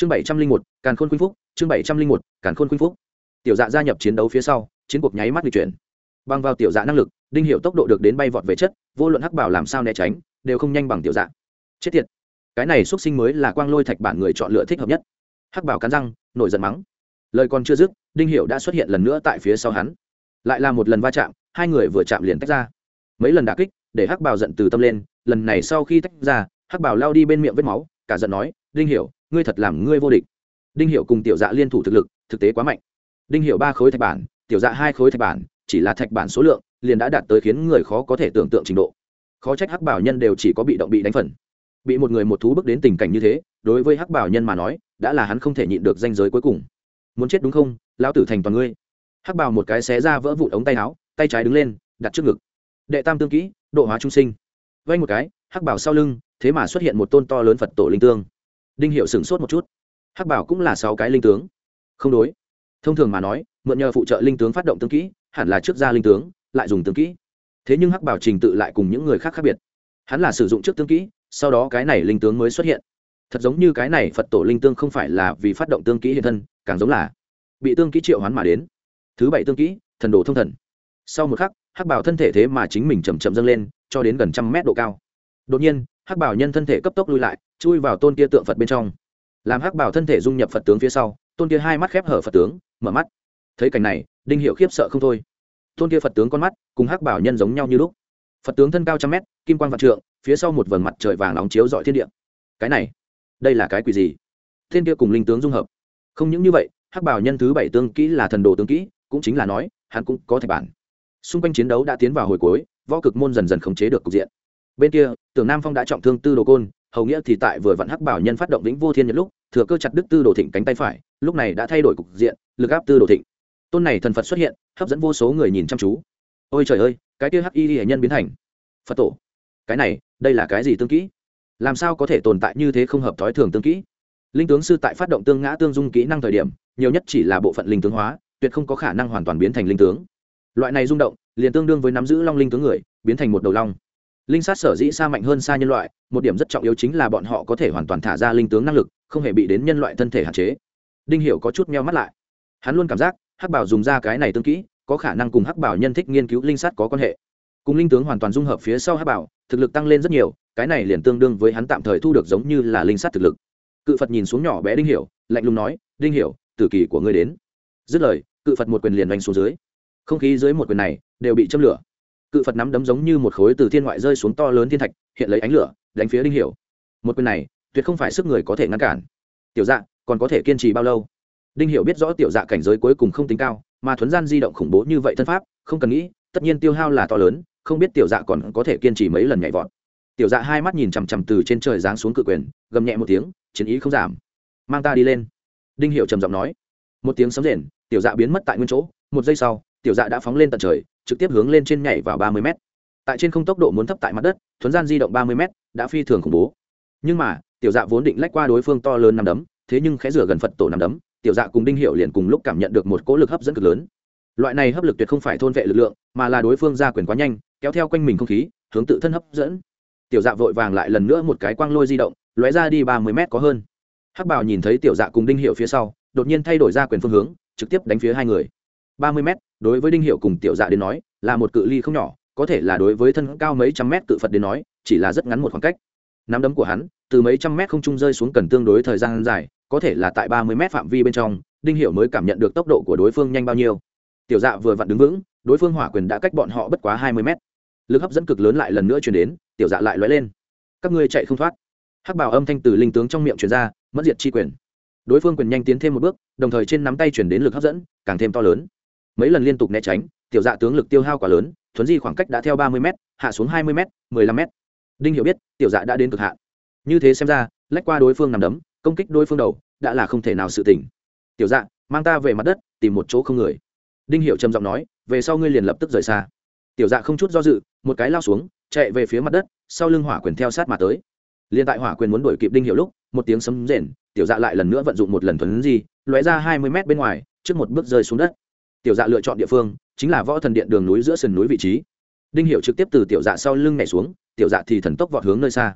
chương bảy trăm linh một, càn khôn khuynh phúc, chương bảy trăm linh một, càn khôn khuynh phúc. Tiểu dạ gia nhập chiến đấu phía sau, chiến cuộc nháy mắt di chuyển. Bằng vào tiểu dạ năng lực, đinh hiệu tốc độ được đến bay vọt về chất, vô luận hắc bảo làm sao né tránh, đều không nhanh bằng tiểu dạ. Chết tiệt. Cái này xuất sinh mới là quang lôi thạch bản người chọn lựa thích hợp nhất. Hắc bảo cắn răng, nổi giận mắng. Lời còn chưa dứt, đinh hiệu đã xuất hiện lần nữa tại phía sau hắn. Lại là một lần va chạm, hai người vừa chạm liền tách ra. Mấy lần đà kích, để hắc bảo giận từ tâm lên, lần này sau khi tách ra, hắc bảo lao đi bên miệng vết máu, cả giận nói, đinh hiểu ngươi thật làm ngươi vô địch. Đinh hiểu cùng tiểu dạ liên thủ thực lực, thực tế quá mạnh. Đinh hiểu ba khối thạch bản, tiểu dạ hai khối thạch bản, chỉ là thạch bản số lượng, liền đã đạt tới khiến người khó có thể tưởng tượng trình độ. Khó trách hắc bảo nhân đều chỉ có bị động bị đánh phần. Bị một người một thú bước đến tình cảnh như thế, đối với hắc bảo nhân mà nói, đã là hắn không thể nhịn được danh giới cuối cùng. Muốn chết đúng không, lão tử thành toàn ngươi. Hắc bảo một cái xé ra vỡ vụn ống tay áo, tay trái đứng lên, đặt trước ngực. Đệ tam tương kỹ, độ hóa trung sinh. Vay một cái, hắc bảo sau lưng, thế mà xuất hiện một tôn to lớn phật tổ linh tương đinh hiệu sửng sốt một chút. Hắc bảo cũng là sáu cái linh tướng. Không đối. Thông thường mà nói, mượn nhờ phụ trợ linh tướng phát động tương kỹ, hẳn là trước ra linh tướng, lại dùng tương kỹ. Thế nhưng hắc bảo trình tự lại cùng những người khác khác biệt. Hắn là sử dụng trước tương kỹ, sau đó cái này linh tướng mới xuất hiện. Thật giống như cái này phật tổ linh tương không phải là vì phát động tương kỹ hiện thân, càng giống là bị tương kỹ triệu hoán mà đến. Thứ bảy tương kỹ, thần đồ thông thần. Sau một khắc, hắc bảo thân thể thế mà chính mình chầm chậm dâng lên, cho đến gần trăm mét độ cao. Đột nhiên hắc bảo nhân thân thể cấp tốc lui lại, chui vào tôn kia tượng phật bên trong. Làm hắc bảo thân thể dung nhập phật tướng phía sau, tôn kia hai mắt khép hở phật tướng, mở mắt. Thấy cảnh này, đinh hiệu khiếp sợ không thôi. Tôn kia phật tướng con mắt, cùng hắc bảo nhân giống nhau như lúc. Phật tướng thân cao trăm mét, kim quan g vạn trượng, phía sau một vầng mặt trời vàng nóng chiếu dọi thiên địa. Cái này, đây là cái quỷ gì? Thiên kia cùng linh tướng dung hợp. Không những như vậy, hắc bảo nhân thứ bảy tương kỹ là thần đồ tướng kỹ, cũng chính là nói, hắn cũng có thể bản. Xung quanh chiến đấu đã tiến vào hồi cuối, võ cực môn dần dần khống chế được cục diện bên kia, tưởng nam phong đã trọng thương tư đồ côn, hầu nghĩa thì tại vừa vặn hắc bảo nhân phát động vĩnh vô thiên nhật lúc, thừa cơ chặt đức tư đồ thịnh cánh tay phải, lúc này đã thay đổi cục diện, lực áp tư đồ thịnh. Tôn này thần phật xuất hiện, hấp dẫn vô số người nhìn chăm chú. Ôi trời ơi, cái kia hắc y hệ nhân biến thành phật tổ. Cái này, đây là cái gì tương kỹ? Làm sao có thể tồn tại như thế không hợp thói thường tương kỹ? Linh tướng sư tại phát động tương ngã tương dung kỹ năng thời điểm, nhiều nhất chỉ là bộ phận linh tướng hóa, tuyệt không có khả năng hoàn toàn biến thành linh tướng. Loại này rung động, liền tương đương với nắm giữ long linh tướng người, biến thành một đầu long linh sát sở dĩ xa mạnh hơn xa nhân loại, một điểm rất trọng yếu chính là bọn họ có thể hoàn toàn thả ra linh tướng năng lực, không hề bị đến nhân loại thân thể hạn chế. Đinh hiểu có chút meo mắt lại. Hắn luôn cảm giác, hắc bảo dùng ra cái này tương kỹ, có khả năng cùng hắc bảo nhân thích nghiên cứu linh sát có quan hệ. Cùng linh tướng hoàn toàn dung hợp phía sau hắc bảo, thực lực tăng lên rất nhiều, cái này liền tương đương với hắn tạm thời thu được giống như là linh sát thực lực. Cự phật nhìn xuống nhỏ bé đinh hiểu, lạnh lùng nói, đinh hiểu, tử kỳ của ngươi đến. Dứt lời, cự phật một quyền liền đánh xuống dưới. Không khí dưới một quyền này đều bị châm lửa cự phật nắm đấm giống như một khối từ thiên ngoại rơi xuống to lớn thiên thạch, hiện lấy ánh lửa, đánh phía đinh hiểu. Một quyền này, tuyệt không phải sức người có thể ngăn cản. Tiểu dạ còn có thể kiên trì bao lâu? Đinh hiểu biết rõ tiểu dạ cảnh giới cuối cùng không tính cao, mà thuấn gian di động khủng bố như vậy thân pháp, không cần nghĩ, tất nhiên tiêu hao là to lớn, không biết tiểu dạ còn có thể kiên trì mấy lần nhảy vọt. Tiểu dạ hai mắt nhìn chằm chằm từ trên trời giáng xuống cự quyền, gầm nhẹ một tiếng, chiến ý không giảm. Mang ta đi lên. Đinh hiểu trầm giọng nói. Một tiếng sấm rền, tiểu dạ biến mất tại nguyên chỗ, một giây sau, tiểu dạ đã phóng lên tận trời trực tiếp hướng lên trên nhảy vào ba mươi m tại trên không tốc độ muốn thấp tại mặt đất, thuấn gian di động ba mươi m đã phi thường khủng bố. Nhưng mà, tiểu dạ vốn định lách qua đối phương to lớn nằm đấm, thế nhưng khẽ rửa gần phật tổ nằm đấm, tiểu dạ cùng đinh hiệu liền cùng lúc cảm nhận được một cỗ lực hấp dẫn cực lớn. Loại này hấp lực tuyệt không phải thôn vệ lực lượng, mà là đối phương ra quyền quá nhanh, kéo theo quanh mình không khí, hướng tự thân hấp dẫn. Tiểu dạ vội vàng lại lần nữa một cái quang lôi di động, lóe ra đi ba mươi m có hơn. Hắc bảo nhìn thấy tiểu dạ cùng đinh hiệu phía sau, đột nhiên thay đổi ra quyền phương hướng, trực tiếp đánh phía hai người ba mươi m đối với đinh hiệu cùng tiểu dạ đến nói, là một cự ly không nhỏ, có thể là đối với thân cao mấy trăm mét cự phật đến nói, chỉ là rất ngắn một khoảng cách. Nắm đấm của hắn, từ mấy trăm mét không trung rơi xuống cần tương đối thời gian dài, có thể là tại ba mươi mét phạm vi bên trong, đinh hiệu mới cảm nhận được tốc độ của đối phương nhanh bao nhiêu. Tiểu dạ vừa vặn đứng vững, đối phương hỏa quyền đã cách bọn họ bất quá hai mươi mét. Lực hấp dẫn cực lớn lại lần nữa chuyển đến, tiểu dạ lại lóe lên. Các ngươi chạy không thoát. Hắc bảo âm thanh từ linh tướng trong miệng chuyển ra, mất diệt chi quyền. Đối phương quyền nhanh tiến thêm một bước, đồng thời trên nắm tay chuyển đến lực hấp dẫn, càng thêm to lớn mấy lần liên tục né tránh, tiểu dạ tướng lực tiêu hao quá lớn, thuấn di khoảng cách đã theo ba mươi m hạ xuống hai mươi m mười lăm m đinh hiểu biết, tiểu dạ đã đến cực hạn. Như thế xem ra, lách qua đối phương nằm đấm, công kích đối phương đầu, đã là không thể nào sự tỉnh. Tiểu dạ mang ta về mặt đất, tìm một chỗ không người. Đinh Hiểu trầm giọng nói, về sau ngươi liền lập tức rời xa. Tiểu dạ không chút do dự, một cái lao xuống, chạy về phía mặt đất, sau lưng hỏa quyền theo sát mà tới. Liền tại hỏa quyền muốn đuổi kịp đinh Hiểu lúc, một tiếng sấm rền, tiểu dạ lại lần nữa vận dụng một lần thuấn di, lóe ra hai mươi mét bên ngoài, trước một bước rơi xuống đất tiểu dạ lựa chọn địa phương chính là võ thần điện đường núi giữa sườn núi vị trí. Đinh hiệu trực tiếp từ tiểu dạ sau lưng nhảy xuống, tiểu dạ thì thần tốc vọt hướng nơi xa.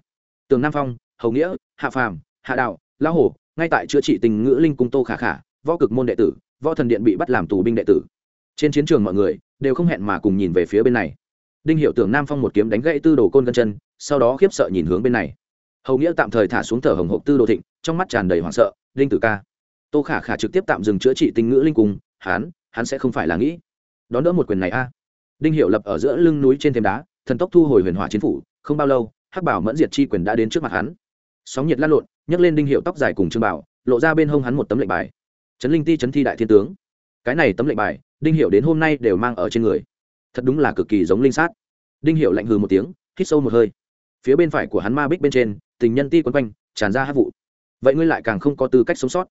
Tường nam phong, hầu nghĩa, hạ phàm, hạ đạo, lão hổ, ngay tại chữa trị tình ngữ linh cung tô khả khả, võ cực môn đệ tử, võ thần điện bị bắt làm tù binh đệ tử. Trên chiến trường mọi người đều không hẹn mà cùng nhìn về phía bên này. Đinh hiệu tưởng nam phong một kiếm đánh gãy tư đồ côn gân chân, sau đó khiếp sợ nhìn hướng bên này. Hầu nghĩa tạm thời thả xuống thở hồng hộp tư đồ thịnh, trong mắt tràn đầy hoảng sợ, đinh tử ca. Tô khả khả trực tiếp tạm dừng chữa trị tình ngữ linh cung hắn hắn sẽ không phải là nghĩ. Đón đỡ một quyền này a. Đinh hiệu lập ở giữa lưng núi trên thềm đá, thần tốc thu hồi huyền hỏa chiến phủ, không bao lâu, hắc bảo mẫn diệt chi quyền đã đến trước mặt hắn. Sóng nhiệt lan lộn, nhấc lên đinh hiệu tóc dài cùng trương bảo lộ ra bên hông hắn một tấm lệnh bài. Trấn linh ti trấn thi đại thiên tướng. Cái này tấm lệnh bài, đinh hiệu đến hôm nay đều mang ở trên người. Thật đúng là cực kỳ giống linh sát. Đinh hiệu lạnh hừ một tiếng, hít sâu một hơi. Phía bên phải của hắn ma bích bên trên, tình nhân ti quấn quanh, tràn ra hát vụ. Vậy ngươi lại càng không có tư cách sống sót.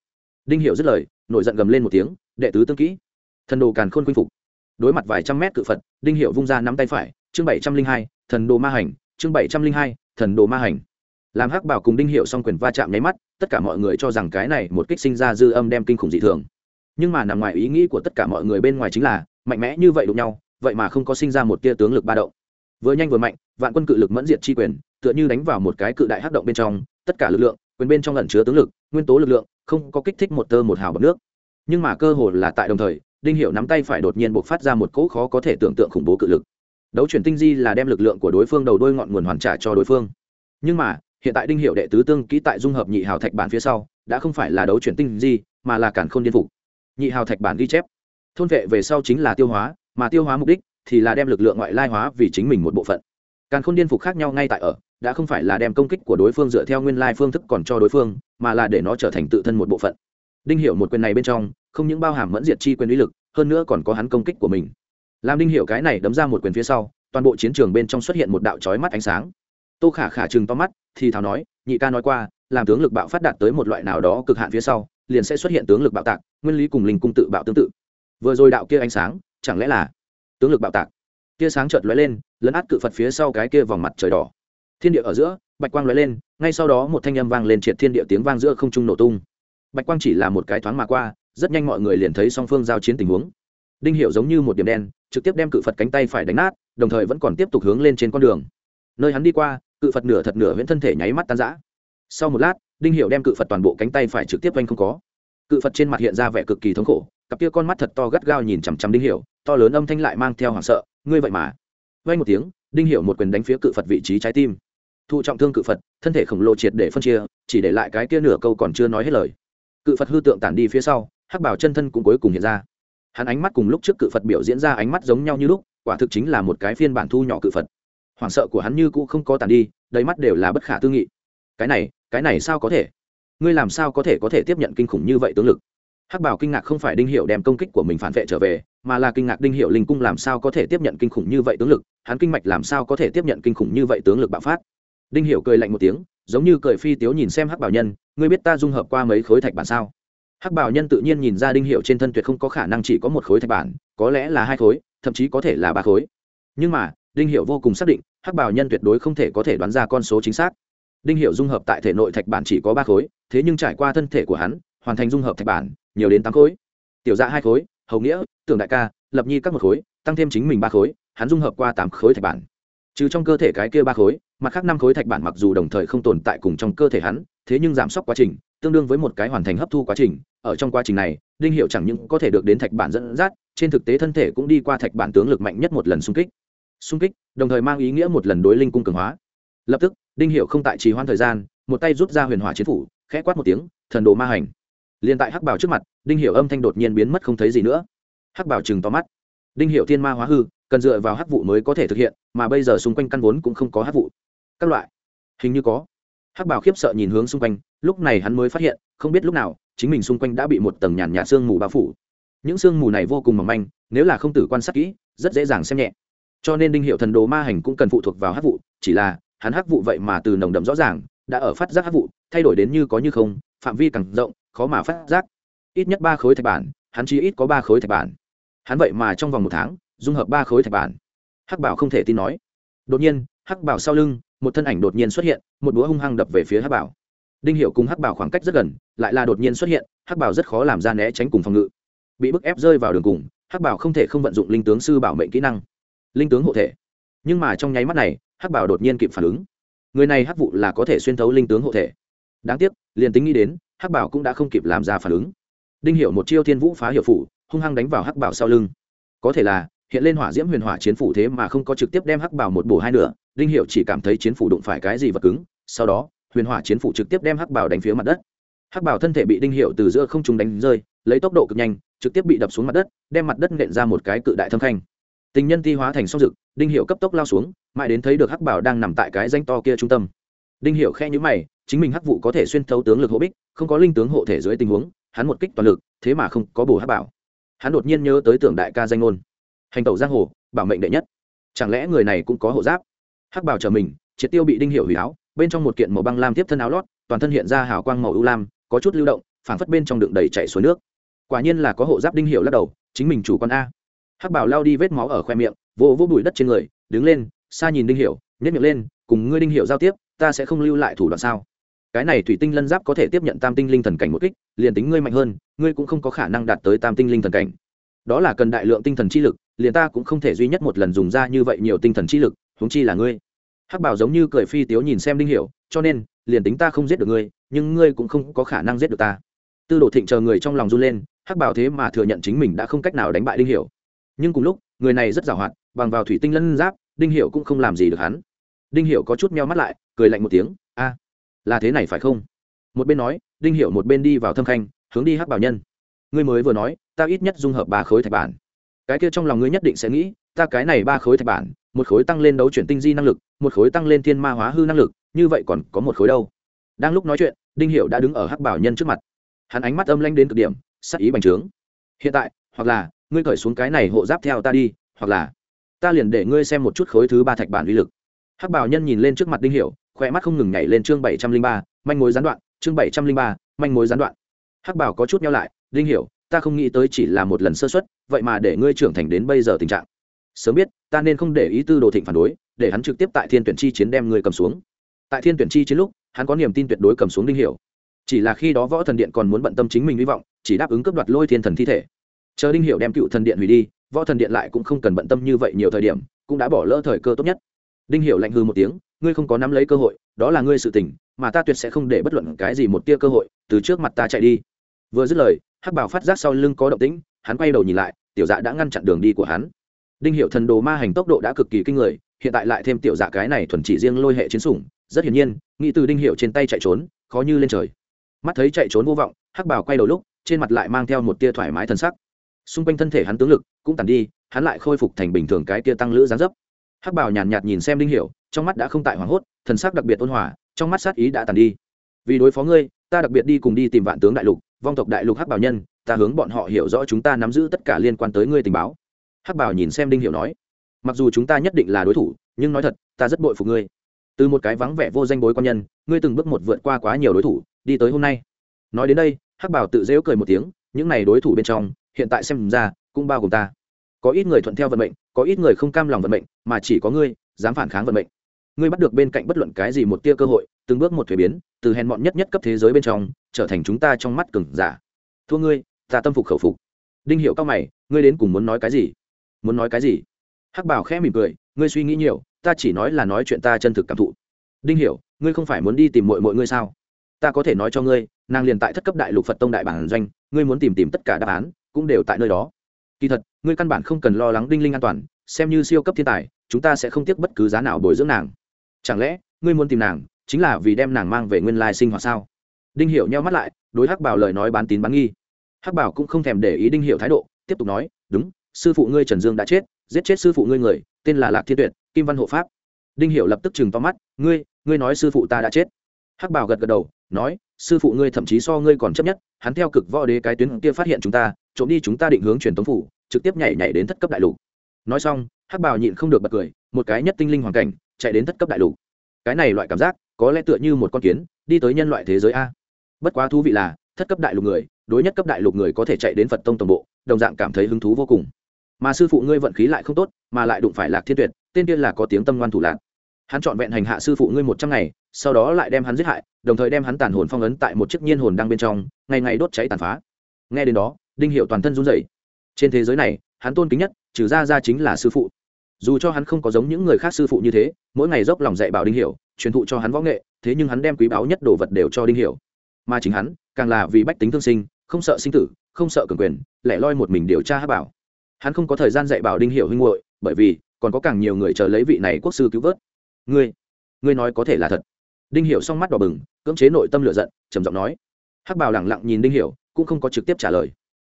Đinh hiệu dứt lời, nổi giận gầm lên một tiếng, đệ tứ tương kỹ thần đồ càn khôn khuynh phục. Đối mặt vài trăm mét cự phật, đinh hiệu vung ra nắm tay phải, chương bảy trăm linh hai, thần đồ ma hành, chương bảy trăm linh hai, thần đồ ma hành. Làm hắc bảo cùng đinh hiệu xong quyền va chạm nháy mắt, tất cả mọi người cho rằng cái này một kích sinh ra dư âm đem kinh khủng dị thường. Nhưng mà nằm ngoài ý nghĩ của tất cả mọi người bên ngoài chính là, mạnh mẽ như vậy đụng nhau, vậy mà không có sinh ra một tia tướng lực ba động. Vừa nhanh vừa mạnh, vạn quân cự lực mẫn diệt chi quyền, tựa như đánh vào một cái cự đại hắc động bên trong, tất cả lực lượng, quyền bên trong lẩn chứa tướng lực, nguyên tố lực lượng, không có kích thích một tơ một hào bọc nước. Nhưng mà cơ hồ là tại đồng thời đinh hiệu nắm tay phải đột nhiên buộc phát ra một cỗ khó có thể tưởng tượng khủng bố cự lực. Đấu chuyển tinh di là đem lực lượng của đối phương đầu đôi ngọn nguồn hoàn trả cho đối phương. Nhưng mà, hiện tại đinh hiệu đệ tứ tương kỹ tại dung hợp nhị hào thạch bản phía sau, đã không phải là đấu chuyển tinh di, mà là cản khôn điên phục. Nhị hào thạch bản ghi chép. Thôn vệ về sau chính là tiêu hóa, mà tiêu hóa mục đích thì là đem lực lượng ngoại lai hóa vì chính mình một bộ phận. Càn khôn điên phục khác nhau ngay tại ở, đã không phải là đem công kích của đối phương dựa theo nguyên lai phương thức còn cho đối phương, mà là để nó trở thành tự thân một bộ phận. Đinh hiểu một quyền này bên trong không những bao hàm mẫn diệt chi quyền uy lực, hơn nữa còn có hắn công kích của mình. Làm đinh hiểu cái này đấm ra một quyền phía sau, toàn bộ chiến trường bên trong xuất hiện một đạo chói mắt ánh sáng. Tô khả khả chừng to mắt, thì thào nói, nhị ca nói qua, làm tướng lực bạo phát đạt tới một loại nào đó cực hạn phía sau, liền sẽ xuất hiện tướng lực bạo tạc, nguyên lý cùng linh cung tự bạo tương tự. Vừa rồi đạo kia ánh sáng, chẳng lẽ là tướng lực bạo tạc? Tia sáng chợt lóe lên, lấn át cự phật phía sau cái kia vòng mặt trời đỏ. Thiên địa ở giữa, bạch quang lóe lên, ngay sau đó một thanh âm vang lên triệt thiên địa tiếng vang giữa không trung nổ tung. Bạch quang chỉ là một cái thoáng mà qua rất nhanh mọi người liền thấy song phương giao chiến tình huống. Đinh hiệu giống như một điểm đen, trực tiếp đem cự phật cánh tay phải đánh nát, đồng thời vẫn còn tiếp tục hướng lên trên con đường. Nơi hắn đi qua, cự phật nửa thật nửa huyễn thân thể nháy mắt tan rã. Sau một lát, đinh hiệu đem cự phật toàn bộ cánh tay phải trực tiếp oanh không có. Cự phật trên mặt hiện ra vẻ cực kỳ thống khổ, cặp kia con mắt thật to gắt gao nhìn chằm chằm đinh hiệu to lớn âm thanh lại mang theo hoảng sợ, ngươi vậy mà. Oanh một tiếng, đinh hiệu một quyền đánh phía cự phật vị trí trái tim. Thụ trọng thương cự phật, thân thể khổng lồ triệt để phân chia, chỉ để lại cái kia nửa câu còn chưa nói hết lời. Cự phật hư tượng tản đi phía sau hắc bảo chân thân cũng cuối cùng hiện ra. Hắn ánh mắt cùng lúc trước cự phật biểu diễn ra ánh mắt giống nhau như lúc, quả thực chính là một cái phiên bản thu nhỏ cự phật. Hoảng sợ của hắn như cũ không có tàn đi, đầy mắt đều là bất khả tư nghị. Cái này cái này sao có thể? Ngươi làm sao có thể có thể tiếp nhận kinh khủng như vậy tướng lực? Hắc bảo kinh ngạc không phải đinh hiệu đem công kích của mình phản vệ trở về, mà là kinh ngạc đinh hiệu linh cung làm sao có thể tiếp nhận kinh khủng như vậy tướng lực? Hắn kinh mạch làm sao có thể tiếp nhận kinh khủng như vậy tướng lực bạo phát? Đinh hiệu cười lạnh một tiếng, giống như cười phi tiếu nhìn xem hắc bảo nhân, ngươi biết ta dung hợp qua mấy khối thạch bản sao? Hắc bảo nhân tự nhiên nhìn ra đinh hiệu trên thân tuyệt không có khả năng chỉ có một khối thạch bản, có lẽ là hai khối, thậm chí có thể là ba khối. Nhưng mà, đinh hiệu vô cùng xác định, hắc bảo nhân tuyệt đối không thể có thể đoán ra con số chính xác. Đinh hiệu dung hợp tại thể nội thạch bản chỉ có ba khối, thế nhưng trải qua thân thể của hắn, hoàn thành dung hợp thạch bản, nhiều đến tám khối. Tiểu dạ hai khối, hầu nghĩa, tưởng đại ca, lập nhi các một khối, tăng thêm chính mình ba khối, hắn dung hợp qua tám khối thạch bản. Trừ trong cơ thể cái kia ba khối, mặt khác năm khối thạch bản mặc dù đồng thời không tồn tại cùng trong cơ thể hắn, thế nhưng giảm sốc quá trình, tương đương với một cái hoàn thành hấp thu quá trình ở trong quá trình này, đinh hiệu chẳng những có thể được đến thạch bản dẫn dắt, trên thực tế thân thể cũng đi qua thạch bản tướng lực mạnh nhất một lần xung kích. Xung kích, đồng thời mang ý nghĩa một lần đối linh cung cường hóa. Lập tức, đinh hiệu không tại trì hoãn thời gian, một tay rút ra huyền hỏa chiến phủ, khẽ quát một tiếng, thần đồ ma hành. Liền tại hắc bảo trước mặt, đinh hiệu âm thanh đột nhiên biến mất không thấy gì nữa. Hắc bảo chừng to mắt. Đinh hiệu thiên ma hóa hư, cần dựa vào hắc vụ mới có thể thực hiện, mà bây giờ xung quanh căn vốn cũng không có hắc vụ. Các loại. Hình như có. Hắc bảo khiếp sợ nhìn hướng xung quanh, lúc này hắn mới phát hiện, không biết lúc nào chính mình xung quanh đã bị một tầng nhàn nhạt sương mù bao phủ. Những sương mù này vô cùng mỏng manh, nếu là không tử quan sát kỹ, rất dễ dàng xem nhẹ. Cho nên đinh hiệu thần đồ ma hành cũng cần phụ thuộc vào hắc vụ, chỉ là, hắn hắc vụ vậy mà từ nồng đậm rõ ràng, đã ở phát giác hắc vụ, thay đổi đến như có như không, phạm vi càng rộng, khó mà phát giác. Ít nhất ba khối thạch bản, hắn chỉ ít có ba khối thạch bản. Hắn vậy mà trong vòng một tháng, dung hợp ba khối thạch bản. Hắc bảo không thể tin nói. Đột nhiên, hắc bảo sau lưng, một thân ảnh đột nhiên xuất hiện, một búa hung hăng đập về phía hắc bảo đinh hiệu cùng hắc bảo khoảng cách rất gần, lại là đột nhiên xuất hiện, hắc bảo rất khó làm ra né tránh cùng phòng ngự. Bị bức ép rơi vào đường cùng, hắc bảo không thể không vận dụng linh tướng sư bảo mệnh kỹ năng. Linh tướng hộ thể. Nhưng mà trong nháy mắt này, hắc bảo đột nhiên kịp phản ứng. Người này hắc vụ là có thể xuyên thấu linh tướng hộ thể. Đáng tiếc, liền tính nghĩ đến, hắc bảo cũng đã không kịp làm ra phản ứng. Đinh hiểu một chiêu thiên vũ phá hiệu phủ, hung hăng đánh vào hắc bảo sau lưng. Có thể là, hiện lên hỏa diễm huyền hỏa chiến phủ thế mà không có trực tiếp đem hắc bảo một bổ hai nửa, đinh hiểu chỉ cảm thấy chiến phủ đụng phải cái gì vật cứng, sau đó huyền hỏa chiến phủ trực tiếp đem hắc bảo đánh phía mặt đất. Hắc bảo thân thể bị đinh hiệu từ giữa không trung đánh rơi, lấy tốc độ cực nhanh, trực tiếp bị đập xuống mặt đất, đem mặt đất nện ra một cái cự đại thâm khanh. Tình nhân ti hóa thành song rực đinh hiệu cấp tốc lao xuống, mãi đến thấy được hắc bảo đang nằm tại cái danh to kia trung tâm. Đinh hiệu khe nhữ mày, chính mình hắc vụ có thể xuyên thấu tướng lực hộ bích, không có linh tướng hộ thể dưới tình huống, hắn một kích toàn lực, thế mà không có bổ hắc bảo hắn đột nhiên nhớ tới tưởng đại ca danh ngôn. Hành tẩu giang hồ, bảo mệnh đệ nhất. Chẳng lẽ người này cũng có hộ giáp? Hắc bảo chờ mình, triệt tiêu bị đinh hiệu hủy áo bên trong một kiện màu băng lam tiếp thân áo lót, toàn thân hiện ra hào quang màu ưu lam, có chút lưu động, phảng phất bên trong đựng đầy chảy xuống nước. Quả nhiên là có hộ giáp đinh hiệu lắc đầu, chính mình chủ con a. Hắc bảo lao đi vết máu ở khoe miệng, vỗ vỗ bụi đất trên người, đứng lên xa nhìn đinh hiệu nhét miệng lên, cùng ngươi đinh hiệu giao tiếp, ta sẽ không lưu lại thủ đoạn sao? Cái này thủy tinh lân giáp có thể tiếp nhận tam tinh linh thần cảnh một kích, liền tính ngươi mạnh hơn, ngươi cũng không có khả năng đạt tới tam tinh linh thần cảnh. Đó là cần đại lượng tinh thần chi lực, liền ta cũng không thể duy nhất một lần dùng ra như vậy nhiều tinh thần chi lực, huống chi là ngươi hắc bảo giống như cười phi tiếu nhìn xem đinh hiểu, cho nên, liền tính ta không giết được ngươi, nhưng ngươi cũng không có khả năng giết được ta. Tư đồ thịnh chờ người trong lòng run lên, hắc bảo thế mà thừa nhận chính mình đã không cách nào đánh bại đinh hiểu. Nhưng cùng lúc, người này rất giàu hoạt, bằng vào thủy tinh lân giáp, đinh hiểu cũng không làm gì được hắn. Đinh hiểu có chút meo mắt lại, cười lạnh một tiếng, a, là thế này phải không? Một bên nói, đinh hiểu một bên đi vào thâm khanh, hướng đi hắc bảo nhân. Ngươi mới vừa nói, ta ít nhất dung hợp ba khối thạch bản. Cái kia trong lòng ngươi nhất định sẽ nghĩ ta cái này ba khối thạch bản, một khối tăng lên đấu chuyển tinh di năng lực, một khối tăng lên thiên ma hóa hư năng lực, như vậy còn có một khối đâu? Đang lúc nói chuyện, đinh hiệu đã đứng ở hắc bảo nhân trước mặt. Hắn ánh mắt âm lanh đến cực điểm, sắc ý bành trướng. Hiện tại, hoặc là, ngươi cởi xuống cái này hộ giáp theo ta đi, hoặc là, ta liền để ngươi xem một chút khối thứ ba thạch bản uy lực. Hắc bảo nhân nhìn lên trước mặt đinh hiệu khoe mắt không ngừng nhảy lên chương bảy trăm linh ba, manh mối gián đoạn, chương bảy trăm linh ba, manh mối gián đoạn. Hắc bảo có chút nhau lại, đinh hiểu, ta không nghĩ tới chỉ là một lần sơ xuất vậy mà để ngươi trưởng thành đến bây giờ tình trạng sớm biết, ta nên không để ý tư đồ thịnh phản đối, để hắn trực tiếp tại thiên tuyển chi chiến đem người cầm xuống. Tại thiên tuyển chi chiến lúc, hắn có niềm tin tuyệt đối cầm xuống đinh hiểu. Chỉ là khi đó võ thần điện còn muốn bận tâm chính mình hy vọng, chỉ đáp ứng cướp đoạt lôi thiên thần thi thể. Chờ đinh hiểu đem cựu thần điện hủy đi, võ thần điện lại cũng không cần bận tâm như vậy nhiều thời điểm, cũng đã bỏ lỡ thời cơ tốt nhất. Đinh hiểu lạnh hư một tiếng, ngươi không có nắm lấy cơ hội, đó là ngươi sự tình, mà ta tuyệt sẽ không để bất luận cái gì một tia cơ hội, từ trước mặt ta chạy đi. Vừa dứt lời, hắc bảo phát giác sau lưng có động tĩnh, hắn quay đầu nhìn lại, tiểu dạ đã ngăn chặn đường đi của hắn đinh hiệu thần đồ ma hành tốc độ đã cực kỳ kinh người hiện tại lại thêm tiểu dạ cái này thuần chỉ riêng lôi hệ chiến sủng rất hiển nhiên nghĩ từ đinh hiệu trên tay chạy trốn khó như lên trời. Mắt thấy chạy trốn vô vọng hắc bảo quay đầu lúc trên mặt lại mang theo một tia thoải mái thân sắc. Xung quanh thân thể hắn tướng lực cũng tàn đi hắn lại khôi phục thành bình thường cái tia tăng lữ gián dấp. Hắc bảo nhàn nhạt, nhạt nhìn xem đinh hiểu trong mắt đã không tại hoảng hốt thần sắc đặc biệt ôn hòa trong mắt sát ý đã tàn đi. Vì đối phó ngươi ta đặc biệt đi cùng đi tìm vạn tướng đại lục vong tộc đại lục hắc bảo nhân ta hướng bọn họ hiểu rõ chúng ta nắm giữ tất cả liên quan tới ngươi tình báo hắc bảo nhìn xem đinh hiểu nói, mặc dù chúng ta nhất định là đối thủ, nhưng nói thật, ta rất bội phục ngươi. Từ một cái vắng vẻ vô danh bối quan nhân, ngươi từng bước một vượt qua quá nhiều đối thủ, đi tới hôm nay. Nói đến đây, hắc bảo tự dễu cười một tiếng, những này đối thủ bên trong, hiện tại xem ra, cũng bao gồm ta. Có ít người thuận theo vận mệnh, có ít người không cam lòng vận mệnh, mà chỉ có ngươi, dám phản kháng vận mệnh. Ngươi bắt được bên cạnh bất luận cái gì một tia cơ hội, từng bước một thuế biến, từ hèn mọn nhất nhất cấp thế giới bên trong, trở thành chúng ta trong mắt cừng giả. Thua ngươi, ta tâm phục khẩu phục. Đinh hiệu cao mày, ngươi đến cùng muốn nói cái gì? Muốn nói cái gì? Hắc bảo khẽ mỉm cười, ngươi suy nghĩ nhiều, ta chỉ nói là nói chuyện ta chân thực cảm thụ. Đinh hiểu, ngươi không phải muốn đi tìm mọi mọi ngươi sao? Ta có thể nói cho ngươi, nàng liền tại thất cấp đại lục phật tông đại bản doanh, ngươi muốn tìm tìm tất cả đáp án, cũng đều tại nơi đó. Kỳ thật, ngươi căn bản không cần lo lắng đinh linh an toàn, xem như siêu cấp thiên tài, chúng ta sẽ không tiếc bất cứ giá nào bồi dưỡng nàng. Chẳng lẽ, ngươi muốn tìm nàng, chính là vì đem nàng mang về nguyên lai sinh hoạt sao? Đinh hiểu nheo mắt lại, đối hắc bảo lời nói bán tín bán nghi. Hắc bảo cũng không thèm để ý đinh hiểu thái độ, tiếp tục nói, đúng sư phụ ngươi trần dương đã chết, giết chết sư phụ ngươi người, tên là lạc thiên tuyệt, kim văn hộ pháp. Đinh hiểu lập tức chừng to mắt, ngươi ngươi nói sư phụ ta đã chết. Hắc bảo gật gật đầu, nói, sư phụ ngươi thậm chí so ngươi còn chấp nhất, hắn theo cực võ đế cái tuyến kia phát hiện chúng ta, trộm đi chúng ta định hướng truyền tống phủ, trực tiếp nhảy nhảy đến thất cấp đại lục. Nói xong, hắc bảo nhịn không được bật cười, một cái nhất tinh linh hoàn cảnh, chạy đến thất cấp đại lục. Cái này loại cảm giác, có lẽ tựa như một con kiến, đi tới nhân loại thế giới a. Bất quá thú vị là, thất cấp đại lục người, đối nhất cấp đại lục người có thể chạy đến phật tông tổng bộ, đồng dạng cảm thấy hứng thú vô cùng mà sư phụ ngươi vận khí lại không tốt mà lại đụng phải lạc thiên tuyệt tên kia là có tiếng tâm ngoan thủ lạc. Hắn chọn vẹn hành hạ sư phụ ngươi một trăm ngày sau đó lại đem hắn giết hại đồng thời đem hắn tàn hồn phong ấn tại một chiếc nhiên hồn đang bên trong ngày ngày đốt cháy tàn phá. Nghe đến đó đinh hiệu toàn thân run rẩy. Trên thế giới này hắn tôn kính nhất trừ ra ra chính là sư phụ. Dù cho hắn không có giống những người khác sư phụ như thế mỗi ngày dốc lòng dạy bảo đinh Hiệu, truyền thụ cho hắn võ nghệ thế nhưng hắn đem quý báu nhất đồ vật đều cho đinh Hiệu. mà chính hắn càng là vì bách tính thương sinh không sợ sinh tử không sợ cường quyền lẻ loi một mình điều tra hát bảo hắn không có thời gian dạy bảo đinh hiểu huynh muội, bởi vì còn có càng nhiều người chờ lấy vị này quốc sư cứu vớt. Ngươi ngươi nói có thể là thật. Đinh hiểu song mắt đỏ bừng, cưỡng chế nội tâm lửa giận, trầm giọng nói. Hắc bảo lẳng lặng nhìn đinh hiểu, cũng không có trực tiếp trả lời.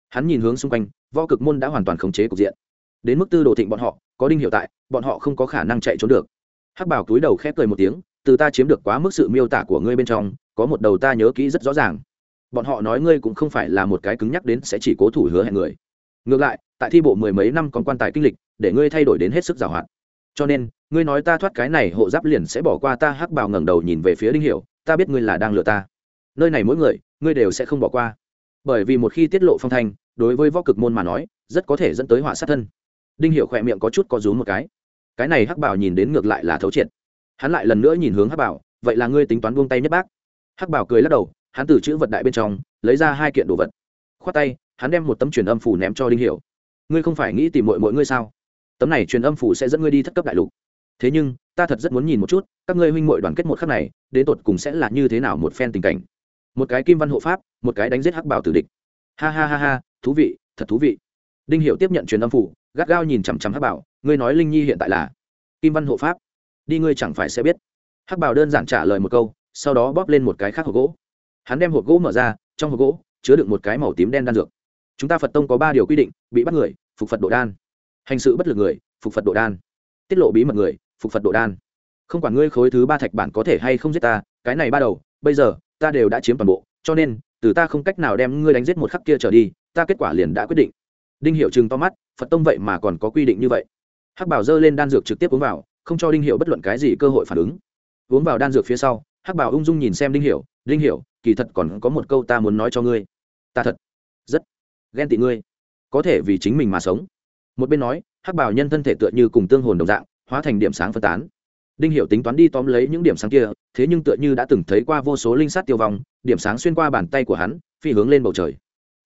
Hắn nhìn hướng xung quanh, võ cực môn đã hoàn toàn khống chế cục diện. Đến mức tư đồ thịnh bọn họ, có đinh hiểu tại, bọn họ không có khả năng chạy trốn được. Hắc bảo cúi đầu khép cười một tiếng, từ ta chiếm được quá mức sự miêu tả của ngươi bên trong, có một đầu ta nhớ kỹ rất rõ ràng. Bọn họ nói ngươi cũng không phải là một cái cứng nhắc đến sẽ chỉ cố thủ hứa hẹn người. Ngược lại tại thi bộ mười mấy năm còn quan tài kinh lịch, để ngươi thay đổi đến hết sức giàu hạn. Cho nên, ngươi nói ta thoát cái này, hộ giáp liền sẽ bỏ qua ta, hắc bào ngẩng đầu nhìn về phía đinh hiểu, ta biết ngươi là đang lừa ta. Nơi này mỗi người, ngươi đều sẽ không bỏ qua. Bởi vì một khi tiết lộ phong thanh, đối với võ cực môn mà nói, rất có thể dẫn tới họa sát thân. Đinh hiểu khỏe miệng có chút có rúm một cái. Cái này hắc bảo nhìn đến ngược lại là thấu triệt. Hắn lại lần nữa nhìn hướng hắc bảo, vậy là ngươi tính toán buông tay nhất bác? Hắc bảo cười lắc đầu, hắn từ chữ vật đại bên trong, lấy ra hai kiện đồ vật. Khoát tay, hắn đem một tấm truyền âm phủ ném cho đinh hiểu ngươi không phải nghĩ tìm mọi mọi ngươi sao? Tấm này truyền âm phủ sẽ dẫn ngươi đi thất cấp đại lục. Thế nhưng, ta thật rất muốn nhìn một chút, các ngươi huynh muội đoàn kết một khắc này, đến tột cùng sẽ là như thế nào một phen tình cảnh? Một cái kim văn hộ pháp, một cái đánh giết hắc bảo tử địch. Ha ha ha ha, thú vị, thật thú vị. Đinh hiệu tiếp nhận truyền âm phủ, gắt gao nhìn chằm chằm hắc bảo, ngươi nói linh nhi hiện tại là kim văn hộ pháp. Đi ngươi chẳng phải sẽ biết. Hắc bảo đơn giản trả lời một câu, sau đó bóp lên một cái khác hộp gỗ. Hắn đem hộp gỗ mở ra, trong hộp gỗ chứa đựng một cái màu tím đen đan dược chúng ta phật tông có ba điều quy định, bị bắt người, phục phật độ đan. Hành sự bất lực người, phục phật độ đan. Tiết lộ bí mật người, phục phật độ đan. Không quản ngươi khối thứ ba thạch bản có thể hay không giết ta, cái này ba đầu, bây giờ, ta đều đã chiếm toàn bộ, cho nên, từ ta không cách nào đem ngươi đánh giết một khắc kia trở đi, ta kết quả liền đã quyết định. Đinh hiệu chừng to mắt, phật tông vậy mà còn có quy định như vậy. Hắc bảo dơ lên đan dược trực tiếp uống vào, không cho đinh hiệu bất luận cái gì cơ hội phản ứng. Uống vào đan dược phía sau, hắc bảo ung dung nhìn xem đinh hiệu đinh hiệu, kỳ thật còn có một câu ta muốn nói cho ngươi. Ta thật ghen tị ngươi. Có thể vì chính mình mà sống. Một bên nói, hắc bảo nhân thân thể tựa như cùng tương hồn đồng dạng, hóa thành điểm sáng phân tán. Đinh hiệu tính toán đi tóm lấy những điểm sáng kia, thế nhưng tựa như đã từng thấy qua vô số linh sát tiêu vong, điểm sáng xuyên qua bàn tay của hắn, phi hướng lên bầu trời.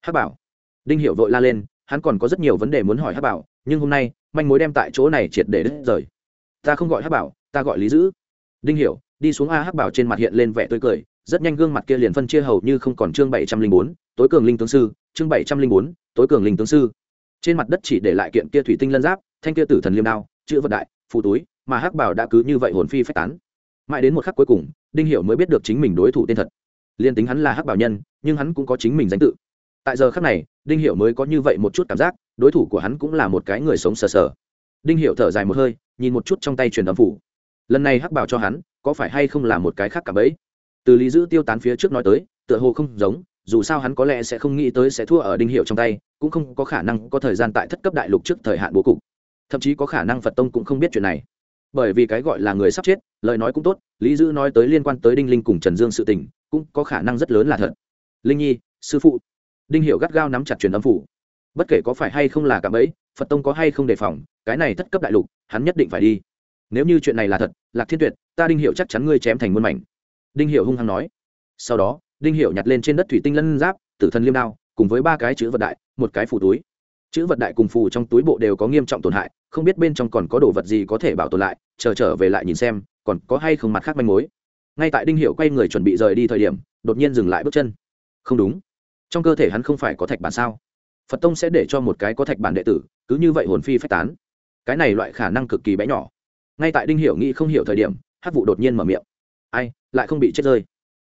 Hắc bảo đinh hiệu vội la lên, hắn còn có rất nhiều vấn đề muốn hỏi hắc bảo nhưng hôm nay, manh mối đem tại chỗ này triệt để đứt rời. Ta không gọi hắc bảo ta gọi lý dữ. Đinh hiểu, đi xuống a hắc bảo trên mặt hiện lên vẻ tươi cười rất nhanh gương mặt kia liền phân chia hầu như không còn chương bảy trăm linh bốn, tối cường linh tướng sư, chương bảy trăm linh bốn, tối cường linh tướng sư. Trên mặt đất chỉ để lại kiện kia thủy tinh lân giáp, thanh kia tử thần liêm đao, chữ vật đại, phù túi, mà hắc bảo đã cứ như vậy hồn phi phách tán. Mãi đến một khắc cuối cùng, đinh hiểu mới biết được chính mình đối thủ tên thật. Liên tính hắn là hắc bảo nhân, nhưng hắn cũng có chính mình danh tự. Tại giờ khắc này, đinh hiểu mới có như vậy một chút cảm giác, đối thủ của hắn cũng là một cái người sống sờ sờ. Đinh hiểu thở dài một hơi, nhìn một chút trong tay truyền âm phủ. Lần này hắc bảo cho hắn, có phải hay không là một cái khác cả bấy từ lý giữ tiêu tán phía trước nói tới, tựa hồ không giống, dù sao hắn có lẽ sẽ không nghĩ tới sẽ thua ở đinh hiệu trong tay, cũng không có khả năng có thời gian tại thất cấp đại lục trước thời hạn bố cục. Thậm chí có khả năng phật tông cũng không biết chuyện này. Bởi vì cái gọi là người sắp chết, lời nói cũng tốt, lý dữ nói tới liên quan tới đinh linh cùng trần dương sự tình, cũng có khả năng rất lớn là thật. Linh nhi, sư phụ. Đinh hiệu gắt gao nắm chặt truyền âm phủ. Bất kể có phải hay không là cạm ấy phật tông có hay không đề phòng, cái này thất cấp đại lục, hắn nhất định phải đi. Nếu như chuyện này là thật, lạc thiên tuyệt, ta đinh hiệu chắc chắn ngươi chém thành muôn mảnh đinh hiệu hung hăng nói. Sau đó, đinh hiệu nhặt lên trên đất thủy tinh lân giáp, tử thần liêm đao, cùng với ba cái chữ vật đại, một cái phủ túi. Chữ vật đại cùng phù trong túi bộ đều có nghiêm trọng tổn hại, không biết bên trong còn có đồ vật gì có thể bảo tồn lại, chờ trở về lại nhìn xem, còn có hay không mặt khác manh mối. Ngay tại đinh hiệu quay người chuẩn bị rời đi thời điểm, đột nhiên dừng lại bước chân. Không đúng. Trong cơ thể hắn không phải có thạch bản sao? Phật tông sẽ để cho một cái có thạch bản đệ tử, cứ như vậy hồn phi phách tán. Cái này loại khả năng cực kỳ bé nhỏ. Ngay tại đinh hiểu nghĩ không hiểu thời điểm hát vụ đột nhiên mở miệng ai, lại không bị chết rơi.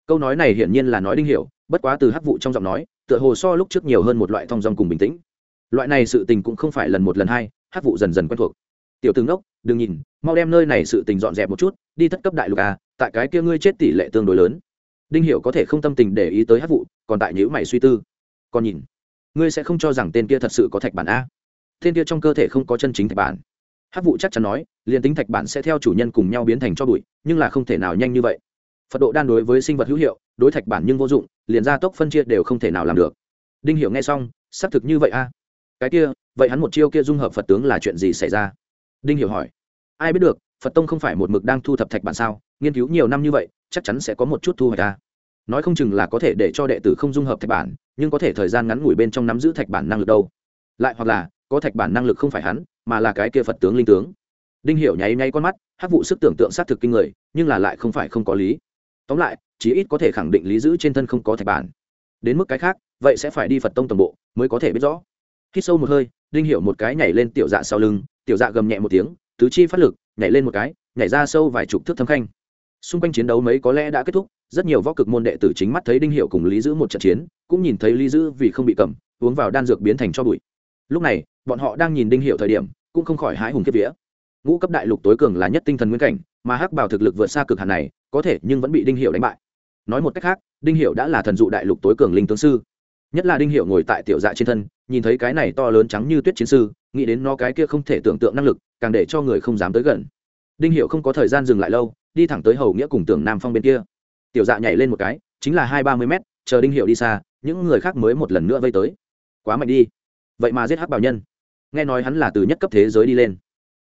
Câu nói này hiển nhiên là nói đinh hiểu, bất quá từ hắc vụ trong giọng nói, tựa hồ so lúc trước nhiều hơn một loại thong dong cùng bình tĩnh. Loại này sự tình cũng không phải lần một lần hai, hắc vụ dần dần quen thuộc. Tiểu tướng đốc, đừng nhìn, mau đem nơi này sự tình dọn dẹp một chút, đi thất cấp đại lục à tại cái kia ngươi chết tỷ lệ tương đối lớn. Đinh hiểu có thể không tâm tình để ý tới hắc vụ còn tại nhữ mày suy tư. Còn nhìn, ngươi sẽ không cho rằng tên kia thật sự có thạch bản a? Tên kia trong cơ thể không có chân chính thạch bản hát vụ chắc chắn nói, liền tính thạch bản sẽ theo chủ nhân cùng nhau biến thành cho bụi, nhưng là không thể nào nhanh như vậy. Phật độ đan đối với sinh vật hữu hiệu, đối thạch bản nhưng vô dụng, liền gia tốc phân chia đều không thể nào làm được. Đinh hiểu nghe xong, xác thực như vậy a. Cái kia, vậy hắn một chiêu kia dung hợp phật tướng là chuyện gì xảy ra? Đinh hiểu hỏi. Ai biết được, phật tông không phải một mực đang thu thập thạch bản sao? Nghiên cứu nhiều năm như vậy, chắc chắn sẽ có một chút thu hoạch ta nói không chừng là có thể để cho đệ tử không dung hợp thạch bản, nhưng có thể thời gian ngắn ngủi bên trong nắm giữ thạch bản năng lực đâu. Lại hoặc là có thạch bản năng lực không phải hắn, mà là cái kia phật tướng linh tướng. Đinh hiểu nháy nháy con mắt hát vụ sức tưởng tượng sát thực kinh người, nhưng là lại không phải không có lý. Tóm lại, chí ít có thể khẳng định lý giữ trên thân không có thạch bản. Đến mức cái khác, vậy sẽ phải đi phật tông tổng bộ mới có thể biết rõ. Hít sâu một hơi, đinh hiểu một cái nhảy lên tiểu dạ sau lưng, tiểu dạ gầm nhẹ một tiếng, tứ chi phát lực, nhảy lên một cái, nhảy ra sâu vài chục thước thâm khanh. Xung quanh chiến đấu mấy có lẽ đã kết thúc, rất nhiều võ cực môn đệ tử chính mắt thấy đinh hiệu cùng lý giữ một trận chiến, cũng nhìn thấy lý giữ vì không bị cầm, uống vào đan dược biến thành cho bụi. Lúc này bọn họ đang nhìn đinh hiệu thời điểm, cũng không khỏi hái hùng kiếp vía. Ngũ cấp đại lục tối cường là nhất tinh thần nguyên cảnh, mà hắc bảo thực lực vượt xa cực hạn này, có thể nhưng vẫn bị đinh hiệu đánh bại. Nói một cách khác, đinh hiệu đã là thần dụ đại lục tối cường linh tướng sư. Nhất là đinh hiệu ngồi tại tiểu dạ trên thân, nhìn thấy cái này to lớn trắng như tuyết chiến sư, nghĩ đến nó cái kia không thể tưởng tượng năng lực, càng để cho người không dám tới gần. Đinh hiệu không có thời gian dừng lại lâu, đi thẳng tới hầu nghĩa cùng tưởng nam phong bên kia. Tiểu dạ nhảy lên một cái, chính là hai ba mươi mét, chờ đinh hiệu đi xa, những người khác mới một lần nữa vây tới. Quá mạnh đi. Vậy mà giết hắc bảo nhân nghe nói hắn là từ nhất cấp thế giới đi lên.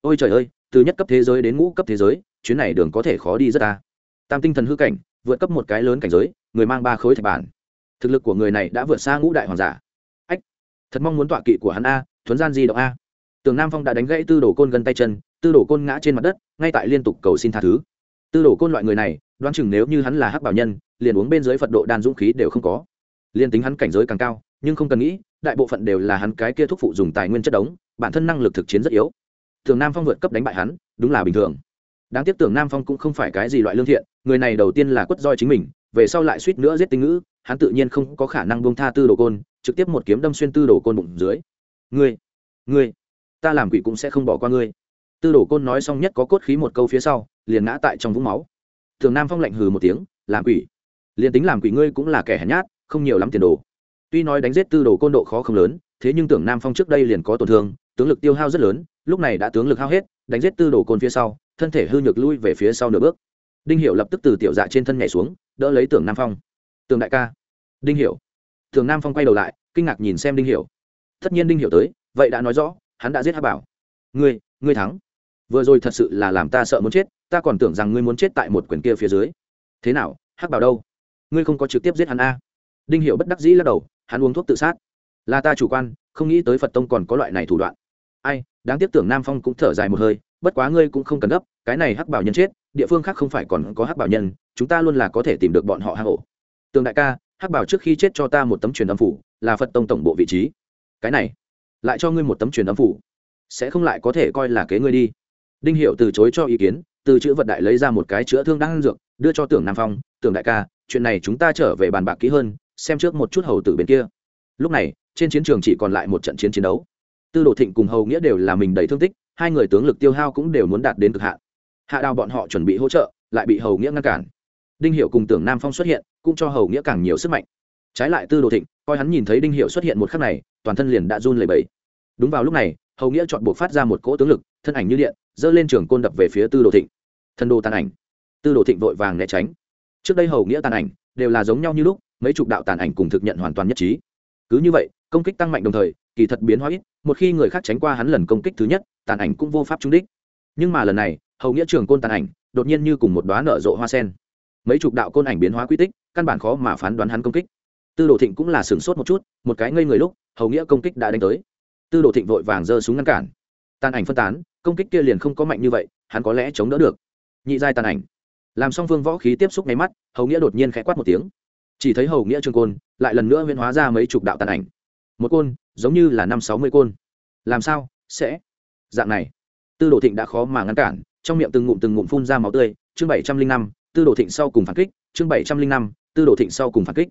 Ôi trời ơi, từ nhất cấp thế giới đến ngũ cấp thế giới, chuyến này đường có thể khó đi rất ta tam tinh thần hư cảnh, vượt cấp một cái lớn cảnh giới, người mang ba khối thạch bản. Thực lực của người này đã vượt xa ngũ đại hoàng giả. Ách, thật mong muốn tọa kỵ của hắn a, thuấn gian di động a. Tường nam phong đã đánh gãy tư đồ côn gần tay chân, tư đồ côn ngã trên mặt đất, ngay tại liên tục cầu xin tha thứ. Tư đồ côn loại người này, đoán chừng nếu như hắn là hắc bảo nhân, liền uống bên dưới phật độ đan dũng khí đều không có. Liên tính hắn cảnh giới càng cao, nhưng không cần nghĩ đại bộ phận đều là hắn cái kia thúc phụ dùng tài nguyên chất đống, bản thân năng lực thực chiến rất yếu. Thường nam phong vượt cấp đánh bại hắn, đúng là bình thường. Đáng tiếc tưởng nam phong cũng không phải cái gì loại lương thiện, người này đầu tiên là quất roi chính mình, về sau lại suýt nữa giết tinh ngữ, hắn tự nhiên không có khả năng buông tha tư đồ côn, trực tiếp một kiếm đâm xuyên tư đồ côn bụng dưới. Ngươi ngươi, ta làm quỷ cũng sẽ không bỏ qua ngươi. Tư đồ côn nói xong nhất có cốt khí một câu phía sau, liền ngã tại trong vũng máu. Thường nam phong lạnh hừ một tiếng, làm quỷ? Liền tính làm quỷ ngươi cũng là kẻ hèn nhát, không nhiều lắm tiền đồ tuy nói đánh giết tư đồ côn độ khó không lớn, thế nhưng tưởng nam phong trước đây liền có tổn thương, tướng lực tiêu hao rất lớn, lúc này đã tướng lực hao hết, đánh giết tư đồ côn phía sau, thân thể hư nhược lui về phía sau nửa bước. Đinh hiệu lập tức từ tiểu dạ trên thân nhảy xuống, đỡ lấy tưởng nam phong. Tường đại ca. Đinh hiệu tưởng nam phong quay đầu lại, kinh ngạc nhìn xem đinh hiệu tất nhiên đinh hiệu tới, vậy đã nói rõ, hắn đã giết hát bảo. Ngươi ngươi thắng. Vừa rồi thật sự là làm ta sợ muốn chết, ta còn tưởng rằng ngươi muốn chết tại một quyển kia phía dưới. Thế nào, hắc bảo đâu? Ngươi không có trực tiếp giết hắn a đinh hiệu bất đắc dĩ lắc đầu hắn uống thuốc tự sát. Là ta chủ quan, không nghĩ tới phật tông còn có loại này thủ đoạn. Ai, đáng tiếc tưởng nam phong cũng thở dài một hơi, bất quá ngươi cũng không cần gấp, cái này hắc bảo nhân chết, địa phương khác không phải còn có hắc bảo nhân, chúng ta luôn là có thể tìm được bọn họ hang ổ. Tường đại ca, hắc bảo trước khi chết cho ta một tấm truyền âm phủ, là phật tông tổng bộ vị trí. Cái này, lại cho ngươi một tấm truyền âm phủ. Sẽ không lại có thể coi là kế ngươi đi. Đinh hiệu từ chối cho ý kiến, từ chữ vật đại lấy ra một cái chữa thương đang dược, đưa cho tưởng nam phong. Tưởng đại ca, chuyện này chúng ta trở về bàn bạc kỹ hơn xem trước một chút hầu tử bên kia. Lúc này, trên chiến trường chỉ còn lại một trận chiến chiến đấu. Tư đồ thịnh cùng hầu nghĩa đều là mình đầy thương tích, hai người tướng lực tiêu hao cũng đều muốn đạt đến cực hạn. Hạ đào bọn họ chuẩn bị hỗ trợ, lại bị hầu nghĩa ngăn cản. Đinh hiệu cùng tưởng nam phong xuất hiện, cũng cho hầu nghĩa càng nhiều sức mạnh. Trái lại tư đồ thịnh, coi hắn nhìn thấy đinh hiệu xuất hiện một khắc này, toàn thân liền đã run lẩy bẩy. Đúng vào lúc này, hầu nghĩa chọn buộc phát ra một cỗ tướng lực, thân ảnh như điện dơ lên trường côn đập về phía tư đồ thịnh. Thân đồ tàn ảnh. Tư đồ thịnh vội vàng né tránh. Trước đây hầu nghĩa tàn ảnh, đều là giống nhau như lúc mấy chục đạo tàn ảnh cùng thực nhận hoàn toàn nhất trí. Cứ như vậy, công kích tăng mạnh đồng thời, kỳ thật biến hóa ít, một khi người khác tránh qua hắn lần công kích thứ nhất, tàn ảnh cũng vô pháp trúng đích. Nhưng mà lần này, hầu nghĩa trường côn tàn ảnh, đột nhiên như cùng một đoá nở rộ hoa sen. Mấy chục đạo côn ảnh biến hóa quy tích, căn bản khó mà phán đoán hắn công kích. Tư đồ thịnh cũng là sửng sốt một chút, một cái ngây người lúc, hầu nghĩa công kích đã đánh tới. Tư đồ thịnh vội vàng giơ súng ngăn cản. Tàn ảnh phân tán, công kích kia liền không có mạnh như vậy, hắn có lẽ chống đỡ được. Nhị giai tàn ảnh. Làm xong phương võ khí tiếp xúc ngay mắt, hầu nghĩa đột nhiên khẽ quát một tiếng chỉ thấy hầu nghĩa trương côn lại lần nữa huyễn hóa ra mấy chục đạo tàn ảnh. Một côn giống như là năm sáu mươi côn. Làm sao? Sẽ. Dạng này. Tư đồ thịnh đã khó mà ngăn cản, trong miệng từng ngụm từng ngụm phun ra máu tươi. Chương bảy trăm linh năm, tư đồ thịnh sau cùng phản kích. Chương bảy trăm linh năm, tư đồ thịnh sau cùng phản kích.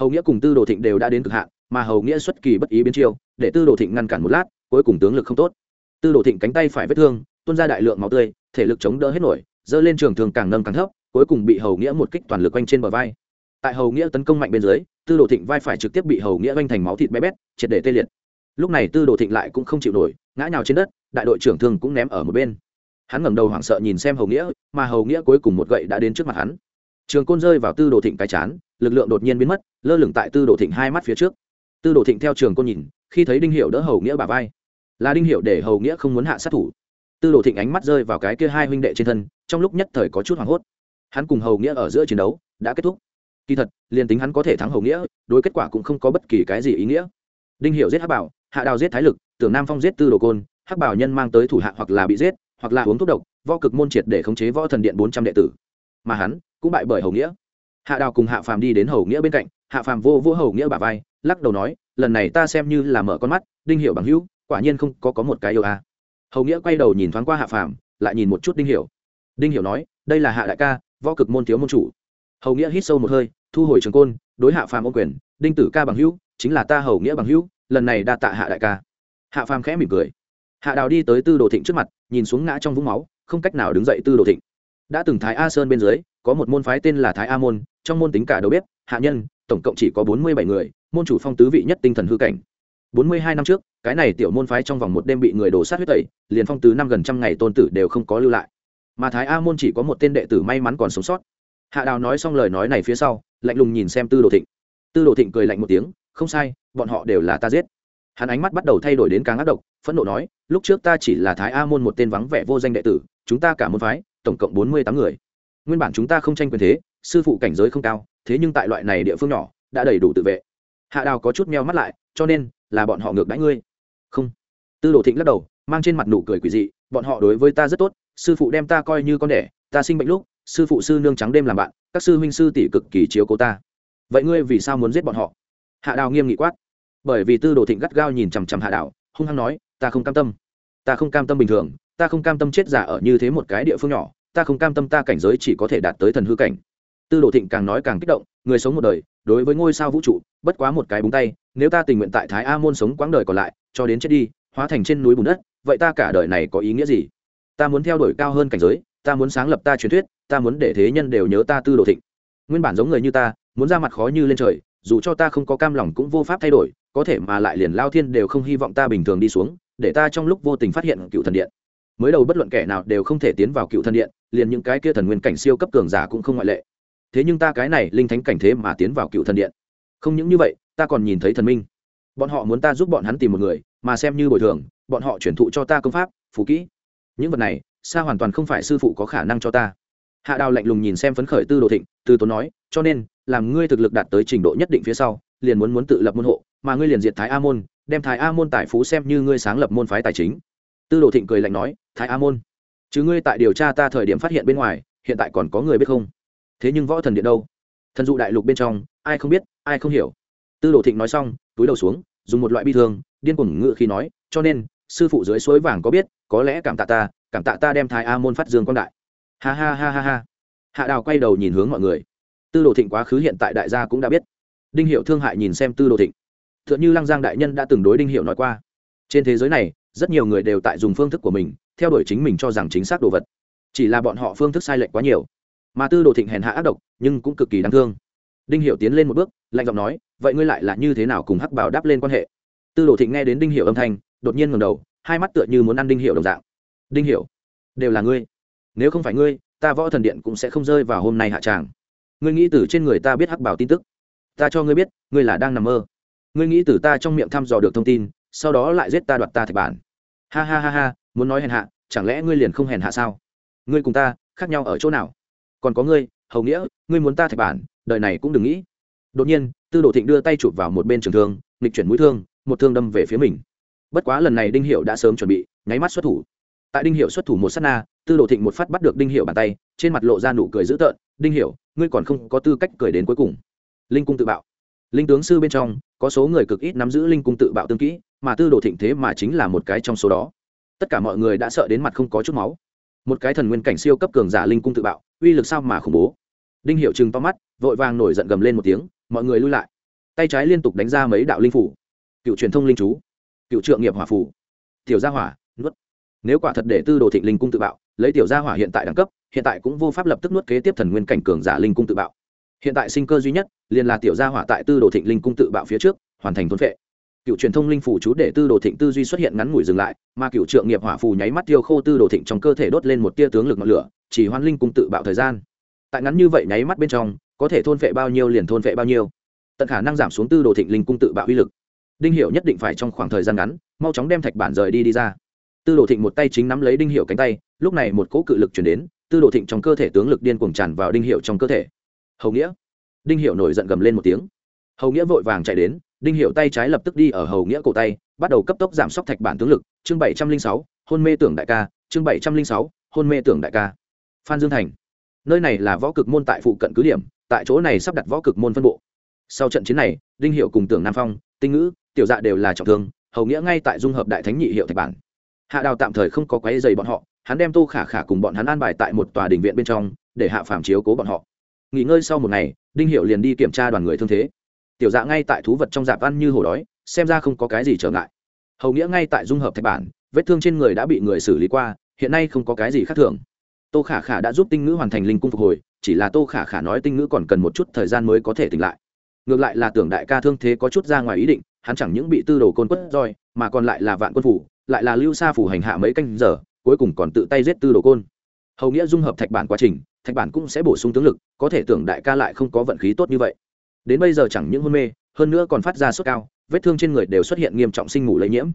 Hầu nghĩa cùng tư đồ thịnh đều đã đến cực hạn, mà hầu nghĩa xuất kỳ bất ý biến chiêu, để tư đồ thịnh ngăn cản một lát, cuối cùng tướng lực không tốt. Tư đồ thịnh cánh tay phải vết thương, tuôn ra đại lượng máu tươi, thể lực chống đỡ hết nổi dơ lên trường thường càng nâng càng thấp, cuối cùng bị hầu nghĩa một kích toàn lực quanh trên bờ vai tại hầu nghĩa tấn công mạnh bên dưới, tư đồ thịnh vai phải trực tiếp bị hầu nghĩa vanh thành máu thịt bé bét, triệt để tê liệt. Lúc này tư đồ thịnh lại cũng không chịu nổi, ngã nhào trên đất, đại đội trưởng thường cũng ném ở một bên. Hắn ngẩng đầu hoảng sợ nhìn xem hầu nghĩa, mà hầu nghĩa cuối cùng một gậy đã đến trước mặt hắn. Trường côn rơi vào tư đồ thịnh cái chán, lực lượng đột nhiên biến mất, lơ lửng tại tư đồ thịnh hai mắt phía trước. Tư đồ thịnh theo trường côn nhìn, khi thấy đinh hiệu đỡ hầu nghĩa bà vai, là đinh hiệu để hầu nghĩa không muốn hạ sát thủ. Tư đồ thịnh ánh mắt rơi vào cái kia hai huynh đệ trên thân, trong lúc nhất thời có chút hoảng hốt. Hắn cùng hầu nghĩa ở giữa chiến đấu, đã kết thúc kỳ thật, liền tính hắn có thể thắng hầu nghĩa, đối kết quả cũng không có bất kỳ cái gì ý nghĩa. Đinh hiệu giết hắc bảo, hạ đào giết thái lực, tưởng nam phong giết tư đồ côn, hắc bảo nhân mang tới thủ hạ hoặc là bị giết, hoặc là uống thuốc độc, võ cực môn triệt để khống chế võ thần điện bốn trăm đệ tử. Mà hắn, cũng bại bởi hầu nghĩa. Hạ đào cùng hạ phàm đi đến hầu nghĩa bên cạnh, hạ phàm vô vô hầu nghĩa bà vai, lắc đầu nói, lần này ta xem như là mở con mắt, đinh hiểu bằng hữu, quả nhiên không có có một cái yêu a. Hầu nghĩa quay đầu nhìn thoáng qua hạ phàm, lại nhìn một chút đinh hiểu. Đinh hiểu nói, đây là hạ đại ca, võ cực môn thiếu môn chủ hầu nghĩa hít sâu một hơi, thu hồi trường côn, đối hạ phàm ô quyền, đinh tử ca bằng hữu, chính là ta hầu nghĩa bằng hữu, lần này đa tạ hạ đại ca. Hạ phàm khẽ mỉm cười. Hạ đào đi tới tư đồ thịnh trước mặt, nhìn xuống ngã trong vũng máu, không cách nào đứng dậy tư đồ thịnh. Đã từng thái a sơn bên dưới, có một môn phái tên là thái a môn, trong môn tính cả đầu bếp, hạ nhân, tổng cộng chỉ có bốn mươi bảy người, môn chủ phong tứ vị nhất tinh thần hư cảnh. Bốn mươi hai năm trước, cái này tiểu môn phái trong vòng một đêm bị người đổ sát huyết tẩy, liền phong tứ năm gần trăm ngày tôn tử đều không có lưu lại. Mà thái a môn chỉ có một tên đệ tử may mắn còn sống sót hạ đào nói xong lời nói này phía sau, lạnh lùng nhìn xem tư đồ thịnh. Tư đồ thịnh cười lạnh một tiếng, không sai, bọn họ đều là ta giết. Hắn ánh mắt bắt đầu thay đổi đến càng ác độc, phẫn nộ nói, lúc trước ta chỉ là thái a môn một tên vắng vẻ vô danh đệ tử, chúng ta cả môn phái, tổng cộng bốn mươi tám người. Nguyên bản chúng ta không tranh quyền thế, sư phụ cảnh giới không cao, thế nhưng tại loại này địa phương nhỏ, đã đầy đủ tự vệ. Hạ đào có chút meo mắt lại, cho nên, là bọn họ ngược đãi ngươi. Không. Tư đồ thịnh lắc đầu, mang trên mặt nụ cười quỷ dị, bọn họ đối với ta rất tốt, sư phụ đem ta coi như con đẻ, ta sinh bệnh lúc sư phụ sư nương trắng đêm làm bạn, các sư huynh sư tỷ cực kỳ chiếu cố ta. Vậy ngươi vì sao muốn giết bọn họ? Hạ đào nghiêm nghị quát. Bởi vì tư đồ thịnh gắt gao nhìn chằm chằm hạ đào, hung hăng nói, ta không cam tâm. Ta không cam tâm bình thường. Ta không cam tâm chết giả ở như thế một cái địa phương nhỏ. Ta không cam tâm ta cảnh giới chỉ có thể đạt tới thần hư cảnh. Tư đồ thịnh càng nói càng kích động, người sống một đời, đối với ngôi sao vũ trụ, bất quá một cái búng tay, nếu ta tình nguyện tại thái a môn sống quãng đời còn lại, cho đến chết đi, hóa thành trên núi bùn đất, vậy ta cả đời này có ý nghĩa gì? Ta muốn theo đuổi cao hơn cảnh giới ta muốn sáng lập ta truyền thuyết, ta muốn để thế nhân đều nhớ ta tư đồ thịnh. Nguyên bản giống người như ta, muốn ra mặt khó như lên trời, dù cho ta không có cam lòng cũng vô pháp thay đổi, có thể mà lại liền lao thiên đều không hy vọng ta bình thường đi xuống, để ta trong lúc vô tình phát hiện cựu thần điện. Mới đầu bất luận kẻ nào đều không thể tiến vào cựu thần điện, liền những cái kia thần nguyên cảnh siêu cấp cường giả cũng không ngoại lệ. Thế nhưng ta cái này linh thánh cảnh thế mà tiến vào cựu thần điện. Không những như vậy, ta còn nhìn thấy thần minh. Bọn họ muốn ta giúp bọn hắn tìm một người, mà xem như bồi thường, bọn họ chuyển thụ cho ta công pháp phú kỹ. Những vật này xa hoàn toàn không phải sư phụ có khả năng cho ta. Hạ đào lạnh lùng nhìn xem phấn khởi tư đồ thịnh tư tốn nói, cho nên, làm ngươi thực lực đạt tới trình độ nhất định phía sau, liền muốn muốn tự lập môn hộ, mà ngươi liền diệt thái a môn, đem thái a môn tài phú xem như ngươi sáng lập môn phái tài chính. Tư đồ thịnh cười lạnh nói, thái a môn? Chứ ngươi tại điều tra ta thời điểm phát hiện bên ngoài, hiện tại còn có người biết không? Thế nhưng võ thần điện đâu? Thần dụ đại lục bên trong, ai không biết, ai không hiểu. Tư đồ thịnh nói xong, túi đầu xuống, dùng một loại bi thương, điên cuồng ngự khi nói, cho nên sư phụ dưới suối vàng có biết, có lẽ cảm tạ ta, cảm tạ ta đem thái a môn phát dương quang đại. Ha ha ha ha ha. Hạ đào quay đầu nhìn hướng mọi người. Tư đồ thịnh quá khứ hiện tại đại gia cũng đã biết. Đinh hiệu thương hại nhìn xem tư đồ thịnh. T h ư ợ n h ư lăng giang đại nhân đã từng đối đinh hiệu nói qua. Trên thế giới này, rất nhiều người đều tại dùng phương thức của mình, theo đuổi chính mình cho rằng chính xác đồ vật. Chỉ là bọn họ phương thức sai lệch quá nhiều. Mà tư đồ thịnh hèn hạ ác độc, nhưng cũng cực kỳ đáng thương. Đinh hiệu tiến lên một bước, lạnh giọng nói, vậy ngươi lại là như thế nào cùng hắc bảo đáp lên quan hệ? Tư đồ thịnh nghe đến đinh hiệu âm thanh đột nhiên ngẩng đầu, hai mắt tựa như muốn ăn đinh hiệu đồng dạng. Đinh hiệu đều là ngươi. Nếu không phải ngươi, ta võ thần điện cũng sẽ không rơi vào hôm nay hạ tràng. Ngươi nghĩ từ trên người ta biết hắc bảo tin tức. Ta cho ngươi biết, ngươi là đang nằm mơ. Ngươi nghĩ từ ta trong miệng thăm dò được thông tin, sau đó lại giết ta đoạt ta thạch bản. Ha ha ha ha, muốn nói hèn hạ, chẳng lẽ ngươi liền không hèn hạ sao? Ngươi cùng ta, khác nhau ở chỗ nào? Còn có ngươi, hầu nghĩa, ngươi muốn ta thạch bản, đời này cũng đừng nghĩ. Đột nhiên, tư đồ thịnh đưa tay chụp vào một bên trường thương, nghịch chuyển mũi thương, một thương đâm về phía mình bất quá lần này đinh hiệu đã sớm chuẩn bị, nháy mắt xuất thủ. Tại đinh hiệu xuất thủ một s á t na, tư đồ thịnh một phát bắt được đinh hiệu bàn tay, trên mặt lộ ra nụ cười dữ tợn, đinh hiệu ngươi còn không có tư cách cười đến cuối cùng. Linh cung tự bạo. Linh tướng sư bên trong, có số người cực ít nắm giữ linh cung tự bạo tương kỹ, mà tư đồ thịnh thế mà chính là một cái trong số đó. Tất cả mọi người đã sợ đến mặt không có chút máu. Một cái thần nguyên cảnh siêu cấp cường giả linh cung tự bạo, uy lực sao mà khủng bố. Đinh hiệu chừng to mắt, vội vàng nổi giận gầm lên một tiếng, mọi người lui lại. Tay trái liên tục đánh ra mấy đạo linh phủ. Cựu truyền thông linh chú cựu trượng nghiệp hỏa phủ tiểu gia hỏa, nuốt. Nếu quả thật để tư đồ thịnh linh cung tự bạo, lấy tiểu gia hỏa hiện tại đẳng cấp, hiện tại cũng vô pháp lập tức nuốt kế tiếp thần nguyên cảnh cường giả linh cung tự bạo. Hiện tại sinh cơ duy nhất, liền là tiểu gia hỏa tại tư đồ thịnh linh cung tự bạo phía trước, hoàn thành thôn vệ cựu truyền thông linh phủ chú để tư đồ thịnh tư duy xuất hiện ngắn ngủi dừng lại, mà cựu trượng nghiệp hỏa phù nháy mắt tiêu khô tư đồ thịnh trong cơ thể đốt lên một tia tướng lực ngọn lửa, chỉ hoan linh cung tự bạo thời gian. Tại ngắn như vậy nháy mắt bên trong, có thể thôn vệ bao nhiêu liền thôn vệ bao nhiêu. Tận khả năng giảm xuống tư đồ thịnh linh cung tự bạo uy lực đinh hiệu nhất định phải trong khoảng thời gian ngắn, mau chóng đem thạch bản rời đi đi ra. Tư đồ thịnh một tay chính nắm lấy đinh hiệu cánh tay, lúc này một cỗ cự lực chuyển đến, tư đồ thịnh trong cơ thể tướng lực điên cuồng tràn vào đinh hiệu trong cơ thể. Hầu nghĩa. Đinh hiệu nổi giận gầm lên một tiếng. Hầu nghĩa vội vàng chạy đến, đinh hiệu tay trái lập tức đi ở hầu nghĩa cổ tay, bắt đầu cấp tốc giảm sốc thạch bản tướng lực. Chương bảy trăm linh sáu, hôn mê tưởng đại ca. Chương bảy trăm linh sáu, hôn mê tưởng đại ca. Phan dương thành. Nơi này là võ cực môn tại phụ cận cứ điểm, tại chỗ này sắp đặt võ cực môn phân bộ. Sau trận chiến này, đinh hiệu cùng tưởng nam phong, tinh ngữ tiểu dạ đều là trọng thương, hầu nghĩa ngay tại dung hợp đại thánh nhị hiệu thạch bản. Hạ đào tạm thời không có quấy dày bọn họ, hắn đem tô khả khả cùng bọn hắn an bài tại một tòa đình viện bên trong, để hạ phàm chiếu cố bọn họ. Nghỉ ngơi sau một ngày, đinh hiệu liền đi kiểm tra đoàn người thương thế. Tiểu dạ ngay tại thú vật trong dạp ăn như hổ đói, xem ra không có cái gì trở ngại. Hầu nghĩa ngay tại dung hợp thạch bản, vết thương trên người đã bị người xử lý qua, hiện nay không có cái gì khác thường. Tô khả khả đã giúp tinh ngữ hoàn thành linh cung phục hồi, chỉ là tô khả khả nói tinh ngữ còn cần một chút thời gian mới có thể tỉnh lại. Ngược lại là tưởng đại ca thương thế có chút ra ngoài ý định hắn chẳng những bị tư đồ côn quất roi, mà còn lại là vạn quân phủ, lại là lưu sa phủ hành hạ mấy canh giờ, cuối cùng còn tự tay giết tư đồ côn. Hầu nghĩa dung hợp thạch bản quá trình, thạch bản cũng sẽ bổ sung tướng lực, có thể tưởng đại ca lại không có vận khí tốt như vậy. Đến bây giờ chẳng những hôn mê, hơn nữa còn phát ra sốt cao, vết thương trên người đều xuất hiện nghiêm trọng sinh ngủ lây nhiễm.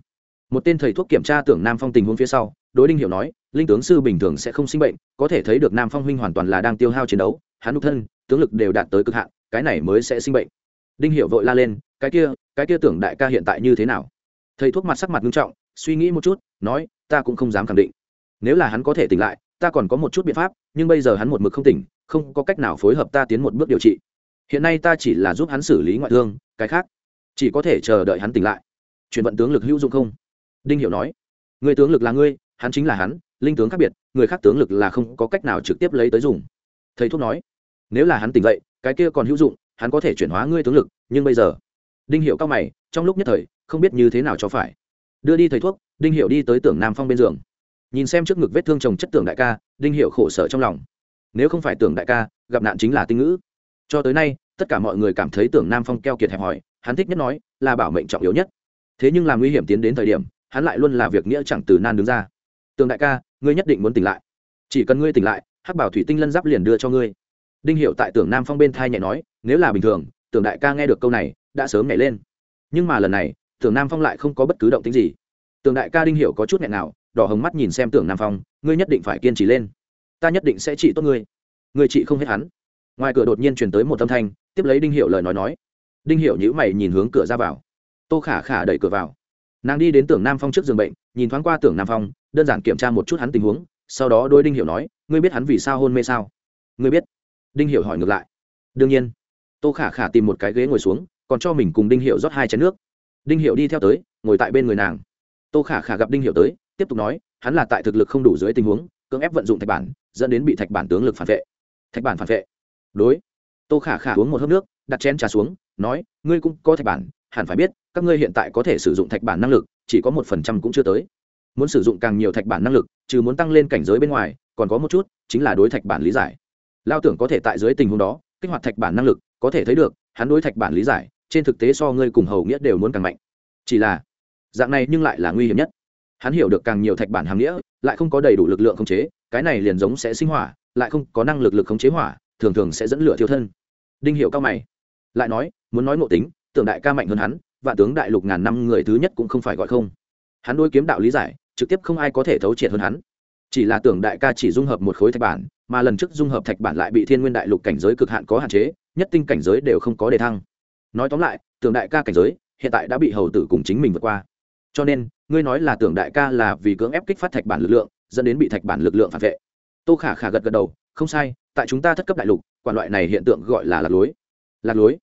Một tên thầy thuốc kiểm tra tưởng nam phong tình huống phía sau, đối đinh hiểu nói, linh tướng sư bình thường sẽ không sinh bệnh, có thể thấy được nam phong huynh hoàn toàn là đang tiêu hao chiến đấu, hắn nhục thân, tướng lực đều đạt tới cực hạn, cái này mới sẽ sinh bệnh. Đinh hiểu vội la lên cái kia cái kia tưởng đại ca hiện tại như thế nào? Thầy thuốc mặt sắc mặt nghiêm trọng, suy nghĩ một chút, nói, ta cũng không dám khẳng định. Nếu là hắn có thể tỉnh lại, ta còn có một chút biện pháp, nhưng bây giờ hắn một mực không tỉnh, không có cách nào phối hợp ta tiến một bước điều trị. Hiện nay ta chỉ là giúp hắn xử lý ngoại thương, cái khác, chỉ có thể chờ đợi hắn tỉnh lại. Chuyển vận tướng lực hữu dụng không? Đinh hiểu nói. Người tướng lực là ngươi, hắn chính là hắn, linh tướng khác biệt, người khác tướng lực là không có cách nào trực tiếp lấy tới dùng. Thầy thuốc nói. Nếu là hắn tỉnh dậy, cái kia còn hữu dụng, hắn có thể chuyển hóa ngươi tướng lực, nhưng bây giờ đinh hiệu cao mày, trong lúc nhất thời, không biết như thế nào cho phải. Đưa đi thầy thuốc, đinh hiệu đi tới tưởng nam phong bên giường. Nhìn xem trước ngực vết thương chồng chất tưởng đại ca, đinh hiệu khổ sở trong lòng. Nếu không phải tưởng đại ca, gặp nạn chính là tinh ngữ. Cho tới nay, tất cả mọi người cảm thấy tưởng nam phong keo kiệt hẹp hòi, hắn thích nhất nói là bảo mệnh trọng yếu nhất. Thế nhưng làm nguy hiểm tiến đến thời điểm, hắn lại luôn là việc nghĩa chẳng từ nan đứng ra. Tưởng đại ca, ngươi nhất định muốn tỉnh lại. Chỉ cần ngươi tỉnh lại, hắc bảo thủy tinh lân giáp liền đưa cho ngươi. Đinh hiệu tại tưởng nam phong bên thai nhẹ nói, nếu là bình thường, tưởng đại ca nghe được câu này đã sớm nhảy lên. Nhưng mà lần này, tưởng nam phong lại không có bất cứ động tính gì. Tưởng đại ca đinh Hiểu có chút nghẹn nào, đỏ hồng mắt nhìn xem tưởng nam phong, ngươi nhất định phải kiên trì lên. Ta nhất định sẽ trị tốt ngươi. Ngươi trị không hết hắn. Ngoài cửa đột nhiên truyền tới một âm thanh, tiếp lấy đinh Hiểu lời nói nói. Đinh Hiểu nhíu mày nhìn hướng cửa ra vào. Tô khả khả đẩy cửa vào. Nàng đi đến tưởng nam phong trước giường bệnh, nhìn thoáng qua tưởng nam phong, đơn giản kiểm tra một chút hắn tình huống, sau đó đôi đinh hiểu nói, ngươi biết hắn vì sao hôn mê sao? Ngươi biết. Đinh hiểu hỏi ngược lại. Đương nhiên. Tô khả khả tìm một cái ghế ngồi xuống còn cho mình cùng đinh Hiệu rót hai chén nước. Đinh Hiệu đi theo tới, ngồi tại bên người nàng. Tô khả khả gặp đinh Hiệu tới, tiếp tục nói, hắn là tại thực lực không đủ dưới tình huống, cưỡng ép vận dụng thạch bản, dẫn đến bị thạch bản tướng lực phản vệ. Thạch bản phản vệ. Đối. Tô khả khả uống một hớp nước, đặt chén trà xuống, nói, ngươi cũng có thạch bản, hẳn phải biết, các ngươi hiện tại có thể sử dụng thạch bản năng lực, chỉ có một phần trăm cũng chưa tới. Muốn sử dụng càng nhiều thạch bản năng lực, trừ muốn tăng lên cảnh giới bên ngoài, còn có một chút, chính là đối thạch bản lý giải. Lao tưởng có thể tại dưới tình huống đó, kích hoạt thạch bản năng lực, có thể thấy được, hắn đối thạch bản lý giải trên thực tế so ngươi cùng hầu nghĩa đều muốn càng mạnh. Chỉ là, dạng này nhưng lại là nguy hiểm nhất. Hắn hiểu được càng nhiều thạch bản hàm nghĩa, lại không có đầy đủ lực lượng khống chế, cái này liền giống sẽ sinh hỏa, lại không có năng lực lực khống chế hỏa, thường thường sẽ dẫn lửa thiêu thân. Đinh hiệu cao mày, lại nói, muốn nói ngộ tính, tưởng đại ca mạnh hơn hắn và tướng đại lục ngàn năm người thứ nhất cũng không phải gọi không. Hắn đôi kiếm đạo lý giải, trực tiếp không ai có thể thấu triệt hơn hắn. Chỉ là tưởng đại ca chỉ dung hợp một khối thạch bản, mà lần trước dung hợp thạch bản lại bị thiên nguyên đại lục cảnh giới cực hạn có hạn chế, nhất tinh cảnh giới đều không có đề thăng nói tóm lại, tưởng đại ca cảnh giới, hiện tại đã bị hầu tử cùng chính mình vượt qua. Cho nên, ngươi nói là tưởng đại ca là vì cưỡng ép kích phát thạch bản lực lượng, dẫn đến bị thạch bản lực lượng phản vệ. Tô khả khả gật gật đầu, không sai, tại chúng ta thất cấp đại lục quản loại này hiện tượng gọi là lạc lối. Lạc lối?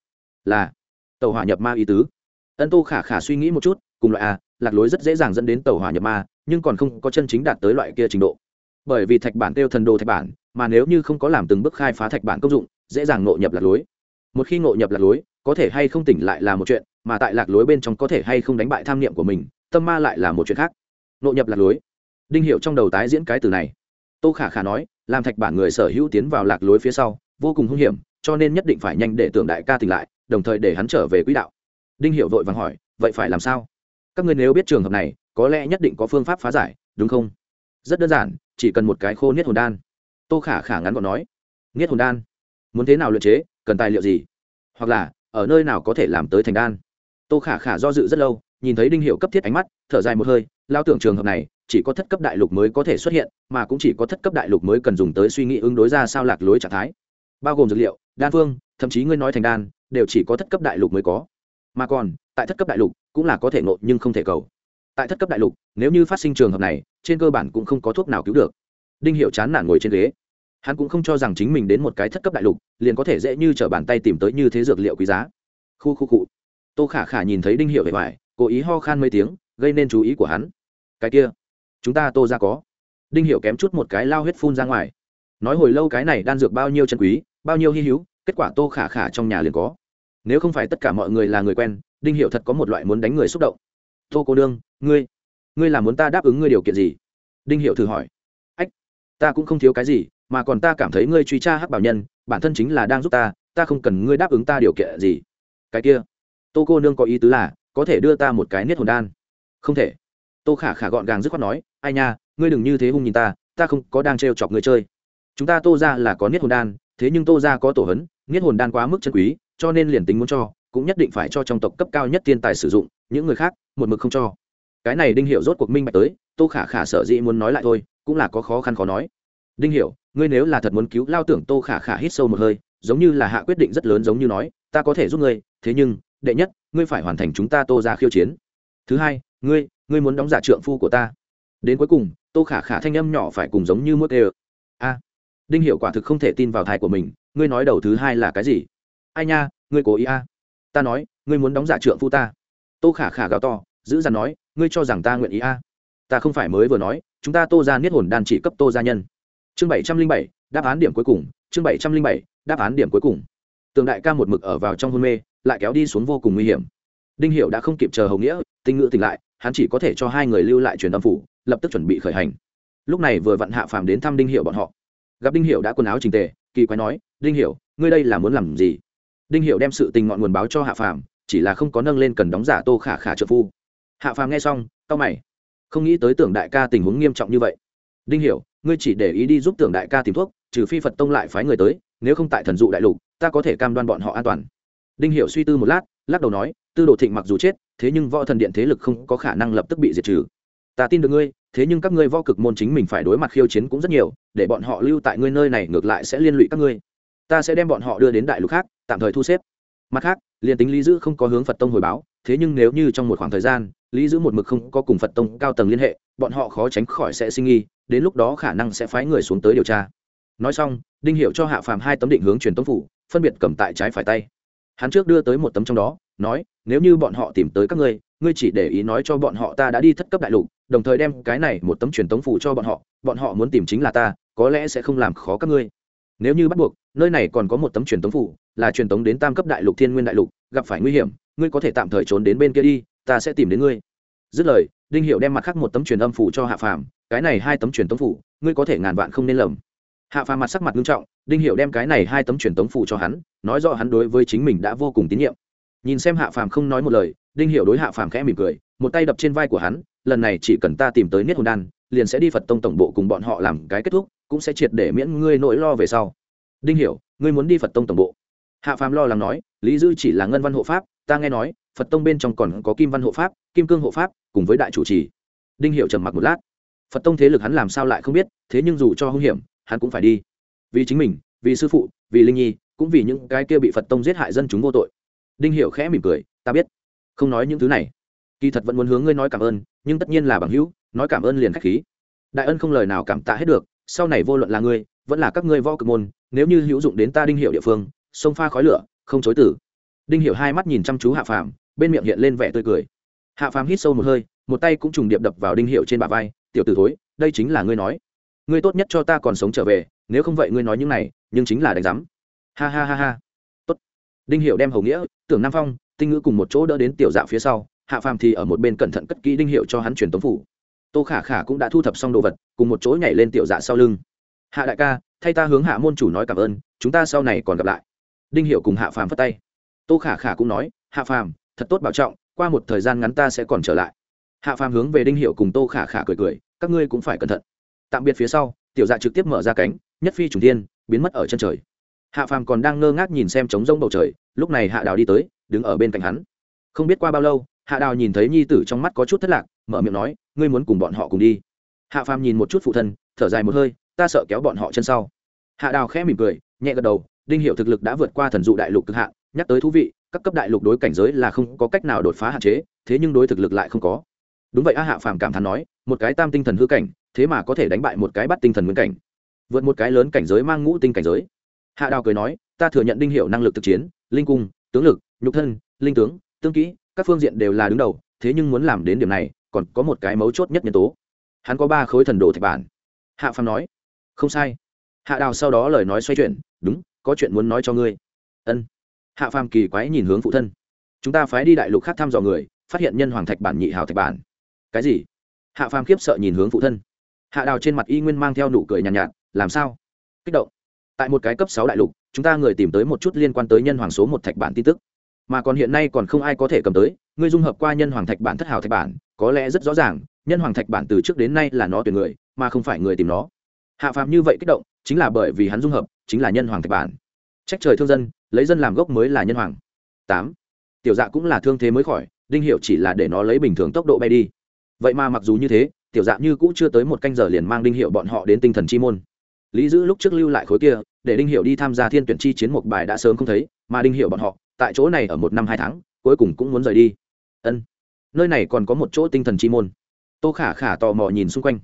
Là. Tàu hỏa nhập ma ý tứ. Ân tô khả khả suy nghĩ một chút, cùng loại a lạc lối rất dễ dàng dẫn đến tàu hỏa nhập ma, nhưng còn không có chân chính đạt tới loại kia trình độ. Bởi vì thạch bản kêu thần đồ thạch bản, mà nếu như không có làm từng bước khai phá thạch bản công dụng, dễ dàng ngộ nhập lạc lối. Một khi ngộ nhập lạc lối có thể hay không tỉnh lại là một chuyện, mà tại lạc lối bên trong có thể hay không đánh bại tham niệm của mình, tâm ma lại là một chuyện khác. Nội nhập lạc lối. Đinh hiệu trong đầu tái diễn cái từ này. Tô khả khả nói, làm thạch bản người sở hữu tiến vào lạc lối phía sau, vô cùng hung hiểm, cho nên nhất định phải nhanh để tưởng đại ca tỉnh lại, đồng thời để hắn trở về quỹ đạo. Đinh hiệu vội vàng hỏi, vậy phải làm sao? Các ngươi nếu biết trường hợp này, có lẽ nhất định có phương pháp phá giải, đúng không? Rất đơn giản, chỉ cần một cái khô niết hồn đan. Tô khả khả ngắn gọn nói, niết hồn đan? Muốn thế nào luyện chế? Cần tài liệu gì? Hoặc là ở nơi nào có thể làm tới thành đan. Tô khả khả do dự rất lâu, nhìn thấy đinh hiệu cấp thiết ánh mắt, thở dài một hơi, lao tưởng trường hợp này, chỉ có thất cấp đại lục mới có thể xuất hiện, mà cũng chỉ có thất cấp đại lục mới cần dùng tới suy nghĩ ứng đối ra sao lạc lối trạng thái. Bao gồm dược liệu, đan phương, thậm chí ngươi nói thành đan, đều chỉ có thất cấp đại lục mới có. Mà còn, tại thất cấp đại lục cũng là có thể nộp nhưng không thể cầu. Tại thất cấp đại lục, nếu như phát sinh trường hợp này, trên cơ bản cũng không có thuốc nào cứu được. Đinh hiệu chán nản ngồi trên ghế hắn cũng không cho rằng chính mình đến một cái thất cấp đại lục, liền có thể dễ như t r ở bàn tay tìm tới như thế dược liệu quý giá. Khu khu cụ tô khả khả nhìn thấy đinh hiệu vẻ vải cố ý ho khan mấy tiếng, gây nên chú ý của hắn. Cái kia, chúng ta tô ra có. Đinh hiệu kém chút một cái lao huyết phun ra ngoài. Nói hồi lâu cái này đan dược bao nhiêu chân quý, bao nhiêu hy hữu, kết quả tô khả khả trong nhà liền có. Nếu không phải tất cả mọi người là người quen, đinh hiệu thật có một loại muốn đánh người xúc động. Tô cô đương ngươi ngươi là muốn ta đáp ứng ngươi điều kiện gì? Đinh hiệu thử hỏi. Ách, ta cũng không thiếu cái gì mà còn ta cảm thấy ngươi truy tra hắc bảo nhân, bản thân chính là đang giúp ta ta không cần ngươi đáp ứng ta điều kiện gì. Cái kia, tô cô nương có ý tứ là, có thể đưa ta một cái niết hồn đan. Không thể. Tô khả khả gọn gàng dứt khoát nói, ai nha, ngươi đừng như thế hung nhìn ta ta không có đang trêu chọc ngươi chơi. Chúng ta tô ra là có niết hồn đan, thế nhưng tô ra có tổ hấn niết hồn đan quá mức chân quý, cho nên liền tính muốn cho, cũng nhất định phải cho trong tộc cấp cao nhất thiên tài sử dụng, những người khác, một mực không cho. Cái này đinh hiểu rốt cuộc minh bạch tới, tô khả khả sở dĩ muốn nói lại thôi, cũng là có khó khăn khó nói. Đinh hiểu ngươi nếu là thật muốn cứu lao tưởng tô khả khả hít sâu một hơi, giống như là hạ quyết định rất lớn giống như nói, ta có thể giúp ngươi, thế nhưng, đệ nhất, ngươi phải hoàn thành chúng ta tô ra khiêu chiến. Thứ hai, ngươi ngươi muốn đóng giả trượng phu của ta. Đến cuối cùng, tô khả khả thanh âm nhỏ phải cùng giống như mốt ê a, đinh hiểu quả thực không thể tin vào thai của mình, ngươi nói đầu thứ hai là cái gì? Ai nha, ngươi cố ý a. Ta nói, ngươi muốn đóng giả trượng phu ta. Tô khả khả gào to, giữ dằn nói, ngươi cho rằng ta nguyện ý a. Ta không phải mới vừa nói, chúng ta tô ra niết hồn đan chỉ cấp tô gia nhân chương bảy trăm linh bảy, đáp án điểm cuối cùng, chương bảy trăm linh bảy, đáp án điểm cuối cùng. Tường đại ca một mực ở vào trong hôn mê, lại kéo đi xuống vô cùng nguy hiểm. Đinh hiệu đã không kịp chờ hầu nghĩa tinh ngữ tỉnh lại, hắn chỉ có thể cho hai người lưu lại truyền âm phủ, lập tức chuẩn bị khởi hành. Lúc này vừa vặn hạ phàm đến thăm đinh hiệu bọn họ. Gặp đinh hiệu đã quần áo trình tề, kỳ quái nói, đinh hiệu ngươi đây là muốn làm gì? Đinh hiệu đem sự tình ngọn nguồn báo cho hạ phàm, chỉ là không có nâng lên cần đóng giả tô khả khả trợ phu. Hạ phàm nghe xong, cau mày. Không nghĩ tới tưởng đại ca tình huống nghiêm trọng như vậy. Đinh hiểu ngươi chỉ để ý đi giúp tưởng đại ca tìm thuốc, trừ phi phật tông lại phái người tới, nếu không tại thần dụ đại lục, ta có thể cam đoan bọn họ an toàn. Đinh hiểu suy tư một lát, lắc đầu nói, tư đồ thịnh mặc dù chết, thế nhưng võ thần điện thế lực không có khả năng lập tức bị diệt trừ. Ta tin được ngươi, thế nhưng các ngươi võ cực môn chính mình phải đối mặt khiêu chiến cũng rất nhiều, để bọn họ lưu tại ngươi nơi này ngược lại sẽ liên lụy các ngươi. Ta sẽ đem bọn họ đưa đến đại lục khác, tạm thời thu xếp. Mặt khác, liền tính lý dữ không có hướng phật tông hồi báo, thế nhưng nếu như trong một khoảng thời gian, lý Dữ một mực không có cùng phật tông cao tầng liên hệ, bọn họ khó tránh khỏi sẽ sinh nghi đến lúc đó khả năng sẽ phái người xuống tới điều tra. Nói xong, đinh hiệu cho hạ phàm hai tấm định hướng truyền tống phủ, phân biệt cầm tại trái phải tay. Hắn trước đưa tới một tấm trong đó, nói, nếu như bọn họ tìm tới các ngươi ngươi chỉ để ý nói cho bọn họ ta đã đi thất cấp đại lục, đồng thời đem cái này một tấm truyền tống phủ cho bọn họ bọn họ muốn tìm chính là ta, có lẽ sẽ không làm khó các ngươi. Nếu như bắt buộc, nơi này còn có một tấm truyền tống phủ, là truyền tống đến tam cấp đại lục, thiên nguyên đại lục, gặp phải nguy hiểm, ngươi có thể tạm thời trốn đến bên kia đi, ta sẽ tìm đến ngươi. Dứt lời, đinh hiệu đem mặt khác một tấm truyền âm phủ cho hạ phàm cái này hai tấm truyền tống phủ, ngươi có thể ngàn vạn không nên lầm. Hạ phàm mặt sắc mặt nghiêm trọng, đinh hiệu đem cái này hai tấm truyền tống phủ cho hắn, nói rõ hắn đối với chính mình đã vô cùng tín nhiệm. Nhìn xem hạ phàm không nói một lời, đinh hiệu đối hạ phàm khẽ mỉm cười, một tay đập trên vai của hắn, lần này chỉ cần ta tìm tới niết hồn đan, liền sẽ đi phật tông tổng bộ cùng bọn họ làm cái kết thúc, cũng sẽ triệt để miễn ngươi nỗi lo về sau. Đinh hiểu, ngươi muốn đi phật tông tổng bộ? Hạ phàm lo lắng nói, lý dư chỉ là ngân văn hộ pháp, ta nghe nói, phật tông bên trong còn có kim văn hộ pháp, kim cương hộ pháp, cùng với đại chủ trì. Đinh hiệu trầm mặc một lát phật tông thế lực hắn làm sao lại không biết, thế nhưng dù cho hung hiểm, hắn cũng phải đi. Vì chính mình, vì sư phụ, vì linh nhi, cũng vì những cái kia bị phật tông giết hại dân chúng vô tội. Đinh Hiểu khẽ mỉm cười, ta biết. Không nói những thứ này. Kỳ thật vẫn muốn hướng ngươi nói cảm ơn, nhưng tất nhiên là bằng hữu, nói cảm ơn liền khách khí. Đại ân không lời nào cảm tạ hết được, sau này vô luận là ngươi, vẫn là các ngươi võ cực môn, nếu như hữu dụng đến ta đinh Hiểu địa phương, sông pha khói lửa, không chối tử đinh Hiểu hai mắt nhìn chăm chú hạ phàm, bên miệng hiện lên vẻ tươi cười. Hạ phàm hít sâu một hơi, một tay cũng trùng điệp đập vào đinh Hiểu trên bả vai tiểu t ử thối, đây chính là ngươi nói. Ngươi tốt nhất cho ta còn sống trở về, nếu không vậy ngươi nói những này, nhưng chính là đánh giám. Ha ha ha ha. Tốt. đinh hiệu đem hầu nghĩa, tưởng nam phong, tinh ngữ cùng một chỗ đỡ đến tiểu dạ phía sau, hạ phàm thì ở một bên cẩn thận cất kỹ đinh hiệu cho hắn truyền tống phủ. Tô khả khả cũng đã thu thập xong đồ vật, cùng một chỗ nhảy lên tiểu dạ sau lưng. Hạ đại ca, thay ta hướng hạ môn chủ nói cảm ơn, chúng ta sau này còn gặp lại. Đinh hiệu cùng hạ phàm phất tay. Tô khả khả cũng nói, hạ phàm, thật tốt bảo trọng, qua một thời gian ngắn ta sẽ còn trở lại. Hạ phàm hướng về đinh hiệu cùng tô khả khả cười cười các ngươi cũng phải cẩn thận. Tạm biệt phía sau, tiểu dạ trực tiếp mở ra cánh, nhất phi trùng thiên, biến mất ở chân trời. Hạ phàm còn đang ngơ ngác nhìn xem trống rông bầu trời, lúc này hạ đào đi tới, đứng ở bên cạnh hắn. Không biết qua bao lâu, hạ đào nhìn thấy nhi tử trong mắt có chút thất lạc, mở miệng nói, ngươi muốn cùng bọn họ cùng đi. Hạ phàm nhìn một chút phụ thân, thở dài một hơi, ta sợ kéo bọn họ chân sau. Hạ đào khẽ mỉm cười, nhẹ gật đầu, đinh hiệu thực lực đã vượt qua thần dụ đại lục cực hạ nhắc tới thú vị, các cấp đại lục đối cảnh giới là không có cách nào đột phá hạn chế, thế nhưng đối thực lực lại không có đúng vậy, a hạ phàm cảm thán nói, một cái tam tinh thần hư cảnh, thế mà có thể đánh bại một cái bắt tinh thần nguyên cảnh. Vượt một cái lớn cảnh giới mang ngũ tinh cảnh giới. Hạ đào cười nói, ta thừa nhận đinh hiệu năng lực thực chiến, linh cung, tướng lực, nhục thân, linh tướng tương kỹ, các phương diện đều là đứng đầu, thế nhưng muốn làm đến điểm này, còn có một cái mấu chốt nhất nhân tố. Hắn có ba khối thần đồ thạch bản. Hạ phàm nói, không sai. Hạ đào sau đó lời nói xoay chuyển, đúng, có chuyện muốn nói cho ngươi. Ân. Hạ phàm kỳ quái nhìn hướng phụ thân. Chúng ta phái đi đại lục khác thăm dò người, phát hiện nhân hoàng thạch bản nhị hào thạch bản cái gì? Hạ phàm khiếp sợ nhìn hướng phụ thân. Hạ đào trên mặt y nguyên mang theo nụ cười nhàn nhạt, nhạt làm sao? Kích động. Tại một cái cấp sáu đại lục chúng ta người tìm tới một chút liên quan tới nhân hoàng số một thạch bản tin tức. Mà còn hiện nay còn không ai có thể cầm tới ngươi dung hợp qua nhân hoàng thạch bản thất hào thạch bản có lẽ rất rõ ràng nhân hoàng thạch bản từ trước đến nay là nó tuyển người mà không phải người tìm nó. Hạ phàm như vậy kích động chính là bởi vì hắn dung hợp chính là nhân hoàng thạch bản. Trách trời thương dân lấy dân làm gốc mới là nhân hoàng. Tám. Tiểu dạ cũng là thương thế mới khỏi đinh hiệu chỉ là để nó lấy bình thường tốc độ bay đi vậy mà mặc dù như thế, tiểu dạng như cũ chưa tới một canh giờ liền mang đinh hiệu bọn họ đến tinh thần chi môn. Lý giữ lúc trước lưu lại khối kia, để đinh hiệu đi tham gia thiên tuyển chi chiến một bài đã sớm không thấy, mà đinh hiệu bọn họ, tại chỗ này ở một năm hai tháng, cuối cùng cũng muốn rời đi. Ân, nơi này còn có một chỗ tinh thần chi môn. Tô khả khả tò mò nhìn xung quanh.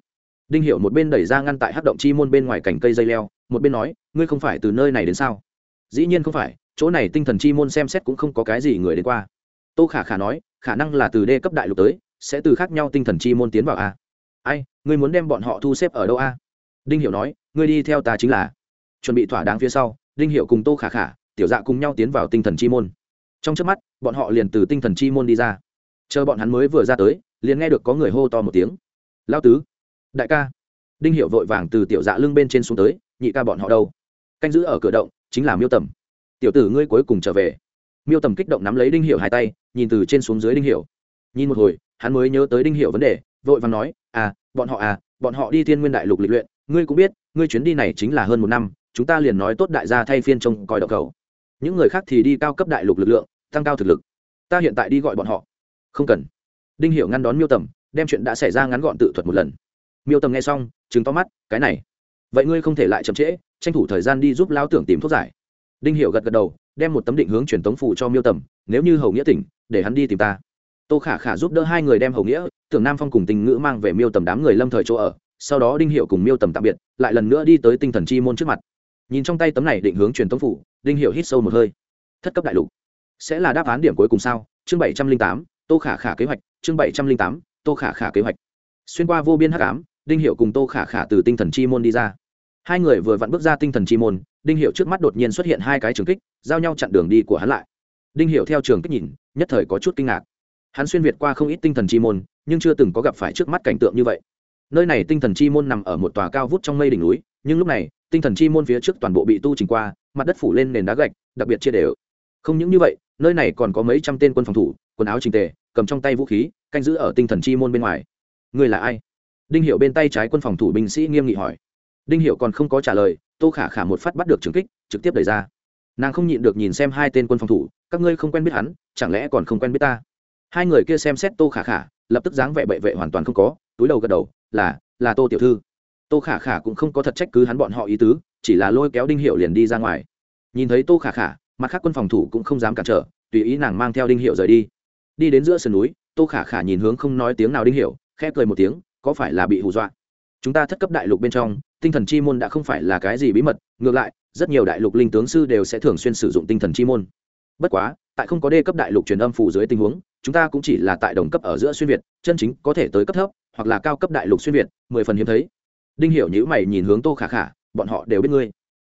Đinh hiệu một bên đẩy ra ngăn tại hát động chi môn bên ngoài cành cây dây leo, một bên nói, ngươi không phải từ nơi này đến sao? Dĩ nhiên không phải, chỗ này tinh thần chi môn xem xét cũng không có cái gì người đến qua. Tô khả khả nói, khả năng là từ đê cấp đại lục tới sẽ từ khác nhau tinh thần chi môn tiến vào a. Ai, ngươi muốn đem bọn họ thu xếp ở đâu a? Đinh hiểu nói, ngươi đi theo ta chính là. Chuẩn bị thỏa đáng phía sau, đinh hiểu cùng tô khả khả, tiểu dạ cùng nhau tiến vào tinh thần chi môn. Trong trước mắt, bọn họ liền từ tinh thần chi môn đi ra. Chờ bọn hắn mới vừa ra tới, liền nghe được có người hô to một tiếng. Lao tứ, đại ca. Đinh hiệu vội vàng từ tiểu dạ lưng bên trên xuống tới, nhị ca bọn họ đâu? Canh giữ ở cửa động, chính là miêu tầm. Tiểu tử ngươi cuối cùng trở về. Miêu tầm kích động nắm lấy đinh hiệu hai tay, nhìn từ trên xuống dưới đinh hiệu nhìn một hồi hắn mới nhớ tới đinh hiệu vấn đề, vội vàng nói à bọn họ à bọn họ đi thiên nguyên đại lục lịch luyện, ngươi cũng biết, ngươi chuyến đi này chính là hơn một năm, chúng ta liền nói tốt đại gia thay phiên trông coi đậu cầu. Những người khác thì đi cao cấp đại lục lực lượng, tăng cao thực lực. Ta hiện tại đi gọi bọn họ. Không cần. Đinh hiệu ngăn đón miêu tầm, đem chuyện đã xảy ra ngắn gọn tự thuật một lần. Miêu tầm nghe xong chứng to mắt, cái này, vậy ngươi không thể lại chậm trễ, tranh thủ thời gian đi giúp lao tưởng tìm thuốc giải. Đinh hiệu gật gật đầu, đem một tấm định hướng truyền tống phụ cho miêu tầm, nếu như hầu nghĩa tỉnh, để hắn đi tìm ta tô khả khả giúp đỡ hai người đem hầu nghĩa, tưởng nam phong cùng tình ngữ mang về miêu tầm đám người lâm thời chỗ ở, sau đó đinh hiệu cùng miêu tầm tạm biệt, lại lần nữa đi tới tinh thần chi môn trước mặt. Nhìn trong tay tấm này định hướng truyền tống phủ, đinh hiệu hít sâu một hơi. Thất cấp đại lục, sẽ là đáp án điểm cuối cùng sao? Chương bảy trăm linh tám, tô khả khả kế hoạch, chương bảy trăm linh tám, tô khả khả kế hoạch. Xuyên qua vô biên hắc ám, đinh hiệu cùng tô khả khả từ tinh thần chi môn đi ra. Hai người vừa vặn bước ra tinh thần chi môn, đinh hiệu trước mắt đột nhiên xuất hiện hai cái trường kích, giao nhau chặn đường đi của hắn lại. Đinh hiệu theo trường kích nhìn, nhất thời có chút kinh ngạc hắn xuyên việt qua không ít tinh thần chi môn, nhưng chưa từng có gặp phải trước mắt cảnh tượng như vậy. Nơi này tinh thần chi môn nằm ở một tòa cao vút trong mây đỉnh núi, nhưng lúc này, tinh thần chi môn phía trước toàn bộ bị tu trình qua, mặt đất phủ lên nền đá gạch, đặc biệt chia đều. Không những như vậy, nơi này còn có mấy trăm tên quân phòng thủ, quần áo trình tề, cầm trong tay vũ khí, canh giữ ở tinh thần chi môn bên ngoài. Người là ai? Đinh hiệu bên tay trái quân phòng thủ binh sĩ nghiêm nghị hỏi. Đinh hiệu còn không có trả lời, tô khả khả một phát bắt được trường kích, trực tiếp đẩy ra. Nàng không nhịn được nhìn xem hai tên quân phòng thủ, các ngươi không quen biết hắn, chẳng lẽ còn không quen biết ta? Hai người kia xem xét tô khả khả, lập tức dáng vẻ bệ vệ hoàn toàn không có, túi đầu gật đầu, là là tô tiểu thư. Tô khả khả cũng không có thật trách cứ hắn bọn họ ý tứ, chỉ là lôi kéo đinh hiệu liền đi ra ngoài. Nhìn thấy tô khả khả, mặt khác quân phòng thủ cũng không dám cản trở, tùy ý nàng mang theo đinh hiệu rời đi. Đi đến giữa sườn núi, tô khả khả nhìn hướng không nói tiếng nào đinh hiệu, khẽ cười một tiếng, có phải là bị hù dọa? Chúng ta thất cấp đại lục bên trong, tinh thần chi môn đã không phải là cái gì bí mật, ngược lại, rất nhiều đại lục linh tướng sư đều sẽ thường xuyên sử dụng tinh thần chi môn bất quá, tại không có đê cấp đại lục truyền âm phủ dưới tình huống, chúng ta cũng chỉ là tại đồng cấp ở giữa xuyên việt, chân chính có thể tới cấp thấp, hoặc là cao cấp đại lục xuyên việt, mười phần hiếm thấy. Đinh hiểu nhữ mày nhìn hướng tô khả khả, bọn họ đều biết ngươi.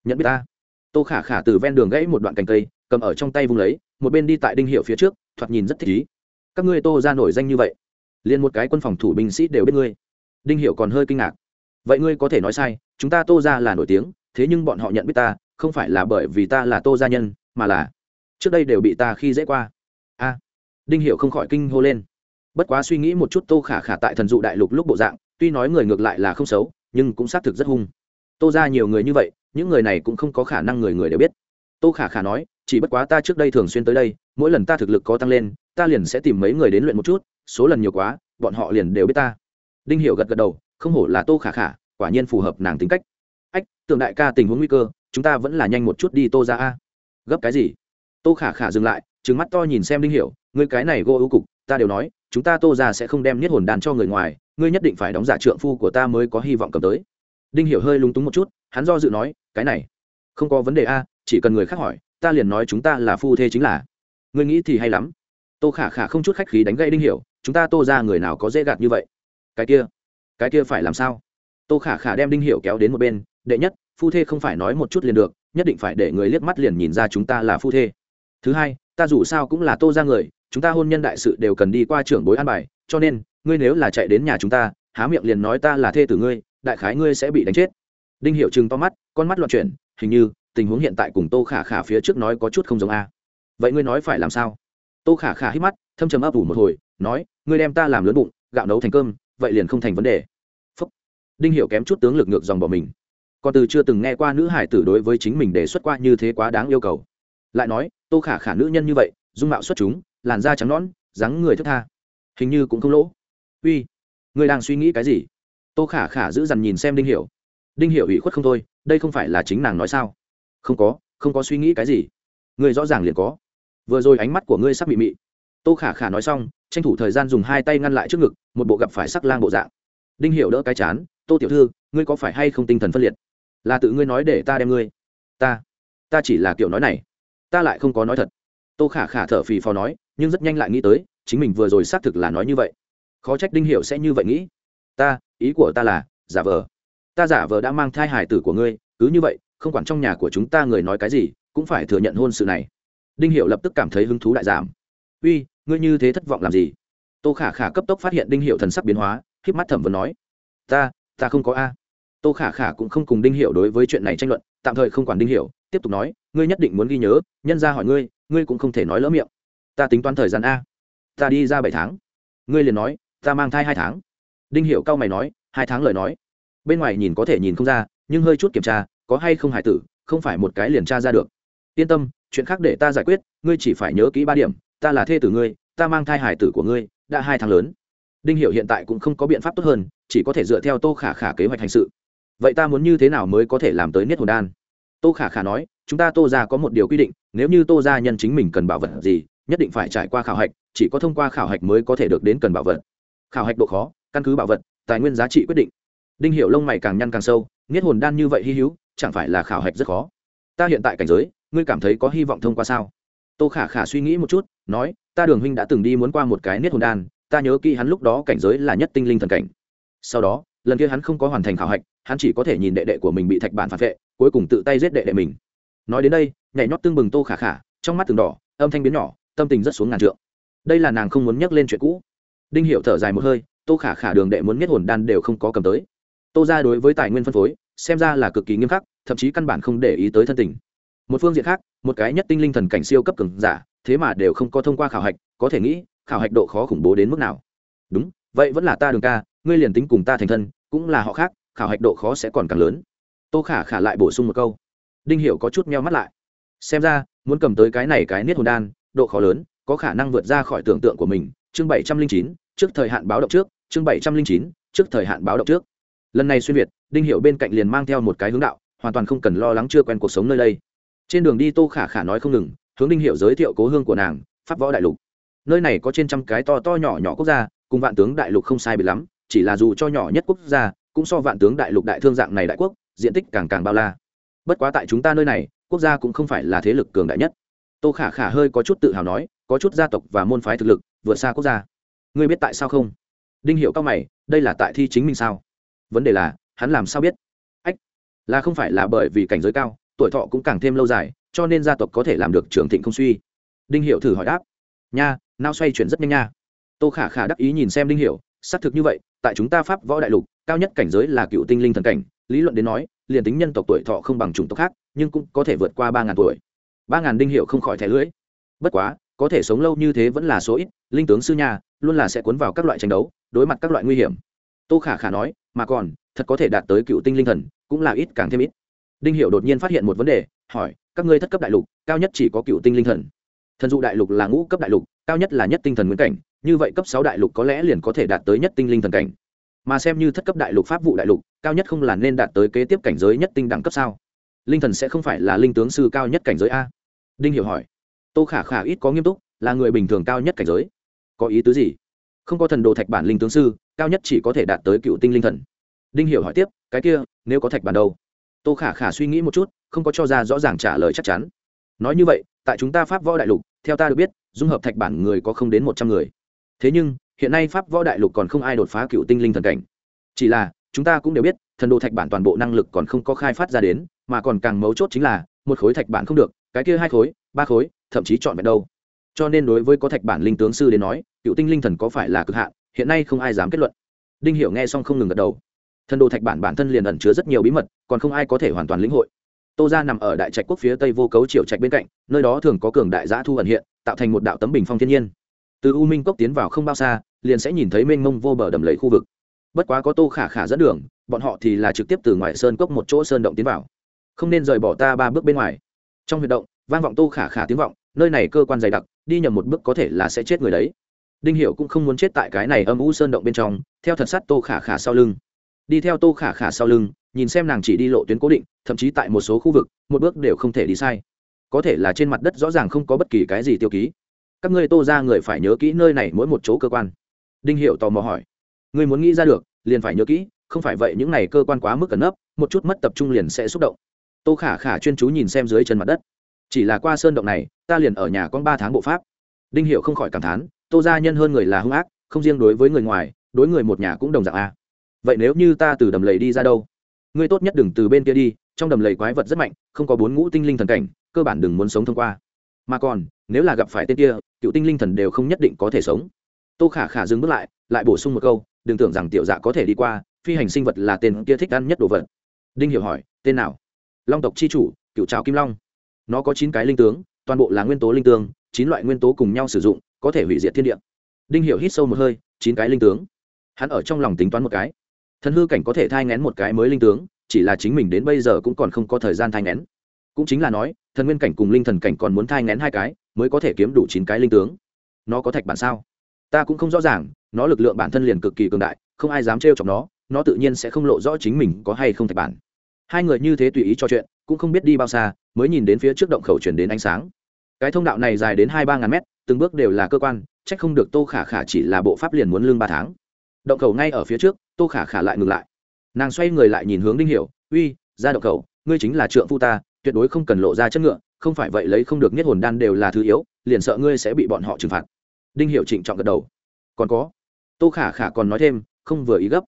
Nhận biết ta. Tô khả khả từ ven đường gãy một đoạn cành cây, cầm ở trong tay vung lấy, một bên đi tại đinh hiểu phía trước, thoạt nhìn rất thích ý. Các ngươi tô ra nổi danh như vậy, liền một cái quân phòng thủ binh sĩ đều biết ngươi. Đinh hiểu còn hơi kinh ngạc. Vậy ngươi có thể nói sai, chúng ta tô ra là nổi tiếng, thế nhưng bọn họ nhận biết ta, không phải là bởi vì ta là tô gia nhân, mà là trước đây đều bị ta khi dễ qua. A, đinh hiểu không khỏi kinh hô lên. Bất quá suy nghĩ một chút, tô khả khả tại thần dụ đại lục lúc bộ dạng, tuy nói người ngược lại là không xấu, nhưng cũng xác thực rất hung. Tô ra nhiều người như vậy, những người này cũng không có khả năng người người đều biết. Tô khả khả nói, chỉ bất quá ta trước đây thường xuyên tới đây, mỗi lần ta thực lực có tăng lên, ta liền sẽ tìm mấy người đến luyện một chút, số lần nhiều quá, bọn họ liền đều biết ta. Đinh hiểu gật gật đầu, không hổ là tô khả khả, quả nhiên phù hợp nàng tính cách. Ách tượng đại ca tình huống nguy cơ, chúng ta vẫn là nhanh một chút đi, tô ra a. Gấp cái gì? Tô khả khả dừng lại, trừng mắt to nhìn xem đinh hiểu, ngươi cái này gô ưu cục, ta đều nói, chúng ta tô ra sẽ không đem niết hồn đàn cho người ngoài, ngươi nhất định phải đóng giả trượng phu của ta mới có hy vọng cầm tới. Đinh hiểu hơi lúng túng một chút, hắn do dự nói, cái này, không có vấn đề a, chỉ cần người khác hỏi, ta liền nói chúng ta là phu thê chính là. Ngươi nghĩ thì hay lắm. Tô khả khả không chút khách khí đánh gây đinh hiểu, chúng ta tô ra người nào có dễ gạt như vậy? Cái kia cái kia phải làm sao? Tô khả khả đem đinh hiểu kéo đến một bên, đệ nhất, phu thê không phải nói một chút liền được, nhất định phải để người liếc mắt liền nhìn ra chúng ta là phu thê thứ hai, ta dù sao cũng là tô ra người, chúng ta hôn nhân đại sự đều cần đi qua trưởng bối an bài, cho nên, ngươi nếu là chạy đến nhà chúng ta, há miệng liền nói ta là thê tử ngươi, đại khái ngươi sẽ bị đánh chết. Đinh hiệu chừng to mắt, con mắt loạn chuyển, hình như, tình huống hiện tại cùng tô khả khả phía trước nói có chút không giống a. Vậy ngươi nói phải làm sao? Tô khả khả hít mắt, thâm trầm ấp ủ một hồi, nói, ngươi đem ta làm lớn bụng, gạo nấu thành cơm, vậy liền không thành vấn đề. Phúc. đinh hiệu kém chút tướng lực ngược dòng bỏ mình. Còn từ chưa từng nghe qua nữ hải tử đối với chính mình đề xuất qua như thế quá đáng yêu cầu lại nói, tô khả khả nữ nhân như vậy, dung mạo xuất chúng, làn da trắng nõn, dáng người thức tha, hình như cũng không lỗ. Uy người đang suy nghĩ cái gì? Tô khả khả giữ dằn nhìn xem đinh hiểu. Đinh hiểu ủy khuất không thôi, đây không phải là chính nàng nói sao? Không có không có suy nghĩ cái gì. Người rõ ràng liền có. Vừa rồi ánh mắt của ngươi sắp bị mị. Tô khả khả nói xong, tranh thủ thời gian dùng hai tay ngăn lại trước ngực, một bộ gặp phải sắc lang bộ dạng. Đinh hiểu đỡ cái chán, tô tiểu thư, ngươi có phải hay không tinh thần phân liệt? Là tự ngươi nói để ta đem ngươi. Ta ta chỉ là kiểu nói này ta lại không có nói thật. Tô khả khả thở phì phò nói, nhưng rất nhanh lại nghĩ tới, chính mình vừa rồi xác thực là nói như vậy. Khó trách đinh hiểu sẽ như vậy nghĩ. Ta, ý của ta là, giả vờ. Ta giả vờ đã mang thai hài tử của ngươi, cứ như vậy, không quản trong nhà của chúng ta người nói cái gì, cũng phải thừa nhận hôn sự này. Đinh hiểu lập tức cảm thấy hứng thú đại giảm. Uy, ngươi như thế thất vọng làm gì? Tô khả khả cấp tốc phát hiện đinh hiểu thần sắc biến hóa khiếp mắt thẩm vấn nói. Ta ta không có a. Tô khả khả cũng không cùng đinh hiểu đối với chuyện này tranh luận, tạm thời không quản đinh hiểu, tiếp tục nói ngươi nhất định muốn ghi nhớ, nhân ra hỏi ngươi ngươi cũng không thể nói lỡ miệng. Ta tính toán thời gian a. Ta đi ra bảy tháng. Ngươi liền nói, ta mang thai hai tháng. Đinh hiểu cao mày nói, hai tháng lời nói. Bên ngoài nhìn có thể nhìn không ra, nhưng hơi chút kiểm tra, có hay không hài tử, không phải một cái liền tra ra được. Yên tâm, chuyện khác để ta giải quyết, ngươi chỉ phải nhớ kỹ ba điểm, ta là thê tử ngươi, ta mang thai hài tử của ngươi, đã hai tháng lớn. Đinh hiểu hiện tại cũng không có biện pháp tốt hơn, chỉ có thể dựa theo tô khả khả kế hoạch hành sự. Vậy ta muốn như thế nào mới có thể làm tới niết hồn đan? Tô khả khả nói chúng ta tô ra có một điều quy định, nếu như tô ra nhân chính mình cần bảo vật gì, nhất định phải trải qua khảo hạch, chỉ có thông qua khảo hạch mới có thể được đến cần bảo vật. Khảo hạch độ khó, căn cứ bảo vật, tài nguyên giá trị quyết định. Đinh hiệu lông mày càng nhăn càng sâu, nghiết hồn đan như vậy hy hữu, chẳng phải là khảo hạch rất khó? Ta hiện tại cảnh giới, ngươi cảm thấy có hy vọng thông qua sao? Tô khả khả suy nghĩ một chút, nói, ta đường huynh đã từng đi muốn qua một cái niết hồn đan, ta nhớ kỹ hắn lúc đó cảnh giới là nhất tinh linh thần cảnh. Sau đó, lần kia hắn không có hoàn thành khảo hạch, hắn chỉ có thể nhìn đệ đệ của mình bị thạch bản phản vệ, cuối cùng tự tay giết đệ đệ mình nói đến đây, nhảy nhót tương bừng tô khả khả, trong mắt từng đỏ, âm thanh biến nhỏ, tâm tình rất xuống ngàn trượng. Đây là nàng không muốn nhắc lên chuyện cũ. Đinh hiệu thở dài một hơi, tô khả khả đường đệ muốn nhất hồn đan đều không có cầm tới. Tô ra đối với tài nguyên phân phối, xem ra là cực kỳ nghiêm khắc, thậm chí căn bản không để ý tới thân tình. Một phương diện khác, một cái nhất tinh linh thần cảnh siêu cấp cường giả, thế mà đều không có thông qua khảo hạch, có thể nghĩ, khảo hạch độ khó khủng bố đến mức nào. Đúng, vậy vẫn là ta đường ca, ngươi liền tính cùng ta thành thân, cũng là họ khác, khảo hạch độ khó sẽ còn càng lớn. Tô khả khả lại bổ sung một câu đinh hiểu có chút meo mắt lại. Xem ra, muốn cầm tới cái này cái niết hồn đan, độ khó lớn, có khả năng vượt ra khỏi tưởng tượng của mình. Chương bảy trăm linh chín, trước thời hạn báo động trước. Chương bảy trăm linh chín, trước thời hạn báo động trước. Lần này xuyên việt, đinh hiệu bên cạnh liền mang theo một cái hướng đạo, hoàn toàn không cần lo lắng chưa quen cuộc sống nơi đây. Trên đường đi tô khả khả nói không ngừng, hướng đinh hiệu giới thiệu cố hương của nàng, pháp võ đại lục. Nơi này có trên trăm cái to to nhỏ nhỏ quốc gia, cùng vạn tướng đại lục không sai biệt lắm, chỉ là dù cho nhỏ nhất quốc gia, cũng so vạn tướng đại lục đại thương dạng này đại quốc, diện tích càng càng bao la bất quá tại chúng ta nơi này, quốc gia cũng không phải là thế lực cường đại nhất. Tô khả khả hơi có chút tự hào nói, có chút gia tộc và môn phái thực lực, vượt xa quốc gia. Ngươi biết tại sao không? Đinh hiệu cao mày, đây là tại thi chính mình sao? Vấn đề là, hắn làm sao biết? Ách, là không phải là bởi vì cảnh giới cao, tuổi thọ cũng càng thêm lâu dài, cho nên gia tộc có thể làm được trưởng thịnh không suy. Đinh hiệu thử hỏi đáp. Nha, nao xoay chuyển rất nhanh nha. Tô khả khả đắc ý nhìn xem đinh hiệu, xác thực như vậy, tại chúng ta pháp võ đại lục, cao nhất cảnh giới là cựu tinh linh thần cảnh, lý luận đến nói liền tính nhân tộc tuổi thọ không bằng chủng tộc khác, nhưng cũng có thể vượt qua ba ngàn tuổi. Ba ngàn đinh hiệu không khỏi thẻ lưỡi. Bất quá, có thể sống lâu như thế vẫn là số ít, linh tướng sư nhà luôn là sẽ cuốn vào các loại tranh đấu, đối mặt các loại nguy hiểm. Tô khả khả nói, mà còn, thật có thể đạt tới cựu tinh linh thần, cũng là ít càng thêm ít. Đinh hiệu đột nhiên phát hiện một vấn đề, hỏi, các ngươi thất cấp đại lục, cao nhất chỉ có cựu tinh linh thần. Thần dụ đại lục là ngũ cấp đại lục, cao nhất là nhất tinh thần nguyên cảnh, như vậy cấp sáu đại lục có lẽ liền có thể đạt tới nhất tinh linh thần cảnh mà xem như thất cấp đại lục pháp vụ đại lục, cao nhất không là nên đạt tới kế tiếp cảnh giới nhất tinh đẳng cấp sao? Linh thần sẽ không phải là linh tướng sư cao nhất cảnh giới a? Đinh hiểu hỏi. Tô khả khả ít có nghiêm túc, là người bình thường cao nhất cảnh giới. Có ý tứ gì? Không có thần đồ thạch bản linh tướng sư, cao nhất chỉ có thể đạt tới cựu tinh linh thần. Đinh hiểu hỏi tiếp, cái kia, nếu có thạch bản đâu? Tô khả khả suy nghĩ một chút, không có cho ra rõ ràng trả lời chắc chắn. Nói như vậy, tại chúng ta pháp võ đại lục, theo ta được biết, dung hợp thạch bản người có không đến một trăm người. Thế nhưng hiện nay pháp võ đại lục còn không ai đột phá cựu tinh linh thần cảnh. Chỉ là, chúng ta cũng đều biết, thần đồ thạch bản toàn bộ năng lực còn không có khai phát ra đến, mà còn càng mấu chốt chính là, một khối thạch bản không được, cái kia hai khối, ba khối, thậm chí chọn vẹn đâu. Cho nên đối với có thạch bản linh tướng sư đến nói, cựu tinh linh thần có phải là cực hạn, hiện nay không ai dám kết luận. Đinh hiểu nghe xong không ngừng gật đầu. Thần đồ thạch bản bản thân liền ẩn chứa rất nhiều bí mật, còn không ai có thể hoàn toàn lĩnh hội. Tô gia nằm ở đại trạch quốc phía tây vô cấu triều trạch bên cạnh, nơi đó thường có cường đại giã thu ẩn hiện, tạo thành một đạo tấm bình phong thiên nhiên từ u minh cốc tiến vào không bao xa, liền sẽ nhìn thấy mênh mông vô bờ đầm lầy khu vực. Bất quá có tô khả khả dẫn đường, bọn họ thì là trực tiếp từ ngoài sơn cốc một chỗ sơn động tiến vào. Không nên rời bỏ ta ba bước bên ngoài. Trong huyệt động, vang vọng tô khả khả tiếng vọng, nơi này cơ quan dày đặc, đi nhầm một bước có thể là sẽ chết người đấy. Đinh hiệu cũng không muốn chết tại cái này âm u sơn động bên trong, theo thật sát tô khả khả sau lưng. Đi theo tô khả khả sau lưng, nhìn xem nàng chỉ đi lộ tuyến cố định, thậm chí tại một số khu vực, một bước đều không thể đi sai. Có thể là trên mặt đất rõ ràng không có bất kỳ cái gì tiêu ký các ngươi tô ra người phải nhớ kỹ nơi này mỗi một chỗ cơ quan. Đinh hiệu tò mò hỏi. Ngươi muốn nghĩ ra được, liền phải nhớ kỹ, không phải vậy những này cơ quan quá mức cẩn nấp, một chút mất tập trung liền sẽ xúc động. Tô khả khả chuyên chú nhìn xem dưới chân mặt đất. Chỉ là qua sơn động này, ta liền ở nhà con ba tháng bộ pháp. Đinh hiệu không khỏi cảm thán, tô gia nhân hơn người là hung ác, không riêng đối với người ngoài, đối người một nhà cũng đồng dạng a. Vậy nếu như ta từ đầm lầy đi ra đâu? Ngươi tốt nhất đừng từ bên kia đi, trong đầm lầy quái vật rất mạnh, không có bốn ngũ tinh linh thần cảnh, cơ bản đừng muốn sống thông qua. Mà còn nếu là gặp phải tên kia, cựu tinh linh thần đều không nhất định có thể sống. Tô khả khả dừng bước lại lại bổ sung một câu, đừng tưởng rằng tiểu dạ có thể đi qua, phi hành sinh vật là tên kia thích ăn nhất đồ vật. Đinh hiểu hỏi, tên nào? Long tộc chi chủ, cựu trào kim long. Nó có chín cái linh tướng, toàn bộ là nguyên tố linh tướng chín loại nguyên tố cùng nhau sử dụng, có thể hủy diệt thiên địa. Đinh hiểu hít sâu một hơi, chín cái linh tướng? Hắn ở trong lòng tính toán một cái. Thần hư cảnh có thể thai ngén một cái mới linh tướng, chỉ là chính mình đến bây giờ cũng còn không có thời gian thai ngén cũng chính là nói, thần nguyên cảnh cùng linh thần cảnh còn muốn thai ngén hai cái, mới có thể kiếm đủ chín cái linh tướng. Nó có thạch bản sao? Ta cũng không rõ ràng, nó lực lượng bản thân liền cực kỳ cường đại, không ai dám trêu chọc nó nó tự nhiên sẽ không lộ rõ chính mình có hay không thạch bản. Hai người như thế tùy ý trò chuyện, cũng không biết đi bao xa, mới nhìn đến phía trước động khẩu chuyển đến ánh sáng. Cái thông đạo này dài đến hai ba ngàn mét, từng bước đều là cơ quan c h ắ c không được tô khả khả chỉ là bộ pháp liền muốn lương ba tháng. Động khẩu ngay ở phía trước, tô khả khả lại ngừng lại. Nàng xoay người lại nhìn hướng đinh hiểu, uy, ra động khẩu, ngươi chính là trượng phu ta tuyệt đối không cần lộ ra chất ngựa, không phải vậy lấy không được niết hồn đan đều là thứ yếu, liền sợ ngươi sẽ bị bọn họ trừng phạt. Đinh hiểu trịnh trọng gật đầu. Còn có. Tô khả khả còn nói thêm, không vừa ý gấp.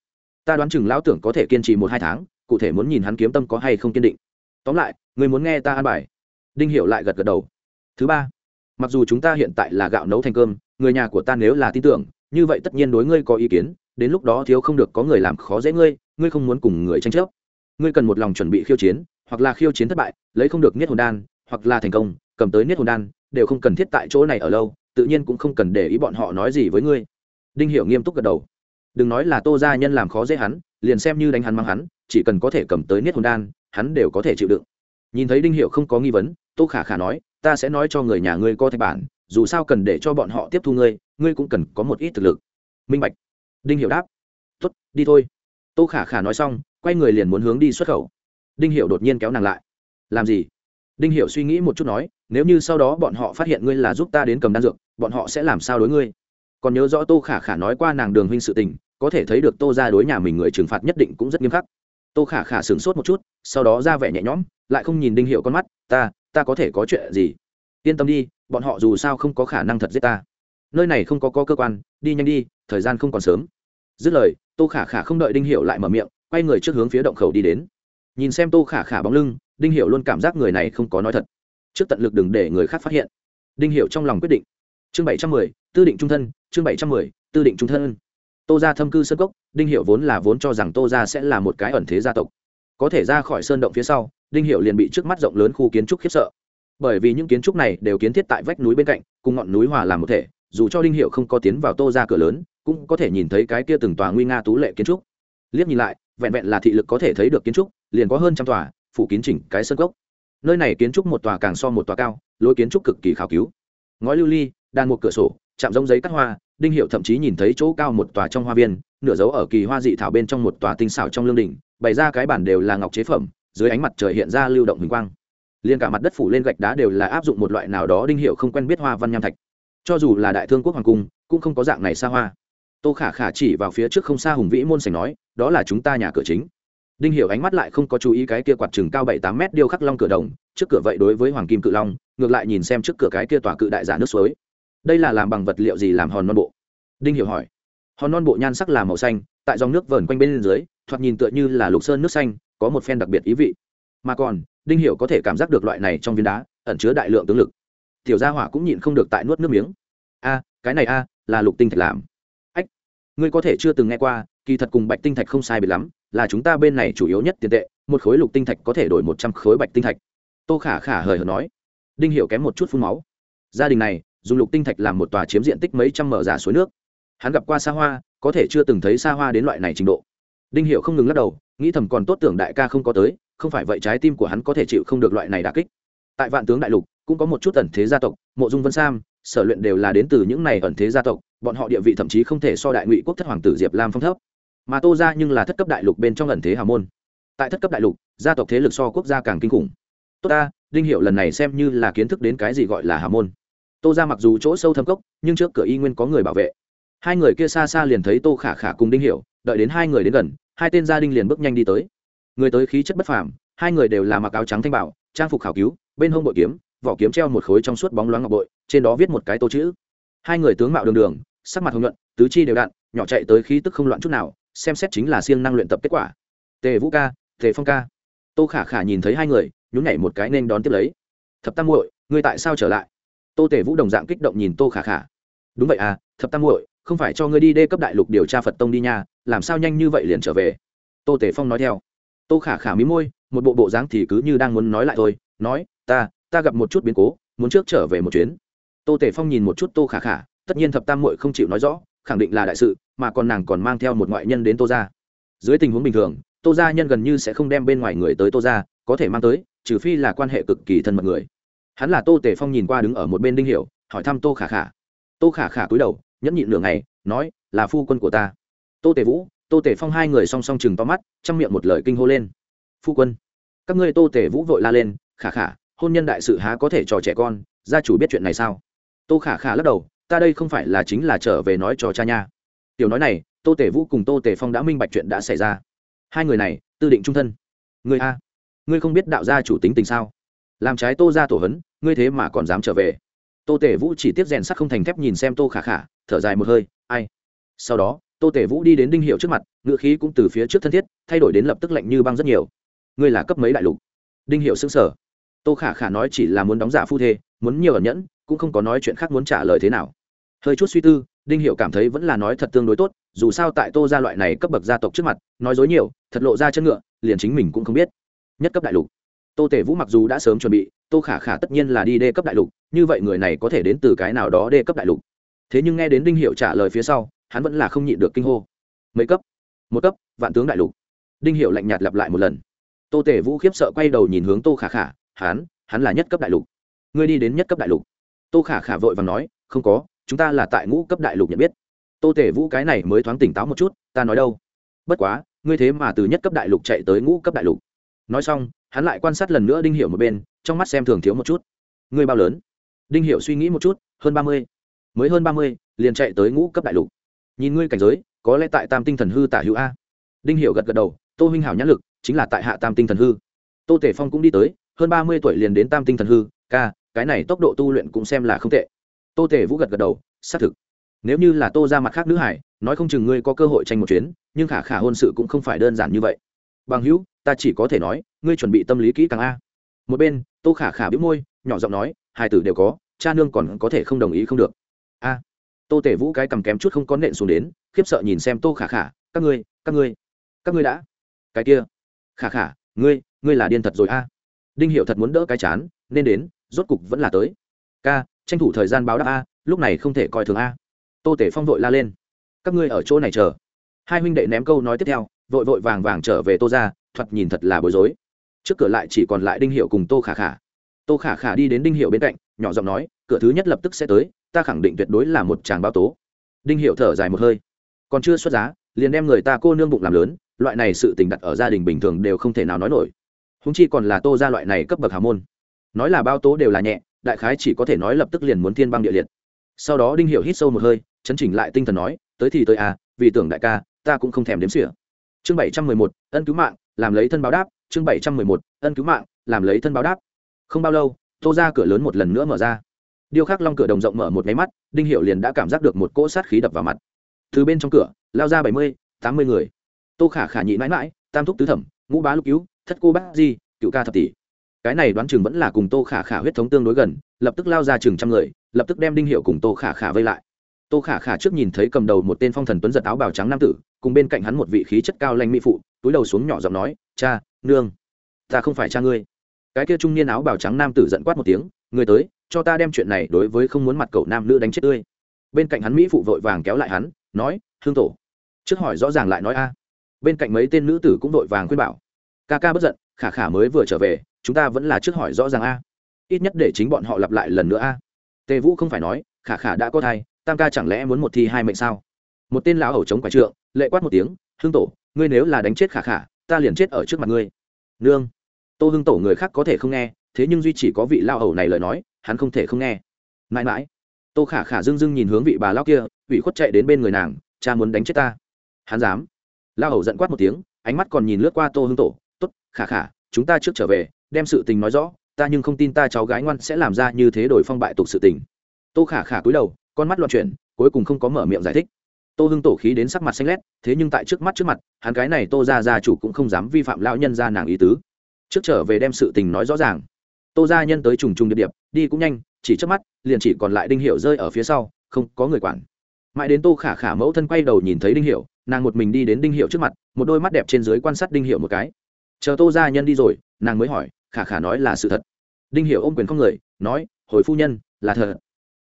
Ta đoán chừng lão tưởng có thể kiên trì một hai tháng, cụ thể muốn nhìn hắn kiếm tâm có hay không kiên định. Tóm lại người muốn nghe ta an bài. Đinh hiểu lại gật gật đầu. Thứ ba, mặc dù chúng ta hiện tại là gạo nấu thành cơm, người nhà của ta nếu là tin tưởng, như vậy tất nhiên đối ngươi có ý kiến, đến lúc đó thiếu không được có người làm khó dễ ngươi ngươi không muốn cùng người tranh chấp. Ngươi cần một lòng chuẩn bị khiêu chiến hoặc là khiêu chiến thất bại, lấy không được niết hồn đan, hoặc là thành công, cầm tới niết hồn đan, đều không cần thiết tại chỗ này ở lâu, tự nhiên cũng không cần để ý bọn họ nói gì với ngươi. Đinh hiểu nghiêm túc gật đầu. Đừng nói là tô gia nhân làm khó dễ hắn, liền xem như đánh hắn mang hắn, chỉ cần có thể cầm tới niết hồn đan, hắn đều có thể chịu đựng. Nhìn thấy đinh hiệu không có nghi vấn, tô khả khả nói, ta sẽ nói cho người nhà ngươi có thạch bản, dù sao cần để cho bọn họ tiếp thu ngươi ngươi cũng cần có một ít thực lực. Minh bạch. Đinh hiệu đáp. Tốt, đi thôi. Tô khả khả nói xong, quay người liền muốn hướng đi xuất khẩu đinh hiệu đột nhiên kéo nàng lại. Làm gì? Đinh hiệu suy nghĩ một chút nói nếu như sau đó bọn họ phát hiện ngươi là giúp ta đến cầm đan dược bọn họ sẽ làm sao đối ngươi? Còn nhớ rõ tô khả khả nói qua nàng đường huynh sự tình có thể thấy được tô ra đối nhà mình người trừng phạt nhất định cũng rất nghiêm khắc. Tô khả khả sửng sốt một chút sau đó ra vẻ nhẹ nhõm lại không nhìn đinh hiệu con mắt ta ta có thể có chuyện gì? Yên tâm đi bọn họ dù sao không có khả năng thật giết ta. Nơi này không có, có cơ quan đi nhanh đi thời gian không còn sớm. Dứt lời tô khả khả không đợi đinh hiệu lại mở miệng quay người trước hướng phía động khẩu đi đến nhìn xem tô khả khả bóng lưng, đinh hiệu luôn cảm giác người này không có nói thật. Trước tận lực đừng để người khác phát hiện. Đinh hiệu trong lòng quyết định. Chương bảy trăm mười, tư định trung thân, chương bảy trăm mười, tư định trung thân. Tô ra thâm cư sơn cốc, đinh hiệu vốn là vốn cho rằng tô ra sẽ là một cái ẩn thế gia tộc. Có thể ra khỏi sơn động phía sau, đinh hiệu liền bị trước mắt rộng lớn khu kiến trúc khiếp sợ. Bởi vì những kiến trúc này đều kiến thiết tại vách núi bên cạnh, cùng ngọn núi hòa làm một thể, dù cho đinh hiệu không có tiến vào tô ra cửa lớn, cũng có thể nhìn thấy cái kia từng tòa nguy nga tú lệ kiến trúc. Liếc nhìn lại vẹn vẹn là thị lực có thể thấy được kiến trúc, liền có hơn trăm tòa, phủ kiến chỉnh cái sân gốc nơi này kiến trúc một tòa càng so một tòa cao, lối kiến trúc cực kỳ khảo cứu. Ngói lưu ly đàn một cửa sổ, chạm giống giấy cắt hoa, đinh hiệu thậm chí nhìn thấy chỗ cao một tòa trong hoa viên, nửa dấu ở kỳ hoa dị thảo bên trong một tòa tinh xảo trong lương đỉnh, bày ra cái bản đều là ngọc chế phẩm, dưới ánh mặt trời hiện ra lưu động hình quang. Liền cả mặt đất phủ lên gạch đá đều là áp dụng một loại nào đó đinh hiệu không quen biết hoa văn nham thạch. Cho dù là đại thương quốc hoàng cung, cũng không có dạng này xa hoa. Tô khả khả chỉ vào phía trước không xa hùng vĩ môn sành nói đó là chúng ta nhà cửa chính. Đinh Hiểu ánh mắt lại không có chú ý cái kia quạt chừng cao bảy tám mét điêu khắc long cửa đồng, trước cửa vậy đối với hoàng kim cự long, ngược lại nhìn xem trước cửa cái kia tòa cự đại giả nước suối. Đây là làm bằng vật liệu gì làm hòn non bộ? Đinh hiểu hỏi. Hòn non bộ nhan sắc là màu xanh, tại dòng nước vờn quanh bên dưới, thoạt nhìn tựa như là lục sơn nước xanh, có một phen đặc biệt ý vị. Mà còn, đinh hiểu có thể cảm giác được loại này trong viên đá, ẩn chứa đại lượng tướng lực. Tiểu gia hỏa cũng nhịn không được tại nuốt nước miếng. A, cái này a, là lục tinh thạch làm. Ách, ngươi có thể chưa từng nghe qua kỳ thật cùng bạch tinh thạch không sai biệt lắm, là chúng ta bên này chủ yếu nhất tiền tệ, một khối lục tinh thạch có thể đổi một trăm khối bạch tinh thạch. Tô khả khả hời hợt nói. Đinh hiểu kém một chút phun máu. Gia đình này, dùng lục tinh thạch làm một tòa chiếm diện tích mấy trăm mở giả suối nước. Hắn gặp qua xa hoa, có thể chưa từng thấy xa hoa đến loại này trình độ. Đinh hiểu không ngừng lắc đầu, nghĩ thầm còn tốt tưởng đại ca không có tới, không phải vậy trái tim của hắn có thể chịu không được loại này đả kích. Tại vạn tướng đại lục, cũng có một chút ẩn thế gia tộc, mộ dung vân sam, sở luyện đều là đến từ những này ẩn thế gia tộc, bọn họ địa vị thậm chí không thể so đại ngụy quốc thất hoàng tử diệp lam phong thấp mà tô ra nhưng là thất cấp đại lục bên trong ẩn thế hào môn. Tại thất cấp đại lục, gia tộc thế lực so quốc gia càng kinh khủng. Tốt ta, đinh hiệu lần này xem như là kiến thức đến cái gì gọi là hào môn. Tô ra mặc dù chỗ sâu thâm cốc, nhưng trước cửa y nguyên có người bảo vệ. Hai người kia xa xa liền thấy tô khả khả cùng đinh hiệu, đợi đến hai người đến gần, hai tên gia đình liền bước nhanh đi tới. Người tới khí chất bất phàm, hai người đều là mặc áo trắng thanh bảo, trang phục khảo cứu, bên hông bội kiếm, vỏ kiếm treo một khối trong suốt bóng loáng ngọc bội, trên đó viết một cái tô chữ. Hai người tướng mạo đường đường, sắc mặt hồng nhuận, tứ chi đều đặn, nhỏ chạy tới khí tức không loạn chút nào xem xét chính là siêng năng luyện tập kết quả. Tề vũ ca, tề phong ca. Tô khả khả nhìn thấy hai người, nhún nhảy một cái nên đón tiếp lấy. Thập tam muội, ngươi tại sao trở lại? Tô tề vũ đồng dạng kích động nhìn tô khả khả. Đúng vậy à thập tam muội, không phải cho ngươi đi đê cấp đại lục điều tra phật tông đi nha, làm sao nhanh như vậy liền trở về? Tô tề phong nói theo. Tô khả khả mí môi, một bộ bộ dáng thì cứ như đang muốn nói lại thôi, nói, ta ta gặp một chút biến cố, muốn trước trở về một chuyến. Tô tề phong nhìn một chút tô khả khả, tất nhiên thập tam muội không chịu nói rõ khẳng định là đại sự, mà còn nàng còn mang theo một ngoại nhân đến tô ra dưới tình huống bình thường, tô gia nhân gần như sẽ không đem bên ngoài người tới tô gia, có thể mang tới, trừ phi là quan hệ cực kỳ thân mật người. Hắn là tô tề phong nhìn qua đứng ở một bên đinh hiểu, hỏi thăm tô khả khả. Tô khả khả cúi đầu, nhẫn nhịn nửa ngày, nói, là phu quân của ta. Tô tề vũ, tô tề phong hai người song song chừng to mắt, trong miệng một lời kinh hô lên. Phu quân, các ngươi tô tề vũ vội la lên, khả khả, hôn nhân đại sự há có thể trò trẻ con, gia chủ biết chuyện này sao tô khả khả lắc đầu ta đây không phải là chính là trở về nói cho cha nha. Tiểu nói này, tô tể vũ cùng tô tể phong đã minh bạch chuyện đã xảy ra. Hai người này, tư định trung thân. Người a, ngươi không biết đạo gia chủ tính tình sao? Làm trái tô ra tổ hấn, ngươi thế mà còn dám trở về. Tô tể vũ chỉ tiếp rèn sắt không thành thép nhìn xem tô khả khả, thở dài một hơi, ai? Sau đó, tô tể vũ đi đến đinh hiệu trước mặt ngựa khí cũng từ phía trước thân thiết, thay đổi đến lập tức lạnh như băng rất nhiều. Ngươi là cấp mấy đại lục? Đinh hiệu xứng sở tô khả khả nói chỉ là muốn đóng giả phu thê, muốn nhiều ẩn nhẫn cũng không có nói chuyện khác muốn trả lời thế nào. Hơi chút suy tư, đinh hiệu cảm thấy vẫn là nói thật tương đối tốt, dù sao tại tô gia loại này cấp bậc gia tộc trước mặt, nói dối nhiều, thật lộ ra chân ngựa, liền chính mình cũng không biết. Nhất cấp đại lục. Tô tể vũ mặc dù đã sớm chuẩn bị, tô khả khả tất nhiên là đi đê cấp đại lục, như vậy người này có thể đến từ cái nào đó đê cấp đại lục. Thế nhưng nghe đến đinh hiệu trả lời phía sau, hắn vẫn là không nhịn được kinh hô. Mấy cấp? Một cấp, vạn tướng đại lục. Đinh hiệu lạnh nhạt lặp lại một lần. Tô tể vũ khiếp sợ quay đầu nhìn hướng tô khả khả, hắn hắn là nhất cấp đại lục. Ngươi đi đến nhất cấp đại lục tô khả khả vội và nói, không có, chúng ta là tại ngũ cấp đại lục nhận biết. Tô tể vũ cái này mới thoáng tỉnh táo một chút, ta nói đâu? Bất quá, ngươi thế mà từ nhất cấp đại lục chạy tới ngũ cấp đại lục. Nói xong, hắn lại quan sát lần nữa đinh Hiểu một bên, trong mắt xem thường thiếu một chút. Ngươi bao lớn? Đinh Hiểu suy nghĩ một chút, hơn ba mươi. Mới hơn ba mươi, liền chạy tới ngũ cấp đại lục. Nhìn ngươi cảnh giới, có lẽ tại tam tinh thần hư tả hữu a. Đinh Hiểu gật gật đầu, tô huynh hảo nhãn lực, chính là tại hạ tam tinh thần hư. Tô tể phong cũng đi tới, hơn ba mươi tuổi liền đến tam tinh thần hư, ca cái này tốc độ tu luyện cũng xem là không tệ. Tô tề vũ gật gật đầu, xác thực. Nếu như là tô ra mặt khác nữ hải, nói không chừng ngươi có cơ hội tranh một chuyến, nhưng khả khả hôn sự cũng không phải đơn giản như vậy. Bằng hữu, ta chỉ có thể nói, ngươi chuẩn bị tâm lý kỹ càng a. Một bên, tô khả khả biết môi, nhỏ giọng nói, hai tử đều có, cha nương còn có thể không đồng ý không được. A. Tô tể vũ cái cầm kém chút không có nện xuống đến, khiếp sợ nhìn xem tô khả khả, các ngươi các ngươi các ngươi đã. Cái kia. Khả khả, ngươi ngươi là điên thật rồi a. Đinh hiệu thật muốn đỡ cái chán, nên đến rốt cục vẫn là tới. Ca, tranh thủ thời gian báo đáp a, lúc này không thể coi thường a. Tô tể phong vội la lên. Các ngươi ở chỗ này chờ. Hai huynh đệ ném câu nói tiếp theo, vội vội vàng vàng trở về tô ra, thoạt nhìn thật là bối rối. Trước cửa lại chỉ còn lại đinh hiệu cùng tô khả khả. Tô khả khả đi đến đinh hiệu bên cạnh, nhỏ giọng nói, cửa thứ nhất lập tức sẽ tới, ta khẳng định tuyệt đối là một chàng báo tố. Đinh hiệu thở dài một hơi. Còn chưa xuất giá, liền đem người ta cô nương bụng làm lớn, loại này sự tình đặt ở gia đình bình thường đều không thể nào nói nổi. Húng chi còn là tô ra loại này cấp bậc hào môn nói là bao tố đều là nhẹ, đại khái chỉ có thể nói lập tức liền muốn thiên băng địa liệt. Sau đó đinh hiệu hít sâu một hơi, chấn chỉnh lại tinh thần nói, tới thì tới à vì tưởng đại ca, ta cũng không thèm đếm xỉa. Chương bảy trăm mười một, ân cứu mạng, làm lấy thân báo đáp. Chương bảy trăm mười một, ân cứu mạng, làm lấy thân báo đáp. Không bao lâu, tô ra cửa lớn một lần nữa mở ra. Điêu khắc long cửa đồng rộng mở một máy mắt, đinh hiệu liền đã cảm giác được một cỗ sát khí đập vào mặt. Từ bên trong cửa, lao ra bảy mươi, tám mươi người. Tô khả khả nhị mãi mãi, tam thúc tứ thẩm, ngũ bá lục cứu, thất cô bác di, cựu ca thập tỷ cái này đoán chừng vẫn là cùng tô khả khả huyết thống tương đối gần, lập tức lao ra chừng trăm người, lập tức đem đinh hiệu cùng tô khả khả vây lại. Tô khả khả trước nhìn thấy cầm đầu một tên phong thần tuấn giật áo bào trắng nam tử, cùng bên cạnh hắn một vị khí chất cao lanh mỹ phụ, túi đầu xuống nhỏ giọng nói, cha, nương, ta không phải cha ngươi. Cái kia trung niên áo bào trắng nam tử giận quát một tiếng người tới, cho ta đem chuyện này đối với không muốn mặt cậu nam nữ đánh chết tươi bên cạnh hắn mỹ phụ vội vàng kéo lại hắn, nói, hương tổ. Trước hỏi rõ ràng lại nói a. Bên cạnh mấy tên nữ tử cũng vội vàng khuyên bảo. Ca ca bất giận, khả khả mới vừa trở về chúng ta vẫn là trước hỏi rõ ràng a. Ít nhất để chính bọn họ lặp lại lần nữa a. Tề vũ không phải nói, khả khả đã có thai, tam ca chẳng lẽ muốn một thi hai mệnh sao? Một tên lão hầu chống quả trượng, lệ quát một tiếng hương tổ, ngươi nếu là đánh chết khả khả, ta liền chết ở trước mặt ngươi. Nương. Tô hưng tổ người khác có thể không nghe, thế nhưng duy chỉ có vị lao hầu này lời nói, hắn không thể không nghe. Mãi mãi. Tô khả khả dưng dưng nhìn hướng vị bà lao kia vị khuất chạy đến bên người nàng, cha muốn đánh chết ta. Hắn dám. Lao hầu giận quát một tiếng, ánh mắt còn nhìn lướt qua tô hưng tổ t ố t khả khả, chúng ta trước trở về đem sự tình nói rõ, ta nhưng không tin ta cháu gái ngoan sẽ làm ra như thế đổi phong bại tục sự tình. Tô khả khả cúi đầu, con mắt loạn chuyển, cuối cùng không có mở miệng giải thích. Tô hưng tổ khí đến sắc mặt xanh lét, thế nhưng tại trước mắt trước mặt, hắn cái này tô ra gia chủ cũng không dám vi phạm lão nhân ra nàng ý tứ. Trước trở về đem sự tình nói rõ ràng. Tô gia nhân tới trùng trùng điệp điệp đi cũng nhanh, chỉ trước mắt, liền chỉ còn lại đinh hiệu rơi ở phía sau, không có người quản. Mãi đến tô khả khả mẫu thân quay đầu nhìn thấy đinh hiệu nàng một mình đi đến đinh hiệu trước mặt, một đôi mắt đẹp trên dưới quan sát đinh hiệu một cái. Chờ tô gia nhân đi rồi, nàng mới hỏi khả khả nói là sự thật. Đinh Hiểu ôm quyền không người, nói, hồi phu nhân, là thật.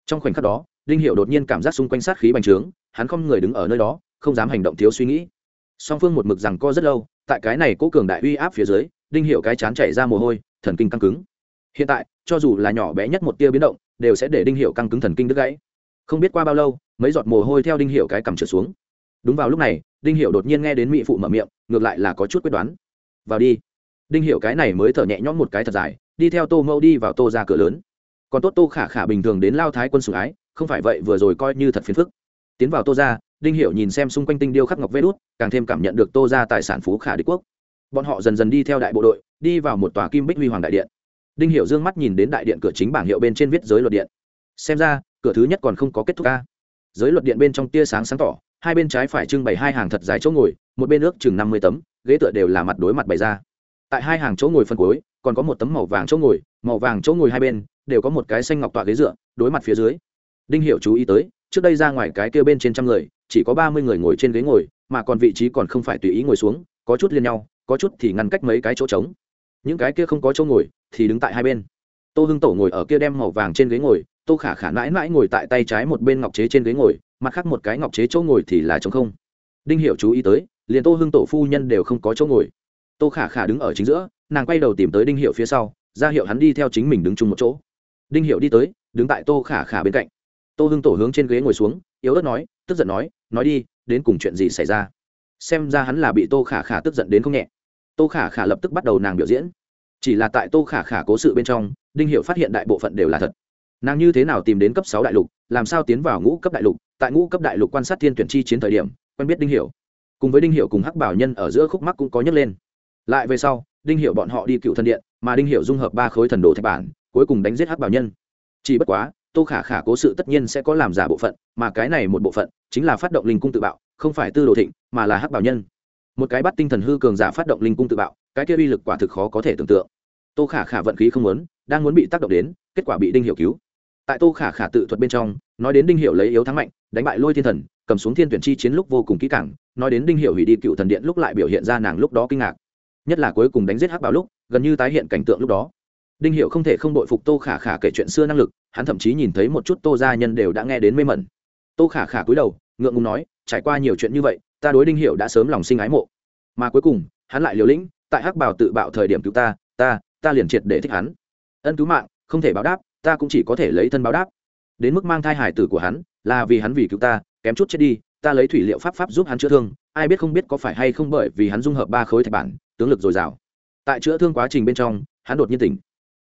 Trong khoảnh khắc đó, đinh Hiểu đột nhiên cảm giác xung quanh sát khí bành trướng, hắn không người đứng ở nơi đó, không dám hành động thiếu suy nghĩ. Song phương một mực rằng co rất lâu, tại cái này cố cường đại uy áp phía dưới, đinh Hiểu cái chán chảy ra mồ hôi, thần kinh căng cứng. Hiện tại, cho dù là nhỏ bé nhất một tia biến động, đều sẽ để đinh Hiểu căng cứng thần kinh đứt gãy. Không biết qua bao lâu, mấy giọt mồ hôi theo đinh Hiểu cái cầm trượt xuống. Đúng vào lúc này, đinh Hiểu đột nhiên nghe đến mỹ phụ mở miệng, ngược lại là có chút quyết đoán. Vào đi đinh Hiểu cái này mới thở nhẹ nhõm một cái thật dài, đi theo tô mẫu đi vào tô ra cửa lớn. Còn tốt tô khả khả bình thường đến lao thái quân sủng ái, không phải vậy vừa rồi coi như thật phiền phức. Tiến vào tô ra, đinh Hiểu nhìn xem xung quanh tinh điêu khắc ngọc vê đút, càng thêm cảm nhận được tô ra tài sản phú khả đế quốc. Bọn họ dần dần đi theo đại bộ đội, đi vào một tòa kim bích huy hoàng đại điện. Đinh Hiểu dương mắt nhìn đến đại điện cửa chính bảng hiệu bên trên viết giới luật điện. Xem ra, cửa thứ nhất còn không có kết thúc ca giới luật điện bên trong tia sáng sáng tỏ, hai bên trái phải trưng bày hai hàng thật dài chỗ ngồi, một bên ước chừng năm mươi tấm, ghế tựa đều là mặt đối mặt bày ra tại hai hàng chỗ ngồi phân cuối, còn có một tấm màu vàng chỗ ngồi, màu vàng chỗ ngồi hai bên đều có một cái xanh ngọc tọa ghế dựa, đối mặt phía dưới. Đinh Hiểu chú ý tới, trước đây ra ngoài cái kia bên trên trăm người, chỉ có ba mươi người ngồi trên ghế ngồi, mà còn vị trí còn không phải tùy ý ngồi xuống, có chút liên nhau, có chút thì ngăn cách mấy cái chỗ trống. Những cái kia không có chỗ ngồi thì đứng tại hai bên. Tô hưng tổ ngồi ở kia đem màu vàng trên ghế ngồi, tô khả khả mãi mãi ngồi tại tay trái một bên ngọc chế trên ghế ngồi, mặt khác một cái ngọc chế chỗ ngồi thì là trống không. Đinh Hiểu chú ý tới, liền tô hưng tổ phu nhân đều không có chỗ ngồi tô khả khả đứng ở chính giữa, nàng quay đầu tìm tới đinh hiệu phía sau, ra hiệu hắn đi theo chính mình đứng chung một chỗ. Đinh hiệu đi tới, đứng tại tô khả khả bên cạnh. Tô hưng tổ hướng trên ghế ngồi xuống, yếu ớt nói, tức giận nói nói đi, đến cùng chuyện gì xảy ra? Xem ra hắn là bị tô khả khả tức giận đến không nhẹ. Tô khả khả lập tức bắt đầu nàng biểu diễn. Chỉ là tại tô khả khả cố sự bên trong, đinh hiệu phát hiện đại bộ phận đều là thật. Nàng như thế nào tìm đến cấp sáu đại lục, làm sao tiến vào ngũ cấp đại lục? Tại ngũ cấp đại lục quan sát thiên tuyển chi chiến thời điểm, quen biết đinh hiệu. Cùng với đinh hiệu cùng hắc bảo nhân ở giữa khúc mắc cũng có nhấc lên lại về sau, đinh hiệu bọn họ đi cựu thần điện, mà đinh hiệu dung hợp ba khối thần đồ thạch bản, cuối cùng đánh giết hắc bảo nhân. Chỉ bất quá, tô khả khả cố sự tất nhiên sẽ có làm giả bộ phận, mà cái này một bộ phận chính là phát động linh cung tự bạo, không phải tư đồ thịnh, mà là hắc bảo nhân. Một cái bắt tinh thần hư cường giả phát động linh cung tự bạo, cái kia uy lực quả thực khó có thể tưởng tượng. Tô khả khả vận khí không muốn, đang muốn bị tác động đến, kết quả bị đinh hiệu cứu. Tại tô khả khả tự thuật bên trong, nói đến đinh hiệu lấy yếu thắng mạnh, đánh bại lôi thiên thần, cầm xuống thiên tuyển chi chiến lúc vô cùng kỹ càng, nói đến đinh hiệu hủy đi cựu thần điện lúc lại biểu hiện ra nàng lúc đó kinh ngạc nhất là cuối cùng đánh giết hắc bảo lúc, gần như tái hiện cảnh tượng lúc đó. Đinh hiệu không thể không đội phục tô khả khả kể chuyện xưa năng lực, hắn thậm chí nhìn thấy một chút tô gia nhân đều đã nghe đến mê mẩn. Tô khả khả cúi đầu, ngượng ngùng nói, trải qua nhiều chuyện như vậy, ta đối đinh hiệu đã sớm lòng sinh ái mộ. Mà cuối cùng, hắn lại liều lĩnh, tại hắc bảo tự bạo thời điểm cứu ta ta ta liền triệt để thích hắn. Ân cứu mạng, không thể báo đáp, ta cũng chỉ có thể lấy thân báo đáp. Đến mức mang thai hải tử của hắn, là vì hắn vì cứu ta, kém chút chết đi, ta lấy thủy liệu pháp pháp giúp hắn chữa thương, ai biết không biết có phải hay không bởi vì hắn dung hợp ba khối thạch bản tướng lực dồi dào. Tại chữa thương quá trình bên trong, hắn đột nhiên tỉnh.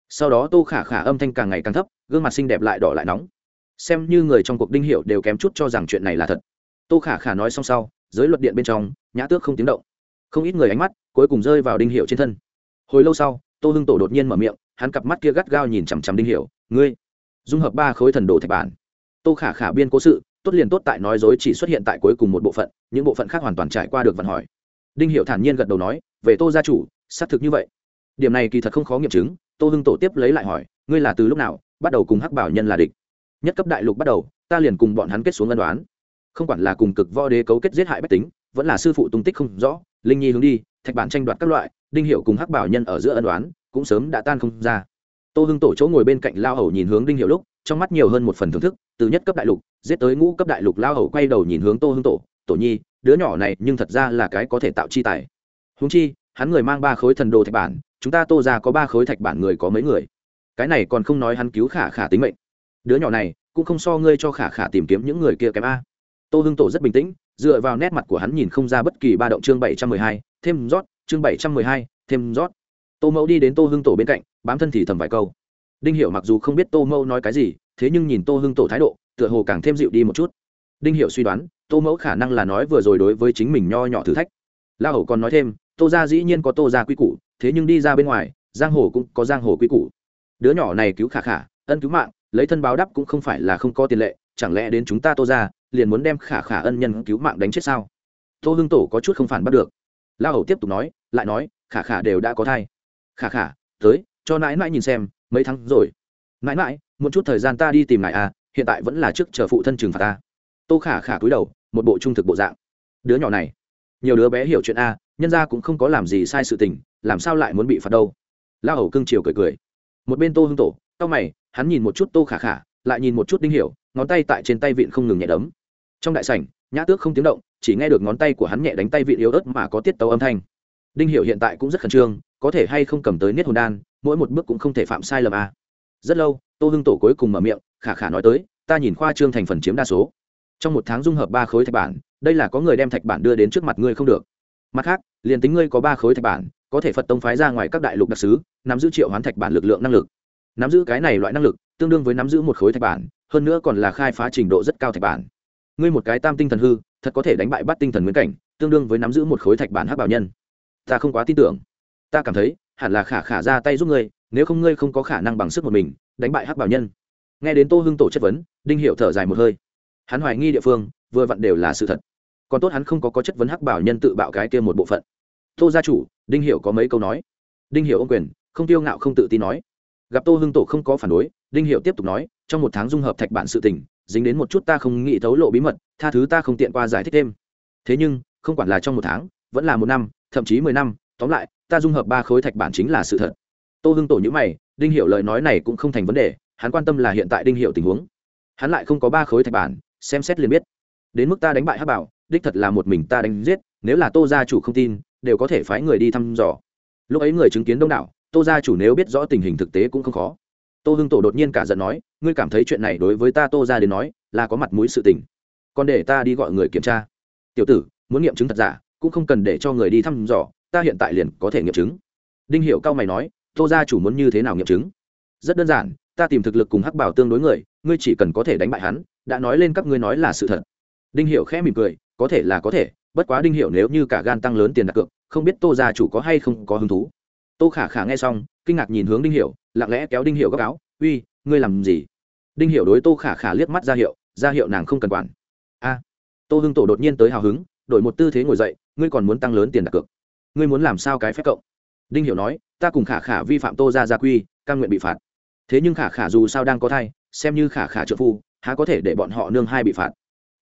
Sau đó tô khả khả âm thanh càng ngày càng thấp, gương mặt xinh đẹp lại đỏ lại nóng. Xem như người trong cuộc đinh hiệu đều kém chút cho rằng chuyện này là thật. Tô khả khả nói xong sau, giới luật điện bên trong, nhã tước không tiếng động. Không ít người ánh mắt, cuối cùng rơi vào đinh hiệu trên thân. Hồi lâu sau, tô hưng tổ đột nhiên mở miệng, hắn cặp mắt kia gắt gao nhìn chằm chằm đinh hiệu, ngươi, dung hợp ba khối thần đồ thạch bản. Tô khả khả biên cố sự, tốt liền tốt tại nói dối chỉ xuất hiện tại cuối cùng một bộ phận, những bộ phận khác hoàn toàn trải qua được vận hỏi. Đinh hiệu thản nhiên gật đầu nói về tô gia chủ, xác thực như vậy. Điểm này kỳ thật không khó nghiệm chứng, tô hưng tổ tiếp lấy lại hỏi, ngươi là từ lúc nào, bắt đầu cùng hắc bảo nhân là địch? Nhất cấp đại lục bắt đầu, ta liền cùng bọn hắn kết xuống ân đoán. Không quản là cùng cực võ đế cấu kết giết hại bách tính, vẫn là sư phụ tung tích không rõ, linh nhi hướng đi, thạch bản tranh đoạt các loại, đinh hiệu cùng hắc bảo nhân ở giữa ân đoán, cũng sớm đã tan không ra. Tô hưng tổ chỗ ngồi bên cạnh lao hầu nhìn hướng đinh hiệu lúc, trong mắt nhiều hơn một phần thưởng thức, từ nhất cấp đại lục, giết tới ngũ cấp đại lục lao hầu quay đầu nhìn hướng tô hưng tổ tổ nhi, đứa nhỏ này nhưng thật ra là cái có thể tạo chi tài húng chi, hắn người mang ba khối thần đồ thạch bản, chúng ta tô ra có ba khối thạch bản người có mấy người? Cái này còn không nói hắn cứu khả khả tính mệnh. Đứa nhỏ này, cũng không so ngươi cho khả khả tìm kiếm những người kia kém a. Tô hưng tổ rất bình tĩnh, dựa vào nét mặt của hắn nhìn không ra bất kỳ ba động chương bảy trăm mười hai, thêm rót, chương bảy trăm mười hai, thêm rót. Tô mẫu đi đến tô hưng tổ bên cạnh, bám thân thì thầm vài câu. Đinh hiểu mặc dù không biết tô mẫu nói cái gì, thế nhưng nhìn tô hưng tổ thái độ, tựa hồ càng thêm dịu đi một chút. Đinh hiểu suy đoán, tô mẫu khả năng là nói vừa rồi đối với chính mình nho nhỏ thử thách. La hầu còn nói thêm tô gia dĩ nhiên có tô gia quy củ, thế nhưng đi ra bên ngoài, giang hồ cũng có giang hồ quy củ. Đứa nhỏ này cứu khả khả, ân cứu mạng, lấy thân báo đáp cũng không phải là không có tiền lệ, chẳng lẽ đến chúng ta tô gia, liền muốn đem khả khả ân nhân cứu mạng đánh chết sao? Tô hưng tổ có chút không phản bắt được. La hầu tiếp tục nói, lại nói, khả khả đều đã có thai. Khả khả, tới, cho nãi nãi nhìn xem, mấy tháng rồi. Nãi nãi, một chút thời gian ta đi tìm ngài à hiện tại vẫn là trước chờ phụ thân trừng phạt ta. Tô khả khả cúi đầu, một bộ trung thực bộ dạng. Đứa nhỏ này, nhiều đứa bé hiểu chuyện a nhân ra cũng không có làm gì sai sự tình, làm sao lại muốn bị phạt đâu? La hầu cưng chiều cười cười. Một bên tô hưng tổ tao mày, hắn nhìn một chút tô khả khả, lại nhìn một chút đinh hiểu, ngón tay tại trên tay vịn không ngừng nhẹ đấm. Trong đại sảnh, nhã tước không tiếng động, chỉ nghe được ngón tay của hắn nhẹ đánh tay vịn yếu ớt mà có tiết tấu âm thanh. Đinh hiểu hiện tại cũng rất khẩn trương, có thể hay không cầm tới niết hồn đan, mỗi một bước cũng không thể phạm sai lầm à. rất lâu, tô hưng tổ cuối cùng mở miệng, khả khả nói tới, ta nhìn khoa trương thành phần chiếm đa số. Trong một tháng dung hợp ba khối thạch bản, đây là có người đem thạch bản đưa đến trước mặt ngươi không được mặt khác, liền tính ngươi có ba khối thạch bản, có thể phật tông phái ra ngoài các đại lục đặc s ứ nắm giữ triệu hoán thạch bản lực lượng năng lực. Nắm giữ cái này loại năng lực, tương đương với nắm giữ một khối thạch bản, hơn nữa còn là khai phá trình độ rất cao thạch bản. Ngươi một cái tam tinh thần hư, thật có thể đánh bại bắt tinh thần nguyên cảnh, tương đương với nắm giữ một khối thạch bản hắc bảo nhân. Ta không quá tin tưởng. Ta cảm thấy, hẳn là khả khả ra tay giúp ngươi, nếu không ngươi không có khả năng bằng sức một mình, đánh bại hắc bảo nhân. Nghe đến tô hưng tổ chất vấn, đinh hiệu thở dài một hơi. Hắn hoài nghi địa phương, vừa vặn đều là sự thật còn tốt hắn không có có chất vấn hắc bảo nhân tự bạo cái kia một bộ phận. Tô gia chủ, đinh hiểu có mấy câu nói? Đinh hiểu ông quyền, không tiêu ngạo không tự tin nói. Gặp tô hưng tổ không có phản đối, đinh hiểu tiếp tục nói, trong một tháng dung hợp thạch bản sự tình, dính đến một chút ta không nghĩ thấu lộ bí mật, tha thứ ta không tiện qua giải thích thêm. Thế nhưng, không quản là trong một tháng, vẫn là một năm, thậm chí mười năm, tóm lại, ta dung hợp ba khối thạch bản chính là sự thật. Tô hưng tổ nhữ mày, đinh hiểu lời nói này cũng không thành vấn đề, hắn quan tâm là hiện tại đinh hiểu tình huống. Hắn lại không có ba khối thạch bản, xem xét liền biết. Đến mức ta đánh bại hắc bảo đích thật là một mình ta đánh giết, nếu là tô gia chủ không tin, đều có thể phái người đi thăm dò. Lúc ấy người chứng kiến đông đảo, tô gia chủ nếu biết rõ tình hình thực tế cũng không khó. Tô hưng tổ đột nhiên cả giận nói, ngươi cảm thấy chuyện này đối với ta tô gia đến nói, là có mặt mũi sự tình. Còn để ta đi gọi người kiểm tra. Tiểu tử, muốn nghiệm chứng thật giả, cũng không cần để cho người đi thăm dò, ta hiện tại liền có thể nghiệm chứng. Đinh hiệu cao mày nói, tô gia chủ muốn như thế nào nghiệm chứng? Rất đơn giản, ta tìm thực lực cùng hắc bảo tương đối người, ngươi chỉ cần có thể đánh bại hắn, đã nói lên các ngươi nói là sự thật. Đinh hiệu khẽ mỉm cười có thể là có thể, bất quá đinh hiệu nếu như cả gan tăng lớn tiền đặt cược, không biết tô gia chủ có hay không có hứng thú. Tô khả khả nghe xong, kinh ngạc nhìn hướng đinh hiệu lặng lẽ kéo đinh hiệu góc áo, uy, ngươi làm gì? Đinh hiệu đối tô khả khả liếc mắt ra hiệu ra hiệu nàng không cần quản. A. Tô hưng tổ đột nhiên tới hào hứng, đổi một tư thế ngồi dậy, ngươi còn muốn tăng lớn tiền đặt cược? Ngươi muốn làm sao cái phép cộng đinh hiệu nói, ta cùng khả khả vi phạm tô ra gia quy căn nguyện bị phạt. Thế nhưng khả khả dù sao đang có thai, xem như khả khả trợ phu, há có thể để bọn họ nương hai bị phạt?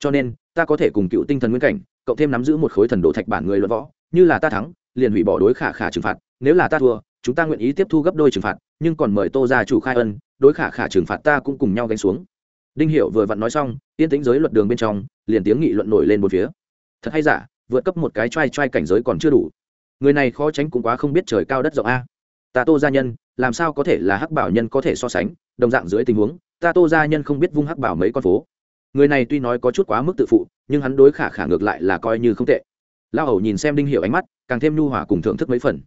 Cho nên, ta có thể cùng cựu tinh thần nguyên cảnh, cộng thêm nắm giữ một khối thần đồ thạch bản người luận võ, như là ta thắng, liền hủy bỏ đối khả khả trừng phạt. Nếu là ta thua, chúng ta nguyện ý tiếp thu gấp đôi trừng phạt, nhưng còn mời tô gia chủ khai ân, đối khả khả trừng phạt ta cũng cùng nhau gánh xuống. Đinh Hiệu vừa vặn nói xong, yên tĩnh giới luật đường bên trong, liền tiếng nghị luận nổi lên một phía. Thật hay giả, vượt cấp một cái trai trai cảnh giới còn chưa đủ. Người này khó tránh cũng quá không biết trời cao đất rộng a. Ta tô gia nhân, làm sao có thể là hắc bảo nhân có thể so sánh, đồng dạng dưới tình huống, ta tô gia nhân không biết vung hắc bảo mấy con phố người này tuy nói có chút quá mức tự phụ, nhưng hắn đối khả khả ngược lại là coi như không tệ. Lao hầu nhìn xem đinh hiểu ánh mắt, càng thêm nhu hòa cùng thưởng thức mấy phần.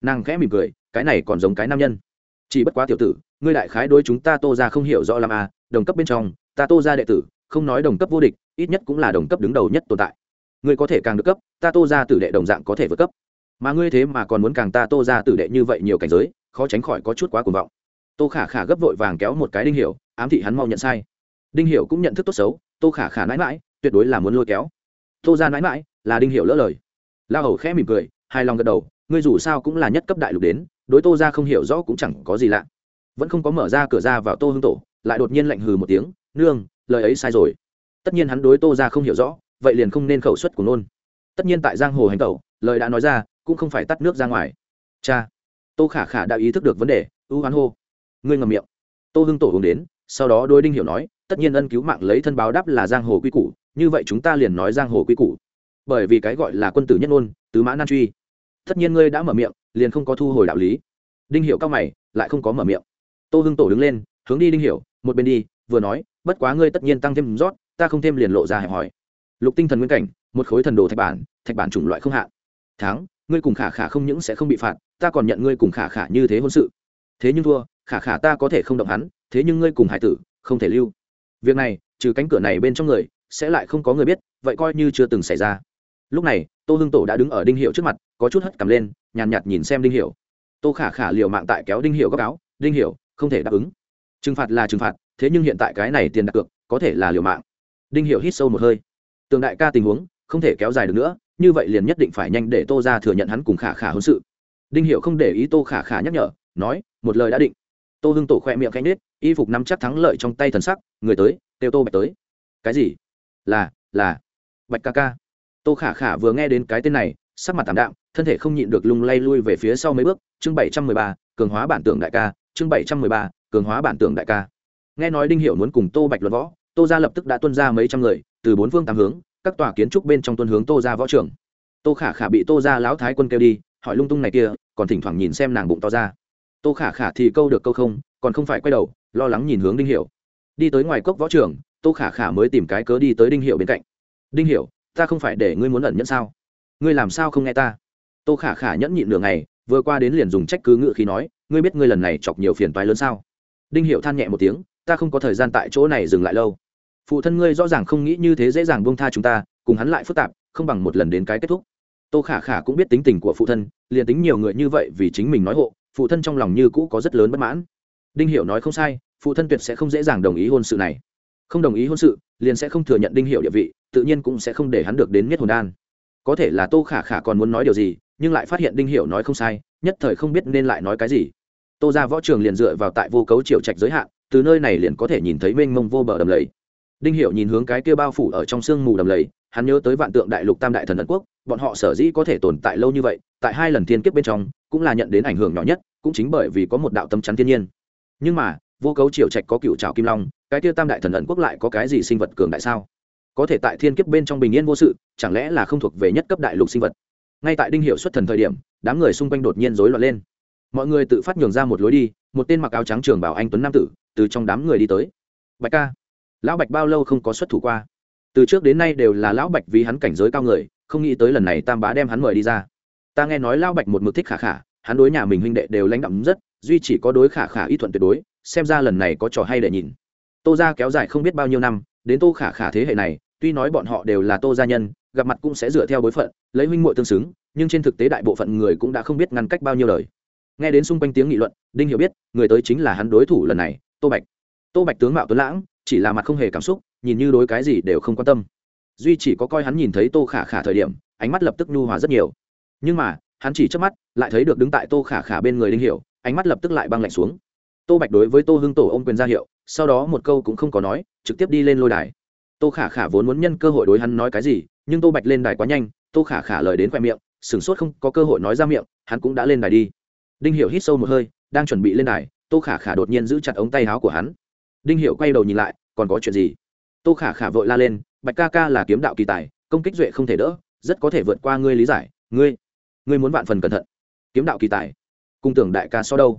Nàng khẽ mỉm cười, cái này còn giống cái nam nhân. Chỉ bất quá tiểu tử, ngươi đại khái đối chúng ta tô ra không hiểu rõ làm à đồng cấp bên trong, ta tô ra đệ tử, không nói đồng cấp vô địch, ít nhất cũng là đồng cấp đứng đầu nhất tồn tại. Ngươi có thể càng được cấp, ta tô ra tử đệ đồng dạng có thể vượt cấp. Mà ngươi thế mà còn muốn càng ta tô ra tử đệ như vậy nhiều cảnh giới, khó tránh khỏi có chút quá cuồng vọng. Tô khả khả gấp vội vàng kéo một cái đinh hiểu, ám thị hắn mau nhận sai đinh hiểu cũng nhận thức tốt xấu, tô khả khả mãi mãi tuyệt đối là muốn lôi kéo. Tô ra mãi mãi là đinh hiểu lỡ lời. La hầu khẽ mỉm cười hai lòng gật đầu, ngươi dù sao cũng là nhất cấp đại lục đến, đối tô ra không hiểu rõ cũng chẳng có gì lạ. Vẫn không có mở ra cửa ra vào tô hương tổ, lại đột nhiên lạnh hừ một tiếng, nương, lời ấy sai rồi. Tất nhiên hắn đối tô ra không hiểu rõ, vậy liền không nên khẩu suất của nôn tất nhiên tại giang hồ hành tẩu, lời đã nói ra, cũng không phải tắt nước ra ngoài. Cha, tô khả khả đã ý thức được vấn đề, ưu hoán hô, ngươi ngầm miệng. Tô hưng tổ hướng đến, sau đó đôi đinh hiểu nói tất nhiên ân cứu mạng lấy thân báo đáp là giang hồ quy củ, như vậy chúng ta liền nói giang hồ quy củ. Bởi vì cái gọi là quân tử nhất ngôn, tứ mã nan truy. Tất nhiên ngươi đã mở miệng, liền không có thu hồi đạo lý. Đinh hiểu cao mày, lại không có mở miệng. Tô hưng tổ đứng lên, hướng đi đinh hiểu, một bên đi, vừa nói, bất quá ngươi tất nhiên tăng thêm rót, ta không thêm liền lộ ra hẹp hỏi lục tinh thần nguyên cảnh, một khối thần đồ thạch bản thạch bản chủng loại không hạn tháng ngươi cùng khả khả không những sẽ không bị phạt, ta còn nhận ngươi cùng khả khả như thế hôn sự. Thế nhưng thua, khả khả ta có thể không động hắn, thế nhưng ngươi cùng hải tử, không thể lưu việc này, trừ cánh cửa này bên trong người, sẽ lại không có người biết, vậy coi như chưa từng xảy ra. Lúc này, tô hưng tổ đã đứng ở đinh hiệu trước mặt, có chút hất cầm lên, nhàn nhạt nhìn xem đinh hiệu. Tô khả khả liều mạng tại kéo đinh hiệu góc áo, đinh hiệu, không thể đáp ứng. Trừng phạt là trừng phạt, thế nhưng hiện tại cái này tiền đặt cược, có thể là liều mạng. Đinh hiệu hít sâu một hơi. Tường đại ca tình huống, không thể kéo dài được nữa, như vậy liền nhất định phải nhanh để tô ra thừa nhận hắn cùng khả khả hôn sự. Đinh hiệu không để ý tô khả khả nhắc nhở, nói, một lời đã định. Tô hưng tổ khoe miệng canh nết y phục nắm chắc thắng lợi trong tay thần sắc, người tới têu tô bạch tới. Cái gì? Là là, bạch ca ca. Tô khả khả vừa nghe đến cái tên này, sắc mặt tạm đạm, thân thể không nhịn được lung lay lui về phía sau mấy bước. Chương bảy trăm mười ba, cường hóa bản tượng đại ca. Chương bảy trăm mười ba, cường hóa bản tượng đại ca. Nghe nói đinh hiểu muốn cùng tô bạch luận võ, tô ra lập tức đã tuân ra mấy trăm người, từ bốn phương tám hướng, các tòa kiến trúc bên trong tuân hướng tô ra võ trưởng. Tô khả khả bị tô ra lão thái quân kêu đi, hỏi lung tung này kia, còn thỉnh thoảng nhìn xem nàng bụng to ra. Tô khả khả thì câu được câu không, còn không phải quay đầu lo lắng nhìn hướng đinh hiểu. Đi tới ngoài cốc võ trưởng tô khả khả mới tìm cái cớ đi tới đinh hiểu bên cạnh. Đinh hiểu, ta không phải để ngươi muốn ẩn nhẫn sao? Ngươi làm sao không nghe ta? Tô khả khả nhẫn nhịn nửa ngày, vừa qua đến liền dùng trách cứ ngự khí nói, ngươi biết ngươi lần này chọc nhiều phiền toái lớn sao? Đinh hiểu than nhẹ một tiếng, ta không có thời gian tại chỗ này dừng lại lâu. Phụ thân ngươi rõ ràng không nghĩ như thế dễ dàng buông tha chúng ta, cùng hắn lại phức tạp, không bằng một lần đến cái kết thúc. Tô khả khả cũng biết tính tình của phụ thân, liền tính nhiều người như vậy vì chính mình nói hộ, phụ thân trong lòng như cũ có rất lớn bất mãn đinh hiểu nói không sai, phụ thân tuyệt sẽ không dễ dàng đồng ý hôn sự này. Không đồng ý hôn sự, liền sẽ không thừa nhận đinh hiểu địa vị, tự nhiên cũng sẽ không để hắn được đến nhất hồn đan. Có thể là tô khả khả còn muốn nói điều gì, nhưng lại phát hiện đinh hiểu nói không sai, nhất thời không biết nên lại nói cái gì. Tô ra võ trường liền dựa vào tại vô cấu triều trạch giới hạn, từ nơi này liền có thể nhìn thấy mênh mông vô bờ đầm lầy. Đinh hiểu nhìn hướng cái kia bao phủ ở trong sương mù đầm lầy, hắn nhớ tới vạn tượng đại lục tam đại thần ấn quốc, bọn họ sở dĩ có thể tồn tại lâu như vậy, tại hai lần thiên kiếp bên trong, cũng là nhận đến ảnh hưởng nhỏ nhất, cũng chính bởi vì có một đạo tâm chắn thiên nhiên nhưng mà, vô cấu triều trạch có cựu trào kim long, cái kia tam đại thần ẩn quốc lại có cái gì sinh vật cường đại sao? Có thể tại thiên kiếp bên trong bình yên vô sự, chẳng lẽ là không thuộc về nhất cấp đại lục sinh vật? Ngay tại đinh hiệu xuất thần thời điểm, đám người xung quanh đột nhiên rối loạn lên. Mọi người tự phát nhường ra một lối đi, một tên mặc áo trắng trường bảo anh tuấn nam tử, từ trong đám người đi tới. Bạch ca, lão bạch bao lâu không có xuất thủ qua? Từ trước đến nay đều là lão bạch vì hắn cảnh giới cao người, không nghĩ tới lần này tam bá đem hắn mời đi ra. Ta nghe nói lão bạch một mực thích khả khả, hắn đối nhà mình huynh đệ đều lãnh đạm rất duy chỉ có đối khả khả ý thuận tuyệt đối, xem ra lần này có trò hay để nhìn. Tô ra kéo dài không biết bao nhiêu năm, đến tô khả khả thế hệ này, tuy nói bọn họ đều là tô gia nhân, gặp mặt cũng sẽ dựa theo bối phận, lấy huynh muội tương xứng, nhưng trên thực tế đại bộ phận người cũng đã không biết ngăn cách bao nhiêu lời nghe đến xung quanh tiếng nghị luận, đinh hiểu biết, người tới chính là hắn đối thủ lần này, tô bạch. Tô bạch tướng mạo tuấn lãng, chỉ là mặt không hề cảm xúc, nhìn như đối cái gì đều không quan tâm. Duy chỉ có coi hắn nhìn thấy tô khả khả thời điểm, ánh mắt lập tức nhu hòa rất nhiều. Nhưng mà, hắn chỉ trước mắt, lại thấy được đứng tại tô khả khả bên người đinh hiểu ánh mắt lập tức lại băng lạnh xuống. Tô bạch đối với tô hưng tổ ô m quyền ra hiệu, sau đó một câu cũng không có nói, trực tiếp đi lên lôi đài. Tô khả khả vốn muốn nhân cơ hội đối hắn nói cái gì, nhưng tô bạch lên đài quá nhanh, tô khả khả lời đến khoe miệng, sửng sốt không có cơ hội nói ra miệng, hắn cũng đã lên đài đi. Đinh hiểu hít sâu một hơi, đang chuẩn bị lên đài, tô khả khả đột nhiên giữ chặt ống tay áo của hắn. Đinh hiểu quay đầu nhìn lại, còn có chuyện gì? Tô khả khả vội la lên, bạch ca ca là kiếm đạo kỳ tài, công kích duệ không thể đỡ, rất có thể vượt qua ngươi lý giải, ngươi ngươi muốn vạn phần cẩn thận. Kiếm đạo kỳ tài? Cung tưởng đại ca so đâu?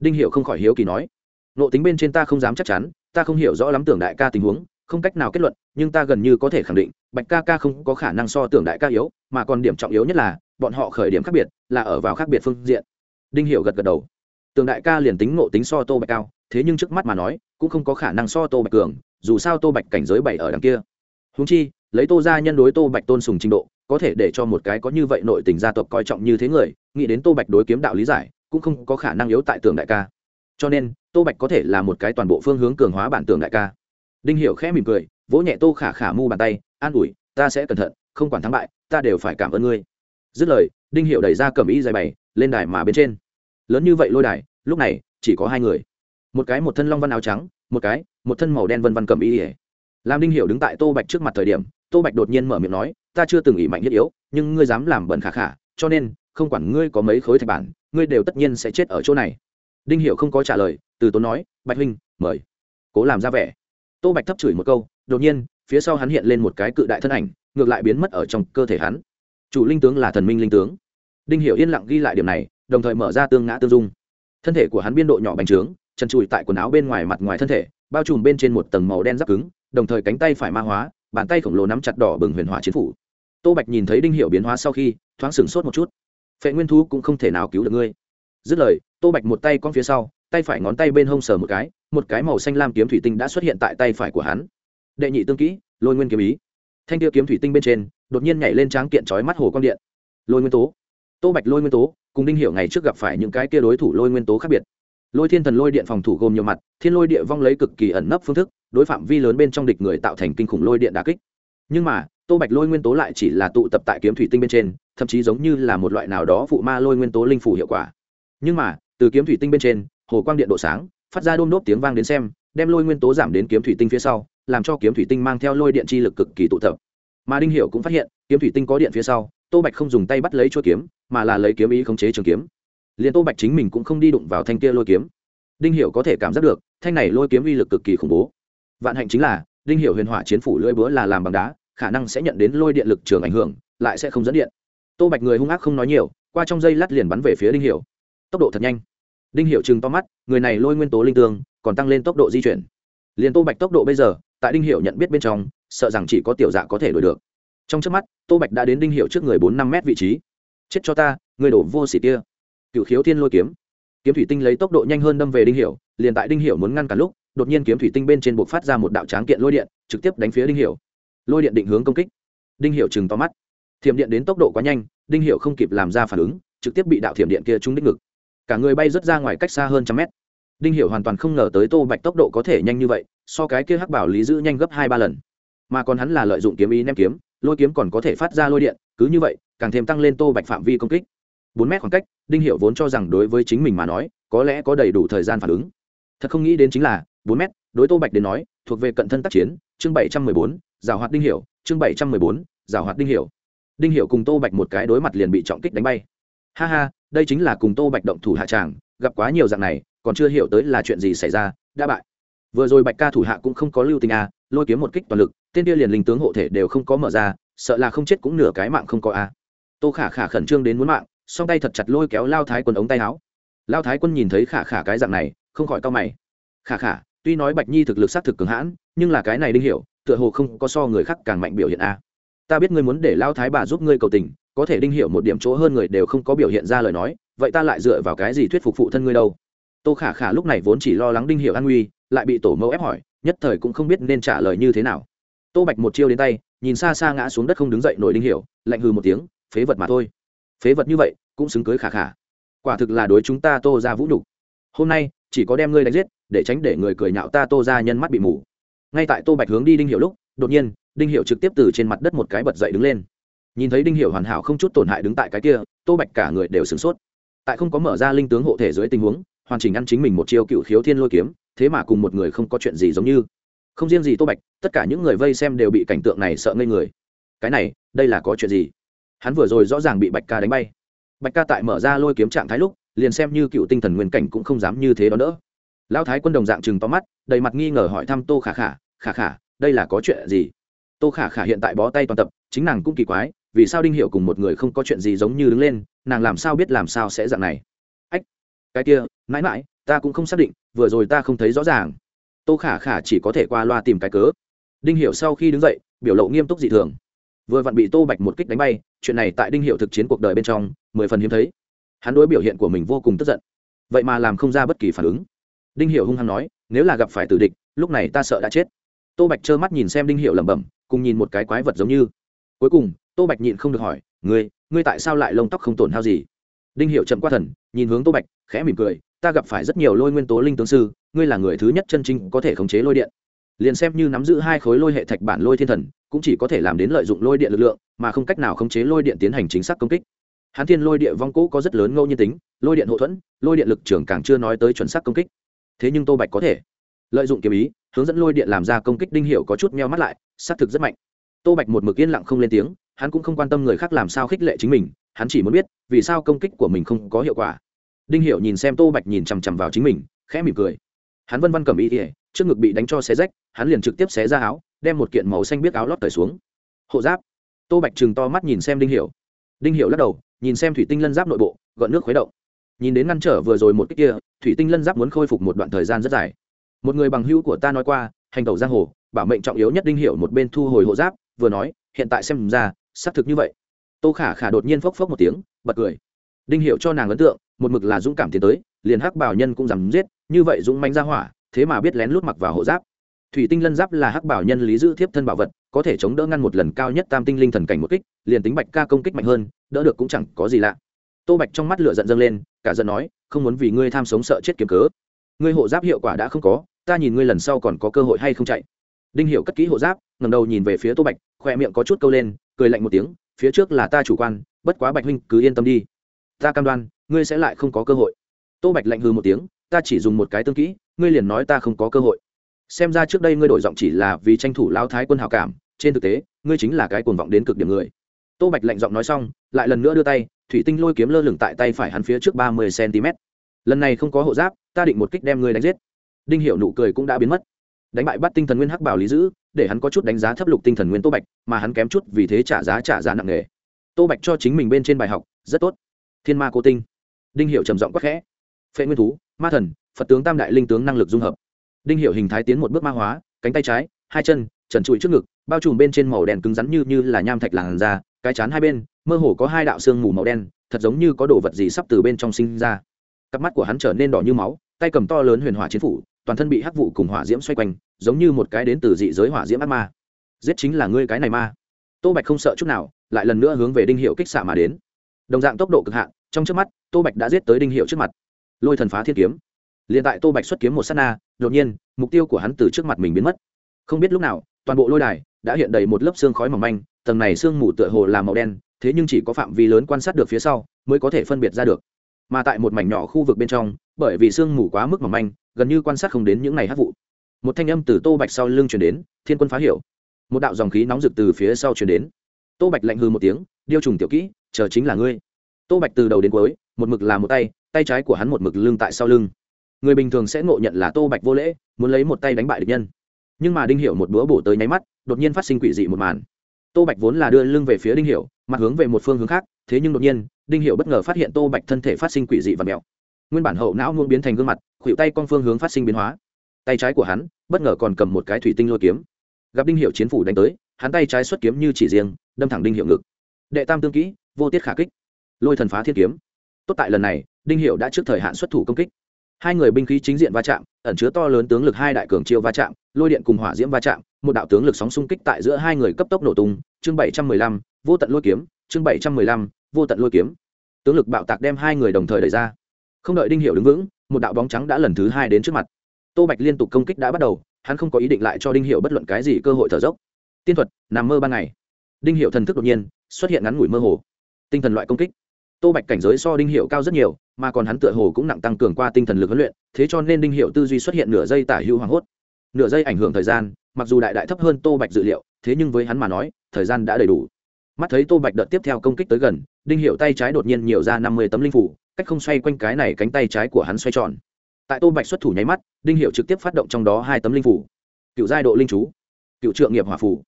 Đinh hiểu không khỏi hiếu kỳ nói. Nộ tính bên trên ta không dám chắc chắn, ta không hiểu rõ lắm tưởng đại ca tình huống, không cách nào kết luận, nhưng ta gần như có thể khẳng định, bạch ca ca không có khả năng so tưởng đại ca yếu, mà còn điểm trọng yếu nhất là, bọn họ khởi điểm khác biệt, là ở vào khác biệt phương diện. Đinh hiểu gật gật đầu. Tưởng đại ca liền tính nộ tính so tô bạch cao, thế nhưng trước mắt mà nói, cũng không có khả năng so tô bạch cường, dù sao tô bạch cảnh giới bảy ở đằng kia. Huống chi, lấy tô gia nhân đối tô bạch tôn sùng trình độ, có thể để cho một cái có như vậy nội tình gia tộc coi trọng như thế người, nghĩ đến tô bạch đối kiếm đạo lý giải cũng không có khả năng yếu tại tưởng đại ca. Cho nên, tô bạch có thể là một cái toàn bộ phương hướng cường hóa bản tường đại ca. Đinh hiểu khẽ mỉm cười, vỗ nhẹ tô khả khả mu bàn tay, an ủi, ta sẽ cẩn thận, không quản thắng bại, ta đều phải cảm ơn ngươi. Dứt lời, đinh hiệu đẩy ra cầm ý dày bày lên đài mà bên trên. Lớn như vậy lôi đài, lúc này, chỉ có hai người. Một cái một thân long văn áo trắng, một cái, một thân màu đen vân văn cầm ý ỉa làm đinh hiệu đứng tại tô bạch trước mặt thời điểm, tô bạch đột nhiên mở miệng nói, ta chưa từng ỉ mạnh thiết yếu, nhưng ngươi dám làm bẩn khả khả, cho nên không quản ngươi có mấy khối thạch bản, ngươi đều tất nhiên sẽ chết ở chỗ này. Đinh Hiểu không có trả lời, từ tốn nói, bạch huynh, mời. Cố làm ra vẻ. Tô bạch thấp chửi một câu, đột nhiên, phía sau hắn hiện lên một cái cự đại thân ảnh, ngược lại biến mất ở trong cơ thể hắn. Chủ linh tướng là thần minh linh tướng. Đinh hiểu yên lặng ghi lại điểm này, đồng thời mở ra tương ngã tương dung. Thân thể của hắn biên độ nhỏ bành trướng chân trụi tại quần áo bên ngoài mặt ngoài thân thể, bao trùm bên trên một tầng màu đen giáp cứng, đồng thời cánh tay phải ma hóa, bàn tay khổng lồ nắm chặt đỏ bừng huyền hỏa chiến phủ. Tô bạch nhìn thấy đinh hiểu biến hóa sau khi, thoáng sửng sốt một chút phệ nguyên thú cũng không thể nào cứu được ngươi. Dứt lời, tô bạch một tay con phía sau, tay phải ngón tay bên hông sờ một cái một cái màu xanh lam kiếm thủy tinh đã xuất hiện tại tay phải của hắn. Đệ nhị tương kỹ, lôi nguyên kiếm ý. Thanh tiêu kiếm thủy tinh bên trên, đột nhiên nhảy lên tráng kiện chói mắt hồ quang điện. Lôi nguyên tố. Tô bạch lôi nguyên tố, cùng đinh hiểu ngày trước gặp phải những cái kia đối thủ lôi nguyên tố khác biệt. Lôi thiên thần lôi điện phòng thủ gồm nhiều mặt, thiên lôi địa vong lấy cực kỳ ẩn nấp phương thức, đối phạm vi lớn bên trong địch người tạo thành kinh khủng lôi điện đà kích. Nhưng mà tô bạch lôi nguyên tố lại chỉ là tụ tập tại kiếm thủy tinh bên trên, thậm chí giống như là một loại nào đó phụ ma lôi nguyên tố linh phủ hiệu quả. Nhưng mà, từ kiếm thủy tinh bên trên, hồ quang điện độ sáng, phát ra đôm đốp tiếng vang đến xem, đem lôi nguyên tố giảm đến kiếm thủy tinh phía sau, làm cho kiếm thủy tinh mang theo lôi điện chi lực cực kỳ tụ tập. Mà đinh hiểu cũng phát hiện, kiếm thủy tinh có điện phía sau, tô bạch không dùng tay bắt lấy chuôi kiếm, mà là lấy kiếm ý khống chế trường kiếm. Liền tô bạch chính mình cũng không đi đụng vào thanh kia lôi kiếm. Đinh hiểu có thể cảm giác được, thanh này lôi kiếm uy lực cực kỳ khủng bố. Vạn hạnh chính là, đinh hiểu huyền hỏa chiến phủ lưỡi búa là làm bằng đá khả năng sẽ nhận đến lôi điện lực trường ảnh hưởng, lại sẽ không dẫn điện. Tô bạch người hung ác không nói nhiều, qua trong dây lát liền bắn về phía đinh hiểu. Tốc độ thật nhanh. Đinh hiểu chừng to mắt, người này lôi nguyên tố linh tương, còn tăng lên tốc độ di chuyển. Liền tô bạch tốc độ bây giờ, tại đinh hiệu nhận biết bên trong, sợ rằng chỉ có tiểu dạ có thể đổi được. Trong trước mắt, tô bạch đã đến đinh hiệu trước người bốn năm mét vị trí. Chết cho ta, người đổ vô xỉ kia. Cựu khiếu thiên lôi kiếm. Kiếm thủy tinh lấy tốc độ nhanh hơn đâm về đinh hiệu liền tại đinh hiệu muốn ngăn cả lúc, đột nhiên kiếm thủy tinh bên trên buộc phát ra một đạo tráng kiện lôi điện, trực tiếp đánh phía đinh hiệu lôi điện định hướng công kích. Đinh hiệu chừng to mắt. Thiểm điện đến tốc độ quá nhanh, đinh hiệu không kịp làm ra phản ứng, trực tiếp bị đạo thiểm điện kia trúng đích ngực. Cả người bay rớt ra ngoài cách xa hơn trăm mét. Đinh Hiệu hoàn toàn không ngờ tới tô bạch tốc độ có thể nhanh như vậy, so cái kia hắc bảo lý giữ nhanh gấp hai ba lần. Mà còn hắn là lợi dụng kiếm ý ném kiếm, lôi kiếm còn có thể phát ra lôi điện, cứ như vậy, càng thêm tăng lên tô bạch phạm vi công kích. Bốn mét khoảng cách, đinh Hiệu vốn cho rằng đối với chính mình mà nói, có lẽ có đầy đủ thời gian phản ứng. Thật không nghĩ đến chính là, bốn mét, đối tô bạch đến nói, thuộc về cận thân tác chiến, chương bảy trăm mười bốn giảo hoạt đinh hiểu chương bảy trăm mười bốn giảo hoạt đinh hiểu. Đinh hiểu cùng tô bạch một cái đối mặt liền bị trọng kích đánh bay. Ha ha đây chính là cùng tô bạch động thủ hạ tràng gặp quá nhiều dạng này còn chưa hiểu tới là chuyện gì xảy ra đã bại. Vừa rồi bạch ca thủ hạ cũng không có lưu tình a à, lôi kiếm một kích toàn lực tên kia liền linh tướng hộ thể đều không có mở ra sợ là không chết cũng nửa cái mạng không có a à. tô khả khả khẩn trương đến muốn mạng song tay thật chặt lôi kéo lao thái quân ống tay áo. Lao thái quân nhìn thấy khả khả cái dạng này không khỏi cau mày. Khả khả tuy nói bạch nhi thực lực sát thực cường hãn nhưng là cái này đinh hiểu tựa hồ không có so người khác càng mạnh biểu hiện a. À. ta biết ngươi muốn để lao thái bà giúp ngươi cầu tình có thể đinh hiểu một điểm chỗ hơn người đều không có biểu hiện ra lời nói vậy ta lại dựa vào cái gì thuyết phục phụ thân ngươi đâu? Tô khả khả lúc này vốn chỉ lo lắng đinh Hiểu an nguy lại bị tổ mẫu ép hỏi nhất thời cũng không biết nên trả lời như thế nào. Tô bạch một chiêu đến tay nhìn xa xa ngã xuống đất không đứng dậy nổi đinh Hiểu, lạnh hừ một tiếng phế vật mà thôi. Phế vật như vậy cũng xứng cưới khả khả. Quả thực là đối chúng ta tô ra vũ nhục. Hôm nay chỉ có đem ngươi đánh giết để tránh để người cười nhạo ta tô ra nhân mắt bị mù ngay tại tô bạch hướng đi đinh hiệu lúc, đột nhiên, đinh hiệu trực tiếp từ trên mặt đất một cái bật dậy đứng lên. Nhìn thấy đinh hiệu hoàn hảo không chút tổn hại đứng tại cái kia, tô bạch cả người đều sửng sốt. Tại không có mở ra linh tướng hộ thể dưới tình huống, hoàn chỉnh ăn chính mình một chiêu cựu khiếu thiên lôi kiếm, thế mà cùng một người không có chuyện gì giống như. Không riêng gì tô bạch, tất cả những người vây xem đều bị cảnh tượng này sợ ngây người. Cái này, đây là có chuyện gì? Hắn vừa rồi rõ ràng bị bạch ca đánh bay. Bạch ca tại mở ra lôi kiếm trạng thái lúc, liền xem như cựu tinh thần nguyên cảnh cũng không dám như thế đó nữa lão thái quân đồng dạng chừng to mắt, đầy mặt nghi ngờ hỏi thăm tô khả khả khả khả, đây là có chuyện gì? Tô khả khả hiện tại bó tay toàn tập, chính nàng cũng kỳ quái, vì sao đinh hiệu cùng một người không có chuyện gì giống như đứng lên, nàng làm sao biết làm sao sẽ dạng này? Ách, cái kia, mãi mãi, ta cũng không xác định, vừa rồi ta không thấy rõ ràng. Tô khả khả chỉ có thể qua loa tìm cái cớ. Đinh hiệu sau khi đứng dậy, biểu lộ nghiêm túc dị thường. Vừa vặn bị tô bạch một kích đánh bay, chuyện này tại đinh hiệu thực chiến cuộc đời bên trong, mười phần hiếm thấy. Hắn đối biểu hiện của mình vô cùng tức giận, vậy mà làm không ra bất kỳ phản ứng đinh hiệu hung hăng nói, nếu là gặp phải tử địch, lúc này ta sợ đã chết. Tô bạch trơ mắt nhìn xem đinh hiệu lẩm bẩm, cùng nhìn một cái quái vật giống như. Cuối cùng, tô bạch nhịn không được hỏi, ngươi ngươi tại sao lại lông tóc không tổn hao gì? Đinh hiệu chậm qua thần, nhìn hướng tô bạch, khẽ mỉm cười, ta gặp phải rất nhiều lôi nguyên tố linh tướng sư, ngươi là người thứ nhất chân chính có thể khống chế lôi điện. Liền xem như nắm giữ hai khối lôi hệ thạch bản lôi thiên thần, cũng chỉ có thể làm đến lợi dụng lôi điện lực lượng, mà không cách nào khống chế lôi điện tiến hành chính xác công kích. Hán thiên lôi địa vong cũ có rất lớn ngẫu nhiên tính, lôi điện hậu thuẫn, lôi điện lực trưởng càng chưa nói tới chuẩn xác công kích thế nhưng tô bạch có thể lợi dụng kiếm ý, hướng dẫn lôi điện làm ra công kích đinh hiệu có chút meo mắt lại xác thực rất mạnh. Tô bạch một mực yên lặng không lên tiếng, hắn cũng không quan tâm người khác làm sao khích lệ chính mình, hắn chỉ muốn biết, vì sao công kích của mình không có hiệu quả. Đinh hiệu nhìn xem tô bạch nhìn chằm chằm vào chính mình, khẽ mỉm cười. Hắn vân văn cầm ý ỉa trước ngực bị đánh cho xé rách, hắn liền trực tiếp xé ra áo, đem một kiện màu xanh biết áo lót cởi xuống. Hộ giáp. Tô bạch chừng to mắt nhìn xem đinh hiệu. Đinh hiệu lắc đầu, nhìn xem thủy tinh lân giáp nội bộ, gọn nước khuấy động nhìn đến ngăn trở vừa rồi một cách kia, thủy tinh lân giáp muốn khôi phục một đoạn thời gian rất dài. Một người bằng hữu của ta nói qua, hành tẩu giang hồ, bảo mệnh trọng yếu nhất đinh hiệu một bên thu hồi hộ giáp, vừa nói, hiện tại xem ra, xác thực như vậy. Tô khả khả đột nhiên phốc phốc một tiếng, bật cười. Đinh hiệu cho nàng ấn tượng, một mực là dũng cảm tiến tới, liền hắc bảo nhân cũng dám giết, như vậy dũng manh ra hỏa, thế mà biết lén lút mặc vào hộ giáp. Thủy tinh lân giáp là hắc bảo nhân lý giữ thiếp thân bảo vật, có thể chống đỡ ngăn một lần cao nhất tam tinh linh thần cảnh một kích, liền tính bạch ca công kích mạnh hơn, đỡ được cũng chẳng có gì lạ tô bạch trong mắt lửa giận dâng lên, cả giận nói, không muốn vì ngươi tham sống sợ chết kiếm cớ. Ngươi hộ giáp hiệu quả đã không có, ta nhìn ngươi lần sau còn có cơ hội hay không chạy. Đinh hiệu cất kỹ hộ giáp ngầm đầu nhìn về phía tô bạch khoe miệng có chút câu lên, cười lạnh một tiếng, phía trước là ta chủ quan, bất quá bạch huynh cứ yên tâm đi. Ta cam đoan, ngươi sẽ lại không có cơ hội. Tô bạch lạnh hư một tiếng, ta chỉ dùng một cái tương kỹ, ngươi liền nói ta không có cơ hội. Xem ra trước đây ngươi đổi giọng chỉ là vì tranh thủ lao thái quân hào cảm, trên thực tế, ngươi chính là cái cuồng vọng đến cực điểm người. Tô bạch lạnh giọng nói xong, lại lần nữa đưa tay thủy tinh lôi kiếm lơ lửng tại tay phải hắn phía trước ba mươi cm. Lần này không có hộ giáp, ta định một kích đem ngươi đánh giết. Đinh hiệu nụ cười cũng đã biến mất. Đánh bại bắt tinh thần nguyên hắc bảo lý giữ để hắn có chút đánh giá thấp lục tinh thần nguyên tô bạch, mà hắn kém chút vì thế trả giá trả giá nặng nề. Tô bạch cho chính mình bên trên bài học, rất tốt. Thiên ma cô tinh. Đinh hiệu trầm giọng quắc khẽ. Phệ nguyên thú, ma thần, phật tướng tam đại linh tướng năng lực dung hợp. Đinh hiệu hình thái tiến một bước ma hóa, cánh tay trái, hai chân, trần trụi trước ngực, bao trùm bên trên màu đen cứng rắn như như là nham thạch làn da cái chán hai bên, mơ hồ có hai đạo xương mù màu đen, thật giống như có đồ vật gì sắp từ bên trong sinh ra. Cặp mắt của hắn trở nên đỏ như máu, tay cầm to lớn huyền hỏa chiến phủ, toàn thân bị hắc vụ cùng hỏa diễm xoay quanh, giống như một cái đến từ dị giới hỏa diễm ác ma. Giết chính là ngươi cái này ma. Tô bạch không sợ chút nào, lại lần nữa hướng về đinh hiệu kích xạ mà đến. Đồng dạng tốc độ cực hạn, trong trước mắt, tô bạch đã giết tới đinh hiệu trước mặt. Lôi thần phá thiên kiếm. Liền tại tô bạch xuất kiếm một s á t na, đột nhiên, mục tiêu của hắn từ trước mặt mình biến mất. Không biết lúc nào, toàn bộ lôi đài đã hiện đầy một lớp xương khói mỏng manh tầng này sương mù tựa hồ là màu đen, thế nhưng chỉ có phạm vi lớn quan sát được phía sau mới có thể phân biệt ra được. Mà tại một mảnh nhỏ khu vực bên trong, bởi vì sương mù quá mức mỏng manh, gần như quan sát không đến những ngày hát vụ. Một thanh âm từ tô bạch sau lưng chuyển đến, thiên quân phá hiểu. Một đạo dòng khí nóng rực từ phía sau chuyển đến. Tô bạch lạnh hư một tiếng, điêu trùng tiểu kỹ, chờ chính là ngươi. Tô bạch từ đầu đến cuối, một mực là một tay tay trái của hắn một mực lưng tại sau lưng. Người bình thường sẽ ngộ nhận là tô bạch vô lễ, muốn lấy một tay đánh bại địch nhân. Nhưng mà đinh hiểu một búa bổ tới nháy mắt, đột nhiên phát sinh quỷ dị một màn tô bạch vốn là đưa lưng về phía đinh hiểu, mặt hướng về một phương hướng khác, thế nhưng đột nhiên, đinh hiểu bất ngờ phát hiện tô bạch thân thể phát sinh quỷ dị và mèo. Nguyên bản hậu não luôn biến thành gương mặt, khuỷu tay con phương hướng phát sinh biến hóa. Tay trái của hắn, bất ngờ còn cầm một cái thủy tinh lôi kiếm. Gặp đinh hiệu chiến phủ đánh tới, hắn tay trái xuất kiếm như chỉ riêng, đâm thẳng đinh hiệu ngực. Đệ tam tương kỹ, vô tiết khả kích. Lôi thần phá thiên kiếm. Tốt tại lần này, đinh hiệu đã trước thời hạn xuất thủ công kích. Hai người binh khí chính diện va chạm, ẩn chứa to lớn tướng lực hai đại cường chiêu va chạm, lôi điện cùng hỏa diễm va chạm một đạo tướng lực sóng xung kích tại giữa hai người cấp tốc nổ tung, chương bảy trăm mười lăm, vô tận lôi kiếm, chương bảy trăm mười lăm, vô tận lôi kiếm. Tướng lực bạo tạc đem hai người đồng thời đẩy ra. Không đợi đinh hiệu đứng vững, một đạo bóng trắng đã lần thứ hai đến trước mặt. Tô bạch liên tục công kích đã bắt đầu, hắn không có ý định lại cho đinh hiệu bất luận cái gì cơ hội thở dốc. Tiên thuật, nằm mơ ban ngày. Đinh hiệu thần thức đột nhiên xuất hiện ngắn ngủi mơ hồ. Tinh thần loại công kích. Tô bạch cảnh giới so đinh hiệu cao rất nhiều, mà còn hắn tựa hồ cũng nặng tăng cường qua tinh thần lực huấn luyện, thế cho nên đinh hiệu tư duy xuất hiện nửa giây tả hữu hoảng hốt nửa giây ảnh hưởng thời gian, mặc dù đại đại thấp hơn tô bạch dự liệu, thế nhưng với hắn mà nói, thời gian đã đầy đủ. Mắt thấy tô bạch đợt tiếp theo công kích tới gần, đinh hiệu tay trái đột nhiên nhiều ra năm mươi tấm linh phủ, cách không xoay quanh cái này cánh tay trái của hắn xoay tròn. Tại tô bạch xuất thủ nháy mắt, đinh hiệu trực tiếp phát động trong đó hai tấm linh phủ. Cựu giai độ linh chú, cựu trượng nghiệp hỏa phủ.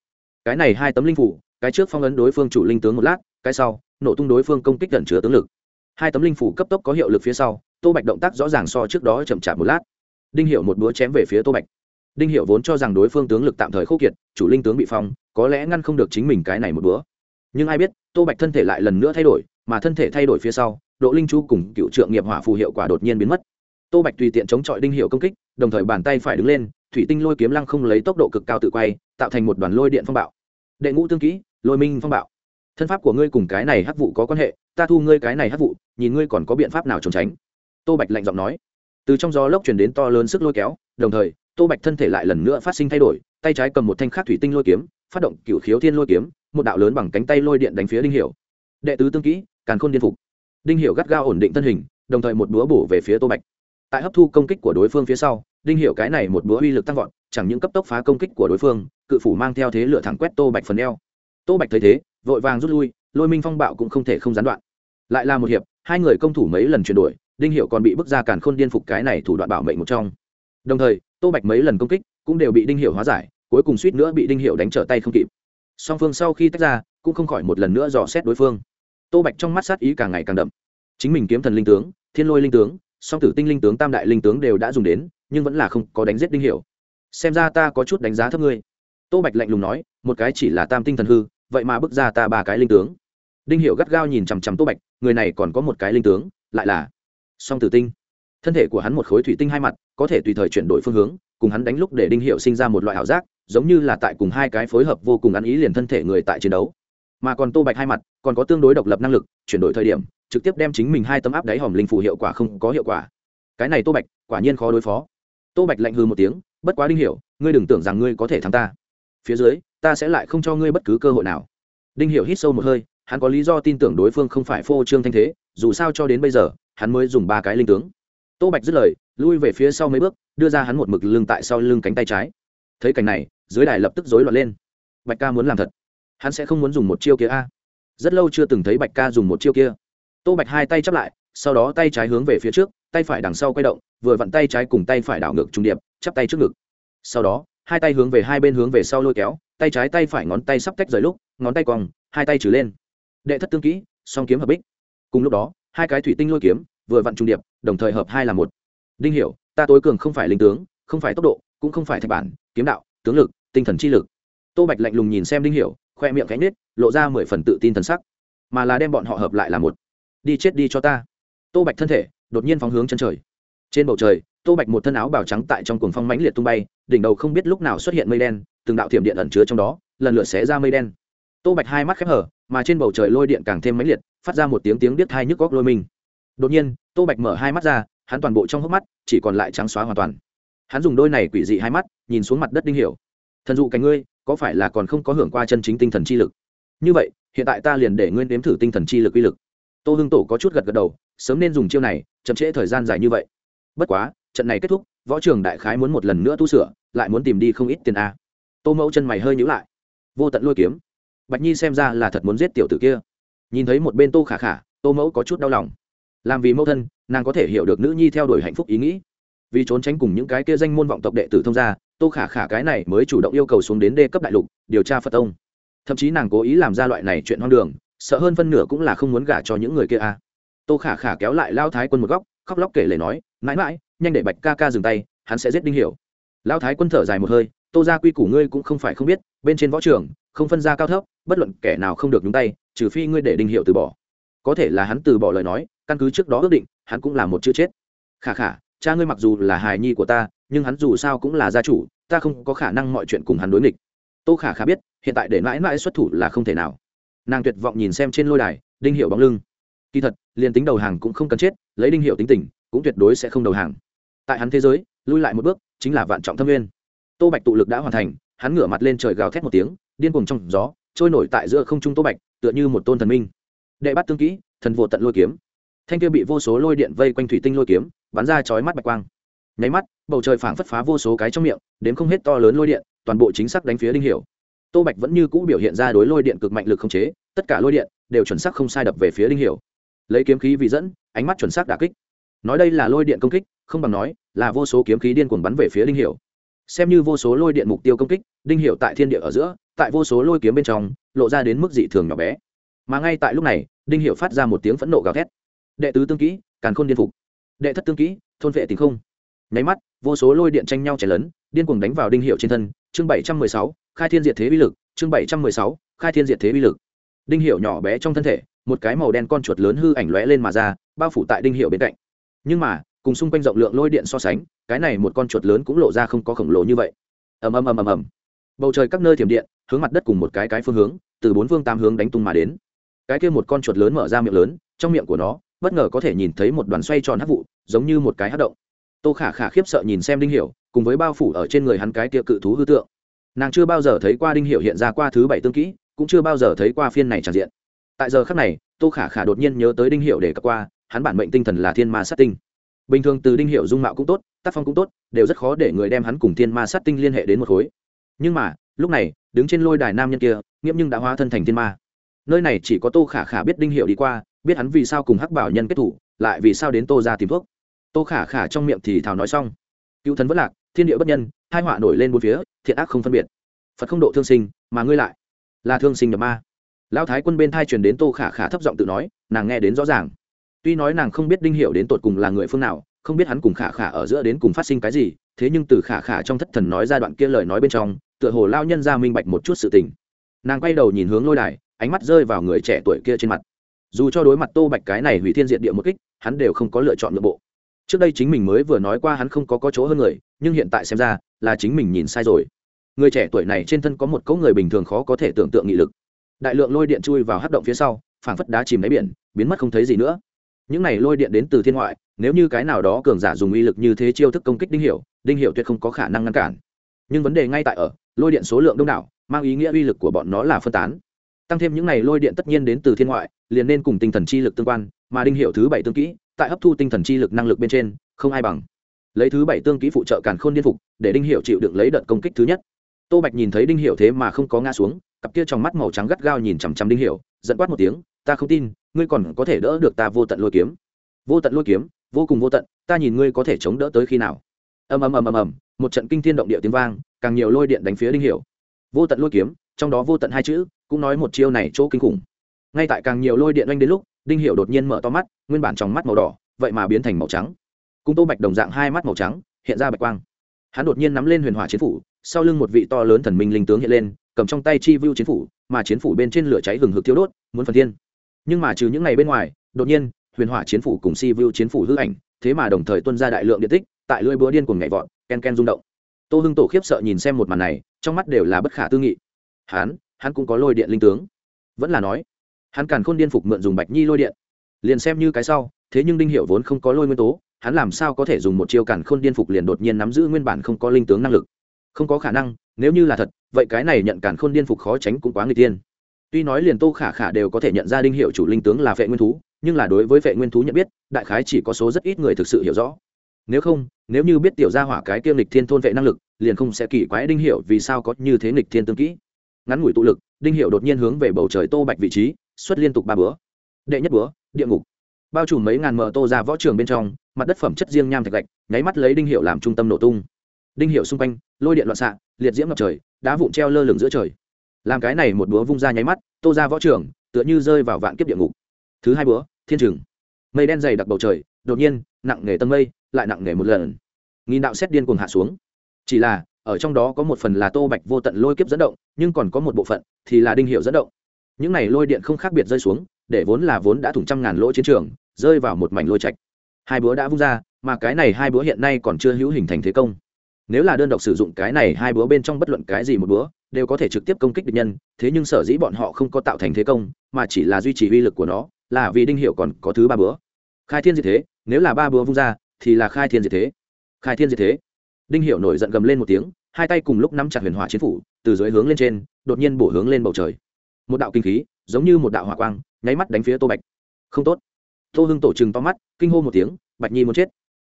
Cái này hai tấm linh phủ, cái trước phong ấn đối phương chủ linh tướng một lát, cái sau, nổ tung đối phương công kích gần chứa tướng lực. Hai tấm linh phủ cấp tốc có hiệu lực phía sau, tô bạch động tác rõ ràng so trước đó chậm chạp một lát. Đinh hiệu một búa chém về phía tô bạch đinh hiệu vốn cho rằng đối phương tướng lực tạm thời khô kiệt, chủ linh tướng bị phong, có lẽ ngăn không được chính mình cái này một bữa. nhưng ai biết, tô bạch thân thể lại lần nữa thay đổi, mà thân thể thay đổi phía sau, độ linh Chu cùng cựu trượng nghiệp hỏa phù hiệu quả đột nhiên biến mất. Tô bạch tùy tiện chống chọi đinh hiệu công kích, đồng thời bàn tay phải đứng lên, thủy tinh lôi kiếm lăng không lấy tốc độ cực cao tự quay, tạo thành một đoàn lôi điện phong bạo. Đệ ngũ tương kỹ, lôi minh phong bạo. Thân pháp của ngươi cùng cái này hắc vụ có quan hệ, ta thu ngươi cái này hắc vụ, nhìn ngươi còn có biện pháp nào trốn tránh. Tô bạch lạnh giọng nói. Từ trong gió lốc chuyển đến to lớn sức lôi kéo, đồng thời tô bạch thân thể lại lần nữa phát sinh thay đổi, tay trái cầm một thanh khắc thủy tinh lôi kiếm, phát động cựu khiếu thiên lôi kiếm, một đạo lớn bằng cánh tay lôi điện đánh phía đinh hiểu. Đệ tứ tương kỹ, càn khôn điên phục. Đinh hiểu gắt gao ổn định thân hình, đồng thời một búa bổ về phía tô bạch. Tại hấp thu công kích của đối phương phía sau, đinh hiểu cái này một búa uy lực tăng vọt, chẳng những cấp tốc phá công kích của đối phương, cự phủ mang theo thế lửa thẳng quét tô bạch phần eo. Tô bạch thấy thế, vội vàng rút lui, lôi minh phong bạo cũng không thể không gián đoạn. Lại là một hiệp, hai người công thủ mấy lần chuyển đổi, đinh hiệu còn bị bức ra càn khôn điên phục cái này thủ đoạn bảo mệnh một trong đồng thời, tô bạch mấy lần công kích cũng đều bị đinh hiệu hóa giải, cuối cùng suýt nữa bị đinh hiệu đánh trở tay không kịp. Song phương sau khi tách ra, cũng không khỏi một lần nữa dò xét đối phương. Tô bạch trong mắt sát ý càng ngày càng đậm. Chính mình kiếm thần linh tướng, thiên lôi linh tướng, song tử tinh linh tướng, tam đại linh tướng đều đã dùng đến, nhưng vẫn là không có đánh giết đinh hiệu xem ra ta có chút đánh giá thấp ngươi. Tô bạch lạnh lùng nói, một cái chỉ là tam tinh thần hư, vậy mà bước ra ta ba cái linh tướng. Đinh hiệu gắt gao nhìn chằm chằm tô bạch, người này còn có một cái linh tướng, lại là song tử tinh. Thân thể của hắn một khối thủy tinh hai mặt có thể tùy thời chuyển đổi phương hướng, cùng hắn đánh lúc để đinh hiệu sinh ra một loại ảo giác, giống như là tại cùng hai cái phối hợp vô cùng ăn ý liền thân thể người tại chiến đấu. Mà còn tô bạch hai mặt, còn có tương đối độc lập năng lực, chuyển đổi thời điểm, trực tiếp đem chính mình hai tấm áp đáy hòm linh phủ hiệu quả không có hiệu quả. Cái này tô bạch, quả nhiên khó đối phó. Tô bạch lạnh hư một tiếng, bất quá đinh hiểu ngươi đừng tưởng rằng ngươi có thể thắng ta. Phía dưới, ta sẽ lại không cho ngươi bất cứ cơ hội nào. Đinh hiểu hít sâu một hơi, hắn có lý do tin tưởng đối phương không phải phô trương thanh thế, dù sao cho đến bây giờ, hắn mới dùng ba cái linh tướng. Tô bạch dứt lời lui về phía sau mấy bước, đưa ra hắn một mực lưng tại sau lưng cánh tay trái. Thấy cảnh này, dưới đài lập tức rối loạn lên. Bạch ca muốn làm thật. Hắn sẽ không muốn dùng một chiêu kia a. Rất lâu chưa từng thấy bạch ca dùng một chiêu kia. Tô bạch hai tay chắp lại, sau đó tay trái hướng về phía trước, tay phải đằng sau quay động, vừa vặn tay trái cùng tay phải đảo ngược trung điệp, chắp tay trước ngực. Sau đó, hai tay hướng về hai bên hướng về sau lôi kéo, tay trái tay phải ngón tay sắp tách rời lúc, ngón tay cong, hai tay trừ lên. Đệ thất tương kỹ, song kiếm hợp bích. Cùng lúc đó, hai cái thủy tinh lôi kiếm, vừa vặn trung điệp, đồng thời hợp hai là một đinh hiểu, ta tối cường không phải linh tướng, không phải tốc độ, cũng không phải thạch bản, kiếm đạo, tướng lực, tinh thần chi lực. Tô bạch lạnh lùng nhìn xem đinh hiểu, khoe miệng cánh nết lộ ra mười phần tự tin thần sắc. Mà là đem bọn họ hợp lại là một. Đi chết đi cho ta. Tô bạch thân thể, đột nhiên phóng hướng chân trời. Trên bầu trời, tô bạch một thân áo bào trắng tại trong cuồng phong mãnh liệt tung bay, đỉnh đầu không biết lúc nào xuất hiện mây đen, từng đạo thiểm điện ẩn chứa trong đó, lần lượt xé ra mây đen. Tô bạch hai mắt khép hở, mà trên bầu trời lôi điện càng thêm mãnh liệt, phát ra một tiếng tiếng biết hai nhức góc lôi mình. Đột nhiên, tô bạch mở hai mắt ra hắn toàn bộ trong hốc mắt chỉ còn lại trắng xóa hoàn toàn. Hắn dùng đôi này quỷ dị hai mắt, nhìn xuống mặt đất đinh hiểu. Thần dụ cánh ngươi, có phải là còn không có hưởng qua chân chính tinh thần chi lực? Như vậy, hiện tại ta liền để ngươi nếm thử tinh thần chi lực uy lực. Tô hưng tổ có chút gật gật đầu, sớm nên dùng chiêu này, chậm trễ thời gian dài như vậy. Bất quá, trận này kết thúc, võ trường đại khái muốn một lần nữa tu sửa, lại muốn tìm đi không ít tiền a. Tô mẫu chân mày hơi nhữ lại. Vô tận lôi kiếm. Bạch nhi xem ra là thật muốn giết tiểu tử kia. Nhìn thấy một bên tô khả khả, tô mẫu có chút đau lòng. Làm vì mẫu thân nàng có thể hiểu được nữ nhi theo đuổi hạnh phúc ý nghĩ. Vì trốn tránh cùng những cái kia danh môn vọng tộc đệ tử thông gia, tô khả khả cái này mới chủ động yêu cầu xuống đến đê cấp đại lục, điều tra phật tông. Thậm chí nàng cố ý làm ra loại này chuyện hoang đường, sợ hơn phân nửa cũng là không muốn gả cho những người kia a tô khả khả kéo lại lao thái quân một góc, khóc lóc kể lể nói, mãi mãi, nhanh để bạch ca ca dừng tay, hắn sẽ giết đinh hiểu. Lao thái quân thở dài một hơi, tô ra quy củ ngươi cũng không phải không biết, bên trên võ trường, không phân ra cao thấp, bất luận kẻ nào không được nhúng tay, trừ phi ngươi để đinh hiệu từ bỏ. Có thể là hắn từ bỏ lời nói, căn cứ trước đó ước định hắn cũng là một chữ chết. Khả khả, cha ngươi mặc dù là hài nhi của ta, nhưng hắn dù sao cũng là gia chủ, ta không có khả năng mọi chuyện cùng hắn đối nghịch. Tô khả khả biết, hiện tại để mãi mãi xuất thủ là không thể nào. Nàng tuyệt vọng nhìn xem trên lôi đài, đinh hiệu bóng lưng. Kỳ thật, liền tính đầu hàng cũng không cần chết, lấy đinh hiệu tính tình, cũng tuyệt đối sẽ không đầu hàng. Tại hắn thế giới, lui lại một bước, chính là vạn trọng thâm nguyên. Tô bạch tụ lực đã hoàn thành, hắn ngửa mặt lên trời gào thét một tiếng, điên cuồng trong gió, trôi nổi tại giữa không trung tô bạch, tựa như một tôn thần minh. Đệ bắt tương kỹ, thần vô tận lôi kiếm thanh kia bị vô số lôi điện vây quanh thủy tinh lôi kiếm, bắn ra chói mắt bạch quang. Nháy mắt, bầu trời phảng phất phá vô số cái trong miệng đến không hết to lớn lôi điện, toàn bộ chính xác đánh phía đinh hiểu. Tô bạch vẫn như cũ biểu hiện ra đối lôi điện cực mạnh lực không chế, tất cả lôi điện đều chuẩn xác không sai đập về phía đinh hiểu. Lấy kiếm khí vì dẫn, ánh mắt chuẩn xác đả kích. Nói đây là lôi điện công kích, không bằng nói là vô số kiếm khí điên cuồng bắn về phía đinh hiểu. Xem như vô số lôi điện mục tiêu công kích, đinh hiểu tại thiên địa ở giữa, tại vô số lôi kiếm bên trong, lộ ra đến mức dị thường nhỏ bé. Mà ngay tại lúc này, đinh hiểu phát ra một tiếng phẫn nộ gào thét đệ tứ tương kỹ, càn khôn điên phục. Đệ thất tương kỹ, thôn vệ tình không. Nháy mắt, vô số lôi điện tranh nhau chảy lớn, điên cuồng đánh vào đinh hiệu trên thân, chương bảy trăm mười sáu, khai thiên diệt thế uy lực, chương bảy trăm mười sáu, khai thiên diệt thế uy lực. Đinh hiệu nhỏ bé trong thân thể, một cái màu đen con chuột lớn hư ảnh lóe lên mà ra, bao phủ tại đinh hiệu bên cạnh. Nhưng mà, cùng xung quanh rộng lượng lôi điện so sánh, cái này một con chuột lớn cũng lộ ra không có khổng lồ như vậy. Ầm ầm ầm ầm ầm. Bầu trời các nơi thiểm điện, hướng mặt đất cùng một cái cái phương hướng, từ bốn phương tám hướng đánh tung mà đến. Cái kia một con chuột lớn mở ra miệng lớn, trong miệng của nó bất ngờ có thể nhìn thấy một đoàn xoay tròn hắc vụ, giống như một cái hắc động. Tô khả khả khiếp sợ nhìn xem đinh hiểu, cùng với bao phủ ở trên người hắn cái kia cự thú hư tượng. Nàng chưa bao giờ thấy qua đinh hiểu hiện ra qua thứ bảy tương kỹ, cũng chưa bao giờ thấy qua phiên này tràn diện. Tại giờ khắc này, tô khả khả đột nhiên nhớ tới đinh hiểu để cập qua, hắn bản mệnh tinh thần là thiên ma sát tinh. Bình thường từ đinh hiểu dung mạo cũng tốt, tác phong cũng tốt, đều rất khó để người đem hắn cùng thiên ma sát tinh liên hệ đến một khối. Nhưng mà, lúc này, đứng trên lôi đài nam nhân kia, nghiễm nhưng đã hóa thân thành thiên ma. Nơi này chỉ có tô khả khả biết đinh hiểu đi qua biết hắn vì sao cùng hắc bảo nhân kết thủ, lại vì sao đến tô ra tìm thuốc. Tô khả khả trong miệng thì thào nói xong. Cựu thần vất lạc, thiên địa bất nhân hai họa nổi lên bốn phía, thiện ác không phân biệt. Phật không độ thương sinh, mà ngươi lại là thương sinh nhập ma. Lão thái quân bên thai truyền đến tô khả khả thấp giọng tự nói, nàng nghe đến rõ ràng. Tuy nói nàng không biết đinh hiểu đến tột cùng là người phương nào, không biết hắn cùng khả khả ở giữa đến cùng phát sinh cái gì, thế nhưng từ khả khả trong thất thần nói ra đoạn kia lời nói bên trong, tựa hồ lao nhân ra minh bạch một chút sự tình. Nàng quay đầu nhìn hướng lôi đài, ánh mắt rơi vào người trẻ tuổi kia trên mặt dù cho đối mặt tô bạch cái này hủy thiên diện địa một kích, hắn đều không có lựa chọn nội bộ. Trước đây chính mình mới vừa nói qua hắn không có có chỗ hơn người, nhưng hiện tại xem ra, là chính mình nhìn sai rồi. Người trẻ tuổi này trên thân có một cỗ người bình thường khó có thể tưởng tượng nghị lực. Đại lượng lôi điện chui vào hát động phía sau, phảng phất đá chìm đáy biển, biến mất không thấy gì nữa. Những này lôi điện đến từ thiên ngoại, nếu như cái nào đó cường giả dùng uy lực như thế chiêu thức công kích đinh hiệu đinh hiệu tuyệt không có khả năng ngăn cản. Nhưng vấn đề ngay tại ở, lôi điện số lượng đông đảo, mang ý nghĩa uy lực của bọn nó là phân tán tăng thêm những này lôi điện tất nhiên đến từ thiên ngoại, liền nên cùng tinh thần chi lực tương quan, mà đinh hiệu thứ bảy tương kỹ, tại hấp thu tinh thần chi lực năng lực bên trên, không ai bằng. Lấy thứ bảy tương kỹ phụ trợ càn khôn điên phục, để đinh hiệu chịu đựng lấy đợt công kích thứ nhất. Tô bạch nhìn thấy đinh hiệu thế mà không có ngã xuống, cặp kia trong mắt màu trắng gắt gao nhìn chằm chằm đinh hiệu, giận quát một tiếng, ta không tin, ngươi còn có thể đỡ được ta vô tận lôi kiếm. Vô tận lôi kiếm? Vô cùng vô tận, ta nhìn ngươi có thể chống đỡ tới khi nào? Ầm ầm ầm ầm ầm, một trận kinh thiên động địa tiếng vang, càng nhiều lôi điện đánh phía đinh hiệu. Vô tận lôi kiếm, trong đó vô tận hai chữ cũng nói một chiêu này chỗ kinh khủng. Ngay tại càng nhiều lôi điện oanh đến lúc, đinh hiệu đột nhiên mở to mắt, nguyên bản trong mắt màu đỏ, vậy mà biến thành màu trắng. Cùng tô bạch đồng dạng hai mắt màu trắng, hiện ra bạch quang. Hắn đột nhiên nắm lên huyền hỏa chiến phủ, sau lưng một vị to lớn thần minh linh tướng hiện lên, cầm trong tay chi vưu chiến phủ, mà chiến phủ bên trên lửa cháy hừng hực thiêu đốt, muốn phần thiên. Nhưng mà trừ những ngày bên ngoài, đột nhiên, huyền hỏa chiến phủ cùng si vưu chiến phủ hư ảnh, thế mà đồng thời tuân ra đại lượng điện tích, tại lưỡi búa điên cùng nhảy vọt, ken ken rung động. Tô hưng tổ khiếp sợ nhìn xem một màn này, trong mắt đều là bất khả tư nghị. Hắn hắn cũng có lôi điện linh tướng. Vẫn là nói, hắn càn khôn điên phục mượn dùng bạch nhi lôi điện. Liền xem như cái sau, thế nhưng đinh hiệu vốn không có lôi nguyên tố, hắn làm sao có thể dùng một chiêu càn khôn điên phục liền đột nhiên nắm giữ nguyên bản không có linh tướng năng lực? Không có khả năng, nếu như là thật, vậy cái này nhận càn khôn điên phục khó tránh cũng quá người tiên tuy nói liền tô khả khả đều có thể nhận ra đinh hiệu chủ linh tướng là vệ nguyên thú, nhưng là đối với vệ nguyên thú nhận biết, đại khái chỉ có số rất ít người thực sự hiểu rõ. Nếu không, nếu như biết tiểu gia hỏa cái kiêm lịch thiên thôn vệ năng lực, liền không sẽ kỳ quái đinh hiệu vì sao có như thế lịch thiên tương kỹ ngắn ngủi tụ lực, đinh hiệu đột nhiên hướng về bầu trời tô bạch vị trí, xuất liên tục ba bữa. Đệ nhất bữa, địa ngục. Bao trùm mấy ngàn mờ tô ra võ trường bên trong, mặt đất phẩm chất riêng nham thạch gạch, nháy mắt lấy đinh hiệu làm trung tâm nổ tung. Đinh hiệu xung quanh, lôi điện loạn xạ, liệt diễm ngập trời, đá vụn treo lơ lửng giữa trời. Làm cái này một búa vung ra nháy mắt, tô ra võ trường, tựa như rơi vào vạn kiếp địa ngục. Thứ hai búa thiên trừng mây đen dày đặc bầu trời, đột nhiên, nặng nề tầng mây, lại nặng nề một lần. Nghìn đạo xét điên cuồng hạ xuống. Chỉ là ở trong đó có một phần là tô bạch vô tận lôi kiếp dẫn động, nhưng còn có một bộ phận thì là đinh hiệu dẫn động. Những này lôi điện không khác biệt rơi xuống, để vốn là vốn đã thủng trăm ngàn lỗ chiến trường, rơi vào một mảnh lôi trạch. Hai búa đã vung ra, mà cái này hai búa hiện nay còn chưa hữu hình thành thế công. Nếu là đơn độc sử dụng cái này hai búa bên trong bất luận cái gì một búa, đều có thể trực tiếp công kích địch nhân, thế nhưng sở dĩ bọn họ không có tạo thành thế công, mà chỉ là duy trì uy lực của nó, là vì đinh hiệu còn có thứ ba búa. Khai thiên diệt thế, nếu là ba búa vung ra, thì là khai thiên diệt thế. Khai thiên diệt thế đinh hiệu nổi giận gầm lên một tiếng, hai tay cùng lúc nắm chặt huyền hỏa chiến phủ, từ dưới hướng lên trên, đột nhiên bổ hướng lên bầu trời. Một đạo kinh khí, giống như một đạo hỏa quang, nháy mắt đánh phía tô bạch. Không tốt. Tô hưng tổ chừng to mắt, kinh hô một tiếng, bạch nhi muốn chết.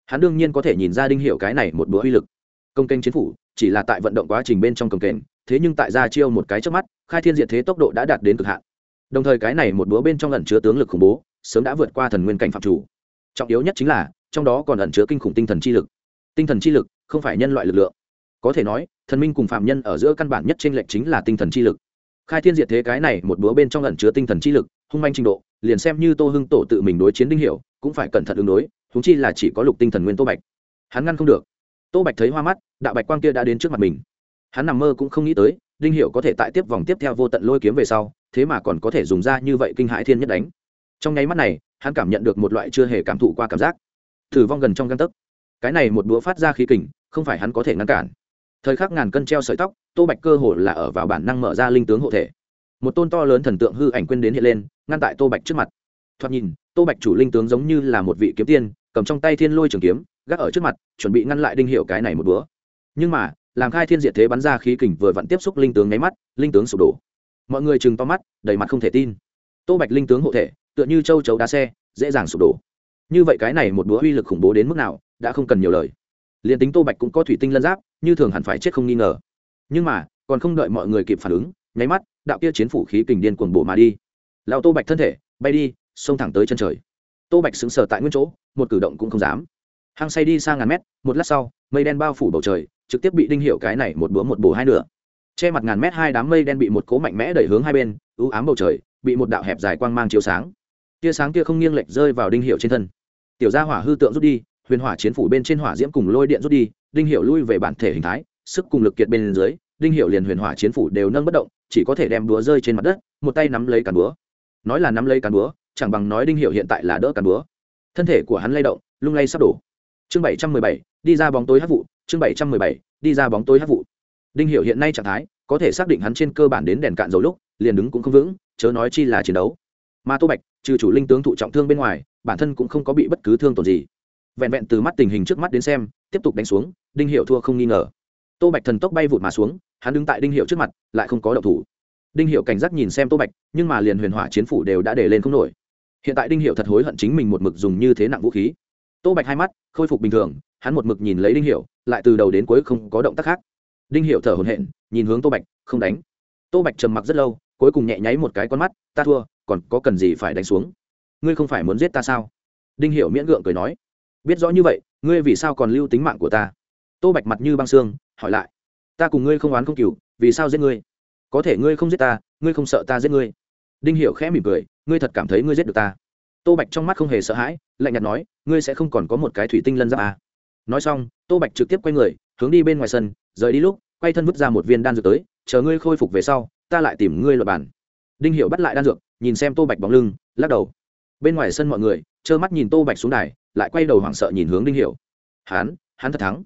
Hắn đương nhiên có thể nhìn ra đinh hiệu cái này một bữa uy lực. Công kênh chiến phủ, chỉ là tại vận động quá trình bên trong cầm kềnh, thế nhưng tại gia chiêu một cái trước mắt, khai thiên diệt thế tốc độ đã đạt đến cực hạn. Đồng thời cái này một búa bên trong ẩn chứa tướng lực khủng bố, sớm đã vượt qua thần nguyên cảnh phạm chủ. Trọng yếu nhất chính là, trong đó còn ẩn chứa kinh khủng tinh thần chi lực. Tinh thần chi lực không phải nhân loại lực lượng. Có thể nói, thần minh cùng phạm nhân ở giữa căn bản nhất trên lệnh chính là tinh thần chi lực. Khai thiên diệt thế cái này một búa bên trong ẩn chứa tinh thần chi lực, hung manh trình độ, liền xem như tô hưng tổ tự mình đối chiến đinh hiểu, cũng phải cẩn thận ứng đối húng chi là chỉ có lục tinh thần nguyên tô bạch. Hắn ngăn không được. Tô bạch thấy hoa mắt, đạo bạch quang kia đã đến trước mặt mình. Hắn nằm mơ cũng không nghĩ tới, đinh hiểu có thể tại tiếp vòng tiếp theo vô tận lôi kiếm về sau, thế mà còn có thể dùng ra như vậy kinh hãi thiên nhất đánh. Trong nháy mắt này, hắn cảm nhận được một loại chưa hề cảm thụ qua cảm giác. Thử vong gần trong găng tấc. Cái này một búa phát ra khí kình không phải hắn có thể ngăn cản. Thời khắc ngàn cân treo sợi tóc, tô bạch cơ hồ là ở vào bản năng mở ra linh tướng hộ thể. Một tôn to lớn thần tượng hư ảnh quên đến hiện lên, ngăn tại tô bạch trước mặt. Thoạt nhìn, tô bạch chủ linh tướng giống như là một vị kiếm tiên, cầm trong tay thiên lôi trường kiếm, gác ở trước mặt, chuẩn bị ngăn lại đinh hiệu cái này một bữa. nhưng mà, làm khai thiên diệt thế bắn ra khí kình vừa vặn tiếp xúc linh tướng nháy mắt, linh tướng sụp đổ. Mọi người chừng to mắt, đầy mặt không thể tin. Tô bạch linh tướng hộ thể, tựa như châu chấu đá xe, dễ dàng sụp đổ. Như vậy cái này một búa uy lực khủng bố đến mức nào, đã không cần nhiều lời liền tính tô bạch cũng có thủy tinh lân giáp, như thường hẳn phải chết không nghi ngờ. Nhưng mà, còn không đợi mọi người kịp phản ứng, nháy mắt, đạo kia chiến phủ khí kình điên cuồng bổ mà đi. Lao tô bạch thân thể, bay đi, xông thẳng tới chân trời. Tô bạch xứng sở tại nguyên chỗ, một cử động cũng không dám. Hăng say đi sang ngàn mét, một lát sau, mây đen bao phủ bầu trời, trực tiếp bị đinh hiệu cái này một búa một bổ hai nửa. Che mặt ngàn mét hai đám mây đen bị một cố mạnh mẽ đẩy hướng hai bên ưu ám bầu trời, bị một đạo hẹp dài quang mang chiếu sáng. Tia sáng kia không nghiêng lệch rơi vào đinh hiệu trên thân. Tiểu gia hỏa hư tượng rút đi huyền hỏa chiến phủ bên trên hỏa diễm cùng lôi điện rút đi, đinh hiệu lui về bản thể hình thái, sức cùng lực kiệt bên dưới, đinh hiệu liền huyền hỏa chiến phủ đều nâng bất động, chỉ có thể đem búa rơi trên mặt đất, một tay nắm lấy càn búa. Nói là nắm lấy càn búa, chẳng bằng nói đinh hiệu hiện tại là đỡ càn búa. Thân thể của hắn lay động, lung lay sắp đổ. Chương bảy trăm mười bảy, đi ra bóng tối hát vụ, chương bảy trăm mười bảy, đi ra bóng tối hát vụ. Đinh hiệu hiện nay trạng thái, có thể xác định hắn trên cơ bản đến đèn cạn dầu lúc, liền đứng cũng không vững, chớ nói chi là chiến đấu. Mà tô bạch, trừ chủ linh tướng thụ trọng thương bên ngoài, bản thân cũng không có bị bất cứ thương tổn gì vẹn vẹn từ mắt tình hình trước mắt đến xem, tiếp tục đánh xuống, đinh hiệu thua không nghi ngờ. Tô bạch thần tốc bay vụt mà xuống, hắn đứng tại đinh hiệu trước mặt, lại không có động thủ. Đinh hiệu cảnh giác nhìn xem tô bạch, nhưng mà liền huyền hỏa chiến phủ đều đã để lên không nổi. Hiện tại đinh hiệu thật hối hận chính mình một mực dùng như thế nặng vũ khí. Tô bạch hai mắt, khôi phục bình thường, hắn một mực nhìn lấy đinh hiệu lại từ đầu đến cuối không có động tác khác. Đinh hiệu thở hồn hện nhìn hướng tô bạch, không đánh. Tô bạch trầm mặc rất lâu, cuối cùng nhẹ nháy một cái con mắt, ta thua, còn có cần gì phải đánh xuống? Ngươi không phải muốn giết ta sao? Đinh hiệu miễn gượng cười nói biết rõ như vậy, ngươi vì sao còn lưu tính mạng của ta? Tô bạch mặt như băng xương hỏi lại. Ta cùng ngươi không oán không cừu, vì sao giết ngươi? Có thể ngươi không giết ta, ngươi không sợ ta giết ngươi. Đinh Hiểu khẽ mỉm cười, ngươi thật cảm thấy ngươi giết được ta. Tô bạch trong mắt không hề sợ hãi, lạnh nhạt nói, ngươi sẽ không còn có một cái thủy tinh lân giáp à. nói xong, tô bạch trực tiếp quay người, hướng đi bên ngoài sân, rời đi lúc, quay thân vứt ra một viên đan dược tới, chờ ngươi khôi phục về sau, ta lại tìm ngươi luật bản đinh hiệu bắt lại đan dược, nhìn xem tô bạch bóng lưng, lắc đầu. Bên ngoài sân mọi người, trơ mắt nhìn tô bạch xuống đài lại quay đầu hoảng sợ nhìn hướng đinh Hiểu, hắn hắn thật thắng.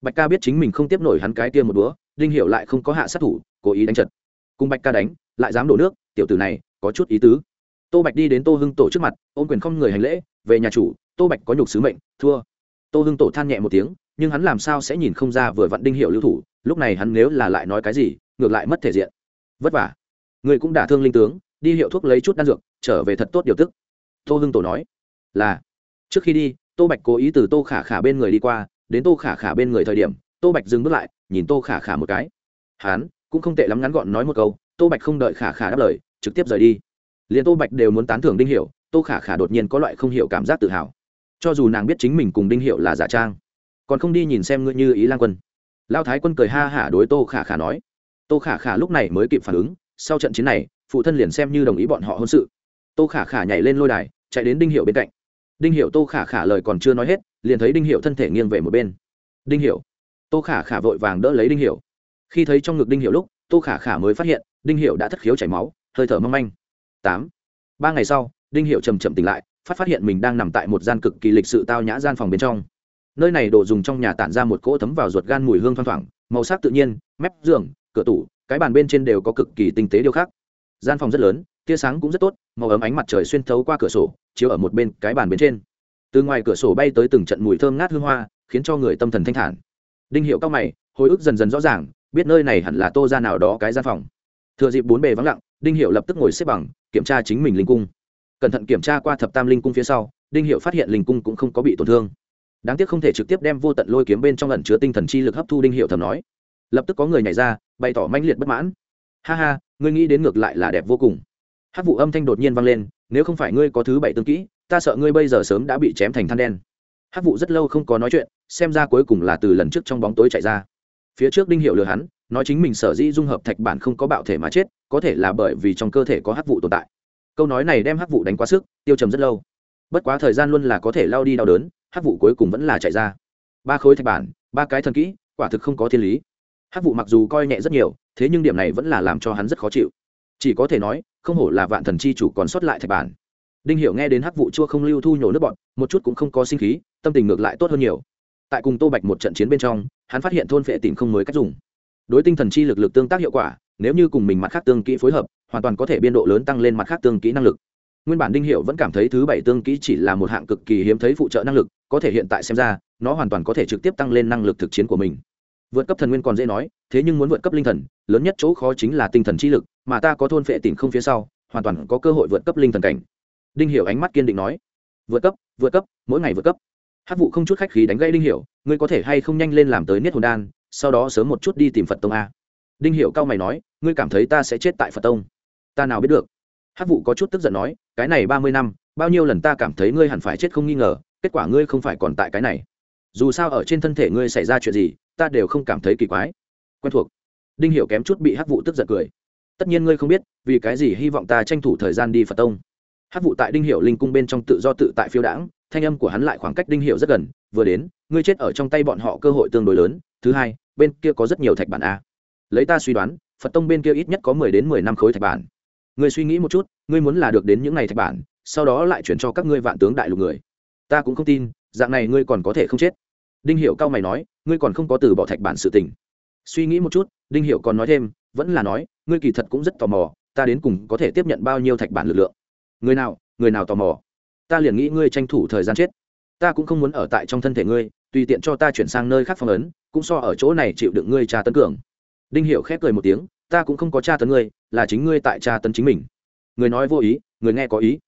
Bạch ca biết chính mình không tiếp nổi hắn cái kia một búa đinh Hiểu lại không có hạ sát thủ cố ý đánh trật cùng bạch ca đánh lại dám đổ nước tiểu tử này có chút ý tứ. Tô bạch đi đến tô hưng tổ trước mặt ôm quyền không người hành lễ về nhà chủ tô bạch có nhục sứ mệnh thua. Tô hưng tổ than nhẹ một tiếng nhưng hắn làm sao sẽ nhìn không ra vừa vặn đinh hiệu lưu thủ lúc này hắn nếu là lại nói cái gì ngược lại mất thể diện. Vất vả. Người cũng đả thương linh tướng đi hiệu thuốc lấy chút đan dược trở về thật tốt điều tức. Tô hưng tổ nói là trước khi đi, tô bạch cố ý từ tô khả khả bên người đi qua, đến tô khả khả bên người thời điểm, tô bạch dừng bước lại, nhìn tô khả khả một cái. Hán cũng không tệ lắm ngắn gọn nói một câu, tô bạch không đợi khả khả đáp lời, trực tiếp rời đi. Liền tô bạch đều muốn tán thưởng đinh hiệu tô khả khả đột nhiên có loại không hiểu cảm giác tự hào. Cho dù nàng biết chính mình cùng đinh hiệu là giả trang, còn không đi nhìn xem ngươi như ý lan quân. Lao thái quân cười ha hả đối tô khả khả nói. Tô khả khả lúc này mới kịp phản ứng, sau trận chiến này, phụ thân liền xem như đồng ý bọn họ hôn sự. Tô khả khả nhảy lên lôi đài, chạy đến đinh hiệu bên cạnh đinh hiệu tô khả khả lời còn chưa nói hết, liền thấy đinh hiệu thân thể nghiêng về một bên. Đinh hiệu tô khả khả vội vàng đỡ lấy đinh hiệu khi thấy trong ngực đinh hiệu lúc, tô khả khả mới phát hiện, đinh hiệu đã thất khiếu chảy máu, hơi thở mong manh. Tám. Ba ngày sau, đinh hiệu chầm chậm tỉnh lại, phát phát hiện mình đang nằm tại một gian cực kỳ lịch sự tao nhã gian phòng bên trong. Nơi này đồ dùng trong nhà tản ra một cỗ thấm vào ruột gan mùi hương thoang thoảng, màu sắc tự nhiên, mép giường, cửa tủ, cái bàn bên trên đều có cực kỳ tinh tế điêu khắc gian phòng rất lớn tia sáng cũng rất tốt, màu ấm ánh mặt trời xuyên thấu qua cửa sổ, chiếu ở một bên, cái bàn bên trên. Từ ngoài cửa sổ bay tới từng trận mùi thơm ngát hương hoa, khiến cho người tâm thần thanh thản. Đinh hiệu cao mày, hồi ức dần dần rõ ràng, biết nơi này hẳn là tô ra nào đó cái gian phòng. Thừa dịp bốn bề vắng lặng, đinh hiệu lập tức ngồi xếp bằng, kiểm tra chính mình linh cung. Cẩn thận kiểm tra qua thập tam linh cung phía sau, đinh hiệu phát hiện linh cung cũng không có bị tổn thương. Đáng tiếc không thể trực tiếp đem vô tận lôi kiếm bên trong ẩn chứa tinh thần chi lực hấp thu, đinh hiệu thầm nói. Lập tức có người nhảy ra, bày tỏ manh liệt bất mãn. Ha ha, ngươi nghĩ đến ngược lại là đẹp vô cùng hát vụ âm thanh đột nhiên vang lên, nếu không phải ngươi có thứ bảy tương kỹ, ta sợ ngươi bây giờ sớm đã bị chém thành than đen. Hát vụ rất lâu không có nói chuyện, xem ra cuối cùng là từ lần trước trong bóng tối chạy ra. Phía trước đinh hiệu lừa hắn, nói chính mình sở dĩ dung hợp thạch bản không có bạo thể mà chết, có thể là bởi vì trong cơ thể có hát vụ tồn tại. Câu nói này đem hát vụ đánh quá sức, tiêu trầm rất lâu. Bất quá thời gian luôn là có thể lao đi đau đớn, hát vụ cuối cùng vẫn là chạy ra. Ba khối thạch bản, ba cái thần kỹ, quả thực không có thiên lý. Hát vụ mặc dù coi nhẹ rất nhiều, thế nhưng điểm này vẫn là làm cho hắn rất khó chịu. Chỉ có thể nói không hổ là vạn thần chi chủ còn sót lại thạch bản. Đinh hiểu nghe đến hắc vụ chua không lưu thu nhổ nước bọn một chút cũng không có sinh khí, tâm tình ngược lại tốt hơn nhiều. Tại cùng tô bạch một trận chiến bên trong, hắn phát hiện thôn phệ tìm không mới cách dùng. Đối tinh thần chi lực lực tương tác hiệu quả, nếu như cùng mình mặt khác tương kỹ phối hợp, hoàn toàn có thể biên độ lớn tăng lên mặt khác tương kỹ năng lực. Nguyên bản đinh hiệu vẫn cảm thấy thứ bảy tương kỹ chỉ là một hạng cực kỳ hiếm thấy phụ trợ năng lực, có thể hiện tại xem ra, nó hoàn toàn có thể trực tiếp tăng lên năng lực thực chiến của mình. Vượt cấp thần nguyên còn dễ nói, thế nhưng muốn vượt cấp linh thần, lớn nhất chỗ khó chính là tinh thần chi lực mà ta có thôn phệ tìm không phía sau, hoàn toàn có cơ hội vượt cấp linh thần cảnh. Đinh hiểu ánh mắt kiên định nói. Vượt cấp vượt cấp, mỗi ngày vượt cấp. Hát vụ không chút khách khí đánh gây đinh hiểu, ngươi có thể hay không nhanh lên làm tới niết hồn đan, sau đó sớm một chút đi tìm phật tông a. Đinh hiểu cao mày nói, ngươi cảm thấy ta sẽ chết tại phật tông? Ta nào biết được? Hát vụ có chút tức giận nói, cái này ba mươi năm, bao nhiêu lần ta cảm thấy ngươi hẳn phải chết không nghi ngờ, kết quả ngươi không phải còn tại cái này. Dù sao ở trên thân thể ngươi xảy ra chuyện gì, ta đều không cảm thấy kỳ quái. Quen thuộc. Đinh hiểu kém chút bị hát vụ tức giận cười tất nhiên ngươi không biết, vì cái gì hy vọng ta tranh thủ thời gian đi phật tông. Hát vụ tại đinh hiệu linh cung bên trong tự do tự tại phiêu đãng, thanh âm của hắn lại khoảng cách đinh hiệu rất gần, vừa đến, ngươi chết ở trong tay bọn họ cơ hội tương đối lớn, thứ hai, bên kia có rất nhiều thạch bản a. Lấy ta suy đoán, phật tông bên kia ít nhất có mười đến mười năm khối thạch bản. Ngươi suy nghĩ một chút, ngươi muốn là được đến những n à y thạch bản, sau đó lại chuyển cho các ngươi vạn tướng đại lục người. Ta cũng không tin, dạng này ngươi còn có thể không chết. Đinh hiệu cao mày nói, ngươi còn không có từ bỏ thạch bản sự tình suy nghĩ một chút, đinh hiệu còn nói thêm, vẫn là nói, ngươi kỳ thật cũng rất tò mò, ta đến cùng có thể tiếp nhận bao nhiêu thạch bản lực lượng. Người nào người nào tò mò? Ta liền nghĩ ngươi tranh thủ thời gian chết. Ta cũng không muốn ở tại trong thân thể ngươi, tùy tiện cho ta chuyển sang nơi khác phong ấn, cũng so ở chỗ này chịu đựng ngươi tra tấn cường. Đinh hiểu khép cười một tiếng, ta cũng không có tra tấn ngươi, là chính ngươi tại tra tấn chính mình. Người nói vô ý, người nghe có ý.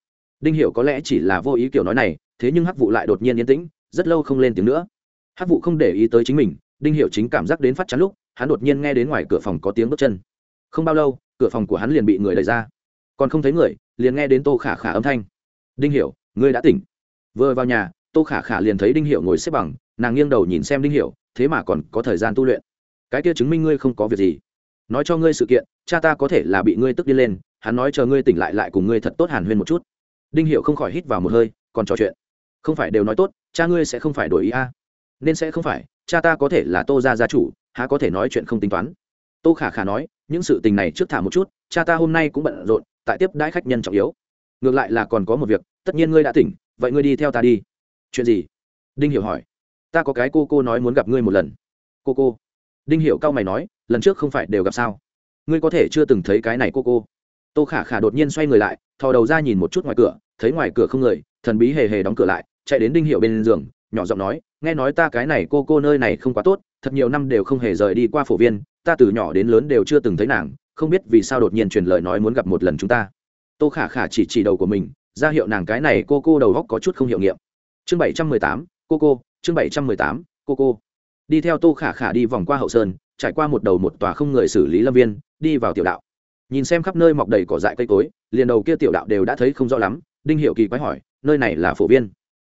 Đinh hiểu có lẽ chỉ là vô ý kiểu nói này, thế nhưng hắc vụ lại đột nhiên yên tĩnh, rất lâu không lên tiếng nữa. Hắc vụ không để ý tới chính mình, đinh hiểu chính cảm giác đến phát chán lúc hắn đột nhiên nghe đến ngoài cửa phòng có tiếng bước chân. Không bao lâu, cửa phòng của hắn liền bị người đẩy ra. Còn không thấy người, liền nghe đến tô khả khả âm thanh. Đinh hiểu, ngươi đã tỉnh. Vừa vào nhà, tô khả khả liền thấy đinh hiểu ngồi xếp bằng, nàng nghiêng đầu nhìn xem đinh hiểu, thế mà còn có thời gian tu luyện. Cái kia chứng minh ngươi không có việc gì. Nói cho ngươi sự kiện, cha ta có thể là bị ngươi tức đi lên, hắn nói chờ ngươi tỉnh lại lại cùng ngươi thật tốt hàn huyên một chút. Đinh hiểu không khỏi hít vào một hơi, còn trò chuyện. Không phải đều nói tốt, cha ngươi sẽ không phải đổi ý a. Nên sẽ không phải, cha ta có thể là tô gia gia chủ há có thể nói chuyện không tính toán. Tô khả khả nói, những sự tình này trước thả một chút, cha ta hôm nay cũng bận rộn, tại tiếp đãi khách nhân trọng yếu. Ngược lại là còn có một việc, tất nhiên ngươi đã tỉnh, vậy ngươi đi theo ta đi. Chuyện gì? Đinh hiểu hỏi. Ta có cái cô cô nói muốn gặp ngươi một lần. Cô cô. Đinh hiểu cao mày nói, lần trước không phải đều gặp sao? Ngươi có thể chưa từng thấy cái này cô cô. Tô khả khả đột nhiên xoay người lại, thò đầu ra nhìn một chút ngoài cửa, thấy ngoài cửa không người, thần bí hề hề đóng cửa lại, chạy đến đinh hiểu bên giường, nhỏ giọng nói nghe nói ta cái này cô cô nơi này không quá tốt, thật nhiều năm đều không hề rời đi qua phổ viên, ta từ nhỏ đến lớn đều chưa từng thấy nàng, không biết vì sao đột nhiên truyền lời nói muốn gặp một lần chúng ta. Tô khả khả chỉ chỉ đầu của mình, ra hiệu nàng cái này cô cô đầu góc có chút không hiệu nghiệm. Chương bảy trăm mười tám, cô cô, chương bảy trăm mười tám, cô cô. Đi theo tô khả khả đi vòng qua hậu sơn, trải qua một đầu một tòa không người xử lý lâm viên, đi vào tiểu đạo. Nhìn xem khắp nơi mọc đầy cỏ dại cây cối, liền đầu kia tiểu đạo đều đã thấy không rõ lắm, đinh hiệu kỳ quái hỏi, nơi này là phổ viên?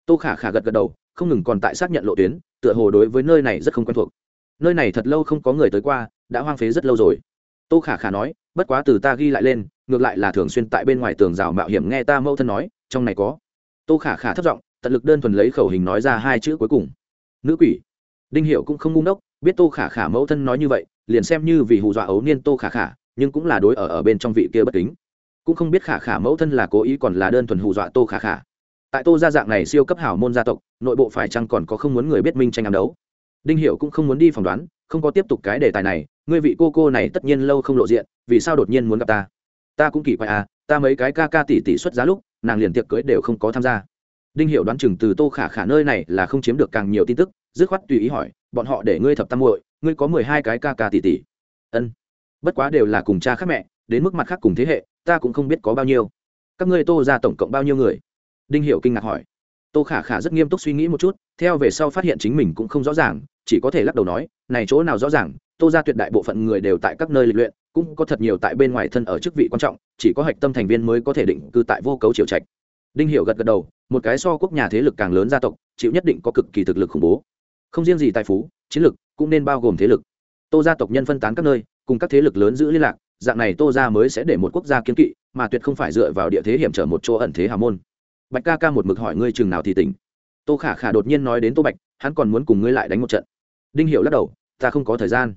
Tô khả khả gật gật đầu không ngừng còn tại xác nhận lộ tuyến, tựa hồ đối với nơi này rất không quen thuộc. Nơi này thật lâu không có người tới qua, đã hoang phế rất lâu rồi. Tô khả khả nói, bất quá từ ta ghi lại lên, ngược lại là thường xuyên tại bên ngoài tường rào mạo hiểm nghe ta mẫu thân nói, trong này có. Tô khả khả thất giọng tận lực đơn thuần lấy khẩu hình nói ra hai chữ cuối cùng. Nữ quỷ. Đinh hiệu cũng không ngu ngốc, biết tô khả khả mẫu thân nói như vậy, liền xem như vì hù dọa ấu niên tô khả khả, nhưng cũng là đối ở ở bên trong vị kia bất kính. Cũng không biết khả khả mẫu thân là cố ý còn là đơn thuần hù dọa tô khả khả tại tô gia dạng này siêu cấp hảo môn gia tộc, nội bộ phải chăng còn có không muốn người biết minh tranh ám đấu? Đinh hiệu cũng không muốn đi phỏng đoán, không có tiếp tục cái đề tài này, ngươi vị cô cô này tất nhiên lâu không lộ diện, vì sao đột nhiên muốn gặp ta? Ta cũng kỳ quay à ta mấy cái ca ca tỷ tỷ xuất giá lúc, nàng liền tiệc cưới đều không có tham gia. Đinh hiệu đoán chừng từ tô khả khả nơi này là không chiếm được càng nhiều tin tức, dứt khoát tùy ý hỏi, bọn họ để ngươi thập tam muội, ngươi có mười hai cái ca ca tỷ tỷ? Ân. Bất quá đều là cùng cha khác mẹ, đến mức mặt khác cùng thế hệ, ta cũng không biết có bao nhiêu. Các ngươi tô ra tổng cộng bao nhiêu người? Đinh hiệu kinh ngạc hỏi. Tô khả khả rất nghiêm túc suy nghĩ một chút, theo về sau phát hiện chính mình cũng không rõ ràng, chỉ có thể lắc đầu nói, này chỗ nào rõ ràng, tô ra tuyệt đại bộ phận người đều tại các nơi lịch luyện, cũng có thật nhiều tại bên ngoài thân ở chức vị quan trọng, chỉ có hạch tâm thành viên mới có thể định cư tại vô cấu triều trạch. Đinh hiệu gật gật đầu, một cái so quốc nhà thế lực càng lớn gia tộc, chịu nhất định có cực kỳ thực lực khủng bố. Không riêng gì tài phú, chiến lực, cũng nên bao gồm thế lực. Tô gia tộc nhân phân tán các nơi, cùng các thế lực lớn giữ liên lạc, dạng này tô gia mới sẽ để một quốc gia kiên kỵ, mà tuyệt không phải dựa vào địa thế hiểm trở một chỗ ẩn thế hào môn bạch ca ca một mực hỏi ngươi chừng nào thì tỉnh. Tô khả khả đột nhiên nói đến tô bạch, hắn còn muốn cùng ngươi lại đánh một trận. Đinh hiệu lắc đầu, ta không có thời gian.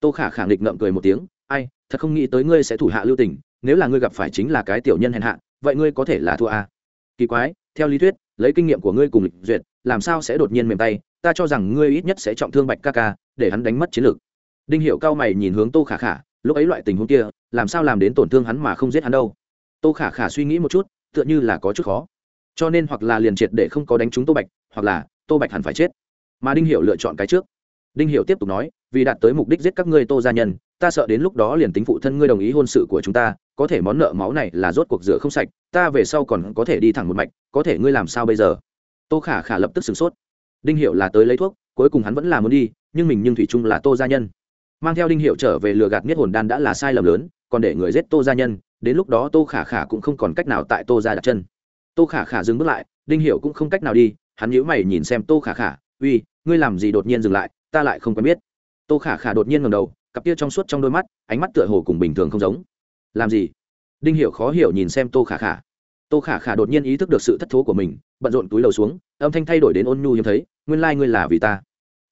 Tô khả khả nghịch ngậm cười một tiếng, ai, thật không nghĩ tới ngươi sẽ thủ hạ lưu tình, nếu là ngươi gặp phải chính là cái tiểu nhân hèn hạ, vậy ngươi có thể là thua à. kỳ quái, theo lý thuyết, lấy kinh nghiệm của ngươi cùng lịch duyệt, làm sao sẽ đột nhiên mềm tay, ta cho rằng ngươi ít nhất sẽ trọng thương bạch ca ca, để hắn đánh mất chiến lược. Đinh hiệu cao mày nhìn hướng tô khả khả, lúc ấy loại tình huống kia, làm sao làm đến tổn thương hắn mà không giết hắn đâu. Tô khả khả suy nghĩ một chút, tựa như là có chút khó cho nên hoặc là liền triệt để không có đánh trúng tô bạch, hoặc là tô bạch hẳn phải chết. Mà đinh hiểu lựa chọn cái trước. Đinh hiểu tiếp tục nói, vì đạt tới mục đích giết các ngươi tô gia nhân, ta sợ đến lúc đó liền tính phụ thân ngươi đồng ý hôn sự của chúng ta, có thể món nợ máu này là rốt cuộc rửa không sạch, ta về sau còn có thể đi thẳng một mạch, có thể ngươi làm sao bây giờ? Tô khả khả lập tức sửng sốt. Đinh hiệu là tới lấy thuốc, cuối cùng hắn vẫn là muốn đi, nhưng mình nhưng thủy chung là tô gia nhân. Mang theo đinh hiệu trở về lừa gạt nhất hồn đan đã là sai lầm lớn, còn để người giết tô gia nhân, đến lúc đó tô khả khả cũng không còn cách nào tại tô gia đặt chân tô khả khả dừng bước lại, đinh Hiểu cũng không cách nào đi, hắn nhíu mày nhìn xem tô khả khả, uy, ngươi làm gì đột nhiên dừng lại, ta lại không quen biết. Tô khả khả đột nhiên ngầm đầu, cặp kia trong suốt trong đôi mắt, ánh mắt tựa hồ cùng bình thường không giống. Làm gì? Đinh hiểu khó hiểu nhìn xem tô khả khả. Tô khả khả đột nhiên ý thức được sự thất thố của mình, bận rộn túi đầu xuống, âm thanh thay đổi đến ôn nhu hiếm thấy, nguyên lai、like、ngươi là vì ta.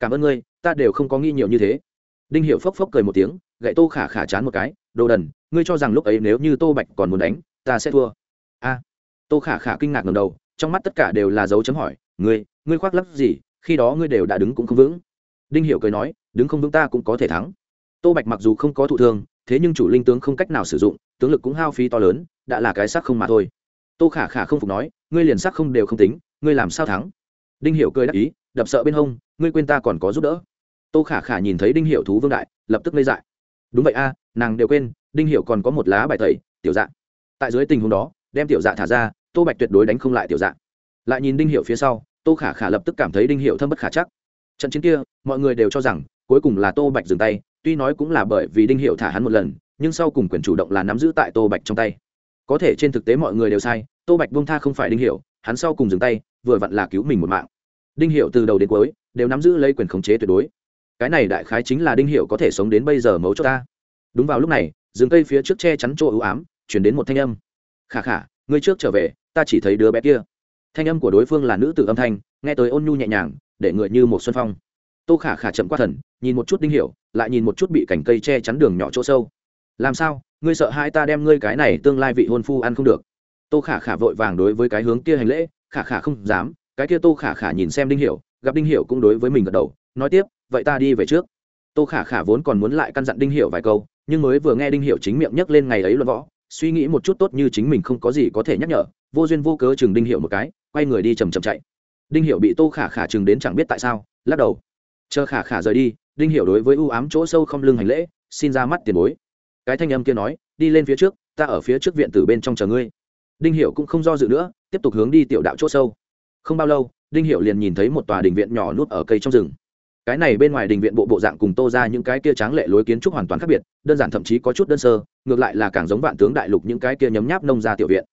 Cảm ơn ngươi, ta đều không có nghi nhiều như thế. Đinh hiểu phốc phốc cười một tiếng, gậy tô khả khả chán một cái, đồ đần, ngươi cho rằng lúc ấy nếu như tô bạch còn muốn đánh, ta sẽ thua. A tô khả khả kinh ngạc ngầm đầu, trong mắt tất cả đều là dấu chấm hỏi, ngươi ngươi khoác lắp gì? Khi đó ngươi đều đã đứng cũng không vững. Đinh hiểu cười nói, đứng không vững ta cũng có thể thắng. Tô bạch mặc dù không có thụ thương, thế nhưng chủ linh tướng không cách nào sử dụng, tướng lực cũng hao phí to lớn, đã là cái sắc không mà thôi. Tô khả khả không phục nói, ngươi liền sắc không đều không tính, ngươi làm sao thắng? Đinh hiểu cười đáp ý, đập sợ bên hông, ngươi quên ta còn có giúp đỡ. Tô khả khả nhìn thấy đinh hiểu thú vương đại, lập tức lây dại. Đúng vậy a, nàng đều quên, đinh hiểu còn có một lá bài tẩy, tiểu dạ. Tại dưới tình huống đó, đem tiểu dạ thả ra tô bạch tuyệt đối đánh không lại tiểu dạng, lại nhìn đinh hiểu phía sau tô khả khả lập tức cảm thấy đinh hiểu thâm bất khả chắc. Trận chiến kia mọi người đều cho rằng cuối cùng là tô bạch dừng tay tuy nói cũng là bởi vì đinh hiệu thả hắn một lần nhưng sau cùng quyền chủ động là nắm giữ tại tô bạch trong tay. Có thể trên thực tế mọi người đều sai tô bạch bông tha không phải đinh hiệu hắn sau cùng dừng tay vừa vặn là cứu mình một mạng. Đinh hiệu từ đầu đến cuối đều nắm giữ lấy quyền khống chế tuyệt đối. Cái này đại khái chính là đinh hiệu có thể sống đến bây giờ mấu cho ta. Đúng vào lúc này rừng cây phía trước che chắn chỗ ưu ám chuyển đến một thanh âm. Khả khả ngươi trước trở về, ta chỉ thấy đứa bé kia. Thanh âm của đối phương là nữ tử âm thanh, nghe tới ôn nhu nhẹ nhàng, để người như một xuân phong. Tô khả khả chậm qua thần, nhìn một chút đinh hiểu, lại nhìn một chút bị cành cây che chắn đường nhỏ chỗ sâu. Làm sao? Ngươi sợ hai ta đem ngươi cái này tương lai vị hôn phu ăn không được? Tô khả khả vội vàng đối với cái hướng kia hành lễ, khả khả không dám. Cái kia tô khả khả nhìn xem đinh hiểu, gặp đinh hiểu cũng đối với mình gật đầu, nói tiếp, vậy ta đi về trước. Tô khả khả vốn còn muốn lại căn dặn đinh hiểu vài câu, nhưng mới vừa nghe đinh hiểu chính miệng nhắc lên ngày ấy luận võ suy nghĩ một chút tốt như chính mình không có gì có thể nhắc nhở, vô duyên vô cớ chừng đinh hiểu một cái, quay người đi chầm chậm chạy. Đinh hiểu bị tô khả khả chừng đến chẳng biết tại sao, lắc đầu. Chờ khả khả rời đi, đinh hiểu đối với ưu ám chỗ sâu không lưng hành lễ, xin ra mắt tiền bối. Cái thanh âm kia nói, đi lên phía trước, ta ở phía trước viện tử bên trong chờ ngươi. Đinh hiểu cũng không do dự nữa, tiếp tục hướng đi tiểu đạo chỗ sâu. Không bao lâu, đinh hiểu liền nhìn thấy một tòa đình viện nhỏ nút ở cây trong rừng cái này bên ngoài đình viện bộ bộ dạng cùng tô ra những cái kia tráng lệ lối kiến trúc hoàn toàn khác biệt, đơn giản thậm chí có chút đơn sơ, ngược lại là càng giống vạn tướng đại lục những cái kia nhấm nháp nông ra tiểu viện.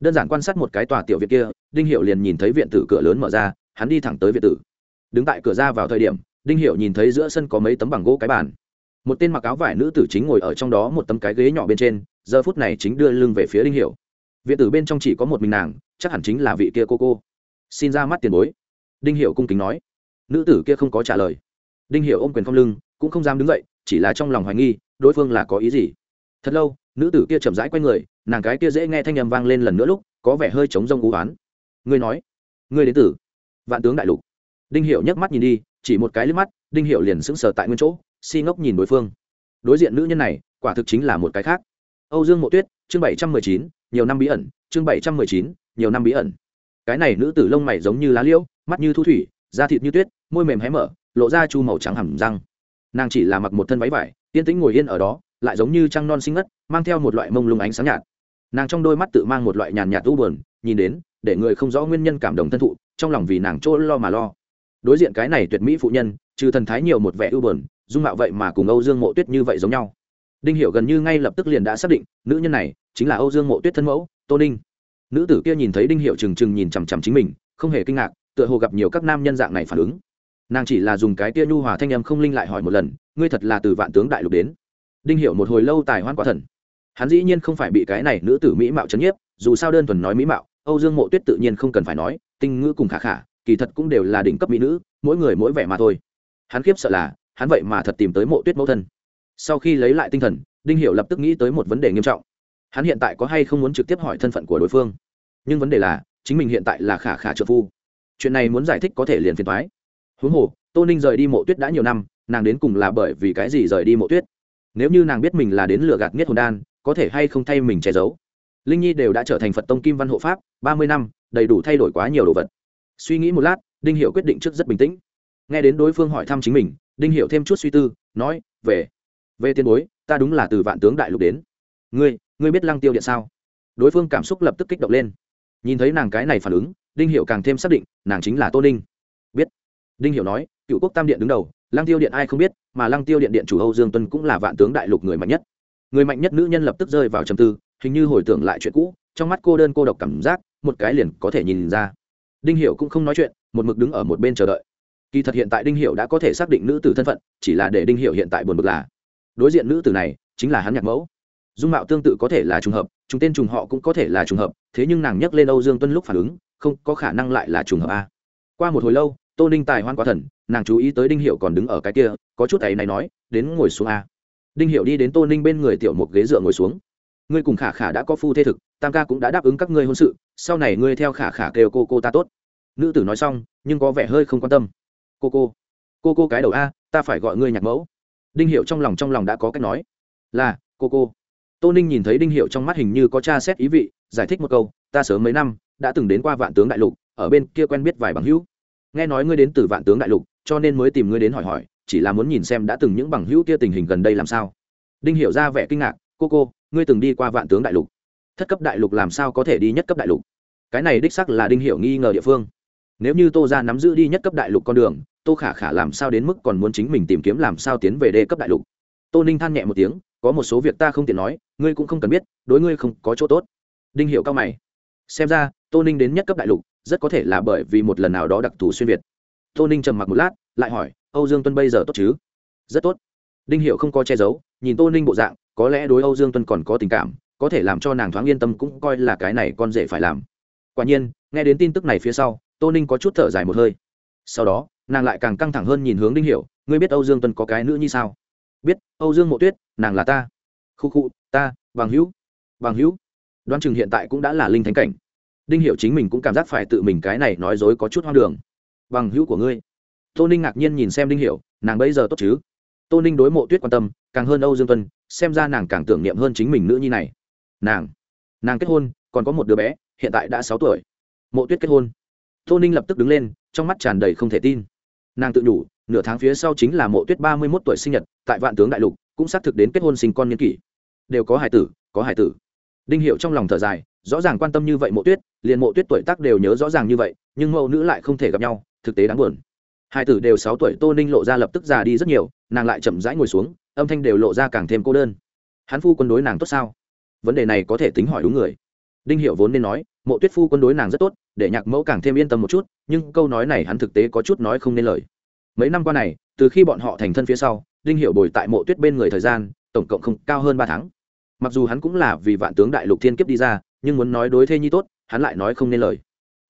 Đơn giản quan sát một cái tòa tiểu viện kia, đinh hiệu liền nhìn thấy viện tử cửa lớn mở ra, hắn đi thẳng tới viện tử. Đứng tại cửa ra vào thời điểm, đinh hiệu nhìn thấy giữa sân có mấy tấm bằng gỗ cái bàn. Một tên mặc áo vải nữ tử chính ngồi ở trong đó một tấm cái ghế nhỏ bên trên, giờ phút này chính đưa lưng về phía đinh hiệu viện tử bên trong chỉ có một mình nàng, chắc hẳn chính là vị kia cô cô. Xin ra mắt tiền bối. Đinh hiệu cung kính nói nữ tử kia không có trả lời. Đinh Hiểu ôm quyền phong lưng, cũng không dám đứng dậy, chỉ là trong lòng hoài nghi, đối phương là có ý gì. Thật lâu, nữ tử kia chậm rãi quay người, nàng cái kia dễ nghe thanh âm vang lên lần nữa lúc, có vẻ hơi chống rông u oán ngươi nói, ngươi đến từ vạn tướng đại lục. Đinh Hiểu nhấc mắt nhìn đi, chỉ một cái lướt mắt, đinh Hiểu liền sững sờ tại nguyên chỗ, si ngốc nhìn đối phương. Đối diện nữ nhân này, quả thực chính là một cái khác. Âu dương mộ tuyết, chương bảy trăm mười chín, nhiều năm bí ẩn, chương bảy trăm mười chín, nhiều năm bí ẩn. Cái này nữ tử lông mày giống như lá liễu, mắt như thu thủy da thịt như tuyết, môi mềm hé mở, lộ ra chu màu trắng hẳn răng. Nàng chỉ là mặc một thân váy vải, yên tĩnh ngồi yên ở đó, lại giống như trăng non sinh ngất, mang theo một loại mông lung ánh sáng nhạt. Nàng trong đôi mắt tự mang một loại nhàn nhạt u buồn, nhìn đến, để người không rõ nguyên nhân cảm động thân thụ, trong lòng vì nàng chỗ lo mà lo. Đối diện cái này tuyệt mỹ phụ nhân, trừ thần thái nhiều một vẻ ưu buồn, dung mạo vậy mà cùng âu dương mộ tuyết như vậy giống nhau. Đinh hiểu gần như ngay lập tức liền đã xác định, nữ nhân này chính là âu dương mộ tuyết thân mẫu, tô ninh. Nữ tử kia nhìn thấy đinh hiểu trừng trừng nhìn chằm chằm chính mình, không hề kinh ngạc tựa hồ gặp nhiều các nam nhân dạng này phản ứng. Nàng chỉ là dùng cái tia nhu hòa thanh em không linh lại hỏi một lần, ngươi thật là từ vạn tướng đại lục đến? Đinh hiểu một hồi lâu tài hoan quả thần. Hắn dĩ nhiên không phải bị cái này nữ tử mỹ mạo chấn nhiếp, dù sao đơn thuần nói mỹ mạo, âu dương mộ tuyết tự nhiên không cần phải nói, tinh ngữ cùng khả khả, kỳ thật cũng đều là đỉnh cấp mỹ nữ, mỗi người mỗi vẻ mà thôi. Hắn khiếp sợ là, hắn vậy mà thật tìm tới mộ tuyết mẫu thân. Sau khi lấy lại tinh thần, đinh hiểu lập tức nghĩ tới một vấn đề nghiêm trọng. Hắn hiện tại có hay không muốn trực tiếp hỏi thân phận của đối phương? Nhưng vấn đề là, chính mình hiện tại là khả khả trợ phu chuyện này muốn giải thích có thể liền phiền thoái. Huống hồ, tô ninh rời đi mộ tuyết đã nhiều năm, nàng đến cùng là bởi vì cái gì rời đi mộ tuyết? Nếu như nàng biết mình là đến lừa gạt nghiết hồn đan, có thể hay không thay mình che giấu? Linh nhi đều đã trở thành phật tông kim văn hộ pháp, ba mươi năm, đầy đủ thay đổi quá nhiều đồ vật. Suy nghĩ một lát, đinh hiệu quyết định trước rất bình tĩnh. Nghe đến đối phương hỏi thăm chính mình, đinh hiệu thêm chút suy tư, nói, về về tiền bối, ta đúng là từ vạn tướng đại lục đến. Ngươi ngươi biết lăng tiêu điện sao? Đối phương cảm xúc lập tức kích động lên nhìn thấy nàng cái này phản ứng, đinh hiệu càng thêm xác định, nàng chính là tô ninh. Biết. Đinh hiệu nói, cựu quốc tam điện đứng đầu, lăng tiêu điện ai không biết, mà lăng tiêu điện điện chủ âu dương tuân cũng là vạn tướng đại lục người mạnh nhất. Người mạnh nhất nữ nhân lập tức rơi vào trầm tư, hình như hồi tưởng lại chuyện cũ, trong mắt cô đơn cô độc cảm giác, một cái liền có thể nhìn ra. Đinh hiệu cũng không nói chuyện, một mực đứng ở một bên chờ đợi. Kỳ thật hiện tại đinh hiệu đã có thể xác định nữ tử thân phận, chỉ là để đinh hiệu hiện tại buồn bực là. Đối diện nữ tử này, chính là hắn nhạc mẫu. Dung mạo tương tự có thể là trùng hợp chúng tên trùng họ cũng có thể là trùng hợp, thế nhưng nàng nhắc lên âu dương tuân lúc phản ứng, không có khả năng lại là trùng hợp a. Qua một hồi lâu, tô ninh tài hoan quá thần, nàng chú ý tới đinh hiệu còn đứng ở cái kia, có chút ấy này nói, đến ngồi xuống a. Đinh hiệu đi đến tô ninh bên người tiểu một ghế dựa ngồi xuống. Ngươi cùng khả khả đã có phu thế thực, tam ca cũng đã đáp ứng các ngươi hôn sự, sau này ngươi theo khả khả kêu cô cô ta tốt. Nữ tử nói xong, nhưng có vẻ hơi không quan tâm. Cô cô cô cô cái đầu a, ta phải gọi ngươi nhạc mẫu. Đinh hiệu trong lòng trong lòng đã có cách nói. Là, cô cô tô ninh nhìn thấy đinh hiệu trong mắt hình như có tra xét ý vị, giải thích một câu, ta sớm mấy năm đã từng đến qua vạn tướng đại lục, ở bên kia quen biết vài bằng hữu. Nghe nói ngươi đến từ vạn tướng đại lục, cho nên mới tìm ngươi đến hỏi hỏi, chỉ là muốn nhìn xem đã từng những bằng hữu kia tình hình gần đây làm sao. Đinh hiểu ra vẻ kinh ngạc, cô cô, ngươi từng đi qua vạn tướng đại lục? Thất cấp đại lục làm sao có thể đi nhất cấp đại lục? Cái này đích sắc là đinh hiểu nghi ngờ địa phương. Nếu như tô ra nắm giữ đi nhất cấp đại lục con đường, tô khả khả làm sao đến mức còn muốn chính mình tìm kiếm làm sao tiến về đê cấp đại lục? Tô ninh than nhẹ một tiếng có một số việc ta không tiện nói, ngươi cũng không cần biết, đối ngươi không có chỗ tốt. Đinh hiệu cao mày. Xem ra, tô ninh đến nhất cấp đại lục, rất có thể là bởi vì một lần nào đó đặc thù xuyên việt. Tô ninh trầm mặc một lát, lại hỏi, âu dương tuân bây giờ tốt chứ? Rất tốt. Đinh hiệu không có che giấu, nhìn tô ninh bộ dạng, có lẽ đối âu dương tuân còn có tình cảm, có thể làm cho nàng thoáng yên tâm cũng coi là cái này con rể phải làm. Quả nhiên, nghe đến tin tức này phía sau, tô ninh có chút thở dài một hơi. Sau đó, nàng lại càng căng thẳng hơn nhìn hướng đinh hiểu ngươi biết âu dương tuân có cái nữ như sao? Biết, âu dương mộ tuyết nàng là ta. Khu khu, ta, bằng hữu bằng hữu. Đoan chừng hiện tại cũng đã là linh thánh cảnh. Đinh hiểu chính mình cũng cảm giác phải tự mình cái này nói dối có chút hoang đường. Bằng hữu của ngươi. Tô ninh ngạc nhiên nhìn xem đinh hiểu, nàng bây giờ tốt chứ? Tô ninh đối mộ tuyết quan tâm, càng hơn âu dương tuân, xem ra nàng càng tưởng niệm hơn chính mình nữ nhi này. Nàng nàng kết hôn, còn có một đứa bé, hiện tại đã sáu tuổi. Mộ tuyết kết hôn. Tô ninh lập tức đứng lên, trong mắt tràn đầy không thể tin. Nàng tự nhủ, nửa tháng phía sau chính là mộ tuyết ba mươi mốt tuổi sinh nhật, tại vạn tướng đại lục cũng xác thực đến kết hôn sinh con niên kỷ. Đều có hải tử, có hải tử. Đinh hiệu trong lòng thở dài, rõ ràng quan tâm như vậy mộ tuyết, liền mộ tuyết tuổi tác đều nhớ rõ ràng như vậy, nhưng mẫu nữ lại không thể gặp nhau, thực tế đáng buồn. Hai tử đều sáu tuổi, tô ninh lộ ra lập tức già đi rất nhiều, nàng lại chậm rãi ngồi xuống, âm thanh đều lộ ra càng thêm cô đơn. Hắn phu quân đối nàng tốt sao? Vấn đề này có thể tính hỏi đúng người. Đinh hiệu vốn nên nói, mộ tuyết phu quân đối nàng rất tốt, để nhạc mẫu càng thêm yên tâm một chút, nhưng câu nói này hắn thực tế có chút nói không nên lời. Mấy năm qua này từ khi bọn họ thành thân phía sau, đinh hiệu bồi tại mộ tuyết bên người thời gian, tổng cộng không cao hơn ba tháng. Mặc dù hắn cũng là vì vạn tướng đại lục thiên kiếp đi ra, nhưng muốn nói đối thê nhi tốt, hắn lại nói không nên lời.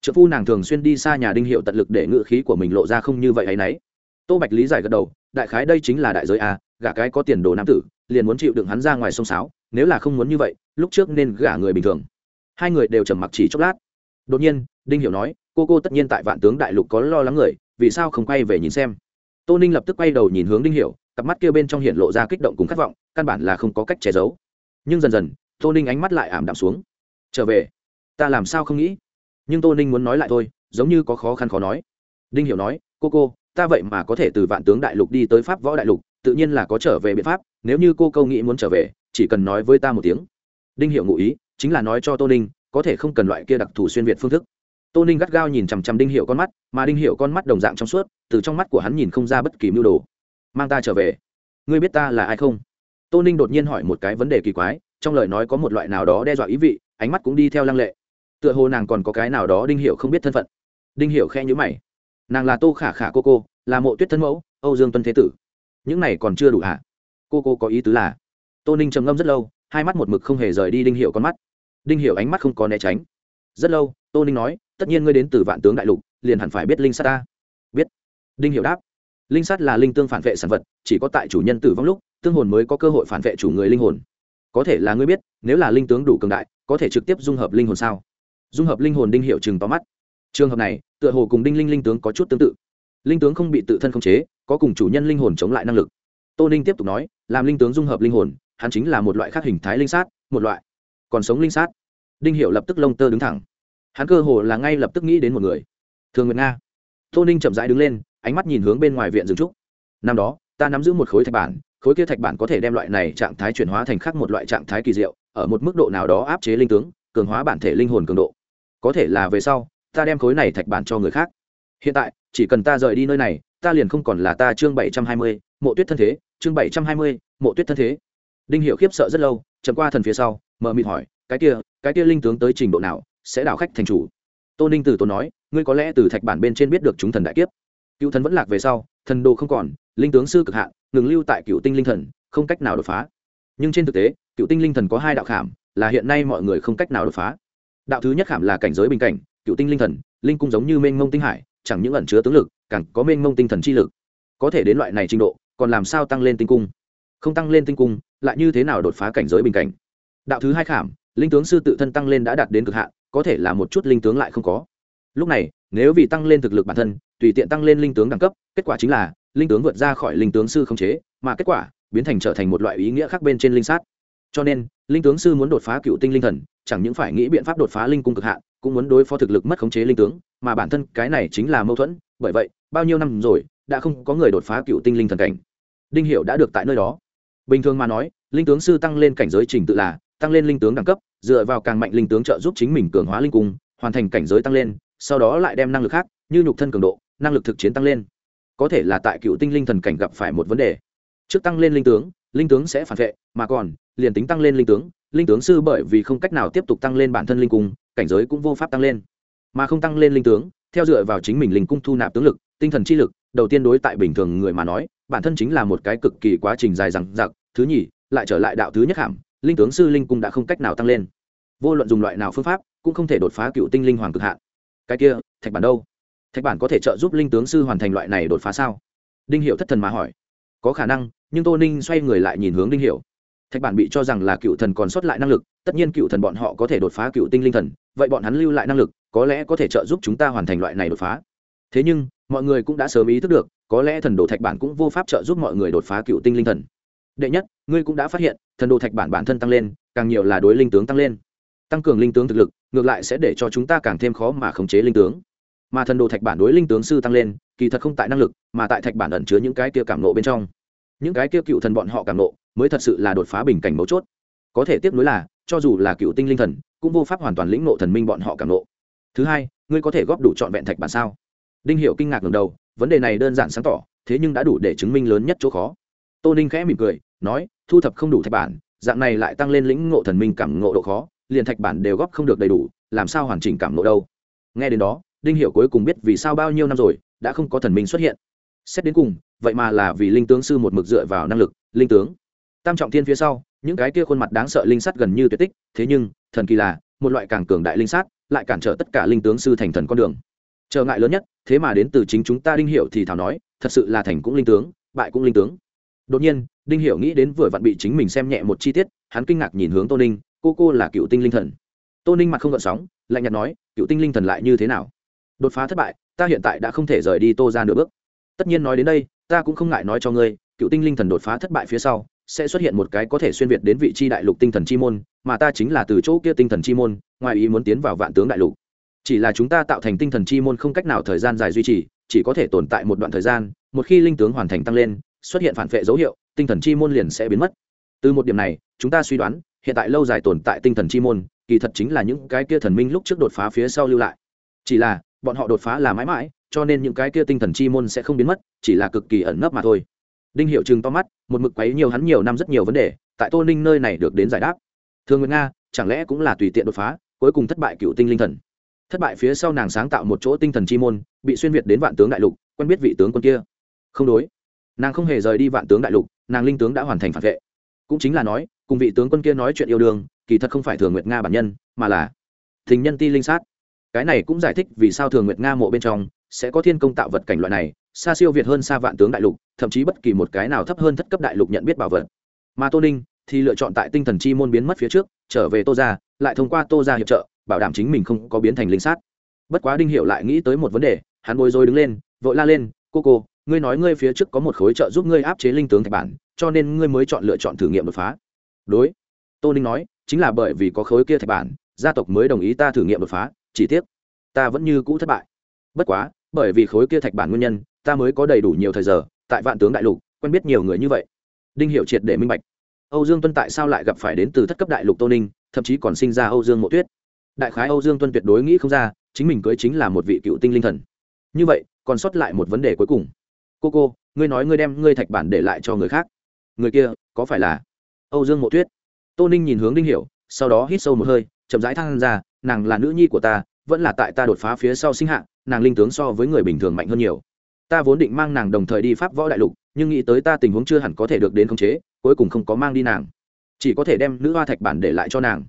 Trợ phu nàng thường xuyên đi xa nhà đinh hiệu tận lực để ngự khí của mình lộ ra không như vậy hay nấy. Tô bạch lý giải gật đầu, đại khái đây chính là đại giới a, gả cái có tiền đồ nam tử, liền muốn chịu đựng hắn ra ngoài sông sáo, nếu là không muốn như vậy, lúc trước nên gả người bình thường. Hai người đều trầm mặc chỉ chốc lát. Đột nhiên, đinh hiểu nói, cô cô tất nhiên tại vạn tướng đại lục có lo lắng người, vì sao không quay về nhìn xem? Tô ninh lập tức quay đầu nhìn hướng đinh hiểu, cặp mắt kia bên trong hiện lộ ra kích động cùng khát vọng, căn bản là không có cách che giấu. Nhưng dần dần, tô ninh ánh mắt lại ảm đạm xuống. Trở về. Ta làm sao không nghĩ? Nhưng tô ninh muốn nói lại thôi, giống như có khó khăn khó nói. Đinh hiểu nói, cô cô, ta vậy mà có thể từ vạn tướng đại lục đi tới pháp võ đại lục, tự nhiên là có trở về biện pháp, nếu như cô câu nghĩ muốn trở về, chỉ cần nói với ta một tiếng. Đinh hiểu ngụ ý, chính là nói cho tô ninh, có thể không cần loại kia đặc thù xuyên việt phương thức tô ninh gắt gao nhìn chằm chằm đinh hiệu con mắt, mà đinh hiệu con mắt đồng dạng trong suốt, từ trong mắt của hắn nhìn không ra bất kỳ mưu đồ. Mang ta trở về. Ngươi biết ta là ai không? Tô ninh đột nhiên hỏi một cái vấn đề kỳ quái, trong lời nói có một loại nào đó đe dọa ý vị, ánh mắt cũng đi theo lăng lệ. Tựa hồ nàng còn có cái nào đó đinh hiệu không biết thân phận. Đinh hiệu khe nhữ mày. Nàng là tô khả khả cô cô, là mộ tuyết thân mẫu, âu dương tuân thế tử. Những này còn chưa đủ hả? Cô cô có ý tứ là tô ninh trầm ngâm rất lâu, hai mắt một mực không hề rời đi đinh hiệu con mắt. Đinh hiệu ánh mắt không có né tránh. Rất lâu, tô ninh nói tất nhiên ngươi đến từ vạn tướng đại lục, liền hẳn phải biết linh sát ta. Biết. Đinh hiệu đáp. Linh sát là linh tương phản vệ sản vật, chỉ có tại chủ nhân tử vong lúc, tương hồn mới có cơ hội phản vệ chủ người linh hồn. Có thể là ngươi biết, nếu là linh tướng đủ cường đại, có thể trực tiếp dung hợp linh hồn sao? Dung hợp linh hồn đinh hiệu chừng tóm mắt. Trường hợp này, tựa hồ cùng đinh linh linh tướng có chút tương tự. Linh tướng không bị tự thân khống chế, có cùng chủ nhân linh hồn chống lại năng lực. Tô ninh tiếp tục nói, làm linh tướng dung hợp linh hồn, hắn chính là một loại khác hình thái linh sát, một loại còn sống linh sát. Đinh hiệu lập tức lông tơ đứng thẳng hắn cơ hồ là ngay lập tức nghĩ đến một người. Thường nguyệt nga. Tô ninh chậm rãi đứng lên, ánh mắt nhìn hướng bên ngoài viện rừng trúc. Năm đó, ta nắm giữ một khối thạch bản, khối kia thạch bản có thể đem loại này trạng thái chuyển hóa thành khác một loại trạng thái kỳ diệu, ở một mức độ nào đó áp chế linh tướng, cường hóa bản thể linh hồn cường độ. Có thể là về sau, ta đem khối này thạch bản cho người khác. Hiện tại, chỉ cần ta rời đi nơi này, ta liền không còn là ta chương bảy trăm hai mươi, mộ tuyết thân thế, chương bảy trăm hai mươi, mộ tuyết thân thế. Đinh hiệu khiếp sợ rất lâu, chậm qua thần phía sau mờ mịt hỏi, cái kia cái kia linh tướng tới trình độ nào? Sẽ đảo khách thành chủ. Tô ninh từ tốn nói, ngươi có lẽ từ thạch bản bên trên biết được chúng thần đại kiếp. Cựu thần vẫn lạc về sau, thần đồ không còn, linh tướng sư cực hạn, ngừng lưu tại cựu tinh linh thần, không cách nào đột phá. Nhưng trên thực tế, cựu tinh linh thần có hai đạo khảm, là hiện nay mọi người không cách nào đột phá. Đạo thứ nhất khảm là cảnh giới bình cảnh, cựu tinh linh thần, linh cung giống như mênh mông tinh hải, chẳng những ẩn chứa tướng lực, càng có mênh mông tinh thần chi lực. Có thể đến loại này trình độ, còn làm sao tăng lên tinh cung? Không tăng lên tinh cung, lại như thế nào đột phá cảnh giới bình cảnh? Đạo thứ hai khảm, linh tướng sư tự thân tăng lên đã đạt đến cực hạn có thể là một chút linh tướng lại không có. Lúc này, nếu vì tăng lên thực lực bản thân, tùy tiện tăng lên linh tướng đẳng cấp, kết quả chính là, linh tướng vượt ra khỏi linh tướng sư không chế, mà kết quả, biến thành trở thành một loại ý nghĩa khác bên trên linh sát. Cho nên, linh tướng sư muốn đột phá cựu tinh linh thần, chẳng những phải nghĩ biện pháp đột phá linh cung cực hạn, cũng muốn đối phó thực lực mất khống chế linh tướng, mà bản thân cái này chính là mâu thuẫn, bởi vậy, bao nhiêu năm rồi, đã không có người đột phá cựu tinh linh thần cảnh. Đinh hiệu đã được tại nơi đó. Bình thường mà nói, linh tướng sư tăng lên cảnh giới trình tự là, tăng lên linh tướng đẳng cấp dựa vào càng mạnh linh tướng trợ giúp chính mình cường hóa linh cung, hoàn thành cảnh giới tăng lên, sau đó lại đem năng lực khác, như nhục thân cường độ, năng lực thực chiến tăng lên. Có thể là tại cựu tinh linh thần cảnh gặp phải một vấn đề. Trước tăng lên linh tướng linh tướng sẽ phản vệ, mà còn, liền tính tăng lên linh tướng linh tướng sư bởi vì không cách nào tiếp tục tăng lên bản thân linh cung, cảnh giới cũng vô pháp tăng lên. Mà không tăng lên linh tướng, theo dựa vào chính mình linh cung thu nạp tướng lực, tinh thần chi lực, đầu tiên đối tại bình thường người mà nói, bản thân chính là một cái cực kỳ quá trình dài dằng dặc, thứ nhì, lại trở lại đạo thứ nhất hàm linh tướng sư linh cung đã không cách nào tăng lên. Vô luận dùng loại nào phương pháp, cũng không thể đột phá cựu tinh linh hoàng cực hạn. Cái kia, thạch bản đâu? Thạch bản có thể trợ giúp linh tướng sư hoàn thành loại này đột phá sao? Đinh hiệu thất thần mà hỏi. Có khả năng, nhưng tô ninh xoay người lại nhìn hướng đinh hiệu thạch bản bị cho rằng là cựu thần còn sót lại năng lực, tất nhiên cựu thần bọn họ có thể đột phá cựu tinh linh thần, vậy bọn hắn lưu lại năng lực, có lẽ có thể trợ giúp chúng ta hoàn thành loại này đột phá. Thế nhưng, mọi người cũng đã sớm ý thức được, có lẽ thần đồ thạch bản cũng vô pháp trợ giúp mọi người đột phá cựu tinh linh thần đệ nhất, ngươi cũng đã phát hiện, thần đồ thạch bản bản thân tăng lên, càng nhiều là đối linh tướng tăng lên. Tăng cường linh tướng thực lực, ngược lại sẽ để cho chúng ta càng thêm khó mà khống chế linh tướng. Mà thần đồ thạch bản đối linh tướng sư tăng lên, kỳ thật không tại năng lực, mà tại thạch bản ẩn chứa những cái kia cảm nộ bên trong. Những cái kia cựu thần bọn họ cảm nộ, mới thật sự là đột phá bình cảnh mấu chốt. Có thể tiếp nối là, cho dù là cựu tinh linh thần, cũng vô pháp hoàn toàn lĩnh nộ thần minh bọn họ cảm nộ. Thứ hai, ngươi có thể góp đủ trọn vẹn thạch bản sao? Đinh hiệu kinh ngạc ngầm đầu, vấn đề này đơn giản sáng tỏ, thế nhưng đã đủ để chứng minh lớn nhất chỗ khó tô ninh khẽ mỉm cười, nói, thu thập không đủ thạch bản, dạng này lại tăng lên lĩnh ngộ thần minh cảm ngộ độ khó, liền thạch bản đều góp không được đầy đủ, làm sao hoàn chỉnh cảm ngộ đâu? Nghe đến đó, đinh Hiểu cuối cùng biết vì sao bao nhiêu năm rồi, đã không có thần minh xuất hiện. Xét đến cùng, vậy mà là vì linh tướng sư một mực dựa vào năng lực, linh tướng. Tam trọng thiên phía sau, những cái kia khuôn mặt đáng sợ linh sắt gần như tuyệt tích, thế nhưng, thần kỳ là, một loại càng cường đại linh sát lại cản trở tất cả linh tướng sư thành thần con đường. Trở ngại lớn nhất, thế mà đến từ chính chúng ta đinh Hiểu thì thảo nói, thật sự là thành cũng linh tướng, bại cũng linh tướng đột nhiên, đinh hiểu nghĩ đến vừa vặn bị chính mình xem nhẹ một chi tiết, hắn kinh ngạc nhìn hướng tô ninh, cô cô là cựu tinh linh thần. Tô ninh mặt không gợn sóng, lạnh nhạt nói, cựu tinh linh thần lại như thế nào? Đột phá thất bại, ta hiện tại đã không thể rời đi tô ra nửa bước. Tất nhiên nói đến đây, ta cũng không ngại nói cho ngươi, cựu tinh linh thần đột phá thất bại phía sau, sẽ xuất hiện một cái có thể xuyên việt đến vị trí đại lục tinh thần chi môn, mà ta chính là từ chỗ kia tinh thần chi môn, ngoài ý muốn tiến vào vạn tướng đại lục. Chỉ là chúng ta tạo thành tinh thần chi môn không cách nào thời gian dài duy trì, chỉ có thể tồn tại một đoạn thời gian, một khi linh tướng hoàn thành tăng lên xuất hiện phản vệ dấu hiệu, tinh thần chi môn liền sẽ biến mất. Từ một điểm này, chúng ta suy đoán, hiện tại lâu dài tồn tại tinh thần chi môn, kỳ thật chính là những cái kia thần minh lúc trước đột phá phía sau lưu lại. Chỉ là, bọn họ đột phá là mãi mãi, cho nên những cái kia tinh thần chi môn sẽ không biến mất, chỉ là cực kỳ ẩn nấp mà thôi. Đinh hiệu chừng to mắt, một mực quấy nhiều hắn nhiều năm rất nhiều vấn đề, tại tô ninh nơi này được đến giải đáp. Thương nguyệt nga, chẳng lẽ cũng là tùy tiện đột phá, cuối cùng thất bại cựu tinh linh thần? Thất bại phía sau nàng sáng tạo một chỗ tinh thần chi môn, bị xuyên việt đến vạn tướng đại lục, quen biết vị tướng quân kia. Không đối nàng không hề rời đi vạn tướng đại lục, nàng linh tướng đã hoàn thành phản vệ. Cũng chính là nói, cùng vị tướng quân kia nói chuyện yêu đương, kỳ thật không phải thường nguyệt nga bản nhân, mà là thình nhân ti linh sát. Cái này cũng giải thích vì sao thường nguyệt nga mộ bên trong sẽ có thiên công tạo vật cảnh loại này, xa siêu việt hơn xa vạn tướng đại lục, thậm chí bất kỳ một cái nào thấp hơn thất cấp đại lục nhận biết bảo vật. Mà tô ninh thì lựa chọn tại tinh thần chi môn biến mất phía trước, trở về tô ra lại thông qua tô ra hiệp trợ, bảo đảm chính mình không có biến thành linh sát. Bất quá đinh hiệu lại nghĩ tới một vấn đề, hắn bối rối đứng lên, vội la lên, cô cô ngươi nói ngươi phía trước có một khối trợ giúp ngươi áp chế linh tướng thạch bản, cho nên ngươi mới chọn lựa chọn thử nghiệm đột phá. Đối, tô ninh nói, chính là bởi vì có khối kia thạch bản, gia tộc mới đồng ý ta thử nghiệm đột phá, chỉ tiếc, ta vẫn như cũ thất bại. Bất quá, bởi vì khối kia thạch bản nguyên nhân, ta mới có đầy đủ nhiều thời giờ, tại vạn tướng đại lục, quen biết nhiều người như vậy. Đinh hiệu triệt để minh bạch. Âu dương tuân tại sao lại gặp phải đến từ thất cấp đại lục tô ninh, thậm chí còn sinh ra âu dương mộ tuyết. Đại khái âu dương tuân tuyệt đối nghĩ không ra, chính mình cưới chính là một vị cựu tinh linh thần. Như vậy, còn sót lại một vấn đề cuối cùng cô cô, ngươi nói ngươi đem ngươi thạch bản để lại cho người khác. Người kia, có phải là âu dương mộ tuyết? Tô ninh nhìn hướng đinh hiểu, sau đó hít sâu một hơi, chậm rãi thăng ra, nàng là nữ nhi của ta, vẫn là tại ta đột phá phía sau sinh hạ, nàng linh tướng so với người bình thường mạnh hơn nhiều. Ta vốn định mang nàng đồng thời đi pháp võ đại lục, nhưng nghĩ tới ta tình huống chưa hẳn có thể được đến khống chế, cuối cùng không có mang đi nàng. Chỉ có thể đem nữ hoa thạch bản để lại cho nàng.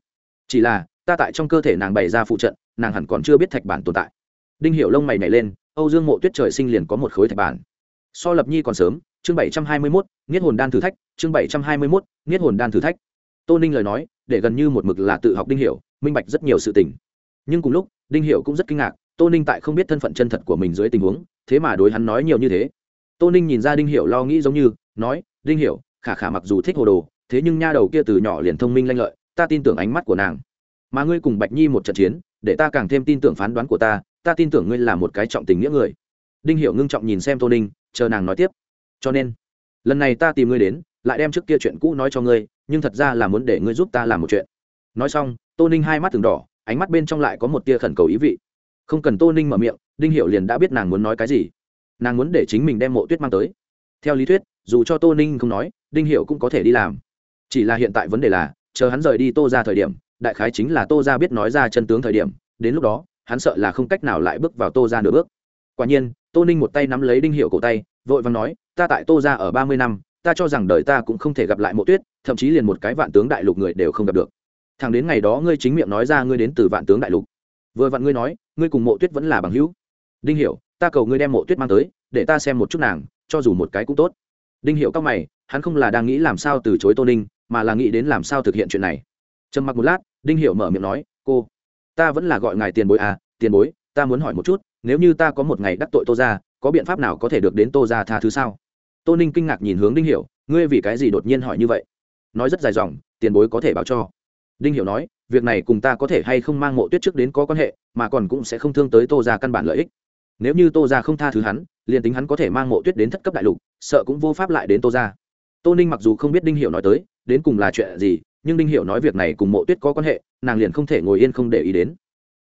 Chỉ là, ta tại trong cơ thể nàng bày ra phụ trận, nàng hẳn còn chưa biết thạch bản tồn tại. Đinh hiểu lông mày nhảy lên, âu dương mộ tuyết trời sinh liền có một khối thạch bản so lập nhi còn sớm, chương bảy trăm hai mươi mốt nghiết hồn đan thử thách, chương bảy trăm hai mươi mốt nghiết hồn đan thử thách. Tô ninh lời nói, để gần như một mực là tự học đinh hiểu, minh bạch rất nhiều sự tình. Nhưng cùng lúc, đinh hiểu cũng rất kinh ngạc, tô ninh tại không biết thân phận chân thật của mình dưới tình huống, thế mà đối hắn nói nhiều như thế. Tô ninh nhìn ra đinh hiểu lo nghĩ giống như, nói, đinh hiểu, khả khả mặc dù thích hồ đồ, thế nhưng nha đầu kia từ nhỏ liền thông minh lanh lợi, ta tin tưởng ánh mắt của nàng. Mà ngươi cùng bạch nhi một trận chiến, để ta càng thêm tin tưởng phán đoán của ta ta tin tưởng ngươi là một cái trọng tình nghĩa người. Đinh hiểu ngưng trọng nhìn xem tô ninh chờ nàng nói tiếp. Cho nên, lần này ta tìm ngươi đến, lại đem trước kia chuyện cũ nói cho ngươi, nhưng thật ra là muốn để ngươi giúp ta làm một chuyện. Nói xong, tô ninh hai mắt từng đỏ, ánh mắt bên trong lại có một tia khẩn cầu ý vị. Không cần tô ninh mở miệng, đinh hiệu liền đã biết nàng muốn nói cái gì. Nàng muốn để chính mình đem mộ tuyết mang tới. Theo lý thuyết, dù cho tô ninh không nói, đinh hiệu cũng có thể đi làm. Chỉ là hiện tại vấn đề là, chờ hắn rời đi tô ra thời điểm, đại khái chính là tô ra biết nói ra chân tướng thời điểm, đến lúc đó, hắn sợ là không cách nào lại bước vào tô ra nửa bước. Quả nhiên tô ninh một tay nắm lấy đinh hiệu cổ tay, vội vàng nói, ta tại tô ra ở ba mươi năm, ta cho rằng đời ta cũng không thể gặp lại mộ tuyết, thậm chí liền một cái vạn tướng đại lục người đều không gặp được. Thằng đến ngày đó ngươi chính miệng nói ra ngươi đến từ vạn tướng đại lục. Vừa vặn ngươi nói, ngươi cùng mộ tuyết vẫn là bằng hữu. Đinh hiểu ta cầu ngươi đem mộ tuyết mang tới, để ta xem một chút nàng, cho dù một cái cũng tốt. Đinh hiểu cao mày, hắn không là đang nghĩ làm sao từ chối tô ninh, mà là nghĩ đến làm sao thực hiện chuyện này. Trầm mặc một lát, đinh hiểu mở miệng nói, cô, ta vẫn là gọi ngài tiền bối à tiền bối ta muốn hỏi một chút, nếu như ta có một ngày đắc tội tô ra có biện pháp nào có thể được đến tô ra tha thứ sao? Tô ninh kinh ngạc nhìn hướng đinh hiểu, ngươi vì cái gì đột nhiên hỏi như vậy? Nói rất dài dòng, tiền bối có thể báo cho. Đinh hiểu nói, việc này cùng ta có thể hay không mang mộ tuyết trước đến có quan hệ, mà còn cũng sẽ không thương tới tô ra căn bản lợi ích. Nếu như tô ra không tha thứ hắn, liền tính hắn có thể mang mộ tuyết đến thất cấp đại lục, sợ cũng vô pháp lại đến tô ra tô ninh mặc dù không biết đinh hiểu nói tới, đến cùng là chuyện gì, nhưng đinh hiểu nói việc này cùng mộ tuyết có quan hệ, nàng liền không thể ngồi yên không để ý đến.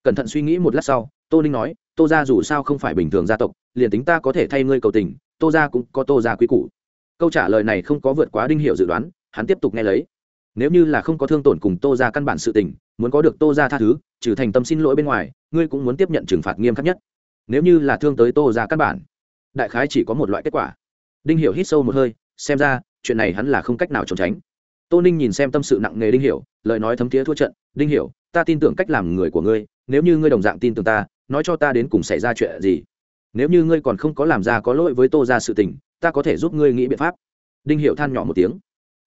Cẩn thận suy nghĩ một lát sau tô ninh nói, tô ra dù sao không phải bình thường gia tộc, liền tính ta có thể thay ngươi cầu tình, tô ra cũng có tô ra quý củ. Câu trả lời này không có vượt quá đinh hiểu dự đoán, hắn tiếp tục nghe lấy. Nếu như là không có thương tổn cùng tô ra căn bản sự tình, muốn có được tô ra tha thứ, trừ thành tâm xin lỗi bên ngoài, ngươi cũng muốn tiếp nhận trừng phạt nghiêm khắc nhất. Nếu như là thương tới tô ra căn bản, đại khái chỉ có một loại kết quả. Đinh hiểu hít sâu một hơi, xem ra, chuyện này hắn là không cách nào trốn tránh. Tô ninh nhìn xem tâm sự nặng nề đinh hiểu, lời nói thấm thiế thua trận. Đinh hiểu, ta tin tưởng cách làm người của ngươi, nếu như ngươi đồng dạng tin tưởng ta nói cho ta đến cùng xảy ra chuyện gì. Nếu như ngươi còn không có làm ra có lỗi với tô ra sự tình, ta có thể giúp ngươi nghĩ biện pháp. Đinh hiệu than nhỏ một tiếng.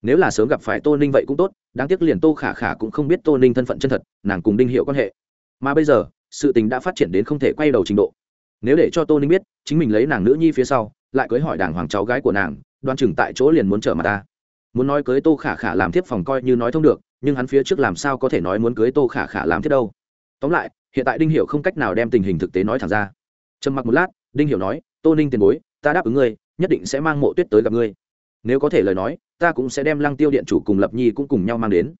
Nếu là sớm gặp phải tô ninh vậy cũng tốt, đáng tiếc liền tô khả khả cũng không biết tô ninh thân phận chân thật, nàng cùng đinh hiệu quan hệ. Mà bây giờ, sự tình đã phát triển đến không thể quay đầu trình độ. Nếu để cho tô ninh biết, chính mình lấy nàng nữ nhi phía sau, lại cưới hỏi đảng hoàng cháu gái của nàng, đoan chừng tại chỗ liền muốn trở mặt ta. Muốn nói cưới tô khả khả làm thiếp phòng coi như nói thông được, nhưng hắn phía trước làm sao có thể nói muốn cưới tô khả khả làm thiết đâu. Tóm lại hiện tại đinh hiểu không cách nào đem tình hình thực tế nói thẳng ra trầm mặc một lát đinh hiểu nói tô ninh tiền bối ta đáp ứng ngươi nhất định sẽ mang mộ tuyết tới gặp ngươi nếu có thể lời nói ta cũng sẽ đem lăng tiêu điện chủ cùng lập nhi cũng cùng nhau mang đến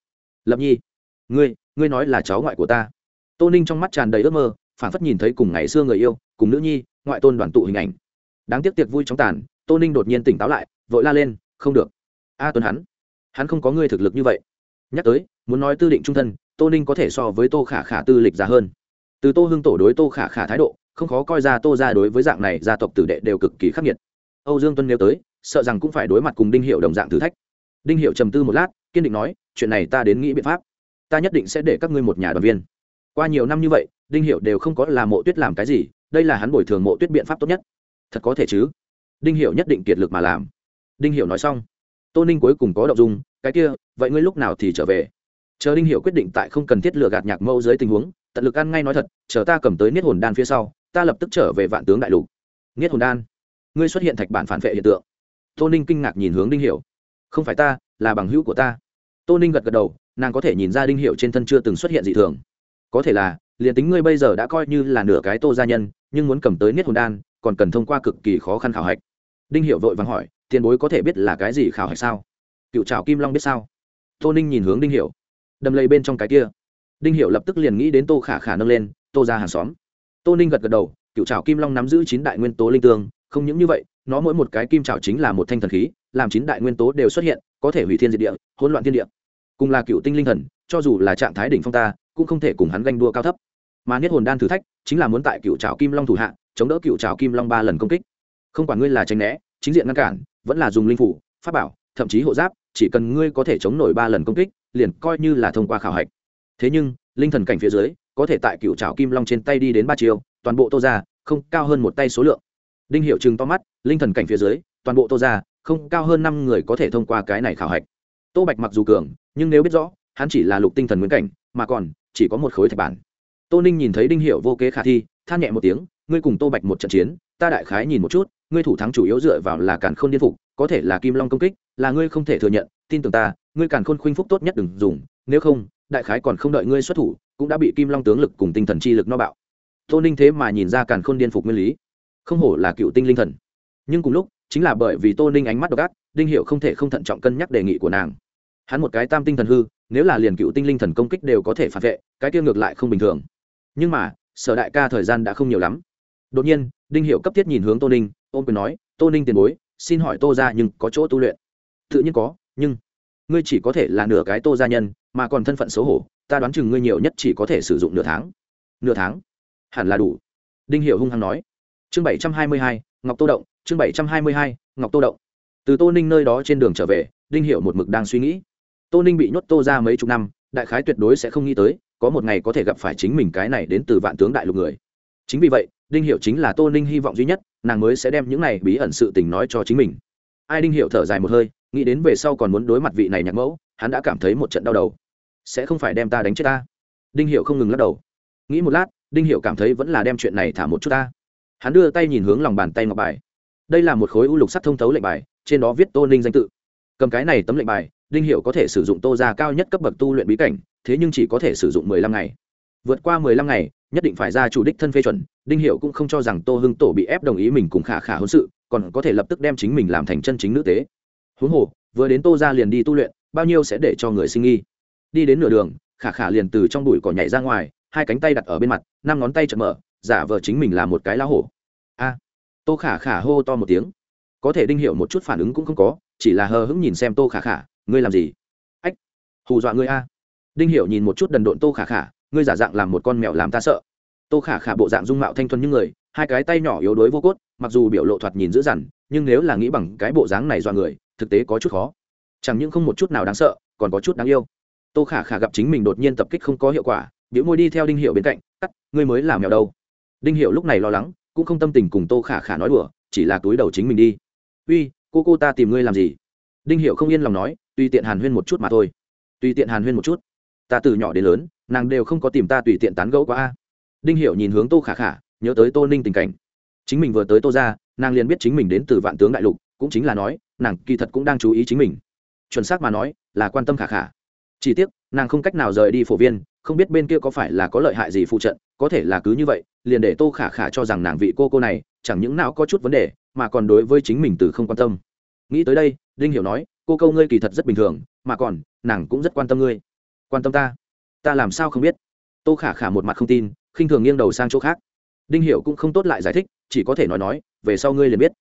lập nhi ngươi ngươi nói là cháu ngoại của ta tô ninh trong mắt tràn đầy ước mơ phản phất nhìn thấy cùng ngày xưa người yêu cùng nữ nhi ngoại tôn đoàn tụ hình ảnh đáng tiếc tiệc vui trong tàn tô ninh đột nhiên tỉnh táo lại vội la lên không được a tuấn hắn hắn không có ngươi thực lực như vậy nhắc tới muốn nói tư định trung thân tô ninh có thể so với tô khả khả tư lịch ra hơn. Từ tô hưng tổ đối tô khả khả thái độ, không khó coi ra tô ra đối với dạng này gia tộc tử đệ đều cực kỳ khắc nghiệt. Âu dương tuân nếu tới, sợ rằng cũng phải đối mặt cùng đinh hiệu đồng dạng thử thách. Đinh hiệu trầm tư một lát, kiên định nói, chuyện này ta đến nghĩ biện pháp. Ta nhất định sẽ để các ngươi một nhà đoàn viên. Qua nhiều năm như vậy, đinh hiệu đều không có làm mộ tuyết làm cái gì, đây là hắn bồi thường mộ tuyết biện pháp tốt nhất. Thật có thể chứ? Đinh hiệu nhất định kiệt lực mà làm. Đinh hiệu nói xong, tô ninh cuối cùng có động dung, cái kia, vậy ngươi lúc nào thì trở về? Chờ đinh hiệu quyết định tại không cần thiết lừa gạt nhạc mẫu dưới tình huống, tận lực ăn ngay nói thật, chờ ta cầm tới niết hồn đan phía sau, ta lập tức trở về vạn tướng đại lục. Niết hồn đan? Ngươi xuất hiện thạch bản phản vệ hiện tượng. Tô ninh kinh ngạc nhìn hướng đinh hiểu. Không phải ta, là bằng hữu của ta. Tô ninh gật gật đầu, nàng có thể nhìn ra đinh hiểu trên thân chưa từng xuất hiện dị thường. Có thể là, liền tính ngươi bây giờ đã coi như là nửa cái tô gia nhân, nhưng muốn cầm tới niết hồn đan, còn cần thông qua cực kỳ khó khăn khảo hạch. Đinh hiệu vội vàng hỏi, tiền bối có thể biết là cái gì khảo hạch sao? Cựu trào kim long biết sao? Tô ninh nhìn hướng đinh hiệu đầm lầy bên trong cái kia. Đinh Hiểu lập tức liền nghĩ đến tô khả khả nâng lên, tô ra hàng xóm. Tô ninh gật gật đầu, cựu trào kim long nắm giữ chín đại nguyên tố linh tương, không những như vậy, nó mỗi một cái kim trào chính là một thanh thần khí, làm chín đại nguyên tố đều xuất hiện, có thể hủy thiên diệt địa, hỗn loạn thiên địa. Cùng là cựu tinh linh thần, cho dù là trạng thái đỉnh phong ta, cũng không thể cùng hắn ganh đua cao thấp. Mà niết hồn đan thử thách, chính là muốn tại cựu trào kim long thủ hạ, chống đỡ cựu trào kim long ba lần công kích. Không quản ngươi là tranh né, chính diện ngăn cản, vẫn là dùng linh phủ, pháp bảo, thậm chí hộ giáp, chỉ cần ngươi có thể chống nổi ba lần công kích liền coi như là thông qua khảo hạch. Thế nhưng, linh thần cảnh phía dưới, có thể tại cựu trào kim long trên tay đi đến ba chiều toàn bộ tô ra, không cao hơn một tay số lượng. Đinh hiệu chừng to mắt, linh thần cảnh phía dưới, toàn bộ tô ra, không cao hơn năm người có thể thông qua cái này khảo hạch. Tô bạch mặc dù cường, nhưng nếu biết rõ, hắn chỉ là lục tinh thần nguyên cảnh, mà còn chỉ có một khối thạch bản. Tô ninh nhìn thấy đinh hiệu vô kế khả thi, than nhẹ một tiếng, ngươi cùng tô bạch một trận chiến, ta đại khái nhìn một chút ngươi thủ thắng chủ yếu dựa vào là càn khôn điên phục, có thể là kim long công kích, là ngươi không thể thừa nhận, tin tưởng ta, ngươi càn khôn khuynh phúc tốt nhất đừng dùng, nếu không, đại khái còn không đợi ngươi xuất thủ, cũng đã bị kim long tướng lực cùng tinh thần chi lực no bạo. Tô ninh thế mà nhìn ra càn khôn điên phục nguyên lý, không hổ là cựu tinh linh thần. Nhưng cùng lúc, chính là bởi vì tô ninh ánh mắt độc ác, đinh hiệu không thể không thận trọng cân nhắc đề nghị của nàng. Hắn một cái tam tinh thần hư, nếu là liền cựu tinh linh thần công kích đều có thể phản vệ, cái kia ngược lại không bình thường. Nhưng mà, sở đại ca thời gian đã không nhiều lắm. Đột nhiên, đinh hiệu cấp thiết nhìn hướng tô ninh ôm quyền nói, tô ninh tiền bối, xin hỏi tô ra nhưng có chỗ tu luyện? Tự nhiên có, nhưng ngươi chỉ có thể là nửa cái tô gia nhân, mà còn thân phận xấu hổ, ta đoán chừng ngươi nhiều nhất chỉ có thể sử dụng nửa tháng. Nửa tháng? Hẳn là đủ. Đinh hiệu hung hăng nói. Chương bảy trăm hai mươi hai, ngọc tô động, chương bảy trăm hai mươi hai, ngọc tô động. Từ tô ninh nơi đó trên đường trở về, đinh hiệu một mực đang suy nghĩ. Tô ninh bị nhốt tô ra mấy chục năm, đại khái tuyệt đối sẽ không nghĩ tới, có một ngày có thể gặp phải chính mình cái này đến từ vạn tướng đại lục người. Chính vì vậy đinh hiệu chính là tô ninh hy vọng duy nhất, nàng mới sẽ đem những này bí ẩn sự tình nói cho chính mình. Ai đinh hiệu thở dài một hơi, nghĩ đến về sau còn muốn đối mặt vị này nhạc mẫu, hắn đã cảm thấy một trận đau đầu. Sẽ không phải đem ta đánh chết ta. Đinh hiệu không ngừng lắc đầu. Nghĩ một lát, đinh hiệu cảm thấy vẫn là đem chuyện này thả một chút ta. Hắn đưa tay nhìn hướng lòng bàn tay ngọc bài. Đây là một khối u lục sắt thông thấu lệnh bài, trên đó viết tô ninh danh tự. Cầm cái này tấm lệnh bài, đinh hiệu có thể sử dụng tô ra cao nhất cấp bậc tu luyện bí cảnh, thế nhưng chỉ có thể sử dụng mười lăm ngày. Vượt qua mười lăm ngày nhất định phải ra chủ đích thân phê chuẩn, đinh hiệu cũng không cho rằng tô hưng tổ bị ép đồng ý mình cùng khả khả hôn sự, còn có thể lập tức đem chính mình làm thành chân chính nữ tế. Huống hồ, vừa đến tô ra liền đi tu luyện, bao nhiêu sẽ để cho người sinh nghi. Đi đến nửa đường, khả khả liền từ trong bụi cỏ nhảy ra ngoài, hai cánh tay đặt ở bên mặt, năm ngón tay chợt mở, giả vờ chính mình là một cái lá hổ. A! Tô khả khả hô to một tiếng. Có thể đinh hiệu một chút phản ứng cũng không có, chỉ là hờ hững nhìn xem tô khả khả, ngươi làm gì? Ách, hù dọa ngươi a. Đinh hiệu nhìn một chút đần độn tô khả khả ngươi giả dạng làm một con mèo làm ta sợ. Tô khả khả bộ dạng dung mạo thanh thuần như người, hai cái tay nhỏ yếu đuối vô cốt, mặc dù biểu lộ thoạt nhìn dữ dằn, nhưng nếu là nghĩ bằng cái bộ dáng này dọa người, thực tế có chút khó. Chẳng những không một chút nào đáng sợ, còn có chút đáng yêu. Tô khả khả gặp chính mình đột nhiên tập kích không có hiệu quả biểu môi đi theo đinh hiệu bên cạnh, cắt, ngươi mới làm mèo đâu? Đinh hiệu lúc này lo lắng, cũng không tâm tình cùng tô khả khả nói đùa, chỉ là túi đầu chính mình đi. Uy, cô cô ta tìm ngươi làm gì? Đinh hiệu không yên lòng nói, tùy tiện hàn huyên một chút mà thôi. Tùy tiện hàn huyên một chút ta từ nhỏ đến lớn, nàng đều không có tìm ta tùy tiện tán gẫu quá a. Đinh Hiểu nhìn hướng tô khả khả, nhớ tới tô ninh tình cảnh. Chính mình vừa tới tô ra, nàng liền biết chính mình đến từ vạn tướng đại lục, cũng chính là nói, nàng kỳ thật cũng đang chú ý chính mình. Chuẩn xác mà nói, là quan tâm khả khả. Chỉ tiếc, nàng không cách nào rời đi phổ viên, không biết bên kia có phải là có lợi hại gì phụ trận, có thể là cứ như vậy, liền để tô khả khả cho rằng nàng vị cô cô này, chẳng những nào có chút vấn đề, mà còn đối với chính mình từ không quan tâm. Nghĩ tới đây, đinh hiểu nói, cô câu ngươi kỳ thật rất bình thường, mà còn, nàng cũng rất quan tâm ngươi quan tâm ta. Ta làm sao không biết? Tô khả khả một mặt không tin, khinh thường nghiêng đầu sang chỗ khác. Đinh hiểu cũng không tốt lại giải thích, chỉ có thể nói nói, về sau ngươi liền biết.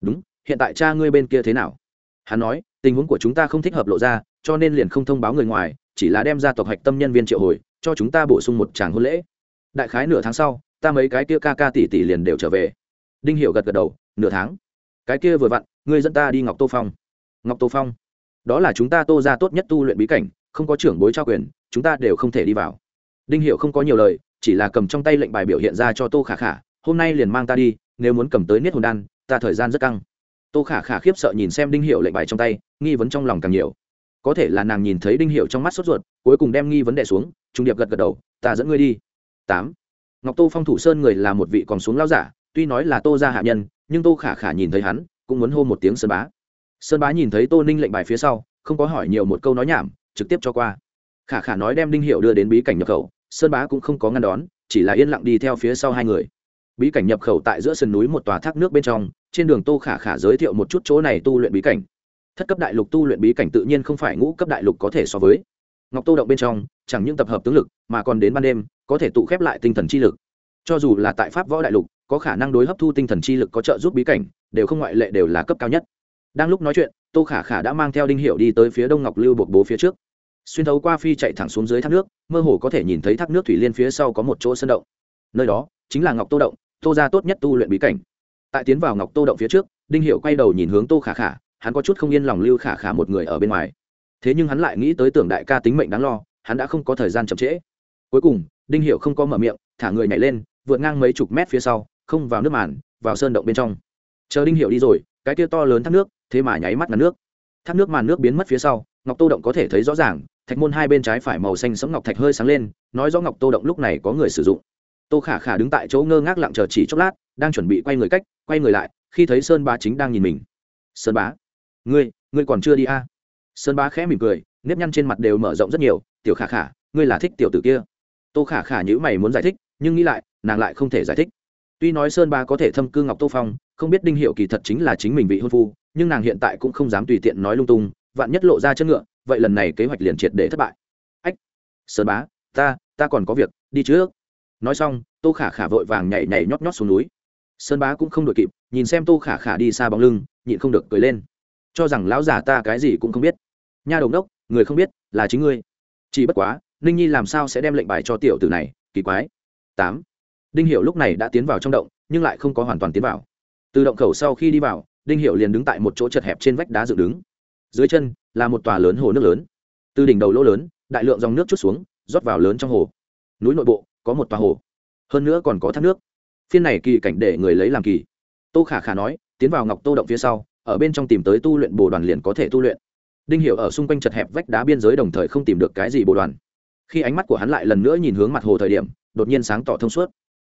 Đúng, hiện tại cha ngươi bên kia thế nào? Hắn nói, tình huống của chúng ta không thích hợp lộ ra, cho nên liền không thông báo người ngoài, chỉ là đem ra tộc hạch tâm nhân viên triệu hồi, cho chúng ta bổ sung một tràng hôn lễ. Đại khái nửa tháng sau, ta mấy cái kia ca ca tỷ tỷ liền đều trở về. Đinh hiểu gật gật đầu, nửa tháng. Cái kia vừa vặn, ngươi dẫn ta đi ngọc tô phong. Ngọc tô phong, đó là chúng ta tô ra tốt nhất tu luyện bí cảnh không có trưởng bối trao quyền, chúng ta đều không thể đi vào. Đinh hiệu không có nhiều lời, chỉ là cầm trong tay lệnh bài biểu hiện ra cho tô khả khả, hôm nay liền mang ta đi, nếu muốn cầm tới niết hồn đan, ta thời gian rất căng. Tô khả khả khiếp sợ nhìn xem đinh hiệu lệnh bài trong tay, nghi vấn trong lòng càng nhiều. Có thể là nàng nhìn thấy đinh hiệu trong mắt sốt ruột, cuối cùng đem nghi vấn đề xuống, trung điệp gật gật đầu, ta dẫn ngươi đi. Tám. Ngọc tô phong thủ sơn người là một vị còn xuống lao giả, tuy nói là tô ra hạ nhân, nhưng tô khả khả nhìn thấy hắn, cũng muốn hô một tiếng sơn bá. Sơn bá nhìn thấy tô ninh lệnh bài phía sau, không có hỏi nhiều một câu nói nhảm trực tiếp cho qua. Khả khả nói đem đinh hiệu đưa đến bí cảnh nhập khẩu, sơn bá cũng không có ngăn đón, chỉ là yên lặng đi theo phía sau hai người. Bí cảnh nhập khẩu tại giữa sườn núi một tòa thác nước bên trong, trên đường tô khả khả giới thiệu một chút chỗ này tu luyện bí cảnh. Thất cấp đại lục tu luyện bí cảnh tự nhiên không phải ngũ cấp đại lục có thể so với. Ngọc tô động bên trong, chẳng những tập hợp tướng lực, mà còn đến ban đêm, có thể tụ khép lại tinh thần chi lực. Cho dù là tại pháp võ đại lục, có khả năng đối hấp thu tinh thần chi lực có trợ giúp bí cảnh, đều không ngoại lệ đều là cấp cao nhất. Đang lúc nói chuyện, tô khả khả đã mang theo đinh hiệu đi tới phía đông ngọc lưu bột bố phía trước xuyên thấu qua phi chạy thẳng xuống dưới thác nước, mơ hồ có thể nhìn thấy thác nước thủy liên phía sau có một chỗ sân động. Nơi đó, chính là ngọc tô động, tô ra tốt nhất tu luyện bí cảnh. Tại tiến vào ngọc tô động phía trước, đinh hiệu quay đầu nhìn hướng tô khả khả, hắn có chút không yên lòng lưu khả khả một người ở bên ngoài. Thế nhưng hắn lại nghĩ tới tưởng đại ca tính mệnh đáng lo, hắn đã không có thời gian chậm trễ. Cuối cùng, đinh hiệu không có mở miệng, thả người nhảy lên, vượt ngang mấy chục mét phía sau, không vào nước màn, vào sơn động bên trong. Chờ đinh hiệu đi rồi, cái tia to lớn thác nước, thế mà nháy mắt ngắn nước. Thác nước màn nước biến mất phía sau ngọc tô động có thể thấy rõ ràng, thạch môn hai bên trái phải màu xanh sẫm ngọc thạch hơi sáng lên, nói rõ ngọc tô động lúc này có người sử dụng. Tô khả khả đứng tại chỗ ngơ ngác lặng chờ chỉ chốc lát, đang chuẩn bị quay người cách, quay người lại, khi thấy sơn bá chính đang nhìn mình. Sơn bá, ngươi ngươi còn chưa đi a à? sơn bá khẽ mỉm cười, nếp nhăn trên mặt đều mở rộng rất nhiều, tiểu khả khả, ngươi là thích tiểu tử kia. Tô khả khả nhữ mày muốn giải thích, nhưng nghĩ lại, nàng lại không thể giải thích. Tuy nói sơn bá có thể thâm cư ngọc tô phong, không biết đinh hiệu kỳ thật chính là chính mình vị hôn phu, nhưng nàng hiện tại cũng không dám tùy tiện nói lung tung vạn nhất lộ ra chân ngựa, vậy lần này kế hoạch liền triệt để thất bại. Ách, sơn bá, ta ta còn có việc, đi trước. Nói xong, tô khả khả vội vàng nhảy nhảy nhót nhót xuống núi. Sơn bá cũng không đội kịp, nhìn xem tô khả khả đi xa bóng lưng, nhịn không được cười lên. Cho rằng lão già ta cái gì cũng không biết. Nha đồng đốc người không biết là chính ngươi. Chỉ bất quá, ninh nhi làm sao sẽ đem lệnh bài cho tiểu tử này, kỳ quái. Tám, đinh hiểu lúc này đã tiến vào trong động, nhưng lại không có hoàn toàn tiến vào. Từ động khẩu sau khi đi vào, đinh hiểu liền đứng tại một chỗ chật hẹp trên vách đá dựng đứng dưới chân là một tòa lớn hồ nước lớn. Từ đỉnh đầu lỗ lớn, đại lượng dòng nước chút xuống, rót vào lớn trong hồ. Núi nội bộ có một tòa hồ, hơn nữa còn có thác nước. Phiên này kỳ cảnh để người lấy làm kỳ. Tô khả khả nói, tiến vào ngọc tô động phía sau, ở bên trong tìm tới tu luyện bồ đoàn liền có thể tu luyện. Đinh hiệu ở xung quanh chật hẹp vách đá biên giới đồng thời không tìm được cái gì bồ đoàn. Khi ánh mắt của hắn lại lần nữa nhìn hướng mặt hồ thời điểm, đột nhiên sáng tỏ thông suốt.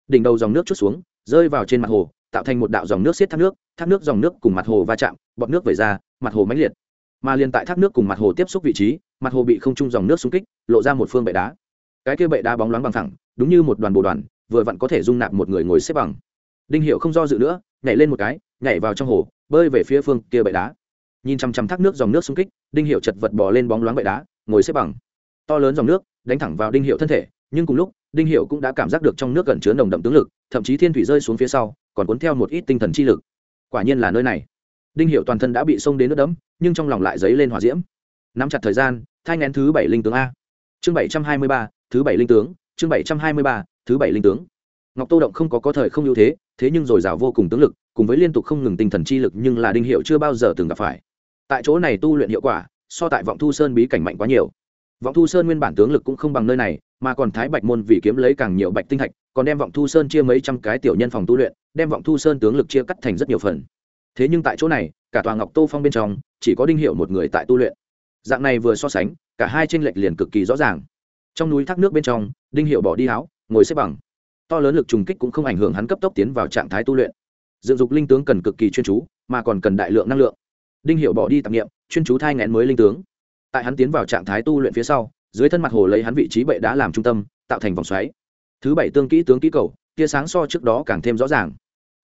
Đỉnh đầu dòng nước chút xuống, rơi vào trên mặt hồ, tạo thành một đạo dòng nước xiết thác nước thác nước dòng nước cùng mặt hồ va chạm, bọt nước vẩy ra, mặt hồ mãnh liệt mà liền tại thác nước cùng mặt hồ tiếp xúc vị trí, mặt hồ bị không trung dòng nước xung kích, lộ ra một phương bệ đá. Cái kia bệ đá bóng loáng bằng thẳng, đúng như một đoàn bồ đoàn, vừa vặn có thể dung nạp một người ngồi xếp bằng. Đinh hiệu không do dự nữa, nhảy lên một cái, nhảy vào trong hồ, bơi về phía phương kia bệ đá. Nhìn chằm chằm thác nước dòng nước xung kích, đinh hiệu chật vật bỏ lên bóng loáng bệ đá, ngồi xếp bằng. To lớn dòng nước, đánh thẳng vào đinh hiệu thân thể, nhưng cùng lúc, đinh hiệu cũng đã cảm giác được trong nước gần chứa nồng đậm tướng lực, thậm chí thiên thủy rơi xuống phía sau, còn cuốn theo một ít tinh thần chi lực. Quả nhiên là nơi này đinh hiệu toàn thân đã bị xông đến nước đẫm, nhưng trong lòng lại dấy lên hỏa diễm. Nắm chặt thời gian, thai ngén thứ bảy linh tướng a. Chương bảy trăm hai mươi ba, thứ bảy linh tướng, chương bảy trăm hai mươi ba, thứ bảy linh tướng. Ngọc tô động không có có thời không ưu thế thế nhưng dồi dào vô cùng tướng lực, cùng với liên tục không ngừng tinh thần chi lực nhưng là đinh hiệu chưa bao giờ từng gặp phải. Tại chỗ này tu luyện hiệu quả, so tại vọng thu sơn bí cảnh mạnh quá nhiều. Vọng thu sơn nguyên bản tướng lực cũng không bằng nơi này, mà còn thái bạch môn vì kiếm lấy càng nhiều bạch tinh thạch, còn đem vọng thu sơn chia mấy trăm cái tiểu nhân phòng tu luyện, đem vọng thu sơn tướng lực chia cắt thành rất nhiều phần thế nhưng tại chỗ này, cả tòa ngọc tô phong bên trong, chỉ có đinh hiệu một người tại tu luyện. Dạng này vừa so sánh, cả hai tranh lệch liền cực kỳ rõ ràng. Trong núi thác nước bên trong, đinh hiệu bỏ đi áo, ngồi xếp bằng. To lớn lực trùng kích cũng không ảnh hưởng hắn cấp tốc tiến vào trạng thái tu luyện. Dựng dục linh tướng cần cực kỳ chuyên chú, mà còn cần đại lượng năng lượng. Đinh hiệu bỏ đi tạp nghiệm chuyên chú thai ngén mới linh tướng. Tại hắn tiến vào trạng thái tu luyện phía sau, dưới thân mặt hồ lấy hắn vị trí bệ đã làm trung tâm, tạo thành vòng xoáy. Thứ bảy tương kỹ tướng kỹ cầu, tia sáng so trước đó càng thêm rõ ràng.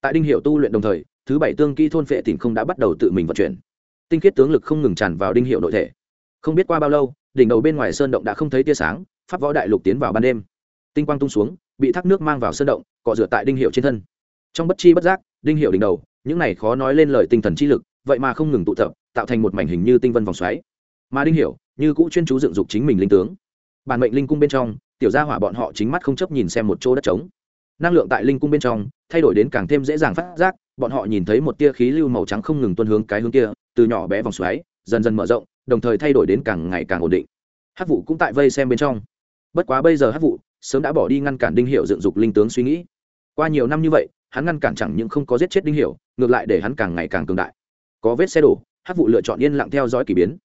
Tại đinh hiệu tu luyện đồng thời thứ bảy tương kỹ thôn phệ tìm không đã bắt đầu tự mình vận chuyển. Tinh khiết tướng lực không ngừng tràn vào đinh hiệu nội thể. Không biết qua bao lâu, đỉnh đầu bên ngoài sơn động đã không thấy tia sáng, pháp võ đại lục tiến vào ban đêm. Tinh quang tung xuống, bị thác nước mang vào sơn động, cọ rửa tại đinh hiệu trên thân. Trong bất chi bất giác, đinh hiệu đỉnh đầu, những này khó nói lên lời tinh thần chi lực, vậy mà không ngừng tụ tập, tạo thành một mảnh hình như tinh vân vòng xoáy. Mà đinh hiểu như cũ chuyên chú dựng dục chính mình linh tướng. Bản mệnh linh cung bên trong, tiểu gia hỏa bọn họ chính mắt không chấp nhìn xem một chỗ đất trống. Năng lượng tại linh cung bên trong, thay đổi đến càng thêm dễ dàng phát giác bọn họ nhìn thấy một tia khí lưu màu trắng không ngừng tuân hướng cái hướng kia, từ nhỏ bé vòng xoáy, dần dần mở rộng, đồng thời thay đổi đến càng ngày càng ổn định. Hát vụ cũng tại vây xem bên trong. Bất quá bây giờ hát vụ sớm đã bỏ đi ngăn cản đinh hiệu dựng dục linh tướng suy nghĩ. Qua nhiều năm như vậy, hắn ngăn cản chẳng những không có giết chết đinh hiệu ngược lại để hắn càng ngày càng cường đại. Có vết xe đổ hát vụ lựa chọn yên lặng theo dõi k ỳ biến.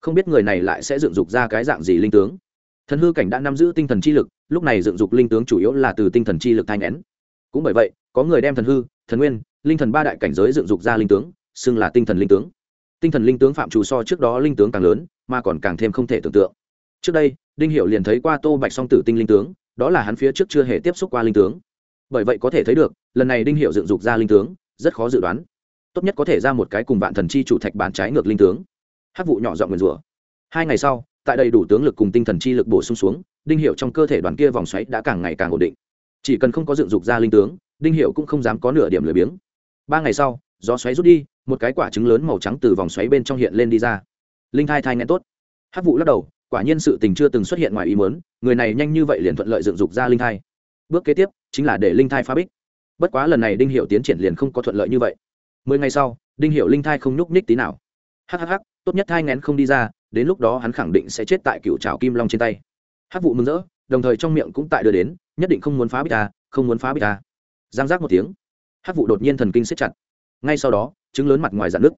Không biết người này lại sẽ dựng dục ra cái dạng gì linh tướng. Thần hư cảnh đã nắm giữ tinh thần chi lực, lúc này dựng dục linh tướng chủ yếu là từ tinh thần chi lực thanh n cũng bởi vậy, có người đem thần hư, thần nguyên linh thần ba đại cảnh giới dựng dục ra linh tướng, xưng là tinh thần linh tướng. Tinh thần linh tướng phạm trù so trước đó linh tướng càng lớn, mà còn càng thêm không thể tưởng tượng. Trước đây, đinh hiệu liền thấy qua tô bạch song tử tinh linh tướng, đó là hắn phía trước chưa hề tiếp xúc qua linh tướng. Bởi vậy có thể thấy được, lần này đinh hiệu dựng dục ra linh tướng, rất khó dự đoán. Tốt nhất có thể ra một cái cùng bạn thần chi chủ thạch bàn trái ngược linh tướng. Hắc vụ nhỏ dọn nguyền rủa. Hai ngày sau, tại đầy đủ tướng lực cùng tinh thần chi lực bổ sung xuống, đinh hiệu trong cơ thể đoàn kia vòng xoáy đã càng ngày càng ổn định. Chỉ cần không có dựng dục ra linh tướng, đinh hiệu cũng không dám có nửa điểm lười biếng ba ngày sau, gió xoáy rút đi, một cái quả trứng lớn màu trắng từ vòng xoáy bên trong hiện lên đi ra. Linh thai thai ngén tốt. Hắc vụ lắc đầu, quả nhiên sự tình chưa từng xuất hiện ngoài ý muốn, người này nhanh như vậy liền thuận lợi dựng dục ra linh thai. Bước kế tiếp, chính là để linh thai phá bích. Bất quá lần này đinh hiệu tiến triển liền không có thuận lợi như vậy. Mười ngày sau, đinh hiệu linh thai không nhúc nhích tí nào. Hhh tốt nhất thai ngén không đi ra, đến lúc đó hắn khẳng định sẽ chết tại cựu trào kim long trên tay. Hát vụ mừng rỡ, đồng thời trong miệng cũng tại đưa đến, nhất định không muốn phá bích ta không muốn phá bích ta giang giác một tiếng hát vụ đột nhiên thần kinh xếp chặt. Ngay sau đó chứng lớn mặt ngoài dạn nước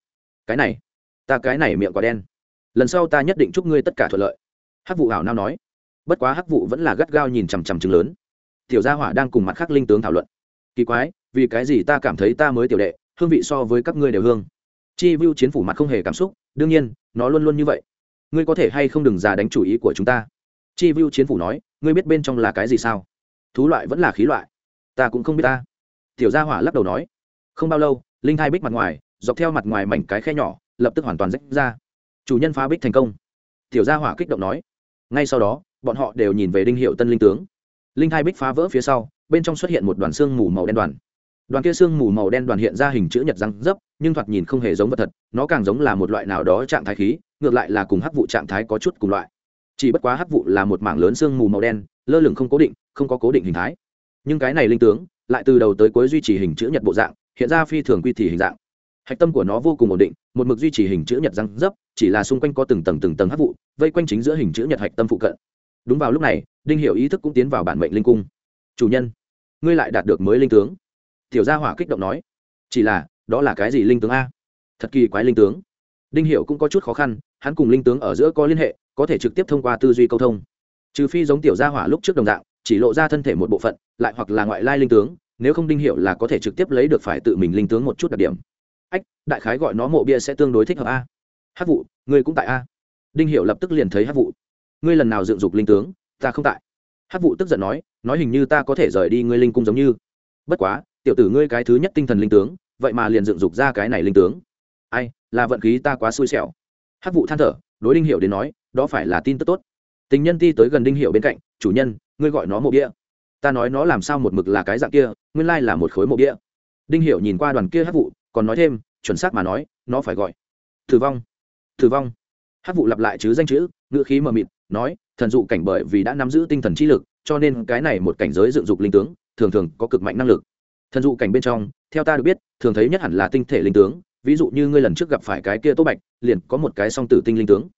cái này, ta cái này miệng quả đen. Lần sau ta nhất định chúc ngươi tất cả thuận lợi. Hát vụ ảo nao nói. Bất quá hắc vụ vẫn là gắt gao nhìn chằm chằm chứng lớn. Tiểu gia hỏa đang cùng mặt khác linh tướng thảo luận. Kỳ quái, vì cái gì ta cảm thấy ta mới tiểu đệ, hương vị so với các ngươi đều hương. Chi vu chiến phủ mặt không hề cảm xúc, đương nhiên, nó luôn luôn như vậy. Ngươi có thể hay không đừng già đánh chủ ý của chúng ta? Chi vu chiến phủ nói, ngươi biết bên trong là cái gì sao? Thú loại vẫn là khí loại. Ta cũng không biết ta tiểu gia hỏa lắc đầu nói, không bao lâu, linh hai bích mặt ngoài, dọc theo mặt ngoài mảnh cái khe nhỏ, lập tức hoàn toàn rách ra. Chủ nhân phá bích thành công. Tiểu gia hỏa kích động nói. Ngay sau đó, bọn họ đều nhìn về đinh hiệu tân linh tướng. Linh hai bích phá vỡ phía sau, bên trong xuất hiện một đoàn xương mù màu đen đoàn. Đoàn kia xương mù màu đen đoàn hiện ra hình chữ nhật răng dấp, nhưng thoạt nhìn không hề giống vật thật, nó càng giống là một loại nào đó trạng thái khí, ngược lại là cùng hắc vụ trạng thái có chút cùng loại. Chỉ bất quá hắc vụ là một mảng lớn xương mù màu đen, lơ lửng không cố định, không có cố định hình thái nhưng cái này linh tướng lại từ đầu tới cuối duy trì hình chữ nhật bộ dạng, hiện ra phi thường quy thì hình dạng. Hạch tâm của nó vô cùng ổn định, một mực duy trì hình chữ nhật răng dấp, chỉ là xung quanh có từng tầng từng tầng hấp vụ, vây quanh chính giữa hình chữ nhật hạch tâm phụ cận. Đúng vào lúc này, đinh hiểu ý thức cũng tiến vào bản mệnh linh cung. Chủ nhân, ngươi lại đạt được mới linh tướng. Tiểu gia hỏa kích động nói. Chỉ là, đó là cái gì linh tướng a? Thật kỳ quái linh tướng. Đinh hiệu cũng có chút khó khăn, hắn cùng linh tướng ở giữa có liên hệ, có thể trực tiếp thông qua tư duy câu thông. Trừ phi giống tiểu gia hỏa lúc trước đồng dạng chỉ lộ ra thân thể một bộ phận, lại hoặc là ngoại lai linh tướng, nếu không đinh hiệu là có thể trực tiếp lấy được phải tự mình linh tướng một chút đặc điểm. Ách, đại khái gọi nó mộ bia sẽ tương đối thích hợp a. Hát vụ, ngươi cũng tại a. Đinh hiệu lập tức liền thấy hát vụ. Ngươi lần nào dựng dục linh tướng, ta không tại. Hát vụ tức giận nói nói hình như ta có thể rời đi ngươi linh cung giống như. Bất quá, tiểu tử ngươi cái thứ nhất tinh thần linh tướng, vậy mà liền dựng dục ra cái này linh tướng. Ai, là vận khí ta quá xui xẻo. Hát vụ than thở, đối đinh hiệu đến nói, đó phải là tin tức tốt. Tình nhân ti tới gần đinh hiệu bên cạnh, chủ nhân ngươi gọi nó mộ bia. Ta nói nó làm sao một mực là cái dạng kia, nguyên lai là một khối mộ bia. Đinh Hiểu nhìn qua đoàn kia hát vụ, còn nói thêm, chuẩn xác mà nói, nó phải gọi. Thử vong. Thử vong. Hát vụ lặp lại chứ danh chữ, ngữ khí mờ mịt, nói, thần dụ cảnh bởi vì đã nắm giữ tinh thần trí lực, cho nên cái này một cảnh giới dựng dục linh tướng, thường thường có cực mạnh năng lực. Thần dụ cảnh bên trong, theo ta được biết, thường thấy nhất hẳn là tinh thể linh tướng, ví dụ như ngươi lần trước gặp phải cái kia tốt bạch, liền có một cái song tử tinh linh tướng.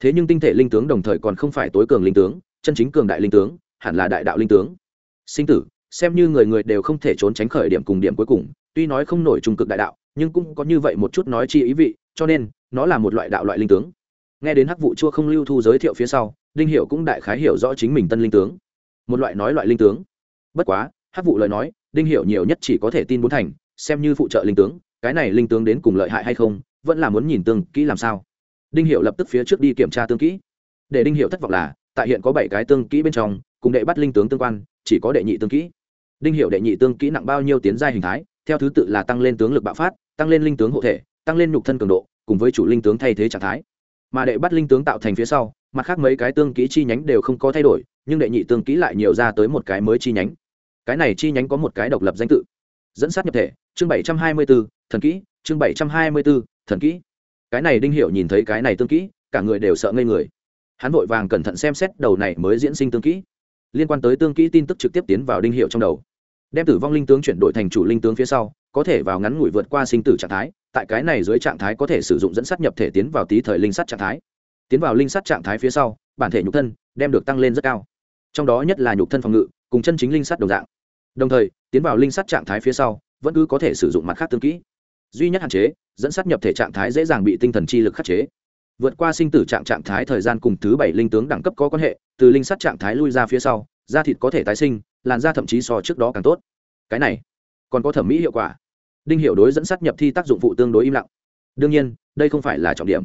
Thế nhưng tinh thể linh tướng đồng thời còn không phải tối cường linh tướng, chân chính cường đại linh tướng hẳn là đại đạo linh tướng. Sinh tử, xem như người người đều không thể trốn tránh khởi điểm cùng điểm cuối cùng, tuy nói không nổi trung cực đại đạo, nhưng cũng có như vậy một chút nói chi ý vị, cho nên, nó là một loại đạo loại linh tướng. Nghe đến hắc vụ chua không lưu thu giới thiệu phía sau, đinh Hiểu cũng đại khái hiểu rõ chính mình tân linh tướng. Một loại nói loại linh tướng. Bất quá, hắc vụ lời nói, đinh Hiểu nhiều nhất chỉ có thể tin bốn thành, xem như phụ trợ linh tướng, cái này linh tướng đến cùng lợi hại hay không, vẫn là muốn nhìn tương kỹ làm sao. Đinh Hiểu lập tức phía trước đi kiểm tra tương kỹ. Để đinh Hiểu thất vọng là tại hiện có bảy cái tương kỹ bên trong, cùng đệ bắt linh tướng tương quan, chỉ có đệ nhị tương kỹ. Đinh hiệu đệ nhị tương kỹ nặng bao nhiêu tiến giai hình thái, theo thứ tự là tăng lên tướng lực bạo phát, tăng lên linh tướng hộ thể, tăng lên nhục thân cường độ, cùng với chủ linh tướng thay thế trạng thái. Mà đệ bắt linh tướng tạo thành phía sau, mặt khác mấy cái tương kỹ chi nhánh đều không có thay đổi, nhưng đệ nhị tương kỹ lại nhiều ra tới một cái mới chi nhánh. Cái này chi nhánh có một cái độc lập danh tự. Dẫn sát nhập thể, chương bảy trăm hai mươi b ố thần kỹ, chương bảy trăm hai mươi b ố thần kỹ. Cái này đinh hiệu nhìn thấy cái này tương kỹ, cả người đều sợ ngây người hắn vội vàng cẩn thận xem xét đầu này mới diễn sinh tương kỹ. Liên quan tới tương kỹ tin tức trực tiếp tiến vào đinh hiệu trong đầu. Đem tử vong linh tướng chuyển đổi thành chủ linh tướng phía sau, có thể vào ngắn ngủi vượt qua sinh tử trạng thái, tại cái này dưới trạng thái có thể sử dụng dẫn sắt nhập thể tiến vào tí thời linh sắt trạng thái. Tiến vào linh sắt trạng thái phía sau, bản thể nhục thân đem được tăng lên rất cao. Trong đó nhất là nhục thân phòng ngự, cùng chân chính linh sắt đồng dạng. Đồng thời, tiến vào linh sắt trạng thái phía sau, vẫn cứ có thể sử dụng mặt khác tương kỹ. Duy nhất hạn chế, dẫn sắt nhập thể trạng thái dễ dàng bị tinh thần chi lực khắc chế vượt qua sinh tử trạng trạng thái thời gian cùng thứ bảy linh tướng đẳng cấp có quan hệ, từ linh sắt trạng thái lui ra phía sau, da thịt có thể tái sinh, làn da thậm chí so trước đó càng tốt. Cái này, còn có thẩm mỹ hiệu quả. Đinh hiệu đối dẫn sắt nhập thi tác dụng phụ tương đối im lặng. Đương nhiên, đây không phải là trọng điểm.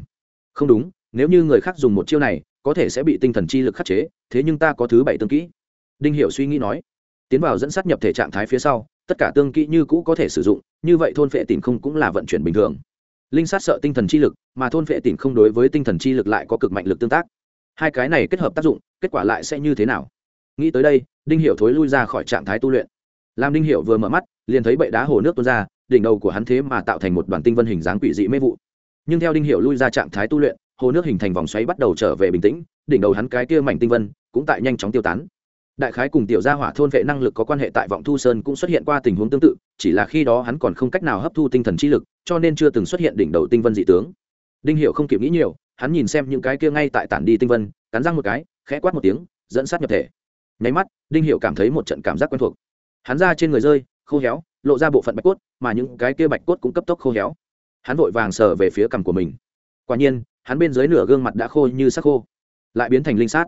Không đúng, nếu như người khác dùng một chiêu này, có thể sẽ bị tinh thần chi lực khắc chế, thế nhưng ta có thứ bảy tương kỹ. Đinh hiệu suy nghĩ nói. Tiến vào dẫn sắt nhập thể trạng thái phía sau, tất cả tương kỹ như cũ có thể sử dụng, như vậy thôn phệ tìm không cũng là vận chuyển bình thường linh sát sợ tinh thần chi lực, mà thôn vệ tỉnh không đối với tinh thần chi lực lại có cực mạnh lực tương tác. Hai cái này kết hợp tác dụng, kết quả lại sẽ như thế nào? Nghĩ tới đây, đinh hiểu thối lui ra khỏi trạng thái tu luyện. Làm đinh hiểu vừa mở mắt, liền thấy bệ đá hồ nước tuôn ra, đỉnh đầu của hắn thế mà tạo thành một đoàn tinh vân hình dáng quỷ dị mê vụ. Nhưng theo đinh hiểu lui ra trạng thái tu luyện, hồ nước hình thành vòng xoáy bắt đầu trở về bình tĩnh, đỉnh đầu hắn cái kia mảnh tinh vân cũng tại nhanh chóng tiêu tán đại khái cùng tiểu gia hỏa thôn vệ năng lực có quan hệ tại vọng thu sơn cũng xuất hiện qua tình huống tương tự, chỉ là khi đó hắn còn không cách nào hấp thu tinh thần chi lực, cho nên chưa từng xuất hiện đỉnh đầu tinh vân dị tướng. Đinh hiệu không kịp nghĩ nhiều, hắn nhìn xem những cái kia ngay tại tản đi tinh vân, cắn răng một cái, khẽ quát một tiếng, dẫn sát nhập thể. Nháy mắt, đinh hiệu cảm thấy một trận cảm giác quen thuộc. Hắn ra trên người rơi, khô héo, lộ ra bộ phận bạch cốt, mà những cái kia bạch cốt cũng cấp tốc khô héo. Hắn vội vàng sờ về phía cằm của mình. Quả nhiên, hắn bên dưới nửa gương mặt đã khô như sắc khô, lại biến thành linh sát.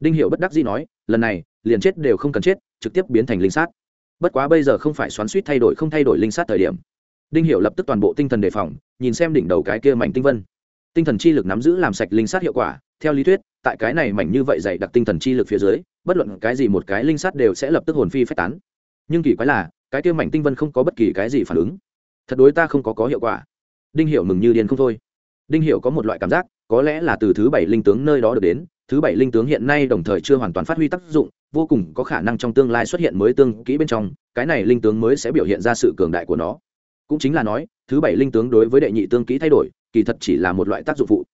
Đinh hiệu bất đắc dĩ nói, lần này liền chết đều không cần chết, trực tiếp biến thành linh sát. Bất quá bây giờ không phải xoắn suýt thay đổi không thay đổi linh sát thời điểm. Đinh hiệu lập tức toàn bộ tinh thần đề phòng, nhìn xem đỉnh đầu cái kia mảnh tinh vân. Tinh thần chi lực nắm giữ làm sạch linh sát hiệu quả, theo lý thuyết, tại cái này mảnh như vậy dày đặc tinh thần chi lực phía dưới, bất luận cái gì một cái linh sát đều sẽ lập tức hồn phi phách tán. Nhưng kỳ quái là, cái kia mảnh tinh vân không có bất kỳ cái gì phản ứng. Thật đối ta không có có hiệu quả. Đinh hiểu mừng như điên không thôi. Đinh hiểu có một loại cảm giác, có lẽ là từ thứ bảy linh tướng nơi đó được đến thứ bảy linh tướng hiện nay đồng thời chưa hoàn toàn phát huy tác dụng, vô cùng có khả năng trong tương lai xuất hiện mới tương kỹ bên trong, cái này linh tướng mới sẽ biểu hiện ra sự cường đại của nó. Cũng chính là nói, thứ bảy linh tướng đối với đệ nhị tương kỹ thay đổi, kỳ thật chỉ là một loại tác dụng phụ.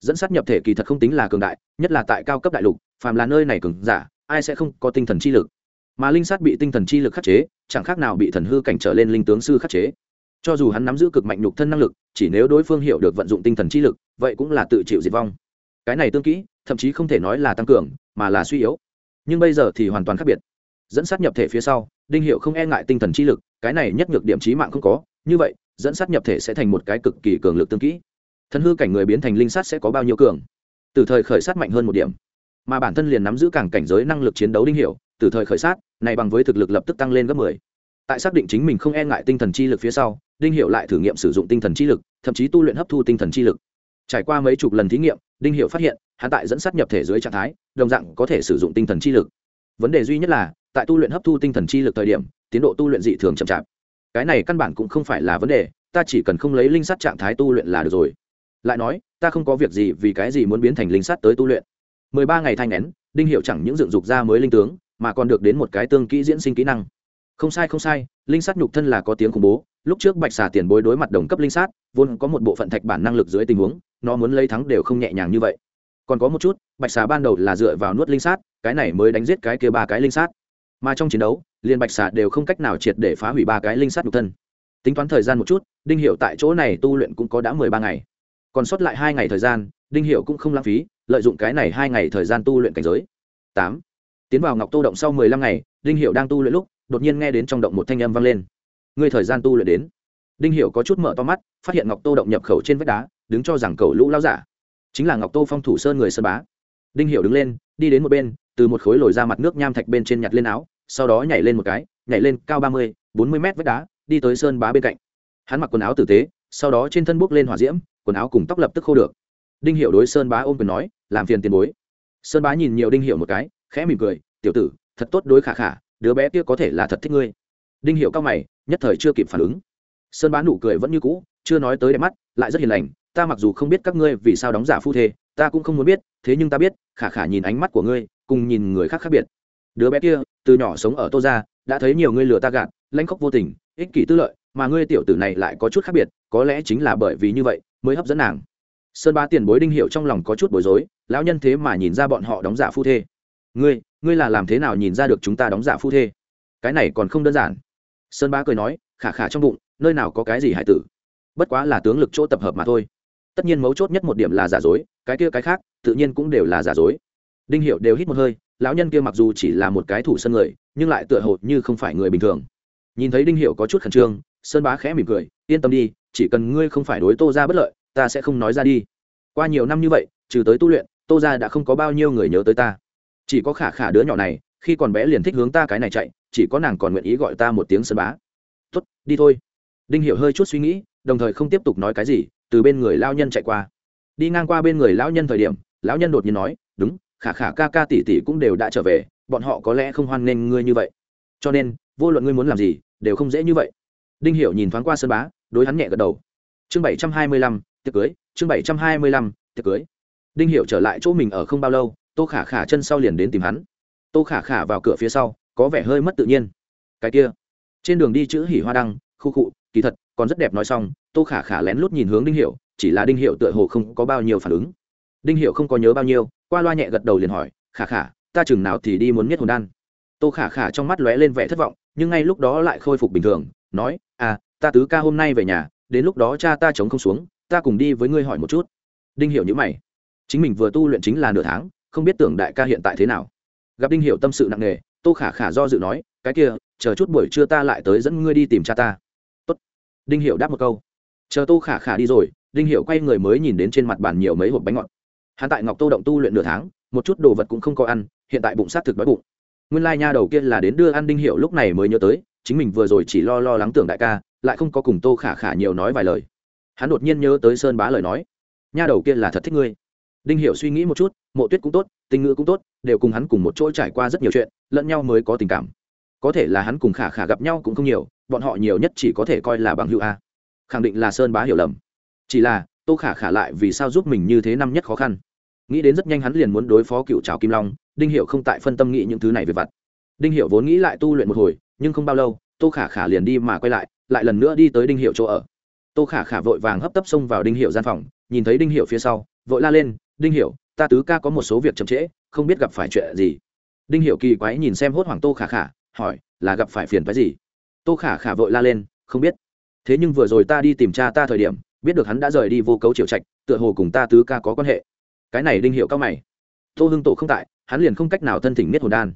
Dẫn sát nhập thể kỳ thật không tính là cường đại, nhất là tại cao cấp đại lục, phàm là nơi này cường giả, ai sẽ không có tinh thần chi lực. Mà linh sát bị tinh thần chi lực khắc chế, chẳng khác nào bị thần hư cảnh trở lên linh tướng sư khắc chế. Cho dù hắn nắm giữ cực mạnh nhục thân năng lực, chỉ nếu đối phương hiểu được vận dụng tinh thần chi lực, vậy cũng là tự chịu diệt vong. Cái này tương kỹ thậm chí không thể nói là tăng cường, mà là suy yếu. Nhưng bây giờ thì hoàn toàn khác biệt. Dẫn sát nhập thể phía sau, đinh hiệu không e ngại tinh thần chi lực, cái này nhất nhược điểm trí mạng không có. Như vậy, dẫn sát nhập thể sẽ thành một cái cực kỳ cường lực tương kỹ. Thân hư cảnh người biến thành linh sát sẽ có bao nhiêu cường? Từ thời khởi sát mạnh hơn một điểm. Mà bản thân liền nắm giữ càng cảnh giới năng lực chiến đấu đinh hiệu, từ thời khởi sát, này bằng với thực lực lập tức tăng lên gấp mười. Tại xác định chính mình không e ngại tinh thần chi lực phía sau, đinh hiệu lại thử nghiệm sử dụng tinh thần chi lực, thậm chí tu luyện hấp thu tinh thần chi lực. Trải qua mấy chục lần thí nghiệm đinh hiệu phát hiện, hắn tại dẫn sát nhập thể dưới trạng thái, đồng dạng có thể sử dụng tinh thần chi lực. Vấn đề duy nhất là, tại tu luyện hấp thu tinh thần chi lực thời điểm, tiến độ tu luyện dị thường chậm chạp. Cái này căn bản cũng không phải là vấn đề, ta chỉ cần không lấy linh sát trạng thái tu luyện là được rồi. Lại nói, ta không có việc gì vì cái gì muốn biến thành linh sát tới tu luyện. Mười ba ngày thanh nén, đinh hiệu chẳng những dựng dục ra mới linh tướng, mà còn được đến một cái tương kỹ diễn sinh kỹ năng. Không sai không sai, linh sát nhục thân là có tiếng khủng bố, lúc trước bạch xà tiền bối đối mặt đồng cấp linh sát, vốn có một bộ phận thạch bản năng lực dưới tình huống nó muốn lấy thắng đều không nhẹ nhàng như vậy. Còn có một chút, bạch xà ban đầu là dựa vào nuốt linh sát, cái này mới đánh giết cái kia ba cái linh sát. Mà trong chiến đấu, liền bạch xà đều không cách nào triệt để phá hủy ba cái linh sát nhục thân. Tính toán thời gian một chút, đinh hiệu tại chỗ này tu luyện cũng có đã mười ba ngày. Còn sót lại hai ngày thời gian, đinh hiệu cũng không lãng phí, lợi dụng cái này hai ngày thời gian tu luyện cảnh giới. Tám. Tiến vào ngọc tô động sau mười lăm ngày, đinh hiệu đang tu luyện lúc, đột nhiên nghe đến trong động một thanh âm vang lên. Ngươi thời gian tu luyện đến. Đinh hiểu có chút mở to mắt, phát hiện ngọc tô động nhập khẩu trên vách đá đứng cho rằng cầu lũ lao giả. Chính là ngọc tô phong thủ sơn người sơn bá. Đinh hiểu đứng lên, đi đến một bên, từ một khối lồi ra mặt nước nham thạch bên trên nhặt lên áo, sau đó nhảy lên một cái, nhảy lên cao ba mươi, bốn mươi mét vách đá, đi tới sơn bá bên cạnh. Hắn mặc quần áo tử tế, sau đó trên thân bước lên hỏa diễm, quần áo cùng tóc lập tức khô được. Đinh hiểu đối sơn bá ôm quyền nói, làm phiền tiền bối. Sơn bá nhìn nhiều đinh hiểu một cái, khẽ mỉm cười, tiểu tử, thật tốt đối khả khả, đứa bé kia có thể là thật thích ngươi. Đinh hiệu cao mày, nhất thời chưa kịp phản ứng. Sơn bá nụ cười vẫn như cũ, chưa nói tới đẹp mắt, lại rất hiền lành ta mặc dù không biết các ngươi vì sao đóng giả phu thê, ta cũng không muốn biết, thế nhưng ta biết, khả khả nhìn ánh mắt của ngươi, cùng nhìn người khác khác biệt. Đứa bé kia, từ nhỏ sống ở tô ra đã thấy nhiều ngươi lừa ta gạt, lãnh khóc vô tình, ích kỷ tư lợi, mà ngươi tiểu tử này lại có chút khác biệt, có lẽ chính là bởi vì như vậy, mới hấp dẫn nàng. Sơn ba tiền bối đinh hiệu trong lòng có chút bối rối, lão nhân thế mà nhìn ra bọn họ đóng giả phu thê. Ngươi ngươi là làm thế nào nhìn ra được chúng ta đóng giả phu thê? Cái này còn không đơn giản. Sơn ba cười nói, khả khả trong bụng, nơi nào có cái gì hải tử? Bất quá là tướng lực chỗ tập hợp mà thôi tất nhiên mấu chốt nhất một điểm là giả dối, cái kia cái khác, tự nhiên cũng đều là giả dối. Đinh hiệu đều hít một hơi, lão nhân kia mặc dù chỉ là một cái thủ sân người, nhưng lại tựa hồ như không phải người bình thường. Nhìn thấy đinh hiệu có chút khẩn trương, sơn bá khẽ mỉm cười, yên tâm đi, chỉ cần ngươi không phải đối tô ra bất lợi, ta sẽ không nói ra đi. Qua nhiều năm như vậy, trừ tới tu luyện, tô ra đã không có bao nhiêu người nhớ tới ta. Chỉ có khả khả đứa nhỏ này, khi còn bé liền thích hướng ta cái này chạy, chỉ có nàng còn nguyện ý gọi ta một tiếng sơn bá. Tuất đi thôi. Đinh hiểu hơi chút suy nghĩ, đồng thời không tiếp tục nói cái gì từ bên người lao nhân chạy qua. Đi ngang qua bên người lão nhân thời điểm, lão nhân đột nhiên nói, đúng, khả khả ca ca tỷ tỷ cũng đều đã trở về, bọn họ có lẽ không hoan nghênh ngươi như vậy. Cho nên, vô luận ngươi muốn làm gì, đều không dễ như vậy. Đinh hiểu nhìn thoáng qua sơn bá, đối hắn nhẹ gật đầu. Chương bảy trăm hai mươi lăm, tiệc cưới, chương bảy trăm hai mươi lăm, tiệc cưới. Đinh hiểu trở lại chỗ mình ở không bao lâu, tô khả khả chân sau liền đến tìm hắn. Tô khả khả vào cửa phía sau, có vẻ hơi mất tự nhiên. Cái kia, trên đường đi chữ hỉ hoa đăng, khu cụ kỳ thật, còn rất đẹp nói xong tô khả khả lén lút nhìn hướng đinh hiểu, chỉ là đinh hiểu tựa hồ không có bao nhiêu phản ứng. Đinh hiểu không có nhớ bao nhiêu, qua loa nhẹ gật đầu liền hỏi, khả khả, ta chừng nào thì đi muốn nhất hồn đan? Tô khả khả trong mắt lóe lên vẻ thất vọng, nhưng ngay lúc đó lại khôi phục bình thường, nói à ta tứ ca hôm nay về nhà, đến lúc đó cha ta chống không xuống, ta cùng đi với ngươi hỏi một chút. Đinh hiểu nhữ mày. Chính mình vừa tu luyện chính là nửa tháng, không biết tưởng đại ca hiện tại thế nào. Gặp đinh hiểu tâm sự nặng nề, tô khả khả do dự nói, cái kia, chờ chút buổi trưa ta lại tới dẫn ngươi đi tìm cha ta. Tốt. đinh hiểu đáp một câu chờ tô khả khả đi rồi, đinh hiểu quay người mới nhìn đến trên mặt bàn nhiều mấy hộp bánh ngọt. Hắn tại ngọc tô động tu luyện nửa tháng, một chút đồ vật cũng không có ăn, hiện tại bụng sát thực đói bụng. Nguyên lai nha đầu kia là đến đưa ăn đinh hiệu lúc này mới nhớ tới, chính mình vừa rồi chỉ lo lo lắng tưởng đại ca, lại không có cùng tô khả khả nhiều nói vài lời. Hắn đột nhiên nhớ tới sơn bá lời nói. Nha đầu kia là thật thích ngươi. Đinh hiệu suy nghĩ một chút, mộ tuyết cũng tốt, tình ngữ cũng tốt, đều cùng hắn cùng một chỗ trải qua rất nhiều chuyện, lẫn nhau mới có tình cảm. Có thể là hắn cùng khả khả gặp nhau cũng không nhiều, bọn họ nhiều nhất chỉ có thể coi là bằng hữu a khẳng định là sơn bá hiểu lầm. Chỉ là, tô khả khả lại vì sao giúp mình như thế năm nhất khó khăn? Nghĩ đến rất nhanh hắn liền muốn đối phó cựu trào kim long, đinh hiệu không tại phân tâm nghĩ những thứ này về vặt. Đinh hiệu vốn nghĩ lại tu luyện một hồi, nhưng không bao lâu, tô khả khả liền đi mà quay lại lại lần nữa đi tới đinh hiệu chỗ ở. Tô khả khả vội vàng hấp tấp xông vào đinh hiệu gian phòng, nhìn thấy đinh hiệu phía sau, vội la lên, đinh hiệu ta tứ ca có một số việc chậm trễ, không biết gặp phải chuyện gì. Đinh hiệu kỳ quái nhìn xem hốt hoảng tô khả khả, hỏi, là gặp phải phiền phái gì? Tô khả khả vội la lên, không biết thế nhưng vừa rồi ta đi tìm cha ta thời điểm, biết được hắn đã rời đi vô cấu triệu trạch, tựa hồ cùng ta tứ ca có quan hệ. Cái này đinh hiệu cao mày. Tô hưng tổ không tại, hắn liền không cách nào thân thỉnh miết hồn đan.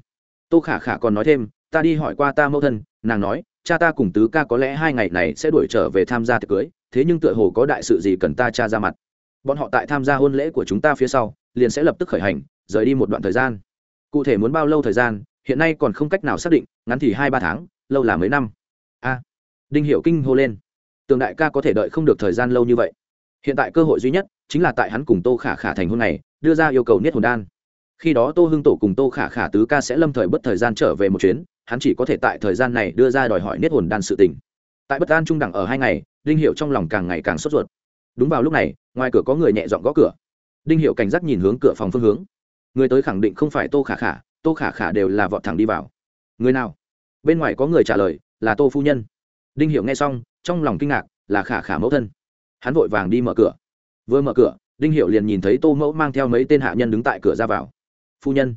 Tô khả khả còn nói thêm, ta đi hỏi qua ta mẫu thân, nàng nói, cha ta cùng tứ ca có lẽ hai ngày này sẽ đuổi trở về tham gia tiệc cưới, thế nhưng tựa hồ có đại sự gì cần ta cha ra mặt. Bọn họ tại tham gia hôn lễ của chúng ta phía sau, liền sẽ lập tức khởi hành, rời đi một đoạn thời gian. Cụ thể muốn bao lâu thời gian, hiện nay còn không cách nào xác định, ngắn thì hai ba tháng, lâu là mấy năm. A. Đinh hiệu kinh hô lên tường đại ca có thể đợi không được thời gian lâu như vậy. Hiện tại cơ hội duy nhất chính là tại hắn cùng tô khả khả thành hôn này đưa ra yêu cầu niết hồn đan. Khi đó tô hưng tổ cùng tô khả khả tứ ca sẽ lâm thời bất thời gian trở về một chuyến, hắn chỉ có thể tại thời gian này đưa ra đòi hỏi niết hồn đan sự tình. Tại bất an trung đẳng ở hai ngày, đinh hiệu trong lòng càng ngày càng sốt ruột. Đúng vào lúc này, ngoài cửa có người nhẹ dọn gõ cửa. Đinh hiệu cảnh giác nhìn hướng cửa phòng phương hướng. Người tới khẳng định không phải tô khả khả, tô khả khả đều là vọt thẳng đi vào. Người nào? Bên ngoài có người trả lời là tô phu nhân. Đinh hiệu nghe xong trong lòng kinh ngạc là khả khả mẫu thân. Hắn vội vàng đi mở cửa. Vừa mở cửa đinh hiệu liền nhìn thấy tô mẫu mang theo mấy tên hạ nhân đứng tại cửa ra vào. Phu nhân.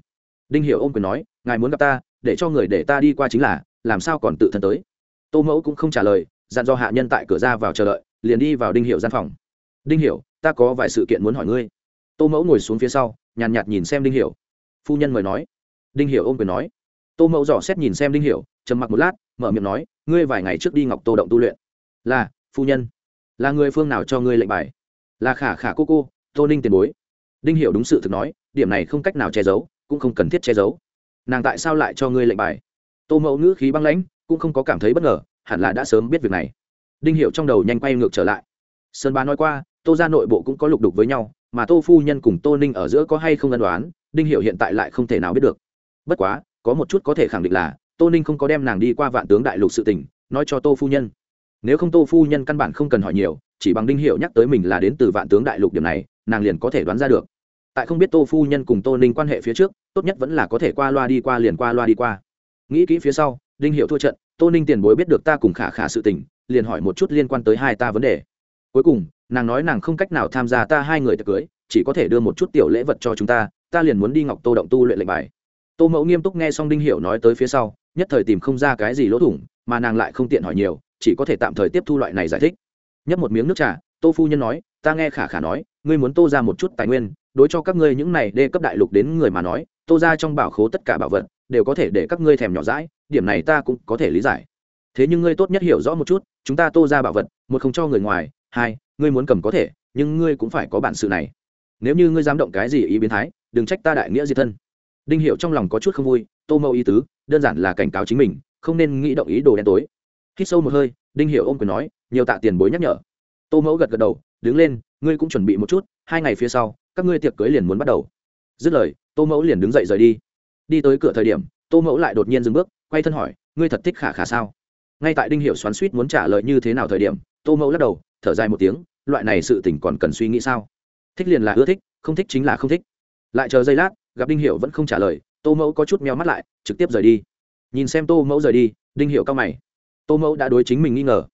Đinh hiệu ôm quyền nói ngài muốn gặp ta để cho người để ta đi qua chính là làm sao còn tự thân tới? Tô mẫu cũng không trả lời dặn do hạ nhân tại cửa ra vào chờ đợi liền đi vào đinh hiệu gian phòng. Đinh hiệu ta có vài sự kiện muốn hỏi ngươi. Tô mẫu ngồi xuống phía sau nhàn nhạt, nhìn xem đinh hiệu phu nhân mời nói. Đinh hiệu ôm quyền nói. Tô mẫu dò xét nhìn xem đinh hiệu trầm mặc một lát mở miệng nói ngươi vài ngày trước đi ngọc tô động tu luyện là, phu nhân. Là người phương nào cho ngươi lệnh bài? Là khả khả cô cô, tô ninh tiền bối. Đinh hiểu đúng sự thực nói, điểm này không cách nào che giấu, cũng không cần thiết che giấu. Nàng tại sao lại cho ngươi lệnh bài? Tô mẫu ngữ khí băng lãnh, cũng không có cảm thấy bất ngờ, hẳn là đã sớm biết việc này. Đinh hiểu trong đầu nhanh quay ngược trở lại. Sơn ba nói qua, tô ra nội bộ cũng có lục đục với nhau, mà tô phu nhân cùng tô ninh ở giữa có hay không ân đoán đinh hiểu hiện tại lại không thể nào biết được. Bất quá, có một chút có thể khẳng định là, tô ninh không có đem nàng đi qua vạn tướng đại lục sự tình, nói cho tô phu nhân nếu không tô phu nhân căn bản không cần hỏi nhiều, chỉ bằng đinh hiệu nhắc tới mình là đến từ vạn tướng đại lục điểm này, nàng liền có thể đoán ra được. Tại không biết tô phu nhân cùng tô ninh quan hệ phía trước, tốt nhất vẫn là có thể qua loa đi qua liền qua loa đi qua. Nghĩ kỹ phía sau, đinh hiệu thua trận, tô ninh tiền bối biết được ta cùng khả khả sự tình, liền hỏi một chút liên quan tới hai ta vấn đề. Cuối cùng, nàng nói nàng không cách nào tham gia ta hai người tiệc cưới, chỉ có thể đưa một chút tiểu lễ vật cho chúng ta ta liền muốn đi ngọc tô động tu luyện lệnh bài. Tô mẫu nghiêm túc nghe xong đinh hiệu nói tới phía sau, nhất thời tìm không ra cái gì lỗ thủng, mà nàng lại không tiện hỏi nhiều chỉ có thể tạm thời tiếp thu loại này giải thích. Nhấp một miếng nước trà, tô phu nhân nói, ta nghe khả khả nói, ngươi muốn tô ra một chút tài nguyên, đối cho các ngươi những này đê cấp đại lục đến người mà nói, tô ra trong bảo khố tất cả bảo vật, đều có thể để các ngươi thèm nhỏ rãi điểm này ta cũng có thể lý giải. Thế nhưng ngươi tốt nhất hiểu rõ một chút, chúng ta tô ra bảo vật, một không cho người ngoài, hai, ngươi muốn cầm có thể, nhưng ngươi cũng phải có bản sự này. Nếu như ngươi dám động cái gì ý biến thái, đừng trách ta đại nghĩa diệt thân. Đinh hiệu trong lòng có chút không vui, tô mâu ý tứ, đơn giản là cảnh cáo chính mình, không nên nghĩ động ý đồ đen tối hít sâu một hơi, đinh hiểu ôm quyền nói, nhiều tạ tiền bối nhắc nhở. Tô mẫu gật gật đầu, đứng lên, ngươi cũng chuẩn bị một chút, hai ngày phía sau, các ngươi tiệc cưới liền muốn bắt đầu. Dứt lời, tô mẫu liền đứng dậy rời đi. Đi tới cửa thời điểm, tô mẫu lại đột nhiên dừng bước, quay thân hỏi, ngươi thật thích khả khả sao? Ngay tại đinh hiểu xoắn suýt muốn trả lời như thế nào thời điểm, tô mẫu lắc đầu, thở dài một tiếng, loại này sự tỉnh còn cần suy nghĩ sao? Thích liền là ưa thích, không thích chính là không thích. Lại chờ giây lát, gặp đinh hiểu vẫn không trả lời, tô mẫu có chút meo mắt lại, trực tiếp rời đi. Nhìn xem tô mẫu rời đi, đinh hiểu cao mày tô mẫu đã đối chính mình nghi ngờ.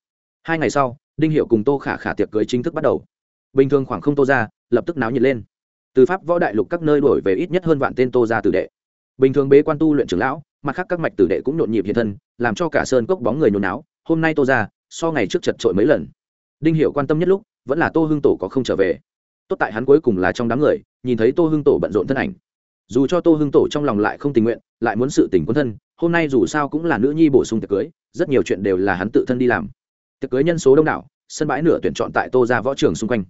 Hai ngày sau, đinh hiệu cùng tô khả khả tiệc cưới chính thức bắt đầu. Bình thường khoảng không tô ra lập tức náo nhiệt lên. Từ pháp võ đại lục các nơi đổi về ít nhất hơn vạn tên tô ra tử đệ. Bình thường bế quan tu luyện trưởng lão, mặt khác các mạch tử đệ cũng nhộn nhịp hiện thân, làm cho cả sơn cốc bóng người nhốn náo hôm nay tô ra so ngày trước chật trội mấy lần. Đinh hiệu quan tâm nhất lúc, vẫn là tô hưng tổ có không trở về. Tốt tại hắn cuối cùng là trong đám người, nhìn thấy tô hưng tổ bận rộn thân ảnh dù cho tô hưng tổ trong lòng lại không tình nguyện, lại muốn sự tình quân thân, hôm nay dù sao cũng là nữ nhi bổ sung tiệc cưới, rất nhiều chuyện đều là hắn tự thân đi làm. Tiệc cưới nhân số đông đảo, sân bãi nửa tuyển chọn tại tô ra võ trường xung quanh.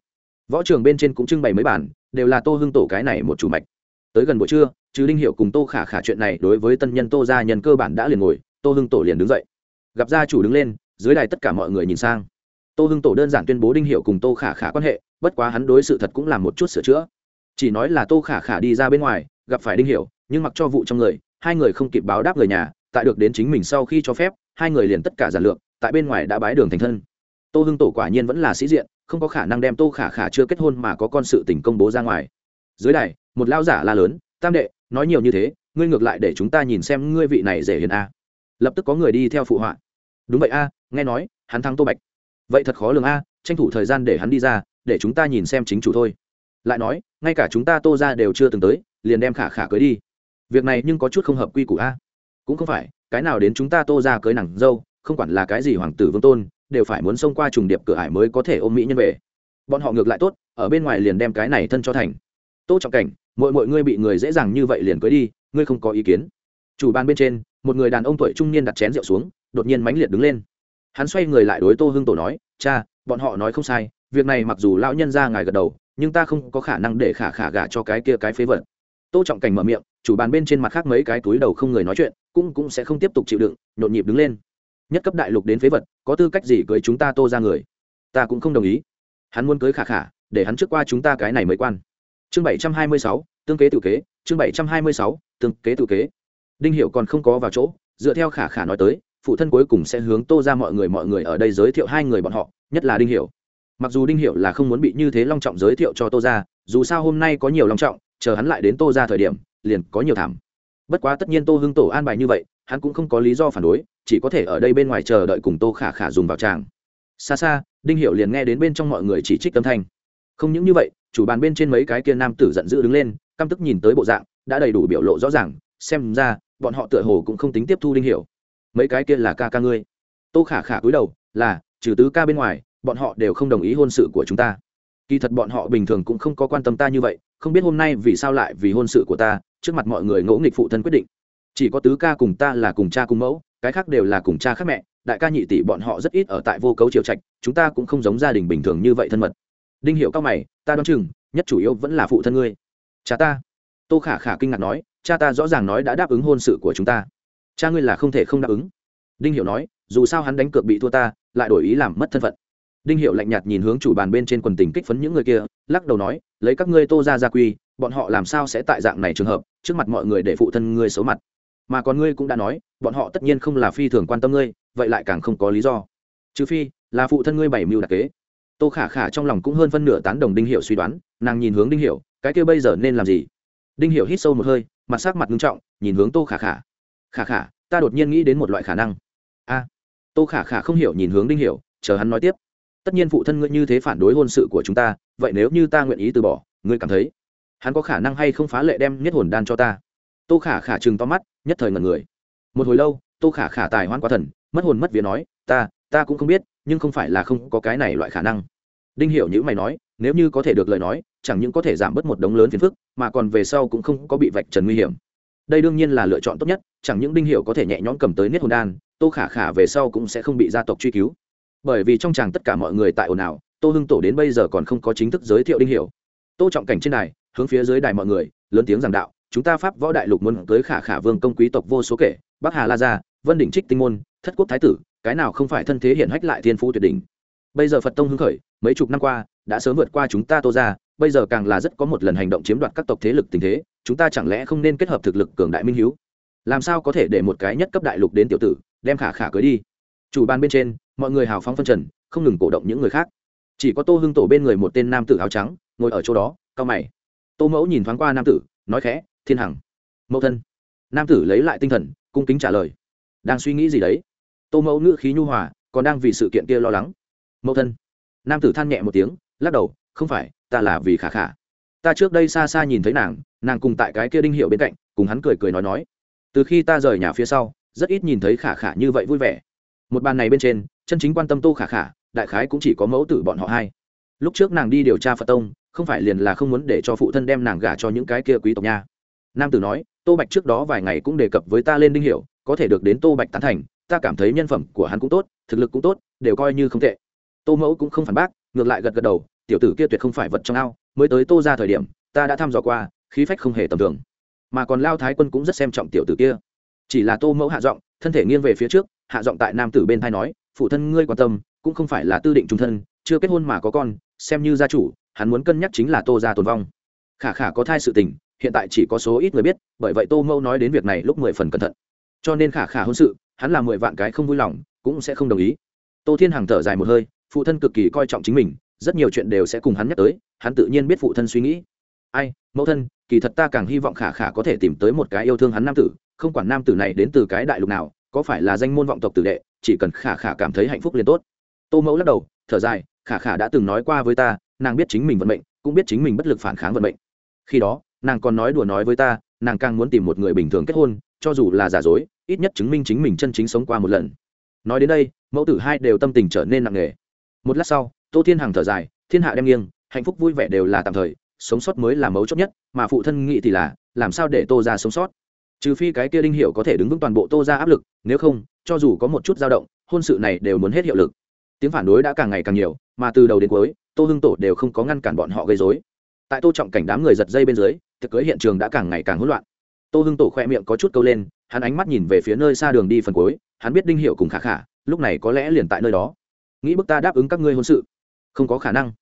Võ trường bên trên cũng trưng bày mấy bản, đều là tô hưng tổ cái này một chủ mạch. Tới gần buổi trưa chứ linh hiệu cùng tô khả khả chuyện này đối với tân nhân tô gia nhân cơ bản đã liền ngồi, tô hưng tổ liền đứng dậy. Gặp gia chủ đứng lên, dưới đài tất cả mọi người nhìn sang. Tô hưng tổ đơn giản tuyên bố đinh hiệu cùng tô khả khả quan hệ, bất quá hắn đối sự thật cũng là một chút sửa chữa. Chỉ nói là tô khả khả đi ra bên ngoài gặp phải đinh hiểu, nhưng mặc cho vụ trong người, hai người không kịp báo đáp người nhà, tại được đến chính mình sau khi cho phép, hai người liền tất cả giản lược, tại bên ngoài đã bái đường thành thân. Tô hưng tổ quả nhiên vẫn là sĩ diện, không có khả năng đem tô khả khả chưa kết hôn mà có con sự tình công bố ra ngoài. Dưới đài, một lao giả la lớn, tam đệ, nói nhiều như thế, ngươi ngược lại để chúng ta nhìn xem ngươi vị này dễ hiền a. Lập tức có người đi theo phụ họa. Đúng vậy a, nghe nói, hắn thắng tô bạch. Vậy thật khó lường a, tranh thủ thời gian để hắn đi ra, để chúng ta nhìn xem chính chủ thôi. Lại nói, ngay cả chúng ta tô ra đều chưa từng tới liền đem khả khả cưới đi. Việc này nhưng có chút không hợp quy củ a. Cũng không phải, cái nào đến chúng ta tô ra cưới nàng dâu, không quản là cái gì hoàng tử vương tôn, đều phải muốn xông qua trùng điệp cửa ải mới có thể ôm mỹ nhân về. Bọn họ ngược lại tốt, ở bên ngoài liền đem cái này thân cho thành. Tô trọng cảnh mọi mọi ngươi bị người dễ dàng như vậy liền cưới đi, ngươi không có ý kiến. Chủ ban bên trên, một người đàn ông tuổi trung niên đặt chén rượu xuống, đột nhiên mãnh liệt đứng lên. Hắn xoay người lại đối tô hưng tổ nói, cha, bọn họ nói không sai, việc này mặc dù lão nhân ra ngài gật đầu, nhưng ta không có khả năng để khả khả gả cho cái kia cái phế vật tô trọng cảnh mở miệng, chủ bàn bên trên mặt khác mấy cái túi đầu không người nói chuyện, cũng cũng sẽ không tiếp tục chịu đựng, nhộn nhịp đứng lên. Nhất cấp đại lục đến phế vật, có tư cách gì cưới chúng ta tô ra người? Ta cũng không đồng ý. Hắn muốn cưới khả khả, để hắn trước qua chúng ta cái này mới quan. Chương bảy trăm hai mươi sáu, tương kế tự kế, chương bảy trăm hai mươi sáu, tương kế tự kế. Đinh hiệu còn không có vào chỗ, dựa theo khả khả nói tới, phụ thân cuối cùng sẽ hướng tô ra mọi người mọi người ở đây giới thiệu hai người bọn họ, nhất là đinh hiệu mặc dù đinh hiệu là không muốn bị như thế long trọng giới thiệu cho tô ra, dù sao hôm nay có nhiều long trọng chờ hắn lại đến tô ra thời điểm, liền có nhiều thảm. Bất quá tất nhiên tô hưng tổ an bài như vậy, hắn cũng không có lý do phản đối, chỉ có thể ở đây bên ngoài chờ đợi cùng tô khả khả dùng vào tràng. Xa xa, đinh hiệu liền nghe đến bên trong mọi người chỉ trích âm thanh. Không những như vậy, chủ bàn bên trên mấy cái kia nam tử giận dữ đứng lên, căm tức nhìn tới bộ dạng, đã đầy đủ biểu lộ rõ ràng, xem ra, bọn họ tựa hồ cũng không tính tiếp thu đinh hiểu. Mấy cái kia là ca ca ngươi. Tô khả khả cúi đầu, là, trừ tứ ca bên ngoài, bọn họ đều không đồng ý hôn sự của chúng ta kỳ thật bọn họ bình thường cũng không có quan tâm ta như vậy, không biết hôm nay vì sao lại vì hôn sự của ta, trước mặt mọi người ngỗ nghịch phụ thân quyết định. Chỉ có tứ ca cùng ta là cùng cha cùng mẫu, cái khác đều là cùng cha khác mẹ, đại ca nhị tỷ bọn họ rất ít ở tại vô cấu triều trạch, chúng ta cũng không giống gia đình bình thường như vậy thân mật. Đinh hiệu cao mày, ta đoán chừng, nhất chủ yếu vẫn là phụ thân ngươi. Cha ta. Tô khả khả kinh ngạc nói, cha ta rõ ràng nói đã đáp ứng hôn sự của chúng ta. Cha ngươi là không thể không đáp ứng. Đinh hiệu nói, dù sao hắn đánh cược bị thua ta, lại đổi ý làm mất thân phận đinh hiệu lạnh nhạt nhìn hướng chủ bàn bên trên quần tình kích phấn những người kia lắc đầu nói lấy các ngươi tô ra gia quy bọn họ làm sao sẽ tại dạng này trường hợp trước mặt mọi người để phụ thân ngươi xấu mặt. Mà còn ngươi cũng đã nói bọn họ tất nhiên không là phi thường quan tâm ngươi vậy lại càng không có lý do. Trừ phi là phụ thân ngươi bảy mưu đặc kế. Tô khả khả trong lòng cũng hơn phân nửa tán đồng đinh hiệu suy đoán nàng nhìn hướng đinh hiệu cái kia bây giờ nên làm gì? Đinh hiệu hít sâu một hơi mặt sắc mặt nghiêm trọng nhìn hướng tô khả khả. Khả khả ta đột nhiên nghĩ đến một loại khả năng. A. Tô khả khả không hiểu nhìn hướng đinh Hiệu, chờ hắn nói tiếp tất nhiên phụ thân ngươi như thế phản đối hôn sự của chúng ta, vậy nếu như ta nguyện ý từ bỏ, ngươi cảm thấy hắn có khả năng hay không phá lệ đem nhất hồn đan cho ta? Tô khả khả chừng to mắt, nhất thời ngần người. Một hồi lâu, tô khả khả tài hoan quá thần, mất hồn mất vía nói, ta ta cũng không biết, nhưng không phải là không có cái này loại khả năng. Đinh hiểu những mày nói, nếu như có thể được lời nói, chẳng những có thể giảm bớt một đống lớn phiền phức, mà còn về sau cũng không có bị vạch trần nguy hiểm. Đây đương nhiên là lựa chọn tốt nhất, chẳng những đinh Hiểu có thể nhẹ nhõm cầm tới niết hồn đan, tô khả khả về sau cũng sẽ không bị gia tộc truy cứu bởi vì trong chàng tất cả mọi người tại ồn ào, tô hưng tổ đến bây giờ còn không có chính thức giới thiệu đinh hiệu tô trọng cảnh trên đài, hướng phía dưới đài mọi người, lớn tiếng giảng đạo, chúng ta pháp võ đại lục muốn tới khả khả vương công quý tộc vô số kể, bắc hà la gia, vân đỉnh trích tinh môn, thất quốc thái tử, cái nào không phải thân thế hiển hách lại thiên phú tuyệt đỉnh. Bây giờ phật tông hưng khởi, mấy chục năm qua, đã sớm vượt qua chúng ta tô ra bây giờ càng là rất có một lần hành động chiếm đoạt các tộc thế lực tình thế, chúng ta chẳng lẽ không nên kết hợp thực lực cường đại minh hiếu? Làm sao có thể để một cái nhất cấp đại lục đến tiểu tử, đem khả khả cưới đi? Chủ ban bên trên, mọi người hào phóng phân trần, không ngừng cổ động những người khác. Chỉ có tô hưng tổ bên người một tên nam tử áo trắng, ngồi ở chỗ đó, cao mày. Tô mẫu nhìn thoáng qua nam tử, nói khẽ, thiên hằng, mẫu thân. Nam tử lấy lại tinh thần, cung kính trả lời. Đang suy nghĩ gì đấy? Tô mẫu ngữ khí nhu hòa, còn đang vì sự kiện kia lo lắng. Mẫu thân. Nam tử than nhẹ một tiếng, lắc đầu, không phải, ta là vì khả khả. Ta trước đây xa xa nhìn thấy nàng nàng cùng tại cái kia đinh hiệu bên cạnh, cùng hắn cười cười nói nói. Từ khi ta rời nhà phía sau, rất ít nhìn thấy khả khả như vậy vui vẻ một bàn này bên trên, chân chính quan tâm tô khả khả, đại khái cũng chỉ có mẫu tử bọn họ hai. Lúc trước nàng đi điều tra phật tông, không phải liền là không muốn để cho phụ thân đem nàng gả cho những cái kia quý tộc nha. Nam tử nói, tô bạch trước đó vài ngày cũng đề cập với ta lên đinh hiểu, có thể được đến tô bạch tán thành, ta cảm thấy nhân phẩm của hắn cũng tốt, thực lực cũng tốt, đều coi như không tệ. Tô mẫu cũng không phản bác, ngược lại gật gật đầu, tiểu tử kia tuyệt không phải vật trong ao, mới tới tô ra thời điểm, ta đã thăm dò qua, khí phách không hề tầm thường. Mà còn lao thái quân cũng rất xem trọng tiểu tử kia. Chỉ là tô mẫu hạ giọng, thân thể nghiêng về phía trước hạ giọng tại nam tử bên thai nói, phụ thân ngươi quan tâm, cũng không phải là tư định trung thân, chưa kết hôn mà có con, xem như gia chủ, hắn muốn cân nhắc chính là tô ra tồn vong. Khả khả có thai sự tình, hiện tại chỉ có số ít người biết, bởi vậy tô mẫu nói đến việc này lúc mười phần cẩn thận. Cho nên khả khả hôn sự, hắn là mười vạn cái không vui lòng, cũng sẽ không đồng ý. Tô thiên hằng thở dài một hơi, phụ thân cực kỳ coi trọng chính mình, rất nhiều chuyện đều sẽ cùng hắn nhắc tới, hắn tự nhiên biết phụ thân suy nghĩ. Ai, mẫu thân, kỳ thật ta càng hy vọng khả khả có thể tìm tới một cái yêu thương hắn nam tử, không quản nam tử này đến từ cái đại lục nào có phải là danh môn vọng tộc tử đệ, chỉ cần khả khả cảm thấy hạnh phúc liền tốt. Tô mẫu lắc đầu, thở dài, khả khả đã từng nói qua với ta, nàng biết chính mình vận mệnh, cũng biết chính mình bất lực phản kháng vận mệnh. Khi đó, nàng còn nói đùa nói với ta, nàng càng muốn tìm một người bình thường kết hôn, cho dù là giả dối, ít nhất chứng minh chính mình chân chính sống qua một lần. Nói đến đây, mẫu tử hai đều tâm tình trở nên nặng nề. Một lát sau, tô thiên hằng thở dài, thiên hạ đem nghiêng, hạnh phúc vui vẻ đều là tạm thời, sống sót mới là mấu chốt nhất, mà phụ thân nghĩ thì là, làm sao để tô ra sống sót? Trừ phi cái kia đinh hiệu có thể đứng vững toàn bộ tô ra áp lực, nếu không, cho dù có một chút dao động, hôn sự này đều muốn hết hiệu lực. Tiếng phản đối đã càng ngày càng nhiều, mà từ đầu đến cuối, tô hưng tổ đều không có ngăn cản bọn họ gây dối tại tô trọng cảnh đám người giật dây bên dưới thực cưới hiện trường đã càng ngày càng hỗn loạn. Tô hưng tổ khoe miệng có chút câu lên, hắn ánh mắt nhìn về phía nơi xa đường đi phần cuối, hắn biết đinh hiệu cùng khả khả, lúc này có lẽ liền tại nơi đó. Nghĩ bức ta đáp ứng các ngươi hôn sự. Không có khả năng.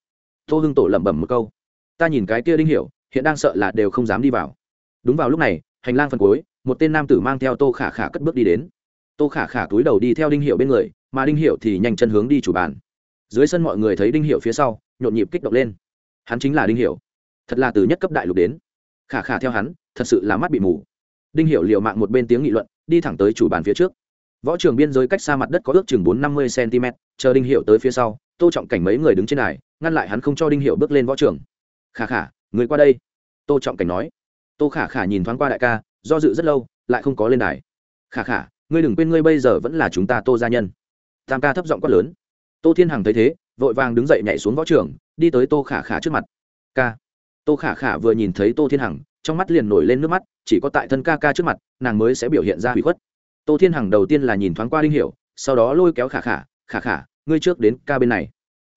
Tô hưng tổ lẩm bẩm một câu. Ta nhìn cái kia đinh hiệu, hiện đang sợ là đều không dám đi vào. Đúng vào lúc này, hành lang phần cuối một tên nam tử mang theo tô khả khả cất bước đi đến. Tô khả khả túi đầu đi theo đinh hiệu bên người, mà đinh hiệu thì nhanh chân hướng đi chủ bàn. Dưới sân mọi người thấy đinh hiệu phía sau, nhộn nhịp kích động lên. Hắn chính là đinh hiệu thật là từ nhất cấp đại lục đến. Khả khả theo hắn, thật sự là mắt bị mù. Đinh hiệu liều mạng một bên tiếng nghị luận, đi thẳng tới chủ bàn phía trước. Võ trường biên giới cách xa mặt đất có ước chừng bốn năm mươi cm chờ đinh hiệu tới phía sau, tô trọng cảnh mấy người đứng trên này ngăn lại hắn không cho đinh hiệu bước lên võ trường. Khả khả, người qua đây. Tô trọng cảnh nói. Tô khả khả nhìn thoáng qua đại ca do dự rất lâu, lại không có lên đài. Khả khả, ngươi đừng quên ngươi bây giờ vẫn là chúng ta tô gia nhân. Tam ca thấp giọng quát lớn. Tô thiên hằng thấy thế, vội vàng đứng dậy nhảy xuống võ trường, đi tới tô khả khả trước mặt. Ca. Tô khả khả vừa nhìn thấy tô thiên hằng, trong mắt liền nổi lên nước mắt, chỉ có tại thân ca ca trước mặt, nàng mới sẽ biểu hiện ra hủy khuất. Tô thiên hằng đầu tiên là nhìn thoáng qua đinh hiểu, sau đó lôi kéo khả khả khả khả, ngươi trước đến ca bên này.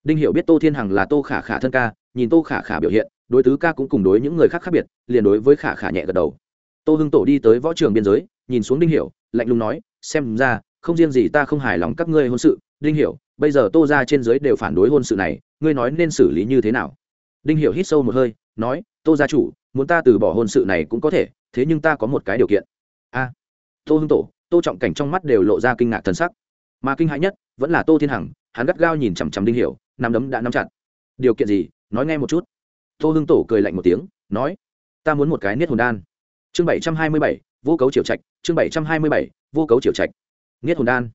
Đinh hiểu biết tô thiên hằng là tô khả khả thân ca, nhìn tô khả khả biểu hiện, đối tứ ca cũng cùng đối những người khác khác biệt, liền đối với khả khả nhẹ gật đầu tô hưng tổ đi tới võ trường biên giới, nhìn xuống đinh hiểu, lạnh lùng nói, xem ra, không riêng gì ta không hài lòng các ngươi hôn sự, đinh hiểu, bây giờ tô ra trên dưới đều phản đối hôn sự này, ngươi nói nên xử lý như thế nào? Đinh hiểu hít sâu một hơi, nói, tô gia chủ, muốn ta từ bỏ hôn sự này cũng có thể, thế nhưng ta có một cái điều kiện. A, tô hưng tổ. Tô trọng cảnh trong mắt đều lộ ra kinh ngạc thần sắc. Mà kinh hãi nhất, vẫn là tô thiên hằng, hắn gắt gao nhìn chằm chằm đinh hiểu, nắm đấm đã nắm chặt. Điều kiện gì? Nói nghe một chút. Tô hưng tổ cười lạnh một tiếng, nói, ta muốn một cái niết hồn đan chương bảy trăm hai mươi bảy, vô cấu triều trạch, chương bảy trăm hai mươi bảy, vô cấu triều trạch. Niết hồn đan.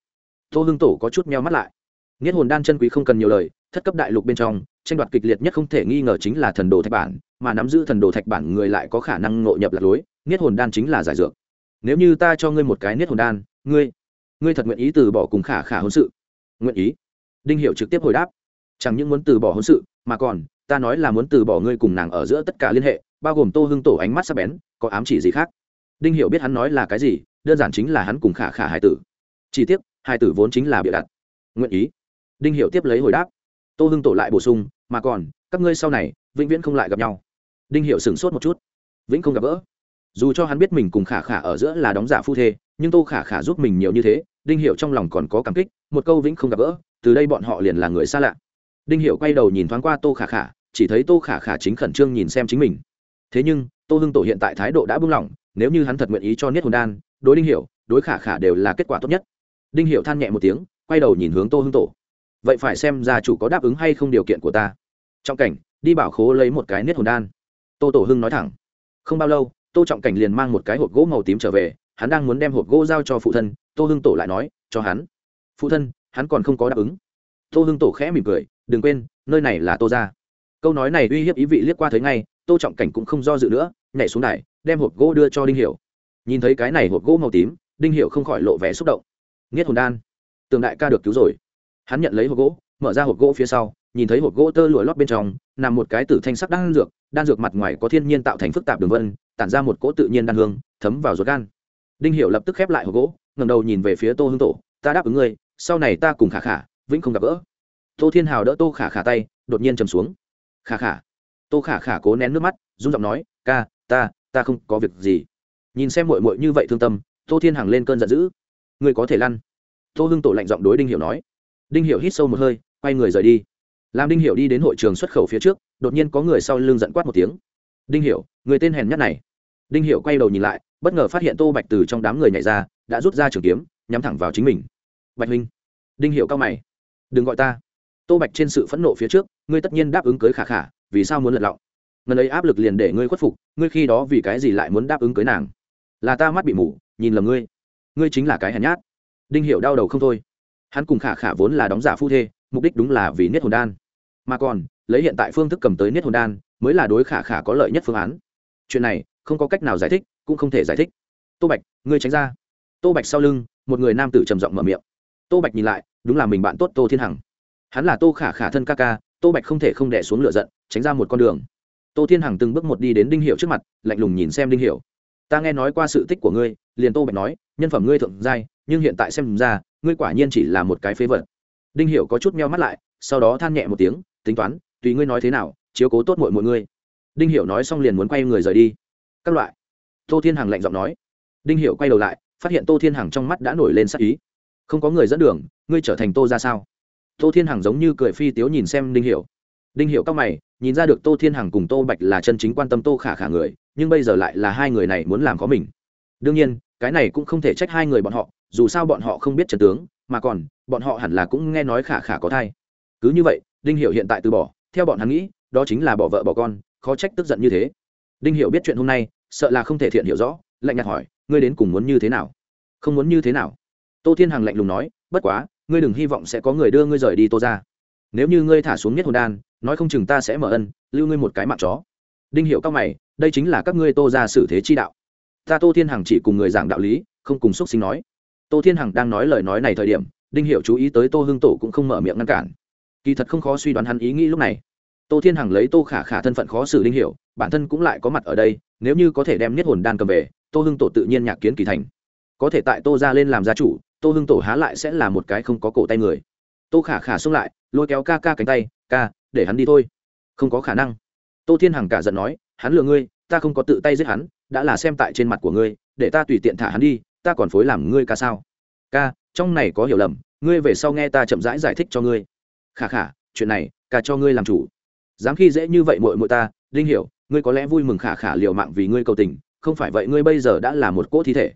Tô hưng tổ có chút meo mắt lại. Niết hồn đan chân quý không cần nhiều lời, thất cấp đại lục bên trong, tranh đoạt kịch liệt nhất không thể nghi ngờ chính là thần đồ thạch bản, mà nắm giữ thần đồ thạch bản người lại có khả năng ngộ nhập lạc lối niết hồn đan chính là giải dược. Nếu như ta cho ngươi một cái niết hồn đan, ngươi ngươi thật nguyện ý từ bỏ cùng khả khả hôn sự? Nguyện ý. Đinh hiệu trực tiếp hồi đáp. Chẳng những muốn từ bỏ hôn sự, mà còn, ta nói là muốn từ bỏ ngươi cùng nàng ở giữa tất cả liên hệ bao gồm tô hưng tổ ánh mắt sắc bén, có ám chỉ gì khác? Đinh hiểu biết hắn nói là cái gì, đơn giản chính là hắn cùng khả khả hải tử. Chỉ tiếc, hải tử vốn chính là bịa đặt. Nguyện ý. Đinh hiểu tiếp lấy hồi đáp. Tô hưng tổ lại bổ sung, mà còn, các ngươi sau này, vĩnh viễn không lại gặp nhau. Đinh hiểu sửng sốt một chút. Vĩnh không gặp gỡ. Dù cho hắn biết mình cùng khả khả ở giữa là đóng giả phu thê, nhưng tô khả khả giúp mình nhiều như thế, đinh hiểu trong lòng còn có cảm kích, một câu vĩnh không gặp gỡ, từ đây bọn họ liền là người xa lạ. Đinh hiểu quay đầu nhìn thoáng qua tô khả khả, chỉ thấy tô khả khả chính khẩn trương nhìn xem chính mình thế nhưng, tô hưng tổ hiện tại thái độ đã buông lỏng, nếu như hắn thật nguyện ý cho niết hồn đan, đối đinh hiệu đối khả khả đều là kết quả tốt nhất. Đinh hiệu than nhẹ một tiếng, quay đầu nhìn hướng tô hưng tổ. Vậy phải xem gia chủ có đáp ứng hay không điều kiện của ta. Trong cảnh, đi bảo khố lấy một cái niết hồn đan. Tô tổ hưng nói thẳng. Không bao lâu, tô trọng cảnh liền mang một cái hộp gỗ màu tím trở về, hắn đang muốn đem hộp gỗ giao cho phụ thân, tô hưng tổ lại nói, cho hắn. Phụ thân, hắn còn không có đáp ứng. Tô hưng tổ khẽ mỉm cười, đừng quên, nơi này là tô ra câu nói này uy hiếp ý vị liếc qua thấy ngay tô trọng cảnh cũng không do dự nữa, nhảy xuống đài, đem hộp gỗ đưa cho đinh hiểu. Nhìn thấy cái này hộp gỗ màu tím, đinh hiểu không khỏi lộ vẻ xúc động. Nghiết hồn đan. Tường đại ca được cứu rồi. Hắn nhận lấy hộp gỗ, mở ra hộp gỗ phía sau, nhìn thấy hộp gỗ tơ lụa lót bên trong, nằm một cái tử thanh sắc đan dược đan dược mặt ngoài có thiên nhiên tạo thành phức tạp đường vân, tản ra một cỗ tự nhiên đan hương, thấm vào ruột gan. Đinh hiểu lập tức khép lại hộp gỗ, ngẩng đầu nhìn về phía tô hưng tổ, ta đáp ứng ngươi, sau này ta cùng khả khả vĩnh không gặp gỡ. Tô thiên hào đỡ tô khả khả tay, đột nhiên trầm xuống. Khả khả tô khả khả cố nén nước mắt, run giọng nói, ca, ta ta không có việc gì. Nhìn xem muội muội như vậy thương tâm, tô thiên hằng lên cơn giận dữ. Ngươi có thể lăn. Tô hưng tổ lạnh giọng đối đinh hiểu nói. Đinh hiểu hít sâu một hơi, quay người rời đi. Làm đinh hiểu đi đến hội trường xuất khẩu phía trước, đột nhiên có người sau lưng giận quát một tiếng. Đinh hiểu, người tên hèn nhất này. Đinh hiểu quay đầu nhìn lại, bất ngờ phát hiện tô bạch từ trong đám người nhảy ra, đã rút ra trường kiếm, nhắm thẳng vào chính mình. Bạch huynh. Đinh hiểu cao mày. Đừng gọi ta. Tô bạch trên sự phẫn nộ phía trước, ngươi tất nhiên đáp ứng cưới khả khả vì sao muốn lật lọng? Ngần ấy áp lực liền để ngươi khuất phục, ngươi khi đó vì cái gì lại muốn đáp ứng cưới nàng? Là ta mắt bị mù, nhìn lầm ngươi. Ngươi chính là cái hèn nhát. Đinh hiểu đau đầu không thôi. Hắn cùng khả khả vốn là đóng giả phu thê, mục đích đúng là vì niết hồn đan. Mà còn, lấy hiện tại phương thức cầm tới niết hồn đan, mới là đối khả khả có lợi nhất phương án. Chuyện này, không có cách nào giải thích, cũng không thể giải thích. Tô bạch, ngươi tránh ra. Tô bạch sau lưng, một người nam tử trầm giọng mở miệng. Tô bạch nhìn lại, đúng là mình bạn tốt tô thiên hằng. Hắn là tô khả khả thân ca ca, tô bạch không thể không đẻ xuống lửa giận tránh ra một con đường. Tô thiên hằng từng bước một đi đến đinh hiệu trước mặt, lạnh lùng nhìn xem đinh hiệu ta nghe nói qua sự tích của ngươi, liền tô bạch nói, nhân phẩm ngươi thượng giai, nhưng hiện tại xem ra, ngươi quả nhiên chỉ là một cái phế vật. Đinh hiệu có chút meo mắt lại, sau đó than nhẹ một tiếng, tính toán, tùy ngươi nói thế nào, chiếu cố tốt mọi mọi ngươi. Đinh hiệu nói xong liền muốn quay người rời đi. Các loại. Tô thiên hằng lạnh giọng nói. Đinh hiệu quay đầu lại, phát hiện tô thiên hằng trong mắt đã nổi lên sắc ý. Không có người dẫn đường, ngươi trở thành tô ra sao? Tô thiên hằng giống như cười phi tiếu nhìn xem đinh hiệu đinh hiệu cao mày, nhìn ra được tô thiên hằng cùng tô bạch là chân chính quan tâm tô khả khả người, nhưng bây giờ lại là hai người này muốn làm có mình. Đương nhiên, cái này cũng không thể trách hai người bọn họ, dù sao bọn họ không biết trần tướng, mà còn, bọn họ hẳn là cũng nghe nói khả khả có thai. Cứ như vậy, đinh hiệu hiện tại từ bỏ, theo bọn hắn nghĩ, đó chính là bỏ vợ bỏ con, khó trách tức giận như thế. Đinh hiệu biết chuyện hôm nay, sợ là không thể thiện hiểu rõ, lạnh nhạt hỏi, ngươi đến cùng muốn như thế nào? Không muốn như thế nào. Tô thiên hằng lạnh lùng nói, bất quá, ngươi đừng hy vọng sẽ có người đưa ngươi rời đi tô ra nếu như ngươi thả xuống nhất hồn đan nói không chừng ta sẽ mở ân, lưu ngươi một cái mạng chó. Đinh hiệu các mày, đây chính là các ngươi tô ra xử thế chi đạo. Ta tô thiên hằng chỉ cùng người giảng đạo lý, không cùng xúc sinh nói. Tô thiên hằng đang nói lời nói này thời điểm, đinh hiệu chú ý tới tô hưng tổ cũng không mở miệng ngăn cản. Kỳ thật không khó suy đoán hắn ý nghĩ lúc này. Tô thiên hằng lấy tô khả khả thân phận khó xử đinh hiệu, bản thân cũng lại có mặt ở đây, nếu như có thể đem niết hồn đan cầm về, tô hưng tổ tự nhiên nhạc kiến kỳ thành. Có thể tại tô ra lên làm gia chủ, tô hưng tổ há lại sẽ là một cái không có cổ tay người. Tô khả khả xông lại, lôi kéo ca ca cánh tay ca để hắn đi thôi. Không có khả năng. Tô thiên hằng cả giận nói hắn lừa ngươi ta không có tự tay giết hắn đã là xem tại trên mặt của ngươi để ta tùy tiện thả hắn đi ta còn phối làm ngươi ca sao? Ca trong này có hiểu lầm ngươi về sau nghe ta chậm rãi giải, giải thích cho ngươi. Khả khả chuyện này ca cho ngươi làm chủ. Dám khi dễ như vậy mội mội ta đinh hiểu ngươi có lẽ vui mừng khả khả liều mạng vì ngươi cầu tình không phải vậy ngươi bây giờ đã là một cỗ thi thể.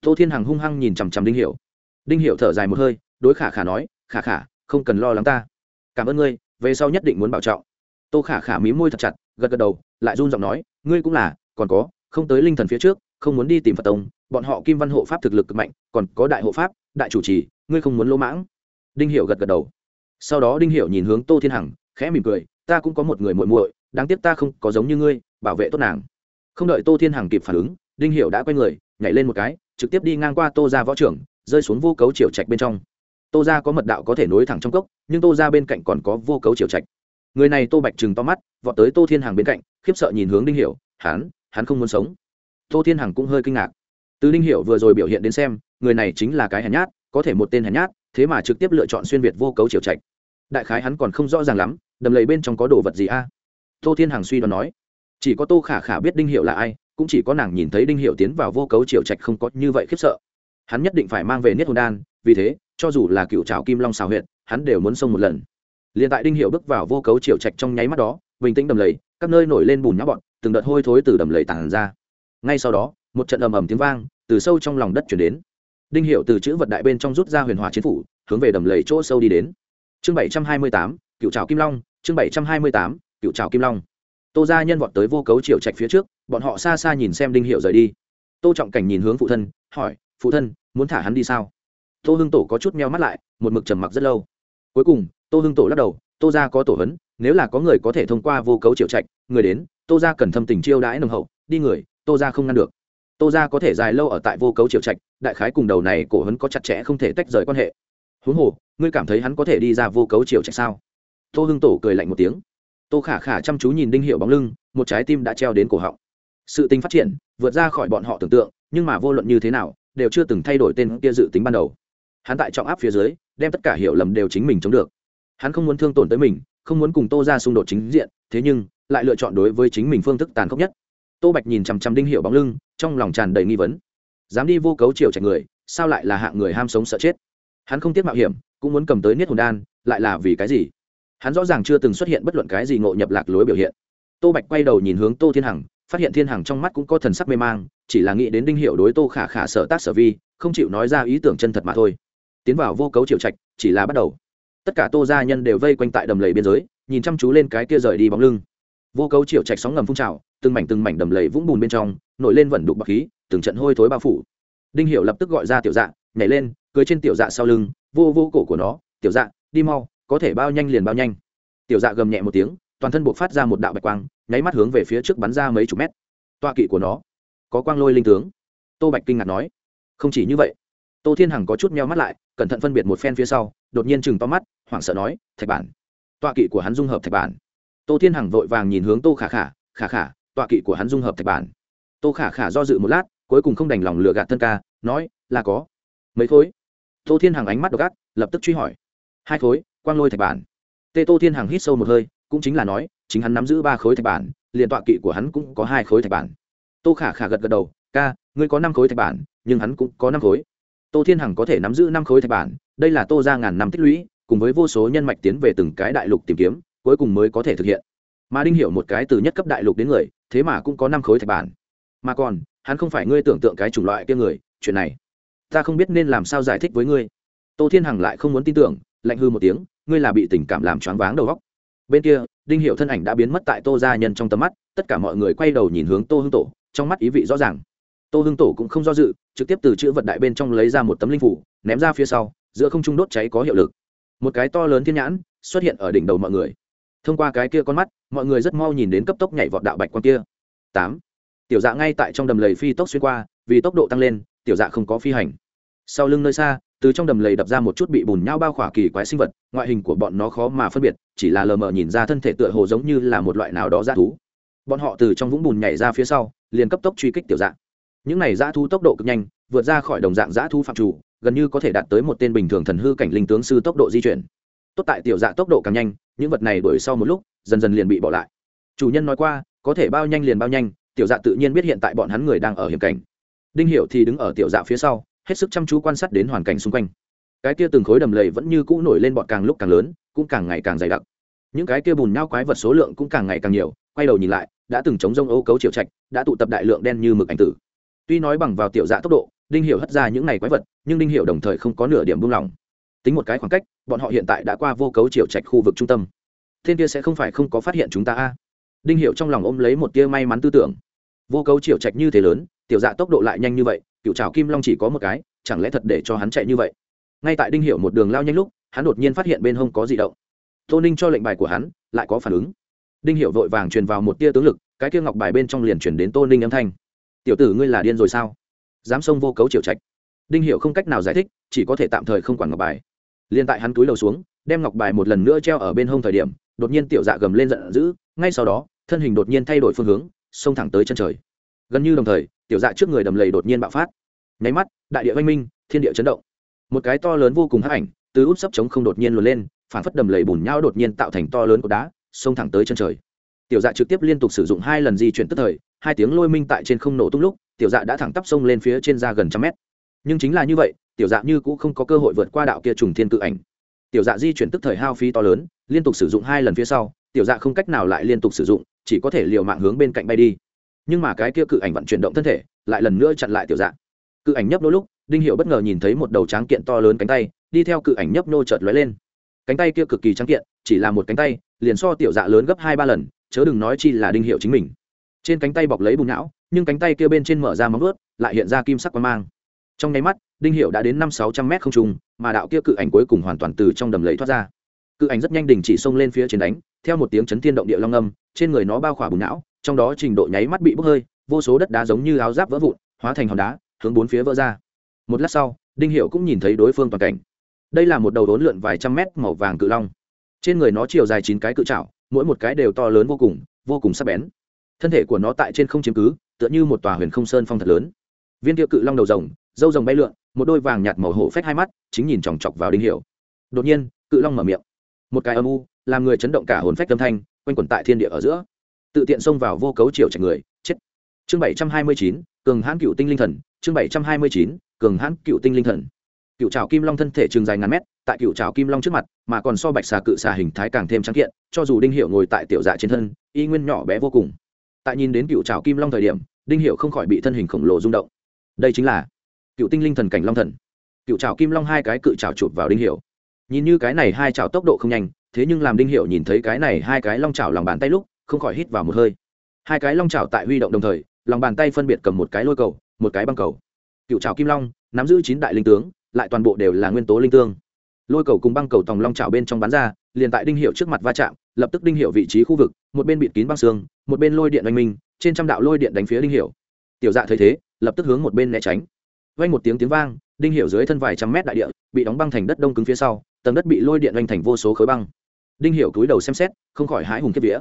Tô thiên hằng hung hăng nhìn chằm chằm đinh hiểu. Đinh hiểu thở dài một hơi đối khả khả nói khả khả không cần lo lắng ta. Cảm ơn ngươi về sau nhất định muốn bảo trọng. Tô khả khả mí môi thật chặt, gật gật đầu, lại run giọng nói, ngươi cũng là, còn có, không tới linh thần phía trước, không muốn đi tìm phật tông, bọn họ kim văn hộ pháp thực lực cực mạnh, còn có đại hộ pháp, đại chủ trì, ngươi không muốn lỗ mãng. Đinh hiểu gật gật đầu. Sau đó đinh hiểu nhìn hướng tô thiên hằng, khẽ mỉm cười, ta cũng có một người muội muội, đáng tiếc ta không có giống như ngươi, bảo vệ tốt nàng. Không đợi tô thiên hằng kịp phản ứng, đinh hiểu đã quay người, nhảy lên một cái, trực tiếp đi ngang qua tô ra võ trưởng, rơi xuống vô cấu triều trạch bên trong tô ra có mật đạo có thể nối thẳng trong cốc, nhưng tô ra bên cạnh còn có vô cấu triều trạch. Người này tô bạch trừng to mắt, vọt tới tô thiên hằng bên cạnh, khiếp sợ nhìn hướng đinh hiểu hắn hắn không muốn sống. Tô thiên hằng cũng hơi kinh ngạc. Từ đinh hiểu vừa rồi biểu hiện đến xem, người này chính là cái hèn nhát, có thể một tên hèn nhát, thế mà trực tiếp lựa chọn xuyên việt vô cấu triều trạch. Đại khái hắn còn không rõ ràng lắm, đầm lầy bên trong có đồ vật gì a? Tô thiên hằng suy đoán nói. Chỉ có tô khả khả biết đinh hiệu là ai, cũng chỉ có nàng nhìn thấy đinh hiệu tiến vào vô cấu triều trạch không có như vậy khiếp sợ. Hắn nhất định phải mang về niết hồn đan, vì thế cho dù là cựu trào kim long xào huyện hắn đều muốn xông một lần. Liền tại đinh hiệu bước vào vô cấu triều trạch trong nháy mắt đó, bình tĩnh đầm lầy, các nơi nổi lên bùn nhá bọn, từng đợt hôi thối từ đầm lầy tàn ra. Ngay sau đó, một trận ầm ầm tiếng vang từ sâu trong lòng đất chuyển đến. Đinh hiệu từ chữ vật đại bên trong rút ra huyền hòa chiến phủ, hướng về đầm lầy chỗ sâu đi đến. Chương bảy trăm hai mươi tám, cựu trào kim long, chương bảy trăm hai mươi tám, cựu trào kim long. Tô gia nhân vọt tới vô cấu triệu trạch phía trước, bọn họ xa xa nhìn xem đinh hiệu rời đi. Tô trọng cảnh nhìn hướng phụ thân, hỏi, phụ thân, muốn thả hắn đi sao? Tô hưng tổ có chút meo mắt lại, một mực trầm mặc rất lâu. Cuối cùng, tô hưng tổ lắc đầu, tô gia có tổ hấn nếu là có người có thể thông qua vô cấu triệu trạch, người đến, tô gia cần thâm tình chiêu đãi nồng hậu, đi người, tô gia không ngăn được. Tô gia có thể dài lâu ở tại vô cấu triệu trạch, đại khái cùng đầu này cổ hấn có chặt chẽ không thể tách rời quan hệ. Huống hồ, ngươi cảm thấy hắn có thể đi ra vô cấu triệu trạch sao? Tô hưng tổ cười lạnh một tiếng. Tô khả khả chăm chú nhìn đinh hiệu bóng lưng, một trái tim đã treo đến cổ họng. Sự tình phát triển, vượt ra khỏi bọn họ tưởng tượng, nhưng mà vô luận như thế nào, đều chưa từng thay đổi tên kia dự tính ban đầu hắn tại trọng áp phía dưới, đem tất cả hiểu lầm đều chính mình chống được. Hắn không muốn thương tổn tới mình, không muốn cùng tô ra xung đột chính diện, thế nhưng, lại lựa chọn đối với chính mình phương thức tàn khốc nhất. Tô bạch nhìn chằm chằm đinh hiệu bóng lưng, trong lòng tràn đầy nghi vấn. Dám đi vô cấu chiều chạy người, sao lại là hạng người ham sống sợ chết? Hắn không tiếc mạo hiểm, cũng muốn cầm tới niết hồn đan, lại là vì cái gì? Hắn rõ ràng chưa từng xuất hiện bất luận cái gì ngộ nhập lạc lối biểu hiện. Tô bạch quay đầu nhìn hướng tô thiên hằng, phát hiện thiên hằng trong mắt cũng có thần sắc mê mang, chỉ là nghĩ đến đinh hiệu đối tô khả khả sở tác sở vi, không chịu nói ra ý tưởng chân thật mà thôi tiến vào vô cấu triệu trạch, chỉ là bắt đầu. Tất cả tô gia nhân đều vây quanh tại đầm lầy biên giới, nhìn chăm chú lên cái kia rời đi bóng lưng. Vô cấu triệu trạch sóng ngầm phun trào, từng mảnh từng mảnh đầm lầy vũng bùn bên trong, nổi lên vẩn đục bọc khí, từng trận hôi thối bao phủ. Đinh hiểu lập tức gọi ra tiểu dạ nhảy lên, cưới trên tiểu dạ sau lưng, vô vô cổ của nó, tiểu dạ đi mau, có thể bao nhanh liền bao nhanh. Tiểu dạ gầm nhẹ một tiếng, toàn thân buộc phát ra một đạo bạch quang, nháy mắt hướng về phía trước bắn ra mấy chục mét. Toa kỵ của nó, có quang lôi linh tướng. Tô bạch kinh ngạc nói, không chỉ như vậy tô thiên hằng có chút meo mắt lại, cẩn thận phân biệt một phen phía sau, đột nhiên chừng to mắt, hoảng sợ nói, thạch bản. Tọa kỵ của hắn dung hợp thạch bản. Tô thiên hằng vội vàng nhìn hướng tô khả khả khả khả, tọa kỵ của hắn dung hợp thạch bản. Tô khả khả do dự một lát, cuối cùng không đành lòng lừa gạt thân ca, nói, là có. Mấy khối? Tô thiên hằng ánh mắt độc ác gác lập tức truy hỏi. Hai khối, quang lôi thạch bản. Tê tô thiên hằng hít sâu một hơi, cũng chính là nói, chính hắn nắm giữ ba khối thạch bản, liền tọa kỵ của hắn cũng có hai khối thạch bản. Tô khả khả gật gật đầu, ca, ngươi có năm khối thạch bản, nhưng hắn cũng có năm khối tô thiên hằng có thể nắm giữ năm khối thạch bản, đây là tô ra ngàn năm tích lũy, cùng với vô số nhân mạch tiến về từng cái đại lục tìm kiếm, cuối cùng mới có thể thực hiện. Mà đinh hiểu một cái từ nhất cấp đại lục đến người, thế mà cũng có năm khối thạch bản. Mà còn, hắn không phải ngươi tưởng tượng cái chủng loại kia người, chuyện này, ta không biết nên làm sao giải thích với ngươi. Tô thiên hằng lại không muốn tin tưởng, lạnh hư một tiếng, ngươi là bị tình cảm làm choáng váng đầu óc. bên kia, đinh hiệu thân ảnh đã biến mất tại tô gia nhân trong tầm mắt, tất cả mọi người quay đầu nhìn hướng tô hưng tổ, trong mắt ý vị rõ ràng tô hưng tổ cũng không do dự, trực tiếp từ chữ vật đại bên trong lấy ra một tấm linh phủ, ném ra phía sau, giữa không trung đốt cháy có hiệu lực. Một cái to lớn thiên nhãn xuất hiện ở đỉnh đầu mọi người. Thông qua cái kia con mắt, mọi người rất mau nhìn đến cấp tốc nhảy vọt đạo bạch quan kia. Tám. Tiểu dạ ngay tại trong đầm lầy phi tốc xuyên qua, vì tốc độ tăng lên, tiểu dạ không có phi hành. Sau lưng nơi xa, từ trong đầm lầy đập ra một chút bị bùn nhau bao khỏa kỳ quái sinh vật, ngoại hình của bọn nó khó mà phân biệt, chỉ là lờ mờ nhìn ra thân thể tựa hồ giống như là một loại nào đó dã thú. Bọn họ từ trong vũng bùn nhảy ra phía sau, liền cấp tốc truy kích tiểu dạng những này dã thú tốc độ cực nhanh, vượt ra khỏi đồng dạng dã thú phạm chủ, gần như có thể đạt tới một tên bình thường thần hư cảnh linh tướng sư tốc độ di chuyển. Tốt tại tiểu dạ tốc độ càng nhanh, những vật này đuổi sau một lúc, dần dần liền bị bỏ lại. Chủ nhân nói qua, có thể bao nhanh liền bao nhanh, tiểu dạ tự nhiên biết hiện tại bọn hắn người đang ở hiểm cảnh. Đinh hiểu thì đứng ở tiểu dạ phía sau, hết sức chăm chú quan sát đến hoàn cảnh xung quanh. Cái kia từng khối đầm lầy vẫn như cũ nổi lên bọn càng lúc càng lớn, cũng càng ngày càng dày đặc. Những cái kia bùn nhau quái vật số lượng cũng càng ngày càng nhiều, quay đầu nhìn lại, đã từng chống rông ấu cấu triệu trạch, đã tụ tập đại lượng đen như mực ảnh tử tuy nói bằng vào tiểu dạ tốc độ, đinh Hiểu hất ra những này quái vật, nhưng đinh Hiểu đồng thời không có nửa điểm buông lỏng. Tính một cái khoảng cách, bọn họ hiện tại đã qua vô cấu triều trạch khu vực trung tâm. Thiên kia sẽ không phải không có phát hiện chúng ta a? Đinh Hiểu trong lòng ôm lấy một tia may mắn tư tưởng. Vô cấu triều trạch như thế lớn, tiểu dạ tốc độ lại nhanh như vậy, cựu trào kim long chỉ có một cái, chẳng lẽ thật để cho hắn chạy như vậy? Ngay tại đinh Hiểu một đường lao nhanh lúc, hắn đột nhiên phát hiện bên hông có gì động. Tô ninh cho lệnh bài của hắn, lại có phản ứng. Đinh Hiểu vội vàng truyền vào một tia tướng lực, cái kia ngọc bài bên trong liền truyền đến tô ninh âm thanh tiểu tử ngươi là điên rồi sao? Dám xông vô cấu triệu trạch. Đinh hiệu không cách nào giải thích, chỉ có thể tạm thời không quản ngọc bài. Liền tại hắn túi đầu xuống, đem ngọc bài một lần nữa treo ở bên hông thời điểm, đột nhiên tiểu dạ gầm lên giận dữ, ngay sau đó, thân hình đột nhiên thay đổi phương hướng, xông thẳng tới chân trời. Gần như đồng thời, tiểu dạ trước người đầm lầy đột nhiên bạo phát. Nháy mắt, đại địa văn minh, thiên địa chấn động. Một cái to lớn vô cùng hấp ảnh, từ út sấp chống không đột nhiên luồn lên, phản phất đầm lầy bùn nhau đột nhiên tạo thành to lớn của đá, xông thẳng tới chân trời. Tiểu dạ trực tiếp liên tục sử dụng hai lần di chuyển tức thời hai tiếng lôi minh tại trên không nổ tung lúc, tiểu dạ đã thẳng tắp sông lên phía trên ra gần trăm mét. Nhưng chính là như vậy, tiểu dạ như cũng không có cơ hội vượt qua đạo kia trùng thiên cự ảnh. Tiểu dạ di chuyển tức thời hao phí to lớn, liên tục sử dụng hai lần phía sau, tiểu dạ không cách nào lại liên tục sử dụng, chỉ có thể liều mạng hướng bên cạnh bay đi. Nhưng mà cái kia cự ảnh vận chuyển động thân thể, lại lần nữa chặn lại tiểu dạ. Cự ảnh nhấp đôi lúc, đinh hiệu bất ngờ nhìn thấy một đầu tráng kiện to lớn cánh tay, đi theo cự ảnh nhấp nô chợt lóe lên. Cánh tay kia cực kỳ tráng kiện, chỉ là một cánh tay, liền so tiểu dạ lớn gấp hai ba lần, chớ đừng nói chi là đinh hiệu chính mình trên cánh tay bọc lấy bùn não, nhưng cánh tay kia bên trên mở ra móng ướt lại hiện ra kim sắc quang mang. Trong nháy mắt, đinh hiệu đã đến năm sáu trăm mét không trung, mà đạo kia cự ảnh cuối cùng hoàn toàn từ trong đầm lầy thoát ra. Cự ảnh rất nhanh đình chỉ xông lên phía trên đánh, theo một tiếng chấn thiên động địa long âm, trên người nó bao khỏa bùn não, trong đó trình độ nháy mắt bị bốc hơi, vô số đất đá giống như áo giáp vỡ vụn, hóa thành hòn đá, hướng bốn phía vỡ ra. Một lát sau, đinh hiệu cũng nhìn thấy đối phương toàn cảnh. Đây là một đầu đốn lượn vài trăm mét màu vàng cự long. Trên người nó chiều dài chín cái cự trạo mỗi một cái đều to lớn vô cùng vô cùng sắc bén thân thể của nó tại trên không chiếm cứ, tựa như một tòa huyền không sơn phong thật lớn. Viên tiêu cự long đầu rồng dâu rồng bay lượn, một đôi vàng nhạt màu hổ phách hai mắt, chính nhìn chòng chọc vào đinh hiểu đột nhiên, cự long mở miệng. Một cái âm u, làm người chấn động cả hồn phách âm thanh, quanh quẩn tại thiên địa ở giữa. Tự tiện xông vào vô cấu triều chạy người, chết. Chương bảy trăm hai mươi chín, cường hãn cựu tinh linh thần. Chương bảy trăm hai mươi chín, cường hãn cựu tinh linh thần. Cựu trào kim long thân thể trường dài ngàn mét, tại cựu trào kim long trước mặt, mà còn so bạch xà cự xà hình thái càng thêm trắng kiện, cho dù đinh hiệu ngồi tại tiểu dạ trên thân, y nguyên nhỏ bé vô cùng tại nhìn đến cựu trào kim long thời điểm, đinh hiệu không khỏi bị thân hình khổng lồ rung động. Đây chính là cựu tinh linh thần cảnh long thần. Cựu trào kim long hai cái cự trào chụp vào đinh hiệu nhìn như cái này hai trào tốc độ không nhanh, thế nhưng làm đinh hiệu nhìn thấy cái này hai cái long trào lòng bàn tay lúc, không khỏi hít vào một hơi. Hai cái long trào tại huy động đồng thời, lòng bàn tay phân biệt cầm một cái lôi cầu, một cái băng cầu. Cựu trào kim long, nắm giữ chín đại linh tướng, lại toàn bộ đều là nguyên tố linh tương. Lôi cầu cùng băng cầu tòng long trào bên trong bán ra, liền tại đinh hiệu trước mặt va chạm, lập tức đinh hiệu vị trí khu vực, một bên bịt kín băng xương một bên lôi điện oanh minh trên trăm đạo lôi điện đánh phía đinh hiểu, tiểu dạ thấy thế lập tức hướng một bên né tránh. Vang một tiếng tiếng vang đinh hiểu dưới thân vài trăm mét đại địa bị đóng băng thành đất đông cứng phía sau tầng đất bị lôi điện oanh thành vô số khối băng. Đinh hiểu cúi đầu xem xét không khỏi hãi hùng kiếp vía.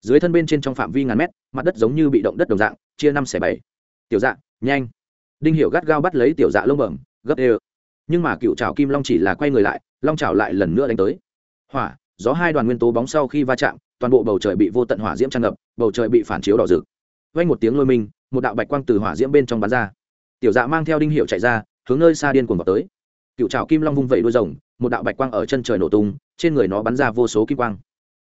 Dưới thân bên trên trong phạm vi ngàn mét mặt đất giống như bị động đất đồng dạng chia năm xẻ bảy. Tiểu dạ nhanh. Đinh hiểu gắt gao bắt lấy tiểu dạ lông bẩm gấp đều. Nhưng mà cựu trảo kim long chỉ là quay người lại long trảo lại lần nữa đánh tới. Hỏa gió hai đoàn nguyên tố bóng sau khi va chạm toàn bộ bầu trời bị vô tận hỏa diễm tràn ngập bầu trời bị phản chiếu đỏ rực. Vang một tiếng lôi mình, một đạo bạch quang từ hỏa diễm bên trong bắn ra. Tiểu dạ mang theo đinh hiệu chạy ra hướng nơi xa điên cuồng vào tới. Cựu trào kim long vung vẩy đuôi rồng một đạo bạch quang ở chân trời nổ tung trên người nó bắn ra vô số kim quang.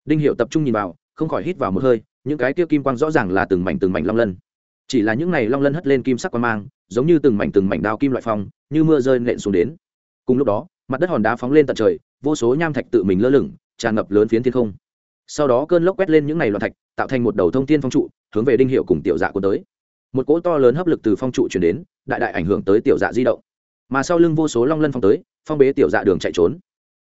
Đinh hiệu tập trung nhìn vào không khỏi hít vào một hơi những cái kia kim quang rõ ràng là từng mảnh từng mảnh long lân. Chỉ là những này long lân hất lên kim sắc quang mang giống như từng mảnh từng mảnh đao kim loại phong như mưa rơi nện xuống đến. Cùng lúc đó mặt đất hòn đá phóng lên tận trời vô số nham thạch tự mình lơ lửng tràn ngập lớn phiến thiên không. Sau đó cơn lốc quét lên những này loạn thạch tạo thành một đầu thông thiên phong trụ, hướng về đinh hiệu cùng tiểu dạ cuốn tới. Một cỗ to lớn hấp lực từ phong trụ chuyển đến, đại đại ảnh hưởng tới tiểu dạ di động. Mà sau lưng vô số long lân phong tới, phong bế tiểu dạ đường chạy trốn.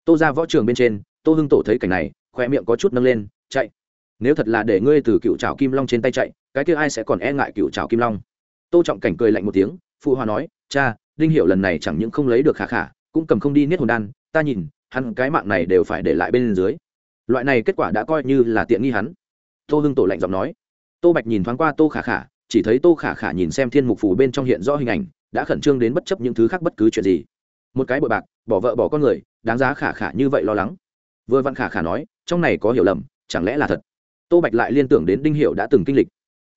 Tô ra võ trường bên trên, tô hưng tổ thấy cảnh này khoe miệng có chút nâng lên, chạy. Nếu thật là để ngươi từ cựu trào kim long trên tay chạy, cái kia ai sẽ còn e ngại cựu trào kim long? Tô trọng cảnh cười lạnh một tiếng, phụ hòa nói, cha, đinh hiệu lần này chẳng những không lấy được khả khả, cũng cầm không đi niết hồn đan, ta nhìn, hắn cái mạng này đều phải để lại bên dưới. Loại này kết quả đã coi như là tiện nghi hắn tô hưng tổ lạnh giọng nói. Tô bạch nhìn thoáng qua tô khả khả, chỉ thấy tô khả khả nhìn xem thiên mục Phủ bên trong hiện rõ hình ảnh, đã khẩn trương đến bất chấp những thứ khác bất cứ chuyện gì. Một cái bội bạc, bỏ vợ bỏ con người, đáng giá khả khả như vậy lo lắng. Vừa văn khả khả nói, trong này có hiểu lầm, chẳng lẽ là thật? Tô bạch lại liên tưởng đến đinh hiệu đã từng kinh lịch.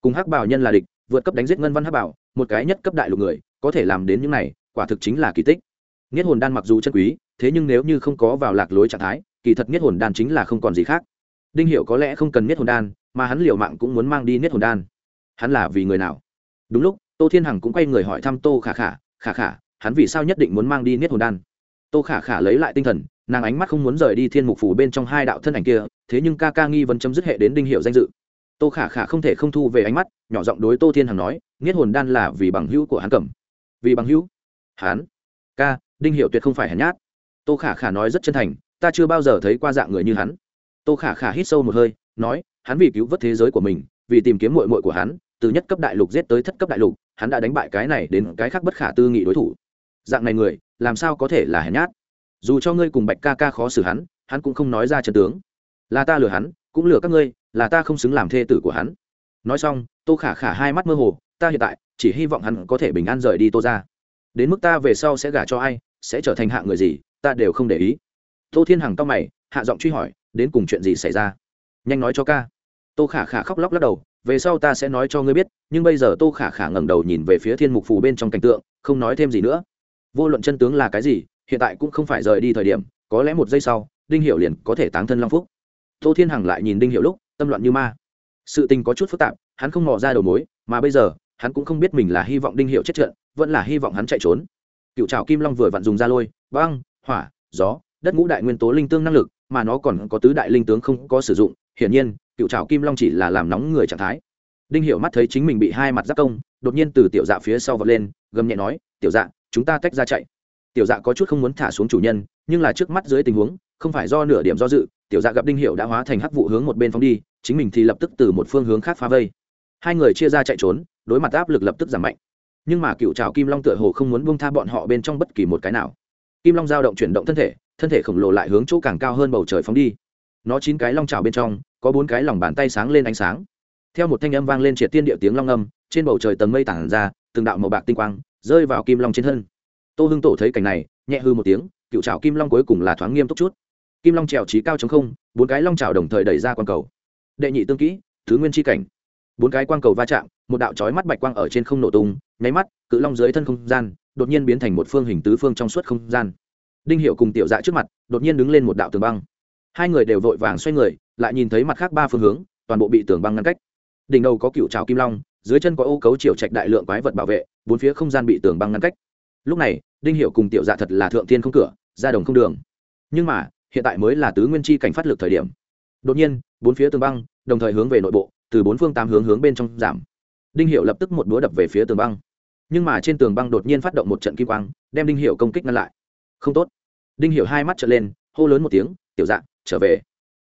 Cùng hắc bảo nhân là địch, vượt cấp đánh giết ngân văn hắc bảo, một cái nhất cấp đại lục người, có thể làm đến những này, quả thực chính là kỳ tích. Nghiết hồn đan mặc dù chân quý, thế nhưng nếu như không có vào lạc lối trạng thái, kỳ thật nghiết hồn đan chính là không còn gì khác đinh hiệu có lẽ không cần niết hồn đan, mà hắn liều mạng cũng muốn mang đi niết hồn đan. Hắn là vì người nào? Đúng lúc, tô thiên hằng cũng quay người hỏi thăm tô khả khả khả khả, hắn vì sao nhất định muốn mang đi niết hồn đan? Tô khả khả lấy lại tinh thần, nàng ánh mắt không muốn rời đi thiên mục phủ bên trong hai đạo thân ảnh kia, thế nhưng ca ca nghi vấn chấm dứt hệ đến đinh hiệu danh dự. Tô khả khả không thể không thu về ánh mắt, nhỏ giọng đối tô thiên hằng nói, Niết hồn đan là vì bằng hữu của hắn cầm. Vì bằng hữu? Hắn. Ca, đinh hiệu tuyệt không phải hèn nhát. Tô khả khả nói rất chân thành, ta chưa bao giờ thấy qua dạng người như hắn tô khả khả hít sâu một hơi, nói, hắn vì cứu vớt thế giới của mình, vì tìm kiếm mội mội của hắn, từ nhất cấp đại lục giết tới thất cấp đại lục, hắn đã đánh bại cái này đến cái khác bất khả tư nghị đối thủ. Dạng này người, làm sao có thể là hèn nhát? Dù cho ngươi cùng bạch ca ca khó xử hắn hắn cũng không nói ra chân tướng. Là ta lừa hắn, cũng lừa các ngươi, là ta không xứng làm thê tử của hắn. Nói xong, tô khả khả hai mắt mơ hồ, ta hiện tại chỉ hy vọng hắn có thể bình an rời đi tô ra đến mức ta về sau sẽ gả cho ai, sẽ trở thành hạ người gì, ta đều không để ý. Tô thiên hằng cao mày, hạ giọng truy hỏi đến cùng chuyện gì xảy ra? Nhanh nói cho ca. Tô khả khả khóc lóc lắc đầu, về sau ta sẽ nói cho ngươi biết, nhưng bây giờ tô khả khả ngẩng đầu nhìn về phía thiên mục phù bên trong cảnh tượng, không nói thêm gì nữa. Vô luận chân tướng là cái gì, hiện tại cũng không phải rời đi thời điểm, có lẽ một giây sau, đinh hiệu liền có thể táng thân long phúc. Tô thiên hằng lại nhìn đinh hiệu lúc, tâm loạn như ma. Sự tình có chút phức tạp, hắn không mò ra đầu mối, mà bây giờ, hắn cũng không biết mình là hy vọng đinh hiệu chết trận, vẫn là hy vọng hắn chạy trốn. Cựu trào kim long vừa vặn dùng ra lôi, băng, hỏa, gió, đất ngũ đại nguyên tố linh tương năng lực mà nó còn có tứ đại linh tướng không có sử dụng, hiển nhiên, cựu trào kim long chỉ là làm nóng người trạng thái. Đinh hiểu mắt thấy chính mình bị hai mặt giáp công, đột nhiên từ tiểu dạ phía sau vọt lên, gầm nhẹ nói, tiểu dạ chúng ta tách ra chạy. Tiểu dạ có chút không muốn thả xuống chủ nhân, nhưng là trước mắt dưới tình huống, không phải do nửa điểm do dự, tiểu dạ gặp đinh hiểu đã hóa thành hắc vụ hướng một bên phóng đi, chính mình thì lập tức từ một phương hướng khác phá vây. Hai người chia ra chạy trốn, đối mặt áp lực lập tức giảm mạnh. Nhưng mà cựu trào kim long tựa hồ không muốn buông tha bọn họ bên trong bất kỳ một cái nào kim long dao động chuyển động thân thể thân thể khổng lồ lại hướng chỗ càng cao hơn bầu trời phóng đi. Nó chín cái long trào bên trong, có bốn cái lòng bàn tay sáng lên ánh sáng. Theo một thanh âm vang lên triệt tiên địa tiếng long âm, trên bầu trời tầng mây tản ra, từng đạo màu bạc tinh quang, rơi vào kim long trên thân. Tô hưng tổ thấy cảnh này, nhẹ hư một tiếng, cựu trào kim long cuối cùng là thoáng nghiêm túc chút. Kim long trèo trí cao chống không, bốn cái long trào đồng thời đẩy ra quang cầu. Đệ nhị tương kỹ, thứ nguyên tri cảnh. Bốn cái quang cầu va chạm, một đạo trói mắt bạch quang ở trên không nổ tung, nháy mắt, cự long dưới thân không gian đột nhiên biến thành một phương hình tứ phương trong suốt không gian. Đinh hiệu cùng tiểu dạ trước mặt, đột nhiên đứng lên một đạo tường băng. Hai người đều vội vàng xoay người, lại nhìn thấy mặt khác ba phương hướng, toàn bộ bị tường băng ngăn cách. Đỉnh đầu có cựu trào kim long, dưới chân có ô cấu chiều trạch đại lượng quái vật bảo vệ, bốn phía không gian bị tường băng ngăn cách. Lúc này, đinh hiệu cùng tiểu dạ thật là thượng tiên không cửa, ra đồng không đường. Nhưng mà, hiện tại mới là tứ nguyên chi cảnh phát lực thời điểm. Đột nhiên, bốn phía tường băng, đồng thời hướng về nội bộ, từ bốn phương tám hướng hướng bên trong giảm. Đinh hiệu lập tức một búa đập về phía tường băng nhưng mà trên tường băng đột nhiên phát động một trận kim quang, đem đinh hiệu công kích ngăn lại. Không tốt. Đinh hiệu hai mắt trở lên, hô lớn một tiếng, tiểu dạ trở về.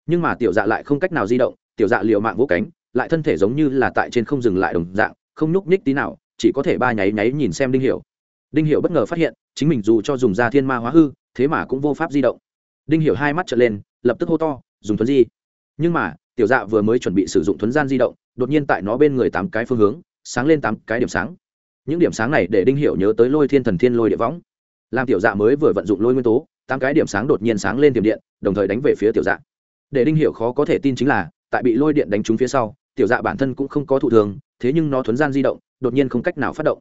Nhưng mà tiểu dạ lại không cách nào di động, tiểu dạ liều mạng vỗ cánh, lại thân thể giống như là tại trên không dừng lại đồng dạng, không nhúc nhích tí nào, chỉ có thể ba nháy nháy nhìn xem đinh hiểu. Đinh hiểu bất ngờ phát hiện, chính mình dù cho dùng ra thiên ma hóa hư, thế mà cũng vô pháp di động. Đinh hiểu hai mắt trợn lên, lập tức hô to, dùng thuấn di. Nhưng mà, tiểu dạ vừa mới chuẩn bị sử dụng thuấn gian di động, đột nhiên tại nó bên người tám cái phương hướng, sáng lên tám cái điểm sáng những điểm sáng này để đinh hiểu nhớ tới lôi thiên thần thiên lôi địa võng. Làm tiểu dạ mới vừa vận dụng lôi nguyên tố, tám cái điểm sáng đột nhiên sáng lên tiềm điện, đồng thời đánh về phía tiểu dạ. Để đinh hiểu khó có thể tin chính là, tại bị lôi điện đánh trúng phía sau, tiểu dạ bản thân cũng không có thụ thường, thế nhưng nó thuấn gian di động, đột nhiên không cách nào phát động.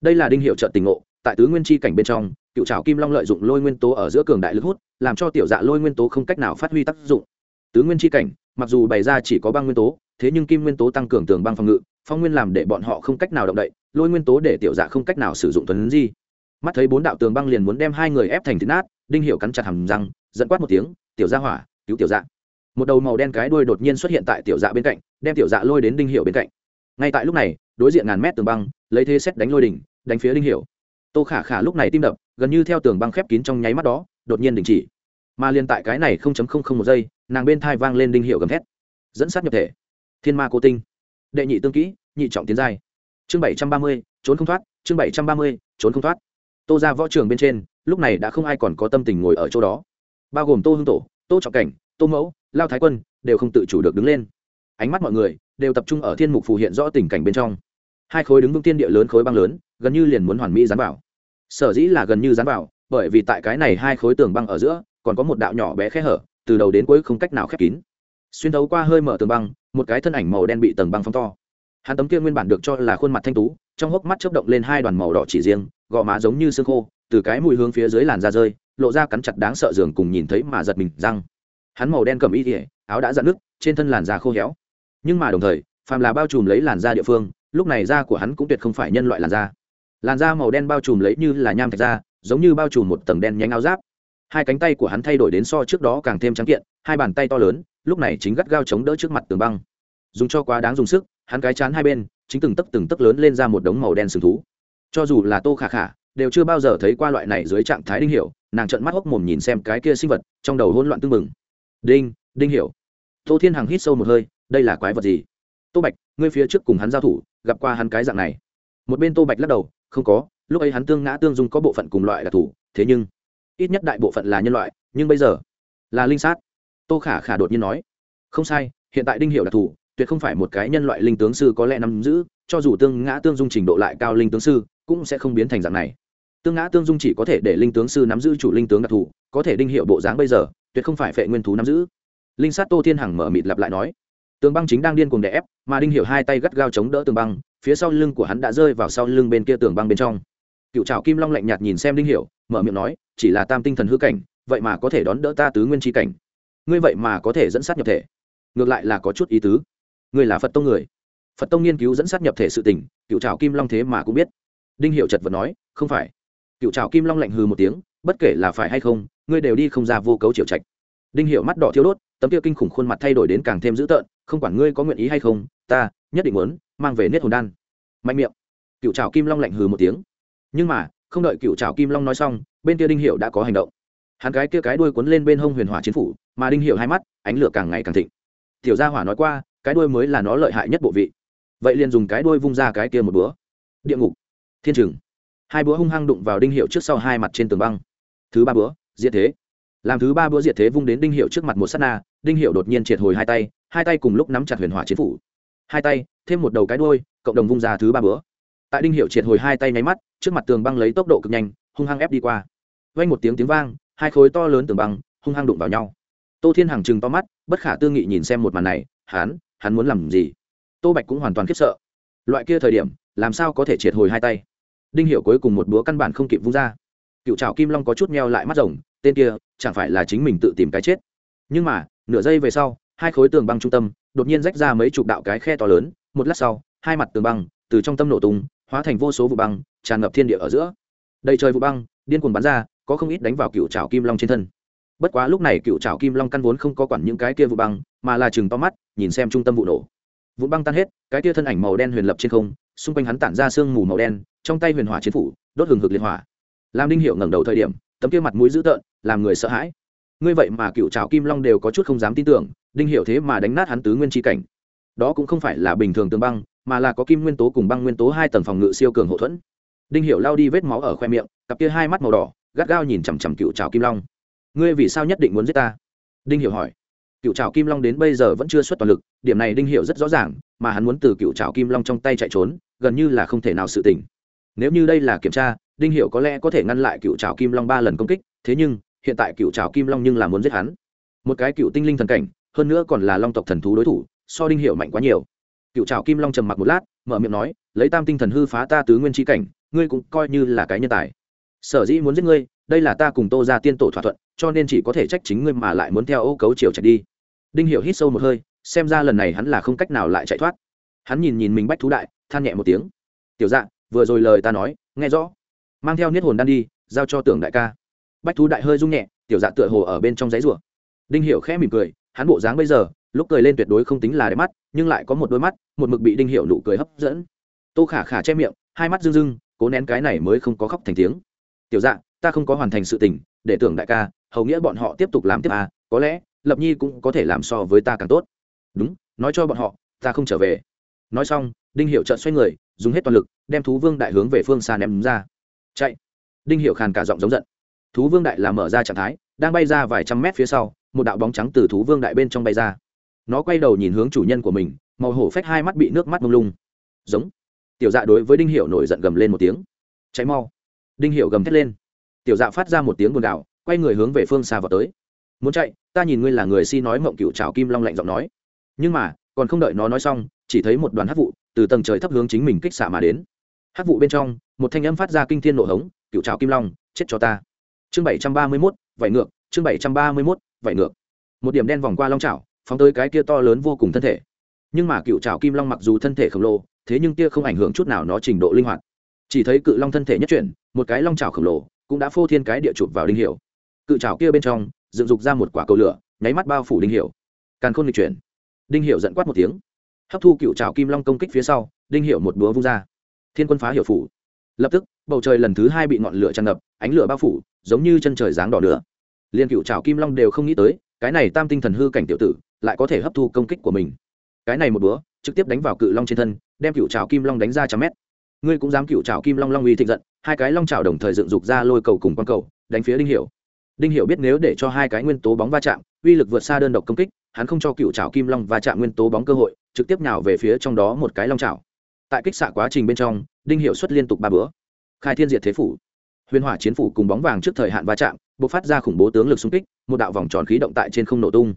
Đây là đinh hiệu trợ tình ngộ, tại tứ nguyên chi cảnh bên trong, cựu trào kim long lợi dụng lôi nguyên tố ở giữa cường đại lực hút, làm cho tiểu dạ lôi nguyên tố không cách nào phát huy tác dụng. Tứ nguyên chi cảnh, mặc dù bày ra chỉ có băng nguyên tố, thế nhưng kim nguyên tố tăng cường tường băng phòng ngự, phong nguyên làm để bọn họ không cách nào động đậy lôi nguyên tố để tiểu dạ không cách nào sử dụng tuấn di. Mắt thấy bốn đạo tường băng liền muốn đem hai người ép thành thịt nát, đinh hiệu cắn chặt hầm răng dẫn quát một tiếng, tiểu gia hỏa, cứu tiểu dạ. Một đầu màu đen cái đuôi đột nhiên xuất hiện tại tiểu dạ bên cạnh, đem tiểu dạ lôi đến đinh hiệu bên cạnh. Ngay tại lúc này, đối diện ngàn mét tường băng, lấy thế xét đánh lôi đỉnh, đánh phía đinh hiệu tô khả khả lúc này tim đập, gần như theo tường băng khép kín trong nháy mắt đó, đột nhiên đình chỉ. Mà liên tại cái này không chấm không không một giây, nàng bên thai vang lên đinh hiệu gầm thét. Dẫn sát nhập thể. Thiên ma cô tinh. Đệ nhị tương kỹ, nhị trọng tiến giai chương bảy trăm ba mươi, trốn không thoát, chương bảy trăm ba mươi, trốn không thoát. Tô ra võ trường bên trên, lúc này đã không ai còn có tâm tình ngồi ở chỗ đó. Bao gồm tô hưng tổ, tô trọng cảnh, tô mẫu, lao thái quân, đều không tự chủ được đứng lên. Ánh mắt mọi người đều tập trung ở thiên mục phù hiện rõ tình cảnh bên trong. Hai khối đứng vững tiên địa lớn khối băng lớn, gần như liền muốn hoàn mỹ dán vào. Sở dĩ là gần như dán vào, bởi vì tại cái này hai khối tường băng ở giữa, còn có một đạo nhỏ bé khe hở, từ đầu đến cuối không cách nào khép kín. Xuyên thấu qua hơi mở tường băng, một cái thân ảnh màu đen bị tầng băng phong to hắn tấm kia nguyên bản được cho là khuôn mặt thanh tú, trong hốc mắt chớp động lên hai đoàn màu đỏ chỉ riêng, gò má giống như xương khô, từ cái mùi hướng phía dưới làn da rơi, lộ ra cắn chặt đáng sợ giường cùng nhìn thấy mà giật mình răng. Hắn màu đen cầm y tỉa áo đã dạn nước trên thân làn da khô héo. Nhưng mà đồng thời, phàm là bao trùm lấy làn da địa phương, lúc này da của hắn cũng tuyệt không phải nhân loại làn da. Làn da màu đen bao trùm lấy như là nham thạch da, giống như bao trùm một tầng đen nhánh áo giáp. Hai cánh tay của hắn thay đổi đến so trước đó càng thêm trắng kiện, hai bàn tay to lớn, lúc này chính gắt gao chống đỡ trước mặt tường băng. Dùng cho quá đáng dùng sức hắn cái chán hai bên, chính từng tấc từng tấc lớn lên ra một đống màu đen sừng thú. Cho dù là tô khả khả, đều chưa bao giờ thấy qua loại này dưới trạng thái đinh hiểu, nàng trợn mắt hốc mồm nhìn xem cái kia sinh vật, trong đầu hỗn loạn tương mừng đinh đinh hiểu. Tô thiên hằng hít sâu một hơi, đây là quái vật gì? Tô bạch, ngươi phía trước cùng hắn giao thủ, gặp qua hắn cái dạng này. Một bên tô bạch lắc đầu, không có, lúc ấy hắn tương ngã tương dung có bộ phận cùng loại đặc thù thế nhưng, ít nhất đại bộ phận là nhân loại, nhưng bây giờ là linh sát. Tô khả khả đột nhiên nói, không sai, hiện tại đinh hiệu đặc thù tuyệt không phải một cái nhân loại linh tướng sư có lẽ nắm giữ, cho dù tương ngã tương dung trình độ lại cao linh tướng sư, cũng sẽ không biến thành dạng này. Tương ngã tương dung chỉ có thể để linh tướng sư nắm giữ chủ linh tướng đặc thù, có thể đinh hiệu bộ dáng bây giờ, tuyệt không phải phệ nguyên thú nắm giữ. Linh sát tô thiên hằng mở mịt lặp lại nói, tường băng chính đang điên cuồng đè ép, mà đinh hiểu hai tay gắt gao chống đỡ tường băng, phía sau lưng của hắn đã rơi vào sau lưng bên kia tường băng bên trong. Cựu trào kim long lạnh nhạt nhìn xem đinh hiểu mở miệng nói, chỉ là tam tinh thần hư cảnh, vậy mà có thể đón đỡ ta tứ nguyên tri cảnh. Ngươi vậy mà có thể dẫn sát nhập thể. Ngược lại là có chút ý tứ người là phật tông người phật tông nghiên cứu dẫn sát nhập thể sự tình cựu trào kim long thế mà cũng biết đinh Hiệu chật vật nói không phải cựu trào kim long lạnh hừ một tiếng bất kể là phải hay không ngươi đều đi không ra vô cấu triệu trạch đinh hiệu mắt đỏ thiếu đốt tấm tiêu kinh khủng khuôn mặt thay đổi đến càng thêm dữ tợn không quản ngươi có nguyện ý hay không ta nhất định muốn mang về Nết hồn đan mạnh miệng cựu trào kim long lạnh hừ một tiếng nhưng mà không đợi cựu trào kim long nói xong bên kia đinh hiệu đã có hành động hắn cái kia cái đuôi cuốn lên bên hông huyền hỏa chiến phủ mà đinh hiệu hai mắt ánh lửa càng ngày càng thịnh tiểu gia hỏa nói qua cái đuôi mới là nó lợi hại nhất bộ vị. Vậy liền dùng cái đuôi vung ra cái kia một búa. Địa ngục. Thiên trừng hai búa hung hăng đụng vào đinh hiệu trước sau hai mặt trên tường băng. Thứ ba búa, diệt thế. Làm thứ ba búa diệt thế vung đến đinh hiệu trước mặt một s á t na, đinh hiệu đột nhiên triệt hồi hai tay hai tay cùng lúc nắm chặt huyền hỏa chiến phủ. Hai tay, thêm một đầu cái đuôi, cộng đồng vung ra thứ ba búa. Tại đinh hiệu triệt hồi hai tay nháy mắt, trước mặt tường băng lấy tốc độ cực nhanh, hung hăng ép đi qua. Vay một tiếng tiếng vang, hai khối to lớn tường băng hung hăng đụng vào nhau. Tô thiên hằng chừng to mắt, bất khả tư nghị nhìn xem một màn này, hắn hắn muốn làm gì? Tô bạch cũng hoàn toàn khiếp sợ. Loại kia thời điểm, làm sao có thể triệt hồi hai tay? Đinh hiểu cuối cùng một búa căn bản không kịp vung ra. Cựu trào kim long có chút meo lại mắt rồng, tên kia chẳng phải là chính mình tự tìm cái chết. Nhưng mà, nửa giây về sau, hai khối tường băng trung tâm đột nhiên rách ra mấy chục đạo cái khe to lớn, một lát sau, hai mặt tường băng từ trong tâm nổ tung, hóa thành vô số vụ băng, tràn ngập thiên địa ở giữa. Đầy trời vụ băng, điên cuồng bắn ra, có không ít đánh vào cựu trào kim long trên thân bất quá lúc này cựu trào kim long căn vốn không có quản những cái kia vụ băng, mà là chừng to mắt, nhìn xem trung tâm vụ nổ. Vụ băng tan hết, cái kia thân ảnh màu đen huyền lập trên không, xung quanh hắn tản ra sương mù màu đen, trong tay huyền hỏa chiến phủ, đốt hừng hực liệt hỏa. Làm đinh hiệu ngẩng đầu thời điểm, tấm kia mặt mũi dữ tợn, làm người sợ hãi. Ngươi vậy mà cựu trào kim long đều có chút không dám tin tưởng, đinh hiệu thế mà đánh nát hắn tứ nguyên tri cảnh. Đó cũng không phải là bình thường tương băng, mà là có kim nguyên tố cùng băng nguyên tố hai tầng phòng ngự siêu cường hậu thuẫn. Đinh hiệu lao đi vết máu ở khoe miệng, cặp kia hai mắt màu đỏ, gắt gao nhìn chằm chằm cựu trào kim long ngươi vì sao nhất định muốn giết ta? Đinh Hiểu hỏi. Cựu trào kim long đến bây giờ vẫn chưa xuất toàn lực, điểm này đinh Hiểu rất rõ ràng, mà hắn muốn từ cựu trào kim long trong tay chạy trốn, gần như là không thể nào sự tỉnh. Nếu như đây là kiểm tra, đinh Hiểu có lẽ có thể ngăn lại cựu trào kim long ba lần công kích, thế nhưng, hiện tại cựu trào kim long nhưng là muốn giết hắn. Một cái cựu tinh linh thần cảnh, hơn nữa còn là long tộc thần thú đối thủ, so đinh Hiểu mạnh quá nhiều. Cựu trào kim long trầm mặc một lát, mở miệng nói, lấy tam tinh thần hư phá ta tứ nguyên tri cảnh, ngươi cũng coi như là cái nhân tài sở dĩ muốn giết ngươi, đây là ta cùng tô ra tiên tổ thỏa thuận, cho nên chỉ có thể trách chính ngươi mà lại muốn theo ô cấu chiều chạy đi. Đinh Hiểu hít sâu một hơi, xem ra lần này hắn là không cách nào lại chạy thoát. Hắn nhìn nhìn mình bách thú đại, than nhẹ một tiếng. Tiểu dạ vừa rồi lời ta nói, nghe rõ. Mang theo niết hồn đan đi, giao cho tưởng đại ca. Bách thú đại hơi rung nhẹ, tiểu dạ tựa hồ ở bên trong giấy rùa đinh hiểu khẽ mỉm cười, hắn bộ dáng bây giờ, lúc cười lên tuyệt đối không tính là đẹp mắt, nhưng lại có một đôi mắt, một mực bị đinh hiểu nụ cười hấp dẫn. Tô khả khả che miệng, hai mắt rưng rưng, cố nén cái này mới không có khóc thành tiếng tiểu dạ ta không có hoàn thành sự tình, để tưởng đại ca, hầu nghĩa bọn họ tiếp tục làm tiếp à có lẽ lập nhi cũng có thể làm so với ta càng tốt. Đúng, nói cho bọn họ, ta không trở về. Nói xong, đinh hiệu trợn xoay người, dùng hết toàn lực, đem thú vương đại hướng về phương xa ném ra. Chạy. Đinh hiệu khàn cả giọng giống giận. Thú vương đại làm mở ra trạng thái, đang bay ra vài trăm mét phía sau, một đạo bóng trắng từ thú vương đại bên trong bay ra. Nó quay đầu nhìn hướng chủ nhân của mình, màu hổ phách hai mắt bị nước mắt mông lung. Giống. Tiểu dạ đối với đinh hiệu nổi giận gầm lên một tiếng. Cháy mau đinh hiệu gầm thét lên. Tiểu dạ phát ra một tiếng buồn đảo, quay người hướng về phương xa vào tới. Muốn chạy ta nhìn ngươi là người si nói mộng cựu trào kim long lạnh giọng nói. Nhưng mà còn không đợi nó nói xong chỉ thấy một đoàn hát vụ từ tầng trời thấp hướng chính mình kích xạ mà đến. Hát vụ bên trong một thanh âm phát ra kinh thiên nổ hống cựu trào kim long chết cho ta. Chương bảy trăm ba mươi mốt vải ngược chương bảy trăm ba mươi mốt vải ngược. Một điểm đen vòng qua long trào phóng tới cái kia to lớn vô cùng thân thể. Nhưng mà cựu trào kim long mặc dù thân thể khổng lồ thế nhưng kia không ảnh hưởng chút nào nó trình độ linh hoạt chỉ thấy cự long thân thể nhất chuyển, một cái long trào khổng lồ cũng đã phô thiên cái địa chụp vào đinh hiểu. Cự trào kia bên trong, dựng dục ra một quả cầu lửa, nháy mắt bao phủ đinh hiểu. Càn khôn lịch chuyển. Đinh hiểu giận quát một tiếng. Hấp thu cựu trào kim long công kích phía sau, đinh hiểu một búa vung ra. Thiên quân phá hiểu phủ. Lập tức, bầu trời lần thứ hai bị ngọn lửa tràn ngập, ánh lửa bao phủ, giống như chân trời dáng đỏ lửa. liên cựu trào kim long đều không nghĩ tới, cái này tam tinh thần hư cảnh tiểu tử, lại có thể hấp thu công kích của mình. Cái này một búa, trực tiếp đánh vào cự long trên thân, đem cựu trào kim long đánh ra trăm mét ngươi cũng dám cựu trào kim long long uy thịnh giận, hai cái long trào đồng thời dựng dục ra lôi cầu cùng quang cầu, đánh phía đinh hiểu. Đinh hiểu biết nếu để cho hai cái nguyên tố bóng va chạm, uy lực vượt xa đơn độc công kích, hắn không cho cựu trào kim long va chạm nguyên tố bóng cơ hội, trực tiếp nhào về phía trong đó một cái long trào tại kích xạ quá trình bên trong, đinh hiệu xuất liên tục ba bữa. Khai thiên diệt thế phủ. Huyền hỏa chiến phủ cùng bóng vàng trước thời hạn va chạm b ộ c phát ra khủng bố tướng lực xung kích, một đạo vòng tròn khí động tại trên không nổ tung.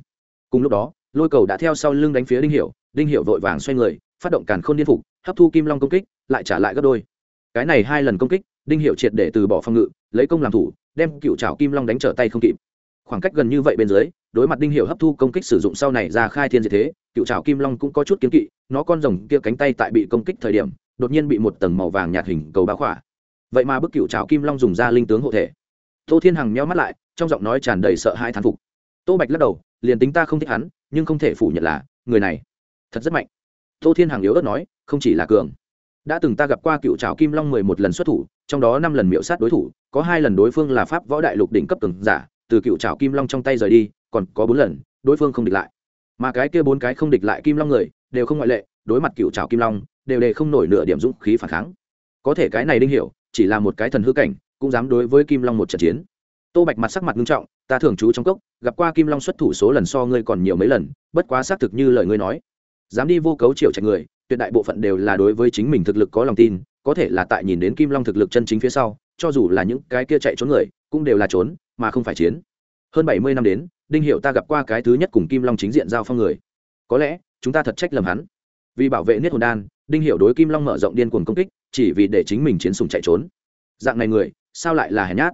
Cùng lúc đó, lôi cầu đã theo sau lưng đánh phía đinh hiệu đinh hiệu vội vàng xoay người, phát động càn k h ô n điên phục, hấp thu kim long công kích lại trả lại gấp đôi. Cái này hai lần công kích, đinh hiệu triệt để từ bỏ phòng ngự, lấy công làm thủ, đem cựu trào kim long đánh trở tay không kịp. Khoảng cách gần như vậy bên dưới, đối mặt đinh hiệu hấp thu công kích sử dụng sau này ra khai thiên diệt thế, cựu trào kim long cũng có chút kiếm kỵ, nó con rồng kia cánh tay tại bị công kích thời điểm, đột nhiên bị một tầng màu vàng nhạt hình cầu bao khỏa. Vậy mà bức cựu trào kim long dùng ra linh tướng hộ thể. Tô thiên hằng meo mắt lại, trong giọng nói tràn đầy sợ hãi thán phục. Tô bạch lắc đầu, liền tính ta không thích hắn, nhưng không thể phủ nhận là, người này, thật rất mạnh. Tô thiên hằng yếu ớt nói, không chỉ là cường đã từng ta gặp qua cựu trào kim long mười một lần xuất thủ, trong đó năm lần miễu sát đối thủ, có hai lần đối phương là pháp võ đại lục đỉnh cấp từng giả, từ cựu trào kim long trong tay rời đi, còn có bốn lần, đối phương không địch lại. Mà cái kia bốn cái không địch lại kim long người, đều không ngoại lệ, đối mặt cựu trào kim long, đều đề không nổi nửa điểm dũng khí phản kháng. Có thể cái này đinh hiểu, chỉ là một cái thần hư cảnh, cũng dám đối với kim long một trận chiến. Tô bạch mặt sắc mặt nghiêm trọng, ta thường trú trong cốc, gặp qua kim long xuất thủ số lần so ngươi còn nhiều mấy lần, bất quá xác thực như lời ngươi nói. Dám đi vô cấu triệu trạch người tuyệt đại bộ phận đều là đối với chính mình thực lực có lòng tin, có thể là tại nhìn đến kim long thực lực chân chính phía sau, cho dù là những cái kia chạy trốn người, cũng đều là trốn, mà không phải chiến. Hơn bảy mươi năm đến, đinh hiệu ta gặp qua cái thứ nhất cùng kim long chính diện giao phong người. Có lẽ, chúng ta thật trách lầm hắn. Vì bảo vệ niết hồn đan, đinh hiệu đối kim long mở rộng điên cuồng công kích, chỉ vì để chính mình chiến sùng chạy trốn. Dạng này người, sao lại là hèn nhát?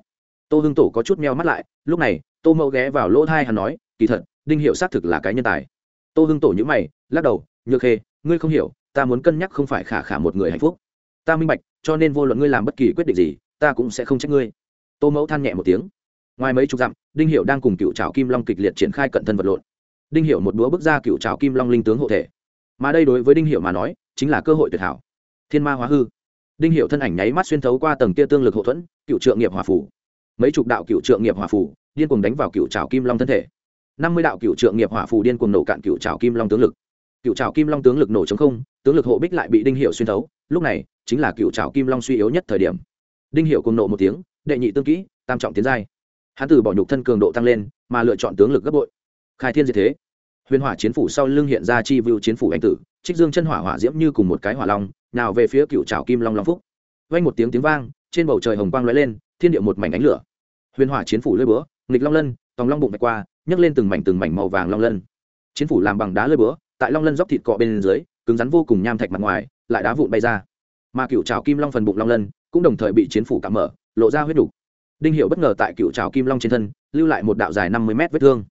Tô hưng tổ có chút meo mắt lại, lúc này, tô mẫu ghé vào lỗ thai hắn nói, kỳ thật, đinh hiệu xác thực là cái nhân tài. Tô hưng tổ nhữ mày, lắc đầu, nhược khê, ngươi không hiểu ta muốn cân nhắc không phải khả khả một người hạnh phúc. Ta minh bạch, cho nên vô luận ngươi làm bất kỳ quyết định gì, ta cũng sẽ không trách ngươi. Tô mẫu than nhẹ một tiếng. Ngoài mấy chục dặm, đinh hiệu đang cùng cựu trào kim long kịch liệt triển khai cận thân vật lộn. Đinh hiệu một búa bước ra cựu trào kim long linh tướng hộ thể. Mà đây đối với đinh hiệu mà nói, chính là cơ hội tuyệt hảo. Thiên ma hóa hư. Đinh hiệu thân ảnh nháy mắt xuyên thấu qua tầng kia tương lực hậu thuẫn, cựu trượng nghiệp hòa phủ mấy chục đạo cựu trượng nghiệp hòa phủ điên cuồng đánh vào cựu trào kim long thân thể. Năm mươi đạo cựu trượng nghiệp hỏa phù điên cuồng nổ cạn cựu trào kim long tướng lực cựu trào kim long tướng lực nổ chống không, tướng lực hộ bích lại bị đinh hiệu xuyên thấu, lúc này chính là cựu trào kim long suy yếu nhất thời điểm. Đinh hiệu cùng nộ một tiếng, đệ nhị tương kỹ, tam trọng tiến giai. Hắn từ bỏ nhục thân cường độ tăng lên, mà lựa chọn tướng lực gấp bội. Khai thiên diệt thế. Huyền hỏa chiến phủ sau lưng hiện ra chi vưu chiến phủ anh tử, trích dương chân hỏa hỏa diễm như cùng một cái hỏa long, nào về phía cựu trào kim long long phúc. Vang một tiếng tiếng vang, trên bầu trời hồng quang lóe lên, thiên địa một mảnh ánh lửa. Huyền hỏa chiến phủ lơi búa, nghịch long lân, tòng long bụng vạch qua, nhấc lên từng mảnh từng mảnh màu vàng long lân. Chiến phủ làm bằng đá lơi búa tại long lân dốc thịt cọ bên dưới, cứng rắn vô cùng nham thạch mặt ngoài, lại đá vụn bay ra. Mà cựu trào kim long phần bụng long lân cũng đồng thời bị chiến phủ cạm mở, lộ ra huyết đục. Đinh hiệu bất ngờ tại cựu trào kim long trên thân, lưu lại một đạo dài năm mươi mét vết thương.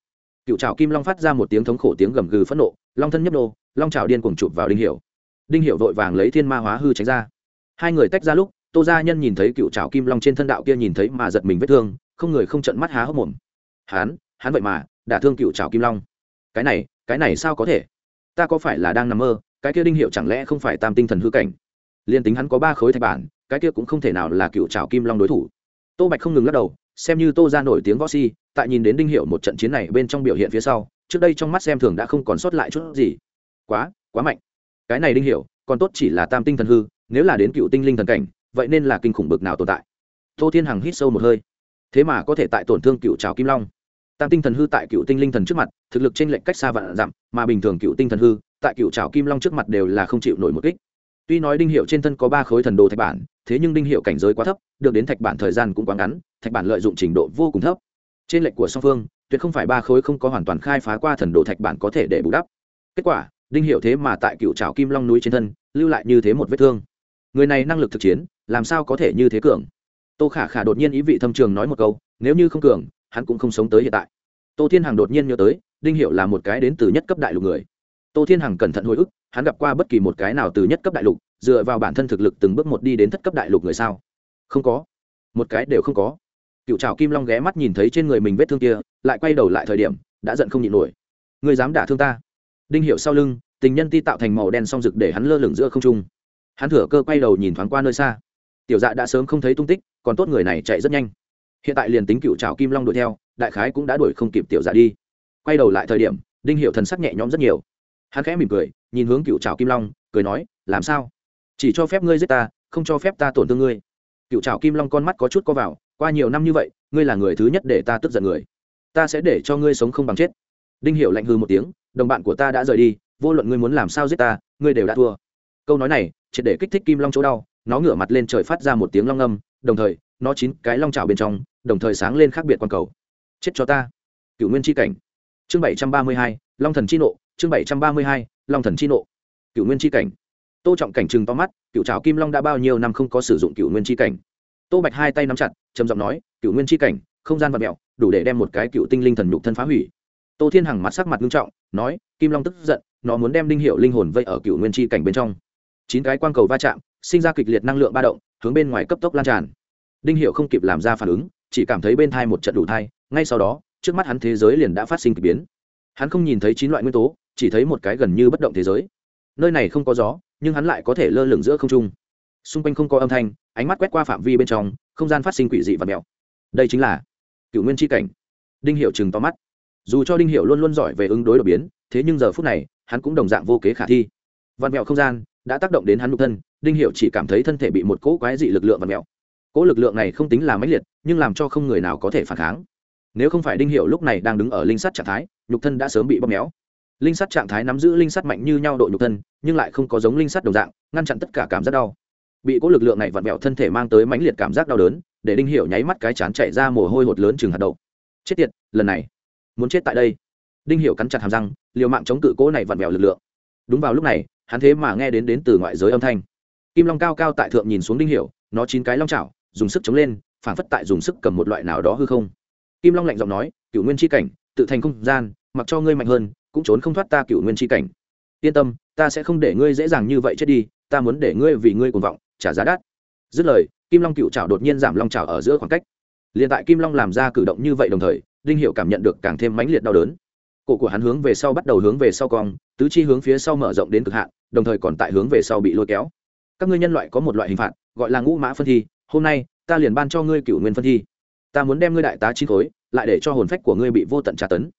Cựu trào kim long phát ra một tiếng thống khổ tiếng gầm gừ phẫn nộ, long thân nhấp nô, long trào điên cuồng chụp vào đinh hiệu đinh hiệu vội vàng lấy thiên ma hóa hư tránh ra. Hai người tách ra lúc, tô gia nhân nhìn thấy cựu trào kim long trên thân đạo kia nhìn thấy mà giật mình vết thương, không người không trận mắt há hốc mồm. Hán hắn vậy mà, đả thương cựu trào kim long. Cái này cái này sao có thể? Ta có phải là đang nằm mơ, cái kia đinh hiệu chẳng lẽ không phải tam tinh thần hư cảnh? Liên tính hắn có ba khối thạch bản, cái kia cũng không thể nào là cựu trào kim long đối thủ. Tô bạch không ngừng lắc đầu, xem như tô ra nổi tiếng võ si, tại nhìn đến đinh hiệu một trận chiến này bên trong biểu hiện phía sau, trước đây trong mắt xem thường đã không còn sót lại chút gì. Quá quá mạnh. Cái này đinh hiệu, còn tốt chỉ là tam tinh thần hư, nếu là đến cựu tinh linh thần cảnh, vậy nên là kinh khủng bực nào tồn tại. Tô thiên hằng hít sâu một hơi. Thế mà có thể tại tổn thương cựu trào kim long tam tinh thần hư tại cựu tinh linh thần trước mặt, thực lực trên lệnh cách xa vạn dặm, mà bình thường cựu tinh thần hư, tại cựu trào kim long trước mặt đều là không chịu nổi một kích. Tuy nói đinh hiệu trên thân có ba khối thần đồ thạch bản, thế nhưng đinh hiệu cảnh giới quá thấp, được đến thạch bản thời gian cũng quá ngắn, thạch bản lợi dụng trình độ vô cùng thấp. Trên lệnh của song phương, tuyệt không phải ba khối không có hoàn toàn khai phá qua thần đồ thạch bản có thể để bù đắp. Kết quả, đinh hiệu thế mà tại cựu trào kim long núi trên thân, lưu lại như thế một vết thương. Người này năng lực thực chiến, làm sao có thể như thế cường? Tô khả khả đột nhiên ý vị thâm trường nói một câu, nếu như không cường hắn cũng không sống tới hiện tại. Tô thiên hằng đột nhiên nhớ tới, đinh hiệu là một cái đến từ nhất cấp đại lục người. Tô thiên hằng cẩn thận hồi ức, hắn gặp qua bất kỳ một cái nào từ nhất cấp đại lục, dựa vào bản thân thực lực từng bước một đi đến thất cấp đại lục người sao? Không có. Một cái đều không có. Cựu trào kim long ghé mắt nhìn thấy trên người mình vết thương kia, lại quay đầu lại thời điểm, đã giận không nhịn nổi. Người dám đả thương ta? Đinh hiệu sau lưng, tình nhân ti tạo thành màu đen song rực để hắn lơ lửng giữa không trung. Hắn thửa cơ quay đầu nhìn thoáng qua nơi xa. Tiểu dạ đã sớm không thấy tung tích, còn tốt người này chạy rất nhanh hiện tại liền tính cựu trào kim long đuổi theo, đại khái cũng đã đuổi không kịp tiểu giả đi. Quay đầu lại thời điểm, đinh hiệu thần sắc nhẹ nhõm rất nhiều. Hắn khẽ mỉm cười, nhìn hướng cựu trào kim long, cười nói, làm sao? Chỉ cho phép ngươi giết ta, không cho phép ta tổn thương ngươi. Cựu trào kim long con mắt có chút co vào, qua nhiều năm như vậy, ngươi là người thứ nhất để ta tức giận người. Ta sẽ để cho ngươi sống không bằng chết. Đinh hiệu lạnh hư một tiếng, đồng bạn của ta đã rời đi, vô luận ngươi muốn làm sao giết ta, ngươi đều đã thua. Câu nói này, triệt để kích thích kim long chỗ đau, nó ngửa mặt lên trời phát ra một tiếng long âm, đồng thời, nó chín cái long trào bên trong đồng thời sáng lên khác biệt quan cầu. Chết cho ta. Cựu nguyên tri cảnh. Chương bảy trăm ba mươi hai, long thần c h i nộ. Chương bảy trăm ba mươi hai, long thần c h i nộ. Cựu nguyên tri cảnh. Tô trọng cảnh chừng to mắt cựu trào kim long đã bao nhiêu năm không có sử dụng cựu nguyên tri cảnh? Tô bạch hai tay nắm chặt, trầm giọng nói cựu nguyên tri cảnh, không gian vật mẹo, đủ để đem một cái cựu tinh linh thần nhục thân phá hủy. Tô thiên hằng mặt sắc mặt nghiêm trọng, nói, kim long tức giận, nó muốn đem đinh hiệu linh hồn vây ở cựu nguyên tri cảnh bên trong. Chín cái quang cầu va chạm, sinh ra kịch liệt năng lượng ba động, hướng bên ngoài cấp tốc lan tràn. Đinh hiệu không kịp làm ra phản ứng chỉ cảm thấy bên thai một trận đủ thai, ngay sau đó, trước mắt hắn thế giới liền đã phát sinh k ỳ biến. Hắn không nhìn thấy chín loại nguyên tố, chỉ thấy một cái gần như bất động thế giới. Nơi này không có gió, nhưng hắn lại có thể lơ lửng giữa không trung. Xung quanh không có âm thanh, ánh mắt quét qua phạm vi bên trong, không gian phát sinh quỷ dị và mèo. Đây chính là cựu nguyên tri cảnh. Đinh hiệu chừng to mắt. Dù cho đinh hiệu luôn luôn giỏi về ứng đối đột biến, thế nhưng giờ phút này, hắn cũng đồng dạng vô kế khả thi. Văn mẹo không gian đã tác động đến hắn nhục thân, đinh hiệu chỉ cảm thấy thân thể bị một cỗ quái dị lực lượng văn mẹo cỗ lực lượng này không tính là mãnh liệt, nhưng làm cho không người nào có thể phản kháng. Nếu không phải đinh hiệu lúc này đang đứng ở linh sắt trạng thái, nhục thân đã sớm bị bóp méo. Linh sắt trạng thái nắm giữ linh sắt mạnh như nhau độ nhục thân, nhưng lại không có giống linh sắt đồng dạng, ngăn chặn tất cả cảm giác đau. Bị cỗ lực lượng này vặn vẹo thân thể mang tới mãnh liệt cảm giác đau đớn, để đinh hiệu nháy mắt cái chán chạy ra mồ hôi hột lớn chừng hạt đậu. Chết tiệt, lần này, muốn chết tại đây. Đinh hiệu cắn chặt hàm răng, liều mạng chống cự cỗ này vặn vẹo lực lượng. Đúng vào lúc này, hắn thế mà nghe đến đến từ ngoại giới âm thanh. Kim long cao cao tại thượng nhìn xuống đinh hiệu nó chín cái long chảo dùng sức chống lên phản phất tại dùng sức cầm một loại nào đó hư không. Kim long lạnh giọng nói cựu nguyên tri cảnh, tự thành không gian, mặc cho ngươi mạnh hơn, cũng trốn không thoát ta cựu nguyên tri cảnh. Yên tâm, ta sẽ không để ngươi dễ dàng như vậy chết đi, ta muốn để ngươi vì ngươi cuồng vọng, trả giá đắt. Dứt lời, kim long cựu trào đột nhiên giảm long trào ở giữa khoảng cách. Liền tại kim long làm ra cử động như vậy đồng thời, đinh hiệu cảm nhận được càng thêm mãnh liệt đau đớn. Cổ của hắn hướng về sau bắt đầu hướng về sau cong, tứ chi hướng phía sau mở rộng đến cực hạn, đồng thời còn tại hướng về sau bị lôi kéo. Các ngươi nhân loại có một loại hình phạt, gọi là ngũ mã phân thi hôm nay, ta liền ban cho ngươi cựu nguyên phân thi. Ta muốn đem ngươi đại tá chi khối, lại để cho hồn phách của ngươi bị vô tận tra tấn.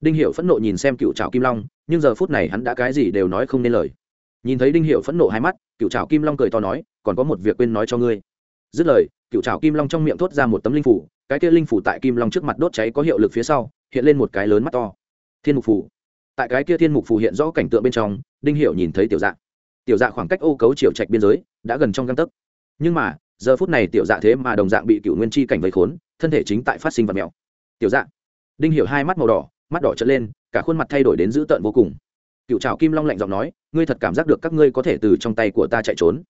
Đinh hiệu phẫn nộ nhìn xem cựu trào kim long, nhưng giờ phút này hắn đã cái gì đều nói không nên lời. Nhìn thấy đinh hiệu phẫn nộ hai mắt, cựu trào kim long cười to nói, còn có một việc quên nói cho ngươi. Dứt lời, cựu trào kim long trong miệng thốt ra một tấm linh phủ, cái kia linh phủ tại kim long trước mặt đốt cháy có hiệu lực phía sau, hiện lên một cái lớn mắt to. Thiên mục phủ. Tại cái kia thiên mục phủ hiện rõ cảnh tượng bên trong, đinh hiệu nhìn thấy tiểu dạ. Tiểu dạ khoảng cách ô cấu triều trạch biên giới, đã gần trong găng tấc. Nhưng mà giờ phút này tiểu dạ thế mà đồng dạng bị cựu nguyên chi cảnh vây khốn, thân thể chính tại phát sinh vật mèo. Tiểu dạ đinh hiểu hai mắt màu đỏ, mắt đỏ trở lên, cả khuôn mặt thay đổi đến dữ tợn vô cùng. Cựu trào kim long lạnh giọng nói, ngươi thật cảm giác được các ngươi có thể từ trong tay của ta chạy trốn.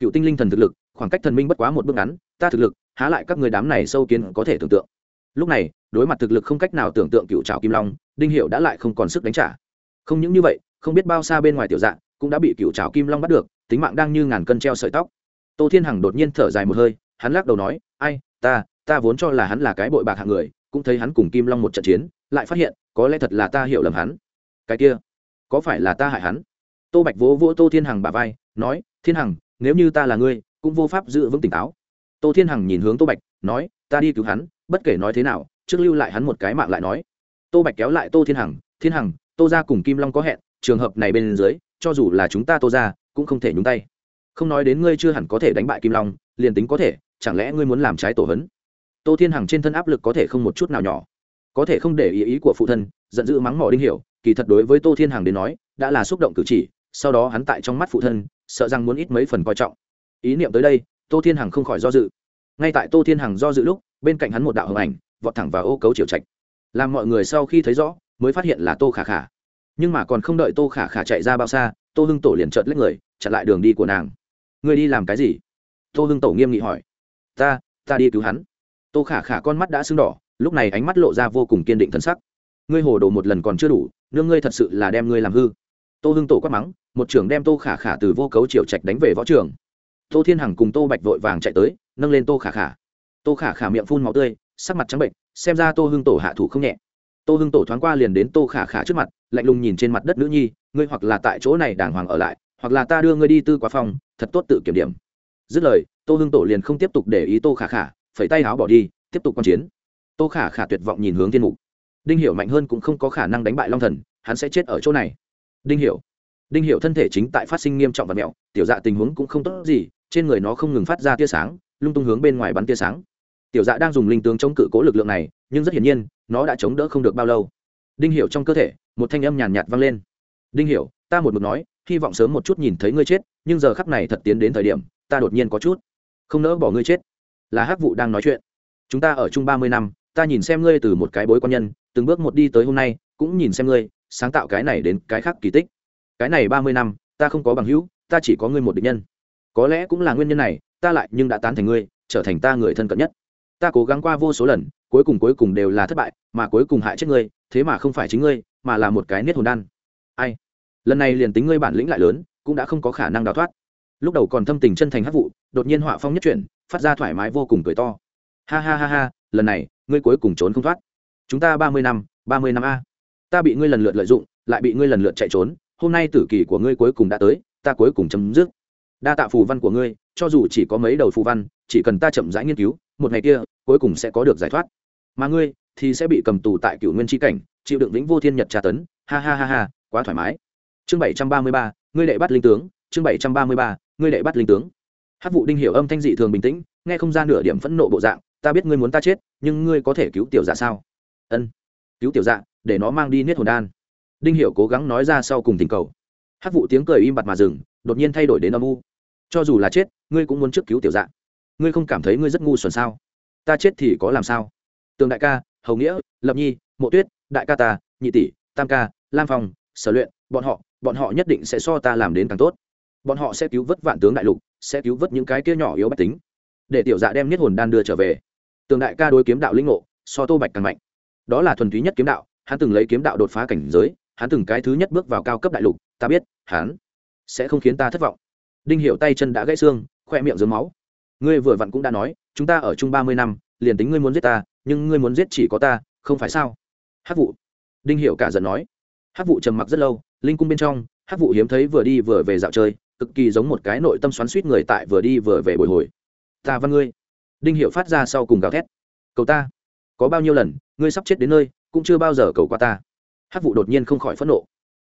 Cựu tinh linh thần thực lực, khoảng cách thần minh bất quá một bước ngắn, ta thực lực, há lại các người đám này sâu kiến có thể tưởng tượng. Lúc này, đối mặt thực lực không cách nào tưởng tượng cựu trào kim long, đinh hiệu đã lại không còn sức đánh trả. Không những như vậy, không biết bao xa bên ngoài tiểu dạng cũng đã bị cựu trào kim long bắt được, tính mạng đang như ngàn cân treo sợi tóc tô thiên hằng đột nhiên thở dài một hơi, hắn lắc đầu nói, ai, ta ta vốn cho là hắn là cái bội bạc hạng người, cũng thấy hắn cùng kim long một trận chiến, lại phát hiện, có lẽ thật là ta hiểu lầm hắn. Cái kia, có phải là ta hại hắn? Tô bạch vỗ vỗ tô thiên hằng bà vai, nói, thiên hằng, nếu như ta là ngươi, cũng vô pháp giữ vững tỉnh táo. Tô thiên hằng nhìn hướng tô bạch, nói, ta đi cứu hắn, bất kể nói thế nào, trước lưu lại hắn một cái mạng lại nói. Tô bạch kéo lại tô thiên hằng thiên hằng, tô ra cùng kim long có hẹn, trường hợp này bên dưới, cho dù là chúng ta tô ra cũng không thể nhúng tay không nói đến ngươi chưa hẳn có thể đánh bại kim long, liền tính có thể, chẳng lẽ ngươi muốn làm trái tổ hấn? Tô thiên hằng trên thân áp lực có thể không một chút nào nhỏ. Có thể không để ý ý của phụ thân, giận dữ mắng mỏ đinh hiểu, kỳ thật đối với tô thiên hằng đến nói, đã là xúc động cử chỉ, sau đó hắn tại trong mắt phụ thân, sợ rằng muốn ít mấy phần coi trọng. Ý niệm tới đây, tô thiên hằng không khỏi do dự. Ngay tại tô thiên hằng do dự lúc, bên cạnh hắn một đạo hồng ảnh, vọt thẳng vào ô cấu triều trạch. Làm mọi người sau khi thấy rõ, mới phát hiện là tô khả khả. Nhưng mà còn không đợi tô khả khả chạy ra bao xa, tô hưng tổ liền trợt lấy người, chặn lại đường đi của nàng ngươi đi làm cái gì? Tô hưng tổ nghiêm nghị hỏi. Ta ta đi cứu hắn. Tô khả khả con mắt đã sưng đỏ, lúc này ánh mắt lộ ra vô cùng kiên định thân sắc. Ngươi hồ đồ một lần còn chưa đủ, nương ngươi thật sự là đem ngươi làm hư. Tô hưng tổ quát mắng, một trưởng đem tô khả khả từ vô cấu triệu trạch đánh về võ trường. Tô thiên hằng cùng tô bạch vội vàng chạy tới, nâng lên tô khả khả. Tô khả khả miệng phun máu tươi, sắc mặt trắng bệnh, xem ra tô hưng tổ hạ thủ không nhẹ. Tô hưng tổ thoáng qua liền đến tô khả khả trước mặt, lạnh lùng nhìn trên mặt đất nữ nhi, ngươi hoặc là tại chỗ này đàng hoàng ở lại hoặc là ta đưa ngươi đi tư quá phòng, thật tốt tự kiểm điểm. Dứt lời, tô hưng tổ liền không tiếp tục để ý tô khả khả, phẩy tay áo bỏ đi, tiếp tục q chiến. Tô khả khả tuyệt vọng nhìn hướng thiên mục. Đinh hiểu mạnh hơn cũng không có khả năng đánh bại long thần, hắn sẽ chết ở chỗ này. Đinh hiểu. Đinh hiểu thân thể chính tại phát sinh nghiêm trọng và mẹo, tiểu dạ tình huống cũng không tốt gì, trên người nó không ngừng phát ra tia sáng, lung tung hướng bên ngoài bắn tia sáng. Tiểu dạ đang dùng linh tướng chống cự cố lực lượng này, nhưng rất hiển nhiên, nó đã chống đỡ không được bao lâu. Đinh hiểu trong cơ thể, một thanh âm nhàn nhạt vang lên. Đinh hiểu, ta một mực nói hy vọng sớm một chút nhìn thấy ngươi chết, nhưng giờ khắc này thật tiến đến thời điểm, ta đột nhiên có chút không nỡ bỏ ngươi chết. Là hắc vụ đang nói chuyện. Chúng ta ở chung ba mươi năm, ta nhìn xem ngươi từ một cái bối quan nhân, từng bước một đi tới hôm nay, cũng nhìn xem ngươi, sáng tạo cái này đến cái khác kỳ tích. Cái này ba mươi năm, ta không có bằng hữu, ta chỉ có ngươi một định nhân. Có lẽ cũng là nguyên nhân này, ta lại nhưng đã tán thành ngươi, trở thành ta người thân cận nhất. Ta cố gắng qua vô số lần, cuối cùng cuối cùng đều là thất bại, mà cuối cùng hại chết ngươi, thế mà không phải chính ngươi, mà là một cái niết hồn đan. Ai? Lần này liền tính ngươi bản lĩnh lại lớn, cũng đã không có khả năng đào thoát. Lúc đầu còn thâm tình chân thành hát vụ, đột nhiên họa phong nhất chuyển, phát ra thoải mái vô cùng cười to. Ha ha ha ha, lần này, ngươi cuối cùng trốn không thoát. Chúng ta ba mươi năm, ba mươi năm a. Ta bị ngươi lần lượt lợi dụng, lại bị ngươi lần lượt chạy trốn, hôm nay tử kỳ của ngươi cuối cùng đã tới, ta cuối cùng chấm dứt. Đa tạ phù văn của ngươi, cho dù chỉ có mấy đầu phù văn, chỉ cần ta chậm rãi nghiên cứu, một ngày kia, cuối cùng sẽ có được giải thoát. Mà ngươi, thì sẽ bị cầm tù tại cựu nguyên tri cảnh, chịu đựng vĩnh vô thiên nhật tra tấn. Ha ha ha ha, quá thoải mái chương bảy trăm ba mươi ba, ngươi đệ bắt linh tướng. Chương bảy trăm ba mươi ba, ngươi đệ bắt linh tướng. Hát vụ đinh hiểu âm thanh dị thường bình tĩnh, nghe không ra nửa điểm phẫn nộ bộ dạng. Ta biết ngươi muốn ta chết, nhưng ngươi có thể cứu tiểu dạ sao? Ân, cứu tiểu dạ để nó mang đi niết hồn đan. Đinh hiểu cố gắng nói ra sau cùng tình cầu. Hát vụ tiếng cười im bặt mà dừng, đột nhiên thay đổi đến âm u. Cho dù là chết, ngươi cũng muốn trước cứu tiểu dạ. Ngươi không cảm thấy ngươi rất ngu xuẩn sao? Ta chết thì có làm sao? Tường đại ca, hầu nghĩa, lập nhi, mộ tuyết, đại ca ta, nhị tỷ, tam ca, lam phong, sở luyện, bọn họ bọn họ nhất định sẽ so ta làm đến càng tốt. Bọn họ sẽ cứu vớt vạn tướng đại lục, sẽ cứu vớt những cái kia nhỏ yếu bách tính. Để tiểu dạ đem niết hồn đan đưa trở về. Tường đại ca đối kiếm đạo linh ngộ, so tô bạch càng mạnh. Đó là thuần túy nhất kiếm đạo, hắn từng lấy kiếm đạo đột phá cảnh giới, hắn từng cái thứ nhất bước vào cao cấp đại lục, ta biết, hắn sẽ không khiến ta thất vọng. Đinh hiệu tay chân đã gãy xương, khoe miệng dưới máu. Ngươi vừa vặn cũng đã nói, chúng ta ở chung ba mươi năm, liền tính ngươi muốn giết ta, nhưng ngươi muốn giết chỉ có ta, không phải sao? Hát vụ. Đinh hiệu cả giận nói hát vụ trầm mặc rất lâu, linh cung bên trong hát vụ hiếm thấy vừa đi vừa về dạo chơi, cực kỳ giống một cái nội tâm xoắn suýt người tại vừa đi vừa về bồi hồi. Ta văn ngươi. Đinh hiệu phát ra sau cùng gào thét. Cầu ta. Có bao nhiêu lần, ngươi sắp chết đến nơi, cũng chưa bao giờ cầu qua ta. Hát vụ đột nhiên không khỏi phẫn nộ.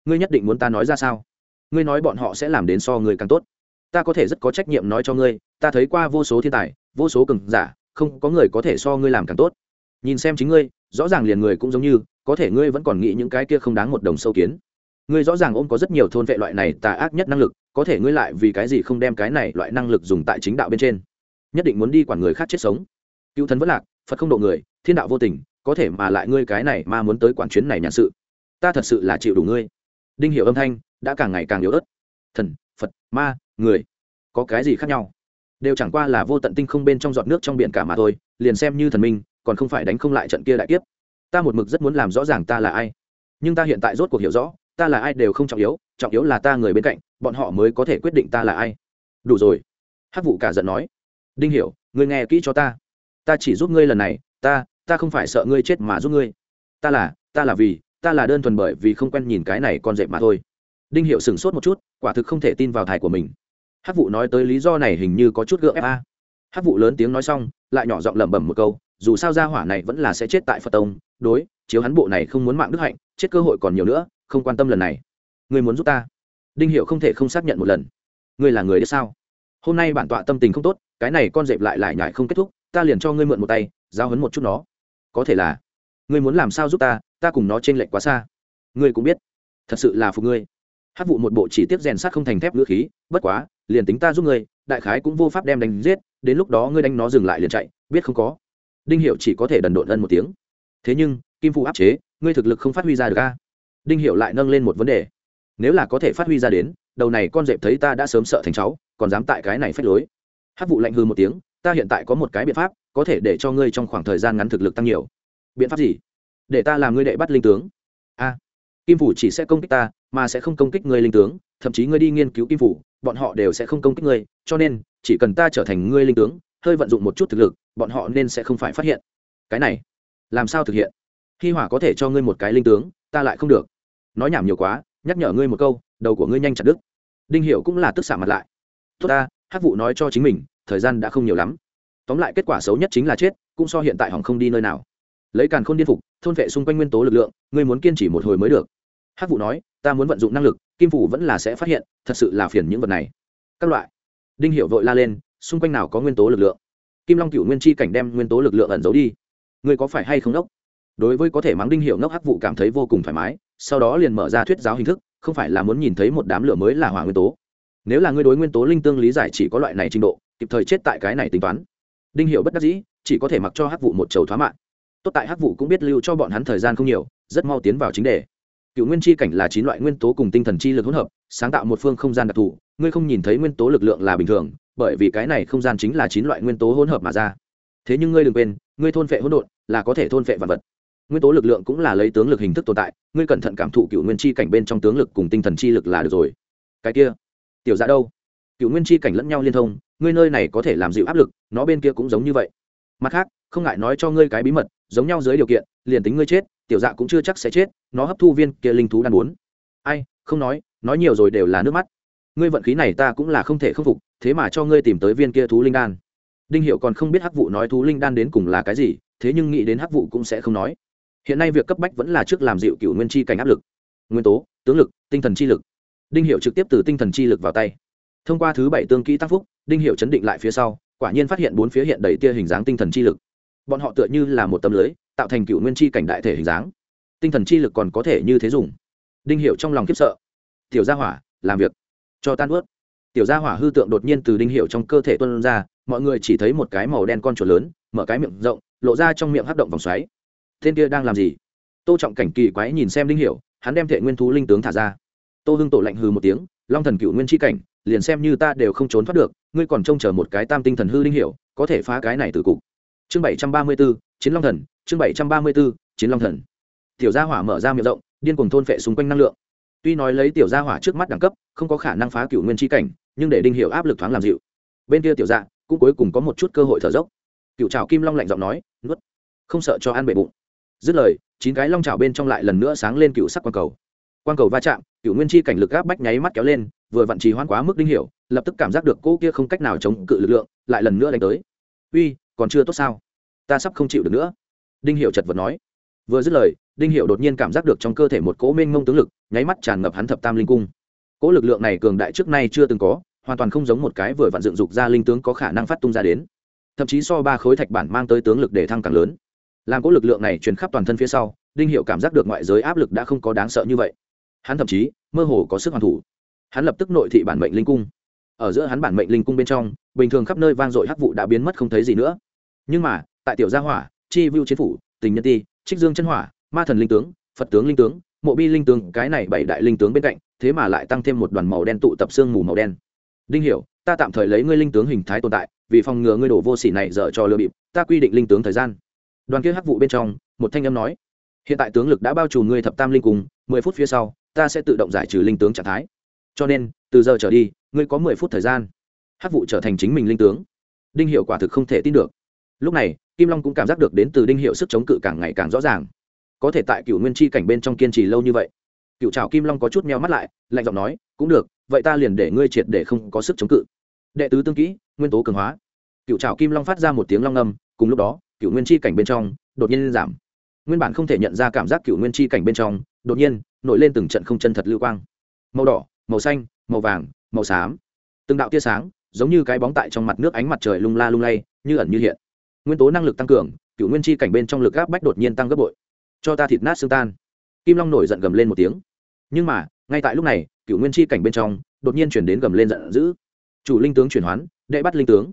Ngươi nhất định muốn ta nói ra sao? Ngươi nói bọn họ sẽ làm đến so ngươi càng tốt. Ta có thể rất có trách nhiệm nói cho ngươi, ta thấy qua vô số thiên tài, vô số cường giả, không có người có thể so ngươi làm càng tốt. Nhìn xem chính ngươi, rõ ràng liền người cũng giống như có thể ngươi vẫn còn nghĩ những cái kia không đáng một đồng sâu kiến. Ngươi rõ ràng ôm có rất nhiều thôn vệ loại này tà ác nhất năng lực, có thể ngươi lại vì cái gì không đem cái này loại năng lực dùng tại chính đạo bên trên? Nhất định muốn đi quản người khác chết sống. Cựu thần vẫn lạc, phật không độ người, thiên đạo vô tình, có thể mà lại ngươi cái này mà muốn tới quản chuyến này nhàn sự. Ta thật sự là chịu đủ ngươi. Đinh hiểu âm thanh đã càng ngày càng yếu ớt. Thần, phật, ma, người, có cái gì khác nhau? Đều chẳng qua là vô tận tinh không bên trong giọt nước trong biển cả mà thôi, liền xem như thần minh, còn không phải đánh không lại trận kia đại kiếp ta một mực rất muốn làm rõ ràng ta là ai. Nhưng ta hiện tại rốt cuộc hiểu rõ, ta là ai đều không trọng yếu trọng yếu là ta người bên cạnh, bọn họ mới có thể quyết định ta là ai. Đủ rồi. Hát vụ cả giận nói. Đinh hiểu, ngươi nghe kỹ cho ta. Ta chỉ giúp ngươi lần này, ta ta không phải sợ ngươi chết mà giúp ngươi. Ta là ta là vì, ta là đơn thuần bởi vì không quen nhìn cái này con dẹp mà thôi. Đinh hiệu sửng sốt một chút, quả thực không thể tin vào thai của mình. Hát vụ nói tới lý do này hình như có chút gượng ép a. Hát vụ lớn tiếng nói xong, lại nhỏ giọng lẩm bẩm một câu dù sao gia hỏa này vẫn là sẽ chết tại phật tông, đối, chiếu hắn bộ này không muốn mạng đức hạnh, chết cơ hội còn nhiều nữa, không quan tâm lần này. Người muốn giúp ta? Đinh hiệu không thể không xác nhận một lần. Ngươi là người đấy sao? Hôm nay bản tọa tâm tình không tốt, cái này con dẹp lại lại nhải không kết thúc, ta liền cho ngươi mượn một tay giao hấn một chút nó. Có thể là, ngươi muốn làm sao giúp ta ta cùng nó t r ê n lệch quá xa. Ngươi cũng biết, thật sự là phục ngươi. Hát vụ một bộ chỉ tiếp rèn sát không thành thép ngữ khí, bất quá, liền tính ta giúp ngươi, đại khái cũng vô pháp đem đánh giết, đến lúc đó ngươi đánh nó dừng lại liền chạy, biết không có đinh hiệu chỉ có thể đần độn ân một tiếng. Thế nhưng, kim phụ áp chế, ngươi thực lực không phát huy ra được ca đinh hiệu lại nâng lên một vấn đề. Nếu là có thể phát huy ra đến, đầu này con dẹp thấy ta đã sớm sợ thành cháu, còn dám tại cái này phách lối. Hát vụ lạnh hư một tiếng, ta hiện tại có một cái biện pháp, có thể để cho ngươi trong khoảng thời gian ngắn thực lực tăng nhiều. Biện pháp gì? Để ta làm ngươi đệ bắt linh tướng. A. Kim phủ chỉ sẽ công kích ta, mà sẽ không công kích ngươi linh tướng, thậm chí ngươi đi nghiên cứu kim phủ, bọn họ đều sẽ không công kích ngươi, cho nên, chỉ cần ta trở thành ngươi linh tướng hơi vận dụng một chút thực lực, bọn họ nên sẽ không phải phát hiện. Cái này, làm sao thực hiện? Hi hỏa có thể cho ngươi một cái linh tướng, ta lại không được. Nói nhảm nhiều quá, nhắc nhở ngươi một câu, đầu của ngươi nhanh chặt đứt. Đinh Hiểu cũng là tức xạ mặt lại. Tốt ta hát vụ nói cho chính mình, thời gian đã không nhiều lắm. Tóm lại kết quả xấu nhất chính là chết, cũng so hiện tại hỏng không đi nơi nào. Lấy càn khôn điên phục, thôn vệ xung quanh nguyên tố lực lượng, ngươi muốn kiên trì một hồi mới được. Hát vụ nói, ta muốn vận dụng năng lực, kim phủ vẫn là sẽ phát hiện, thật sự là phiền những vật này. Các loại. Đinh Hiểu vội la lên xung quanh nào có nguyên tố lực lượng. Kim long cựu nguyên chi cảnh đem nguyên tố lực lượng ẩn giấu đi. Ngươi có phải hay không đốc? Đối với có thể mắng đinh hiệu ngốc hắc vụ cảm thấy vô cùng thoải mái, sau đó liền mở ra thuyết giáo hình thức, không phải là muốn nhìn thấy một đám lửa mới là hỏa nguyên tố. Nếu là ngươi đối nguyên tố linh tương lý giải chỉ có loại này trình độ, kịp thời chết tại cái này tính toán. Đinh hiệu bất đắc dĩ, chỉ có thể mặc cho hắc vụ một chầu thoá mạng. Tốt tại hắc vụ cũng biết lưu cho bọn hắn thời gian không nhiều, rất mau tiến vào chính đề. Cựu nguyên chi cảnh là chín loại nguyên tố cùng tinh thần chi lực hỗn hợp, sáng tạo một phương không gian đặc thù, ngươi không nhìn thấy nguyên tố lực lượng là bình thường bởi vì cái này không gian chính là chín loại nguyên tố hỗn hợp mà ra. Thế nhưng ngươi đừng quên, ngươi thôn phệ hỗn độn là có thể thôn phệ vật vật. Nguyên tố lực lượng cũng là lấy tướng lực hình thức tồn tại, ngươi cẩn thận cảm thụ cựu nguyên chi cảnh bên trong tướng lực cùng tinh thần chi lực là được rồi. Cái kia, tiểu ra dạ đâu? Cựu nguyên chi cảnh lẫn nhau liên thông, ngươi nơi này có thể làm dịu áp lực, nó bên kia cũng giống như vậy. Mặt khác, không ngại nói cho ngươi cái bí mật, giống nhau dưới điều kiện, liền tính ngươi chết, tiểu dạ cũng chưa chắc sẽ chết, nó hấp thu viên kia linh thú đan bốn ai, không nói nói nhiều rồi đều là nước mắt. Ngươi vận khí này ta cũng là không thể khâm phục thế mà cho ngươi tìm tới viên kia thú linh đan. Đinh hiệu còn không biết hắc vụ nói thú linh đan đến cùng là cái gì, thế nhưng nghĩ đến hắc vụ cũng sẽ không nói. Hiện nay việc cấp bách vẫn là trước làm dịu cựu nguyên chi cảnh áp lực. Nguyên tố, tướng lực, tinh thần chi lực. Đinh hiệu trực tiếp từ tinh thần chi lực vào tay. Thông qua thứ bảy tương kỹ tăng phúc, đinh hiệu chấn định lại phía sau, quả nhiên phát hiện bốn phía hiện đầy tia hình dáng tinh thần chi lực. Bọn họ tựa như là một tấm lưới, tạo thành cựu nguyên chi cảnh đại thể hình dáng. Tinh thần chi lực còn có thể như thế dùng. Đinh hiệu trong lòng khiếp sợ. Tiểu gia hỏa, làm việc. Cho tan ướt tiểu gia hỏa hư tượng đột nhiên từ đinh hiệu trong cơ thể tuân ra, mọi người chỉ thấy một cái màu đen con chuột lớn, mở cái miệng rộng, lộ ra trong miệng hấp động vòng xoáy. Tên kia đang làm gì? Tô trọng cảnh kỳ quái nhìn xem đinh hiểu, hắn đem thệ nguyên thú linh tướng thả ra. Tô hưng tổ lạnh hừ một tiếng, long thần cựu nguyên tri cảnh, liền xem như ta đều không trốn thoát được, ngươi còn trông chờ một cái tam tinh thần hư linh hiểu, có thể phá cái này từ cục. Chương bảy trăm ba mươi b ố chiến long thần, chương bảy trăm ba mươi b ố chiến long thần. Tiểu gia hỏa mở ra miệng rộng, điên cùng thôn phệ xung quanh năng lượng tuy nói lấy tiểu gia hỏa trước mắt đẳng cấp, không có khả năng phá cựu nguyên tri cảnh, nhưng để đinh hiểu áp lực thoáng làm dịu. Bên kia tiểu dạ cũng cuối cùng có một chút cơ hội thở dốc. Cựu trào kim long lạnh giọng nói, nuốt, không sợ cho ăn bệ bụng. Dứt lời, chín cái long trào bên trong lại lần nữa sáng lên cựu sắc quang cầu. Quang cầu va chạm cựu nguyên chi cảnh lực gáp bách nháy mắt kéo lên, vừa vặn trì hoãn quá mức đinh hiểu, lập tức cảm giác được cô kia không cách nào chống cự lực lượng, lại lần nữa đánh tới. Uy, còn chưa tốt sao? Ta sắp không chịu được nữa. Đinh hiểu chật vật nói. Vừa dứt lời đinh hiểu đột nhiên cảm giác được trong cơ thể một cỗ mênh mông tướng lực, nháy mắt tràn ngập hắn thập tam linh cung. Cỗ lực lượng này cường đại trước nay chưa từng có, hoàn toàn không giống một cái vừa vặn dựng dục ra linh tướng có khả năng phát tung ra đến. Thậm chí so ba khối thạch bản mang tới tướng lực để thăng càng lớn. Làm cỗ lực lượng này truyền khắp toàn thân phía sau, đinh hiệu cảm giác được ngoại giới áp lực đã không có đáng sợ như vậy. Hắn thậm chí, mơ hồ có sức hoàn thủ. Hắn lập tức nội thị bản mệnh linh cung. Ở giữa hắn bản mệnh linh cung bên trong, bình thường khắp nơi vang dội hắc vụ đã biến mất không thấy gì nữa. Nhưng mà, tại tiểu gia hỏa, chi vưu chiến phủ, tình nhân ti, trích dương chân hỏa ma thần linh tướng, phật tướng linh tướng, mộ bi linh tướng, cái này bảy đại linh tướng bên cạnh, thế mà lại tăng thêm một đoàn màu đen tụ tập xương mù màu đen. Đinh hiểu, ta tạm thời lấy ngươi linh tướng hình thái tồn tại, vì phòng ngừa ngươi đổ vô sỉ này dở cho lừa bịp, ta quy định linh tướng thời gian. Đoàn kia hắc vụ bên trong, một thanh âm nói, hiện tại tướng lực đã bao trùm ngươi thập tam linh cùng, mười phút phía sau, ta sẽ tự động giải trừ linh tướng trạng thái. Cho nên, từ giờ trở đi, ngươi có mười phút thời gian. Hắc vụ trở thành chính mình linh tướng. Đinh hiệu quả thực không thể tin được. Lúc này, kim long cũng cảm giác được đến từ đinh hiệu sức chống cự càng ngày càng rõ ràng có thể tại cựu nguyên chi cảnh bên trong kiên trì lâu như vậy. Cựu trào kim long có chút meo mắt lại lạnh giọng nói cũng được vậy ta liền để ngươi triệt để không có sức chống cự. Đệ tứ tương kỹ nguyên tố cường hóa. Cựu trào kim long phát ra một tiếng long âm, cùng lúc đó cựu nguyên chi cảnh bên trong đột nhiên giảm. Nguyên bản không thể nhận ra cảm giác cựu nguyên chi cảnh bên trong đột nhiên nổi lên từng trận không chân thật lưu quang. Màu đỏ màu xanh màu vàng màu xám. Từng đạo tia sáng giống như cái bóng tại trong mặt nước ánh mặt trời lung la lung lay như ẩn như hiện. Nguyên tố năng lực tăng cường cựu nguyên chi cảnh bên trong lực gáp bách đột nhiên tăng gấp bội cho ta thịt nát xương tan. Kim long nổi giận gầm lên một tiếng. Nhưng mà, ngay tại lúc này cựu nguyên chi cảnh bên trong, đột nhiên chuyển đến gầm lên giận dữ. Chủ linh tướng chuyển hoán, đệ bắt linh tướng.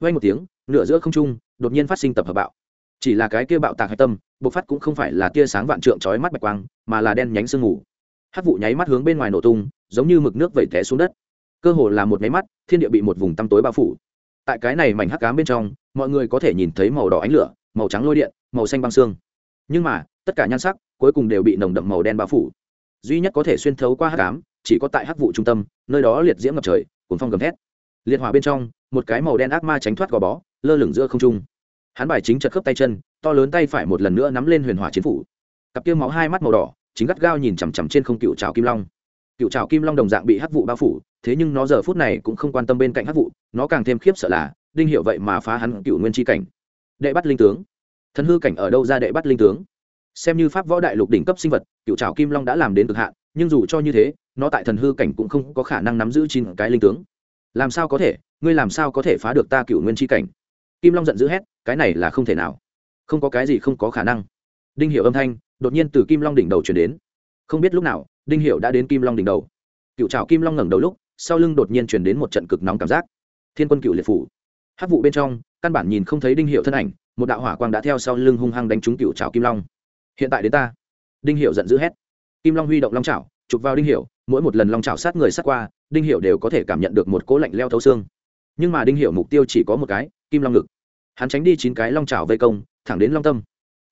Vay một tiếng, nửa giữa không trung, đột nhiên phát sinh tập hợp bạo. Chỉ là cái kia bạo tạc hạch tâm, bộc phát cũng không phải là tia sáng vạn trượng chói mắt bạch quang, mà là đen nhánh sương ngủ. hát vụ nháy mắt hướng bên ngoài nổ tung, giống như mực nước vẩy té xuống đất. Cơ hồ là một nháy mắt, thiên địa bị một vùng tăm tối bao phủ. Tại cái này mảnh hắc cám bên trong, mọi người có thể nhìn thấy màu đỏ ánh lửa, màu trắng lôi điện, màu xanh băng xương. Nhưng mà tất cả nhan sắc cuối cùng đều bị nồng đậm màu đen bao phủ. Duy nhất có thể xuyên thấu qua hắc cám chỉ có tại hắc vụ trung tâm, nơi đó liệt diễm ngập trời cuốn phong gầm thét. Liệt hỏa bên trong, một cái màu đen ác ma tránh thoát gò bó, lơ lửng giữa không trung. Hắn bài chính chật khớp tay chân, to lớn tay phải một lần nữa nắm lên huyền hỏa chiến phủ. Cặp kia máu hai mắt màu đỏ, chính gắt gao nhìn chằm chằm trên không cựu trào kim long. Cựu trào kim long đồng dạng bị hắc vụ bao phủ, thế nhưng nó giờ phút này cũng không quan tâm bên cạnh hắc vụ, nó càng thêm khiếp sợ là, đinh hiệu vậy mà phá hắn cựu nguyên tri cảnh. Đệ bắt linh tướng. Thần hư cảnh ở đâu ra đệ bắt linh tướng? Xem như pháp võ đại lục đỉnh cấp sinh vật, cựu trào kim long đã làm đến cực hạn, nhưng dù cho như thế, nó tại thần hư cảnh cũng không có khả năng nắm giữ chín cái linh tướng. Làm sao có thể? Ngươi làm sao có thể phá được ta cựu nguyên tri cảnh? Kim long giận dữ hét, cái này là không thể nào. Không có cái gì không có khả năng. Đinh hiệu âm thanh, đột nhiên từ kim long đỉnh đầu chuyển đến. Không biết lúc nào, đinh hiệu đã đến kim long đỉnh đầu. Cựu trào kim long ngẩng đầu lúc, sau lưng đột nhiên chuyển đến một trận cực nóng cảm giác. Thiên quân cựu liệt phủ. Hát vụ bên trong, căn bản nhìn không thấy đinh hiệu thân ảnh, một đạo hỏa quang đã theo sau lưng hung hăng đánh trúng cựu trào kim long hiện tại đến ta. Đinh hiệu giận dữ hét. Kim long huy động long chảo, chụp vào đinh hiệu mỗi một lần long chảo sát người sát qua đinh hiệu đều có thể cảm nhận được một cố lạnh leo thấu xương. Nhưng mà đinh hiệu mục tiêu chỉ có một cái kim long ngực. Hắn tránh đi chín cái long chảo vây công thẳng đến long tâm.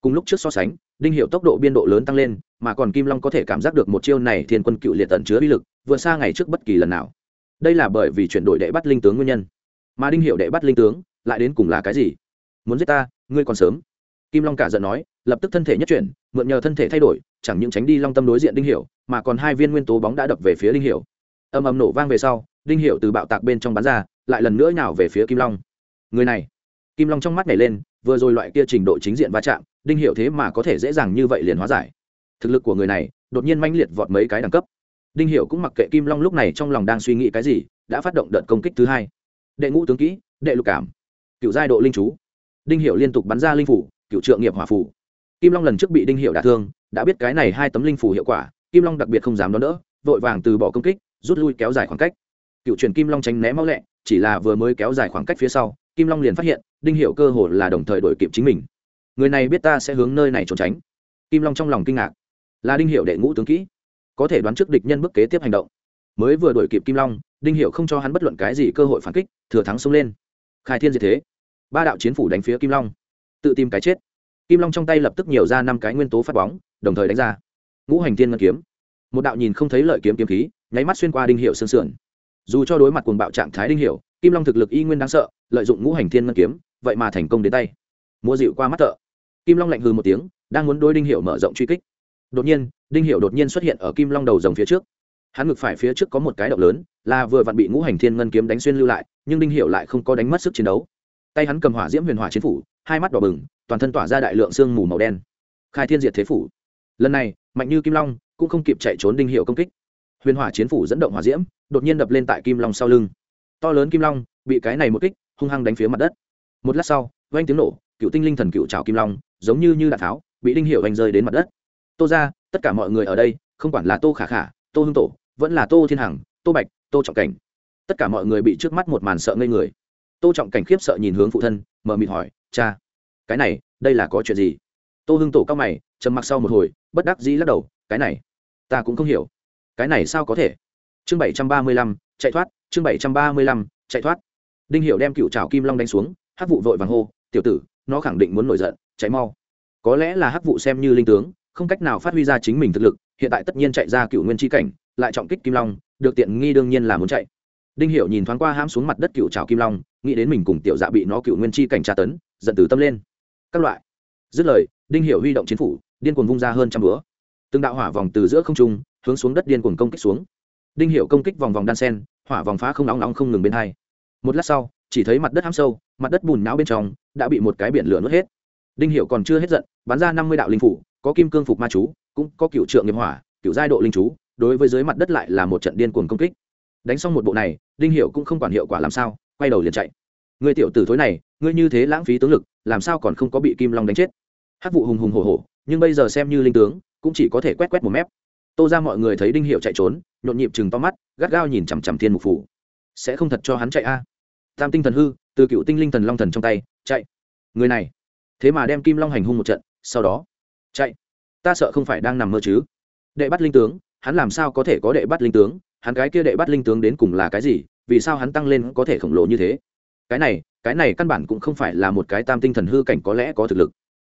Cùng lúc trước so sánh đinh hiệu tốc độ biên độ lớn tăng lên mà còn kim long có thể cảm giác được một chiêu này thiên quân cựu liệt tận chứa uy lực vượt xa ngày trước bất kỳ lần nào. Đây là bởi vì chuyển đổi đệ bắt linh tướng nguyên nhân. Mà đinh hiệu đệ bắt linh tướng lại đến cùng là cái gì? Muốn giết ta ngươi còn sớm kim long cả giận nói, lập tức thân thể nhất chuyển, mượn nhờ thân thể thay đổi, chẳng những tránh đi long tâm đối diện đinh hiểu, mà còn hai viên nguyên tố bóng đã đập về phía đinh hiểu. Âm ầm nổ vang về sau, đinh hiểu từ bạo tạc bên trong bắn ra, lại lần nữa nhào về phía kim long. Người này. Kim long trong mắt nhảy lên, vừa rồi loại kia trình độ chính diện va chạm, đinh hiểu thế mà có thể dễ dàng như vậy liền hóa giải. Thực lực của người này, đột nhiên manh liệt vọt mấy cái đẳng cấp. Đinh hiểu cũng mặc kệ kim long lúc này trong lòng đang suy nghĩ cái gì, đã phát động đợt công kích thứ hai. Đệ ngũ tướng kỹ, đệ lục cảm. Cựu giai độ linh chú. Đinh hiểu liên tục bắn ra linh phủ cựu trượng nghiệp hỏa phủ kim long lần trước bị đinh hiệu đả thương, đã biết cái này hai tấm linh phủ hiệu quả, kim long đặc biệt không dám đón đỡ, vội vàng từ bỏ công kích, rút lui kéo dài khoảng cách. Cựu truyền kim long tránh né mau lẹ, chỉ là vừa mới kéo dài khoảng cách phía sau, kim long liền phát hiện, đinh hiệu cơ hồ là đồng thời đổi kịp chính mình. Người này biết ta sẽ hướng nơi này trốn tránh. Kim long trong lòng kinh ngạc. Là đinh hiệu đệ ngũ tướng kỹ, có thể đoán trước địch nhân bước kế tiếp hành động. Mới vừa đổi kịp kim long, đinh hiệu không cho hắn bất luận cái gì cơ hội phản kích, thừa thắng xông lên. Khai thiên diệt thế. Ba đạo chiến phủ đánh phía kim long tự tìm cái chết. Kim long trong tay lập tức nhiều ra năm cái nguyên tố phát bóng, đồng thời đánh ra. Ngũ hành thiên ngân kiếm. Một đạo nhìn không thấy lợi kiếm kiếm khí, nháy mắt xuyên qua đinh hiệu sương sườn. Dù cho đối mặt cuồng bạo trạng thái đinh hiệu, kim long thực lực y nguyên đáng sợ, lợi dụng ngũ hành thiên ngân kiếm, vậy mà thành công đến tay. Mua dịu qua mắt thợ. Kim long lạnh hư một tiếng, đang muốn đôi đinh hiệu mở rộng truy kích. Đột nhiên, đinh hiệu đột nhiên xuất hiện ở kim long đầu rồng phía trước. Hắn ngực phải phía trước có một cái động lớn, là vừa vặn bị ngũ hành thiên ngân kiếm đánh xuyên lưu lại, nhưng đinh hiệu lại không có đánh mất sức chiến đấu. Tay hắn cầm hỏa diễm huyền hỏa chiến phủ hai mắt đỏ bừng, toàn thân tỏa ra đại lượng sương mù màu đen. Khai thiên diệt thế phủ. Lần này, mạnh như kim long cũng không kịp chạy trốn đinh hiệu công kích. Huyền hỏa chiến phủ dẫn động hỏa diễm, đột nhiên đập lên tại kim long sau lưng. To lớn kim long bị cái này một kích, hung hăng đánh phía mặt đất. Một lát sau, vang tiếng nổ, cựu tinh linh thần cựu trào kim long, giống như như đạn tháo, bị đinh hiệu hành rơi đến mặt đất. Tô ra tất cả mọi người ở đây, không quản là tô khả khả, tô hưng tổ, vẫn là tô thiên hằng, tô bạch, tô trọng cảnh. Tất cả mọi người bị trước mắt một màn sợ ngây người. Tô trọng cảnh khiếp sợ nhìn hướng phụ thân mờ mịt hỏi cha, cái này, đây là có chuyện gì? Tô hưng tổ cao mày, trầm mặc sau một hồi, bất đắc dĩ lắc đầu, cái này, ta cũng không hiểu. Cái này sao có thể? Chương bảy trăm ba mươi lăm, chạy thoát, chương bảy trăm ba mươi lăm, chạy thoát. Đinh hiểu đem cựu trào kim long đánh xuống, hắc vụ vội vàng hô, tiểu tử, nó khẳng định muốn nổi giận, chạy mau. Có lẽ là hắc vụ xem như linh tướng, không cách nào phát huy ra chính mình thực lực, hiện tại tất nhiên chạy ra cựu nguyên tri cảnh, lại trọng kích kim long, được tiện nghi đương nhiên là muốn chạy. Đinh hiểu nhìn thoáng qua hãm xuống mặt đất cựu trào kim long, nghĩ đến mình cùng tiểu dạ bị nó cựu nguyên chi cảnh tra tấn giận từ tâm lên. Các loại. Dứt lời, đinh hiểu huy động chiến phủ, điên cuồng vung ra hơn trăm búa. Từng đạo hỏa vòng từ giữa không trung, hướng xuống đất điên cuồng công kích xuống. Đinh hiểu công kích vòng vòng đan sen, hỏa vòng phá không nóng nóng không ngừng bên hai. Một lát sau, chỉ thấy mặt đất hám sâu, mặt đất bùn não bên trong, đã bị một cái biển lửa nuốt hết. Đinh hiểu còn chưa hết giận, bắn ra năm mươi đạo linh phủ, có kim cương phục ma chú, cũng có cựu trượng nghiệp hỏa, cựu giai độ linh chú, đối với dưới mặt đất lại là một trận điên cuồng công kích. Đánh xong một bộ này, đinh hiểu cũng không quản hiệu quả làm sao, quay đầu liền chạy ngươi tiểu tử thối này, ngươi như thế lãng phí tướng lực, làm sao còn không có bị kim long đánh chết? Hắc vụ hùng hùng hổ hổ, nhưng bây giờ xem như linh tướng, cũng chỉ có thể quét quét một mép. Tô ra mọi người thấy đinh hiệu chạy trốn, nhộn nhịp chừng to mắt, gắt gao nhìn chằm chằm thiên mục phủ. Sẽ không thật cho hắn chạy a? Tam tinh thần hư, từ cựu tinh linh thần long thần trong tay, chạy. Người này, thế mà đem kim long hành hung một trận, sau đó, chạy. Ta sợ không phải đang nằm mơ chứ. Đệ bắt linh tướng, hắn làm sao có thể có đệ bắt linh tướng? Hắn cái kia đệ bắt linh tướng đến cùng là cái gì? Vì sao hắn tăng lên có thể khổng lồ như thế? Cái này cái này căn bản cũng không phải là một cái tam tinh thần hư cảnh có lẽ có thực lực.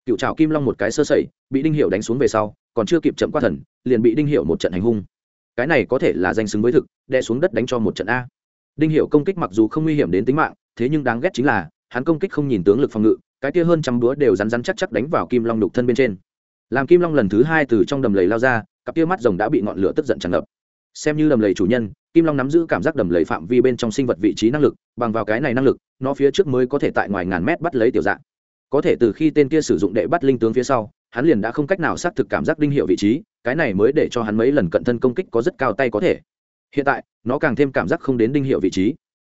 Cựu trào kim long một cái sơ sẩy, bị đinh hiệu đánh xuống về sau, còn chưa kịp chậm qua thần, liền bị đinh hiệu một trận hành hung. Cái này có thể là danh xứng với thực đe xuống đất đánh cho một trận a. Đinh hiệu công kích mặc dù không nguy hiểm đến tính mạng, thế nhưng đáng ghét chính là, hắn công kích không nhìn tướng lực phòng ngự, cái kia hơn trăm búa đều rắn rắn chắc chắc đánh vào kim long đục thân bên trên. Làm kim long lần thứ hai từ trong đầm lầy lao ra, cặp kia mắt rồng đã bị ngọn lửa tức giận tràn ngập xem như đầm lầy chủ nhân, kim long nắm giữ cảm giác đầm lầy phạm vi bên trong sinh vật vị trí năng lực, bằng vào cái này năng lực, nó phía trước mới có thể tại ngoài ngàn mét bắt lấy tiểu dạng. Có thể từ khi tên kia sử dụng đệ bắt linh tướng phía sau, hắn liền đã không cách nào xác thực cảm giác đinh hiệu vị trí, cái này mới để cho hắn mấy lần cận thân công kích có rất cao tay có thể. Hiện tại, nó càng thêm cảm giác không đến đinh hiệu vị trí.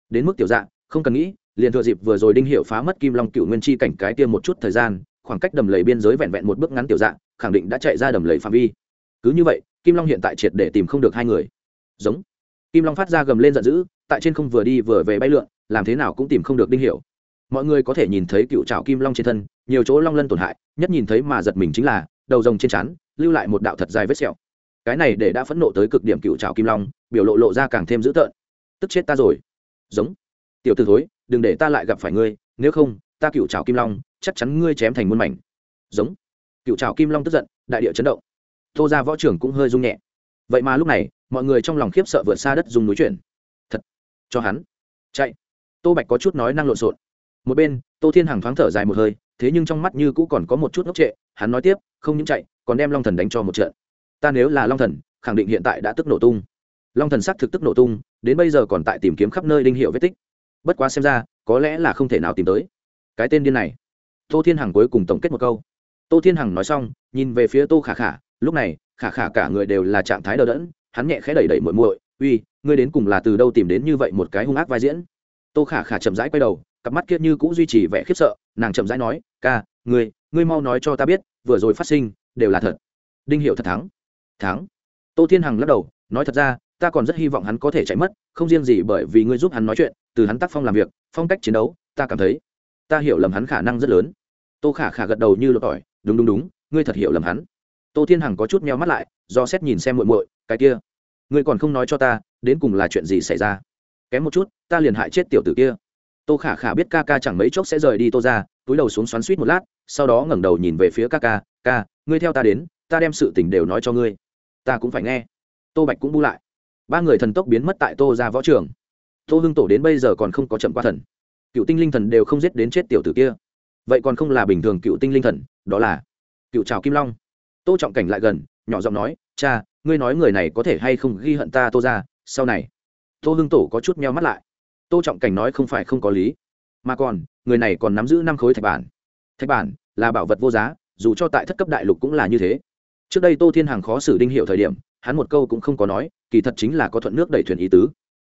Đến mức tiểu dạng, không cần nghĩ, liền thừa dịp vừa rồi đinh hiệu phá mất kim long cựu nguyên chi cảnh cái tiêm một chút thời gian, khoảng cách đầm lầy biên giới vẹn vẹn một bước ngắn tiểu dạng, khẳng định đã chạy ra đầm lầy phạm vi. Cứ như vậy kim long hiện tại triệt để tìm không được hai người. Giống. Kim long phát ra gầm lên giận dữ, tại trên không vừa đi vừa về bay lượn, làm thế nào cũng tìm không được đinh hiểu. Mọi người có thể nhìn thấy cựu trào kim long trên thân, nhiều chỗ long lân tổn hại, nhất nhìn thấy mà giật mình chính là, đầu rồng trên chắn lưu lại một đạo thật dài vết sẹo. Cái này để đã phẫn nộ tới cực điểm cựu trào kim long, biểu lộ lộ ra càng thêm dữ tợn. Tức chết ta rồi. Giống. Tiểu t thối, đừng để ta lại gặp phải ngươi, nếu không, ta cựu trào kim long, chắc chắn ngươi chém thành muôn mảnh. Giống. Cựu trào kim long tức giận, đại địa chấn động tô ra võ trưởng cũng hơi rung nhẹ. Vậy mà lúc này, mọi người trong lòng khiếp sợ vượt xa đất dùng núi chuyển. Thật, cho hắn. Chạy. Tô bạch có chút nói năng lộn xộn. Một bên, tô thiên hằng thoáng thở dài một hơi, thế nhưng trong mắt như cũ còn có một chút ngốc trệ, hắn nói tiếp, không những chạy, còn đem long thần đánh cho một trận. Ta nếu là long thần, khẳng định hiện tại đã tức nổ tung. Long thần sắc thực tức nổ tung, đến bây giờ còn tại tìm kiếm khắp nơi đinh hiệu vết tích. Bất quá xem ra, có lẽ là không thể nào tìm tới. Cái tên điên này. Tô thiên hằng cuối cùng tổng kết một câu. Tô thiên hằng nói xong, nhìn về phía tô khả khả lúc này, khả khả cả người đều là trạng thái đờ đẫn, hắn nhẹ khẽ đẩy đẩy muội muội, uy, ngươi đến cùng là từ đâu tìm đến như vậy một cái hung ác vai diễn? Tô khả khả chậm rãi quay đầu, cặp mắt kia như cũng duy trì vẻ khiếp sợ, nàng chậm rãi nói, ca, ngươi ngươi mau nói cho ta biết, vừa rồi phát sinh, đều là thật. Đinh hiệu thật thắng. Thắng? Tô thiên hằng lắc đầu, nói thật ra, ta còn rất hy vọng hắn có thể chạy mất, không riêng gì bởi vì ngươi giúp hắn nói chuyện, từ hắn tác phong làm việc, phong cách chiến đấu, ta cảm thấy, ta hiểu lầm hắn khả năng rất lớn. Tô khả khả gật đầu như lột tỏi, đúng đúng đúng, ngươi thật hiểu lầm hắn tô thiên hằng có chút meo mắt lại, do xét nhìn xem muội muội, cái kia, ngươi còn không nói cho ta, đến cùng là chuyện gì xảy ra? Kém một chút, ta liền hại chết tiểu tử kia. Tô khả khả biết ca ca chẳng mấy chốc sẽ rời đi tô ra túi đầu xuống xoắn suýt một lát, sau đó ngẩng đầu nhìn về phía ca ca ca, ngươi theo ta đến, ta đem sự tình đều nói cho ngươi, ta cũng phải nghe. Tô bạch cũng bu lại. Ba người thần tốc biến mất tại tô ra võ trường. Tô hưng tổ đến bây giờ còn không có chậm qua thần. Cựu tinh linh thần đều không giết đến chết tiểu tử kia. Vậy còn không là bình thường cựu tinh linh thần, đó là cựu trào kim long tô trọng cảnh lại gần, nhỏ giọng nói, cha, ngươi nói người này có thể hay không ghi hận ta tô ra sau này. Tô hưng tổ có chút meo mắt lại. Tô trọng cảnh nói không phải không có lý. Mà còn, người này còn nắm giữ năm khối thạch bản. Thạch bản là bảo vật vô giá, dù cho tại thất cấp đại lục cũng là như thế. Trước đây tô thiên hằng khó xử đinh hiệu thời điểm, hắn một câu cũng không có nói, kỳ thật chính là có thuận nước đẩy thuyền ý tứ.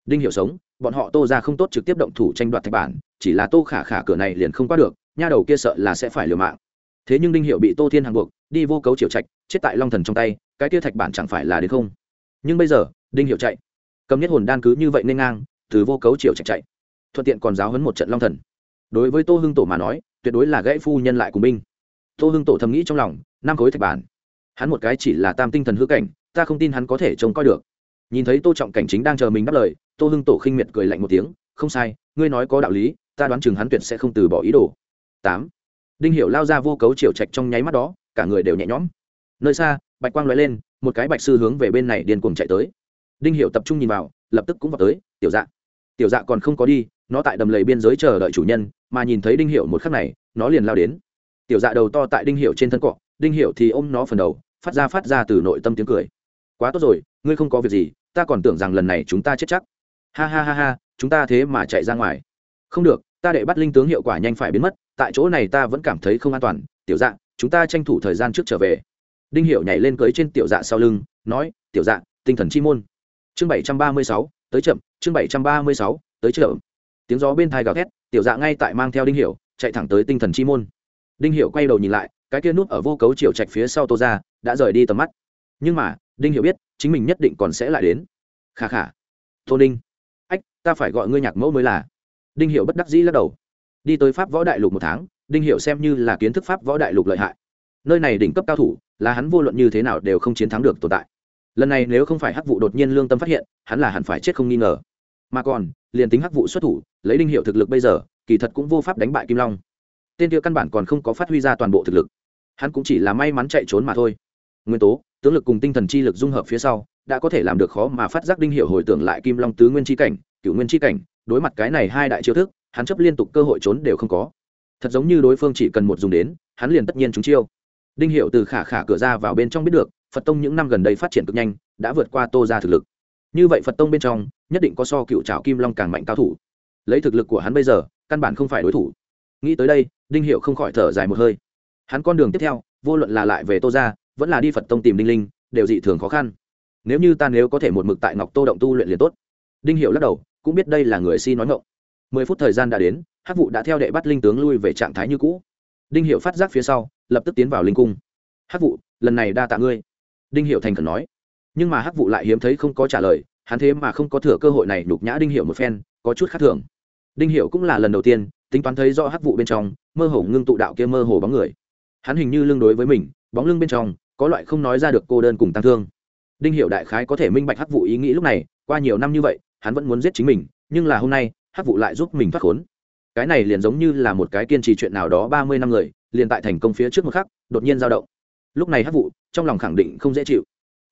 Đinh hiệu sống, bọn họ tô ra không tốt trực tiếp động thủ tranh đoạt thạch bản, chỉ là tô khả khả cửa này liền không qua được, nha đầu kia sợ là sẽ phải liều mạng thế nhưng đinh hiệu bị tô thiên hằng buộc, đi vô cấu triều trạch, chết tại long thần trong tay, cái tia thạch bản chẳng phải là đến không? Nhưng bây giờ, đinh hiệu chạy. Cầm nhất hồn đan cứ như vậy nên ngang, từ vô cấu triều trạch chạy. Thuận tiện còn giáo hấn một trận long thần. Đối với tô hưng tổ mà nói, tuyệt đối là gãy phu nhân lại cùng binh tô hưng tổ thầm nghĩ trong lòng, năm khối thạch bản. Hắn một cái chỉ là tam tinh thần hư cảnh, ta không tin hắn có thể trông coi được. Nhìn thấy tô trọng cảnh chính đang chờ mình đáp lời, tô hưng tổ khinh miệt cười lạnh một tiếng, không sai, ngươi nói có đạo lý, ta đoán chừng hắn tuyệt sẽ không từ bỏ ý đồ. Tám đinh Hiểu lao ra vô cấu triều trạch trong nháy mắt đó, cả người đều nhẹ nhõm. Nơi xa, bạch quang lóe lên, một cái bạch sư hướng về bên này điên cuồng chạy tới. Đinh Hiểu tập trung nhìn vào, lập tức cũng vào tới, tiểu dạ tiểu dạ còn không có đi, nó tại đầm lầy biên giới chờ đợi chủ nhân, mà nhìn thấy đinh Hiểu một khắc này, nó liền lao đến. Tiểu dạ đầu to tại đinh Hiểu trên thân cọ, đinh Hiểu thì ôm nó phần đầu, phát ra phát ra từ nội tâm tiếng cười. Quá tốt rồi, ngươi không có việc gì, ta còn tưởng rằng lần này chúng ta chết chắc. Ha ha ha ha, chúng ta thế mà chạy ra ngoài. Không được ta để bắt linh tướng hiệu quả nhanh phải biến mất, tại chỗ này ta vẫn cảm thấy không an toàn. Tiểu dạ chúng ta tranh thủ thời gian trước trở về. Đinh hiệu nhảy lên cưới trên tiểu dạ sau lưng, nói, tiểu dạ tinh thần chi môn. Chương bảy trăm ba mươi sáu, tới chậm. Chương bảy trăm ba mươi sáu, tới chậm. Tiếng gió bên thai gào thét, tiểu dạ ngay tại mang theo đinh hiệu chạy thẳng tới tinh thần chi môn. Đinh hiệu quay đầu nhìn lại, cái kia nút ở vô cấu chiều trạch phía sau tô ra, đã rời đi tầm mắt. Nhưng mà, đinh hiệu biết, chính mình nhất định còn sẽ lại đến. Khà khà. Tô ninh, ách, ta phải gọi ngươi nhạc mẫu mới là đinh hiệu bất đắc dĩ lắc đầu. Đi tới pháp võ đại lục một tháng, đinh hiệu xem như là kiến thức pháp võ đại lục lợi hại. Nơi này đỉnh cấp cao thủ, là hắn vô luận như thế nào đều không chiến thắng được tồn tại. Lần này nếu không phải hắc vụ đột nhiên lương tâm phát hiện, hắn là hẳn phải chết không nghi ngờ. Mà còn, liền tính hắc vụ xuất thủ, lấy đinh hiệu thực lực bây giờ, kỳ thật cũng vô pháp đánh bại kim long. Tên kia căn bản còn không có phát huy ra toàn bộ thực lực. Hắn cũng chỉ là may mắn chạy trốn mà thôi. Nguyên tố, tướng lực cùng tinh thần chi lực dung hợp phía sau, đã có thể làm được khó mà phát giác đinh hiệu hồi tưởng lại kim long tứ nguyên chi cảnh cựu nguyên chi cảnh đối mặt cái này hai đại chiêu thức, hắn chấp liên tục cơ hội trốn đều không có. Thật giống như đối phương chỉ cần một dùng đến, hắn liền tất nhiên chúng chiêu. Đinh hiệu từ khả khả cửa ra vào bên trong biết được, phật tông những năm gần đây phát triển cực nhanh, đã vượt qua tô ra thực lực. Như vậy phật tông bên trong, nhất định có so cựu trào kim long càng mạnh cao thủ. Lấy thực lực của hắn bây giờ, căn bản không phải đối thủ. Nghĩ tới đây, đinh hiệu không khỏi thở dài một hơi. Hắn con đường tiếp theo, vô luận là lại về tô ra, vẫn là đi phật tông tìm đinh linh, đều dị thường khó khăn. Nếu như ta nếu có thể một mực tại ngọc tô động tu luyện liền tốt. Đinh hiệu lắc đầu cũng biết đây là người si nói ngộng mười phút thời gian đã đến, hắc vụ đã theo đệ bắt linh tướng lui về trạng thái như cũ. Đinh hiệu phát giác phía sau, lập tức tiến vào linh cung. Hắc vụ lần này đa tạ ngươi. Đinh hiệu thành khẩn nói. Nhưng mà hắc vụ lại hiếm thấy không có trả lời, hắn thế mà không có thừa cơ hội này nhục nhã đinh hiệu một phen, có chút khác thường. Đinh hiệu cũng là lần đầu tiên, tính toán thấy rõ hắc vụ bên trong, mơ hồ ngưng tụ đạo kia mơ hồ bóng người. Hắn hình như lương đối với mình, bóng lưng bên trong, có loại không nói ra được cô đơn cùng tăng thương. Đinh hiệu đại khái có thể minh bạch hắc vụ ý nghĩ lúc này, qua nhiều năm như vậy hắn vẫn muốn giết chính mình, nhưng là hôm nay, hắc vụ lại giúp mình thoát khốn. Cái này liền giống như là một cái kiên trì chuyện nào đó ba mươi năm người, liền tại thành công phía trước một khắc, đột nhiên dao động. Lúc này hắc vụ, trong lòng khẳng định không dễ chịu.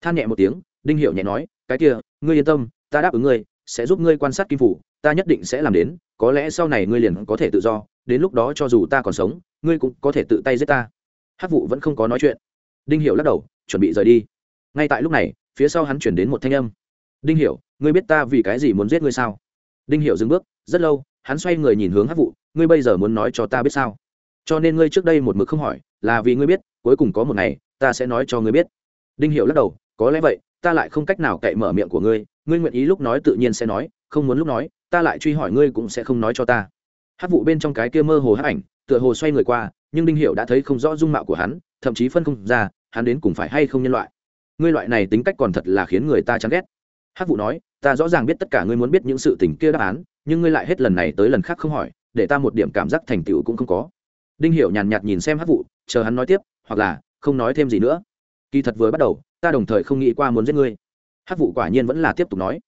Than nhẹ một tiếng, đinh hiệu nhẹ nói, cái kia, ngươi yên tâm, ta đáp ứng ngươi, sẽ giúp ngươi quan sát kim phủ, ta nhất định sẽ làm đến, có lẽ sau này ngươi liền có thể tự do, đến lúc đó cho dù ta còn sống, ngươi cũng có thể tự tay giết ta. Hát vụ vẫn không có nói chuyện. Đinh hiểu lắc đầu, chuẩn bị rời đi. Ngay tại lúc này, phía sau hắn chuyển đến một thanh âm đinh hiểu, ngươi biết ta vì cái gì muốn giết ngươi sao? Đinh hiểu dừng bước, rất lâu, hắn xoay người nhìn hướng Hắc vụ ngươi bây giờ muốn nói cho ta biết sao? Cho nên ngươi trước đây một mực không hỏi, là vì ngươi biết, cuối cùng có một ngày, ta sẽ nói cho ngươi biết. Đinh hiểu lắc đầu, có lẽ vậy, ta lại không cách nào cậy mở miệng của ngươi ngươi nguyện ý lúc nói tự nhiên sẽ nói, không muốn lúc nói, ta lại truy hỏi ngươi cũng sẽ không nói cho ta. Hát vụ bên trong cái kia mơ hồ hát ảnh, tựa hồ xoay người qua, nhưng đinh hiểu đã thấy không rõ dung mạo của hắn, thậm chí phân không ra, hắn đến cùng phải hay không nhân loại. Ngươi loại này tính cách còn thật là khiến người ta chán ghét hát vụ nói, ta rõ ràng biết tất cả ngươi muốn biết những sự tình kia đáp án, nhưng ngươi lại hết lần này tới lần khác không hỏi, để ta một điểm cảm giác thành tựu cũng không có. Đinh hiểu nhàn nhạt nhìn xem hát vụ chờ hắn nói tiếp, hoặc là, không nói thêm gì nữa. Kỳ thật vừa bắt đầu, ta đồng thời không nghĩ qua muốn giết ngươi. Hát vụ quả nhiên vẫn là tiếp tục nói,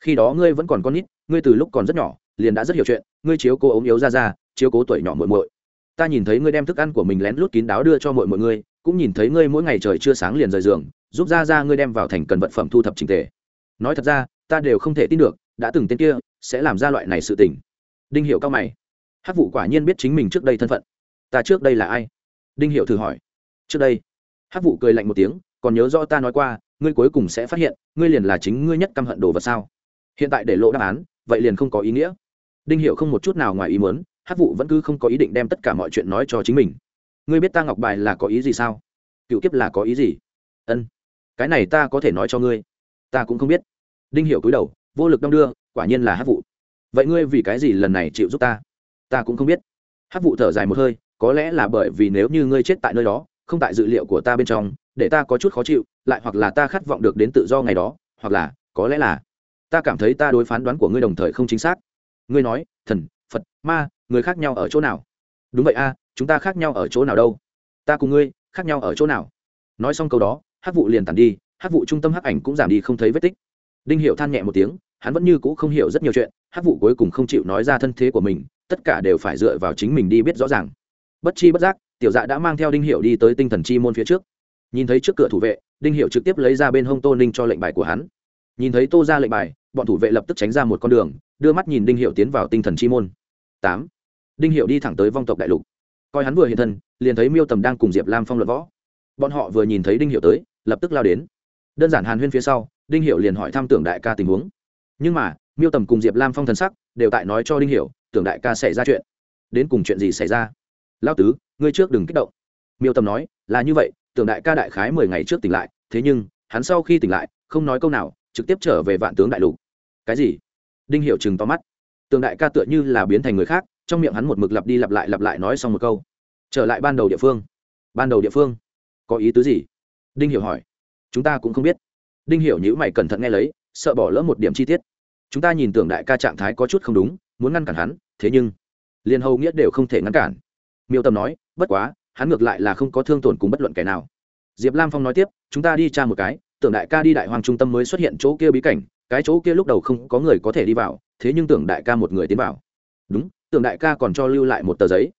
khi đó ngươi vẫn còn con nít, ngươi từ lúc còn rất nhỏ, liền đã rất hiểu chuyện, ngươi chiếu cố ốm yếu ra ra, chiếu cố tuổi nhỏ muội muội. Ta nhìn thấy ngươi đem thức ăn của mình lén lút kín đáo đưa cho mọi mọi ngươi, cũng nhìn thấy ngươi mỗi ngày trời chưa sáng liền rời giường, giúp ra ra ngươi đem vào thành cần vật phẩm thu thập trình tề nói thật ra, ta đều không thể tin được, đã từng tên kia sẽ làm ra loại này sự tình. Đinh hiểu cao mày. Hát vụ quả nhiên biết chính mình trước đây thân phận. Ta trước đây là ai? Đinh hiểu thử hỏi. Trước đây hát vụ cười lạnh một tiếng, còn nhớ rõ ta nói qua, ngươi cuối cùng sẽ phát hiện, ngươi liền là chính ngươi nhất căm hận đồ vật sao? Hiện tại để lộ đáp án, vậy liền không có ý nghĩa. Đinh Hiểu không một chút nào ngoài ý muốn hát vụ vẫn cứ không có ý định đem tất cả mọi chuyện nói cho chính mình. Ngươi biết ta ngọc bài là có ý gì sao? Cựu kiếp là có ý gì? Ân, cái này ta có thể nói cho ngươi ta cũng không biết. Đinh hiểu cúi đầu, vô lực đong đưa, quả nhiên là hát vụ vậy ngươi vì cái gì lần này chịu giúp ta? Ta cũng không biết. Hát vụ thở dài một hơi, có lẽ là bởi vì nếu như ngươi chết tại nơi đó, không tại dự liệu của ta bên trong, để ta có chút khó chịu, lại hoặc là ta khát vọng được đến tự do ngày đó, hoặc là, có lẽ là, ta cảm thấy ta đối phán đoán của ngươi đồng thời không chính xác. Ngươi nói, thần, phật, ma, người khác nhau ở chỗ nào? Đúng vậy a, chúng ta khác nhau ở chỗ nào đâu? Ta cùng ngươi, khác nhau ở chỗ nào? Nói xong câu đó hát vụ liền tàn đi hát vụ trung tâm hắc ảnh cũng giảm đi không thấy vết tích. Đinh hiệu than nhẹ một tiếng, hắn vẫn như cũ không hiểu rất nhiều chuyện, hát vụ cuối cùng không chịu nói ra thân thế của mình, tất cả đều phải dựa vào chính mình đi biết rõ ràng. Bất chi bất giác, tiểu dạ đã mang theo đinh hiệu đi tới tinh thần chi môn phía trước. Nhìn thấy trước cửa thủ vệ, đinh hiệu trực tiếp lấy ra bên hông tô ninh cho lệnh bài của hắn. Nhìn thấy tô ra lệnh bài, bọn thủ vệ lập tức tránh ra một con đường, đưa mắt nhìn đinh hiệu tiến vào tinh thần chi môn. Tám. Đinh hiệu đi thẳng tới vong tộc đại lục. Coi hắn vừa hiện thân, liền thấy miêu tầm đang cùng diệp lam phong luận võ. Bọn họ vừa nhìn thấy đinh hiệu tới, lập tức lao đến đơn giản hàn huyên phía sau, đinh hiệu liền hỏi thăm tưởng đại ca tình huống. Nhưng mà, miêu tầm cùng diệp lam phong thần sắc đều tại nói cho đinh hiệu tưởng đại ca xảy ra chuyện. Đến cùng chuyện gì xảy ra? Lao tứ, ngươi trước đừng kích động. Miêu tầm nói, là như vậy, tưởng đại ca đại khái mười ngày trước tỉnh lại, thế nhưng, hắn sau khi tỉnh lại, không nói câu nào, trực tiếp trở về vạn tướng đại lục. Cái gì? Đinh hiệu chừng to mắt. Tưởng đại ca tựa như là biến thành người khác, trong miệng hắn một mực lặp đi lặp lại lặp lại nói xong một câu. Trở lại ban đầu địa phương. Ban đầu địa phương. Có ý tứ gì? Đinh hiểu hỏi chúng ta cũng không biết. Đinh hiểu nhữ mày cẩn thận nghe lấy, sợ bỏ lỡ một điểm chi tiết. Chúng ta nhìn tưởng đại ca trạng thái có chút không đúng, muốn ngăn cản hắn, thế nhưng liền hầu nghĩa đều không thể ngăn cản. Miêu tâm nói, bất quá, hắn ngược lại là không có thương tổn cùng bất luận kẻ nào. Diệp lam phong nói tiếp, chúng ta đi tra một cái, tưởng đại ca đi đại hoàng trung tâm mới xuất hiện chỗ kia bí cảnh, cái chỗ kia lúc đầu không có người có thể đi vào, thế nhưng tưởng đại ca một người tiến vào. Đúng, tưởng đại ca còn cho lưu lại một tờ giấy.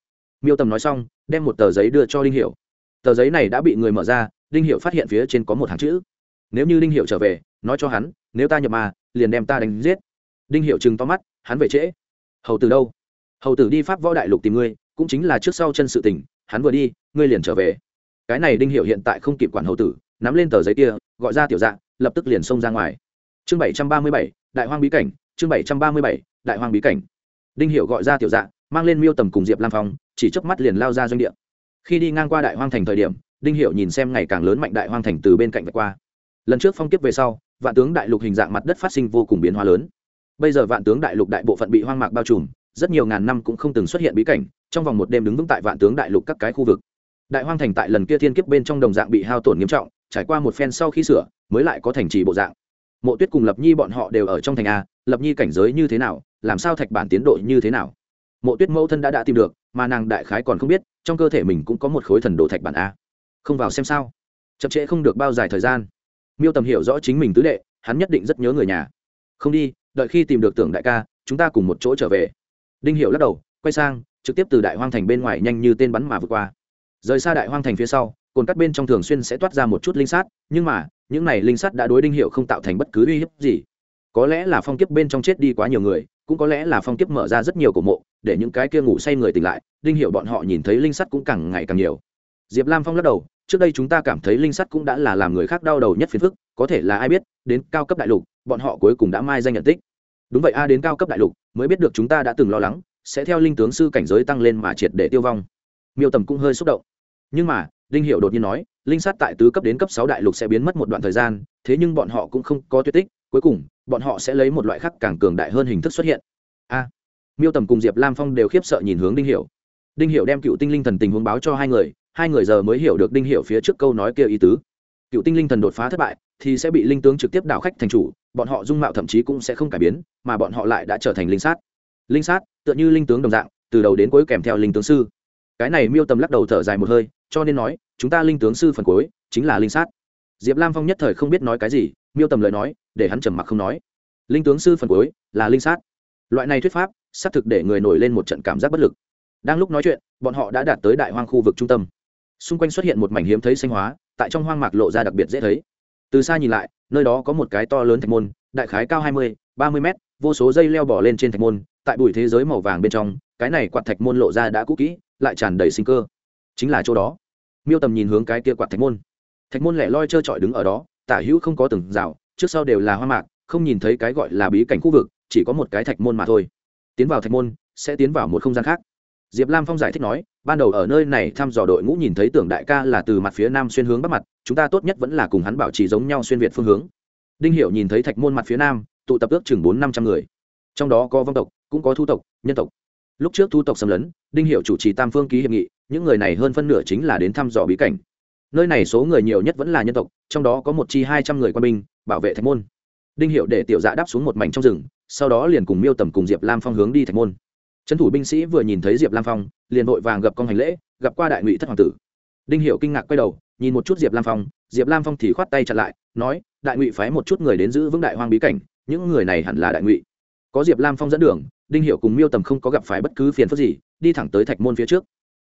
Miêu tầm nói xong, đem một tờ giấy đưa cho đinh hiểu. Tờ giấy này đã bị người mở ra đinh hiểu phát hiện phía trên có một hàng chữ. Nếu như đinh hiểu trở về, nói cho hắn, nếu ta nhập ma, liền đem ta đánh giết. Đinh hiểu chừng to mắt, hắn về trễ. Hầu tử đâu? Hầu tử đi pháp võ đại lục tìm ngươi, cũng chính là trước sau chân sự tình, hắn vừa đi, ngươi liền trở về. Cái này đinh hiểu hiện tại không kịp quản hầu tử, nắm lên tờ giấy kia, gọi ra tiểu dạng lập tức liền xông ra ngoài. Chương bảy trăm ba mươi bảy, đại hoang bí cảnh, chương bảy trăm ba mươi bảy, đại hoang bí cảnh. Đinh hiệu gọi ra tiểu dạng mang lên miêu tầm cùng diệp lam phong, chỉ chớp mắt liền lao ra doanh địa. Khi đi ngang qua đại hoang thành thời điểm đinh hiệu nhìn xem ngày càng lớn mạnh đại hoang thành từ bên cạnh vạch qua. Lần trước phong kiếp về sau, vạn tướng đại lục hình dạng mặt đất phát sinh vô cùng biến hóa lớn. Bây giờ vạn tướng đại lục đại bộ phận bị hoang mạc bao trùm, rất nhiều ngàn năm cũng không từng xuất hiện bí cảnh, trong vòng một đêm đứng vững tại vạn tướng đại lục các cái khu vực. Đại hoang thành tại lần kia thiên kiếp bên trong đồng dạng bị hao tổn nghiêm trọng, trải qua một phen sau khi sửa, mới lại có thành trì bộ dạng. Mộ tuyết cùng lập nhi bọn họ đều ở trong thành a, lập nhi cảnh giới như thế nào, làm sao thạch bản tiến độ như thế nào? Mộ tuyết mẫu thân đã đã tìm được, mà nàng đại khái còn không biết, trong cơ thể mình cũng có một khối thần đồ thạch bản a không vào xem sao. Chậm trễ không được bao dài thời gian. Miêu tầm hiểu rõ chính mình tứ đệ, hắn nhất định rất nhớ người nhà. Không đi, đợi khi tìm được tưởng đại ca, chúng ta cùng một chỗ trở về. Đinh hiểu lắc đầu, quay sang, trực tiếp từ đại hoang thành bên ngoài nhanh như tên bắn mà vượt qua. Rời xa đại hoang thành phía sau, cồn cắt bên trong thường xuyên sẽ toát ra một chút linh sát, nhưng mà, những này linh sát đã đối đinh hiệu không tạo thành bất cứ uy hiếp gì. Có lẽ là phong kiếp bên trong chết đi quá nhiều người, cũng có lẽ là phong kiếp mở ra rất nhiều cổ mộ, để những cái kia ngủ say người tỉnh lại, đinh Hiệu bọn họ nhìn thấy linh sắt cũng càng ngày càng nhiều. Diệp lam phong lắc đầu trước đây chúng ta cảm thấy linh sắt cũng đã là làm người khác đau đầu nhất phiền phức, có thể là ai biết, đến cao cấp đại lục, bọn họ cuối cùng đã mai danh nhận tích. Đúng vậy, a, đến cao cấp đại lục, mới biết được chúng ta đã từng lo lắng, sẽ theo linh tướng sư cảnh giới tăng lên mà triệt để tiêu vong. Miêu tầm cũng hơi xúc động. Nhưng mà, đinh hiệu đột nhiên nói, linh sát tại tứ cấp đến cấp sáu đại lục sẽ biến mất một đoạn thời gian, thế nhưng bọn họ cũng không có tuyệt tích, cuối cùng, bọn họ sẽ lấy một loại khác càng cường đại hơn hình thức xuất hiện. A. Miêu tầm cùng diệp lam phong đều khiếp sợ nhìn hướng đinh hiệu đinh hiệu đem cựu tinh linh thần tình huống báo cho hai người hai người giờ mới hiểu được đinh hiểu phía trước câu nói kia ý tứ. Cựu tinh linh thần đột phá thất bại, thì sẽ bị linh tướng trực tiếp đảo khách thành chủ, bọn họ dung mạo thậm chí cũng sẽ không cải biến, mà bọn họ lại đã trở thành linh sát. Linh sát, tựa như linh tướng đồng dạng, từ đầu đến cuối kèm theo linh tướng sư. Cái này miêu tầm lắc đầu thở dài một hơi, cho nên nói, chúng ta linh tướng sư phần cuối, chính là linh sát. Diệp lam phong nhất thời không biết nói cái gì, miêu tầm lời nói, để hắn trầm mặc không nói. Linh tướng sư phần cuối, là linh sát. Loại này thuyết pháp, xác thực để người nổi lên một trận cảm giác bất lực. Đang lúc nói chuyện, bọn họ đã đạt tới đại hoang khu vực trung tâm xung quanh xuất hiện một mảnh hiếm thấy xanh hóa, tại trong hoang mạc lộ ra đặc biệt dễ thấy. Từ xa nhìn lại, nơi đó có một cái to lớn thạch môn, đại khái cao hai mươi, ba mươi mét, vô số dây leo bỏ lên trên thạch môn, tại bụi thế giới màu vàng bên trong, cái này quạt thạch môn lộ ra đã cũ kỹ, lại tràn đầy sinh cơ. Chính là chỗ đó. Miêu tầm nhìn hướng cái kia quạt thạch môn. Thạch môn lẻ loi trơ trọi đứng ở đó, tả hữu không có từng rào, trước sau đều là hoa mạc, không nhìn thấy cái gọi là bí cảnh khu vực, chỉ có một cái thạch môn mà thôi. Tiến vào thạch môn, sẽ tiến vào một không gian khác diệp lam phong giải thích nói, ban đầu ở nơi này thăm dò đội ngũ nhìn thấy tưởng đại ca là từ mặt phía nam xuyên hướng bắc mặt, chúng ta tốt nhất vẫn là cùng hắn bảo trì giống nhau xuyên việt phương hướng. Đinh hiểu nhìn thấy thạch môn mặt phía nam, tụ tập ước chừng bốn năm trăm người. Trong đó có vong tộc, cũng có thu tộc, nhân tộc. Lúc trước thu tộc xâm lấn, đinh hiệu chủ trì tam phương ký hiệp nghị, những người này hơn phân nửa chính là đến thăm dò bí cảnh. Nơi này số người nhiều nhất vẫn là nhân tộc, trong đó có một chi hai trăm người quân binh, bảo vệ thạch môn. Đinh hiệu để tiểu dạ đáp xuống một mảnh trong rừng, sau đó liền cùng miêu tầm cùng diệp lam phong hướng đi thạch môn trấn thủ binh sĩ vừa nhìn thấy diệp lam phong, liền vội vàng gặp con hành lễ, gặp qua đại ngụy thất hoàng tử. Đinh hiệu kinh ngạc quay đầu, nhìn một chút diệp lam phong, diệp lam phong thì khoát tay chặn lại, nói, đại ngụy phái một chút người đến giữ vững đại hoang bí cảnh, những người này hẳn là đại ngụy. Có diệp lam phong dẫn đường, đinh hiệu cùng miêu tầm không có gặp phải bất cứ phiền phức gì, đi thẳng tới thạch môn phía trước.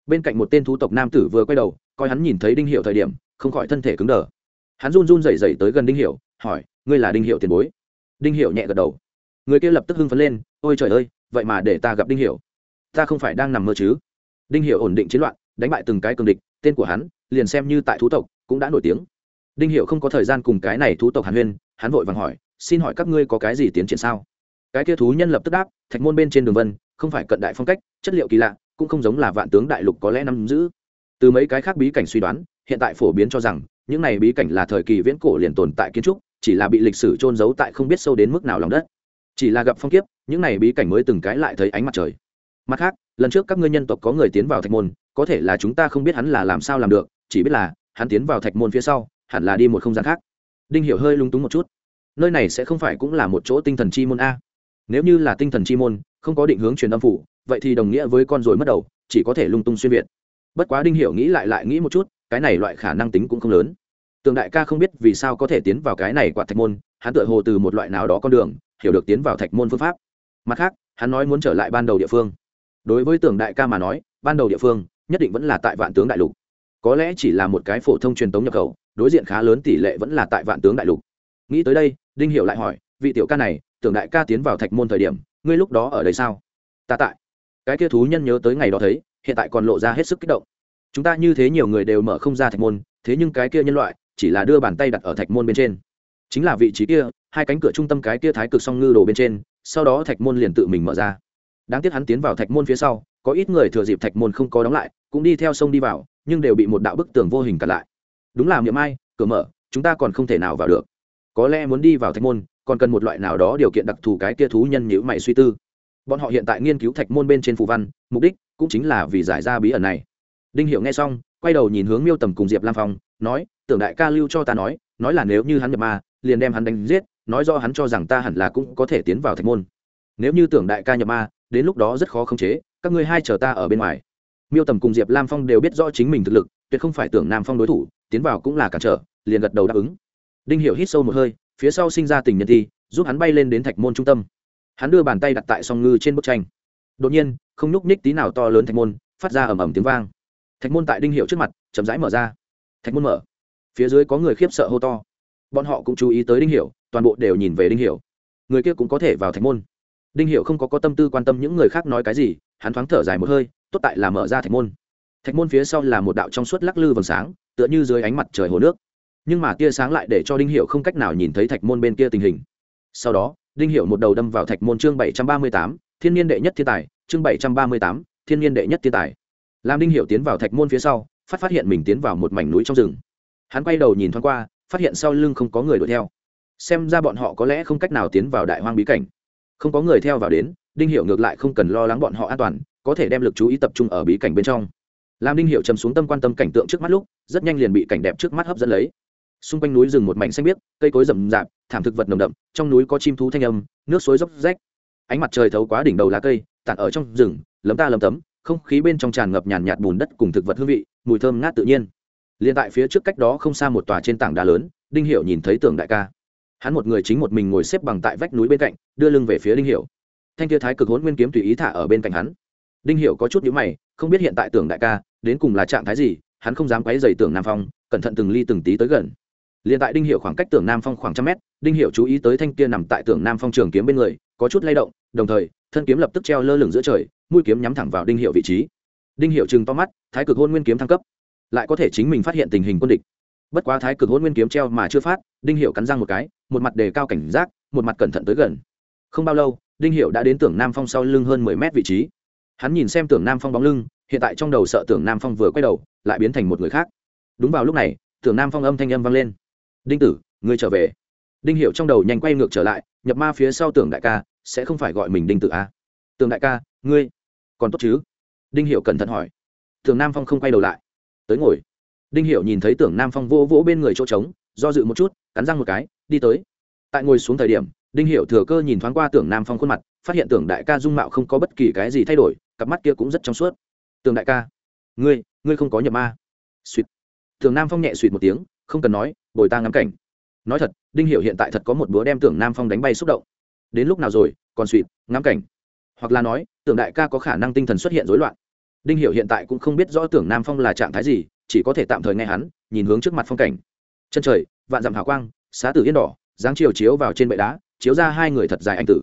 Bên cạnh một tên thú tộc nam tử vừa quay đầu, coi hắn nhìn thấy đinh hiệu thời điểm, không khỏi thân thể cứng đờ. Hắn run run rẩy rẩy tới gần đinh hiệu, hỏi, ngươi là đinh hiệu tiền bối? Đinh hiệu nhẹ gật đầu. Người kia lập tức hưng phấn lên, ôi trời ơi vậy mà để ta gặp đinh Hiểu, ta không phải đang nằm mơ chứ? Đinh Hiểu ổn định chiến loạn đánh bại từng cái cường địch tên của hắn liền xem như tại thú tộc cũng đã nổi tiếng. Đinh Hiểu không có thời gian cùng cái này thú tộc hàn huyên hắn vội vàng hỏi xin hỏi các ngươi có cái gì tiến triển sao? Cái kia thú nhân lập tức đáp thạch môn bên trên đường vân không phải cận đại phong cách chất liệu kỳ lạ cũng không giống là vạn tướng đại lục có lẽ nắm giữ. Từ mấy cái khác bí cảnh suy đoán hiện tại phổ biến cho rằng những này bí cảnh là thời kỳ viễn cổ liền tồn tại kiến trúc chỉ là bị lịch sử trôn giấu tại không biết sâu đến mức nào lòng đất chỉ là gặp phong kiếp, những này bí cảnh mới từng cái lại thấy ánh mặt trời. Mặt khác, lần trước các ngươi nhân tộc có người tiến vào thạch môn, có thể là chúng ta không biết hắn là làm sao làm được, chỉ biết là, hắn tiến vào thạch môn phía sau, hẳn là đi một không gian khác. Đinh hiểu hơi lung túng một chút. Nơi này sẽ không phải cũng là một chỗ tinh thần chi môn a. Nếu như là tinh thần chi môn, không có định hướng truyền âm phủ, vậy thì đồng nghĩa với con rồi mất đầu, chỉ có thể lung tung xuyên việt. Bất quá đinh hiểu nghĩ lại lại nghĩ một chút, cái này loại khả năng tính cũng không lớn. Tường đại ca không biết vì sao có thể tiến vào cái này quạt thạch môn, hắn tựa hồ từ một loại nào đó con đường hiểu được tiến vào thạch môn phương pháp. Mặt khác, hắn nói muốn trở lại ban đầu địa phương. Đối với Tưởng đại ca mà nói, ban đầu địa phương nhất định vẫn là tại vạn tướng đại lục. Có lẽ chỉ là một cái phổ thông truyền thống nhập khẩu, đối diện khá lớn tỷ lệ vẫn là tại vạn tướng đại lục. Nghĩ tới đây, đinh hiểu lại hỏi, vị tiểu ca này, tưởng đại ca tiến vào thạch môn thời điểm, ngươi lúc đó ở đây sao? Ta tại. Cái kia thú nhân nhớ tới ngày đó thấy, hiện tại còn lộ ra hết sức kích động. Chúng ta như thế nhiều người đều mở không ra thạch môn, thế nhưng cái kia nhân loại chỉ là đưa bàn tay đặt ở thạch môn bên trên chính là vị trí kia, hai cánh cửa trung tâm cái kia thái cực song ngư đồ bên trên, sau đó thạch môn liền tự mình mở ra. Đáng tiếc hắn tiến vào thạch môn phía sau, có ít người thừa dịp thạch môn không có đóng lại, cũng đi theo sông đi vào, nhưng đều bị một đạo bức tường vô hình cản lại. Đúng là miệng ai cửa mở, chúng ta còn không thể nào vào được. Có lẽ muốn đi vào thạch môn, còn cần một loại nào đó điều kiện đặc thù cái kia thú nhân nhữ mày suy tư. Bọn họ hiện tại nghiên cứu thạch môn bên trên phù văn, mục đích cũng chính là vì giải ra bí ẩn này. Đinh hiệu nghe xong, quay đầu nhìn hướng miêu tầm cùng diệp lam phong, nói, tưởng đại ca lưu cho ta nói nói là nếu như hắn nhập ma liền đem hắn đánh giết, nói do hắn cho rằng ta hẳn là cũng có thể tiến vào thạch môn. Nếu như tưởng đại ca nhập ma, đến lúc đó rất khó khống chế, các ngươi hai chờ ta ở bên ngoài. Miêu tầm cùng diệp lam phong đều biết rõ chính mình thực lực, tuyệt không phải tưởng nam phong đối thủ, tiến vào cũng là cản trở, liền gật đầu đáp ứng. Đinh hiểu hít sâu một hơi, phía sau sinh ra tình nhân thi, giúp hắn bay lên đến thạch môn trung tâm. Hắn đưa bàn tay đặt tại song ngư trên bức tranh. Đột nhiên, không nhúc nhích tí nào to lớn thạch môn, phát ra ầm ầm tiếng vang. Thạch môn tại đinh hiệu trước mặt, chậm rãi mở ra. Thạch môn mở. Phía dưới có người khiếp sợ hô to bọn họ cũng chú ý tới đinh Hiểu, toàn bộ đều nhìn về đinh Hiểu. người kia cũng có thể vào thạch môn. Đinh Hiểu không có có tâm tư quan tâm những người khác nói cái gì hắn thoáng thở dài một hơi tốt tại là mở ra thạch môn. Thạch môn phía sau là một đạo trong suốt lắc lư vầng sáng tựa như dưới ánh mặt trời hồ nước. Nhưng mà tia sáng lại để cho đinh Hiểu không cách nào nhìn thấy thạch môn bên kia tình hình. Sau đó đinh Hiểu một đầu đâm vào thạch môn chương bảy trăm ba mươi tám thiên niên đệ nhất thiên tài chương bảy trăm ba mươi tám thiên niên đệ nhất thiên tài. Làm đinh Hiểu tiến vào thạch môn phía sau phát phát hiện mình tiến vào một mảnh núi trong rừng. Hắn quay đầu nhìn thoáng qua phát hiện sau lưng không có người đuổi theo. Xem ra bọn họ có lẽ không cách nào tiến vào đại hoang bí cảnh. Không có người theo vào đến, đinh hiệu ngược lại không cần lo lắng bọn họ an toàn, có thể đem lực chú ý tập trung ở bí cảnh bên trong. Làm đinh hiệu chầm xuống tâm quan tâm cảnh tượng trước mắt lúc, rất nhanh liền bị cảnh đẹp trước mắt hấp dẫn lấy. Xung quanh núi rừng một mảnh xanh biếc, cây cối rậm rạp, thảm thực vật nồng đậm, trong núi có chim thú thanh âm, nước suối dốc rách. Ánh mặt trời thấu quá đỉnh đầu lá cây, tản ở trong rừng, lấm ta lấm tấm, không khí bên trong tràn ngập nhàn nhạt bùn đất cùng thực vật hương vị, mùi thơm ngát tự nhiên liền tại phía trước cách đó không xa một tòa trên tảng đá lớn, đinh hiệu nhìn thấy tưởng đại ca. Hắn một người chính một mình ngồi xếp bằng tại vách núi bên cạnh, đưa lưng về phía đinh hiệu thanh kia thái cực hồn nguyên kiếm tùy ý thả ở bên cạnh hắn. Đinh hiệu có chút nhíu mày, không biết hiện tại tưởng đại ca đến cùng là trạng thái gì, hắn không dám quấy rầy tưởng nam phong, cẩn thận từng ly từng tí tới gần. Liền tại đinh hiệu khoảng cách tưởng nam phong khoảng trăm mét, đinh hiệu chú ý tới thanh kia nằm tại tưởng nam phong trường kiếm bên người, có chút lay động, đồng thời, thân kiếm lập tức treo lơ lửng giữa trời, mũi kiếm nhắm thẳng vào đinh hiệu vị trí. Đinh hiệu chừng to mắt, thái cực hôn nguyên kiếm thăng cấp lại có thể chính mình phát hiện tình hình quân địch. Bất quá thái cực hôn nguyên kiếm treo mà chưa phát, đinh hiệu cắn răng một cái, một mặt đề cao cảnh giác, một mặt cẩn thận tới gần. Không bao lâu, đinh hiệu đã đến tưởng nam phong sau lưng hơn mười mét vị trí. Hắn nhìn xem tưởng nam phong bóng lưng, hiện tại trong đầu sợ tưởng nam phong vừa quay đầu, lại biến thành một người khác. Đúng vào lúc này, tưởng nam phong âm thanh âm vang lên. Đinh tử, ngươi trở về. Đinh hiệu trong đầu nhanh quay ngược trở lại, nhập ma phía sau tưởng đại ca, sẽ không phải gọi mình đinh tử a à? tưởng đại ca, ngươi còn tốt chứ? Đinh hiệu cẩn thận hỏi. Tưởng nam phong không quay đầu lại tới ngồi. Đinh hiểu nhìn thấy tưởng nam phong vô vỗ bên người chỗ trống, do dự một chút, cắn răng một cái, đi tới. Tại ngồi xuống thời điểm, đinh hiểu thừa cơ nhìn thoáng qua tưởng nam phong khuôn mặt, phát hiện tưởng đại ca dung mạo không có bất kỳ cái gì thay đổi, cặp mắt kia cũng rất trong suốt. Tưởng đại ca, ngươi ngươi không có nhập ma. Suýt tưởng nam phong nhẹ suýt một tiếng, không cần nói, bồi ta ngắm cảnh. Nói thật, đinh hiểu hiện tại thật có một búa đem tưởng nam phong đánh bay xúc động. Đến lúc nào rồi, còn suỵt ngắm cảnh. Hoặc là nói, tưởng đại ca có khả năng tinh thần xuất hiện rối loạn đinh Hiểu hiện tại cũng không biết rõ tưởng nam phong là trạng thái gì, chỉ có thể tạm thời nghe hắn, nhìn hướng trước mặt phong cảnh. Chân trời, vạn dặm hào quang, xá tử yên đỏ, dáng chiều chiếu vào trên bệ đá, chiếu ra hai người thật dài anh tử.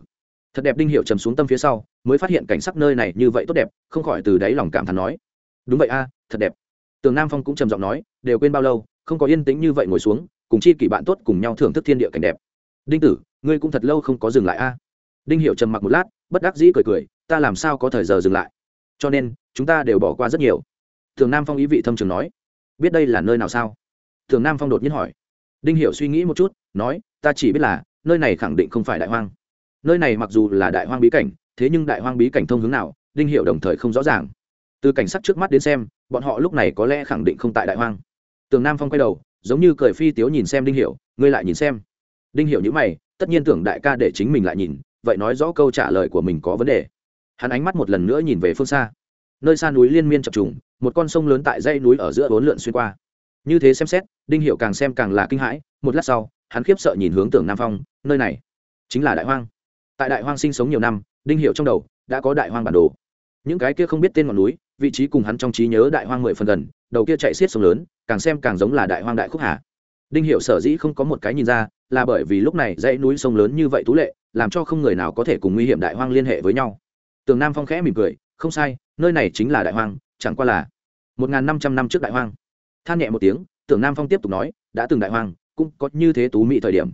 Thật đẹp đinh hiệu trầm xuống tâm phía sau, mới phát hiện cảnh sắc nơi này như vậy tốt đẹp, không khỏi từ đáy lòng cảm thán nói. Đúng vậy a, thật đẹp. Tường nam phong cũng trầm giọng nói, đều quên bao lâu, không có yên tĩnh như vậy ngồi xuống, cùng chi kỷ bạn tốt cùng nhau thưởng thức thiên địa cảnh đẹp. Đinh tử, ngươi cũng thật lâu không có dừng lại a. Đinh hiệu trầm mặc một lát, bất đắc dĩ cười cười, ta làm sao có thời giờ dừng lại? Cho nên chúng ta đều bỏ qua rất nhiều thường nam phong ý vị thâm trường nói biết đây là nơi nào sao thường nam phong đột nhiên hỏi đinh Hiểu suy nghĩ một chút nói ta chỉ biết là nơi này khẳng định không phải đại hoang nơi này mặc dù là đại hoang bí cảnh thế nhưng đại hoang bí cảnh thông hướng nào đinh Hiểu đồng thời không rõ ràng từ cảnh sắc trước mắt đến xem bọn họ lúc này có lẽ khẳng định không tại đại hoang tường nam phong quay đầu giống như cười phi tiếu nhìn xem đinh hiểu ngươi lại nhìn xem đinh hiểu nhữ mày tất nhiên tưởng đại ca để chính mình lại nhìn vậy nói rõ câu trả lời của mình có vấn đề hắn ánh mắt một lần nữa nhìn về phương xa. Nơi xa núi liên miên chập trùng, một con sông lớn tại dãy núi ở giữa bốn lượn xuyên qua. Như thế xem xét, đinh hiểu càng xem càng là kinh hãi, một lát sau, hắn khiếp sợ nhìn hướng tưởng nam phong, nơi này chính là đại hoang. Tại đại hoang sinh sống nhiều năm, đinh hiểu trong đầu đã có đại hoang bản đồ. Những cái kia không biết tên ngọn núi, vị trí cùng hắn trong trí nhớ đại hoang mười phần gần, đầu kia chạy xiết sông lớn, càng xem càng giống là đại hoang đại khúc hà. Đinh hiệu sở dĩ không có một cái nhìn ra, là bởi vì lúc này dãy núi sông lớn như vậy tú lệ, làm cho không người nào có thể cùng nguy hiểm đại hoang liên hệ với nhau tường nam phong khẽ mỉm cười, không sai, nơi này chính là đại hoang, chẳng qua là một n g h n năm trăm năm trước đại hoang. Than nhẹ một tiếng, Tường nam phong tiếp tục nói, đã từng đại hoang, cũng có như thế tú mỹ thời điểm.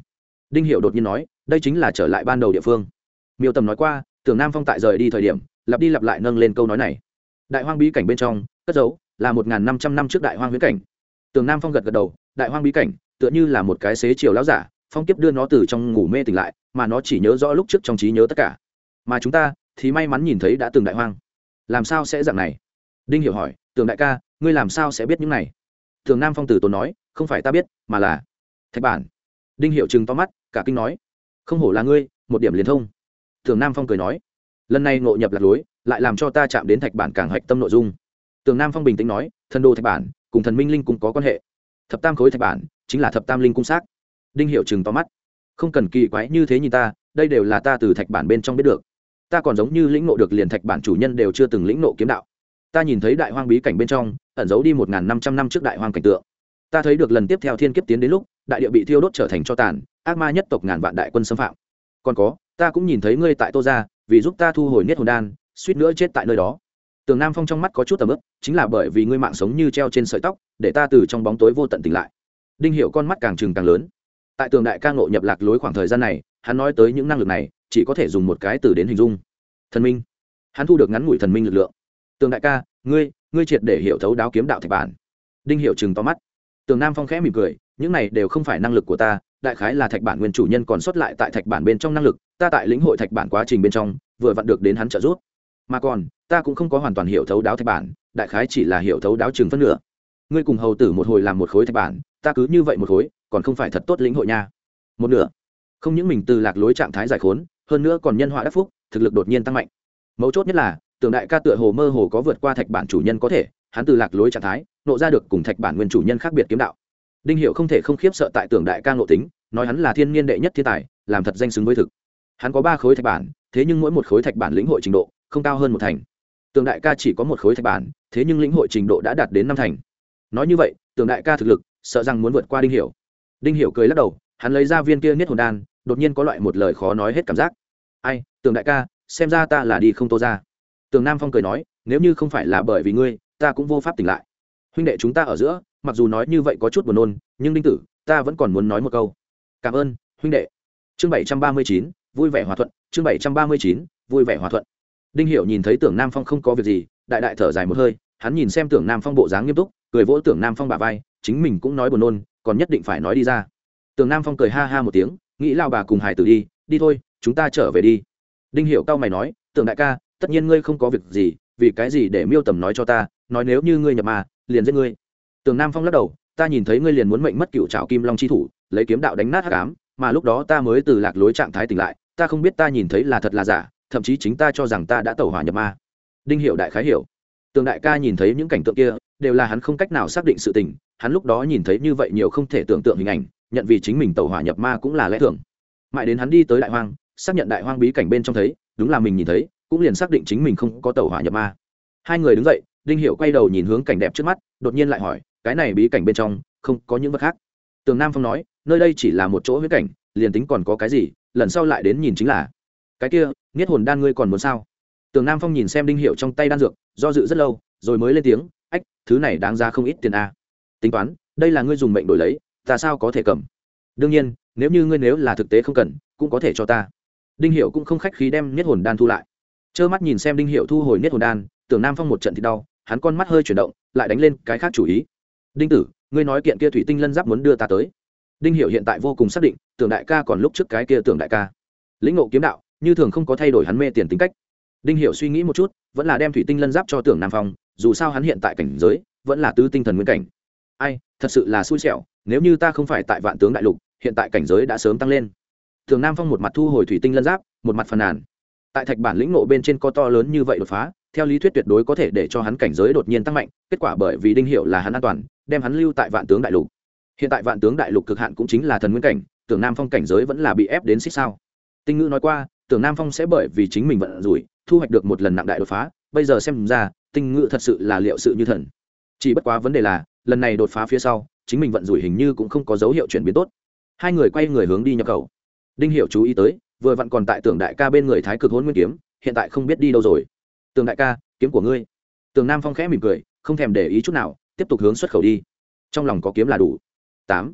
Đinh hiệu đột nhiên nói, đây chính là trở lại ban đầu địa phương. Miêu tầm nói qua, Tường nam phong tại rời đi thời điểm, lặp đi lặp lại nâng lên câu nói này. Đại hoang bí cảnh bên trong, cất giấu là một năm trăm năm trước đại hoang huyễn cảnh. Tường nam phong gật gật đầu, đại hoang bí cảnh, tựa như là một cái xế chiều lão giả, phong kiếp đưa nó từ trong ngủ mê tỉnh lại, mà nó chỉ nhớ rõ lúc trước trong trí nhớ tất cả. Mà chúng ta thì may mắn nhìn thấy đã từng đại hoang. Làm sao sẽ dạng này? Đinh hiểu hỏi tường đại ca, ngươi làm sao sẽ biết những này? Thường nam phong tử tốn nói, không phải ta biết, mà là thạch bản. Đinh hiểu chừng to mắt, cả kinh nói, không hổ là ngươi, một điểm liền thông. Thường nam phong cười nói, lần này ngộ nhập lạc lối, lại làm cho ta chạm đến thạch bản càng hạch tâm nội dung. Tường nam phong bình tĩnh nói, thần đồ thạch bản, cùng thần minh linh cũng có quan hệ. Thập tam khối thạch bản, chính là thập tam linh cung xác. Đinh hiệu chừng to mắt, không cần kỳ quái như thế nhìn ta, đây đều là ta từ thạch bản bên trong biết được ta còn giống như lĩnh nộ được liền thạch bản chủ nhân đều chưa từng lĩnh nộ kiếm đạo. Ta nhìn thấy đại hoang bí cảnh bên trong, ẩn giấu đi một n g h n năm trăm năm trước đại hoang cảnh tượng. Ta thấy được lần tiếp theo thiên kiếp tiến đến lúc, đại địa bị thiêu đốt trở thành cho tàn, ác ma nhất tộc ngàn vạn đại quân xâm phạm. Còn có, ta cũng nhìn thấy ngươi tại tô ra vì giúp ta thu hồi niết hồn đan, suýt nữa chết tại nơi đó. Tường nam phong trong mắt có chút tầm ức chính là bởi vì ngươi mạng sống như treo trên sợi tóc, để ta từ trong bóng tối vô tận tỉnh lại. Đinh hiệu con mắt càng trừng càng lớn. Tại tường đại ca ngộ nhập lạc lối khoảng thời gian này hắn nói tới những năng lực này, chỉ có thể dùng một cái từ đến hình dung. Thần minh. Hắn thu được ngắn ngủi thần minh lực lượng. Tường đại ca, ngươi ngươi triệt để hiểu thấu đáo kiếm đạo thạch bản. Đinh hiệu chừng to mắt. Tường nam phong khẽ mỉm cười, những này đều không phải năng lực của ta, đại khái là thạch bản nguyên chủ nhân còn xuất lại tại thạch bản bên trong năng lực, ta tại lĩnh hội thạch bản quá trình bên trong, vừa vặn được đến hắn trợ giúp. Mà còn, ta cũng không có hoàn toàn hiểu thấu đáo thạch bản, đại khái chỉ là hiểu thấu đáo chừng phân nửa. Ngươi cùng hầu tử một hồi làm một khối thạch bản, ta cứ như vậy một khối, còn không phải thật tốt lĩnh hội nha. Một nửa không những mình từ lạc lối trạng thái giải khốn, hơn nữa còn nhân họa đắc phúc, thực lực đột nhiên tăng mạnh. Mấu chốt nhất là, tưởng đại ca tựa hồ mơ hồ có vượt qua thạch bản chủ nhân có thể, hắn từ lạc lối trạng thái, nộ ra được cùng thạch bản nguyên chủ nhân khác biệt kiếm đạo. Đinh hiệu không thể không khiếp sợ tại tưởng đại ca ngộ tính, nói hắn là thiên niên đệ nhất thiên tài, làm thật danh xứng với thực. Hắn có ba khối thạch bản, thế nhưng mỗi một khối thạch bản lĩnh hội trình độ, không cao hơn một thành. Tưởng đại ca chỉ có một khối thạch bản, thế nhưng lĩnh hội trình độ đã đạt đến năm thành. Nói như vậy, tưởng đại ca thực lực, sợ rằng muốn vượt qua đinh hiểu. Đinh hiểu cười lắc đầu, hắn lấy ra viên kia niết hồn đan đột nhiên có loại một lời khó nói hết cảm giác. Ai tưởng đại ca, xem ra ta là đi không tô ra. Tường nam phong cười nói, nếu như không phải là bởi vì ngươi, ta cũng vô pháp tỉnh lại. Huynh đệ chúng ta ở giữa, mặc dù nói như vậy có chút buồn nôn, nhưng đinh tử, ta vẫn còn muốn nói một câu. Cảm ơn, huynh đệ. Chương bảy trăm ba mươi chín, vui vẻ hòa thuận, chương bảy trăm ba mươi chín, vui vẻ hòa thuận. Đinh hiểu nhìn thấy tưởng nam phong không có việc gì, đại đại thở dài một hơi, hắn nhìn xem tưởng nam phong bộ dáng nghiêm túc, cười vỗ tưởng nam phong bả vai, chính mình cũng nói buồn nôn, còn nhất định phải nói đi ra. Tưởng nam phong cười ha ha một tiếng nghĩ lao bà cùng hải tử đi đi thôi, chúng ta trở về đi. Đinh hiểu cao mày nói, tưởng đại ca, tất nhiên ngươi không có việc gì, vì cái gì để miêu tầm nói cho ta, nói nếu như ngươi nhập mà liền giết ngươi. Tưởng nam phong lắc đầu, ta nhìn thấy ngươi liền muốn mệnh mất cựu trào kim long chi thủ, lấy kiếm đạo đánh nát hắc ám, mà lúc đó ta mới từ lạc lối trạng thái tỉnh lại, ta không biết ta nhìn thấy là thật là giả, thậm chí chính ta cho rằng ta đã tẩu hỏa nhập ma. Đinh Hiểu đại khái hiểu. Tường đại ca nhìn thấy những cảnh tượng kia, đều là hắn không cách nào xác định sự tình, hắn lúc đó nhìn thấy như vậy nhiều không thể tưởng tượng hình ảnh nhận vì chính mình tẩu hỏa nhập ma cũng là lẽ thường. Mãi đến hắn đi tới đại hoang, xác nhận đại hoang bí cảnh bên trong thấy, đúng là mình nhìn thấy, cũng liền xác định chính mình không có tẩu hỏa nhập ma. Hai người đứng dậy, đinh hiệu quay đầu nhìn hướng cảnh đẹp trước mắt, đột nhiên lại hỏi, cái này bí cảnh bên trong, không có những vật khác. Tường nam phong nói, nơi đây chỉ là một chỗ huyết cảnh, liền tính còn có cái gì, lần sau lại đến nhìn chính là. Cái kia, niết hồn đan ngươi còn muốn sao? Tường nam phong nhìn xem đinh hiệu trong tay đan dược, do dự rất lâu, rồi mới lên tiếng, ách, thứ này đáng ra không ít tiền a. Tính toán, đây là ngươi dùng mệnh đổi lấy ta sao có thể cầm? Đương nhiên, nếu như ngươi nếu là thực tế không cần, cũng có thể cho ta. Đinh hiệu cũng không khách khí đem niết hồn đan thu lại. Trơ mắt nhìn xem đinh hiệu thu hồi niết hồn đan, tưởng nam phong một trận thì đau, hắn con mắt hơi chuyển động, lại đánh lên cái khác chủ ý. Đinh tử, ngươi nói kiện kia thủy tinh lân giáp muốn đưa ta tới. Đinh hiệu hiện tại vô cùng xác định, tưởng đại ca còn lúc trước cái kia tưởng đại ca. Lĩnh ngộ kiếm đạo, như thường không có thay đổi hắn mê tiền tính cách. Đinh hiệu suy nghĩ một chút, vẫn là đem thủy tinh lân giáp cho tưởng nam phong, dù sao hắn hiện tại cảnh giới, vẫn là tứ tinh thần nguyên cảnh. Ai, thật sự là xui xẻo nếu như ta không phải tại vạn tướng đại lục, hiện tại cảnh giới đã sớm tăng lên. Thường nam phong một mặt thu hồi thủy tinh lân giáp, một mặt phàn nàn. Tại thạch bản lĩnh nộ bên trên có to lớn như vậy đột phá, theo lý thuyết tuyệt đối có thể để cho hắn cảnh giới đột nhiên tăng mạnh, kết quả bởi vì đinh hiệu là hắn an toàn, đem hắn lưu tại vạn tướng đại lục. Hiện tại vạn tướng đại lục cực hạn cũng chính là thần nguyên cảnh, tưởng nam phong cảnh giới vẫn là bị ép đến xích sao. Tinh ngữ nói qua, tưởng nam phong sẽ bởi vì chính mình vận rủi, thu hoạch được một lần nặng đại đột phá, bây giờ xem ra, tinh ngữ thật sự là liệu sự như thần. Chỉ bất quá vấn đề là, lần này đột phá phía sau chính mình vận rủi hình như cũng không có dấu hiệu chuyển biến tốt. Hai người quay người hướng đi nhập cầu đinh hiệu chú ý tới, vừa vặn còn tại tưởng đại ca bên người thái cực hôn nguyên kiếm, hiện tại không biết đi đâu rồi. Tường đại ca, kiếm của ngươi. Tường nam phong khẽ mỉm cười, không thèm để ý chút nào, tiếp tục hướng xuất khẩu đi. Trong lòng có kiếm là đủ. Tám.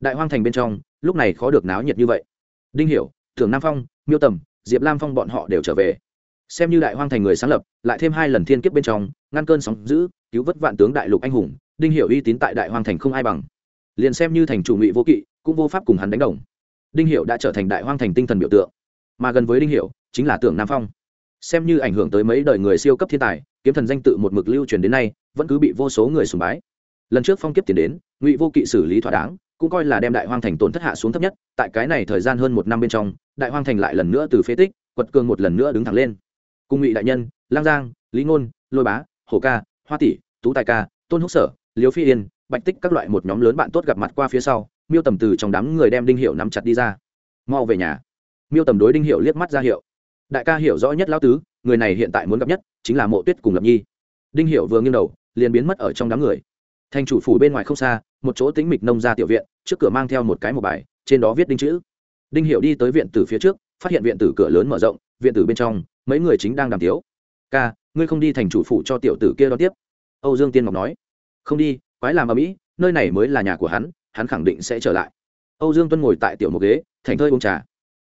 Đại hoang thành bên trong, lúc này khó được náo nhiệt như vậy. Đinh hiểu tường nam phong, miêu tầm, diệp lam phong bọn họ đều trở về. Xem như đại hoang thành người sáng lập, lại thêm hai lần thiên kiếp bên trong, ngăn cơn sóng giữ cứu vớt vạn tướng đại lục anh hùng đinh hiểu uy tín tại đại hoang thành không ai bằng. Liền xem như thành chủ ngụy vô kỵ, cũng vô pháp cùng hắn đánh đồng. Đinh hiểu đã trở thành đại hoang thành tinh thần biểu tượng. Mà gần với đinh hiểu, chính là tưởng nam phong. Xem như ảnh hưởng tới mấy đời người siêu cấp thiên tài, kiếm thần danh tự một mực lưu truyền đến nay, vẫn cứ bị vô số người sùng bái. Lần trước phong kiếp tiền đến, ngụy vô kỵ xử lý thỏa đáng, cũng coi là đem đại hoang thành tổn thất hạ xuống thấp nhất. Tại cái này thời gian hơn một năm bên trong, đại hoang thành lại lần nữa từ phế tích, quật cường một lần nữa đứng thẳng lên. Cùng ngụy đại nhân, lang giang, lý ngôn, lôi bá hồ ca, hoa tỷ, tú tài ca, tôn húc sở liêu phi yên, bạch tích các loại một nhóm lớn bạn tốt gặp mặt qua phía sau, miêu tầm từ trong đám người đem đinh hiệu nắm chặt đi ra. Mau về nhà. Miêu tầm đối đinh hiệu liếc mắt ra hiệu. Đại ca hiểu rõ nhất lão tứ, người này hiện tại muốn gặp nhất chính là mộ tuyết cùng lập nhi. Đinh hiệu vừa nghiêng đầu, liền biến mất ở trong đám người. Thành chủ phủ bên ngoài không xa, một chỗ tính mịch nông ra tiểu viện, trước cửa mang theo một cái một bài, trên đó viết đinh chữ. Đinh hiệu đi tới viện từ phía trước, phát hiện viện tử cửa lớn mở rộng, viện tử bên trong, mấy người chính đang đàm tiếu. Ca, ngươi không đi thành chủ phụ cho tiểu tử kia đón tiếp. Âu dương tiên ngọc nói không đi, quái làm ở mỹ nơi này mới là nhà của hắn hắn khẳng định sẽ trở lại. Âu dương tuân ngồi tại tiểu một ghế, thành thơi uống trà.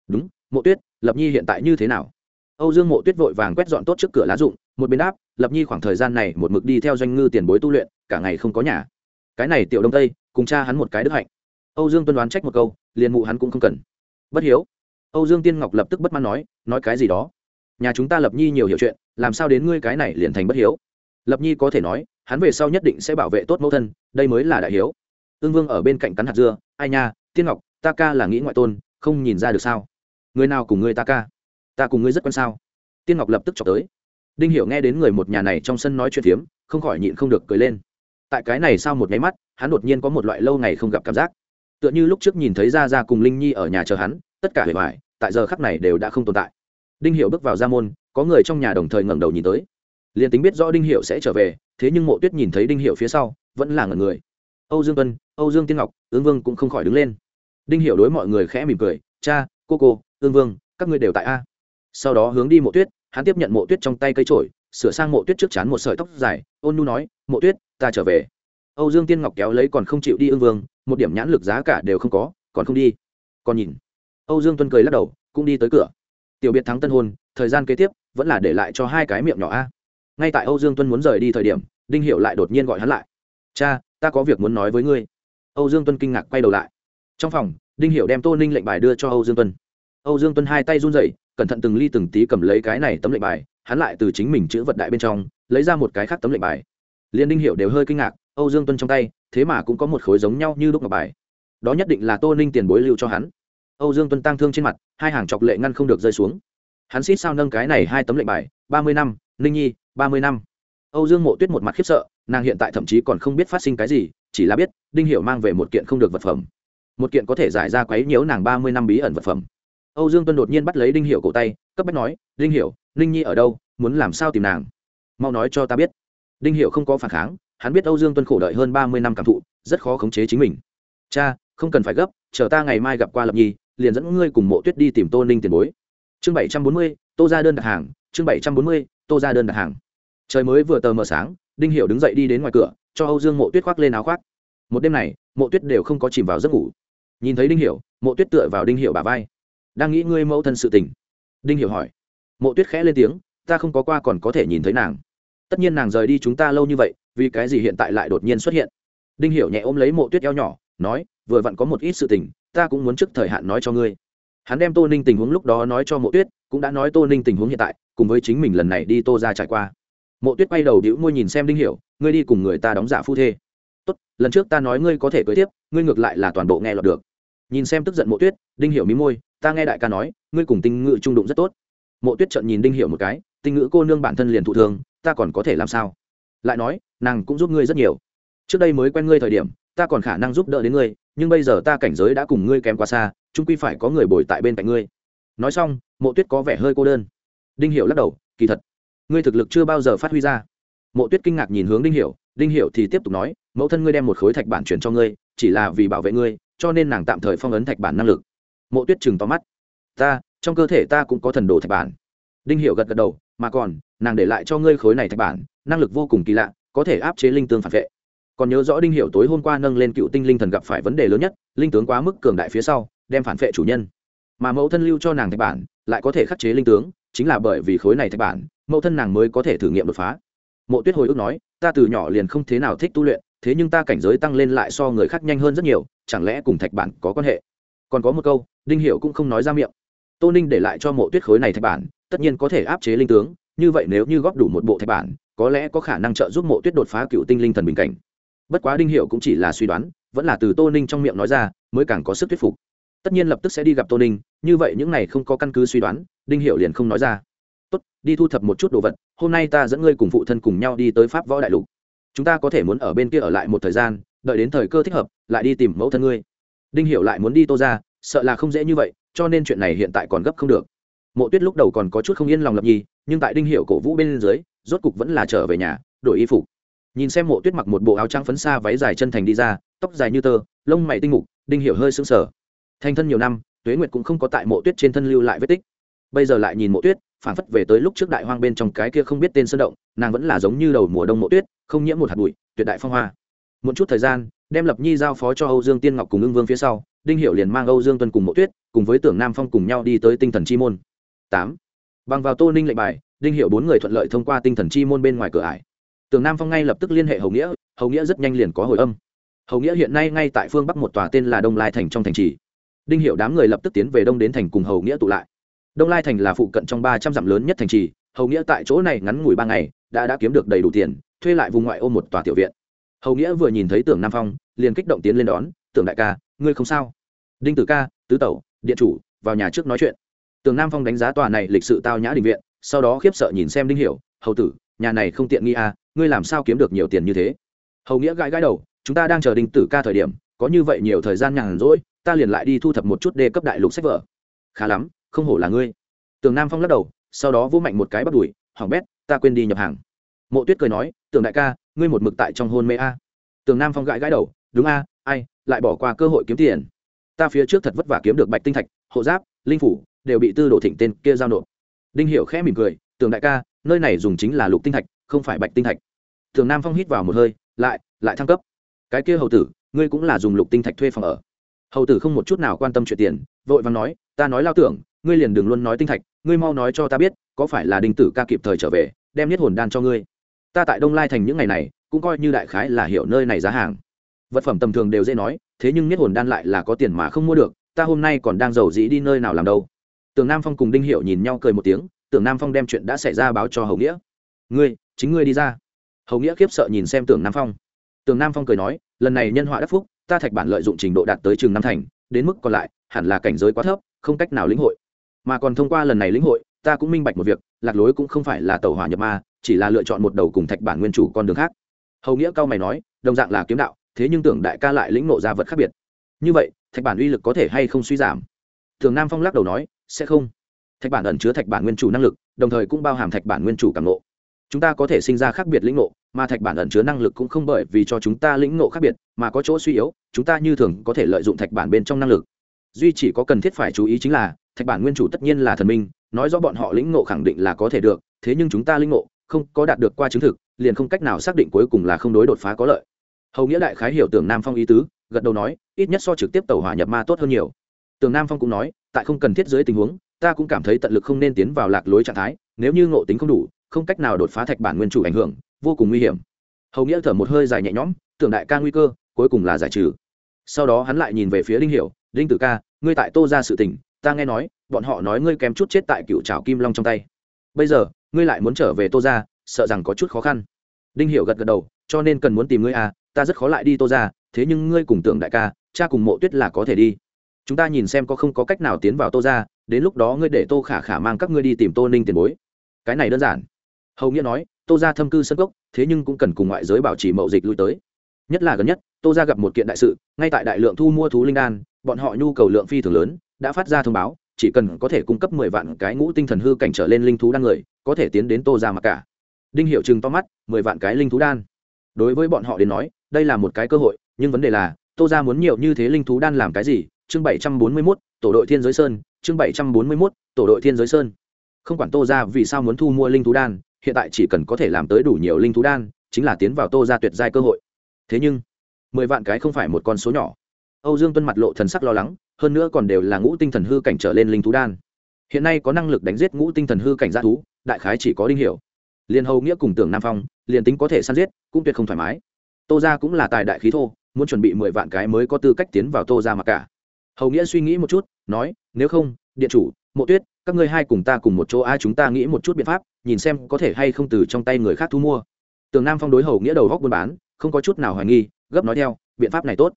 Đúng, mộ tuyết, lập nhi hiện tại như thế nào? Âu dương mộ tuyết vội vàng quét dọn tốt trước cửa lá rụng, một bên đáp, lập nhi khoảng thời gian này một mực đi theo doanh ngư tiền bối tu luyện, cả ngày không có nhà. Cái này tiểu đông tây, cùng cha hắn một cái đức hạnh. Âu dương tuân đoán trách một câu, liền mụ hắn cũng không cần. Bất hiếu. Âu dương tiên ngọc lập tức bất mãn nói nói cái gì đó? Nhà chúng ta lập nhi nhiều hiểu chuyện, làm sao đến ngươi cái này liền thành bất hiếu? Lập nhi có thể nói hắn về sau nhất định sẽ bảo vệ tốt mẫu thân, đây mới là đại hiếu. Ương vương ở bên cạnh cắn hạt dưa, ai nha, tiên ngọc, ta ca là nghĩ ngoại tôn, không nhìn ra được sao? Người nào cùng ngươi ta ca? Ta cùng ngươi rất quan sao? Tiên ngọc lập tức chọc tới. Đinh hiểu nghe đến người một nhà này trong sân nói chuyện phiếm, không khỏi nhịn không được cười lên. Tại cái này sau một nháy mắt, hắn đột nhiên có một loại lâu ngày không gặp cảm giác. Tựa như lúc trước nhìn thấy ra ra cùng linh nhi ở nhà chờ hắn, tất cả hề hoài, tại giờ khắc này đều đã không tồn tại. Đinh hiểu bước vào gia môn, có người trong nhà đồng thời ngẩng đầu nhìn tới liền tính biết rõ đinh hiệu sẽ trở về, thế nhưng mộ tuyết nhìn thấy đinh hiệu phía sau, vẫn là ngẩn người. Âu dương tuân, âu dương tiên ngọc, ương vương cũng không khỏi đứng lên. Đinh Hiệu đối mọi người khẽ mỉm cười, cha, cô cô, ương vương, các ngươi đều tại a. Sau đó hướng đi mộ tuyết, hắn tiếp nhận mộ tuyết trong tay cây trổi sửa sang mộ tuyết trước chán một sợi tóc dài, ôn nu nói, mộ tuyết, ta trở về. Âu dương tiên ngọc kéo lấy còn không chịu đi ương vương, một điểm nhãn lực giá cả đều không có, còn không đi. Còn nhìn. Âu dương tuân cười lắc đầu, cũng đi tới cửa. Tiểu biệt thắng tân hôn, thời gian kế tiếp, vẫn là để lại cho hai cái miệng nhỏ a ngay tại âu dương tuân muốn rời đi thời điểm, đinh hiệu lại đột nhiên gọi hắn lại. Cha, ta có việc muốn nói với ngươi. Âu dương tuân kinh ngạc quay đầu lại. Trong phòng, đinh hiệu đem tô ninh lệnh bài đưa cho âu dương tuân. Âu dương tuân hai tay run rẩy, cẩn thận từng ly từng tí cầm lấy cái này tấm lệnh bài, hắn lại từ chính mình chữ vật đại bên trong, lấy ra một cái khác tấm lệnh bài. Liên đinh hiệu đều hơi kinh ngạc, âu dương tuân trong tay, thế mà cũng có một khối giống nhau như đúc ngọc bài. Đó nhất định là tô ninh tiền bối lưu cho hắn. Âu dương tuân tăng thương trên mặt, hai hàng chọc lệ ngăn không được rơi xuống. Hắn xít sao nâng cái này hai tấm lệnh bài, ba mươi năm, ninh nhi ba mươi năm. Âu dương mộ tuyết một mặt khiếp sợ, nàng hiện tại thậm chí còn không biết phát sinh cái gì, chỉ là biết, đinh hiểu mang về một kiện không được vật phẩm. Một kiện có thể giải ra quấy nhiễu nàng ba mươi năm bí ẩn vật phẩm. Âu dương tuân đột nhiên bắt lấy đinh hiểu cổ tay, cấp bách nói, đinh hiểu, ninh nhi ở đâu? Muốn làm sao tìm nàng? Mau nói cho ta biết. Đinh hiểu không có phản kháng, hắn biết âu dương tuân khổ đợi hơn ba mươi năm cảm thụ, rất khó khống chế chính mình. Cha, không cần phải gấp, chờ ta ngày mai gặp qua lập nhi, liền dẫn ngươi cùng mộ tuyết đi tìm tô ninh tiền bối. Chương bảy trăm bốn mươi, tô ra đơn đặt hàng, chương bảy trăm bốn mươi tô ra đơn đặt hàng. Trời mới vừa tờ mờ sáng, đinh hiểu đứng dậy đi đến ngoài cửa, cho âu dương mộ tuyết khoác lên áo khoác. Một đêm này, mộ tuyết đều không có chìm vào giấc ngủ. Nhìn thấy đinh hiểu, mộ tuyết tựa vào đinh hiểu bà vai. Đang nghĩ ngươi mẫu thân sự tình. Đinh hiểu hỏi. Mộ tuyết khẽ lên tiếng, ta không có qua còn có thể nhìn thấy nàng. Tất nhiên nàng rời đi chúng ta lâu như vậy, vì cái gì hiện tại lại đột nhiên xuất hiện? Đinh hiểu nhẹ ôm lấy mộ tuyết eo nhỏ, nói, vừa vặn có một ít sự tình, ta cũng muốn trước thời hạn nói cho ngươi. Hắn đem tô ninh tình huống lúc đó nói cho mộ tuyết, cũng đã nói tô ninh tình huống hiện tại cùng với chính mình lần này đi tô ra trải qua. Mộ tuyết quay đầu đĩu môi nhìn xem đinh hiểu, ngươi đi cùng người ta đóng giả phu thê. Tốt, lần trước ta nói ngươi có thể cưới tiếp, ngươi ngược lại là toàn bộ nghe lọt được. Nhìn xem tức giận mộ tuyết, đinh hiểu mí môi, ta nghe đại ca nói, ngươi cùng tinh ngự trung đụng rất tốt. Mộ tuyết trợn nhìn đinh hiểu một cái, tinh ngữ cô nương bản thân liền thụ thương, ta còn có thể làm sao? Lại nói, nàng cũng giúp ngươi rất nhiều. Trước đây mới quen ngươi thời điểm, ta còn khả năng giúp đỡ đến ngươi, nhưng bây giờ ta cảnh giới đã cùng ngươi kém quá xa, chung quy phải có người bồi tại bên cạnh ngươi. Nói xong, mộ tuyết có vẻ hơi cô đơn đinh hiểu lắc đầu, kỳ thật, ngươi thực lực chưa bao giờ phát huy ra. Mộ tuyết kinh ngạc nhìn hướng đinh hiểu đinh hiểu thì tiếp tục nói, mẫu thân ngươi đem một khối thạch bản chuyển cho ngươi, chỉ là vì bảo vệ ngươi, cho nên nàng tạm thời phong ấn thạch bản năng lực. Mộ tuyết chừng to mắt, ta, trong cơ thể ta cũng có thần đồ thạch bản. Đinh hiểu gật gật đầu, mà còn, nàng để lại cho ngươi khối này thạch bản, năng lực vô cùng kỳ lạ, có thể áp chế linh tương phản vệ. Còn nhớ rõ đinh hiểu tối hôm qua nâng lên cựu tinh linh thần gặp phải vấn đề lớn nhất, linh tướng quá mức cường đại phía sau, đem phản vệ chủ nhân. Mà mẫu thân lưu cho nàng thạch bản, lại có thể khắc chế linh tướng chính là bởi vì khối này thạch bản, mẫu thân nàng mới có thể thử nghiệm đột phá. Mộ tuyết hồi ức nói, ta từ nhỏ liền không thế nào thích tu luyện, thế nhưng ta cảnh giới tăng lên lại so người khác nhanh hơn rất nhiều, chẳng lẽ cùng thạch bản có quan hệ? Còn có một câu, đinh hiểu cũng không nói ra miệng. Tô ninh để lại cho mộ tuyết khối này thạch bản, tất nhiên có thể áp chế linh tướng, như vậy nếu như góp đủ một bộ thạch bản, có lẽ có khả năng trợ giúp mộ tuyết đột phá cựu tinh linh thần bình cảnh. Bất quá đinh hiệu cũng chỉ là suy đoán, vẫn là từ tô ninh trong miệng nói ra, mới càng có sức thuyết phục tất nhiên lập tức sẽ đi gặp tô ninh, như vậy những này không có căn cứ suy đoán, đinh hiệu liền không nói ra. Tốt, đi thu thập một chút đồ vật, hôm nay ta dẫn ngươi cùng phụ thân cùng nhau đi tới pháp võ đại lục. Chúng ta có thể muốn ở bên kia ở lại một thời gian, đợi đến thời cơ thích hợp, lại đi tìm mẫu thân ngươi. Đinh hiệu lại muốn đi tô ra, sợ là không dễ như vậy, cho nên chuyện này hiện tại còn gấp không được. Mộ tuyết lúc đầu còn có chút không yên lòng lập nhi, nhưng tại đinh hiệu cổ vũ bên dưới, rốt cục vẫn là trở về nhà, đổi y phục. Nhìn xem mộ tuyết mặc một bộ áo trắng phấn xa váy dài chân thành đi ra, tóc dài như tơ, lông mày tinh mục, đinh hiệu hơi sững sờ thành thân nhiều năm, tuế nguyệt cũng không có tại mộ tuyết trên thân lưu lại vết tích. Bây giờ lại nhìn mộ tuyết, phản phất về tới lúc trước đại hoang bên trong cái kia không biết tên sơn động, nàng vẫn là giống như đầu mùa đông mộ tuyết, không nhiễm một hạt bụi, tuyệt đại phong hoa. Một chút thời gian, đem lập nhi giao phó cho âu dương tiên ngọc cùng ưng vương phía sau, đinh hiệu liền mang âu dương tuân cùng mộ tuyết, cùng với tưởng nam phong cùng nhau đi tới tinh thần chi môn. Tám. Bằng vào tô ninh lệnh bài, đinh hiệu bốn người thuận lợi thông qua tinh thần chi môn bên ngoài cửa ải. Tưởng nam phong ngay lập tức liên hệ hầu nghĩa hầu nghĩa rất nhanh liền có hồi âm. Hầu nghĩa hiện nay ngay tại phương bắc một tòa tên là đông lai thành trong thành trì đinh hiệu đám người lập tức tiến về đông đến thành cùng hầu nghĩa tụ lại. Đông lai thành là phụ cận trong ba trăm dặm lớn nhất thành trì, hầu nghĩa tại chỗ này ngắn ngủi ba ngày, đã đã kiếm được đầy đủ tiền, thuê lại vùng ngoại ô một tòa tiểu viện. Hầu nghĩa vừa nhìn thấy tưởng nam phong, liền kích động tiến lên đón, tưởng đại ca, ngươi không sao? Đinh tử ca, tứ tẩu, điện chủ, vào nhà trước nói chuyện. Tưởng nam phong đánh giá tòa này lịch sự tao nhã đình viện, sau đó khiếp sợ nhìn xem đinh hiểu, hầu tử, nhà này không tiện nghi à ngươi làm sao kiếm được nhiều tiền như thế? Hầu nghĩa gãi gãi đầu, chúng ta đang chờ đinh tử ca thời điểm, có như vậy nhiều thời gian nhàn rỗi ta liền lại đi thu thập một chút đê cấp đại lục sách vở. Khá lắm, không hổ là ngươi. Tường nam phong lắc đầu, sau đó vô mạnh một cái bắt đùi hỏng bét, ta quên đi nhập hàng. Mộ tuyết cười nói, tường đại ca, ngươi một mực tại trong hôn mê a. À. tường nam phong gãi gãi đầu, đúng a, ai, lại bỏ qua cơ hội kiếm tiền. Ta phía trước thật vất vả kiếm được bạch tinh thạch, hộ giáp, linh phủ, đều bị tư đồ thịnh tên kia giao nộp. Đinh hiểu khẽ mỉm cười, tường đại ca, nơi này dùng chính là lục tinh thạch, không phải bạch tinh thạch. Tường nam phong hít vào một hơi, lại lại thăng cấp. Cái kia hầu tử, ngươi cũng là dùng lục tinh thạch thuê phòng ở hầu tử không một chút nào quan tâm chuyện tiền, vội vàng nói, ta nói lao tưởng, ngươi liền đừng luôn nói tinh thạch, ngươi mau nói cho ta biết, có phải là đinh tử ca kịp thời trở về, đem niết hồn đan cho ngươi? Ta tại đông lai thành những ngày này, cũng coi như đại khái là hiểu nơi này giá hàng. Vật phẩm tầm thường đều dễ nói, thế nhưng niết hồn đan lại là có tiền mà không mua được, ta hôm nay còn đang giàu dĩ đi nơi nào làm đâu. Tường nam phong cùng đinh hiệu nhìn nhau cười một tiếng, tưởng nam phong đem chuyện đã xảy ra báo cho hầu nghĩa. Ngươi, chính ngươi đi ra. Hầu nghĩa khiếp sợ nhìn xem tưởng nam phong. Tường nam phong cười nói, lần này nhân họa đắc phúc ta thạch bản lợi dụng trình độ đạt tới trường năm thành, đến mức còn lại, hẳn là cảnh giới quá thấp, không cách nào lĩnh hội. Mà còn thông qua lần này lĩnh hội, ta cũng minh bạch một việc, lạc lối cũng không phải là tàu hỏa nhập ma, chỉ là lựa chọn một đầu cùng thạch bản nguyên chủ con đường khác. Hầu nghĩa cao mày nói, đồng dạng là kiếm đạo, thế nhưng tưởng đại ca lại lĩnh nộ ra vật khác biệt. Như vậy, thạch bản uy lực có thể hay không suy giảm? Thường nam phong lắc đầu nói, sẽ không. Thạch bản ẩn chứa thạch bản nguyên chủ năng lực, đồng thời cũng bao hàm thạch bản nguyên chủ cảm nộ chúng ta có thể sinh ra khác biệt lĩnh ngộ, mà thạch bản ẩn chứa năng lực cũng không bởi vì cho chúng ta lĩnh ngộ khác biệt mà có chỗ suy yếu chúng ta như thường có thể lợi dụng thạch bản bên trong năng lực. Duy chỉ có cần thiết phải chú ý chính là thạch bản nguyên chủ tất nhiên là thần minh nói rõ bọn họ lĩnh ngộ khẳng định là có thể được thế nhưng chúng ta lĩnh ngộ không có đạt được qua chứng thực liền không cách nào xác định cuối cùng là không đối đột phá có lợi. Hầu nghĩa đại khái hiểu tưởng nam phong ý tứ gật đầu nói ít nhất so trực tiếp tàu hỏa nhập ma tốt hơn nhiều. Tường nam phong cũng nói tại không cần thiết dưới tình huống ta cũng cảm thấy tận lực không nên tiến vào lạc lối trạng thái nếu như ngộ tính không đủ không cách nào đột phá thạch bản nguyên chủ ảnh hưởng, vô cùng nguy hiểm. Hầu nghĩa thở một hơi dài nhẹ nhõm, tưởng đại ca nguy cơ, cuối cùng là giải trừ. Sau đó hắn lại nhìn về phía đinh hiểu, đinh tử ca, ngươi tại tô ra sự tình, ta nghe nói, bọn họ nói ngươi kém chút chết tại cựu trào kim long trong tay. Bây giờ, ngươi lại muốn trở về tô ra sợ rằng có chút khó khăn. Đinh hiểu gật gật đầu, cho nên cần muốn tìm ngươi à ta rất khó lại đi tô ra thế nhưng ngươi cùng tưởng đại ca, cha cùng mộ tuyết là có thể đi. Chúng ta nhìn xem có không có cách nào tiến vào tô ra đến lúc đó ngươi để tô khả khả mang các ngươi đi tìm tô ninh tiền bối. Cái này đơn giản hầu nghĩa nói, tô ra thâm cư sân gốc thế nhưng cũng cần cùng ngoại giới bảo trì mậu dịch lui tới. Nhất là gần nhất, tô ra gặp một kiện đại sự, ngay tại đại lượng thu mua thú linh đan, bọn họ nhu cầu lượng phi thường lớn, đã phát ra thông báo, chỉ cần có thể cung cấp mười vạn cái ngũ tinh thần hư cảnh trở lên linh thú đan người, có thể tiến đến tô ra mặc cả. Đinh hiệu chừng to mắt, mười vạn cái linh thú đan? Đối với bọn họ đến nói, đây là một cái cơ hội, nhưng vấn đề là, tô ra muốn nhiều như thế linh thú đan làm cái gì? Chương bảy trăm bốn mươi mốt, tổ đội thiên giới sơn, chương bảy trăm bốn mươi mốt, tổ đội thiên giới sơn. Không quản tô ra vì sao muốn thu mua linh thú đan hiện tại chỉ cần có thể làm tới đủ nhiều linh thú đan, chính là tiến vào tô ra tuyệt giai cơ hội. Thế nhưng, mười vạn cái không phải một con số nhỏ. Âu dương tuân mặt lộ thần sắc lo lắng, hơn nữa còn đều là ngũ tinh thần hư cảnh trở lên linh thú đan. Hiện nay có năng lực đánh giết ngũ tinh thần hư cảnh g thú, đại khái chỉ có đinh hiểu. Liền hầu nghĩa cùng tưởng nam phong, liền tính có thể săn giết, cũng tuyệt không thoải mái. Tô ra cũng là tài đại khí thô, muốn chuẩn bị mười vạn cái mới có tư cách tiến vào tô ra mặc cả. Hầu nghĩa suy nghĩ một chút, nói, nếu không, điện chủ, mộ tuyết các ngươi hai cùng ta cùng một chỗ ai chúng ta nghĩ một chút biện pháp, nhìn xem có thể hay không từ trong tay người khác thu mua. Tường nam phong đối hầu nghĩa đầu góc buôn bán, không có chút nào hoài nghi, gấp nói theo, biện pháp này tốt.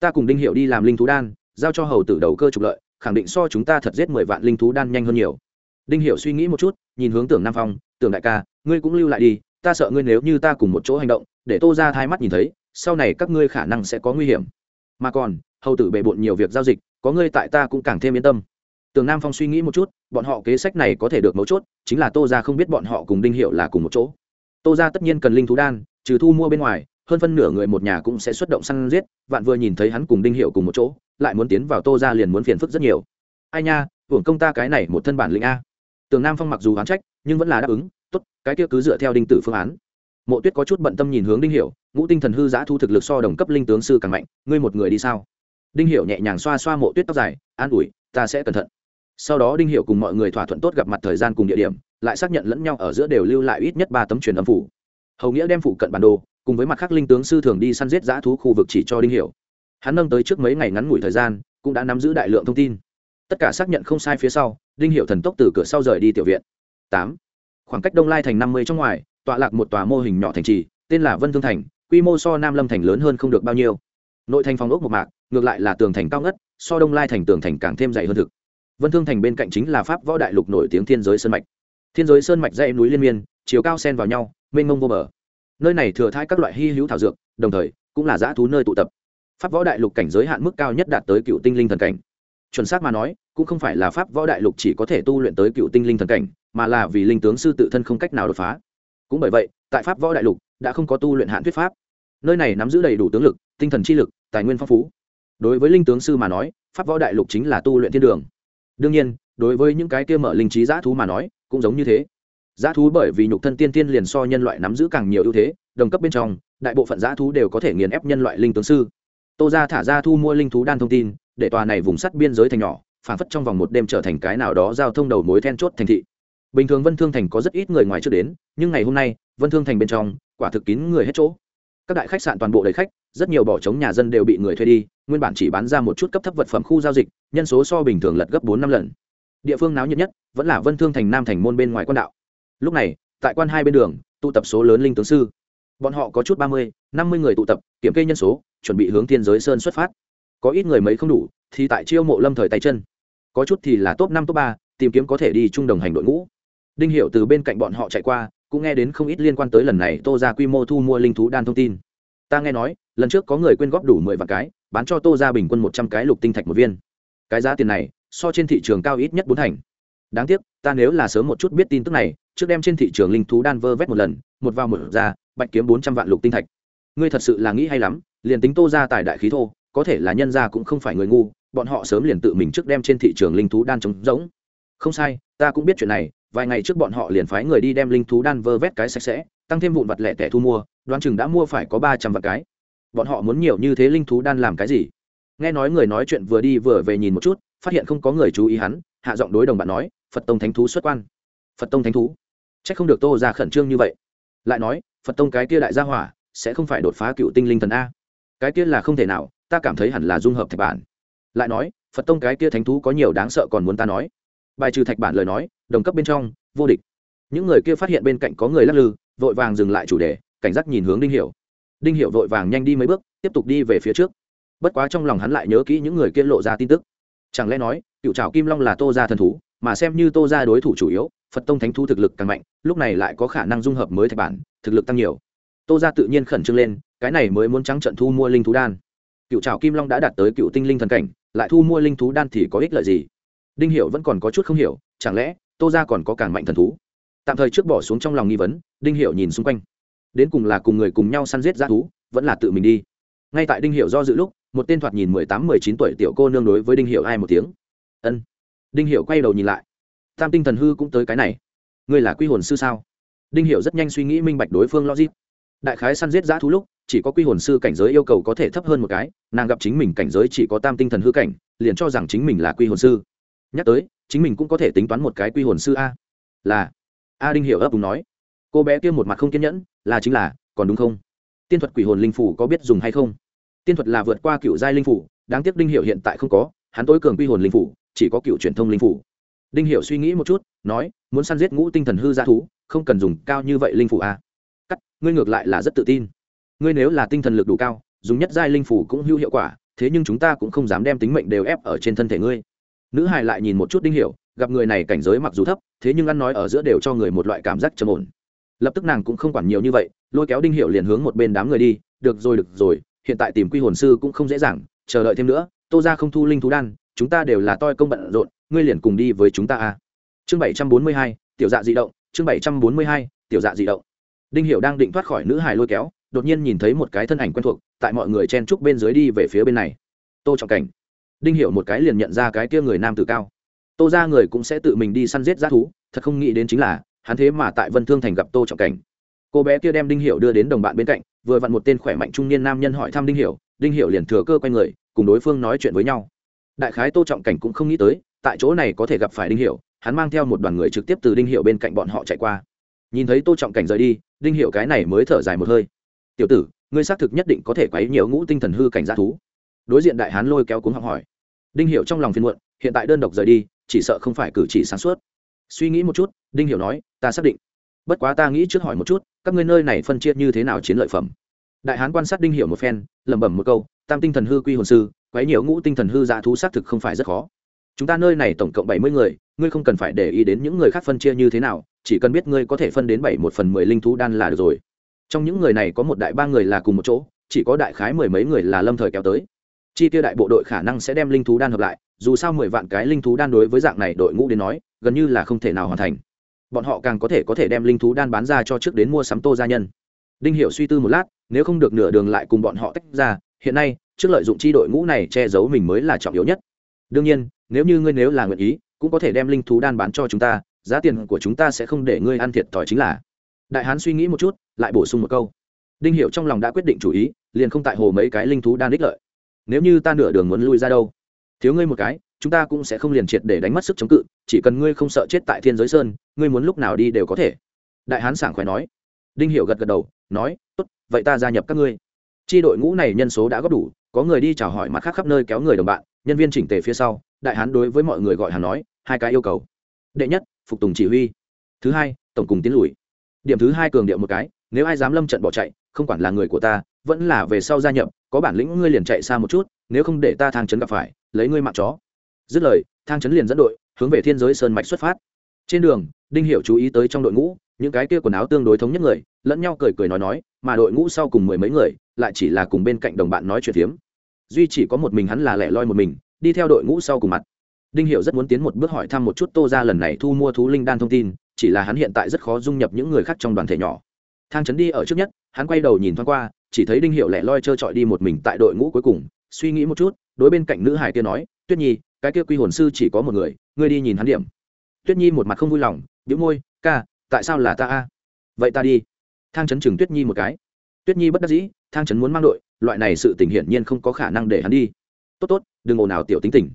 Ta cùng đinh hiệu đi làm linh thú đan, giao cho hầu tử đầu cơ trục lợi, khẳng định so chúng ta thật giết mười vạn linh thú đan nhanh hơn nhiều. Đinh hiệu suy nghĩ một chút, nhìn hướng tưởng nam phong tưởng đại ca, ngươi cũng lưu lại đi, ta sợ ngươi nếu như ta cùng một chỗ hành động, để tô ra hai mắt nhìn thấy, sau này các ngươi khả năng sẽ có nguy hiểm. Mà còn, hầu tử bề bộn nhiều việc giao dịch, có ngươi tại ta cũng càng thêm yên tâm tường nam phong suy nghĩ một chút, bọn họ kế sách này có thể được mấu chốt, chính là tô ra không biết bọn họ cùng đinh hiệu là cùng một chỗ. Tô ra tất nhiên cần linh thú đan, trừ thu mua bên ngoài, hơn phân nửa người một nhà cũng sẽ xuất động săn giết, vạn vừa nhìn thấy hắn cùng đinh hiệu cùng một chỗ, lại muốn tiến vào tô ra liền muốn phiền phức rất nhiều. Ai nha, hưởng công ta cái này một thân bản lĩnh a. Tường nam phong mặc dù oán trách, nhưng vẫn là đáp ứng, tốt, cái kia cứ dựa theo đinh tử phương án. Mộ tuyết có chút bận tâm nhìn hướng đinh hiểu ngũ tinh thần hư giã thu thực lực so đồng cấp linh tướng sư càng mạnh, ngươi một người đi sao? Đinh hiểu nhẹ nhàng xoa xoa mộ tuyết tóc dài, an ủi, ta sẽ cẩn thận sau đó đinh hiểu cùng mọi người thỏa thuận tốt gặp mặt thời gian cùng địa điểm, lại xác nhận lẫn nhau ở giữa đều lưu lại ít nhất ba tấm truyền âm phủ. Hầu nghĩa đem phụ cận bản đồ, cùng với mặt khác linh tướng sư thường đi săn giết giã thú khu vực chỉ cho đinh hiểu. Hắn nâng tới trước mấy ngày ngắn ngủi thời gian, cũng đã nắm giữ đại lượng thông tin. Tất cả xác nhận không sai phía sau, đinh hiệu thần tốc từ cửa sau rời đi tiểu viện. Tám. Khoảng cách đông lai thành năm mươi trong ngoài, tọa lạc một tòa mô hình nhỏ thành trì, tên là vân thương thành, quy mô so nam lâm thành lớn hơn không được bao nhiêu. Nội thành phòng ốc một mạc, ngược lại là tường thành cao ngất, so đông lai thành tường thành càng thêm dày hơn thực vân thương thành bên cạnh chính là pháp võ đại lục nổi tiếng thiên giới sơn mạch. Thiên giới sơn mạch dãy núi liên miên, chiều cao sen vào nhau, mênh mông vô bờ. Nơi này thừa thai các loại hy hữu thảo dược, đồng thời cũng là dã thú nơi tụ tập. Pháp võ đại lục cảnh giới hạn mức cao nhất đạt tới cựu tinh linh thần cảnh. Chuẩn xác mà nói, cũng không phải là pháp võ đại lục chỉ có thể tu luyện tới cựu tinh linh thần cảnh, mà là vì linh tướng sư tự thân không cách nào đột phá. Cũng bởi vậy, tại pháp võ đại lục đã không có tu luyện hạn thuyết pháp. Nơi này nắm giữ đầy đủ tướng lực, tinh thần chi lực, tài nguyên phong phú. Đối với linh tướng sư mà nói, pháp võ đại lục chính là tu luyện thiên đường đương nhiên, đối với những cái kia mở linh trí giã thú mà nói, cũng giống như thế. Giã thú bởi vì nhục thân tiên tiên liền so nhân loại nắm giữ càng nhiều ưu thế, đồng cấp bên trong, đại bộ phận giã thú đều có thể nghiền ép nhân loại linh tướng sư. Tô ra thả ra thu mua linh thú đan thông tin, để tòa này vùng sắt biên giới thành nhỏ phản phất trong vòng một đêm trở thành cái nào đó giao thông đầu mối then chốt thành thị. Bình thường vân thương thành có rất ít người ngoài trước đến, nhưng ngày hôm nay, vân thương thành bên trong, quả thực kín người hết chỗ. Các đại khách sạn toàn bộ đầy khách rất nhiều bỏ trống nhà dân đều bị người thuê đi, nguyên bản chỉ bán ra một chút cấp thấp vật phẩm khu giao dịch, nhân số so bình thường lật gấp bốn năm lần. Địa phương náo nhiệt nhất vẫn là vân thương thành nam thành môn bên ngoài quan đạo. Lúc này, tại quan hai bên đường, tụ tập số lớn linh tướng sư. Bọn họ có chút ba mươi, năm mươi người tụ tập, kiểm kê nhân số, chuẩn bị hướng thiên giới sơn xuất phát. Có ít người mấy không đủ, thì tại chiêu mộ lâm thời tay chân. Có chút thì là top năm, top ba, tìm kiếm có thể đi chung đồng hành đội ngũ. Đinh hiệu từ bên cạnh bọn họ chạy qua, cũng nghe đến không ít liên quan tới lần này tô ra quy mô thu mua linh thú đan thông tin. Ta nghe nói lần trước có người quyên góp đủ mười vạn cái, bán cho tô ra bình quân một trăm cái lục tinh thạch một viên. Cái giá tiền này, so trên thị trường cao ít nhất bốn thành. Đáng tiếc, ta nếu là sớm một chút biết tin tức này, trước đem trên thị trường linh thú đan vơ vét một lần, một vào một ra, bạch kiếm bốn trăm vạn lục tinh thạch. Ngươi thật sự là nghĩ hay lắm, liền tính tô ra tài đại khí thô, có thể là nhân gia cũng không phải người ngu, bọn họ sớm liền tự mình trước đem trên thị trường linh thú đan trống rỗng. Không sai, ta cũng biết chuyện này, vài ngày trước bọn họ liền phái người đi đem linh thú đan vơ vét cái sạch sẽ, tăng thêm vụn vặt lẻ tẻ thu mua, đoán chừng đã mua phải có ba trăm vạn cái bọn họ muốn nhiều như thế linh thú đan làm cái gì? Nghe nói người nói chuyện vừa đi vừa về nhìn một chút, phát hiện không có người chú ý hắn, hạ giọng đối đồng bạn nói, phật tông thánh thú xuất quan. Phật tông thánh thú? C h ắ c không được tô ra khẩn trương như vậy. Lại nói, phật tông cái kia đại gia hỏa, sẽ không phải đột phá cựu tinh linh thần a. Cái kia là không thể nào, ta cảm thấy hẳn là dung hợp thạch bản. Lại nói, phật tông cái kia thánh thú có nhiều đáng sợ còn muốn ta nói. Bài trừ thạch bản lời nói, đồng cấp bên trong, vô địch. Những người kia phát hiện bên cạnh có người lắc lư, vội vàng dừng lại chủ đề, cảnh giác nhìn hướng đinh hiểu đinh hiểu vội vàng nhanh đi mấy bước, tiếp tục đi về phía trước. Bất quá trong lòng hắn lại nhớ kỹ những người kia lộ ra tin tức. Chẳng lẽ nói, cựu trào kim long là tô gia thần thú, mà xem như tô gia đối thủ chủ yếu, phật tông thánh thú thực lực càng mạnh, lúc này lại có khả năng dung hợp mới thạch bản, thực lực tăng nhiều. Tô gia tự nhiên khẩn trương lên, cái này mới muốn trắng trận thu mua linh thú đan. Cựu trào kim long đã đạt tới cựu tinh linh thần cảnh, lại thu mua linh thú đan thì có ích lợi gì? Đinh hiểu vẫn còn có chút không hiểu, chẳng lẽ tô gia còn có càng mạnh thần thú? Tạm thời trước bỏ xuống trong lòng nghi vấn, đinh hiểu nhìn xung quanh đến cùng là cùng người cùng nhau săn giết ra thú, vẫn là tự mình đi. Ngay tại đinh hiểu do dự lúc, một tên thoạt nhìn mười tám, mười chín tuổi tiểu cô nương đối với đinh hiểu ai một tiếng. Ân. Đinh hiểu quay đầu nhìn lại. Tam tinh thần hư cũng tới cái này. Ngươi là quy hồn sư sao? Đinh hiểu rất nhanh suy nghĩ minh bạch đối phương logic. Đại khái săn giết g thú lúc, chỉ có quy hồn sư cảnh giới yêu cầu có thể thấp hơn một cái, nàng gặp chính mình cảnh giới chỉ có tam tinh thần hư cảnh, liền cho rằng chính mình là quy hồn sư. Nhắc tới, chính mình cũng có thể tính toán một cái quy hồn sư a. Là, a đinh hiểu ấp đúng nói cô bé kia một mặt không kiên nhẫn là chính là còn đúng không? Tiên thuật quỷ hồn linh phủ có biết dùng hay không? Tiên thuật là vượt qua cựu giai linh phủ đáng tiếc đinh hiệu hiện tại không có hắn tối cường quy hồn linh phủ chỉ có cựu truyền thông linh phủ. Đinh hiệu suy nghĩ một chút nói muốn săn giết ngũ tinh thần hư gia thú không cần dùng cao như vậy linh phủ a cắt ngươi ngược lại là rất tự tin. Ngươi nếu là tinh thần lực đủ cao dùng nhất giai linh phủ cũng hữu hiệu quả thế nhưng chúng ta cũng không dám đem tính mệnh đều ép ở trên thân thể ngươi. Nữ hài lại nhìn một chút đinh hiệu, gặp người này cảnh giới mặc dù thấp thế nhưng ăn nói ở giữa đều cho người một loại cảm giác trầm ổn lập tức nàng cũng không quản nhiều như vậy, lôi kéo đinh hiểu liền hướng một bên đám người đi. Được rồi được rồi, hiện tại tìm quy hồn sư cũng không dễ dàng, chờ đợi thêm nữa. Tô ra không thu linh thú đan, chúng ta đều là toi công bận rộn, ngươi liền cùng đi với chúng ta a chương bảy trăm bốn mươi hai, tiểu dạ dị động, chương bảy trăm bốn mươi hai, tiểu dạ dị động. Đinh hiểu đang định thoát khỏi nữ hài lôi kéo, đột nhiên nhìn thấy một cái thân ảnh quen thuộc, tại mọi người chen trúc bên dưới đi về phía bên này. Tô trọng cảnh. Đinh hiểu một cái liền nhận ra cái kia người nam tử cao. Tô ra người cũng sẽ tự mình đi săn giết g thú, thật không nghĩ đến chính là hắn thế mà tại vân thương thành gặp tô trọng cảnh. Cô bé kia đem đinh hiểu đưa đến đồng bạn bên cạnh vừa vặn một tên khỏe mạnh trung niên nam nhân hỏi thăm đinh hiểu, đinh hiểu liền thừa cơ quay người cùng đối phương nói chuyện với nhau. Đại khái tô trọng cảnh cũng không nghĩ tới tại chỗ này có thể gặp phải đinh hiểu, hắn mang theo một đoàn người trực tiếp từ đinh hiểu bên cạnh bọn họ chạy qua. Nhìn thấy tô trọng cảnh rời đi đinh hiểu cái này mới thở dài một hơi. Tiểu tử ngươi xác thực nhất định có thể quấy nhiều ngũ tinh thần hư cảnh giả thú. Đối diện đại hán lôi kéo cuống học hỏi. Đinh hiểu trong lòng phiền muộn hiện tại đơn độc rời đi chỉ sợ không phải cử chỉ sáng suốt suy nghĩ một chút, đinh hiểu nói, ta xác định. Bất quá ta nghĩ trước hỏi một chút, các ngươi nơi này phân chia như thế nào chiến lợi phẩm? Đại hán quan sát đinh hiểu một phen, lẩm bẩm một câu, tam tinh thần hư quy hồn sư quấy nhiều ngũ tinh thần hư dạ thú xác thực không phải rất khó. Chúng ta nơi này tổng cộng bảy mươi người, ngươi không cần phải để ý đến những người khác phân chia như thế nào, chỉ cần biết ngươi có thể phân đến bảy một phần mười linh thú đan là được rồi. Trong những người này có một đại ba người là cùng một chỗ, chỉ có đại khái mười mấy người là lâm thời kéo tới chi tiêu đại bộ đội khả năng sẽ đem linh thú đan hợp lại, dù sao mười vạn cái linh thú đan đối với dạng này đội ngũ đến nói, gần như là không thể nào hoàn thành. Bọn họ càng có thể có thể đem linh thú đan bán ra cho trước đến mua sắm tô gia nhân. Đinh hiểu suy tư một lát, nếu không được nửa đường lại cùng bọn họ tách ra, hiện nay, trước lợi dụng chi đội ngũ này che giấu mình mới là trọng yếu nhất. Đương nhiên, nếu như ngươi nếu là nguyện ý, cũng có thể đem linh thú đan bán cho chúng ta, giá tiền của chúng ta sẽ không để ngươi ăn thiệt thòi chính là. Đại hán suy nghĩ một chút, lại bổ sung một câu. Đinh hiểu trong lòng đã quyết định chủ ý, liền không tại hồ mấy cái linh thú đan đích lợi nếu như ta nửa đường muốn lui ra đâu? Thiếu ngươi một cái, chúng ta cũng sẽ không liền triệt để đánh mất sức chống cự, chỉ cần ngươi không sợ chết tại thiên giới sơn, ngươi muốn lúc nào đi đều có thể. Đại hán sảng khỏe nói. Đinh hiểu gật gật đầu, nói, tốt, vậy ta gia nhập các ngươi. Chi đội ngũ này nhân số đã góp đủ, có người đi chào hỏi mặt khác khắp nơi kéo người đồng bạn, nhân viên chỉnh tề phía sau, đại hán đối với mọi người gọi hàng nói, hai cái yêu cầu. Đệ nhất, phục tùng chỉ huy. Thứ hai, tổng cùng tiến lùi. Điểm thứ hai cường điệu một cái, nếu ai dám lâm trận bỏ chạy, không quản là người của ta vẫn là về sau gia nhập, có bản lĩnh ngươi liền chạy xa một chút, nếu không để ta thang chấn gặp phải, lấy ngươi mạng chó. Dứt lời, thang chấn liền dẫn đội, hướng về thiên giới sơn mạch xuất phát. Trên đường, đinh hiểu chú ý tới trong đội ngũ, những cái kia quần áo tương đối thống nhất người, lẫn nhau cười cười nói nói, mà đội ngũ sau cùng mười mấy người, lại chỉ là cùng bên cạnh đồng bạn nói chuyện phiếm. Duy chỉ có một mình hắn là lẻ loi một mình, đi theo đội ngũ sau cùng mặt. Đinh hiểu rất muốn tiến một bước hỏi thăm một chút tô ra lần này thu mua thú linh đan thông tin, chỉ là hắn hiện tại rất khó dung nhập những người khác trong đoàn thể nhỏ. Thang chấn đi ở trước nhất, hắn quay đầu nhìn thoáng qua chỉ thấy đinh hiệu lẻ loi trơ trọi đi một mình tại đội ngũ cuối cùng, suy nghĩ một chút, đối bên cạnh nữ hải kia nói, tuyết nhi, cái kia quy hồn sư chỉ có một người, ngươi đi nhìn hắn điểm. Tuyết nhi một mặt không vui lòng đĩu môi, ca, tại sao là ta a? Vậy ta đi. Thang chấn chừng tuyết nhi một cái. Tuyết nhi bất đắc dĩ, thang chấn muốn mang đội, loại này sự tình hiển nhiên không có khả năng để hắn đi. Tốt tốt, đừng ồn ào tiểu tính tình.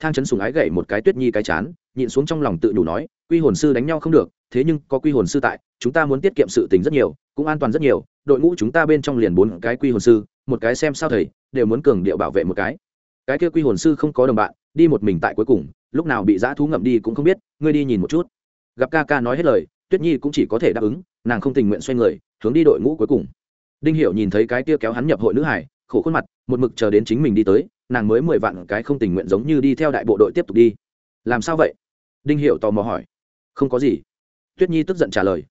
Thang chấn sùng ái gậy một cái tuyết nhi cái chán, nhịn xuống trong lòng tự đủ nói, quy hồn sư đánh nhau không được, thế nhưng có quy hồn sư tại, chúng ta muốn tiết kiệm sự tình rất nhiều, cũng an toàn rất nhiều đội ngũ chúng ta bên trong liền bốn cái quy hồn sư, một cái xem sao thầy, đều muốn cường điệu bảo vệ một cái. Cái kia quy hồn sư không có đồng bạn, đi một mình tại cuối cùng, lúc nào bị dã thú ngậm đi cũng không biết, ngươi đi nhìn một chút. Gặp ca ca nói hết lời, tuyết nhi cũng chỉ có thể đáp ứng, nàng không tình nguyện xoay người, hướng đi đội ngũ cuối cùng. Đinh hiểu nhìn thấy cái kia kéo hắn nhập hội nữ hải, khổ khuôn mặt, một mực chờ đến chính mình đi tới, nàng mới mười vạn cái không tình nguyện giống như đi theo đại bộ đội tiếp tục đi. Làm sao vậy? Đinh hiểu tò mò hỏi. Không có gì. Tuyết nhi tức giận trả lời.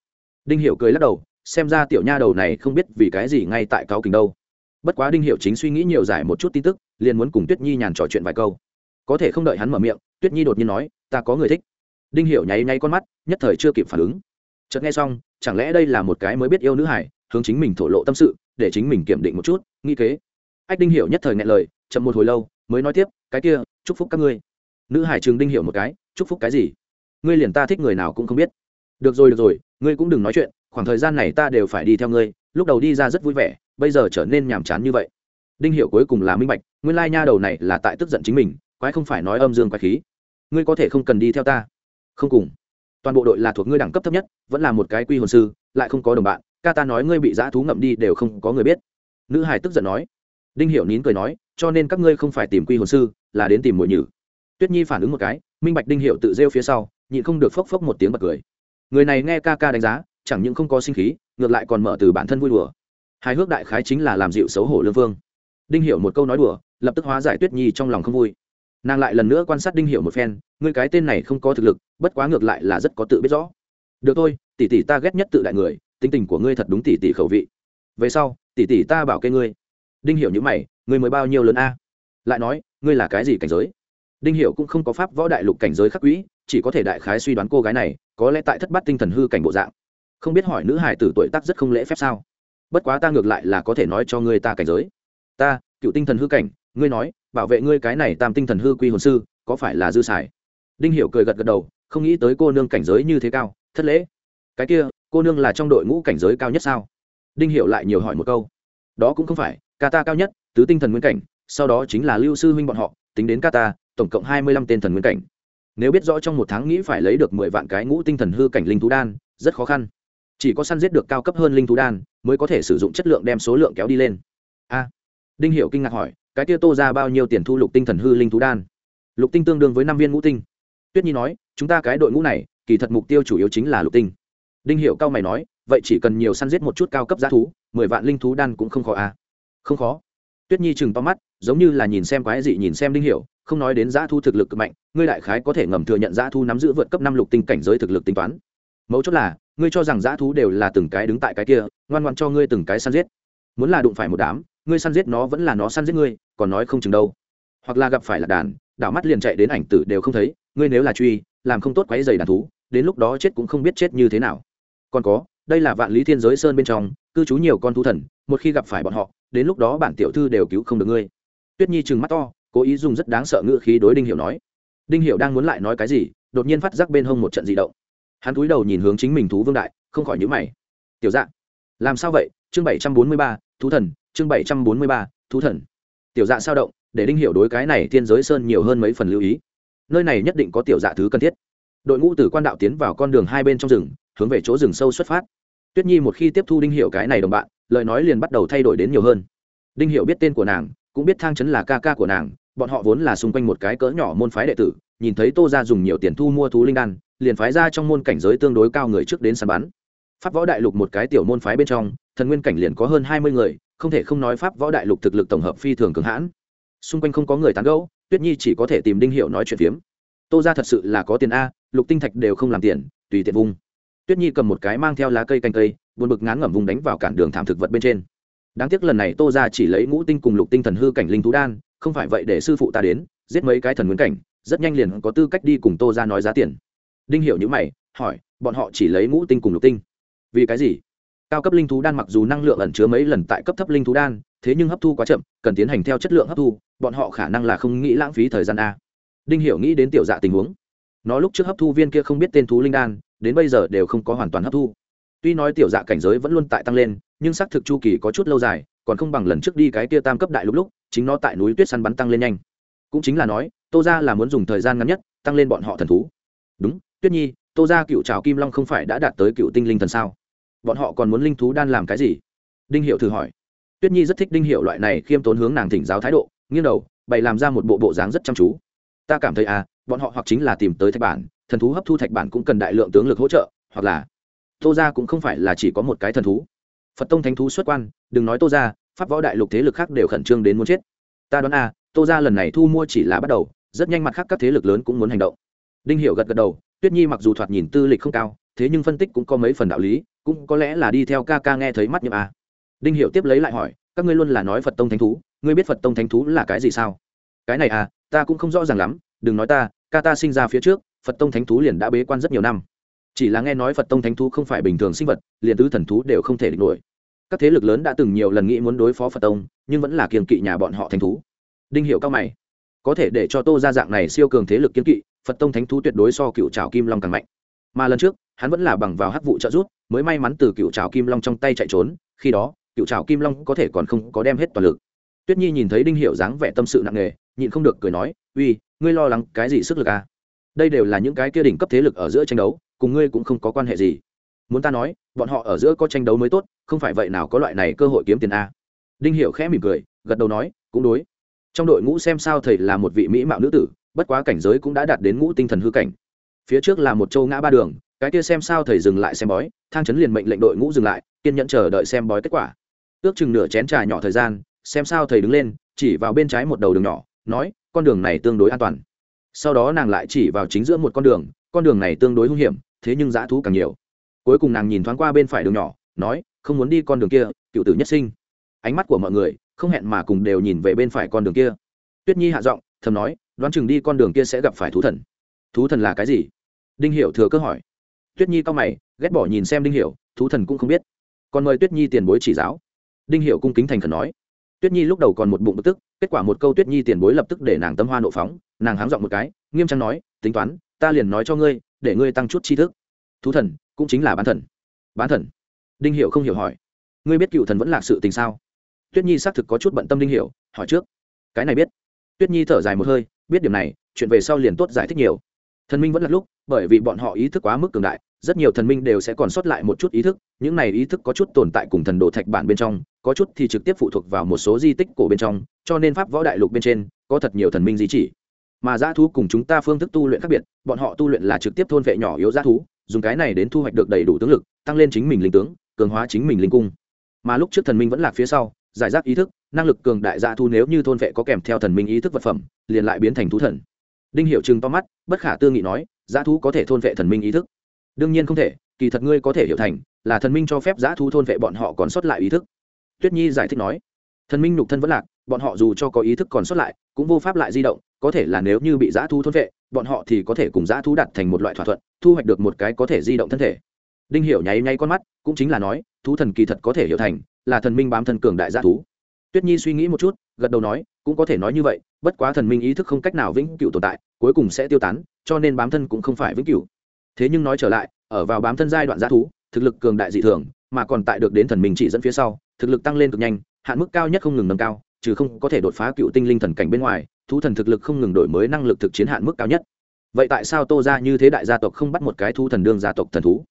Đinh hiểu cười lắc đầu xem ra tiểu nha đầu này không biết vì cái gì ngay tại cáo kình đâu. Bất quá đinh hiểu chính suy nghĩ nhiều giải một chút tin tức, liền muốn cùng tuyết nhi nhàn trò chuyện vài câu. Có thể không đợi hắn mở miệng, tuyết nhi đột nhiên nói, ta có người thích. Đinh hiểu nháy nháy con mắt, nhất thời chưa kịp phản ứng. Chợt nghe xong, chẳng lẽ đây là một cái mới biết yêu nữ hải hướng chính mình thổ lộ tâm sự, để chính mình kiểm định một chút nghi kế. Ách đinh hiểu nhất thời nghe lời, chậm một hồi lâu, mới nói tiếp, cái kia, chúc phúc các ngươi. Nữ hải trường đinh hiểu một cái, chúc phúc cái gì? Ngươi liền ta thích người nào cũng không biết. Được rồi được rồi, ngươi cũng đừng nói chuyện khoảng thời gian này ta đều phải đi theo ngươi, lúc đầu đi ra rất vui vẻ, bây giờ trở nên nhàm chán như vậy. Đinh hiểu cuối cùng là minh bạch, nguyên lai nha đầu này là tại tức giận chính mình, quái không phải nói âm dương quái khí. Ngươi có thể không cần đi theo ta. Không cùng. Toàn bộ đội là thuộc ngươi đẳng cấp thấp nhất, vẫn là một cái quy hồn sư, lại không có đồng bạn, ca ta nói ngươi bị dã thú ngậm đi đều không có người biết. Nữ hải tức giận nói. Đinh hiểu nín cười nói, cho nên các ngươi không phải tìm quy hồn sư, là đến tìm mồi nhử. Tuyết nhi phản ứng một cái, minh bạch đinh hiểu tự rêu phía sau, nhịn không được phốc phốc một tiếng bật cười. Người này nghe ca ca đánh giá chẳng những không có sinh khí, ngược lại còn mở từ bản thân vui đùa. Hài hước đại khái chính là làm dịu xấu hổ lương vương. Đinh hiểu một câu nói đùa, lập tức hóa giải tuyết nhi trong lòng không vui. Nàng lại lần nữa quan sát đinh hiểu một phen, ngươi cái tên này không có thực lực, bất quá ngược lại là rất có tự biết rõ. Được thôi, tỷ tỷ ta ghét nhất tự đại người, tính tình của ngươi thật đúng tỷ tỷ khẩu vị. Về sau, tỷ tỷ ta bảo kê ngươi. Đinh hiểu như mày, ngươi mới bao nhiêu lớn a? Lại nói, ngươi là cái gì cảnh giới? Đinh hiểu cũng không có pháp võ đại lục cảnh giới khắc quỹ chỉ có thể đại khái suy đoán cô gái này, có lẽ tại thất bát tinh thần hư cảnh bộ dạng không biết hỏi nữ hải tử tuổi tác rất không lễ phép sao? Bất quá ta ngược lại là có thể nói cho ngươi ta cảnh giới. Ta, cựu tinh thần hư cảnh, ngươi nói, bảo vệ ngươi cái này tam tinh thần hư quy hồn sư, có phải là dư xài? Đinh hiểu cười gật gật đầu, không nghĩ tới cô nương cảnh giới như thế cao, thất lễ. Cái kia, cô nương là trong đội ngũ cảnh giới cao nhất sao? Đinh hiểu lại nhiều hỏi một câu. Đó cũng không phải, ca ta cao nhất, tứ tinh thần nguyên cảnh, sau đó chính là lưu sư huynh bọn họ, tính đến ca ta, tổng cộng hai mươi lăm tên thần nguyên cảnh. Nếu biết rõ trong một tháng nghĩ phải lấy được mười vạn cái ngũ tinh thần hư cảnh linh thú đan, rất khó khăn chỉ có săn giết được cao cấp hơn linh thú đan, mới có thể sử dụng chất lượng đem số lượng kéo đi lên. A. Đinh hiệu kinh ngạc hỏi, cái kia tô ra bao nhiêu tiền thu lục tinh thần hư linh thú đan? Lục tinh tương đương với năm viên ngũ tinh. Tuyết nhi nói, chúng ta cái đội ngũ này, kỳ thật mục tiêu chủ yếu chính là lục tinh. Đinh hiệu cao mày nói, vậy chỉ cần nhiều săn giết một chút cao cấp giá thú, mười vạn linh thú đan cũng không khó à? Không khó. Tuyết nhi chừng to mắt, giống như là nhìn xem quái dị nhìn xem đinh hiệu không nói đến giá thu thực lực cực mạnh, ngươi đại khái có thể ngầm thừa nhận giá thu nắm giữ vượt cấp năm lục tinh cảnh giới thực lực tính toán. Mấu chốt là ngươi cho rằng dã thú đều là từng cái đứng tại cái kia, ngoan ngoan cho ngươi từng cái săn giết. Muốn là đụng phải một đám, ngươi săn giết nó vẫn là nó săn giết ngươi, còn nói không chừng đâu. Hoặc là gặp phải là đàn, đảo mắt liền chạy đến ảnh tử đều không thấy, ngươi nếu là truy, làm không tốt quấy dày đàn thú, đến lúc đó chết cũng không biết chết như thế nào. Còn có, đây là vạn lý thiên giới sơn bên trong, cư trú nhiều con thú thần, một khi gặp phải bọn họ, đến lúc đó bản tiểu thư đều cứu không được ngươi. Tuyết nhi trừng mắt to, cố ý dùng rất đáng sợ ngữ khí đối đinh hiểu nói. Đinh hiểu đang muốn lại nói cái gì, đột nhiên phát giác bên hông một trận dị động hắn cúi đầu nhìn hướng chính mình thú vương đại, không khỏi nhíu mày. Tiểu dạ làm sao vậy? Chương bảy trăm bốn mươi ba, thú thần, chương bảy trăm bốn mươi ba, thú thần. Tiểu dạ sao động, để đinh hiểu đối cái này thiên giới sơn nhiều hơn mấy phần lưu ý. Nơi này nhất định có tiểu dạ thứ cần thiết. Đội ngũ từ quan đạo tiến vào con đường hai bên trong rừng, hướng về chỗ rừng sâu xuất phát. Tuyết nhi một khi tiếp thu đinh hiểu cái này đồng bạn, lời nói liền bắt đầu thay đổi đến nhiều hơn. Đinh hiểu biết tên của nàng, cũng biết thang chấn là ca ca của nàng, bọn họ vốn là xung quanh một cái cỡ nhỏ môn phái đệ tử, nhìn thấy tô ra dùng nhiều tiền thu mua thú linh đan liền phái ra trong môn cảnh giới tương đối cao người trước đến săn bắn. Pháp võ đại lục một cái tiểu môn phái bên trong, thần nguyên cảnh liền có hơn hai mươi người, không thể không nói pháp võ đại lục thực lực tổng hợp phi thường cường hãn. Xung quanh không có người tán gẫu, tuyết nhi chỉ có thể tìm đinh hiệu nói chuyện phiếm. Tô ra thật sự là có tiền a, lục tinh thạch đều không làm tiền, tùy tiện vung. Tuyết nhi cầm một cái mang theo lá cây canh cây, buồn bực ngán ngẩm vùng đánh vào cản đường thảm thực vật bên trên. Đáng tiếc lần này tô ra chỉ lấy ngũ tinh cùng lục tinh thần hư cảnh linh thú đan, không phải vậy để sư phụ ta đến, giết mấy cái thần nguyên cảnh, rất nhanh liền có tư cách đi cùng tô ra nói giá tiền đinh hiểu những mày, hỏi, bọn họ chỉ lấy ngũ tinh cùng lục tinh? Vì cái gì? Cao cấp linh thú đan mặc dù năng lượng ẩn chứa mấy lần tại cấp thấp linh thú đan, thế nhưng hấp thu quá chậm, cần tiến hành theo chất lượng hấp thu, bọn họ khả năng là không nghĩ lãng phí thời gian a. Đinh hiểu nghĩ đến tiểu dạ tình huống. Nó lúc trước hấp thu viên kia không biết tên thú linh đan, đến bây giờ đều không có hoàn toàn hấp thu. Tuy nói tiểu dạ cảnh giới vẫn luôn tại tăng lên, nhưng xác thực chu kỳ có chút lâu dài, còn không bằng lần trước đi cái kia tam cấp đại lúc lúc, chính nó tại núi tuyết săn bắn tăng lên nhanh. Cũng chính là nói, tô ra là muốn dùng thời gian ngắn nhất, tăng lên bọn họ thần thú. Đúng tuyết nhi, tô ra cựu trào kim long không phải đã đạt tới cựu tinh linh thần sao? Bọn họ còn muốn linh thú đan làm cái gì? Đinh hiệu thử hỏi. Tuyết nhi rất thích đinh hiệu loại này khiêm tốn hướng nàng thỉnh giáo thái độ, nghiêng đầu, bày làm ra một bộ bộ dáng rất chăm chú. Ta cảm thấy à bọn họ hoặc chính là tìm tới thạch bản, thần thú hấp thu thạch bản cũng cần đại lượng tướng lực hỗ trợ, hoặc là tô ra cũng không phải là chỉ có một cái thần thú. Phật tông thánh thú xuất quan, đừng nói tô ra pháp võ đại lục thế lực khác đều khẩn trương đến muốn chết. Ta đoán à tô ra lần này thu mua chỉ là bắt đầu, rất nhanh mặt khác các thế lực lớn cũng muốn hành động. Đinh hiểu gật gật đầu tuyết nhi mặc dù thoạt nhìn tư lịch không cao, thế nhưng phân tích cũng có mấy phần đạo lý, cũng có lẽ là đi theo ca ca nghe thấy mắt như à. đinh hiểu tiếp lấy lại hỏi, các ngươi luôn là nói phật tông thánh thú, ngươi biết phật tông thánh thú là cái gì sao? Cái này à ta cũng không rõ ràng lắm, đừng nói ta, ca ta sinh ra phía trước, phật tông thánh thú liền đã bế quan rất nhiều năm. Chỉ là nghe nói phật tông thánh thú không phải bình thường sinh vật, liền tứ thần thú đều không thể địch nổi. Các thế lực lớn đã từng nhiều lần nghĩ muốn đối phó phật tông, nhưng vẫn là kiềm kỵ nhà bọn họ thánh thú. Đinh hiệu cao mày, có thể để cho tô ra dạng này siêu cường thế lực kiên kỵ phật tông thánh thú tuyệt đối so cựu trào kim long càng mạnh. Mà lần trước, hắn vẫn là bằng vào hắc vụ trợ giúp, mới may mắn từ cựu trào kim long trong tay chạy trốn, khi đó, cựu trào kim long có thể còn không có đem hết toàn lực. Tuyết nhi nhìn thấy đinh hiệu dáng vẻ tâm sự nặng nề, nhịn không được cười nói, uy, ngươi lo lắng cái gì sức lực à? đây đều là những cái kia đỉnh cấp thế lực ở giữa tranh đấu, cùng ngươi cũng không có quan hệ gì. Muốn ta nói, bọn họ ở giữa có tranh đấu mới tốt, không phải vậy nào có loại này cơ hội kiếm tiền a đinh hiệu khẽ mỉm cười, gật đầu nói, cũng đối. Trong đội ngũ xem sao thầy là một vị mỹ mạo nữ tử bất quá cảnh giới cũng đã đạt đến ngũ tinh thần hư cảnh. Phía trước là một châu ngã ba đường, cái kia xem sao thầy dừng lại xem bói, thang chấn liền mệnh lệnh đội ngũ dừng lại, kiên nhẫn chờ đợi xem bói kết quả. Ước chừng nửa chén trà nhỏ thời gian, xem sao thầy đứng lên, chỉ vào bên trái một đầu đường nhỏ, nói, con đường này tương đối an toàn. Sau đó nàng lại chỉ vào chính giữa một con đường con đường này tương đối hung hiểm, thế nhưng dã thú càng nhiều. Cuối cùng nàng nhìn thoáng qua bên phải đường nhỏ, nói, không muốn đi con đường kia, cựu tử nhất sinh. Ánh mắt của mọi người, không hẹn mà cùng đều nhìn về bên phải con đường kia. Tuyết nhi hạ giọng, thầm nói đoán chừng đi con đường kia sẽ gặp phải thú thần. Thú thần là cái gì? Đinh hiểu thừa cơ hỏi. Tuyết nhi cao mày, ghét bỏ nhìn xem đinh hiểu, thú thần cũng không biết. Còn mời tuyết nhi tiền bối chỉ giáo. Đinh hiểu cung kính thành khẩn nói. Tuyết nhi lúc đầu còn một bụng bực tức, kết quả một câu tuyết nhi tiền bối lập tức để nàng tâm hoa nộ phóng, nàng háng dọn một cái, nghiêm trang nói, tính toán, ta liền nói cho ngươi, để ngươi tăng chút tri thức. Thú thần, cũng chính là bán thần. Bán thần? Đinh hiểu không hiểu hỏi. Ngươi biết cựu thần vẫn là sự tình sao? Tuyết nhi xác thực có chút bận tâm đinh hiểu, hỏi trước. Cái này biết. Tuyết nhi thở dài một hơi biết điểm này, chuyện về sau liền tốt giải thích nhiều. Thần minh vẫn là lúc, bởi vì bọn họ ý thức quá mức cường đại, rất nhiều thần minh đều sẽ còn sót lại một chút ý thức, những này ý thức có chút tồn tại cùng thần đồ thạch bản bên trong, có chút thì trực tiếp phụ thuộc vào một số di tích cổ bên trong, cho nên pháp võ đại lục bên trên, có thật nhiều thần minh di chỉ. Mà dã thú cùng chúng ta phương thức tu luyện khác biệt, bọn họ tu luyện là trực tiếp thôn vệ nhỏ yếu dã thú, dùng cái này đến thu hoạch được đầy đủ tướng lực, tăng lên chính mình linh tướng, cường hóa chính mình linh cung. Mà lúc trước thần minh vẫn là phía sau, giải rác ý thức năng lực cường đại dạ thu nếu như thôn vệ có kèm theo thần minh ý thức vật phẩm, liền lại biến thành thú thần. Đinh hiệu chừng to mắt, bất khả tư nghị nói dạ dã thú có thể thôn vệ thần minh ý thức? Đương nhiên không thể, kỳ thật ngươi có thể hiểu thành, là thần minh cho phép dạ dã thú thôn vệ bọn họ còn sót lại ý thức. Tuyết nhi giải thích nói, thần minh nhục thân vẫn lạc, bọn họ dù cho có ý thức còn sót lại, cũng vô pháp lại di động, có thể là nếu như bị dạ dã thú thôn vệ, bọn họ thì có thể cùng dã thú đặt thành một loại thỏa thuận, thu hoạch được một cái có thể di động thân thể. Đinh hiểu nháy nháy con mắt, cũng chính là nói, thú thần kỳ thật có thể hiểu thành, là thần minh bám thân cường đại dã thú tuyết nhi suy nghĩ một chút, gật đầu nói, cũng có thể nói như vậy, bất quá thần minh ý thức không cách nào vĩnh cửu tồn tại, cuối cùng sẽ tiêu tán, cho nên bám thân cũng không phải vĩnh cửu. Thế nhưng nói trở lại, ở vào bám thân giai đoạn g thú, thực lực cường đại dị thường, mà còn tại được đến thần minh chỉ dẫn phía sau, thực lực tăng lên cực nhanh, hạn mức cao nhất không ngừng nâng cao, trừ không có thể đột phá cựu tinh linh thần cảnh bên ngoài, thú thần thực lực không ngừng đổi mới năng lực thực chiến hạn mức cao nhất. Vậy tại sao tô ra như thế đại gia tộc không bắt một cái thú thần đương gia tộc thần thú?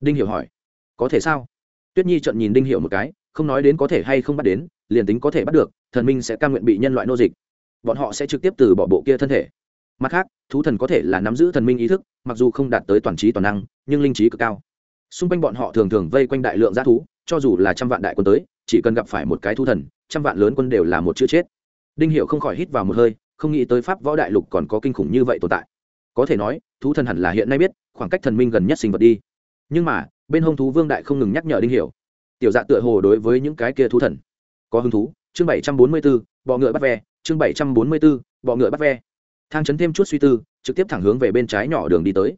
Đinh hiểu hỏi. Có thể sao? Tuyết nhi trợn nhìn đinh hiểu một cái, không nói đến có thể hay không bắt đến liền tính có thể bắt được, thần minh sẽ cam nguyện bị nhân loại nô dịch. Bọn họ sẽ trực tiếp từ bỏ bộ kia thân thể. Mặt khác, thú thần có thể là nắm giữ thần minh ý thức, mặc dù không đạt tới toàn trí toàn năng, nhưng linh trí cực cao. Xung quanh bọn họ thường thường vây quanh đại lượng g thú, cho dù là trăm vạn đại quân tới, chỉ cần gặp phải một cái thú thần, trăm vạn lớn quân đều là một chữ chết. Đinh hiệu không khỏi hít vào một hơi, không nghĩ tới pháp võ đại lục còn có kinh khủng như vậy tồn tại. Có thể nói, thú thần hẳn là hiện nay biết, khoảng cách thần minh gần nhất sinh vật đi. Nhưng mà, bên hông thú vương đại không ngừng nhắc nhở đinh hiểu. Tiểu dạ tựa hồ đối với những cái kia thú thần có hứng thú chương bảy trăm bốn mươi 744, bọ ngựa bắt ve chương bảy trăm bốn mươi 744, bọ ngựa bắt ve. Thang chấn thêm chút suy tư trực tiếp thẳng hướng về bên trái nhỏ đường đi tới.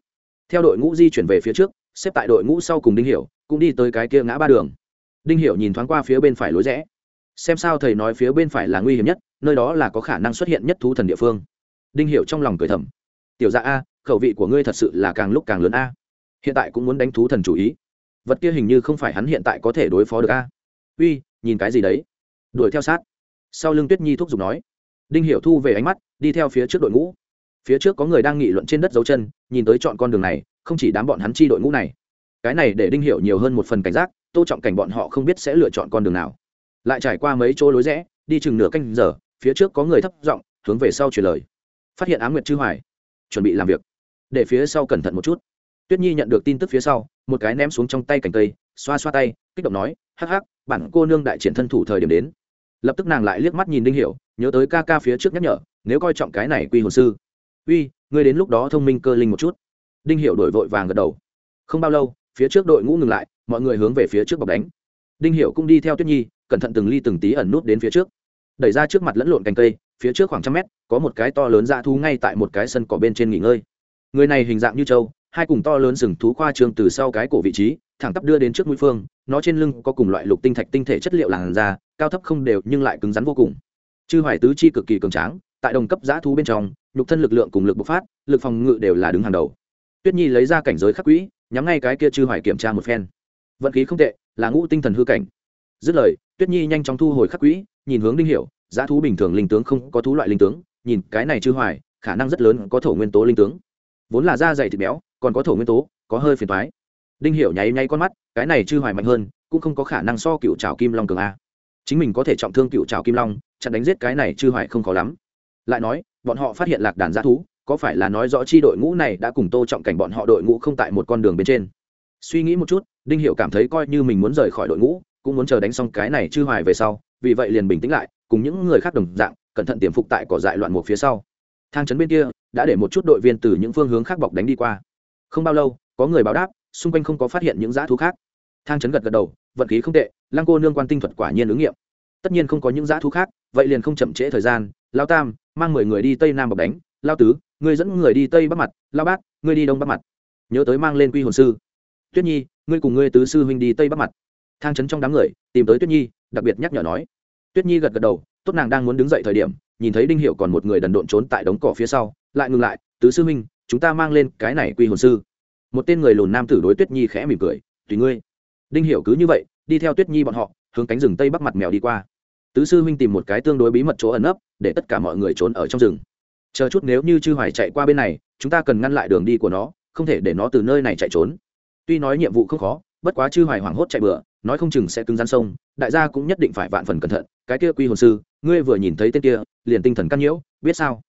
Theo đội ngũ di chuyển về phía trước xếp tại đội ngũ sau cùng đinh hiểu cũng đi tới cái kia ngã ba đường. Đinh hiểu nhìn thoáng qua phía bên phải lối rẽ. Xem sao thầy nói phía bên phải là nguy hiểm nhất nơi đó là có khả năng xuất hiện nhất thú thần địa phương. Đinh hiểu trong lòng cười thầm. Tiểu dạ a khẩu vị của ngươi thật sự là càng lúc càng lớn a. Hiện tại cũng muốn đánh thú thần chủ ý. Vật kia hình như không phải hắn hiện tại có thể đối phó được a. Uy nhìn cái gì đấy? Đuổi theo sát. Sau lưng tuyết nhi thúc giục nói, đinh hiểu thu về ánh mắt, đi theo phía trước đội ngũ. Phía trước có người đang nghị luận trên đất dấu chân, nhìn tới chọn con đường này, không chỉ đám bọn hắn chi đội ngũ này. Cái này để đinh hiểu nhiều hơn một phần cảnh giác, tô trọng cảnh bọn họ không biết sẽ lựa chọn con đường nào. Lại trải qua mấy chỗ lối rẽ, đi chừng nửa canh giờ, phía trước có người thấp giọng hướng về sau truyền lời. Phát hiện ám nguyệt chư hoài, chuẩn bị làm việc. Để phía sau cẩn thận một chút. Tuyết nhi nhận được tin tức phía sau, một cái ném xuống trong tay cành cây, xoa xoa tay, kích động nói, hắc hắc, bản cô nương đại triển thân thủ thời điểm đến lập tức nàng lại liếc mắt nhìn đinh hiểu, nhớ tới ca ca phía trước nhắc nhở, nếu coi trọng cái này quy hồn sư. Uy, ngươi đến lúc đó thông minh cơ linh một chút. Đinh hiểu đổi vội vàng gật đầu. Không bao lâu, phía trước đội ngũ ngừng lại, mọi người hướng về phía trước bọc đánh. Đinh hiểu cũng đi theo tuyết nhi, cẩn thận từng ly từng tí ẩn nút đến phía trước. Đẩy ra trước mặt lẫn lộn cành cây, phía trước khoảng trăm mét, có một cái to lớn dạ thú ngay tại một cái sân cỏ bên trên nghỉ ngơi. Người này hình dạng như trâu, hai cùng to lớn sừng thú khoa trương từ sau cái cổ vị trí thẳng tắp đưa đến trước mũi phương, nó trên lưng có cùng loại lục tinh thạch tinh thể chất liệu làn da, cao thấp không đều nhưng lại cứng rắn vô cùng. Chư hoài tứ chi cực kỳ cường tráng, tại đồng cấp giã thú bên trong, nhục thân lực lượng cùng lực bộc phát, lực phòng ngự đều là đứng hàng đầu. Tuyết nhi lấy ra cảnh giới khắc quỹ, nhắm ngay cái kia chư hoài kiểm tra một phen. Vận khí không tệ, là ngũ tinh thần hư cảnh. Dứt lời, tuyết nhi nhanh chóng thu hồi khắc quỹ, nhìn hướng đinh hiểu, giã thú bình thường linh tướng không có thú loại linh tướng, nhìn cái này chư hoài, khả năng rất lớn có thổ nguyên tố linh tướng. Vốn là da dày thịt béo, còn có thổ nguyên tố, có hơi phiền toái đinh hiểu nháy nháy con mắt, cái này chư hoài mạnh hơn, cũng không có khả năng so cựu trào kim long cường a. Chính mình có thể trọng thương cựu trào kim long, chặn đánh giết cái này chư hoài không khó lắm. Lại nói, bọn họ phát hiện lạc đàn g thú, có phải là nói rõ chi đội ngũ này đã cùng tô trọng cảnh bọn họ đội ngũ không tại một con đường bên trên? Suy nghĩ một chút, đinh hiệu cảm thấy coi như mình muốn rời khỏi đội ngũ, cũng muốn chờ đánh xong cái này chư hoài về sau, vì vậy liền bình tĩnh lại, cùng những người khác đồng dạng, cẩn thận tiềm phục tại cỏ dại loạn một phía sau. Thang trấn bên kia, đã để một chút đội viên từ những phương hướng khác bọc đánh đi qua. Không bao lâu, có người báo đáp xung quanh không có phát hiện những dã thú khác. Thang chấn gật gật đầu, vận khí không tệ, lăng cô nương quan tinh thuật quả nhiên ứng nghiệm. Tất nhiên không có những dã thú khác, vậy liền không chậm trễ thời gian, lao tam, mang mười người đi tây nam bọc đánh. Lao tứ ngươi dẫn người đi tây bắc mặt, lao bác ngươi đi đông bắc mặt. Nhớ tới mang lên quy hồn sư. Tuyết nhi, ngươi cùng ngươi tứ sư huynh đi tây bắc mặt. Thang chấn trong đám người, tìm tới tuyết nhi, đặc biệt nhắc nhở nói. Tuyết nhi gật gật đầu, tốt nàng đang muốn đứng dậy thời điểm, nhìn thấy đinh hiệu còn một người đần độn trốn tại đống cỏ phía sau, lại ngừng lại, tứ sư huynh, chúng ta mang lên cái này quy hồn sư một tên người lùn nam tử đối tuyết nhi khẽ mỉm cười, tùy ngươi. Đinh hiểu cứ như vậy, đi theo tuyết nhi bọn họ, hướng cánh rừng tây bắc mặt mèo đi qua. Tứ sư huynh tìm một cái tương đối bí mật chỗ ẩn nấp, để tất cả mọi người trốn ở trong rừng. Chờ chút nếu như chư hoài chạy qua bên này, chúng ta cần ngăn lại đường đi của nó, không thể để nó từ nơi này chạy trốn. Tuy nói nhiệm vụ không khó, bất quá chư hoài hoảng hốt chạy bừa, nói không chừng sẽ cứng rắn sông, đại gia cũng nhất định phải vạn phần cẩn thận, cái kia quy hồn sư, ngươi vừa nhìn thấy tên kia, liền tinh thần căn nhiễu, biết sao?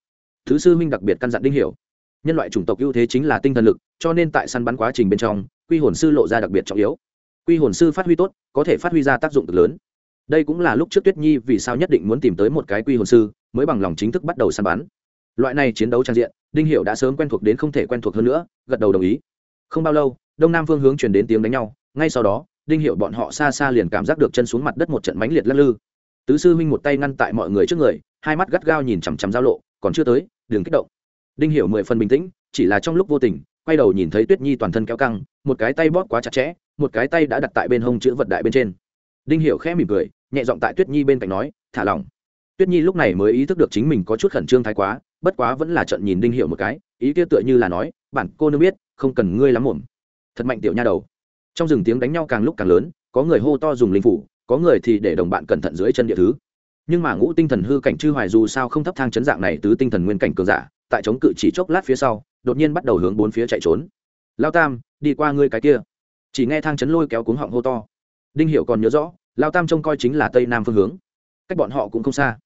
Thứ sư huynh đặc biệt căn dặn đinh hiểu nhân loại chủng tộc ưu thế chính là tinh thần lực, cho nên tại săn bắn quá trình bên trong, quy hồn sư lộ ra đặc biệt trọng yếu. Quy hồn sư phát huy tốt, có thể phát huy ra tác dụng cực lớn. Đây cũng là lúc trước tuyết nhi vì sao nhất định muốn tìm tới một cái quy hồn sư, mới bằng lòng chính thức bắt đầu săn bắn. Loại này chiến đấu trang diện, đinh hiệu đã sớm quen thuộc đến không thể quen thuộc hơn nữa, gật đầu đồng ý. Không bao lâu, đông nam phương hướng chuyển đến tiếng đánh nhau, ngay sau đó, đinh hiệu bọn họ xa xa liền cảm giác được chân xuống mặt đất một trận mãnh liệt lắc lư. Tứ sư huynh một tay ngăn tại mọi người trước người, hai mắt gắt gao nhìn chằm chằm giao lộ, còn chưa tới, đừng kích động đinh hiểu mười phần bình tĩnh, chỉ là trong lúc vô tình, quay đầu nhìn thấy tuyết nhi toàn thân kéo căng, một cái tay bóp quá chặt chẽ, một cái tay đã đặt tại bên hông chữ vật đại bên trên. Đinh hiểu khẽ mỉm cười, nhẹ giọng tại tuyết nhi bên cạnh nói, thả lỏng. Tuyết nhi lúc này mới ý thức được chính mình có chút khẩn trương thái quá, bất quá vẫn là trận nhìn đinh hiểu một cái, ý kia tựa như là nói, bản cô nương biết, không cần ngươi lắm mồm thật mạnh tiểu nha đầu. Trong rừng tiếng đánh nhau càng lúc càng lớn, có người hô to dùng linh phủ, có người thì để đồng bạn cẩn thận dưới chân địa thứ nhưng mà ngũ tinh thần hư cảnh chư hoài dù sao không thấp thang chấn dạng này tứ tinh thần nguyên cảnh cường giả, tại chống cự chỉ chốc lát phía sau, đột nhiên bắt đầu hướng bốn phía chạy trốn. Lao tam, đi qua ngươi cái kia. Chỉ nghe thang chấn lôi kéo cuống họng hô to. Đinh hiệu còn nhớ rõ, lao tam trông coi chính là tây nam phương hướng. Cách bọn họ cũng không xa.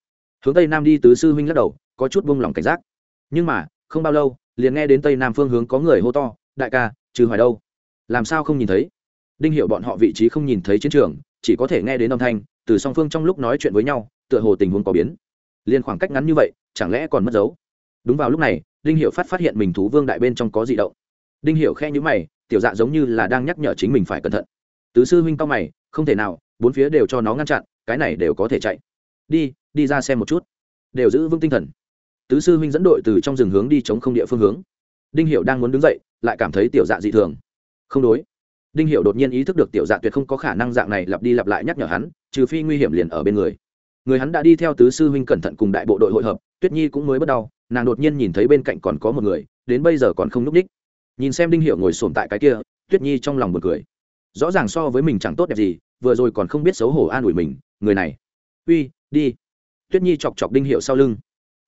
Hướng tây nam đi tứ sư huynh lắc đầu, có chút buông lỏng cảnh giác. Nhưng mà, không bao lâu, liền nghe đến tây nam phương hướng có người hô to, đại ca, trừ hoài đâu? Làm sao không nhìn thấy? Đinh hiệu bọn họ vị trí không nhìn thấy chiến trường chỉ có thể nghe đến âm thanh, từ song phương trong lúc nói chuyện với nhau, tựa hồ tình huống có biến. Liên khoảng cách ngắn như vậy, chẳng lẽ còn mất dấu? Đúng vào lúc này, đinh hiệu phát phát hiện mình thú vương đại bên trong có gì động. Đinh hiệu khe nhữ mày, tiểu dạ giống như là đang nhắc nhở chính mình phải cẩn thận. Tứ sư huynh cao mày, không thể nào, bốn phía đều cho nó ngăn chặn, cái này đều có thể chạy. Đi đi ra xem một chút. Đều giữ vững tinh thần. Tứ sư huynh dẫn đội từ trong rừng hướng đi chống không địa phương hướng. Đinh hiệu đang muốn đứng dậy, lại cảm thấy tiểu dạ dị thường. Không đối đinh hiệu đột nhiên ý thức được tiểu dạ tuyệt không có khả năng dạng này lặp đi lặp lại nhắc nhở hắn trừ phi nguy hiểm liền ở bên người. Người hắn đã đi theo tứ sư huynh cẩn thận cùng đại bộ đội hội hợp tuyết nhi cũng mới bất đau nàng đột nhiên nhìn thấy bên cạnh còn có một người đến bây giờ còn không núp ních nhìn xem đinh hiệu ngồi sồn tại cái kia tuyết nhi trong lòng một cười. Rõ ràng so với mình chẳng tốt đẹp gì vừa rồi còn không biết xấu hổ an ủi mình người này. Uy đi. Tuyết nhi chọc chọc đinh hiệu sau lưng.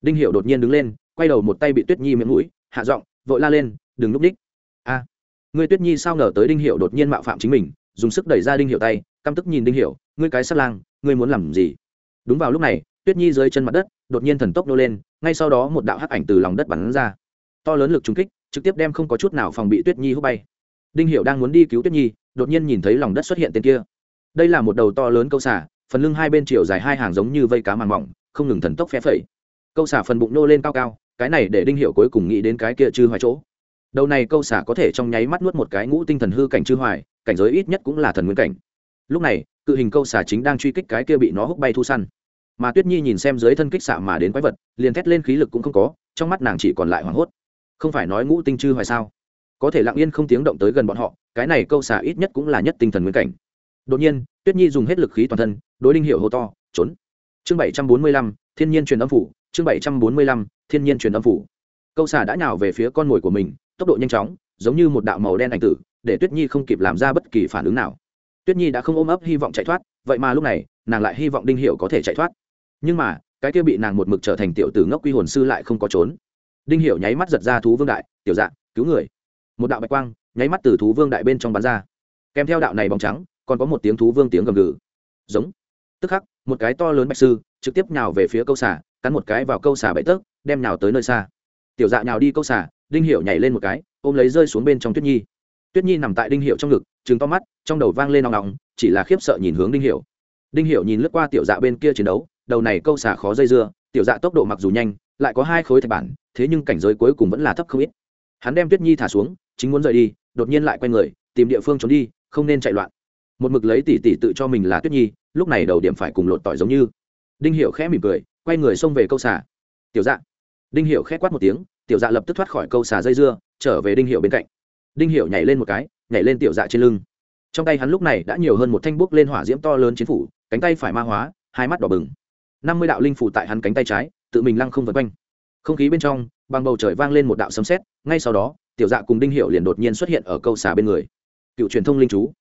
Đinh hiệu đột nhiên đứng lên quay đầu một tay bị tuyết nhi miệng mũi hạ giọng vội la lên đừng núp ních a à, Ngươi tuyết nhi sao ngờ tới đinh hiệu đột nhiên mạo phạm chính mình, dùng sức đẩy ra đinh hiệu tay, căm tức nhìn đinh hiệu ngươi cái sắt lang, ngươi muốn làm gì? Đúng vào lúc này, tuyết nhi dưới chân mặt đất, đột nhiên thần tốc nô lên, ngay sau đó một đạo hắc ảnh từ lòng đất bắn ra. To lớn lực trúng kích, trực tiếp đem không có chút nào phòng bị tuyết nhi hút bay. Đinh hiệu đang muốn đi cứu tuyết nhi, đột nhiên nhìn thấy lòng đất xuất hiện tên kia. Đây là một đầu to lớn câu xả phần lưng hai bên chiều dài hai hàng giống như vây cá màng mỏng, không ngừng thần tốc phe phẩy. Câu xả phần bụng nô lên cao cao, cái này để đinh hiệu cuối cùng nghĩ đến cái kia chư hoài chỗ đầu này câu xả có thể trong nháy mắt nuốt một cái ngũ tinh thần hư cảnh chư hoài, cảnh giới ít nhất cũng là thần nguyên cảnh. Lúc này, cự hình câu xả chính đang truy kích cái kia bị nó hút bay thu săn. Mà tuyết nhi nhìn xem dưới thân kích xạ mà đến quái vật, liền thét lên khí lực cũng không có, trong mắt nàng chỉ còn lại hoảng hốt. Không phải nói ngũ tinh chư hoài sao? Có thể lặng yên không tiếng động tới gần bọn họ, cái này câu xả ít nhất cũng là nhất tinh thần nguyên cảnh. Đột nhiên, tuyết nhi dùng hết lực khí toàn thân, đối đinh hiệu hô to, trốn! Chương bảy trăm bốn mươi lăm, thiên nhiên truyền âm phủ, chương bảy trăm bốn mươi lăm, thiên nhiên truyền âm phủ. Câu xả đã nhào về phía con mồi của mình tốc độ nhanh chóng giống như một đạo màu đen ảnh tử để tuyết nhi không kịp làm ra bất kỳ phản ứng nào. Tuyết nhi đã không ôm ấp hy vọng chạy thoát vậy mà lúc này nàng lại hy vọng đinh hiệu có thể chạy thoát. Nhưng mà cái kia bị nàng một mực trở thành tiểu tử ngốc quy hồn sư lại không có trốn. Đinh hiểu nháy mắt giật ra thú vương đại tiểu dạng cứu người. Một đạo bạch quang nháy mắt từ thú vương đại bên trong bắn ra. Kèm theo đạo này bóng trắng còn có một tiếng thú vương tiếng gầm gừ. Giống. Tức khắc một cái to lớn bạch sư trực tiếp nhào về phía câu xả, cắn một cái vào câu xả bẫy tớp đem nhào tới nơi xa tiểu dạ nhào đi câu xả, đinh hiểu nhảy lên một cái ôm lấy rơi xuống bên trong tuyết nhi. Tuyết nhi nằm tại đinh hiểu trong ngực trừng to mắt trong đầu vang lên nòng nòng chỉ là khiếp sợ nhìn hướng đinh hiểu. Đinh hiểu nhìn lướt qua tiểu dạ bên kia chiến đấu đầu này câu xả khó dây dưa tiểu dạ tốc độ mặc dù nhanh lại có hai khối thạch bản thế nhưng cảnh giới cuối cùng vẫn là thấp không ít. Hắn đem tuyết nhi thả xuống chính muốn rời đi đột nhiên lại quay người tìm địa phương trốn đi không nên chạy loạn. Một mực lấy tỷ tỷ tự cho mình là tuyết nhi lúc này đầu điểm phải cùng lột tỏi giống như. Đinh hiệu khẽ mỉm cười quay người xông về câu xả. tiểu dạ đinh hiệu khét quát một tiếng, tiểu dạ lập tức thoát khỏi câu xà dây dưa, trở về đinh hiệu bên cạnh. Đinh hiệu nhảy lên một cái, nhảy lên tiểu dạ trên lưng. Trong tay hắn lúc này đã nhiều hơn một thanh bút lên hỏa diễm to lớn chiến phủ, cánh tay phải ma hóa, hai mắt đỏ bừng. Năm mươi đạo linh phủ tại hắn cánh tay trái, tự mình lăng không vật quanh. Không khí bên trong, bằng bầu trời vang lên một đạo sấm sét, ngay sau đó, tiểu dạ cùng đinh hiệu liền đột nhiên xuất hiện ở câu xà bên người. Cựu truyền thông linh chú.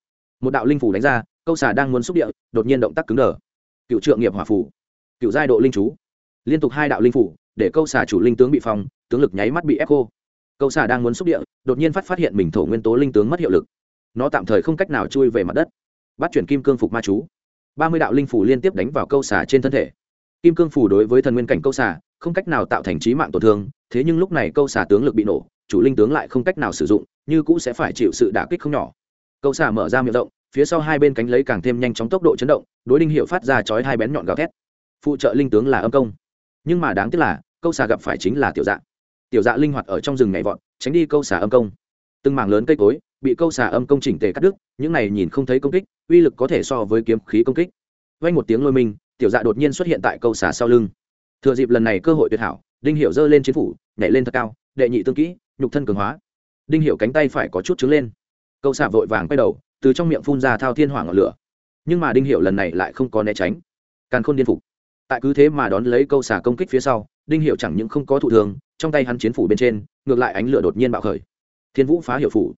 Một đạo linh phủ đánh ra, câu xà đang muốn xúc địa, đột nhiên động tác cứng đờ. Cựu trượng nghiệp hỏa phủ. Cựu giai độ linh chú. Liên tục hai đạo linh phủ để câu xà chủ linh tướng bị phong, tướng lực nháy mắt bị ép khô. Câu xà đang muốn xúc địa, đột nhiên phát phát hiện mình thổ nguyên tố linh tướng mất hiệu lực. Nó tạm thời không cách nào chui về mặt đất. Bắt chuyển kim cương phục ma chú. Ba mươi đạo linh phủ liên tiếp đánh vào câu xà trên thân thể. Kim cương phủ đối với thần nguyên cảnh câu xà, không cách nào tạo thành trí mạng tổn thương, thế nhưng lúc này câu xà tướng lực bị nổ, chủ linh tướng lại không cách nào sử dụng, như cũ sẽ phải chịu sự đả kích không nhỏ. Câu xà mở ra miệng rộng, phía sau hai bên cánh lấy càng thêm nhanh chóng tốc độ chấn động, đối đinh hiệu phát ra chói hai bén nhọn gào thét. Phụ trợ linh tướng là âm công nhưng mà đáng tiếc là, câu xà gặp phải chính là tiểu dạ. Tiểu dạ linh hoạt ở trong rừng nhảy vọt, tránh đi câu xà âm công. Từng mảng lớn cây cối, bị câu xà âm công chỉnh tề cắt đứt, những này nhìn không thấy công kích, uy lực có thể so với kiếm khí công kích. Vang một tiếng lôi minh tiểu dạ đột nhiên xuất hiện tại câu xà sau lưng. Thừa dịp lần này cơ hội tuyệt hảo, đinh hiệu giơ lên chiến phủ, nhảy lên thật cao, đệ nhị tương kỹ, nhục thân cường hóa. Đinh hiệu cánh tay phải có chút trứng lên. Câu xà vội vàng quay đầu, từ trong miệng phun ra thao thiên hỏa ngọn lửa. Nhưng mà đinh hiệu lần này lại không có né tránh. Càng khôn điên phục tại cứ thế mà đón lấy câu xả công kích phía sau, đinh hiệu chẳng những không có thụ thường trong tay hắn chiến phủ bên trên, ngược lại ánh lửa đột nhiên bạo khởi. Thiên vũ phá hiệu phủ.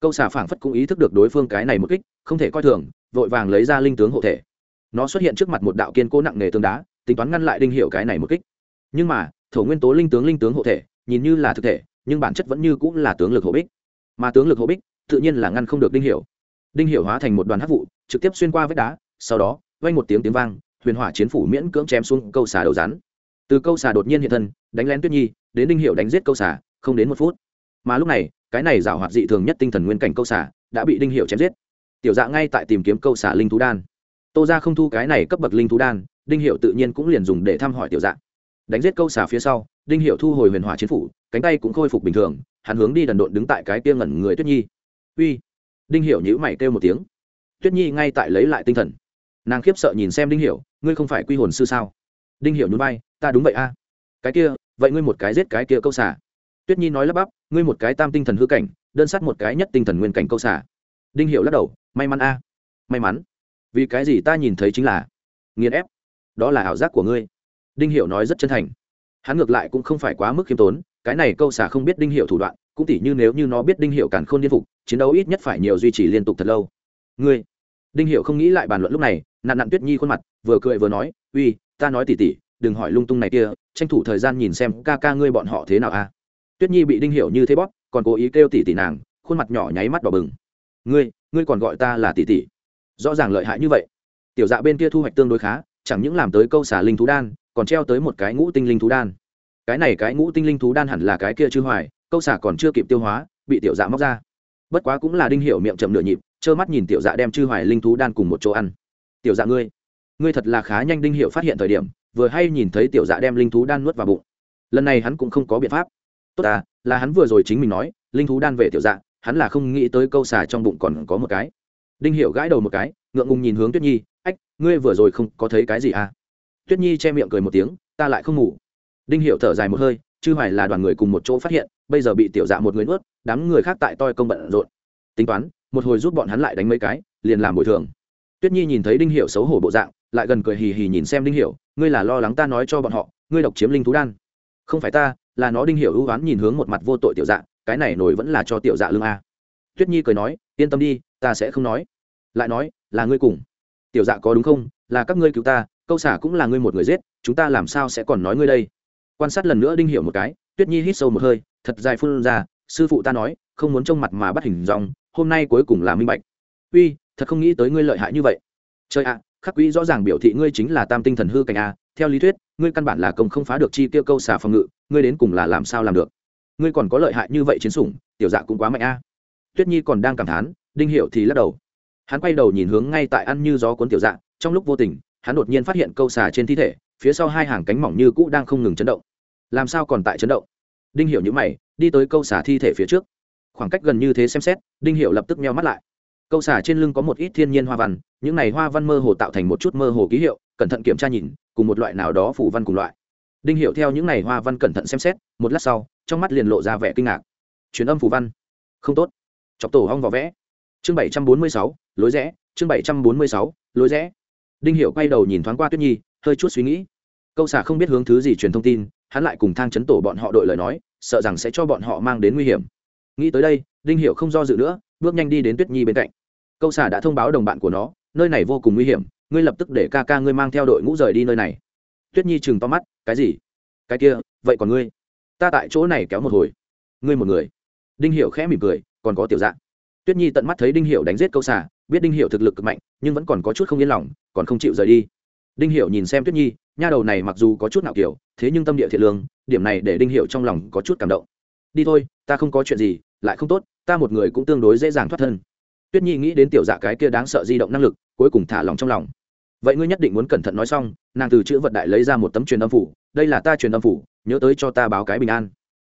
Câu xả phảng phất cũng ý thức được đối phương cái này một kích, không thể coi thường, vội vàng lấy ra linh tướng hộ thể. Nó xuất hiện trước mặt một đạo kiên cố nặng nề tương đá, tính toán ngăn lại đinh hiệu cái này một kích. Nhưng mà, thổ nguyên tố linh tướng linh tướng hộ thể, nhìn như là thực thể, nhưng bản chất vẫn như cũng là tướng lực hộ bích. Mà tướng lực hộ bích, tự nhiên là ngăn không được đinh hiệu đinh hiệu hóa thành một đoàn hát vụ, trực tiếp xuyên qua vách đá, sau đó, vang một tiếng tiếng vang huyền hỏa chiến phủ miễn cưỡng chém xuống câu xà đầu rắn. Từ câu xà đột nhiên hiện thân, đánh lén tuyết nhi, đến đinh hiệu đánh giết câu xà, không đến một phút. Mà lúc này, cái này giảo hoạt dị thường nhất tinh thần nguyên cảnh câu xà đã bị đinh hiệu chém giết. Tiểu dạ ngay tại tìm kiếm câu xà linh thú đan. Tô ra không thu cái này cấp bậc linh thú đan, đinh hiệu tự nhiên cũng liền dùng để thăm hỏi tiểu dạ. Đánh giết câu xà phía sau, đinh hiệu thu hồi huyền hỏa chiến phủ, cánh tay cũng khôi phục bình thường, hắn hướng đi đần độn đứng tại cái kia ngẩn người tuyết nhi. Uy. Đinh hiệu nhữ mày kêu một tiếng. Tuyết nhi ngay tại lấy lại tinh thần nàng khiếp sợ nhìn xem đinh hiểu, ngươi không phải quy hồn sư sao? Đinh hiểu nhún vai, ta đúng vậy a. Cái kia, vậy ngươi một cái giết cái kia câu xả tuyết nhi nói lắp bắp, ngươi một cái tam tinh thần hư cảnh, đơn sát một cái nhất tinh thần nguyên cảnh câu xả đinh hiểu lắc đầu, may mắn a. May mắn. Vì cái gì ta nhìn thấy chính là nghiền ép. Đó là ảo giác của ngươi. Đinh hiểu nói rất chân thành. Hắn ngược lại cũng không phải quá mức khiêm tốn, cái này câu xả không biết đinh hiểu thủ đoạn, cũng tỉ như nếu như nó biết đinh hiểu cản khôn điên phục, chiến đấu ít nhất phải nhiều duy trì liên tục thật lâu. Ngươi đinh hiểu không nghĩ lại bàn luận lúc này nạn nạn tuyết nhi khuôn mặt, vừa cười vừa nói, uy, ta nói tỉ tỉ, đừng hỏi lung tung này kia, tranh thủ thời gian nhìn xem ca ca ngươi bọn họ thế nào a. Tuyết nhi bị đinh hiểu như thế bóp, còn cố ý kêu tỉ tỉ nàng, khuôn mặt nhỏ nháy mắt đỏ bừng. Ngươi ngươi còn gọi ta là tỉ tỉ? Rõ ràng lợi hại như vậy. Tiểu dạ bên kia thu hoạch tương đối khá, chẳng những làm tới câu xả linh thú đan, còn treo tới một cái ngũ tinh linh thú đan. Cái này cái ngũ tinh linh thú đan hẳn là cái kia chư hoài, câu xả còn chưa kịp tiêu hóa, bị tiểu dạ móc ra bất quá cũng là đinh hiểu miệng chậm nửa nhịp, trơ mắt nhìn tiểu dạ đem chư hoài linh thú đan cùng một chỗ ăn. Tiểu dạ ngươi ngươi thật là khá nhanh đinh hiệu phát hiện thời điểm, vừa hay nhìn thấy tiểu dạ đem linh thú đan nuốt vào bụng. Lần này hắn cũng không có biện pháp. Tốt à là hắn vừa rồi chính mình nói, linh thú đan về tiểu dạ hắn là không nghĩ tới câu xà trong bụng còn có một cái. Đinh hiệu gãi đầu một cái, ngượng ngùng nhìn hướng tuyết nhi, ách, ngươi vừa rồi không có thấy cái gì à? Tuyết nhi che miệng cười một tiếng, ta lại không ngủ. Đinh hiệu thở dài một hơi chứ hoài là đoàn người cùng một chỗ phát hiện, bây giờ bị tiểu dạ một người nuốt, đám người khác tại toi công bận rộn. Tính toán, một hồi giúp bọn hắn lại đánh mấy cái, liền làm bồi thường. Tuyết nhi nhìn thấy đinh hiệu xấu hổ bộ dạng, lại gần cười hì hì nhìn xem đinh hiệu ngươi là lo lắng ta nói cho bọn họ, ngươi độc chiếm linh thú đan. Không phải ta, là nó. Đinh hiệu ưu oán nhìn hướng một mặt vô tội tiểu dạ cái này nổi vẫn là cho tiểu dạ lương a. Tuyết nhi cười nói, yên tâm đi, ta sẽ không nói. Lại nói, là ngươi cùng. Tiểu dạ có đúng không? Là các ngươi cứu ta, câu xả cũng là ngươi một người giết, chúng ta làm sao sẽ còn nói ngươi đây? Quan sát lần nữa đinh hiểu một cái, tuyết nhi hít sâu một hơi, thật dài phun ra, sư phụ ta nói, không muốn trông mặt mà bắt hình dòng hôm nay cuối cùng là minh bạch. Uy, thật không nghĩ tới ngươi lợi hại như vậy. Trời ạ, khắc quỹ rõ ràng biểu thị ngươi chính là tam tinh thần hư cảnh a, theo lý thuyết, ngươi căn bản là công không phá được chi tiêu câu xả phòng ngự, ngươi đến cùng là làm sao làm được? Ngươi còn có lợi hại như vậy chiến sủng, tiểu dạ cũng quá mạnh a. Tuyết nhi còn đang cảm thán, đinh hiểu thì lắc đầu. Hắn quay đầu nhìn hướng ngay tại ăn như gió cuốn tiểu dạ trong lúc vô tình hắn đột nhiên phát hiện câu xà trên thi thể, phía sau hai hàng cánh mỏng như cũ đang không ngừng chấn động. Làm sao còn tại chấn động? Đinh Hiểu những mày, đi tới câu xà thi thể phía trước. Khoảng cách gần như thế xem xét, đinh Hiểu lập tức meo mắt lại. Câu xà trên lưng có một ít thiên nhiên hoa văn, những này hoa văn mơ hồ tạo thành một chút mơ hồ ký hiệu, cẩn thận kiểm tra nhìn, cùng một loại nào đó phủ văn cùng loại. Đinh Hiểu theo những này hoa văn cẩn thận xem xét, một lát sau, trong mắt liền lộ ra vẻ kinh ngạc. Truyền âm phủ văn. Không tốt. Chọc tổ hong vào vẽ. Chương bảy trăm bốn mươi sáu, lối rẽ. Chương bảy trăm bốn mươi sáu, lối rẽ đinh hiệu quay đầu nhìn thoáng qua tuyết nhi, hơi chút suy nghĩ. Câu xả không biết hướng thứ gì truyền thông tin, hắn lại cùng thang chấn tổ bọn họ đội lời nói, sợ rằng sẽ cho bọn họ mang đến nguy hiểm. Nghĩ tới đây, đinh hiểu không do dự nữa, bước nhanh đi đến tuyết nhi bên cạnh. Câu xả đã thông báo đồng bạn của nó, nơi này vô cùng nguy hiểm, ngươi lập tức để ca ca ngươi mang theo đội ngũ rời đi nơi này. Tuyết nhi chừng to mắt, cái gì? Cái kia, vậy còn ngươi? Ta tại chỗ này kéo một hồi. Ngươi một người. Đinh hiểu khẽ mỉm cười, còn có tiểu dạng. Tuyết nhi tận mắt thấy đinh hiểu đánh giết câu xả, biết đinh hiểu thực lực cực mạnh, nhưng vẫn còn có chút không yên lòng còn không chịu rời đi. Đinh hiểu nhìn xem tuyết nhi, nha đầu này mặc dù có chút nạo kiểu, thế nhưng tâm địa thiện lương, điểm này để đinh hiểu trong lòng có chút cảm động. Đi thôi, ta không có chuyện gì, lại không tốt, ta một người cũng tương đối dễ dàng thoát thân. Tuyết nhi nghĩ đến tiểu dạ cái kia đáng sợ di động năng lực, cuối cùng thả lòng trong lòng. Vậy ngươi nhất định muốn cẩn thận nói xong, nàng từ chữ vật đại lấy ra một tấm truyền âm phủ, đây là ta truyền âm phủ, nhớ tới cho ta báo cái bình an.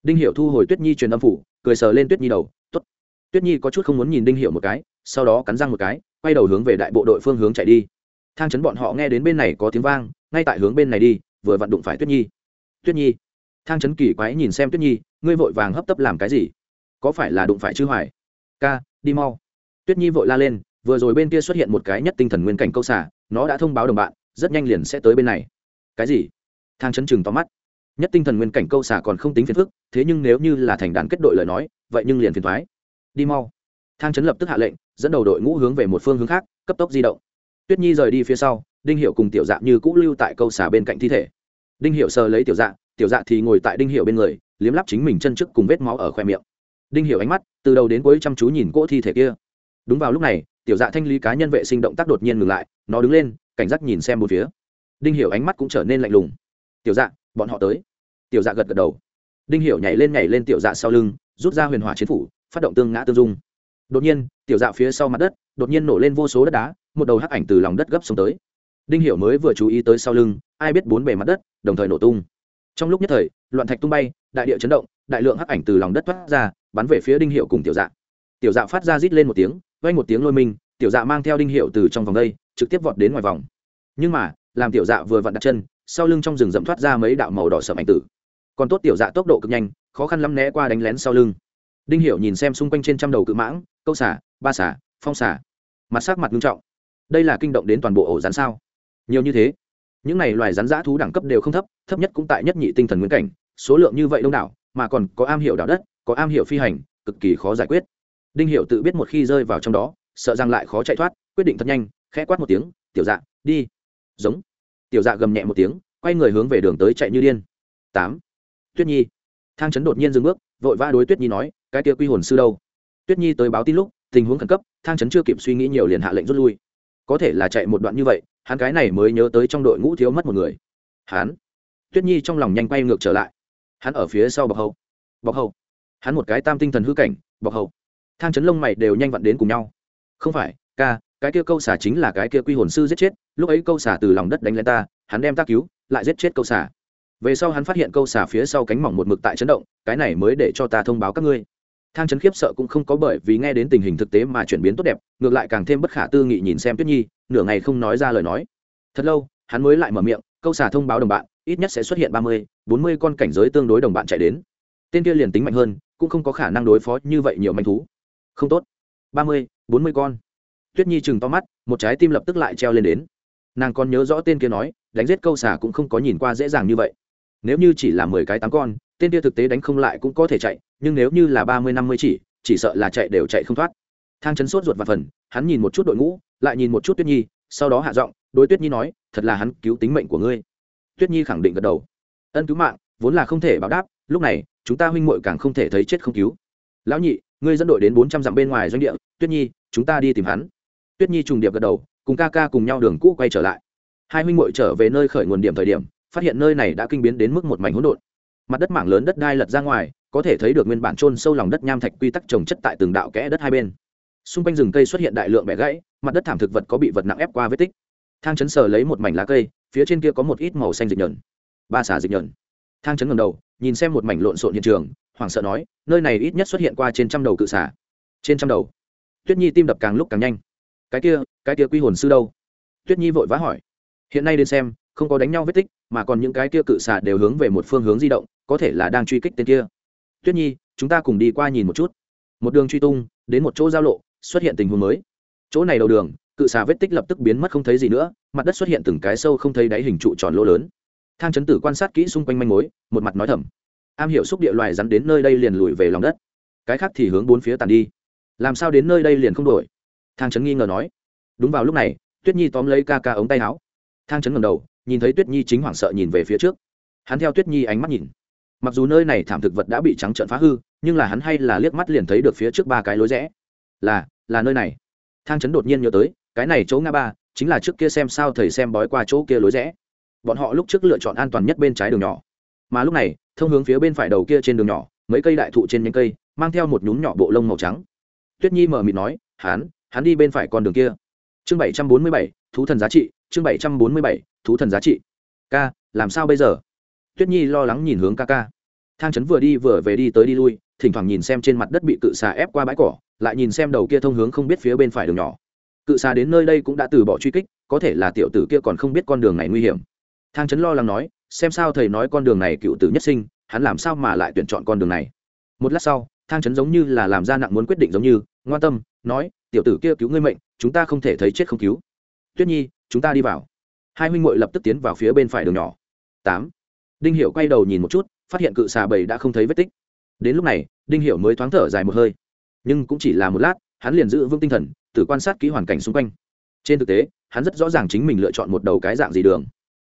Đinh hiểu thu hồi tuyết nhi truyền âm phủ, cười sờ lên tuyết nhi đầu, tốt. Tuyết nhi có chút không muốn nhìn đinh hiểu một cái, sau đó cắn răng một cái, quay đầu hướng về đại bộ đội phương hướng chạy đi thang chấn bọn họ nghe đến bên này có tiếng vang, ngay tại hướng bên này đi, vừa vặn đụng phải tuyết nhi. Tuyết nhi, thang chấn kỳ quái nhìn xem tuyết nhi, ngươi vội vàng hấp tấp làm cái gì? Có phải là đụng phải chư hoài? Ca, đi mau. Tuyết nhi vội la lên, vừa rồi bên kia xuất hiện một cái nhất tinh thần nguyên cảnh câu xả nó đã thông báo đồng bạn, rất nhanh liền sẽ tới bên này. Cái gì? Thang chấn chừng tóm mắt. Nhất tinh thần nguyên cảnh câu xả còn không tính phiền phức, thế nhưng nếu như là thành đàn kết đội lời nói, vậy nhưng liền phiền thoái. Đi mau. Thang chấn lập tức hạ lệnh, dẫn đầu đội ngũ hướng về một phương hướng khác, cấp tốc di động tuyết nhi rời đi phía sau, đinh hiệu cùng tiểu dạ như cũ lưu tại câu xà bên cạnh thi thể. Đinh hiệu sờ lấy tiểu dạ tiểu dạ thì ngồi tại đinh hiệu bên người, liếm lắp chính mình chân trước cùng vết máu ở khoe miệng. Đinh hiệu ánh mắt, từ đầu đến cuối chăm chú nhìn cỗ thi thể kia. Đúng vào lúc này, tiểu dạ thanh lý cá nhân vệ sinh động tác đột nhiên ngừng lại, nó đứng lên, cảnh giác nhìn xem một phía. Đinh hiểu ánh mắt cũng trở nên lạnh lùng. Tiểu dạ bọn họ tới. Tiểu dạ gật gật đầu. Đinh hiểu nhảy lên nhảy lên tiểu dạ sau lưng, rút ra huyền hỏa chiến phủ, phát động tương ngã tương dung. Đột nhiên, tiểu dạ phía sau mặt đất, đột nhiên nổ lên vô số đất đá một đầu hắc ảnh từ lòng đất gấp xuống tới. Đinh hiểu mới vừa chú ý tới sau lưng ai biết bốn bề mặt đất đồng thời nổ tung. Trong lúc nhất thời loạn thạch tung bay đại địa chấn động đại lượng hắc ảnh từ lòng đất thoát ra bắn về phía đinh hiệu cùng tiểu dạ. Tiểu dạ phát ra rít lên một tiếng vay một tiếng lôi mình, tiểu dạ mang theo đinh hiệu từ trong vòng đây trực tiếp vọt đến ngoài vòng. Nhưng mà làm tiểu dạ vừa vặn đặt chân sau lưng trong rừng rậm thoát ra mấy đạo màu đỏ sậm ảnh tử. Còn tốt tiểu dạ tốc độ cực nhanh khó khăn lắm né qua đánh lén sau lưng. Đinh hiệu nhìn xem xung quanh trên trăm đầu cự mãng câu xả ba xả phong xả. Mặt sắc mặt nghiêm trọng đây là kinh động đến toàn bộ ổ rắn sao? Nhiều như thế, những này loài rắn dã thú đẳng cấp đều không thấp thấp nhất cũng tại nhất nhị tinh thần nguyên cảnh, số lượng như vậy đông đảo, mà còn có am hiểu đảo đất, có am hiểu phi hành, cực kỳ khó giải quyết. Đinh hiệu tự biết một khi rơi vào trong đó, sợ rằng lại khó chạy thoát, quyết định thật nhanh, khẽ quát một tiếng, tiểu dạ đi. Giống. Tiểu dạ gầm nhẹ một tiếng, quay người hướng về đường tới chạy như điên. Tám. Tuyết nhi. Thang chấn đột nhiên dừng bước, vội vã đối tuyết nhi nói, cái kia quy hồn sư đâu? Tuyết nhi tới báo tin lúc, tình huống khẩn cấp, thang chấn chưa kịp suy nghĩ nhiều liền hạ lệnh rút lui có thể là chạy một đoạn như vậy, hắn cái này mới nhớ tới trong đội ngũ thiếu mất một người. Hắn, tuyết nhi trong lòng nhanh quay ngược trở lại. Hắn ở phía sau bọc hậu bọc hậu hắn một cái tam tinh thần hư cảnh bọc hậu thang chấn lông mày đều nhanh vặn đến cùng nhau. Không phải, ca, cái kia câu xả chính là cái kia quy hồn sư giết chết, lúc ấy câu xả từ lòng đất đánh lên ta, hắn đem ta cứu, lại giết chết câu xả về sau hắn phát hiện câu xả phía sau cánh mỏng một mực tại chấn động, cái này mới để cho ta thông báo các ngươi thang Trấn khiếp sợ cũng không có bởi vì nghe đến tình hình thực tế mà chuyển biến tốt đẹp, ngược lại càng thêm bất khả tư nghị nhìn xem tuyết nhi, nửa ngày không nói ra lời nói. Thật lâu, hắn mới lại mở miệng, câu xả thông báo đồng bạn, ít nhất sẽ xuất hiện ba mươi, bốn mươi con cảnh giới tương đối đồng bạn chạy đến. Tên kia liền tính mạnh hơn, cũng không có khả năng đối phó như vậy nhiều manh thú. Không tốt. Ba mươi, bốn mươi con. Tuyết nhi chừng to mắt, một trái tim lập tức lại treo lên đến. Nàng còn nhớ rõ tên kia nói, đánh giết câu xả cũng không có nhìn qua dễ dàng như vậy. Nếu như chỉ là mười cái tám con tên kia thực tế đánh không lại cũng có thể chạy, nhưng nếu như là ba mươi, năm mươi chỉ chỉ sợ là chạy đều chạy không thoát. Thang chấn sốt ruột và phần, hắn nhìn một chút đội ngũ, lại nhìn một chút tuyết nhi, sau đó hạ giọng, đối tuyết nhi nói, thật là hắn cứu tính mệnh của ngươi. Tuyết nhi khẳng định gật đầu. Ân cứu mạng, vốn là không thể báo đáp, lúc này, chúng ta huynh muội càng không thể thấy chết không cứu. Lão nhị, ngươi dẫn đội đến bốn trăm dặm bên ngoài doanh địa, tuyết nhi, chúng ta đi tìm hắn. Tuyết nhi trùng điệp gật đầu, cùng ca ca cùng nhau đường cũ quay trở lại. Hai huynh muội trở về nơi khởi nguồn điểm thời điểm, phát hiện nơi này đã kinh biến đến mức một mảnh hỗn độn mặt đất mảng lớn đất đai lật ra ngoài, có thể thấy được nguyên bản trôn sâu lòng đất nham thạch quy tắc trồng chất tại từng đạo kẽ đất hai bên. Xung quanh rừng cây xuất hiện đại lượng bẻ gãy, mặt đất thảm thực vật có bị vật nặng ép qua vết tích. Thang chấn sờ lấy một mảnh lá cây, phía trên kia có một ít màu xanh dịch nhờn. Ba xả dịch nhờn. Thang chấn ngầm đầu, nhìn xem một mảnh lộn xộn hiện trường, hoảng sợ nói, nơi này ít nhất xuất hiện qua trên trăm đầu cự xả trên trăm đầu. Tuyết nhi tim đập càng lúc càng nhanh. Cái kia cái kia quy hồn sư đâu? Tuyết nhi vội vã hỏi. Hiện nay đến xem, không có đánh nhau vết tích, mà còn những cái kia cự xả đều hướng về một phương hướng di động có thể là đang truy kích tên kia. Tuyết nhi, chúng ta cùng đi qua nhìn một chút. Một đường truy tung, đến một chỗ giao lộ, xuất hiện tình huống mới. Chỗ này đầu đường, cự xà vết tích lập tức biến mất không thấy gì nữa, mặt đất xuất hiện từng cái sâu không thấy đáy hình trụ tròn lỗ lớn. Thang chấn tử quan sát kỹ xung quanh manh mối, một mặt nói thầm. Am hiểu xúc địa loài rắn đến nơi đây liền lùi về lòng đất. Cái khác thì hướng bốn phía tàn đi. Làm sao đến nơi đây liền không đổi thang trấn nghi ngờ nói. Đúng vào lúc này, tuyết nhi tóm lấy ca ca ống tay áo. Thang trấn ngầm đầu, nhìn thấy tuyết nhi chính hoảng sợ nhìn về phía trước. Hắn theo tuyết nhi ánh mắt nhìn mặc dù nơi này thảm thực vật đã bị trắng trợn phá hư, nhưng là hắn hay là liếc mắt liền thấy được phía trước ba cái lối rẽ. Là là nơi này. Thang chấn đột nhiên nhớ tới, cái này chỗ ngã ba, chính là trước kia xem sao thầy xem bói qua chỗ kia lối rẽ. Bọn họ lúc trước lựa chọn an toàn nhất bên trái đường nhỏ. Mà lúc này, thông hướng phía bên phải đầu kia trên đường nhỏ, mấy cây đại thụ trên những cây, mang theo một nhún nhỏ bộ lông màu trắng. Tuyết nhi mở mịt nói hắn hắn đi bên phải con đường kia. Chương bảy trăm bốn mươi bảy, thú thần giá trị, chương bảy trăm bốn mươi bảy, thú thần giá trị. Ca, làm sao bây giờ? Tuyết nhi lo lắng nhìn hướng ca ca. Thang trấn vừa đi vừa về đi tới đi lui, thỉnh thoảng nhìn xem trên mặt đất bị cự xà ép qua bãi cỏ, lại nhìn xem đầu kia thông hướng không biết phía bên phải đường nhỏ. Cự xà đến nơi đây cũng đã từ bỏ truy kích, có thể là tiểu tử kia còn không biết con đường này nguy hiểm. Thang trấn lo lắng nói, xem sao thầy nói con đường này cựu tử nhất sinh, hắn làm sao mà lại tuyển chọn con đường này. Một lát sau, thang trấn giống như là làm ra nặng muốn quyết định giống như, ngoan tâm, nói, tiểu tử kia cứu ngươi mệnh, chúng ta không thể thấy chết không cứu. Tuyết nhi, chúng ta đi vào. Hai huynh muội lập tức tiến vào phía bên phải đường nhỏ. Tám đinh Hiểu quay đầu nhìn một chút, phát hiện cự xà bầy đã không thấy vết tích. Đến lúc này, đinh Hiểu mới thoáng thở dài một hơi. Nhưng cũng chỉ là một lát, hắn liền giữ vững tinh thần, tự quan sát kỹ hoàn cảnh xung quanh. Trên thực tế, hắn rất rõ ràng chính mình lựa chọn một đầu cái dạng gì đường.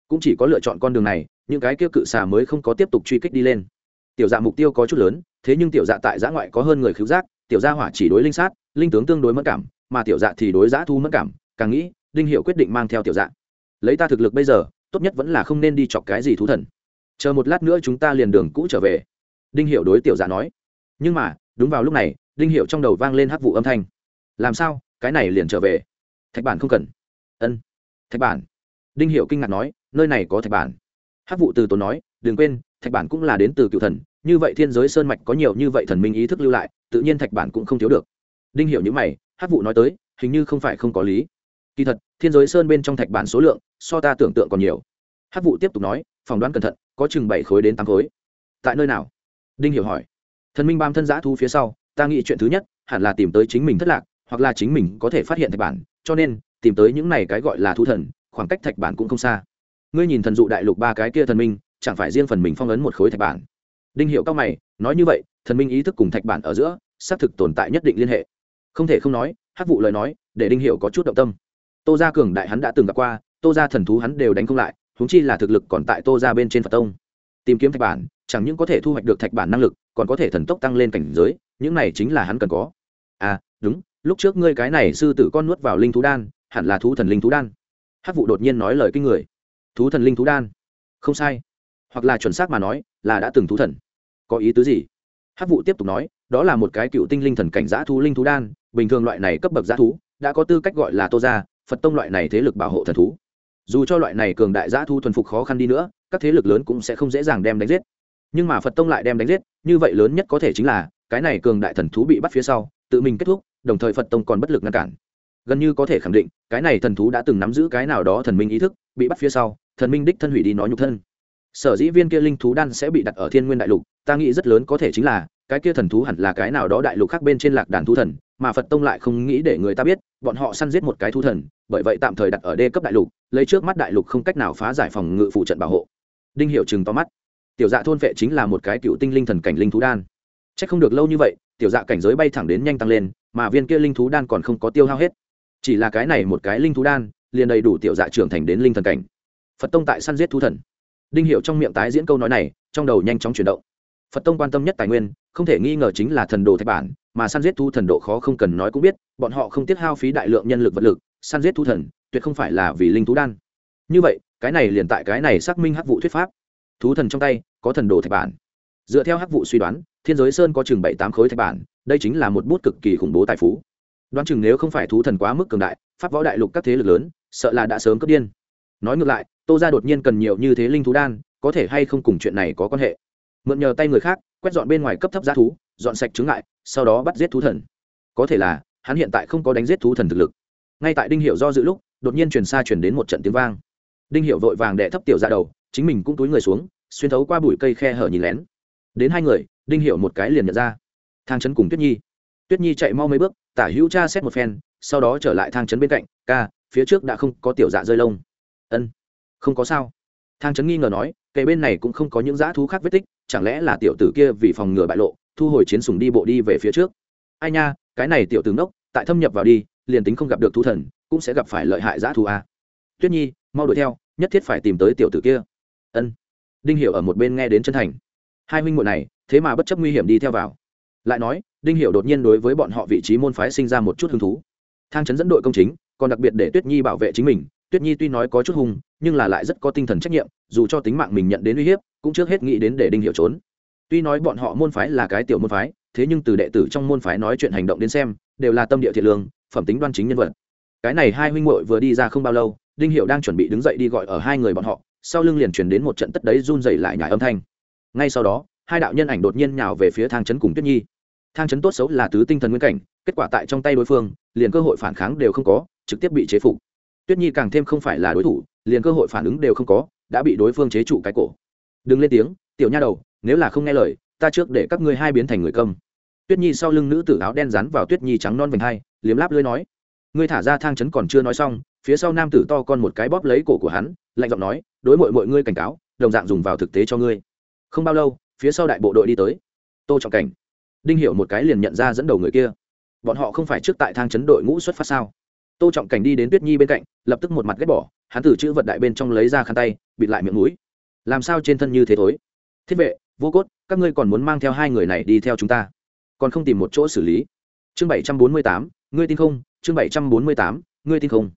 Cũng chỉ có lựa chọn con đường này, những cái kia cự xà mới không có tiếp tục truy kích đi lên. Tiểu dạ mục tiêu có chút lớn, thế nhưng tiểu dạ tại giã ngoại có hơn người khiếu giác, tiểu gia hỏa chỉ đối linh sát, linh tướng tương đối mất cảm, mà tiểu dạ thì đối giã thu mất cảm, càng nghĩ, đinh hiệu quyết định mang theo tiểu dạ. Lấy ta thực lực bây giờ, tốt nhất vẫn là không nên đi chọc cái gì thú thần chờ một lát nữa chúng ta liền đường cũ trở về. Đinh hiệu đối tiểu dạ nói. Nhưng mà, đúng vào lúc này, đinh hiệu trong đầu vang lên hắc vụ âm thanh. Làm sao, cái này liền trở về? Thạch bản không cần. Ân. Thạch bản. Đinh hiệu kinh ngạc nói, nơi này có thạch bản. Hắc vụ từ tốn nói, đừng quên, thạch bản cũng là đến từ cựu thần, như vậy thiên giới sơn mạch có nhiều như vậy thần minh ý thức lưu lại, tự nhiên thạch bản cũng không thiếu được. Đinh hiểu những mày, hắc vụ nói tới, hình như không phải không có lý. Kỳ thật, thiên giới sơn bên trong thạch bản số lượng, so ta tưởng tượng còn nhiều. Hắc vụ tiếp tục nói, phỏng đoán cẩn thận có chừng bảy khối đến tám khối. Tại nơi nào? Đinh hiểu hỏi. Thần minh bám thân giã thu phía sau, ta nghĩ chuyện thứ nhất, hẳn là tìm tới chính mình thất lạc, hoặc là chính mình có thể phát hiện thạch bản, cho nên, tìm tới những này cái gọi là thu thần, khoảng cách thạch bản cũng không xa. Ngươi nhìn thần dụ đại lục ba cái kia thần minh, chẳng phải riêng phần mình phong ấn một khối thạch bản? Đinh hiệu cao mày, nói như vậy, thần minh ý thức cùng thạch bản ở giữa, xác thực tồn tại nhất định liên hệ. Không thể không nói hát vụ lời nói, để đinh hiệu có chút động tâm. Tô gia cường đại hắn đã từng gặp qua, tô gia thần thú hắn đều đánh không lại huống chi là thực lực còn tại tô ra bên trên phật tông. Tìm kiếm thạch bản, chẳng những có thể thu hoạch được thạch bản năng lực, còn có thể thần tốc tăng lên cảnh giới, những này chính là hắn cần có. À đúng, lúc trước ngươi cái này sư tử con nuốt vào linh thú đan, hẳn là thú thần linh thú đan. Hát vụ đột nhiên nói lời kinh người. Thú thần linh thú đan? Không sai. Hoặc là chuẩn xác mà nói, là đã từng thú thần. Có ý tứ gì? Hát vụ tiếp tục nói, đó là một cái cựu tinh linh thần cảnh giã thú linh thú đan, bình thường loại này cấp bậc giã thú, đã có tư cách gọi là tô gia, phật tông loại này thế lực bảo hộ thần thú dù cho loại này cường đại giã thu thuần phục khó khăn đi nữa, các thế lực lớn cũng sẽ không dễ dàng đem đánh giết. Nhưng mà phật tông lại đem đánh giết, như vậy lớn nhất có thể chính là, cái này cường đại thần thú bị bắt phía sau, tự mình kết thúc, đồng thời phật tông còn bất lực ngăn cản. Gần như có thể khẳng định, cái này thần thú đã từng nắm giữ cái nào đó thần minh ý thức, bị bắt phía sau, thần minh đích thân hủy đi nói nhục thân. Sở dĩ viên kia linh thú đan sẽ bị đặt ở thiên nguyên đại lục, ta nghĩ rất lớn có thể chính là cái kia thần thú hẳn là cái nào đó đại lục khác bên trên lạc đàn thú thần, mà phật tông lại không nghĩ để người ta biết, bọn họ săn giết một cái thú thần, bởi vậy tạm thời đặt ở đê cấp đại lục, lấy trước mắt đại lục không cách nào phá giải phòng ngự phụ trận bảo hộ. Đinh hiệu chừng to mắt. Tiểu dạ thôn vệ chính là một cái cựu tinh linh thần cảnh linh thú đan. C h ắ c không được lâu như vậy, tiểu dạ cảnh giới bay thẳng đến nhanh tăng lên, mà viên kia linh thú đan còn không có tiêu hao hết. Chỉ là cái này một cái linh thú đan, liền đầy đủ tiểu dạ trưởng thành đến linh thần cảnh. Phật tông tại săn giết thú thần. Đinh hiệu trong miệng tái diễn câu nói này, trong đầu nhanh chóng chuyển động. Phật tông quan tâm nhất tài nguyên không thể nghi ngờ chính là thần đồ thạch bản, mà săn giết thu thần độ khó không cần nói cũng biết, bọn họ không tiết hao phí đại lượng nhân lực vật lực, săn giết thu thần, tuyệt không phải là vì linh thú đan. Như vậy, cái này liền tại cái này xác minh hắc vụ thuyết pháp. Thú thần trong tay, có thần đồ thạch bản. Dựa theo hắc vụ suy đoán, thiên giới sơn có chừng bảy tám khối thạch bản, đây chính là một bút cực kỳ khủng bố tài phú. Đoán chừng nếu không phải thú thần quá mức cường đại, pháp võ đại lục các thế lực lớn, sợ là đã sớm cướp điên. Nói ngược lại, tô ra đột nhiên cần nhiều như thế linh thú đan, có thể hay không cùng chuyện này có quan hệ? Mượn nhờ tay người khác, quét dọn bên ngoài cấp thấp giá thú, dọn sạch chứng ngại, sau đó bắt giết thú thần. Có thể là, hắn hiện tại không có đánh giết thú thần thực lực. Ngay tại đinh hiệu do dự lúc, đột nhiên truyền xa truyền đến một trận tiếng vang. Đinh hiệu vội vàng đệ thấp tiểu ra đầu, chính mình cũng túi người xuống, xuyên thấu qua bụi cây khe hở nhìn lén. Đến hai người, đinh hiệu một cái liền nhận ra. Thang trấn cùng tuyết nhi. Tuyết nhi chạy mau mấy bước, tả hữu cha xét một phen, sau đó trở lại thang trấn bên cạnh, ca, phía trước đã không có tiểu dạ rơi lông. Ân, không có sao. Thang trấn nghi ngờ nói kệ bên này cũng không có những dã thú khác vết tích, chẳng lẽ là tiểu tử kia vì phòng ngừa bại lộ, thu hồi chiến sùng đi bộ đi về phía trước? Ai nha, cái này tiểu tử ngốc, tại thâm nhập vào đi, liền tính không gặp được thú thần, cũng sẽ gặp phải lợi hại dã thú a. Tuyết nhi, mau đuổi theo, nhất thiết phải tìm tới tiểu tử kia. Ân. Đinh hiểu ở một bên nghe đến chân thành. Hai huynh muội này, thế mà bất chấp nguy hiểm đi theo vào. Lại nói, đinh hiểu đột nhiên đối với bọn họ vị trí môn phái sinh ra một chút hứng thú. Thang chấn dẫn đội công chính, còn đặc biệt để tuyết nhi bảo vệ chính mình tuyết nhi tuy nói có chút hung, nhưng là lại rất có tinh thần trách nhiệm, dù cho tính mạng mình nhận đến uy hiếp, cũng trước hết nghĩ đến để đinh Hiệu trốn. Tuy nói bọn họ môn phái là cái tiểu môn phái, thế nhưng từ đệ tử trong môn phái nói chuyện hành động đến xem, đều là tâm địa thiện lương, phẩm tính đoan chính nhân vật. Cái này hai huynh muội vừa đi ra không bao lâu, đinh hiệu đang chuẩn bị đứng dậy đi gọi ở hai người bọn họ, sau lưng liền chuyển đến một trận tất đấy run dày lại nhải âm thanh. Ngay sau đó, hai đạo nhân ảnh đột nhiên nhào về phía thang trấn cùng tuyết nhi. Thang trấn tốt xấu là tứ tinh thần nguyên cảnh, kết quả tại trong tay đối phương, liền cơ hội phản kháng đều không có, trực tiếp bị chế phục tuyết nhi càng thêm không phải là đối thủ, liền cơ hội phản ứng đều không có, đã bị đối phương chế trụ cái cổ. Đừng lên tiếng, tiểu nha đầu, nếu là không nghe lời, ta trước để các ngươi hai biến thành người câm. Tuyết nhi sau lưng nữ tử áo đen rắn vào tuyết nhi trắng non vành hai, liếm láp lưới nói. Ngươi thả ra thang chấn còn chưa nói xong, phía sau nam tử to con một cái bóp lấy cổ của hắn, lạnh giọng nói, đối mọi mọi ngươi cảnh cáo, đồng dạng dùng vào thực tế cho ngươi. Không bao lâu, phía sau đại bộ đội đi tới. Tô trọng cảnh. Đinh hiểu một cái liền nhận ra dẫn đầu người kia. Bọn họ không phải trước tại thang chấn đội ngũ xuất phát sao? Tô trọng cảnh đi đến tuyết nhi bên cạnh, lập tức một mặt ghét bỏ, hắn từ chữ vật đại bên trong lấy ra khăn tay, bịt lại miệng mũi. Làm sao trên thân như thế thối? Thiết vệ, vô cốt, các ngươi còn muốn mang theo hai người này đi theo chúng ta? Còn không tìm một chỗ xử lý. Chương bảy trăm bốn mươi tám, ngươi tin không? Chương bảy trăm bốn mươi tám, ngươi tin không?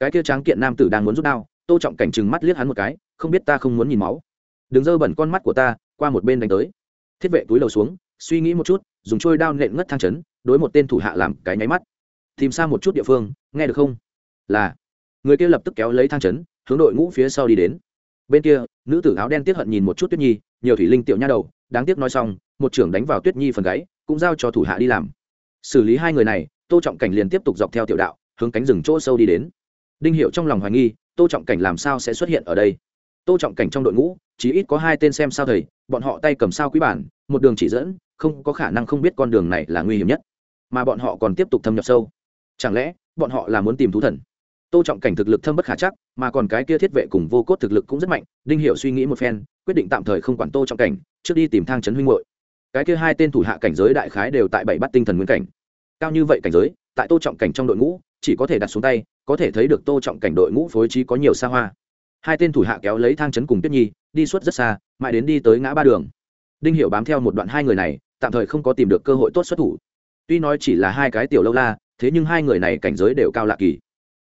Cái kia tráng kiện nam tử đang muốn rút đao, tô trọng cảnh chừng mắt liếc hắn một cái, không biết ta không muốn nhìn máu. Đừng dơ bẩn con mắt của ta, qua một bên đánh tới. Thiết vệ túi đầu xuống, suy nghĩ một chút, dùng trôi đao nện ngất thang chấn, đối một tên thủ hạ làm cái nháy mắt tìm xa một chút địa phương, nghe được không? Là. Người kia lập tức kéo lấy thang chấn, hướng đội ngũ phía sau đi đến. Bên kia, nữ tử áo đen tiếp hận nhìn một chút tuyết nhi, nhiều thủy linh tiểu nha đầu, đáng tiếc nói xong, một trưởng đánh vào tuyết nhi phần gáy, cũng giao cho thủ hạ đi làm. Xử lý hai người này, tô trọng cảnh liền tiếp tục dọc theo tiểu đạo, hướng cánh rừng chỗ sâu đi đến. Đinh hiệu trong lòng hoài nghi, tô trọng cảnh làm sao sẽ xuất hiện ở đây? Tô trọng cảnh trong đội ngũ, chỉ ít có hai tên xem sao thầy, bọn họ tay cầm sao quý bản, một đường chỉ dẫn, không có khả năng không biết con đường này là nguy hiểm nhất. Mà bọn họ còn tiếp tục thâm nhập sâu chẳng lẽ, bọn họ là muốn tìm thú thần? Tô trọng cảnh thực lực thâm bất khả chắc, mà còn cái kia thiết vệ cùng vô cốt thực lực cũng rất mạnh, đinh hiểu suy nghĩ một phen, quyết định tạm thời không quản tô trọng cảnh, trước đi tìm thang trấn huynh hội cái kia hai tên thủ hạ cảnh giới đại khái đều tại bảy bát tinh thần nguyên cảnh. Cao như vậy cảnh giới, tại tô trọng cảnh trong đội ngũ, chỉ có thể đặt xuống tay, có thể thấy được tô trọng cảnh đội ngũ phối trí có nhiều xa hoa. Hai tên thủ hạ kéo lấy thang trấn cùng tuyết nhi, đi suốt rất xa, mãi đến đi tới ngã ba đường. Đinh hiểu bám theo một đoạn hai người này, tạm thời không có tìm được cơ hội tốt xuất thủ. Tuy nói chỉ là hai cái tiểu lâu la thế nhưng hai người này cảnh giới đều cao lạ kỳ.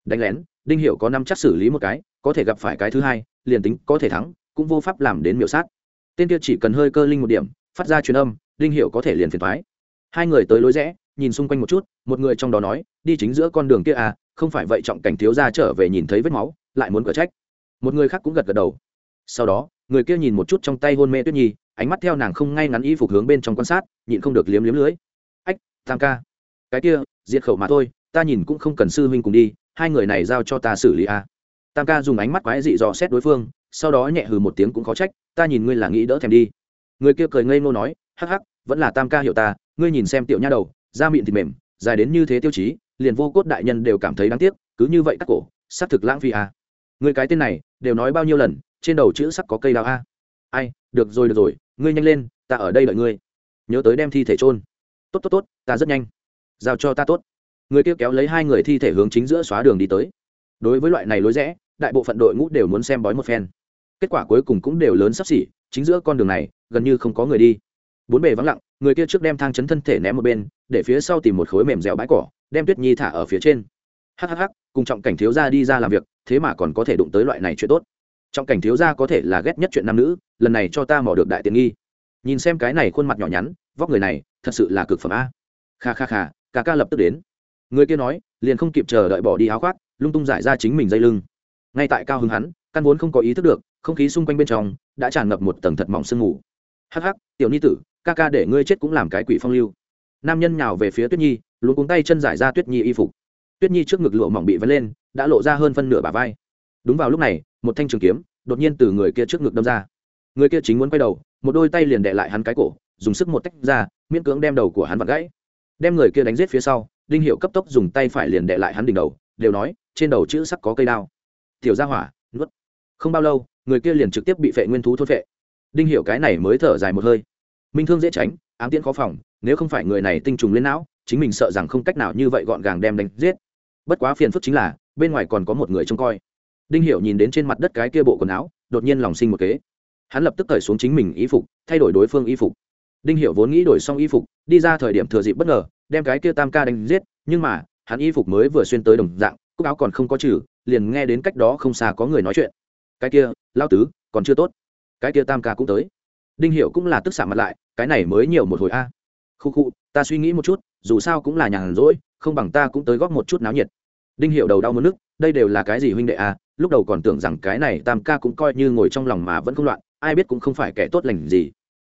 Đánh lén, đinh Hiệu có năm chắc xử lý một cái, có thể gặp phải cái thứ hai, liền tính có thể thắng, cũng vô pháp làm đến miểu sát. Tên kia chỉ cần hơi cơ linh một điểm, phát ra truyền âm, đinh Hiệu có thể liền phiền thoái hai người tới lối rẽ, nhìn xung quanh một chút, một người trong đó nói, đi chính giữa con đường kia à không phải vậy trọng cảnh thiếu gia trở về nhìn thấy vết máu, lại muốn cở trách. Một người khác cũng gật gật đầu. Sau đó, người kia nhìn một chút trong tay hôn mê tuyết nhi, ánh mắt theo nàng không ngay ngắn y phục hướng bên trong quan sát, nhịn không được liếm liếm lưới. Ách, tam ca cái kia, diệt khẩu mà thôi, ta nhìn cũng không cần sư huynh cùng đi, hai người này giao cho ta xử lý à. tam ca dùng ánh mắt quái dị dò xét đối phương, sau đó nhẹ hừ một tiếng cũng khó trách, ta nhìn ngươi là nghĩ đỡ thèm đi. Người kia cười ngây ngô nói, hắc hắc, vẫn là tam ca hiểu ta, ngươi nhìn xem tiểu nha đầu, da miệng thịt mềm, dài đến như thế tiêu chí, liền vô cốt đại nhân đều cảm thấy đáng tiếc, cứ như vậy tắc cổ, xác thực lãng phí à. người cái tên này, đều nói bao nhiêu lần, trên đầu chữ sắc có cây đào a. Ai, được rồi được rồi, ngươi nhanh lên, ta ở đây đợi ngươi. Nhớ tới đem thi thể trôn tốt tốt tốt, ta rất nhanh giao cho ta tốt. Người kia kéo lấy hai người thi thể hướng chính giữa xóa đường đi tới. Đối với loại này lối rẽ, đại bộ phận đội ngũ đều muốn xem bói một phen. Kết quả cuối cùng cũng đều lớn sắp xỉ, chính giữa con đường này, gần như không có người đi. Bốn bề vắng lặng, người kia trước đem thang chấn thân thể ném một bên, để phía sau tìm một khối mềm dẻo bãi cỏ, đem tuyết nhi thả ở phía trên. Hhh cùng trọng cảnh thiếu gia đi ra làm việc, thế mà còn có thể đụng tới loại này chuyện tốt. Trọng cảnh thiếu gia có thể là ghét nhất chuyện nam nữ, lần này cho ta mò được đại tiện nghi. Nhìn xem cái này khuôn mặt nhỏ nhắn, vóc người này, thật sự là cực phẩm a. Kha kha kha ca ca lập tức đến. Người kia nói, liền không kịp chờ đợi bỏ đi áo khoác, lung tung giải ra chính mình dây lưng. Ngay tại cao hứng hắn, căn vốn không có ý thức được, không khí xung quanh bên trong đã tràn ngập một tầng thật mỏng sương mù. Hắc hắc, tiểu ni tử, ca ca để ngươi chết cũng làm cái quỷ phong lưu. Nam nhân nhào về phía tuyết nhi luôn cuống tay chân giải ra tuyết nhi y phục. Tuyết nhi trước ngực lụa mỏng bị vấn lên, đã lộ ra hơn phân nửa bà vai. Đúng vào lúc này, một thanh trường kiếm đột nhiên từ người kia trước ngực đâm ra. Người kia chính muốn quay đầu, một đôi tay liền đệ lại hắn cái cổ, dùng sức một tách ra, miễn cưỡng đem đầu của hắn vặn gãy đem người kia đánh giết phía sau, đinh hiệu cấp tốc dùng tay phải liền đệ lại hắn đỉnh đầu, đều nói, trên đầu chữ sắc có cây đao. Tiểu gia hỏa, nuốt. Không bao lâu, người kia liền trực tiếp bị phệ nguyên thú thôn phệ. Đinh hiểu cái này mới thở dài một hơi. Minh thương dễ tránh, ám tiễn khó phòng, nếu không phải người này tinh trùng lên não, chính mình sợ rằng không cách nào như vậy gọn gàng đem đánh giết. Bất quá phiền phức chính là, bên ngoài còn có một người trông coi. Đinh hiểu nhìn đến trên mặt đất cái kia bộ quần áo, đột nhiên lòng sinh một kế. Hắn lập tức cởi xuống chính mình y phục, thay đổi đối phương y phục. Đinh hiểu vốn nghĩ đổi xong y phục đi ra thời điểm thừa dịp bất ngờ, đem cái kia tam ca đánh giết, nhưng mà, hắn y phục mới vừa xuyên tới đồng dạng, cúc áo còn không có trừ, liền nghe đến cách đó không xa có người nói chuyện. Cái kia, lao tứ, còn chưa tốt. Cái kia tam ca cũng tới. Đinh hiểu cũng là tức xả mặt lại, cái này mới nhiều một hồi a. Khu khu, ta suy nghĩ một chút, dù sao cũng là nhàn rỗi, không bằng ta cũng tới góp một chút náo nhiệt. Đinh hiểu đầu đau mất nước, đây đều là cái gì huynh đệ a? Lúc đầu còn tưởng rằng cái này tam ca cũng coi như ngồi trong lòng mà vẫn không loạn, ai biết cũng không phải kẻ tốt lành gì.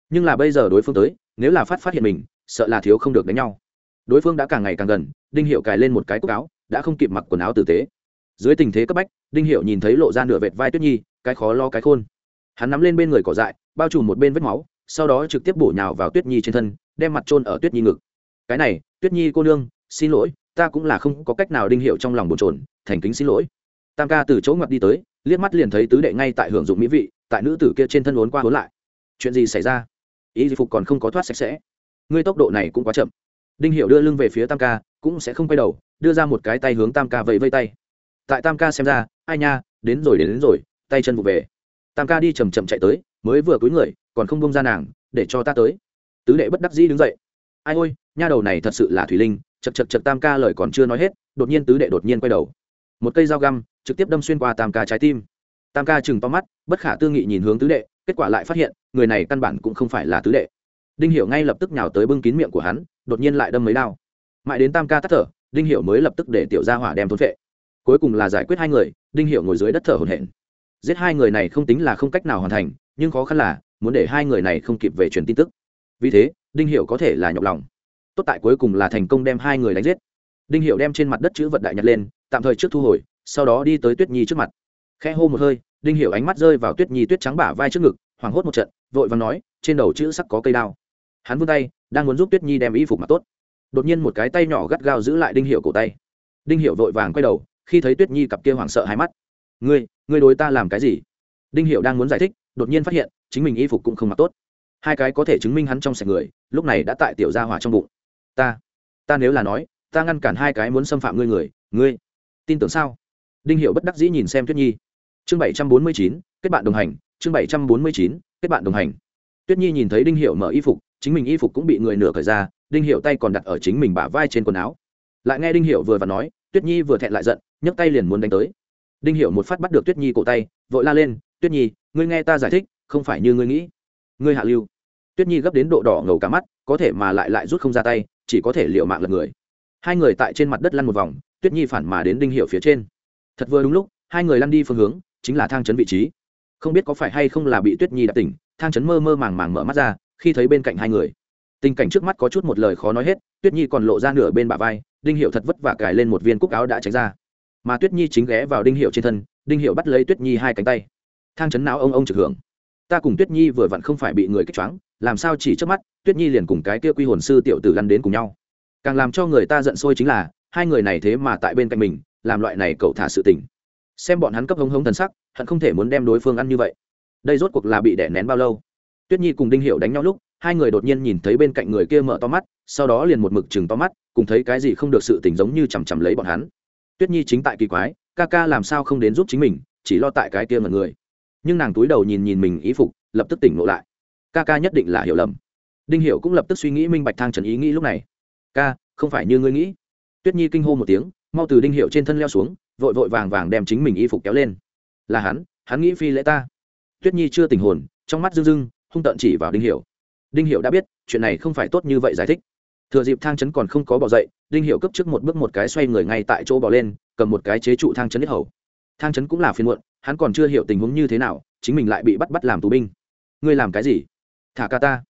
Nhưng là bây giờ đối phương tới, nếu là phát phát hiện mình sợ là thiếu không được đánh nhau. Đối phương đã càng ngày càng gần, đinh hiệu cài lên một cái cúc áo, đã không kịp mặc quần áo tử tế. Dưới tình thế cấp bách, đinh hiệu nhìn thấy lộ ra nửa vệt vai tuyết nhi, cái khó lo cái khôn. Hắn nắm lên bên người cỏ dại, bao trùm một bên vết máu, sau đó trực tiếp bổ nhào vào tuyết nhi trên thân, đem mặt trôn ở tuyết nhi ngực. Cái này, tuyết nhi cô nương, xin lỗi, ta cũng là không có cách nào đinh hiệu trong lòng bồn trồn thành kính xin lỗi. Tam ca từ chỗ ngoặt đi tới, liếc mắt liền thấy tứ đệ ngay tại hưởng dụng mỹ vị, tại nữ tử kia trên thân uốn qua uốn lại. Chuyện gì xảy ra? Ý phục còn không có thoát sạch sẽ ngươi tốc độ này cũng quá chậm. Đinh hiệu đưa lưng về phía tam ca cũng sẽ không quay đầu đưa ra một cái tay hướng tam ca vẫy vây tay. Tại tam ca xem ra ai nha đến rồi đến, đến rồi tay chân vụ về. Tam ca đi chầm chậm chạy tới mới vừa cúi người còn không bông ra nàng để cho ta tới. Tứ đệ bất đắc dĩ đứng dậy. Ai ôi nha đầu này thật sự là thủy linh chật chật chật tam ca lời còn chưa nói hết đột nhiên tứ đệ đột nhiên quay đầu. Một cây dao găm trực tiếp đâm xuyên qua tam ca trái tim. Tam ca chừng to mắt bất khả tư nghị nhìn hướng tứ đệ kết quả lại phát hiện người này căn bản cũng không phải là tứ đệ đinh hiểu ngay lập tức nhào tới bưng kín miệng của hắn, đột nhiên lại đâm mấy đao. Mãi đến tam ca tắt thở, đinh hiểu mới lập tức để tiểu gia hỏa đem thốn vệ cuối cùng là giải quyết hai người, đinh hiểu ngồi dưới đất thở hổn hển. Giết hai người này không tính là không cách nào hoàn thành, nhưng khó khăn là, muốn để hai người này không kịp về truyền tin tức. Vì thế, đinh hiểu có thể là nhọc lòng. Tốt tại cuối cùng là thành công đem hai người đánh giết. Đinh hiểu đem trên mặt đất chữ vật đại nhặt lên, tạm thời trước thu hồi, sau đó đi tới tuyết nhi trước mặt. Khẽ hô một hơi, đinh hiểu ánh mắt rơi vào tuyết nhi tuyết trắng bả vai trước ngực, hoảng hốt một trận, vội vàng nói, trên đầu chữ sắc có cây đao hắn vươn tay, đang muốn giúp tuyết nhi đem y phục mặc tốt. Đột nhiên một cái tay nhỏ gắt gao giữ lại đinh hiệu cổ tay. Đinh hiệu vội vàng quay đầu, khi thấy tuyết nhi cặp kia hoảng sợ hai mắt. Ngươi ngươi đối ta làm cái gì? Đinh hiệu đang muốn giải thích, đột nhiên phát hiện, chính mình y phục cũng không mặc tốt. Hai cái có thể chứng minh hắn trong sạch người, lúc này đã tại tiểu gia hỏa trong bụng. Ta ta nếu là nói, ta ngăn cản hai cái muốn xâm phạm ngươi người, ngươi tin tưởng sao? Đinh hiệu bất đắc dĩ nhìn xem tuyết nhi. Chương bảy trăm bốn mươi chín, kết bạn đồng hành, chương bảy trăm bốn mươi chín, kết bạn đồng hành. Tuyết nhi nhìn thấy đinh hiệu mở y phục chính mình y phục cũng bị người nửa cởi ra, đinh hiệu tay còn đặt ở chính mình bả vai trên quần áo. Lại nghe đinh hiệu vừa và nói, tuyết nhi vừa thẹn lại giận, nhấc tay liền muốn đánh tới. Đinh hiệu một phát bắt được tuyết nhi cổ tay, vội la lên, tuyết nhi, ngươi nghe ta giải thích, không phải như ngươi nghĩ. Ngươi hạ lưu. Tuyết nhi gấp đến độ đỏ ngầu cả mắt, có thể mà lại lại rút không ra tay, chỉ có thể liệu mạng lật người. Hai người tại trên mặt đất lăn một vòng, tuyết nhi phản mà đến đinh hiệu phía trên. Thật vừa đúng lúc, hai người lăn đi phương hướng, chính là thang chấn vị trí. Không biết có phải hay không là bị tuyết nhi đạp tỉnh, thang chấn mơ mơ màng màng mở mắt ra khi thấy bên cạnh hai người. Tình cảnh trước mắt có chút một lời khó nói hết, tuyết nhi còn lộ ra nửa bên bả vai, đinh hiệu thật vất vả cài lên một viên cúc áo đã tránh ra. Mà tuyết nhi chính ghé vào đinh hiệu trên thân, đinh hiệu bắt lấy tuyết nhi hai cánh tay. Thang chấn não ông ông trực hưởng. Ta cùng tuyết nhi vừa vặn không phải bị người kích choáng, làm sao chỉ trước mắt, tuyết nhi liền cùng cái kia quy hồn sư tiểu tử lăn đến cùng nhau. Càng làm cho người ta giận sôi chính là, hai người này thế mà tại bên cạnh mình, làm loại này cậu thả sự tình. Xem bọn hắn cấp hống hống thần sắc, hận không thể muốn đem đối phương ăn như vậy. Đây rốt cuộc là bị đẻ nén bao lâu? Tuyết nhi cùng đinh hiệu đánh nhau lúc, hai người đột nhiên nhìn thấy bên cạnh người kia mở to mắt, sau đó liền một mực chừng to mắt, cùng thấy cái gì không được sự tình giống như chằm chằm lấy bọn hắn. Tuyết nhi chính tại kỳ quái, ca ca làm sao không đến giúp chính mình, chỉ lo tại cái kia mật người. Nhưng nàng túi đầu nhìn nhìn mình ý phục, lập tức tỉnh ngộ lại. Ca ca nhất định là hiểu lầm. Đinh Hiểu cũng lập tức suy nghĩ minh bạch thang trần ý nghĩ lúc này. Ca, không phải như ngươi nghĩ. Tuyết nhi kinh hô một tiếng, mau từ đinh Hiểu trên thân leo xuống, vội vội vàng vàng đem chính mình y phục kéo lên. Là hắn hắn nghĩ phi lễ ta. Tuyết nhi chưa tình hồn, trong mắt rưng rưng hung tợn chỉ vào đinh Hiểu. đinh Hiểu đã biết, chuyện này không phải tốt như vậy giải thích. Thừa dịp thang chấn còn không có bỏ dậy, đinh Hiểu cấp trước một bước một cái xoay người ngay tại chỗ bỏ lên, cầm một cái chế trụ thang chấn nhất hầu. Thang chấn cũng là phiền muộn, hắn còn chưa hiểu tình huống như thế nào, chính mình lại bị bắt bắt làm tù binh. Ngươi làm cái gì? Thả ca ta.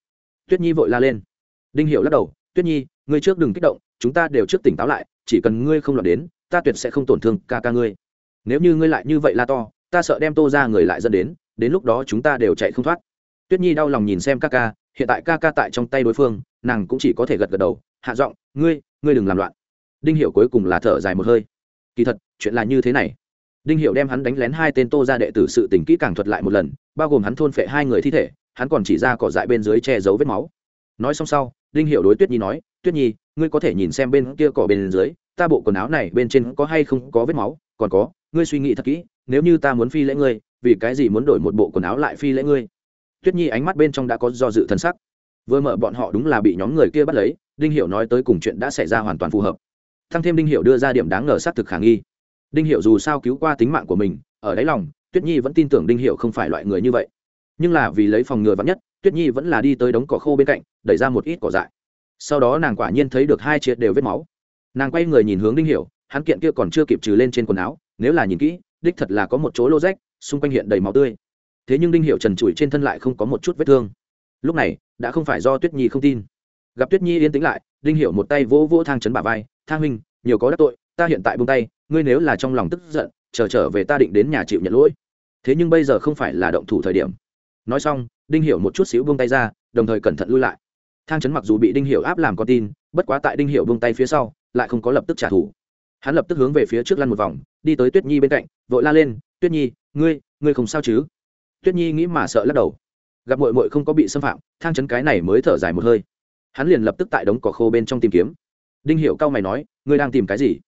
Tuyết nhi vội la lên. Đinh Hiểu lắc đầu, tuyết nhi, ngươi trước đừng kích động, chúng ta đều trước tỉnh táo lại, chỉ cần ngươi không lọt đến, ta tuyệt sẽ không tổn thương ca ca ngươi. Nếu như ngươi lại như vậy la to, ta sợ đem tô ra người lại dẫn đến đến lúc đó chúng ta đều chạy không thoát tuyết nhi đau lòng nhìn xem ca ca, hiện tại ca ca tại trong tay đối phương, nàng cũng chỉ có thể gật gật đầu, hạ giọng, ngươi ngươi đừng làm loạn. Đinh hiệu cuối cùng là thở dài một hơi. Kỳ thật, chuyện là như thế này. Đinh hiệu đem hắn đánh lén hai tên tô ra đệ tử sự tình kỹ càng thuật lại một lần, bao gồm hắn thôn phệ hai người thi thể, hắn còn chỉ ra cỏ dại bên dưới che giấu vết máu. Nói xong sau, đinh hiệu đối tuyết nhi nói, tuyết nhi, ngươi có thể nhìn xem bên kia cỏ bên dưới, ta bộ quần áo này bên trên có hay không có vết máu? Còn có, ngươi suy nghĩ thật kỹ, nếu như ta muốn phi lễ ngươi, vì cái gì muốn đổi một bộ quần áo lại phi lễ ngươi? Tuyết nhi ánh mắt bên trong đã có do dự thân sắc. Vừa mở bọn họ đúng là bị nhóm người kia bắt lấy, đinh hiệu nói tới cùng chuyện đã xảy ra hoàn toàn phù hợp. Thăng thêm đinh hiệu đưa ra điểm đáng ngờ xác thực khả nghi. Đinh hiệu dù sao cứu qua tính mạng của mình, ở đáy lòng, tuyết nhi vẫn tin tưởng đinh hiệu không phải loại người như vậy. Nhưng là vì lấy phòng ngừa vắn nhất, tuyết nhi vẫn là đi tới đống cỏ khô bên cạnh, đẩy ra một ít cỏ dại. Sau đó nàng quả nhiên thấy được hai chia đều vết máu. Nàng quay người nhìn hướng đinh hiệu hắn kiện kia còn chưa kịp trừ lên trên quần áo, nếu là nhìn kỹ, đích thật là có một chỗ lô rách, xung quanh hiện đầy máu tươi thế nhưng đinh hiệu trần trụi trên thân lại không có một chút vết thương. Lúc này đã không phải do tuyết nhi không tin. Gặp tuyết nhi yên tĩnh lại đinh hiệu một tay vỗ vỗ thang chấn bà vai thang huynh nhiều có đắc tội ta hiện tại buông tay ngươi nếu là trong lòng tức giận chờ trở, trở về ta định đến nhà chịu nhận lỗi. Thế nhưng bây giờ không phải là động thủ thời điểm. Nói xong đinh hiểu một chút xíu buông tay ra đồng thời cẩn thận lui lại. Thang chấn mặc dù bị đinh hiểu áp làm con tin bất quá tại đinh hiểu buông tay phía sau lại không có lập tức trả thù. Hắn lập tức hướng về phía trước lăn một vòng đi tới tuyết nhi bên cạnh vội la lên tuyết nhi ngươi ngươi không sao chứ? Tuyết nhi nghĩ mà sợ lắc đầu. Gặp muội muội không có bị xâm phạm, thang chấn cái này mới thở dài một hơi. Hắn liền lập tức tại đống cỏ khô bên trong tìm kiếm. Đinh hiểu cao mày nói, ngươi đang tìm cái gì?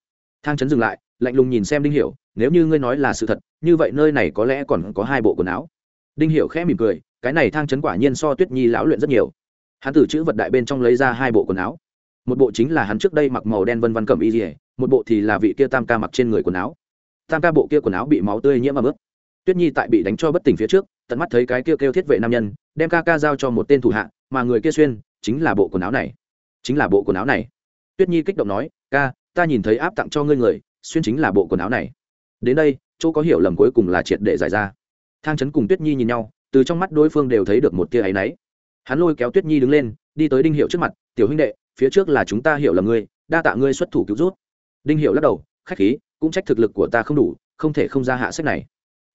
Thang chấn dừng lại, lạnh lùng nhìn xem đinh hiểu, nếu như ngươi nói là sự thật, như vậy nơi này có lẽ còn có hai bộ quần áo. Đinh hiểu khẽ mỉm cười, cái này thang chấn quả nhiên so tuyết nhi lão luyện rất nhiều. Hắn từ chữ vật đại bên trong lấy ra hai bộ quần áo. Một bộ chính là hắn trước đây mặc màu đen vân vân cẩm y dỉa một bộ thì là vị kia tam ca mặc trên người quần áo. Tam ca bộ kia quần áo bị máu tươi nhiễm mà ướt tuyết nhi tại bị đánh cho bất tỉnh phía trước, tận mắt thấy cái kia kêu thiết vệ nam nhân, đem ca ca giao cho một tên thủ hạ, mà người kia xuyên, chính là bộ quần áo này. Chính là bộ quần áo này. Tuyết nhi kích động nói, ca, ta nhìn thấy áp tặng cho ngươi người, xuyên chính là bộ quần áo này. Đến đây, chỗ có hiểu lầm cuối cùng là triệt để giải ra. Thang trấn cùng tuyết nhi nhìn nhau, từ trong mắt đối phương đều thấy được một tia áy náy. Hắn lôi kéo tuyết nhi đứng lên, đi tới đinh hiệu trước mặt, tiểu huynh đệ, phía trước là chúng ta hiểu lầm ngươi, đa tạ ngươi xuất thủ cứu rút. Đinh hiệu lắc đầu, khách khí, cũng trách thực lực của ta không đủ, không thể không ra hạ sách này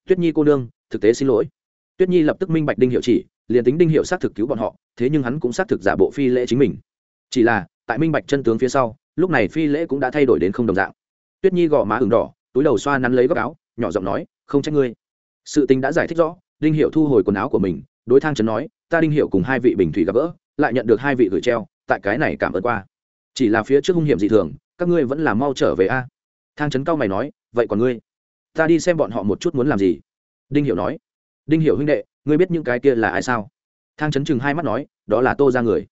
tuyết nhi cô nương, thực tế xin lỗi. Tuyết nhi lập tức minh bạch đinh hiệu chỉ, liền tính đinh hiệu xác thực cứu bọn họ, thế nhưng hắn cũng xác thực giả bộ phi lễ chính mình. Chỉ là, tại minh bạch chân tướng phía sau, lúc này phi lễ cũng đã thay đổi đến không đồng dạng. Tuyết nhi gò má ửng đỏ, túi đầu xoa nắn lấy góc áo, nhỏ giọng nói, không trách ngươi. Sự tình đã giải thích rõ, đinh hiệu thu hồi quần áo của mình, đối thang trấn nói, ta đinh hiệu cùng hai vị bình thủy gặp gỡ, lại nhận được hai vị gửi treo, tại cái này cảm ơn qua. Chỉ là phía trước hung hiểm dị thường, các ngươi vẫn là mau trở về a. Thang trấn cao mày nói, vậy còn ngươi? Ta đi xem bọn họ một chút muốn làm gì. Đinh Hiểu nói. Đinh Hiểu huynh đệ, ngươi biết những cái kia là ai sao? Thang Chấn chừng hai mắt nói, đó là tô ra người.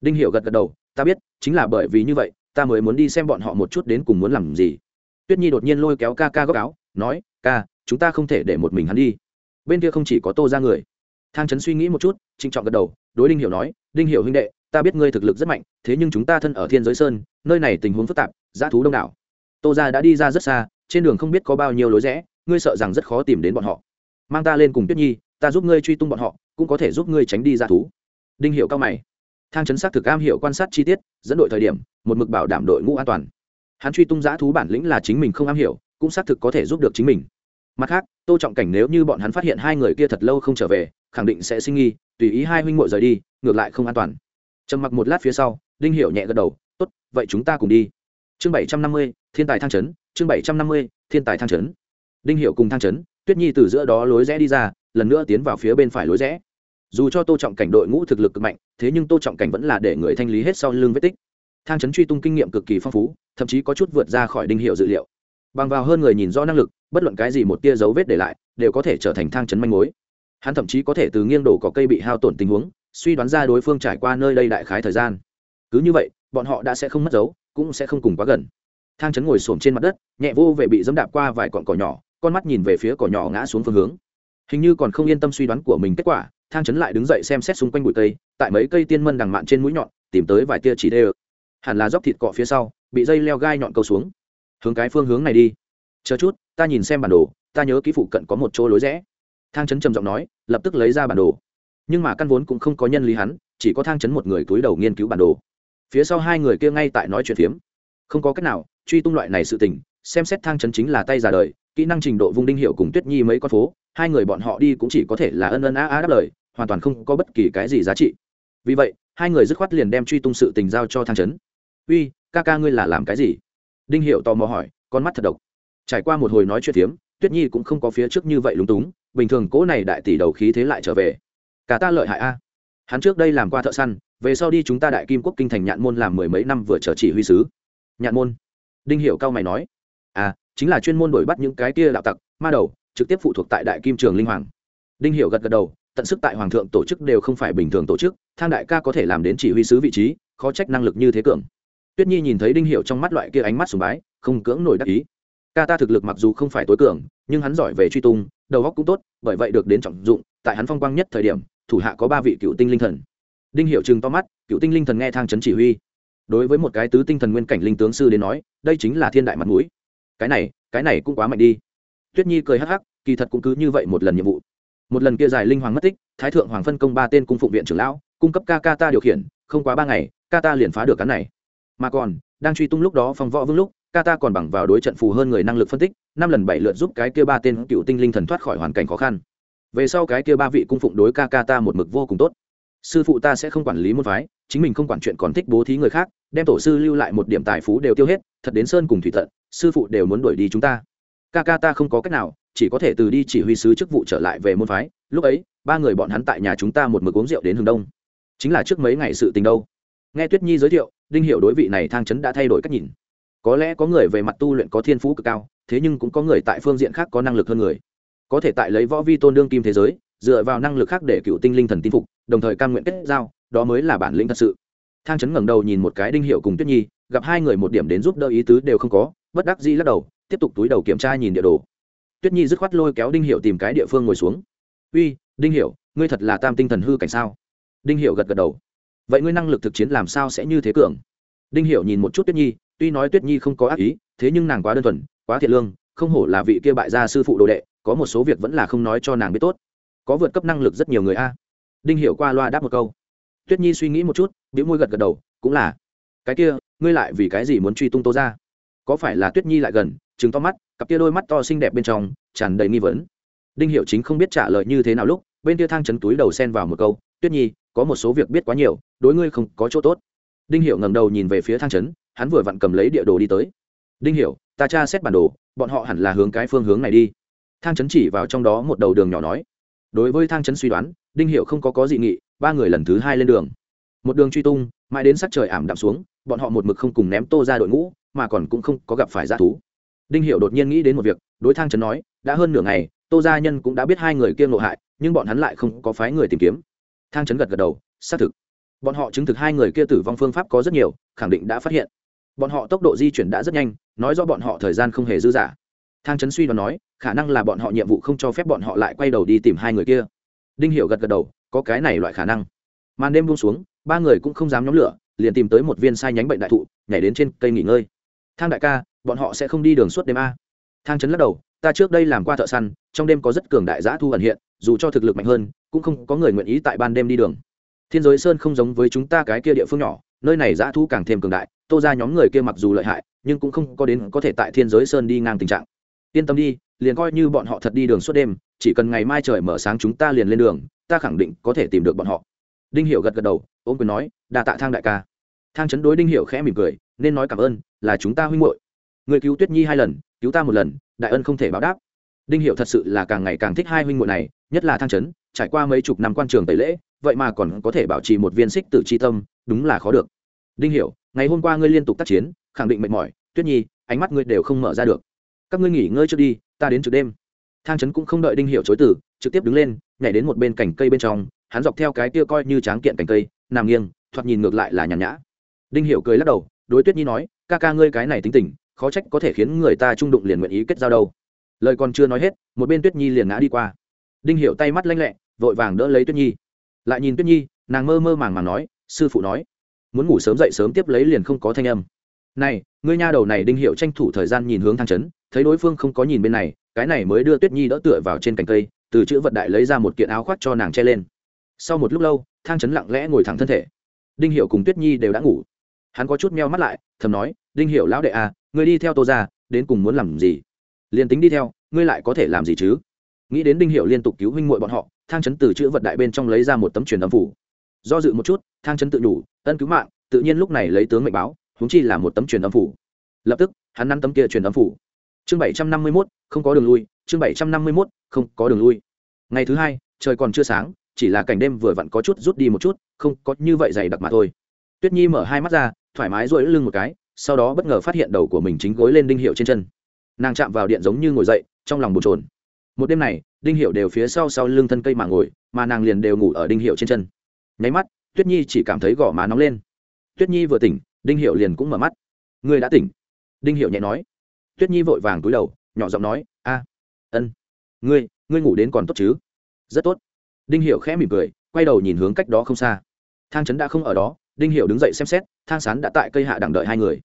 Đinh Hiểu gật gật đầu, ta biết, chính là bởi vì như vậy, ta mới muốn đi xem bọn họ một chút đến cùng muốn làm gì. Tuyết nhi đột nhiên lôi kéo ca ca góc áo, nói, ca, chúng ta không thể để một mình hắn đi. Bên kia không chỉ có tô ra người. Thang Chấn suy nghĩ một chút trinh trọng gật đầu, đối đinh hiểu nói, đinh hiểu huynh đệ, ta biết ngươi thực lực rất mạnh, thế nhưng chúng ta thân ở thiên giới sơn, nơi này tình huống phức tạp, dã thú đông đảo. Tô ra đã đi ra rất xa trên đường không biết có bao nhiêu lối rẽ, ngươi sợ rằng rất khó tìm đến bọn họ. Mang ta lên cùng tuyết nhi, ta giúp ngươi truy tung bọn họ, cũng có thể giúp ngươi tránh đi ra thú. Đinh hiểu cao mày. Thang chấn xác thực am hiểu quan sát chi tiết, dẫn đội thời điểm, một mực bảo đảm đội ngũ an toàn. Hắn truy tung giã thú bản lĩnh là chính mình không am hiểu, cũng xác thực có thể giúp được chính mình. Mặt khác, tô trọng cảnh nếu như bọn hắn phát hiện hai người kia thật lâu không trở về, khẳng định sẽ sinh nghi, tùy ý hai huynh muội rời đi, ngược lại không an toàn. Trầm mặc một lát phía sau, đinh hiểu nhẹ gật đầu, tốt, vậy chúng ta cùng đi. Chương bảy trăm năm mươi thiên tài thang chấn, chương bảy trăm năm mươi, thiên tài thang chấn. Đinh Hiệu cùng thang chấn, tuyết nhi từ giữa đó lối rẽ đi ra, lần nữa tiến vào phía bên phải lối rẽ. Dù cho tô trọng cảnh đội ngũ thực lực cực mạnh, thế nhưng tô trọng cảnh vẫn là để người thanh lý hết sau lưng vết tích. Thang chấn truy tung kinh nghiệm cực kỳ phong phú, thậm chí có chút vượt ra khỏi đinh hiệu dự liệu. Bằng vào hơn người nhìn rõ năng lực, bất luận cái gì một tia dấu vết để lại, đều có thể trở thành thang chấn manh mối. Hắn thậm chí có thể từ nghiêng đổ có cây bị hao tổn tình huống, suy đoán ra đối phương trải qua nơi đây đại khái thời gian. Cứ như vậy, bọn họ đã sẽ không mất dấu, cũng sẽ không cùng quá gần thang chấn ngồi xổm trên mặt đất, nhẹ vô vệ bị dẫm đạp qua vài cọn cỏ nhỏ, con mắt nhìn về phía cỏ nhỏ ngã xuống phương hướng. Hình như còn không yên tâm suy đoán của mình kết quả, thang chấn lại đứng dậy xem xét xung quanh bụi cây, tại mấy cây tiên mân đằng mạn trên mũi nhọn, tìm tới vài tia chỉ đê ơ. Hẳn là dốc thịt cọ phía sau, bị dây leo gai nhọn câu xuống. Hướng cái phương hướng này đi. Chờ chút, ta nhìn xem bản đồ, ta nhớ ký phụ cận có một chỗ lối rẽ. Thang chấn trầm giọng nói, lập tức lấy ra bản đồ. Nhưng mà căn vốn cũng không có nhân lý hắn, chỉ có thang chấn một người túi đầu nghiên cứu bản đồ. Phía sau hai người kia ngay tại nói chuyện phiếm. Không có cách nào truy tung loại này sự tình, xem xét thang chấn chính là tay già đời, kỹ năng trình độ vung đinh hiệu cùng tuyết nhi mấy con phố, hai người bọn họ đi cũng chỉ có thể là ân ân á á đáp lời, hoàn toàn không có bất kỳ cái gì giá trị. Vì vậy, hai người dứt khoát liền đem truy tung sự tình giao cho thang Chấn. uy, ca ca ngươi là làm cái gì? Đinh hiệu tò mò hỏi, con mắt thật độc. Trải qua một hồi nói chuyện phiếm, tuyết nhi cũng không có phía trước như vậy lúng túng, bình thường cỗ này đại tỷ đầu khí thế lại trở về. Cả ta lợi hại a. Hắn trước đây làm qua thợ săn, về sau đi chúng ta đại kim quốc kinh thành nhạn môn làm mười mấy năm vừa trở chỉ huy sứ. Nhạn môn? Đinh hiểu cao mày nói à chính là chuyên môn đuổi bắt những cái kia đạo tặc, ma đầu, trực tiếp phụ thuộc tại đại kim trường linh hoàng. Đinh hiểu gật gật đầu, tận sức tại hoàng thượng tổ chức đều không phải bình thường tổ chức, thang đại ca có thể làm đến chỉ huy sứ vị trí, khó trách năng lực như thế cường. Tuyết nhi nhìn thấy đinh hiểu trong mắt loại kia ánh mắt sùng bái, không cưỡng nổi đắc ý. Ca ta thực lực mặc dù không phải tối cường, nhưng hắn giỏi về truy tung, đầu óc cũng tốt, bởi vậy được đến trọng dụng, tại hắn phong quang nhất thời điểm, thủ hạ có ba vị cựu tinh linh thần. Đinh hiệu chừng to mắt, cựu tinh linh thần nghe thang trấn chỉ huy đối với một cái tứ tinh thần nguyên cảnh linh tướng sư đến nói, đây chính là thiên đại mặt mũi. Cái này cái này cũng quá mạnh đi. Tuyết nhi cười hắc hắc, kỳ thật cũng cứ như vậy một lần nhiệm vụ. Một lần kia dài linh hoàng mất tích, thái thượng hoàng phân công ba tên cung phụng viện trưởng lão, cung cấp ca ca ta điều khiển, không quá ba ngày, ca ta liền phá được cán này. Mà còn, đang truy tung lúc đó phong võ vương lúc, ca ta còn bằng vào đối trận phù hơn người năng lực phân tích, năm lần bảy lượt giúp cái kia ba tên cựu tinh linh thần thoát khỏi hoàn cảnh khó khăn. Về sau cái kia ba vị cung phụng đối ca ca ta một mực vô cùng tốt sư phụ ta sẽ không quản lý môn phái, chính mình không quản chuyện còn thích bố thí người khác, đem tổ sư lưu lại một điểm tài phú đều tiêu hết, thật đến sơn cùng thủy tận, sư phụ đều muốn đuổi đi chúng ta. Ca ca ta không có cách nào, chỉ có thể từ đi chỉ huy sứ chức vụ trở lại về môn phái, lúc ấy, ba người bọn hắn tại nhà chúng ta một mực uống rượu đến hướng đông. Chính là trước mấy ngày sự tình đâu. Nghe tuyết nhi giới thiệu, đinh hiệu đối vị này thang chấn đã thay đổi cách nhìn. Có lẽ có người về mặt tu luyện có thiên phú cực cao, thế nhưng cũng có người tại phương diện khác có năng lực hơn người. Có thể tại lấy võ vi tôn đương kim thế giới, dựa vào năng lực khác để cựu tinh linh thần tin phục đồng thời cam nguyện kết giao, đó mới là bản lĩnh thật sự. Thang chấn ngẩng đầu nhìn một cái đinh hiệu cùng tuyết nhi, gặp hai người một điểm đến giúp đỡ ý tứ đều không có, bất đắc dĩ lắc đầu, tiếp tục túi đầu kiểm tra nhìn địa đồ. Tuyết nhi dứt khoát lôi kéo đinh hiệu tìm cái địa phương ngồi xuống. Uy, đinh hiệu, ngươi thật là tam tinh thần hư cảnh sao? Đinh hiệu gật gật đầu. Vậy ngươi năng lực thực chiến làm sao sẽ như thế cường? Đinh hiệu nhìn một chút tuyết nhi, tuy nói tuyết nhi không có ác ý, thế nhưng nàng quá đơn thuần, quá thiện lương, không hổ là vị kia bại gia sư phụ đồ đệ, có một số việc vẫn là không nói cho nàng biết tốt. Có vượt cấp năng lực rất nhiều người a đinh hiểu qua loa đáp một câu. Tuyết nhi suy nghĩ một chút biểu môi gật gật đầu, cũng là. Cái kia, ngươi lại vì cái gì muốn truy tung tô ra có phải là tuyết nhi lại gần chứng to mắt, cặp kia đôi mắt to xinh đẹp bên trong, tràn đầy nghi vấn. Đinh hiểu chính không biết trả lời như thế nào lúc, bên kia thang chấn túi đầu xen vào một câu, tuyết nhi, có một số việc biết quá nhiều, đối ngươi không có chỗ tốt. Đinh hiểu ngẩng đầu nhìn về phía thang chấn, hắn vừa vặn cầm lấy địa đồ đi tới. Đinh hiểu, ta tra xét bản đồ, bọn họ hẳn là hướng cái phương hướng này đi. Thang chấn chỉ vào trong đó một đầu đường nhỏ nói. Đối với thang chấn suy đoán đinh hiệu không có có dị nghị, ba người lần thứ hai lên đường. Một đường truy tung, mãi đến sắc trời ảm đạm xuống, bọn họ một mực không cùng ném tô ra đội ngũ, mà còn cũng không có gặp phải g thú. Đinh hiệu đột nhiên nghĩ đến một việc, đối thang chấn nói, đã hơn nửa ngày, tô gia nhân cũng đã biết hai người kia ngộ hại, nhưng bọn hắn lại không có phái người tìm kiếm. Thang chấn gật gật đầu, xác thực. Bọn họ chứng thực hai người kia tử vong phương pháp có rất nhiều, khẳng định đã phát hiện. Bọn họ tốc độ di chuyển đã rất nhanh, nói do bọn họ thời gian không hề dư dả. Thang chấn suy đoán nói, khả năng là bọn họ nhiệm vụ không cho phép bọn họ lại quay đầu đi tìm hai người kia đinh hiểu gật gật đầu, có cái này loại khả năng. Màn đêm buông xuống, ba người cũng không dám nhóm lửa, liền tìm tới một viên sai nhánh bệnh đại thụ, nhảy đến trên cây nghỉ ngơi. Thang đại ca, bọn họ sẽ không đi đường suốt đêm a. Thang Trấn lắc đầu, ta trước đây làm qua thợ săn, trong đêm có rất cường đại giã thu ẩn hiện, dù cho thực lực mạnh hơn, cũng không có người nguyện ý tại ban đêm đi đường. Thiên giới sơn không giống với chúng ta cái kia địa phương nhỏ, nơi này giã thu càng thêm cường đại, tô ra nhóm người kia mặc dù lợi hại, nhưng cũng không có đến có thể tại thiên giới sơn đi ngang tình trạng. Yên tâm đi liền coi như bọn họ thật đi đường suốt đêm, chỉ cần ngày mai trời mở sáng chúng ta liền lên đường, ta khẳng định có thể tìm được bọn họ. Đinh hiểu gật gật đầu ôm quyền nói, đa tạ thang đại ca. Thang chấn đối đinh hiểu khẽ mỉm cười, nên nói cảm ơn, là chúng ta huynh muội. Người cứu tuyết nhi hai lần, cứu ta một lần, đại ân không thể báo đáp. Đinh hiểu thật sự là càng ngày càng thích hai huynh muội này, nhất là thang chấn, trải qua mấy chục năm quan trường tẩy lễ, vậy mà còn có thể bảo trì một viên xích tử chi tâm, đúng là khó được. Đinh hiểu, ngày hôm qua ngươi liên tục tác chiến, khẳng định mệt mỏi. Tuyết nhi, ánh mắt ngươi đều không mở ra được. Các ngươi nghỉ ngơi trước đi ta đến trước đêm. Thang trấn cũng không đợi đinh hiệu chối từ, trực tiếp đứng lên, nhảy đến một bên cành cây bên trong, hắn dọc theo cái kia coi như tráng kiện cành cây, nằm nghiêng, thoạt nhìn ngược lại là nhàn nhã. Đinh hiệu cười lắc đầu, đối tuyết nhi nói, ca ca ngươi cái này tính tình, khó trách có thể khiến người ta trung đụng liền nguyện ý kết giao đâu. Lời còn chưa nói hết, một bên tuyết nhi liền ngã đi qua. Đinh hiệu tay mắt lanh lẹ, vội vàng đỡ lấy tuyết nhi. Lại nhìn tuyết nhi, nàng mơ mơ màng màng nói, sư phụ nói, muốn ngủ sớm dậy sớm tiếp lấy liền không có thanh âm. Này, ngươi nha đầu này đinh hiệu tranh thủ thời gian nhìn hướng thang trấn thấy đối phương không có nhìn bên này, cái này mới đưa tuyết nhi đỡ tựa vào trên cành cây, từ chữ vật đại lấy ra một kiện áo khoác cho nàng che lên. Sau một lúc lâu, thang trấn lặng lẽ ngồi thẳng thân thể. Đinh hiệu cùng tuyết nhi đều đã ngủ. Hắn có chút meo mắt lại, thầm nói, đinh hiệu lão đệ à ngươi đi theo tô ra, đến cùng muốn làm gì? Liền tính đi theo, ngươi lại có thể làm gì chứ? Nghĩ đến đinh hiệu liên tục cứu huynh muội bọn họ, thang trấn từ chữ vật đại bên trong lấy ra một tấm truyền âm phủ. Do dự một chút, thang trấn tự nhủ ân cứu mạng, tự nhiên lúc này lấy tướng mệnh báo húng chi là một tấm truyền âm phủ. Lập tức, hắn nắm tấm kia truyền âm phủ chương bảy trăm năm mươi mốt, không có đường lui. Chương bảy trăm năm mươi mốt, không có đường lui. Ngày thứ hai, trời còn chưa sáng, chỉ là cảnh đêm vừa vặn có chút rút đi một chút, không có như vậy dày đặc mà thôi. Tuyết nhi mở hai mắt ra, thoải mái rỗi lưng một cái, sau đó bất ngờ phát hiện đầu của mình chính gối lên đinh hiệu trên chân. Nàng chạm vào điện giống như ngồi dậy, trong lòng bồn trồn một đêm này, đinh hiệu đều phía sau sau lưng thân cây mà ngồi, mà nàng liền đều ngủ ở đinh hiệu trên chân. Nháy mắt, tuyết nhi chỉ cảm thấy gò má nóng lên. Tuyết nhi vừa tỉnh, đinh hiệu liền cũng mở mắt. Người đã tỉnh? Đinh hiệu nhẹ nói tuyết nhi vội vàng túi đầu, nhỏ giọng nói, a, ân, ngươi ngươi ngủ đến còn tốt chứ? Rất tốt. Đinh hiệu khẽ mỉm cười, quay đầu nhìn hướng cách đó không xa. Thang trấn đã không ở đó, đinh hiệu đứng dậy xem xét, thang sán đã tại cây hạ đằng đợi hai người.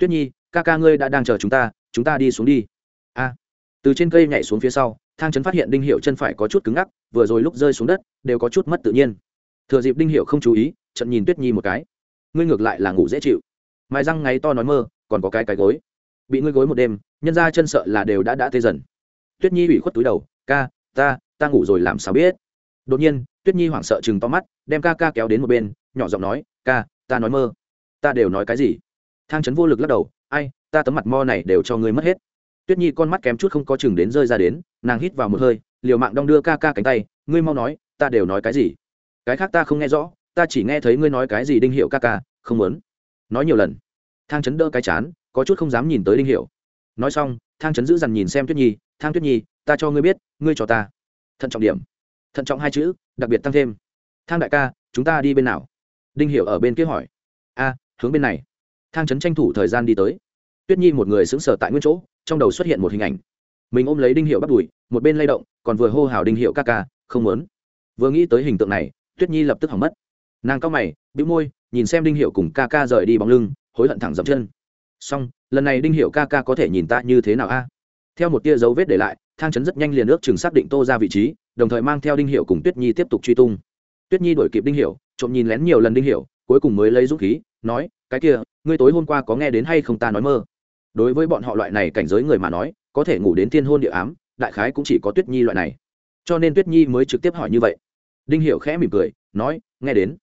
Tuyết nhi, ca ca ngươi đã đang chờ chúng ta chúng ta đi xuống đi. A. Từ trên cây nhảy xuống phía sau, thang trấn phát hiện đinh hiệu chân phải có chút cứng ngắc, vừa rồi lúc rơi xuống đất, đều có chút mất tự nhiên. Thừa dịp đinh hiệu không chú ý trận nhìn tuyết nhi một cái. Ngươi ngược lại là ngủ dễ chịu. Mài răng ngáy to nói mơ, còn có cái cái gối bị ngươi gối một đêm, nhân ra chân sợ là đều đã đã tê dần. Tuyết nhi ủy khuất túi đầu, ca, ta ta ngủ rồi làm sao biết? Đột nhiên, tuyết nhi hoảng sợ chừng to mắt, đem ca ca kéo đến một bên, nhỏ giọng nói, ca, ta nói mơ. Ta đều nói cái gì? Thang trấn vô lực lắc đầu, ai, ta tấm mặt mo này đều cho ngươi mất hết. Tuyết nhi con mắt kém chút không có chừng đến rơi ra đến, nàng hít vào một hơi, liều mạng đong đưa ca ca cánh tay, ngươi mau nói, ta đều nói cái gì? Cái khác ta không nghe rõ, ta chỉ nghe thấy ngươi nói cái gì đinh hiệu ca ca, không muốn. Nói nhiều lần, thang chấn đỡ cái chán có chút không dám nhìn tới đinh hiểu. Nói xong, thang chấn giữ dằn nhìn xem tuyết nhi, thang tuyết nhi, ta cho ngươi biết, ngươi cho ta. Thận trọng điểm. Thận trọng hai chữ, đặc biệt tăng thêm. Thang đại ca, chúng ta đi bên nào? Đinh hiểu ở bên kia hỏi. A, hướng bên này. Thang chấn tranh thủ thời gian đi tới. Tuyết nhi một người sững sờ tại nguyên chỗ, trong đầu xuất hiện một hình ảnh. Mình ôm lấy đinh hiệu bắt đùi, một bên lay động, còn vừa hô hào đinh hiệu ca ca, không muốn. Vừa nghĩ tới hình tượng này, tuyết nhi lập tức hỏng mất. Nàng cao mày, bĩu môi, nhìn xem đinh hiệu cùng ca ca rời đi bóng lưng, hối hận thẳng dậm chân xong, lần này đinh hiệu ca ca có thể nhìn ta như thế nào a? Theo một tia dấu vết để lại, thang chấn rất nhanh liền ước chừng xác định tô ra vị trí, đồng thời mang theo đinh hiệu cùng tuyết nhi tiếp tục truy tung. Tuyết nhi đổi kịp đinh hiệu trộm nhìn lén nhiều lần đinh hiệu cuối cùng mới lấy dũng khí, nói, cái kia, ngươi tối hôm qua có nghe đến hay không ta nói mơ? Đối với bọn họ loại này cảnh giới người mà nói, có thể ngủ đến thiên hôn địa ám, đại khái cũng chỉ có tuyết nhi loại này. Cho nên tuyết nhi mới trực tiếp hỏi như vậy. Đinh hiệu khẽ mỉm cười, nói, nghe đến.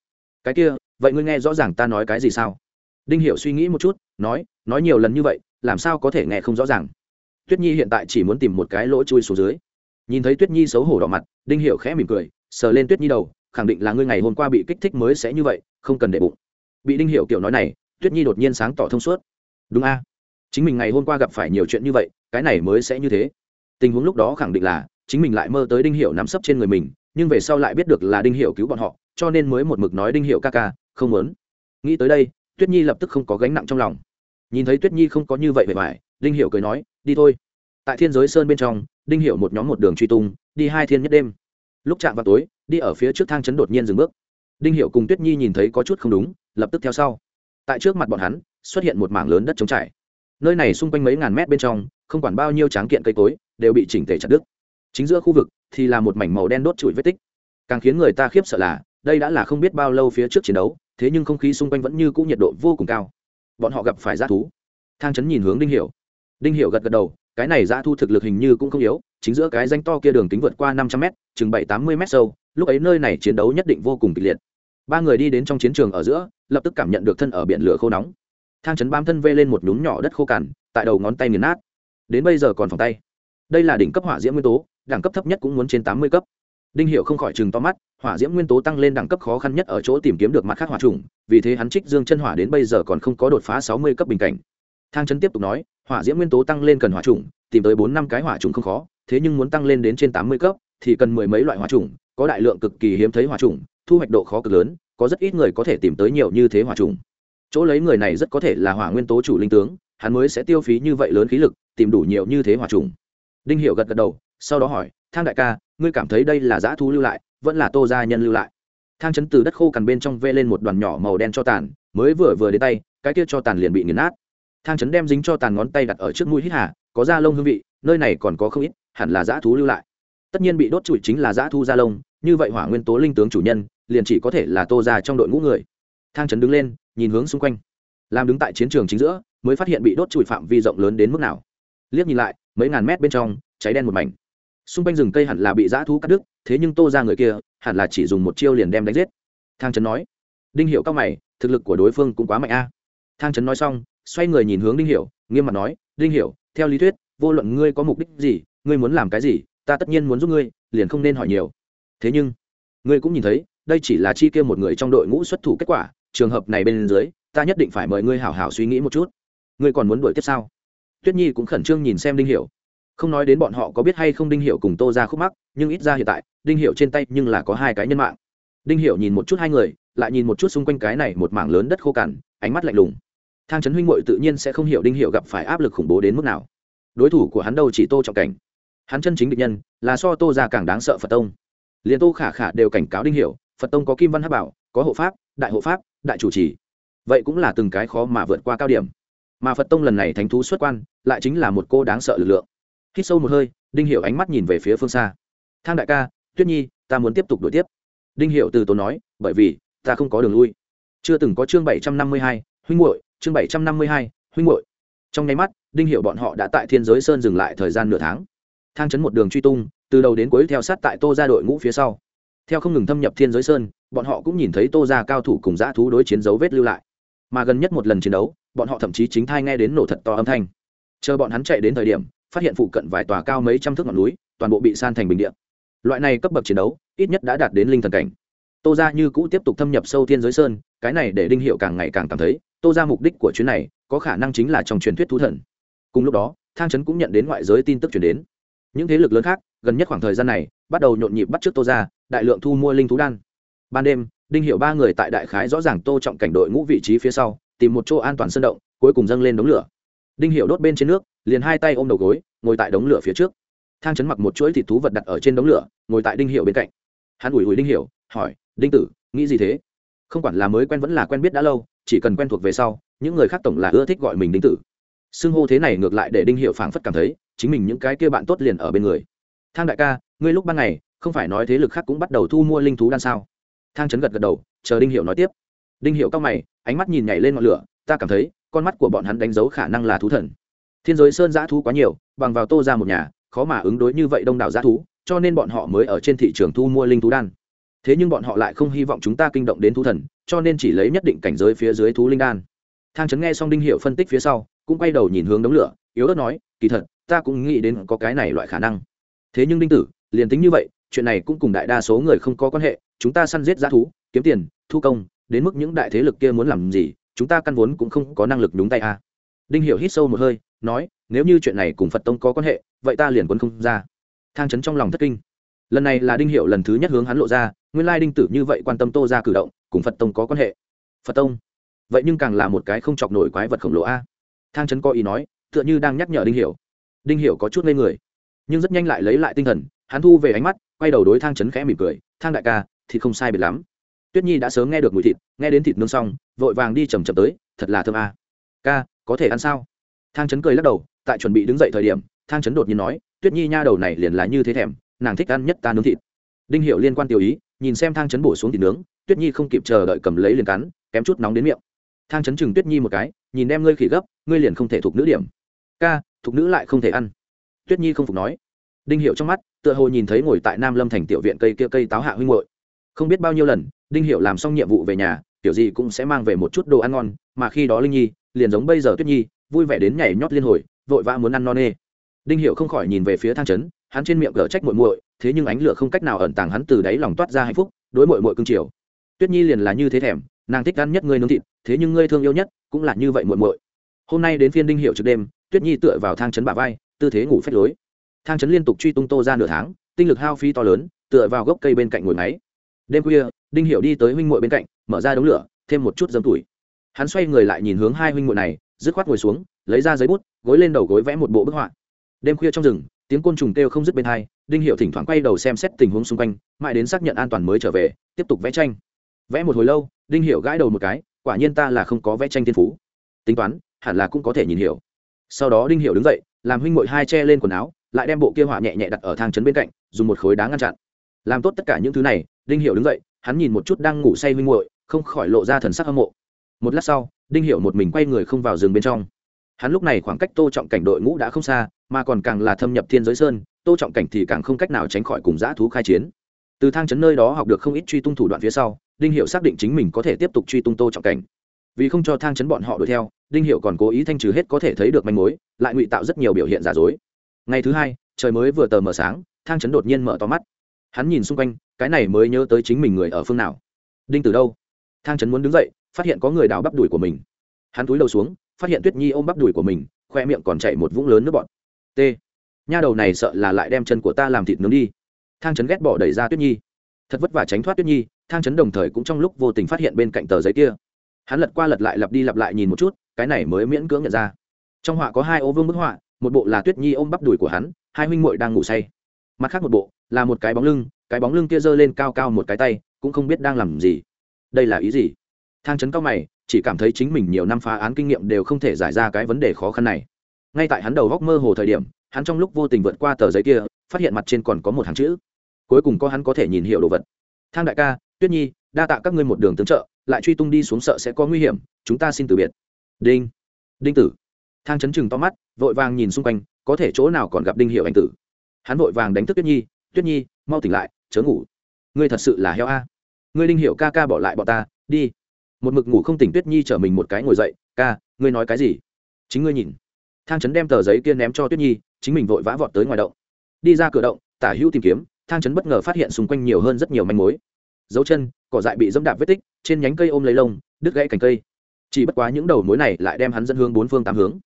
Cái kia, vậy ngươi nghe rõ ràng ta nói cái gì sao? Đinh Hiểu suy nghĩ một chút, nói nói nhiều lần như vậy, làm sao có thể nghe không rõ ràng? Tuyết nhi hiện tại chỉ muốn tìm một cái lỗ chui xuống dưới. Nhìn thấy tuyết nhi xấu hổ đỏ mặt, đinh Hiểu khẽ mỉm cười, sờ lên tuyết nhi đầu, khẳng định là ngươi ngày hôm qua bị kích thích mới sẽ như vậy, không cần để bụng. Bị đinh Hiểu kiểu nói này, tuyết nhi đột nhiên sáng tỏ thông suốt. Đúng a. Chính mình ngày hôm qua gặp phải nhiều chuyện như vậy, cái này mới sẽ như thế. Tình huống lúc đó khẳng định là, chính mình lại mơ tới đinh Hiểu nắm sấp trên người mình, nhưng về sau lại biết được là đinh Hiểu cứu bọn họ, cho nên mới một mực nói đinh Hiểu ca ca, không muốn. Nghĩ tới đây tuyết nhi lập tức không có gánh nặng trong lòng. Nhìn thấy tuyết nhi không có như vậy vẻ vải đinh Hiểu cười nói, đi thôi. Tại thiên giới sơn bên trong, đinh Hiểu một nhóm một đường truy tung, đi hai thiên nhất đêm. Lúc chạm vào tối, đi ở phía trước thang chấn đột nhiên dừng bước. Đinh Hiểu cùng tuyết nhi nhìn thấy có chút không đúng, lập tức theo sau. Tại trước mặt bọn hắn, xuất hiện một mảng lớn đất trống trải. Nơi này xung quanh mấy ngàn mét bên trong, không quản bao nhiêu tráng kiện cây cối, đều bị chỉnh tề chặt đứt. Chính giữa khu vực thì là một mảnh màu đen đốt trụi vết tích. Càng khiến người ta khiếp sợ là, đây đã là không biết bao lâu phía trước chiến đấu thế nhưng không khí xung quanh vẫn như cũ nhiệt độ vô cùng cao. Bọn họ gặp phải g thú. Thang chấn nhìn hướng đinh hiểu. Đinh hiểu gật gật đầu, cái này g thu thực lực hình như cũng không yếu, chính giữa cái danh to kia đường kính vượt qua năm trăm m chừng bảy tám mươi m sâu, lúc ấy nơi này chiến đấu nhất định vô cùng kịch liệt. Ba người đi đến trong chiến trường ở giữa, lập tức cảm nhận được thân ở biển lửa khô nóng. Thang chấn bám thân vê lên một nhúm nhỏ đất khô cằn, tại đầu ngón tay nghiền nát. Đến bây giờ còn phòng tay. Đây là đỉnh cấp hỏa diễm nguyên tố, đẳng cấp thấp nhất cũng muốn trên tám mươi cấp đinh hiệu không khỏi chừng to mắt, hỏa diễm nguyên tố tăng lên đẳng cấp khó khăn nhất ở chỗ tìm kiếm được mặt khác hỏa trùng vì thế hắn trích dương chân hỏa đến bây giờ còn không có đột phá sáu mươi cấp bình cảnh. Thang chấn tiếp tục nói, hỏa diễm nguyên tố tăng lên cần hỏa trùng tìm tới bốn năm cái hỏa trùng không khó, thế nhưng muốn tăng lên đến trên tám mươi cấp thì cần mười mấy loại hỏa trùng có đại lượng cực kỳ hiếm thấy hỏa trùng thu hoạch độ khó cực lớn, có rất ít người có thể tìm tới nhiều như thế hỏa trùng chỗ lấy người này rất có thể là hỏa nguyên tố chủ linh tướng, hắn mới sẽ tiêu phí như vậy lớn khí lực, tìm đủ nhiều như thế hỏa trùng đinh hiệu gật gật đầu, sau đó hỏi thang đại ca, ngươi cảm thấy đây là dã thu lưu lại, vẫn là tô gia nhân lưu lại. Thang chấn từ đất khô cằn bên trong vê lên một đoàn nhỏ màu đen cho tàn, mới vừa vừa đến tay, cái kia cho tàn liền bị nghiền nát. Thang chấn đem dính cho tàn ngón tay đặt ở trước mũi hít hà, có da lông hương vị, nơi này còn có không ít, hẳn là dã thú lưu lại. Tất nhiên bị đốt trụi chính là dã thu da lông, như vậy hỏa nguyên tố linh tướng chủ nhân, liền chỉ có thể là tô gia trong đội ngũ người. Thang chấn đứng lên, nhìn hướng xung quanh. Làm đứng tại chiến trường chính giữa, mới phát hiện bị đốt trụi phạm vi rộng lớn đến mức nào. Liếc nhìn lại, mấy ngàn mét bên trong, cháy đen một mảnh xung quanh rừng cây hẳn là bị dã thú cắt đứt, thế nhưng tô ra người kia, hẳn là chỉ dùng một chiêu liền đem đánh giết. Thang trấn nói. Đinh hiệu cao mày, thực lực của đối phương cũng quá mạnh a. Thang trấn nói xong, xoay người nhìn hướng đinh hiệu nghiêm mặt nói, đinh hiệu theo lý thuyết, vô luận ngươi có mục đích gì, ngươi muốn làm cái gì, ta tất nhiên muốn giúp ngươi, liền không nên hỏi nhiều. Thế nhưng, ngươi cũng nhìn thấy, đây chỉ là chi kia một người trong đội ngũ xuất thủ kết quả, trường hợp này bên dưới, ta nhất định phải mời ngươi hảo hảo suy nghĩ một chút. Ngươi còn muốn đuổi tiếp sao? Tuyết nhi cũng khẩn trương nhìn xem đinh hiểu không nói đến bọn họ có biết hay không đinh hiểu cùng tô ra khúc mắc, nhưng ít ra hiện tại, đinh hiểu trên tay nhưng là có hai cái nhân mạng. Đinh hiểu nhìn một chút hai người, lại nhìn một chút xung quanh cái này một mảng lớn đất khô cằn, ánh mắt lạnh lùng. Thang trấn huynh muội tự nhiên sẽ không hiểu đinh hiểu gặp phải áp lực khủng bố đến mức nào. Đối thủ của hắn đâu chỉ tô trọng cảnh. Hắn chân chính địch nhân, là so tô ra càng đáng sợ phật tông. Liền tô khả khả đều cảnh cáo đinh hiểu, phật tông có kim văn Hấp bảo, có hộ pháp, đại hộ pháp, đại chủ trì. Vậy cũng là từng cái khó mà vượt qua cao điểm. Mà phật tông lần này thánh thú xuất quan, lại chính là một cô đáng sợ lực lượng hít sâu một hơi, đinh hiểu ánh mắt nhìn về phía phương xa. Thang đại ca, tuyết nhi, ta muốn tiếp tục đuổi tiếp. Đinh hiểu từ tốn nói, bởi vì, ta không có đường lui. Chưa từng có chương bảy trăm năm mươi hai, huynh hội chương bảy trăm năm mươi hai, huynh hội trong nháy mắt, đinh hiểu bọn họ đã tại thiên giới sơn dừng lại thời gian nửa tháng. Thang chấn một đường truy tung, từ đầu đến cuối theo sát tại tô gia đội ngũ phía sau. Theo không ngừng thâm nhập thiên giới sơn, bọn họ cũng nhìn thấy tô gia cao thủ cùng dã thú đối chiến dấu vết lưu lại. Mà gần nhất một lần chiến đấu, bọn họ thậm chí chính thai nghe đến nổ thật to âm thanh. Chờ bọn hắn chạy đến thời điểm phát hiện phụ cận vài tòa cao mấy trăm thước ngọn núi, toàn bộ bị san thành bình địa. loại này cấp bậc chiến đấu, ít nhất đã đạt đến linh thần cảnh. Tô ra như cũ tiếp tục thâm nhập sâu thiên giới sơn, cái này để đinh hiệu càng ngày càng cảm thấy, tô ra mục đích của chuyến này, có khả năng chính là trong truyền thuyết thú thần. Cùng lúc đó, thang trấn cũng nhận đến ngoại giới tin tức chuyển đến. Những thế lực lớn khác, gần nhất khoảng thời gian này, bắt đầu nhộn nhịp bắt trước tô ra đại lượng thu mua linh thú đan. Ban đêm, đinh hiệu ba người tại đại khái rõ ràng tô trọng cảnh đội ngũ vị trí phía sau, tìm một chỗ an toàn sân động, cuối cùng dâng lên đống lửa. Đinh hiệu đốt bên trên nước liền hai tay ôm đầu gối, ngồi tại đống lửa phía trước. Thang chấn mặc một chuỗi thịt thú vật đặt ở trên đống lửa, ngồi tại đinh hiệu bên cạnh. Hắn ủi ủi đinh hiệu hỏi, đinh tử, nghĩ gì thế? Không quản là mới quen vẫn là quen biết đã lâu, chỉ cần quen thuộc về sau, những người khác tổng là ưa thích gọi mình đinh tử. Xưng hô thế này ngược lại để đinh hiệu phảng phất cảm thấy, chính mình những cái kia bạn tốt liền ở bên người. Thang đại ca, ngươi lúc ban ngày, không phải nói thế lực khác cũng bắt đầu thu mua linh thú đan sao? Thang chấn gật gật đầu, chờ đinh hiệu nói tiếp. Đinh hiệu cao mày, ánh mắt nhìn nhảy lên ngọn lửa, ta cảm thấy, con mắt của bọn hắn đánh dấu khả năng là thú thần thiên giới sơn giã thú quá nhiều, bằng vào tô ra một nhà, khó mà ứng đối như vậy đông đảo giã thú, cho nên bọn họ mới ở trên thị trường thu mua linh thú đan. Thế nhưng bọn họ lại không hy vọng chúng ta kinh động đến thú thần, cho nên chỉ lấy nhất định cảnh giới phía dưới thú linh đan. Thang trấn nghe xong đinh hiệu phân tích phía sau, cũng quay đầu nhìn hướng đống lửa, yếu ớt nói, kỳ thật, ta cũng nghĩ đến có cái này loại khả năng. Thế nhưng đinh tử, liền tính như vậy, chuyện này cũng cùng đại đa số người không có quan hệ, chúng ta săn giết g thú, kiếm tiền, thu công, đến mức những đại thế lực kia muốn làm gì, chúng ta căn vốn cũng không có năng lực nhúng tay à. đinh hiểu hít sâu một hơi nói, nếu như chuyện này cùng phật tông có quan hệ, vậy ta liền quân không ra. Thang chấn trong lòng thất kinh. Lần này là đinh hiểu lần thứ nhất hướng hắn lộ ra, nguyên lai đinh tử như vậy quan tâm tô ra cử động, cùng phật tông có quan hệ. Phật tông? Vậy nhưng càng là một cái không chọc nổi quái vật khổng lồ a. Thang chấn có ý nói, tựa như đang nhắc nhở đinh hiểu đinh hiểu có chút ngây người, nhưng rất nhanh lại lấy lại tinh thần, hắn thu về ánh mắt, quay đầu đối thang chấn khẽ mỉm cười, thang đại ca, thì không sai biệt lắm. Tuyết nhi đã sớm nghe được mùi thịt, nghe đến thịt nương xong, vội vàng đi chầm chậm tới, thật là thơm a. Ca, có thể ăn sao? Thang chấn cười lắc đầu, tại chuẩn bị đứng dậy thời điểm, thang chấn đột nhiên nói, tuyết nhi nha đầu này liền là như thế thèm, nàng thích ăn nhất ta nướng thịt. Đinh hiệu liên quan tiểu ý, nhìn xem thang chấn bổ xuống thịt nướng, tuyết nhi không kịp chờ đợi cầm lấy liền cắn, kém chút nóng đến miệng. Thang chấn chừng tuyết nhi một cái, nhìn em ngươi khỉ gấp, ngươi liền không thể thuộc nữ điểm. Ca, thuộc nữ lại không thể ăn. Tuyết nhi không phục nói. Đinh hiệu trong mắt, tựa hồ nhìn thấy ngồi tại nam lâm thành tiểu viện cây kia cây táo hạ huynh hội không biết bao nhiêu lần, đinh Hiệu làm xong nhiệm vụ về nhà kiểu gì cũng sẽ mang về một chút đồ ăn ngon, mà khi đó linh nhi, liền giống bây giờ tuyết nhi vui vẻ đến nhảy nhót liên hồi, vội vã muốn ăn no nê. Đinh Hiệu không khỏi nhìn về phía thang trấn, hắn trên miệng gở trách muội muội, thế nhưng ánh lửa không cách nào ẩn tàng hắn từ đáy lòng toát ra hạnh phúc, đối muội muội cưng chiều. Tuyết nhi liền là như thế thèm, nàng thích ăn nhất ngươi nướng thịt, thế nhưng ngươi thương yêu nhất cũng là như vậy muội muội. Hôm nay đến phiên đinh Hiệu trước đêm, tuyết nhi tựa vào thang trấn bả vai, tư thế ngủ phách lối. Thang trấn liên tục truy tung tô ra nửa tháng, tinh lực hao phí to lớn, tựa vào gốc cây bên cạnh ngồi máy. Đêm khuya, đinh Hiệu đi tới huynh muội bên cạnh, mở ra đống lửa, thêm một chút dấm tuổi hắn xoay người lại nhìn hướng hai huynh muội này dứt khoát ngồi xuống, lấy ra giấy bút, gối lên đầu gối vẽ một bộ bức họa. Đêm khuya trong rừng, tiếng côn trùng kêu không dứt bên hai, đinh hiểu thỉnh thoảng quay đầu xem xét tình huống xung quanh, mãi đến xác nhận an toàn mới trở về, tiếp tục vẽ tranh. Vẽ một hồi lâu, đinh hiểu gãi đầu một cái, quả nhiên ta là không có vẽ tranh thiên phú. Tính toán, hẳn là cũng có thể nhìn hiểu. Sau đó đinh hiểu đứng dậy, làm huynh muội hai che lên quần áo, lại đem bộ kia họa nhẹ nhẹ đặt ở thang trấn bên cạnh, dùng một khối đá ngăn chặn. Làm tốt tất cả những thứ này, đinh hiểu đứng dậy, hắn nhìn một chút đang ngủ say huynh muội, không khỏi lộ ra thần sắc hâm mộ. Một lát sau đinh hiểu một mình quay người không vào rừng bên trong. Hắn lúc này khoảng cách tô trọng cảnh đội ngũ đã không xa, mà còn càng là thâm nhập thiên giới sơn, tô trọng cảnh thì càng không cách nào tránh khỏi cùng dã thú khai chiến. Từ thang chấn nơi đó học được không ít truy tung thủ đoạn phía sau, đinh hiệu xác định chính mình có thể tiếp tục truy tung tô trọng cảnh. Vì không cho thang chấn bọn họ đuổi theo, đinh hiệu còn cố ý thanh trừ hết có thể thấy được manh mối, lại ngụy tạo rất nhiều biểu hiện giả dối. Ngày thứ hai, trời mới vừa tờ mờ sáng, thang trấn đột nhiên mở to mắt. Hắn nhìn xung quanh, cái này mới nhớ tới chính mình người ở phương nào. Đinh từ đâu? Thang trấn muốn đứng dậy phát hiện có người đào bắp đùi của mình. Hắn túi đầu xuống, phát hiện tuyết nhi ôm bắp đùi của mình, khoe miệng còn chạy một vũng lớn nước bọt. T, nha đầu này sợ là lại đem chân của ta làm thịt nướng đi. Thang trấn ghét bỏ đẩy ra tuyết nhi. Thật vất vả tránh thoát tuyết nhi, thang trấn đồng thời cũng trong lúc vô tình phát hiện bên cạnh tờ giấy kia. Hắn lật qua lật lại lặp đi lặp lại nhìn một chút, cái này mới miễn cưỡng nhận ra. Trong họa có hai ô vương bức họa, một bộ là tuyết nhi ôm bắp đùi của hắn, hai huynh muội đang ngủ say. Mặt khác một bộ là một cái bóng lưng, cái bóng lưng kia giơ lên cao cao một cái tay, cũng không biết đang làm gì. Đây là ý gì? Thang trấn cao mày, chỉ cảm thấy chính mình nhiều năm phá án kinh nghiệm đều không thể giải ra cái vấn đề khó khăn này. Ngay tại hắn đầu góc mơ hồ thời điểm, hắn trong lúc vô tình vượt qua tờ giấy kia, phát hiện mặt trên còn có một hàng chữ. Cuối cùng có hắn có thể nhìn hiểu đồ vật. Thang đại ca, tuyết nhi, đa tạ các ngươi một đường tướng trợ, lại truy tung đi xuống sợ sẽ có nguy hiểm, chúng ta xin từ biệt. Đinh. Đinh tử. Thang chấn chừng to mắt, vội vàng nhìn xung quanh, có thể chỗ nào còn gặp đinh hiệu anh tử. Hắn vội vàng đánh thức tuyết nhi tuyết nhi, mau tỉnh lại, chớ ngủ. Ngươi thật sự là heo a. Ngươi đinh hiệu ca ca bỏ lại bọn ta, đi một mực ngủ không tỉnh tuyết nhi chở mình một cái ngồi dậy, ca, ngươi nói cái gì? Chính ngươi nhìn. Thang chấn đem tờ giấy kia ném cho tuyết nhi, chính mình vội vã vọt tới ngoài động. Đi ra cửa động, tả hữu tìm kiếm, thang chấn bất ngờ phát hiện xung quanh nhiều hơn rất nhiều manh mối. Dấu chân, cỏ dại bị dẫm đạp vết tích, trên nhánh cây ôm lấy lông, đứt gãy cành cây. Chỉ bất quá những đầu mối này lại đem hắn dẫn hướng bốn phương tám hướng.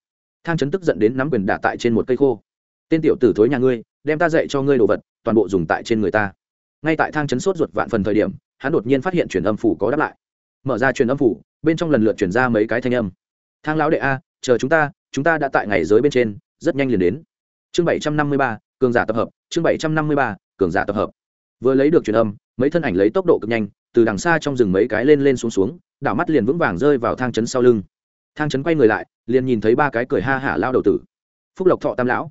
Thang chấn tức giận đến nắm quyền đả tại trên một cây khô. Tên tiểu tử thối nhà ngươi, đem ta dạy cho ngươi đồ vật, toàn bộ dùng tại trên người ta. Ngay tại thang chấn sốt ruột vạn phần thời điểm, hắn đột nhiên phát hiện truyền âm phủ có đáp lại mở ra truyền âm phủ, bên trong lần lượt chuyển ra mấy cái thanh âm. Thang lão đệ a, chờ chúng ta chúng ta đã tại ngày giới bên trên, rất nhanh liền đến. Chương bảy trăm năm mươi ba, cường giả tập hợp, chương bảy trăm năm mươi ba, cường giả tập hợp. Vừa lấy được truyền âm, mấy thân ảnh lấy tốc độ cực nhanh, từ đằng xa trong rừng mấy cái lên lên xuống xuống, đảo mắt liền vững vàng rơi vào thang trấn sau lưng. Thang trấn quay người lại, liền nhìn thấy ba cái cười ha hả lao đầu tử. Phúc lộc thọ tam lão,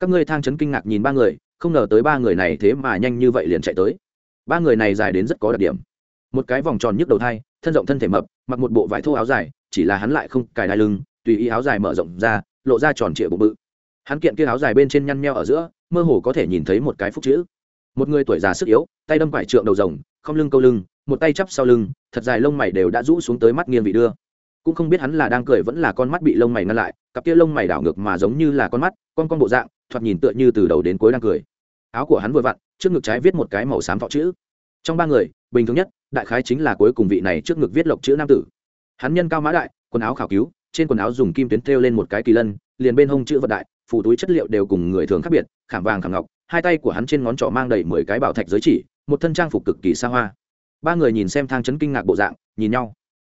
các ngươi thang trấn kinh ngạc nhìn ba người, không ngờ tới ba người này thế mà nhanh như vậy liền chạy tới. Ba người này dài đến rất có đặc điểm một cái vòng tròn nhức đầu thai, thân rộng thân thể mập, mặc một bộ vải thô áo dài, chỉ là hắn lại không cài đai lưng, tùy ý áo dài mở rộng ra, lộ ra tròn trịa bụng bự. Hắn kiện kia áo dài bên trên nhăn nheo ở giữa, mơ hồ có thể nhìn thấy một cái phúc chữ. Một người tuổi già sức yếu, tay đâm quải trượng đầu rồng, không lưng câu lưng, một tay chắp sau lưng, thật dài lông mày đều đã rũ xuống tới mắt nghiêng vị đưa. Cũng không biết hắn là đang cười vẫn là con mắt bị lông mày ngăn lại, cặp kia lông mày đảo ngược mà giống như là con mắt, con con bộ dạng, thoạt nhìn tựa như từ đầu đến cuối đang cười. Áo của hắn vừa vặn, trước ngực trái viết một cái màu xám thọ chữ. Trong ba người, bình thường nhất đại khái chính là cuối cùng vị này trước ngực viết lộc chữ nam tử. Hắn nhân cao mã đại, quần áo khảo cứu, trên quần áo dùng kim tuyến thêu lên một cái kỳ lân, liền bên hông chữ vật đại, phủ túi chất liệu đều cùng người thường khác biệt, khảm vàng khảm ngọc, hai tay của hắn trên ngón trỏ mang đầy mười cái bảo thạch giới chỉ, một thân trang phục cực kỳ xa hoa. Ba người nhìn xem thang chấn kinh ngạc bộ dạng, nhìn nhau.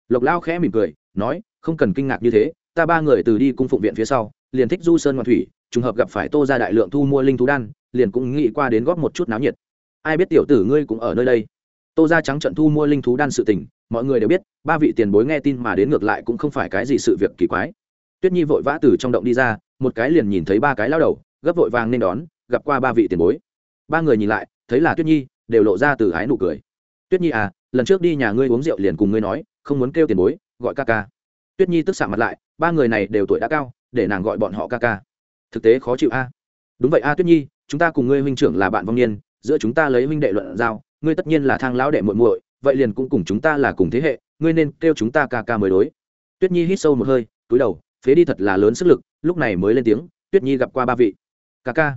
Lộc lao khẽ mỉm cười, nói, không cần kinh ngạc như thế, ta ba người từ đi cung phụng viện phía sau, liền thích du sơn ngoạn thủy, trùng hợp gặp phải tô ra đại lượng thu mua linh thú đan, liền cũng nghĩ qua đến góp một chút náo nhiệt. Ai biết tiểu tử ngươi cũng ở nơi đây? Tô ra trắng trận thu mua linh thú đan sự tình, mọi người đều biết, ba vị tiền bối nghe tin mà đến ngược lại cũng không phải cái gì sự việc kỳ quái. Tuyết nhi vội vã từ trong động đi ra, một cái liền nhìn thấy ba cái lao đầu, gấp vội vàng nên đón, gặp qua ba vị tiền bối. Ba người nhìn lại, thấy là tuyết nhi, đều lộ ra từ ái nụ cười. Tuyết nhi à lần trước đi nhà ngươi uống rượu liền cùng ngươi nói, không muốn kêu tiền bối, gọi ca ca. Tuyết nhi tức xạ mặt lại, ba người này đều tuổi đã cao, để nàng gọi bọn họ ca ca. Thực tế khó chịu a. Đúng vậy a tuyết nhi, chúng ta cùng ngươi huynh trưởng là bạn vong niên, giữa chúng ta lấy huynh đệ luận giao ngươi tất nhiên là thang lão đệ muội muội, vậy liền cũng cùng chúng ta là cùng thế hệ, ngươi nên kêu chúng ta ca ca mới đối. Tuyết nhi hít sâu một hơi, túi đầu, phế đi thật là lớn sức lực, lúc này mới lên tiếng, tuyết nhi gặp qua ba vị. Ca ca.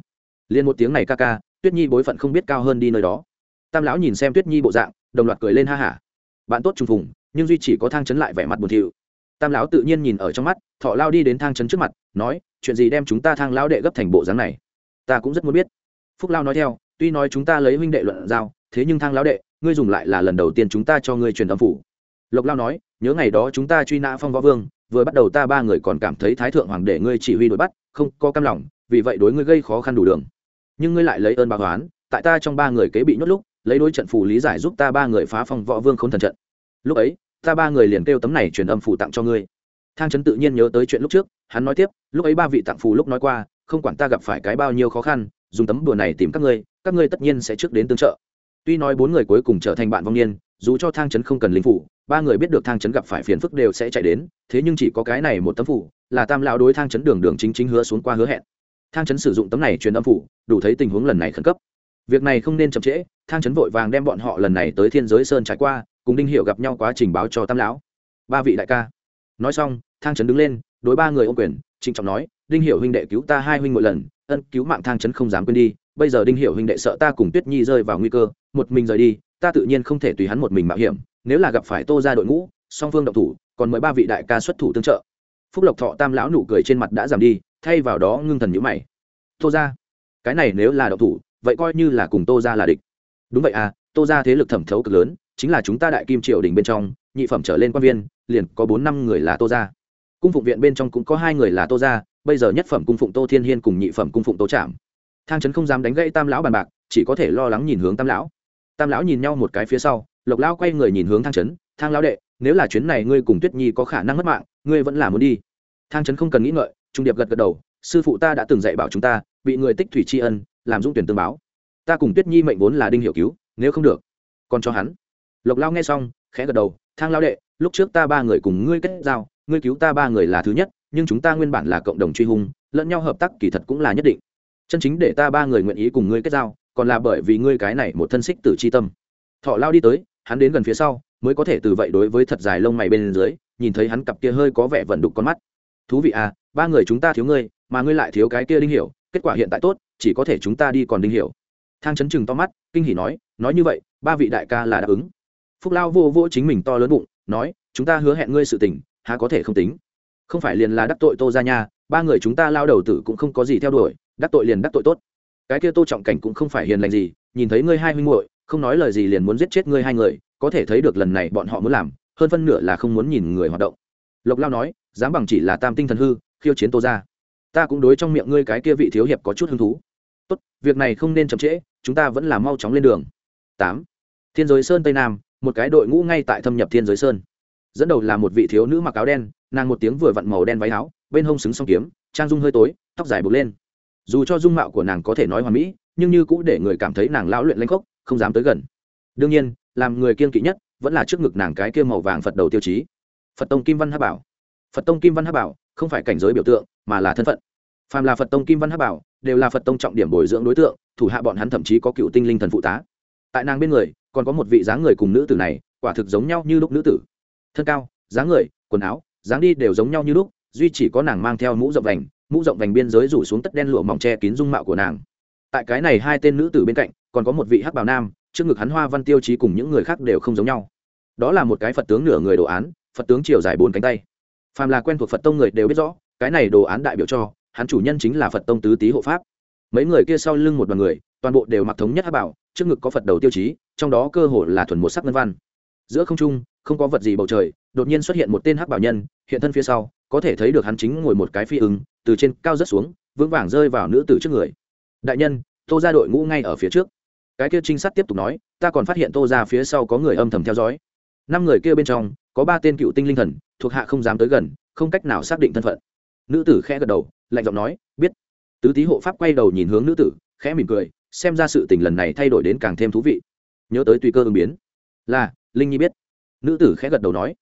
Liền một tiếng này ca ca, tuyết nhi bối phận không biết cao hơn đi nơi đó. Tam lão nhìn xem tuyết nhi bộ dạng, đồng loạt cười lên ha hả. Bạn tốt trùng phùng, nhưng duy chỉ có thang chấn lại vẻ mặt buồn thiu. Tam lão tự nhiên nhìn ở trong mắt, thọ lao đi đến thang chấn trước mặt, nói, chuyện gì đem chúng ta thang lão đệ gấp thành bộ dáng này? Ta cũng rất muốn biết. Phúc lao nói theo, tuy nói chúng ta lấy huynh đệ luận giao thế nhưng thang lão đệ, ngươi dùng lại là lần đầu tiên chúng ta cho ngươi truyền âm phủ. Lộc lao nói, nhớ ngày đó chúng ta truy nã phong võ vương, vừa bắt đầu ta ba người còn cảm thấy thái thượng hoàng để ngươi chỉ huy đuổi bắt, không có cam lòng, vì vậy đối ngươi gây khó khăn đủ đường. Nhưng ngươi lại lấy ơn báo toán tại ta trong ba người kế bị nhốt lúc, lấy đối trận phù lý giải giúp ta ba người phá phong võ vương khốn thần trận. Lúc ấy, ta ba người liền kêu tấm này truyền âm phủ tặng cho ngươi. Thang trấn tự nhiên nhớ tới chuyện lúc trước, hắn nói tiếp, lúc ấy ba vị tặng phù lúc nói qua, không quản ta gặp phải cái bao nhiêu khó khăn, dùng tấm đùa này tìm các ngươi các ngươi tất nhiên sẽ trước đến tương trợ tuy nói bốn người cuối cùng trở thành bạn vong niên, dù cho thang trấn không cần linh phủ, ba người biết được thang trấn gặp phải phiền phức đều sẽ chạy đến, thế nhưng chỉ có cái này một tấm phủ, là tam lão đối thang trấn đường đường chính chính hứa xuống qua hứa hẹn. Thang trấn sử dụng tấm này truyền âm phủ, đủ thấy tình huống lần này khẩn cấp. Việc này không nên chậm trễ, thang trấn vội vàng đem bọn họ lần này tới thiên giới sơn trải qua, cùng đinh hiệu gặp nhau quá trình báo cho tam lão. Ba vị đại ca. Nói xong, thang trấn đứng lên, đối ba người ô quyền, trịnh trọng nói, đinh hiệu huynh đệ cứu ta hai huynh mỗi lần, ân cứu mạng thang chấn không dám quên đi bây giờ đinh hiểu huynh đệ sợ ta cùng tuyết nhi rơi vào nguy cơ, một mình rời đi, ta tự nhiên không thể tùy hắn một mình mạo hiểm, nếu là gặp phải tô ra đội ngũ, song phương động thủ, còn mời ba vị đại ca xuất thủ tương trợ. Phúc lộc thọ tam lão nụ cười trên mặt đã giảm đi, thay vào đó ngưng thần nhữ mày. Tô ra cái này nếu là động thủ, vậy coi như là cùng tô ra là địch. Đúng vậy à tô ra thế lực thẩm thấu cực lớn, chính là chúng ta đại kim triều đình bên trong, nhị phẩm trở lên quan viên, liền có bốn năm người là tô ra cung phụng viện bên trong cũng có hai người là tô ra bây giờ nhất phẩm cung phụng tô thiên hiên cùng nhị phẩm cung phụng tô trạm thang trấn không dám đánh gãy tam lão bàn bạc, chỉ có thể lo lắng nhìn hướng tam lão. Tam lão nhìn nhau một cái phía sau, lộc lão quay người nhìn hướng thang trấn thang lão đệ, nếu là chuyến này ngươi cùng tuyết nhi có khả năng mất mạng, ngươi vẫn là muốn đi. Thang trấn không cần nghĩ ngợi, trung điệp gật gật đầu, sư phụ ta đã từng dạy bảo chúng ta, bị người tích thủy tri ân, làm dung tuyển tương báo. Ta cùng tuyết nhi mệnh vốn là đinh hiệu cứu, nếu không được, còn cho hắn. Lộc lao nghe xong, khẽ gật đầu, thang lao đệ, lúc trước ta ba người cùng ngươi kết giao, ngươi cứu ta ba người là thứ nhất, nhưng chúng ta nguyên bản là cộng đồng truy hung, lẫn nhau hợp tác kỳ thật cũng là nhất định chân chính để ta ba người nguyện ý cùng ngươi kết giao, còn là bởi vì ngươi cái này một thân xích tử c h i tâm. Thọ lao đi tới, hắn đến gần phía sau, mới có thể từ vậy đối với thật dài lông mày bên dưới, nhìn thấy hắn cặp kia hơi có vẻ vận đục con mắt. Thú vị à ba người chúng ta thiếu ngươi, mà ngươi lại thiếu cái kia đinh hiểu, kết quả hiện tại tốt, chỉ có thể chúng ta đi còn đinh hiểu. Thang chấn chừng to mắt, kinh hỉ nói nói như vậy, ba vị đại ca là đáp ứng. Phúc lao vô vô chính mình to lớn bụng, nói, chúng ta hứa hẹn ngươi sự tình, há có thể không tính. Không phải liền là đắc tội tô ra nha, ba người chúng ta lao đầu tử cũng không có gì theo đuổi đắc tội liền đắc tội tốt. Cái kia tô trọng cảnh cũng không phải hiền lành gì, nhìn thấy ngươi hai huynh muội, không nói lời gì liền muốn giết chết ngươi hai người, có thể thấy được lần này bọn họ muốn làm, hơn phân nửa là không muốn nhìn người hoạt động. Lộc lao nói, dám bằng chỉ là tam tinh thần hư, khiêu chiến tô ra ta cũng đối trong miệng ngươi cái kia vị thiếu hiệp có chút hứng thú. Tốt, việc này không nên chậm trễ, chúng ta vẫn là mau chóng lên đường. Tám. Thiên giới sơn tây nam, một cái đội ngũ ngay tại thâm nhập thiên giới sơn. Dẫn đầu là một vị thiếu nữ mặc áo đen, nàng một tiếng vừa vặn màu đen váy áo, bên hông xứng song kiếm, trang dung hơi tối, tóc dài buộc lên dù cho dung mạo của nàng có thể nói hoàn mỹ, nhưng như cũng để người cảm thấy nàng lão luyện lanh khốc, không dám tới gần. Đương nhiên, làm người kiên kỵ nhất vẫn là trước ngực nàng cái kia màu vàng phật đầu tiêu chí. Phật tông kim văn hát bảo. Phật tông kim văn hát bảo không phải cảnh giới biểu tượng, mà là thân phận. Phàm là phật tông kim văn hát bảo, đều là phật tông trọng điểm bồi dưỡng đối tượng, thủ hạ bọn hắn thậm chí có cựu tinh linh thần phụ tá. Tại nàng bên người, còn có một vị dáng người cùng nữ tử này, quả thực giống nhau như lúc nữ tử. Thân cao, dáng người, quần áo, dáng đi đều giống nhau như lúc, duy chỉ có nàng mang theo mũ rộng vành mũ rộng vành biên giới rủ xuống tất đen lụa mỏng che kín dung mạo của nàng. Tại cái này hai tên nữ tử bên cạnh, còn có một vị hắc bào nam, trước ngực hắn hoa văn tiêu chí cùng những người khác đều không giống nhau. Đó là một cái phật tướng nửa người đồ án, phật tướng chiều dài bốn cánh tay. Phàm là quen thuộc phật tông người đều biết rõ, cái này đồ án đại biểu cho, hắn chủ nhân chính là phật tông tứ tý hộ pháp. Mấy người kia sau lưng một đoàn người, toàn bộ đều mặc thống nhất hắc bảo, trước ngực có phật đầu tiêu chí, trong đó cơ hồ là thuần một sắc ngân văn. Giữa không trung, không có vật gì bầu trời, đột nhiên xuất hiện một tên hắc bảo nhân, hiện thân phía sau, có thể thấy được hắn chính ngồi một cái phi ứng từ trên cao rất xuống, vững vàng rơi vào nữ tử trước người. Đại nhân, tô ra đội ngũ ngay ở phía trước. Cái kia trinh sát tiếp tục nói, ta còn phát hiện tô ra phía sau có người âm thầm theo dõi. Năm người kia bên trong, có ba tên cựu tinh linh thần, thuộc hạ không dám tới gần, không cách nào xác định thân phận. Nữ tử khẽ gật đầu, lạnh giọng nói, biết. Tứ tý hộ pháp quay đầu nhìn hướng nữ tử, khẽ mỉm cười, xem ra sự tình lần này thay đổi đến càng thêm thú vị. Nhớ tới tùy cơ ứng biến. Là, linh nhi biết. Nữ tử khẽ gật đầu nói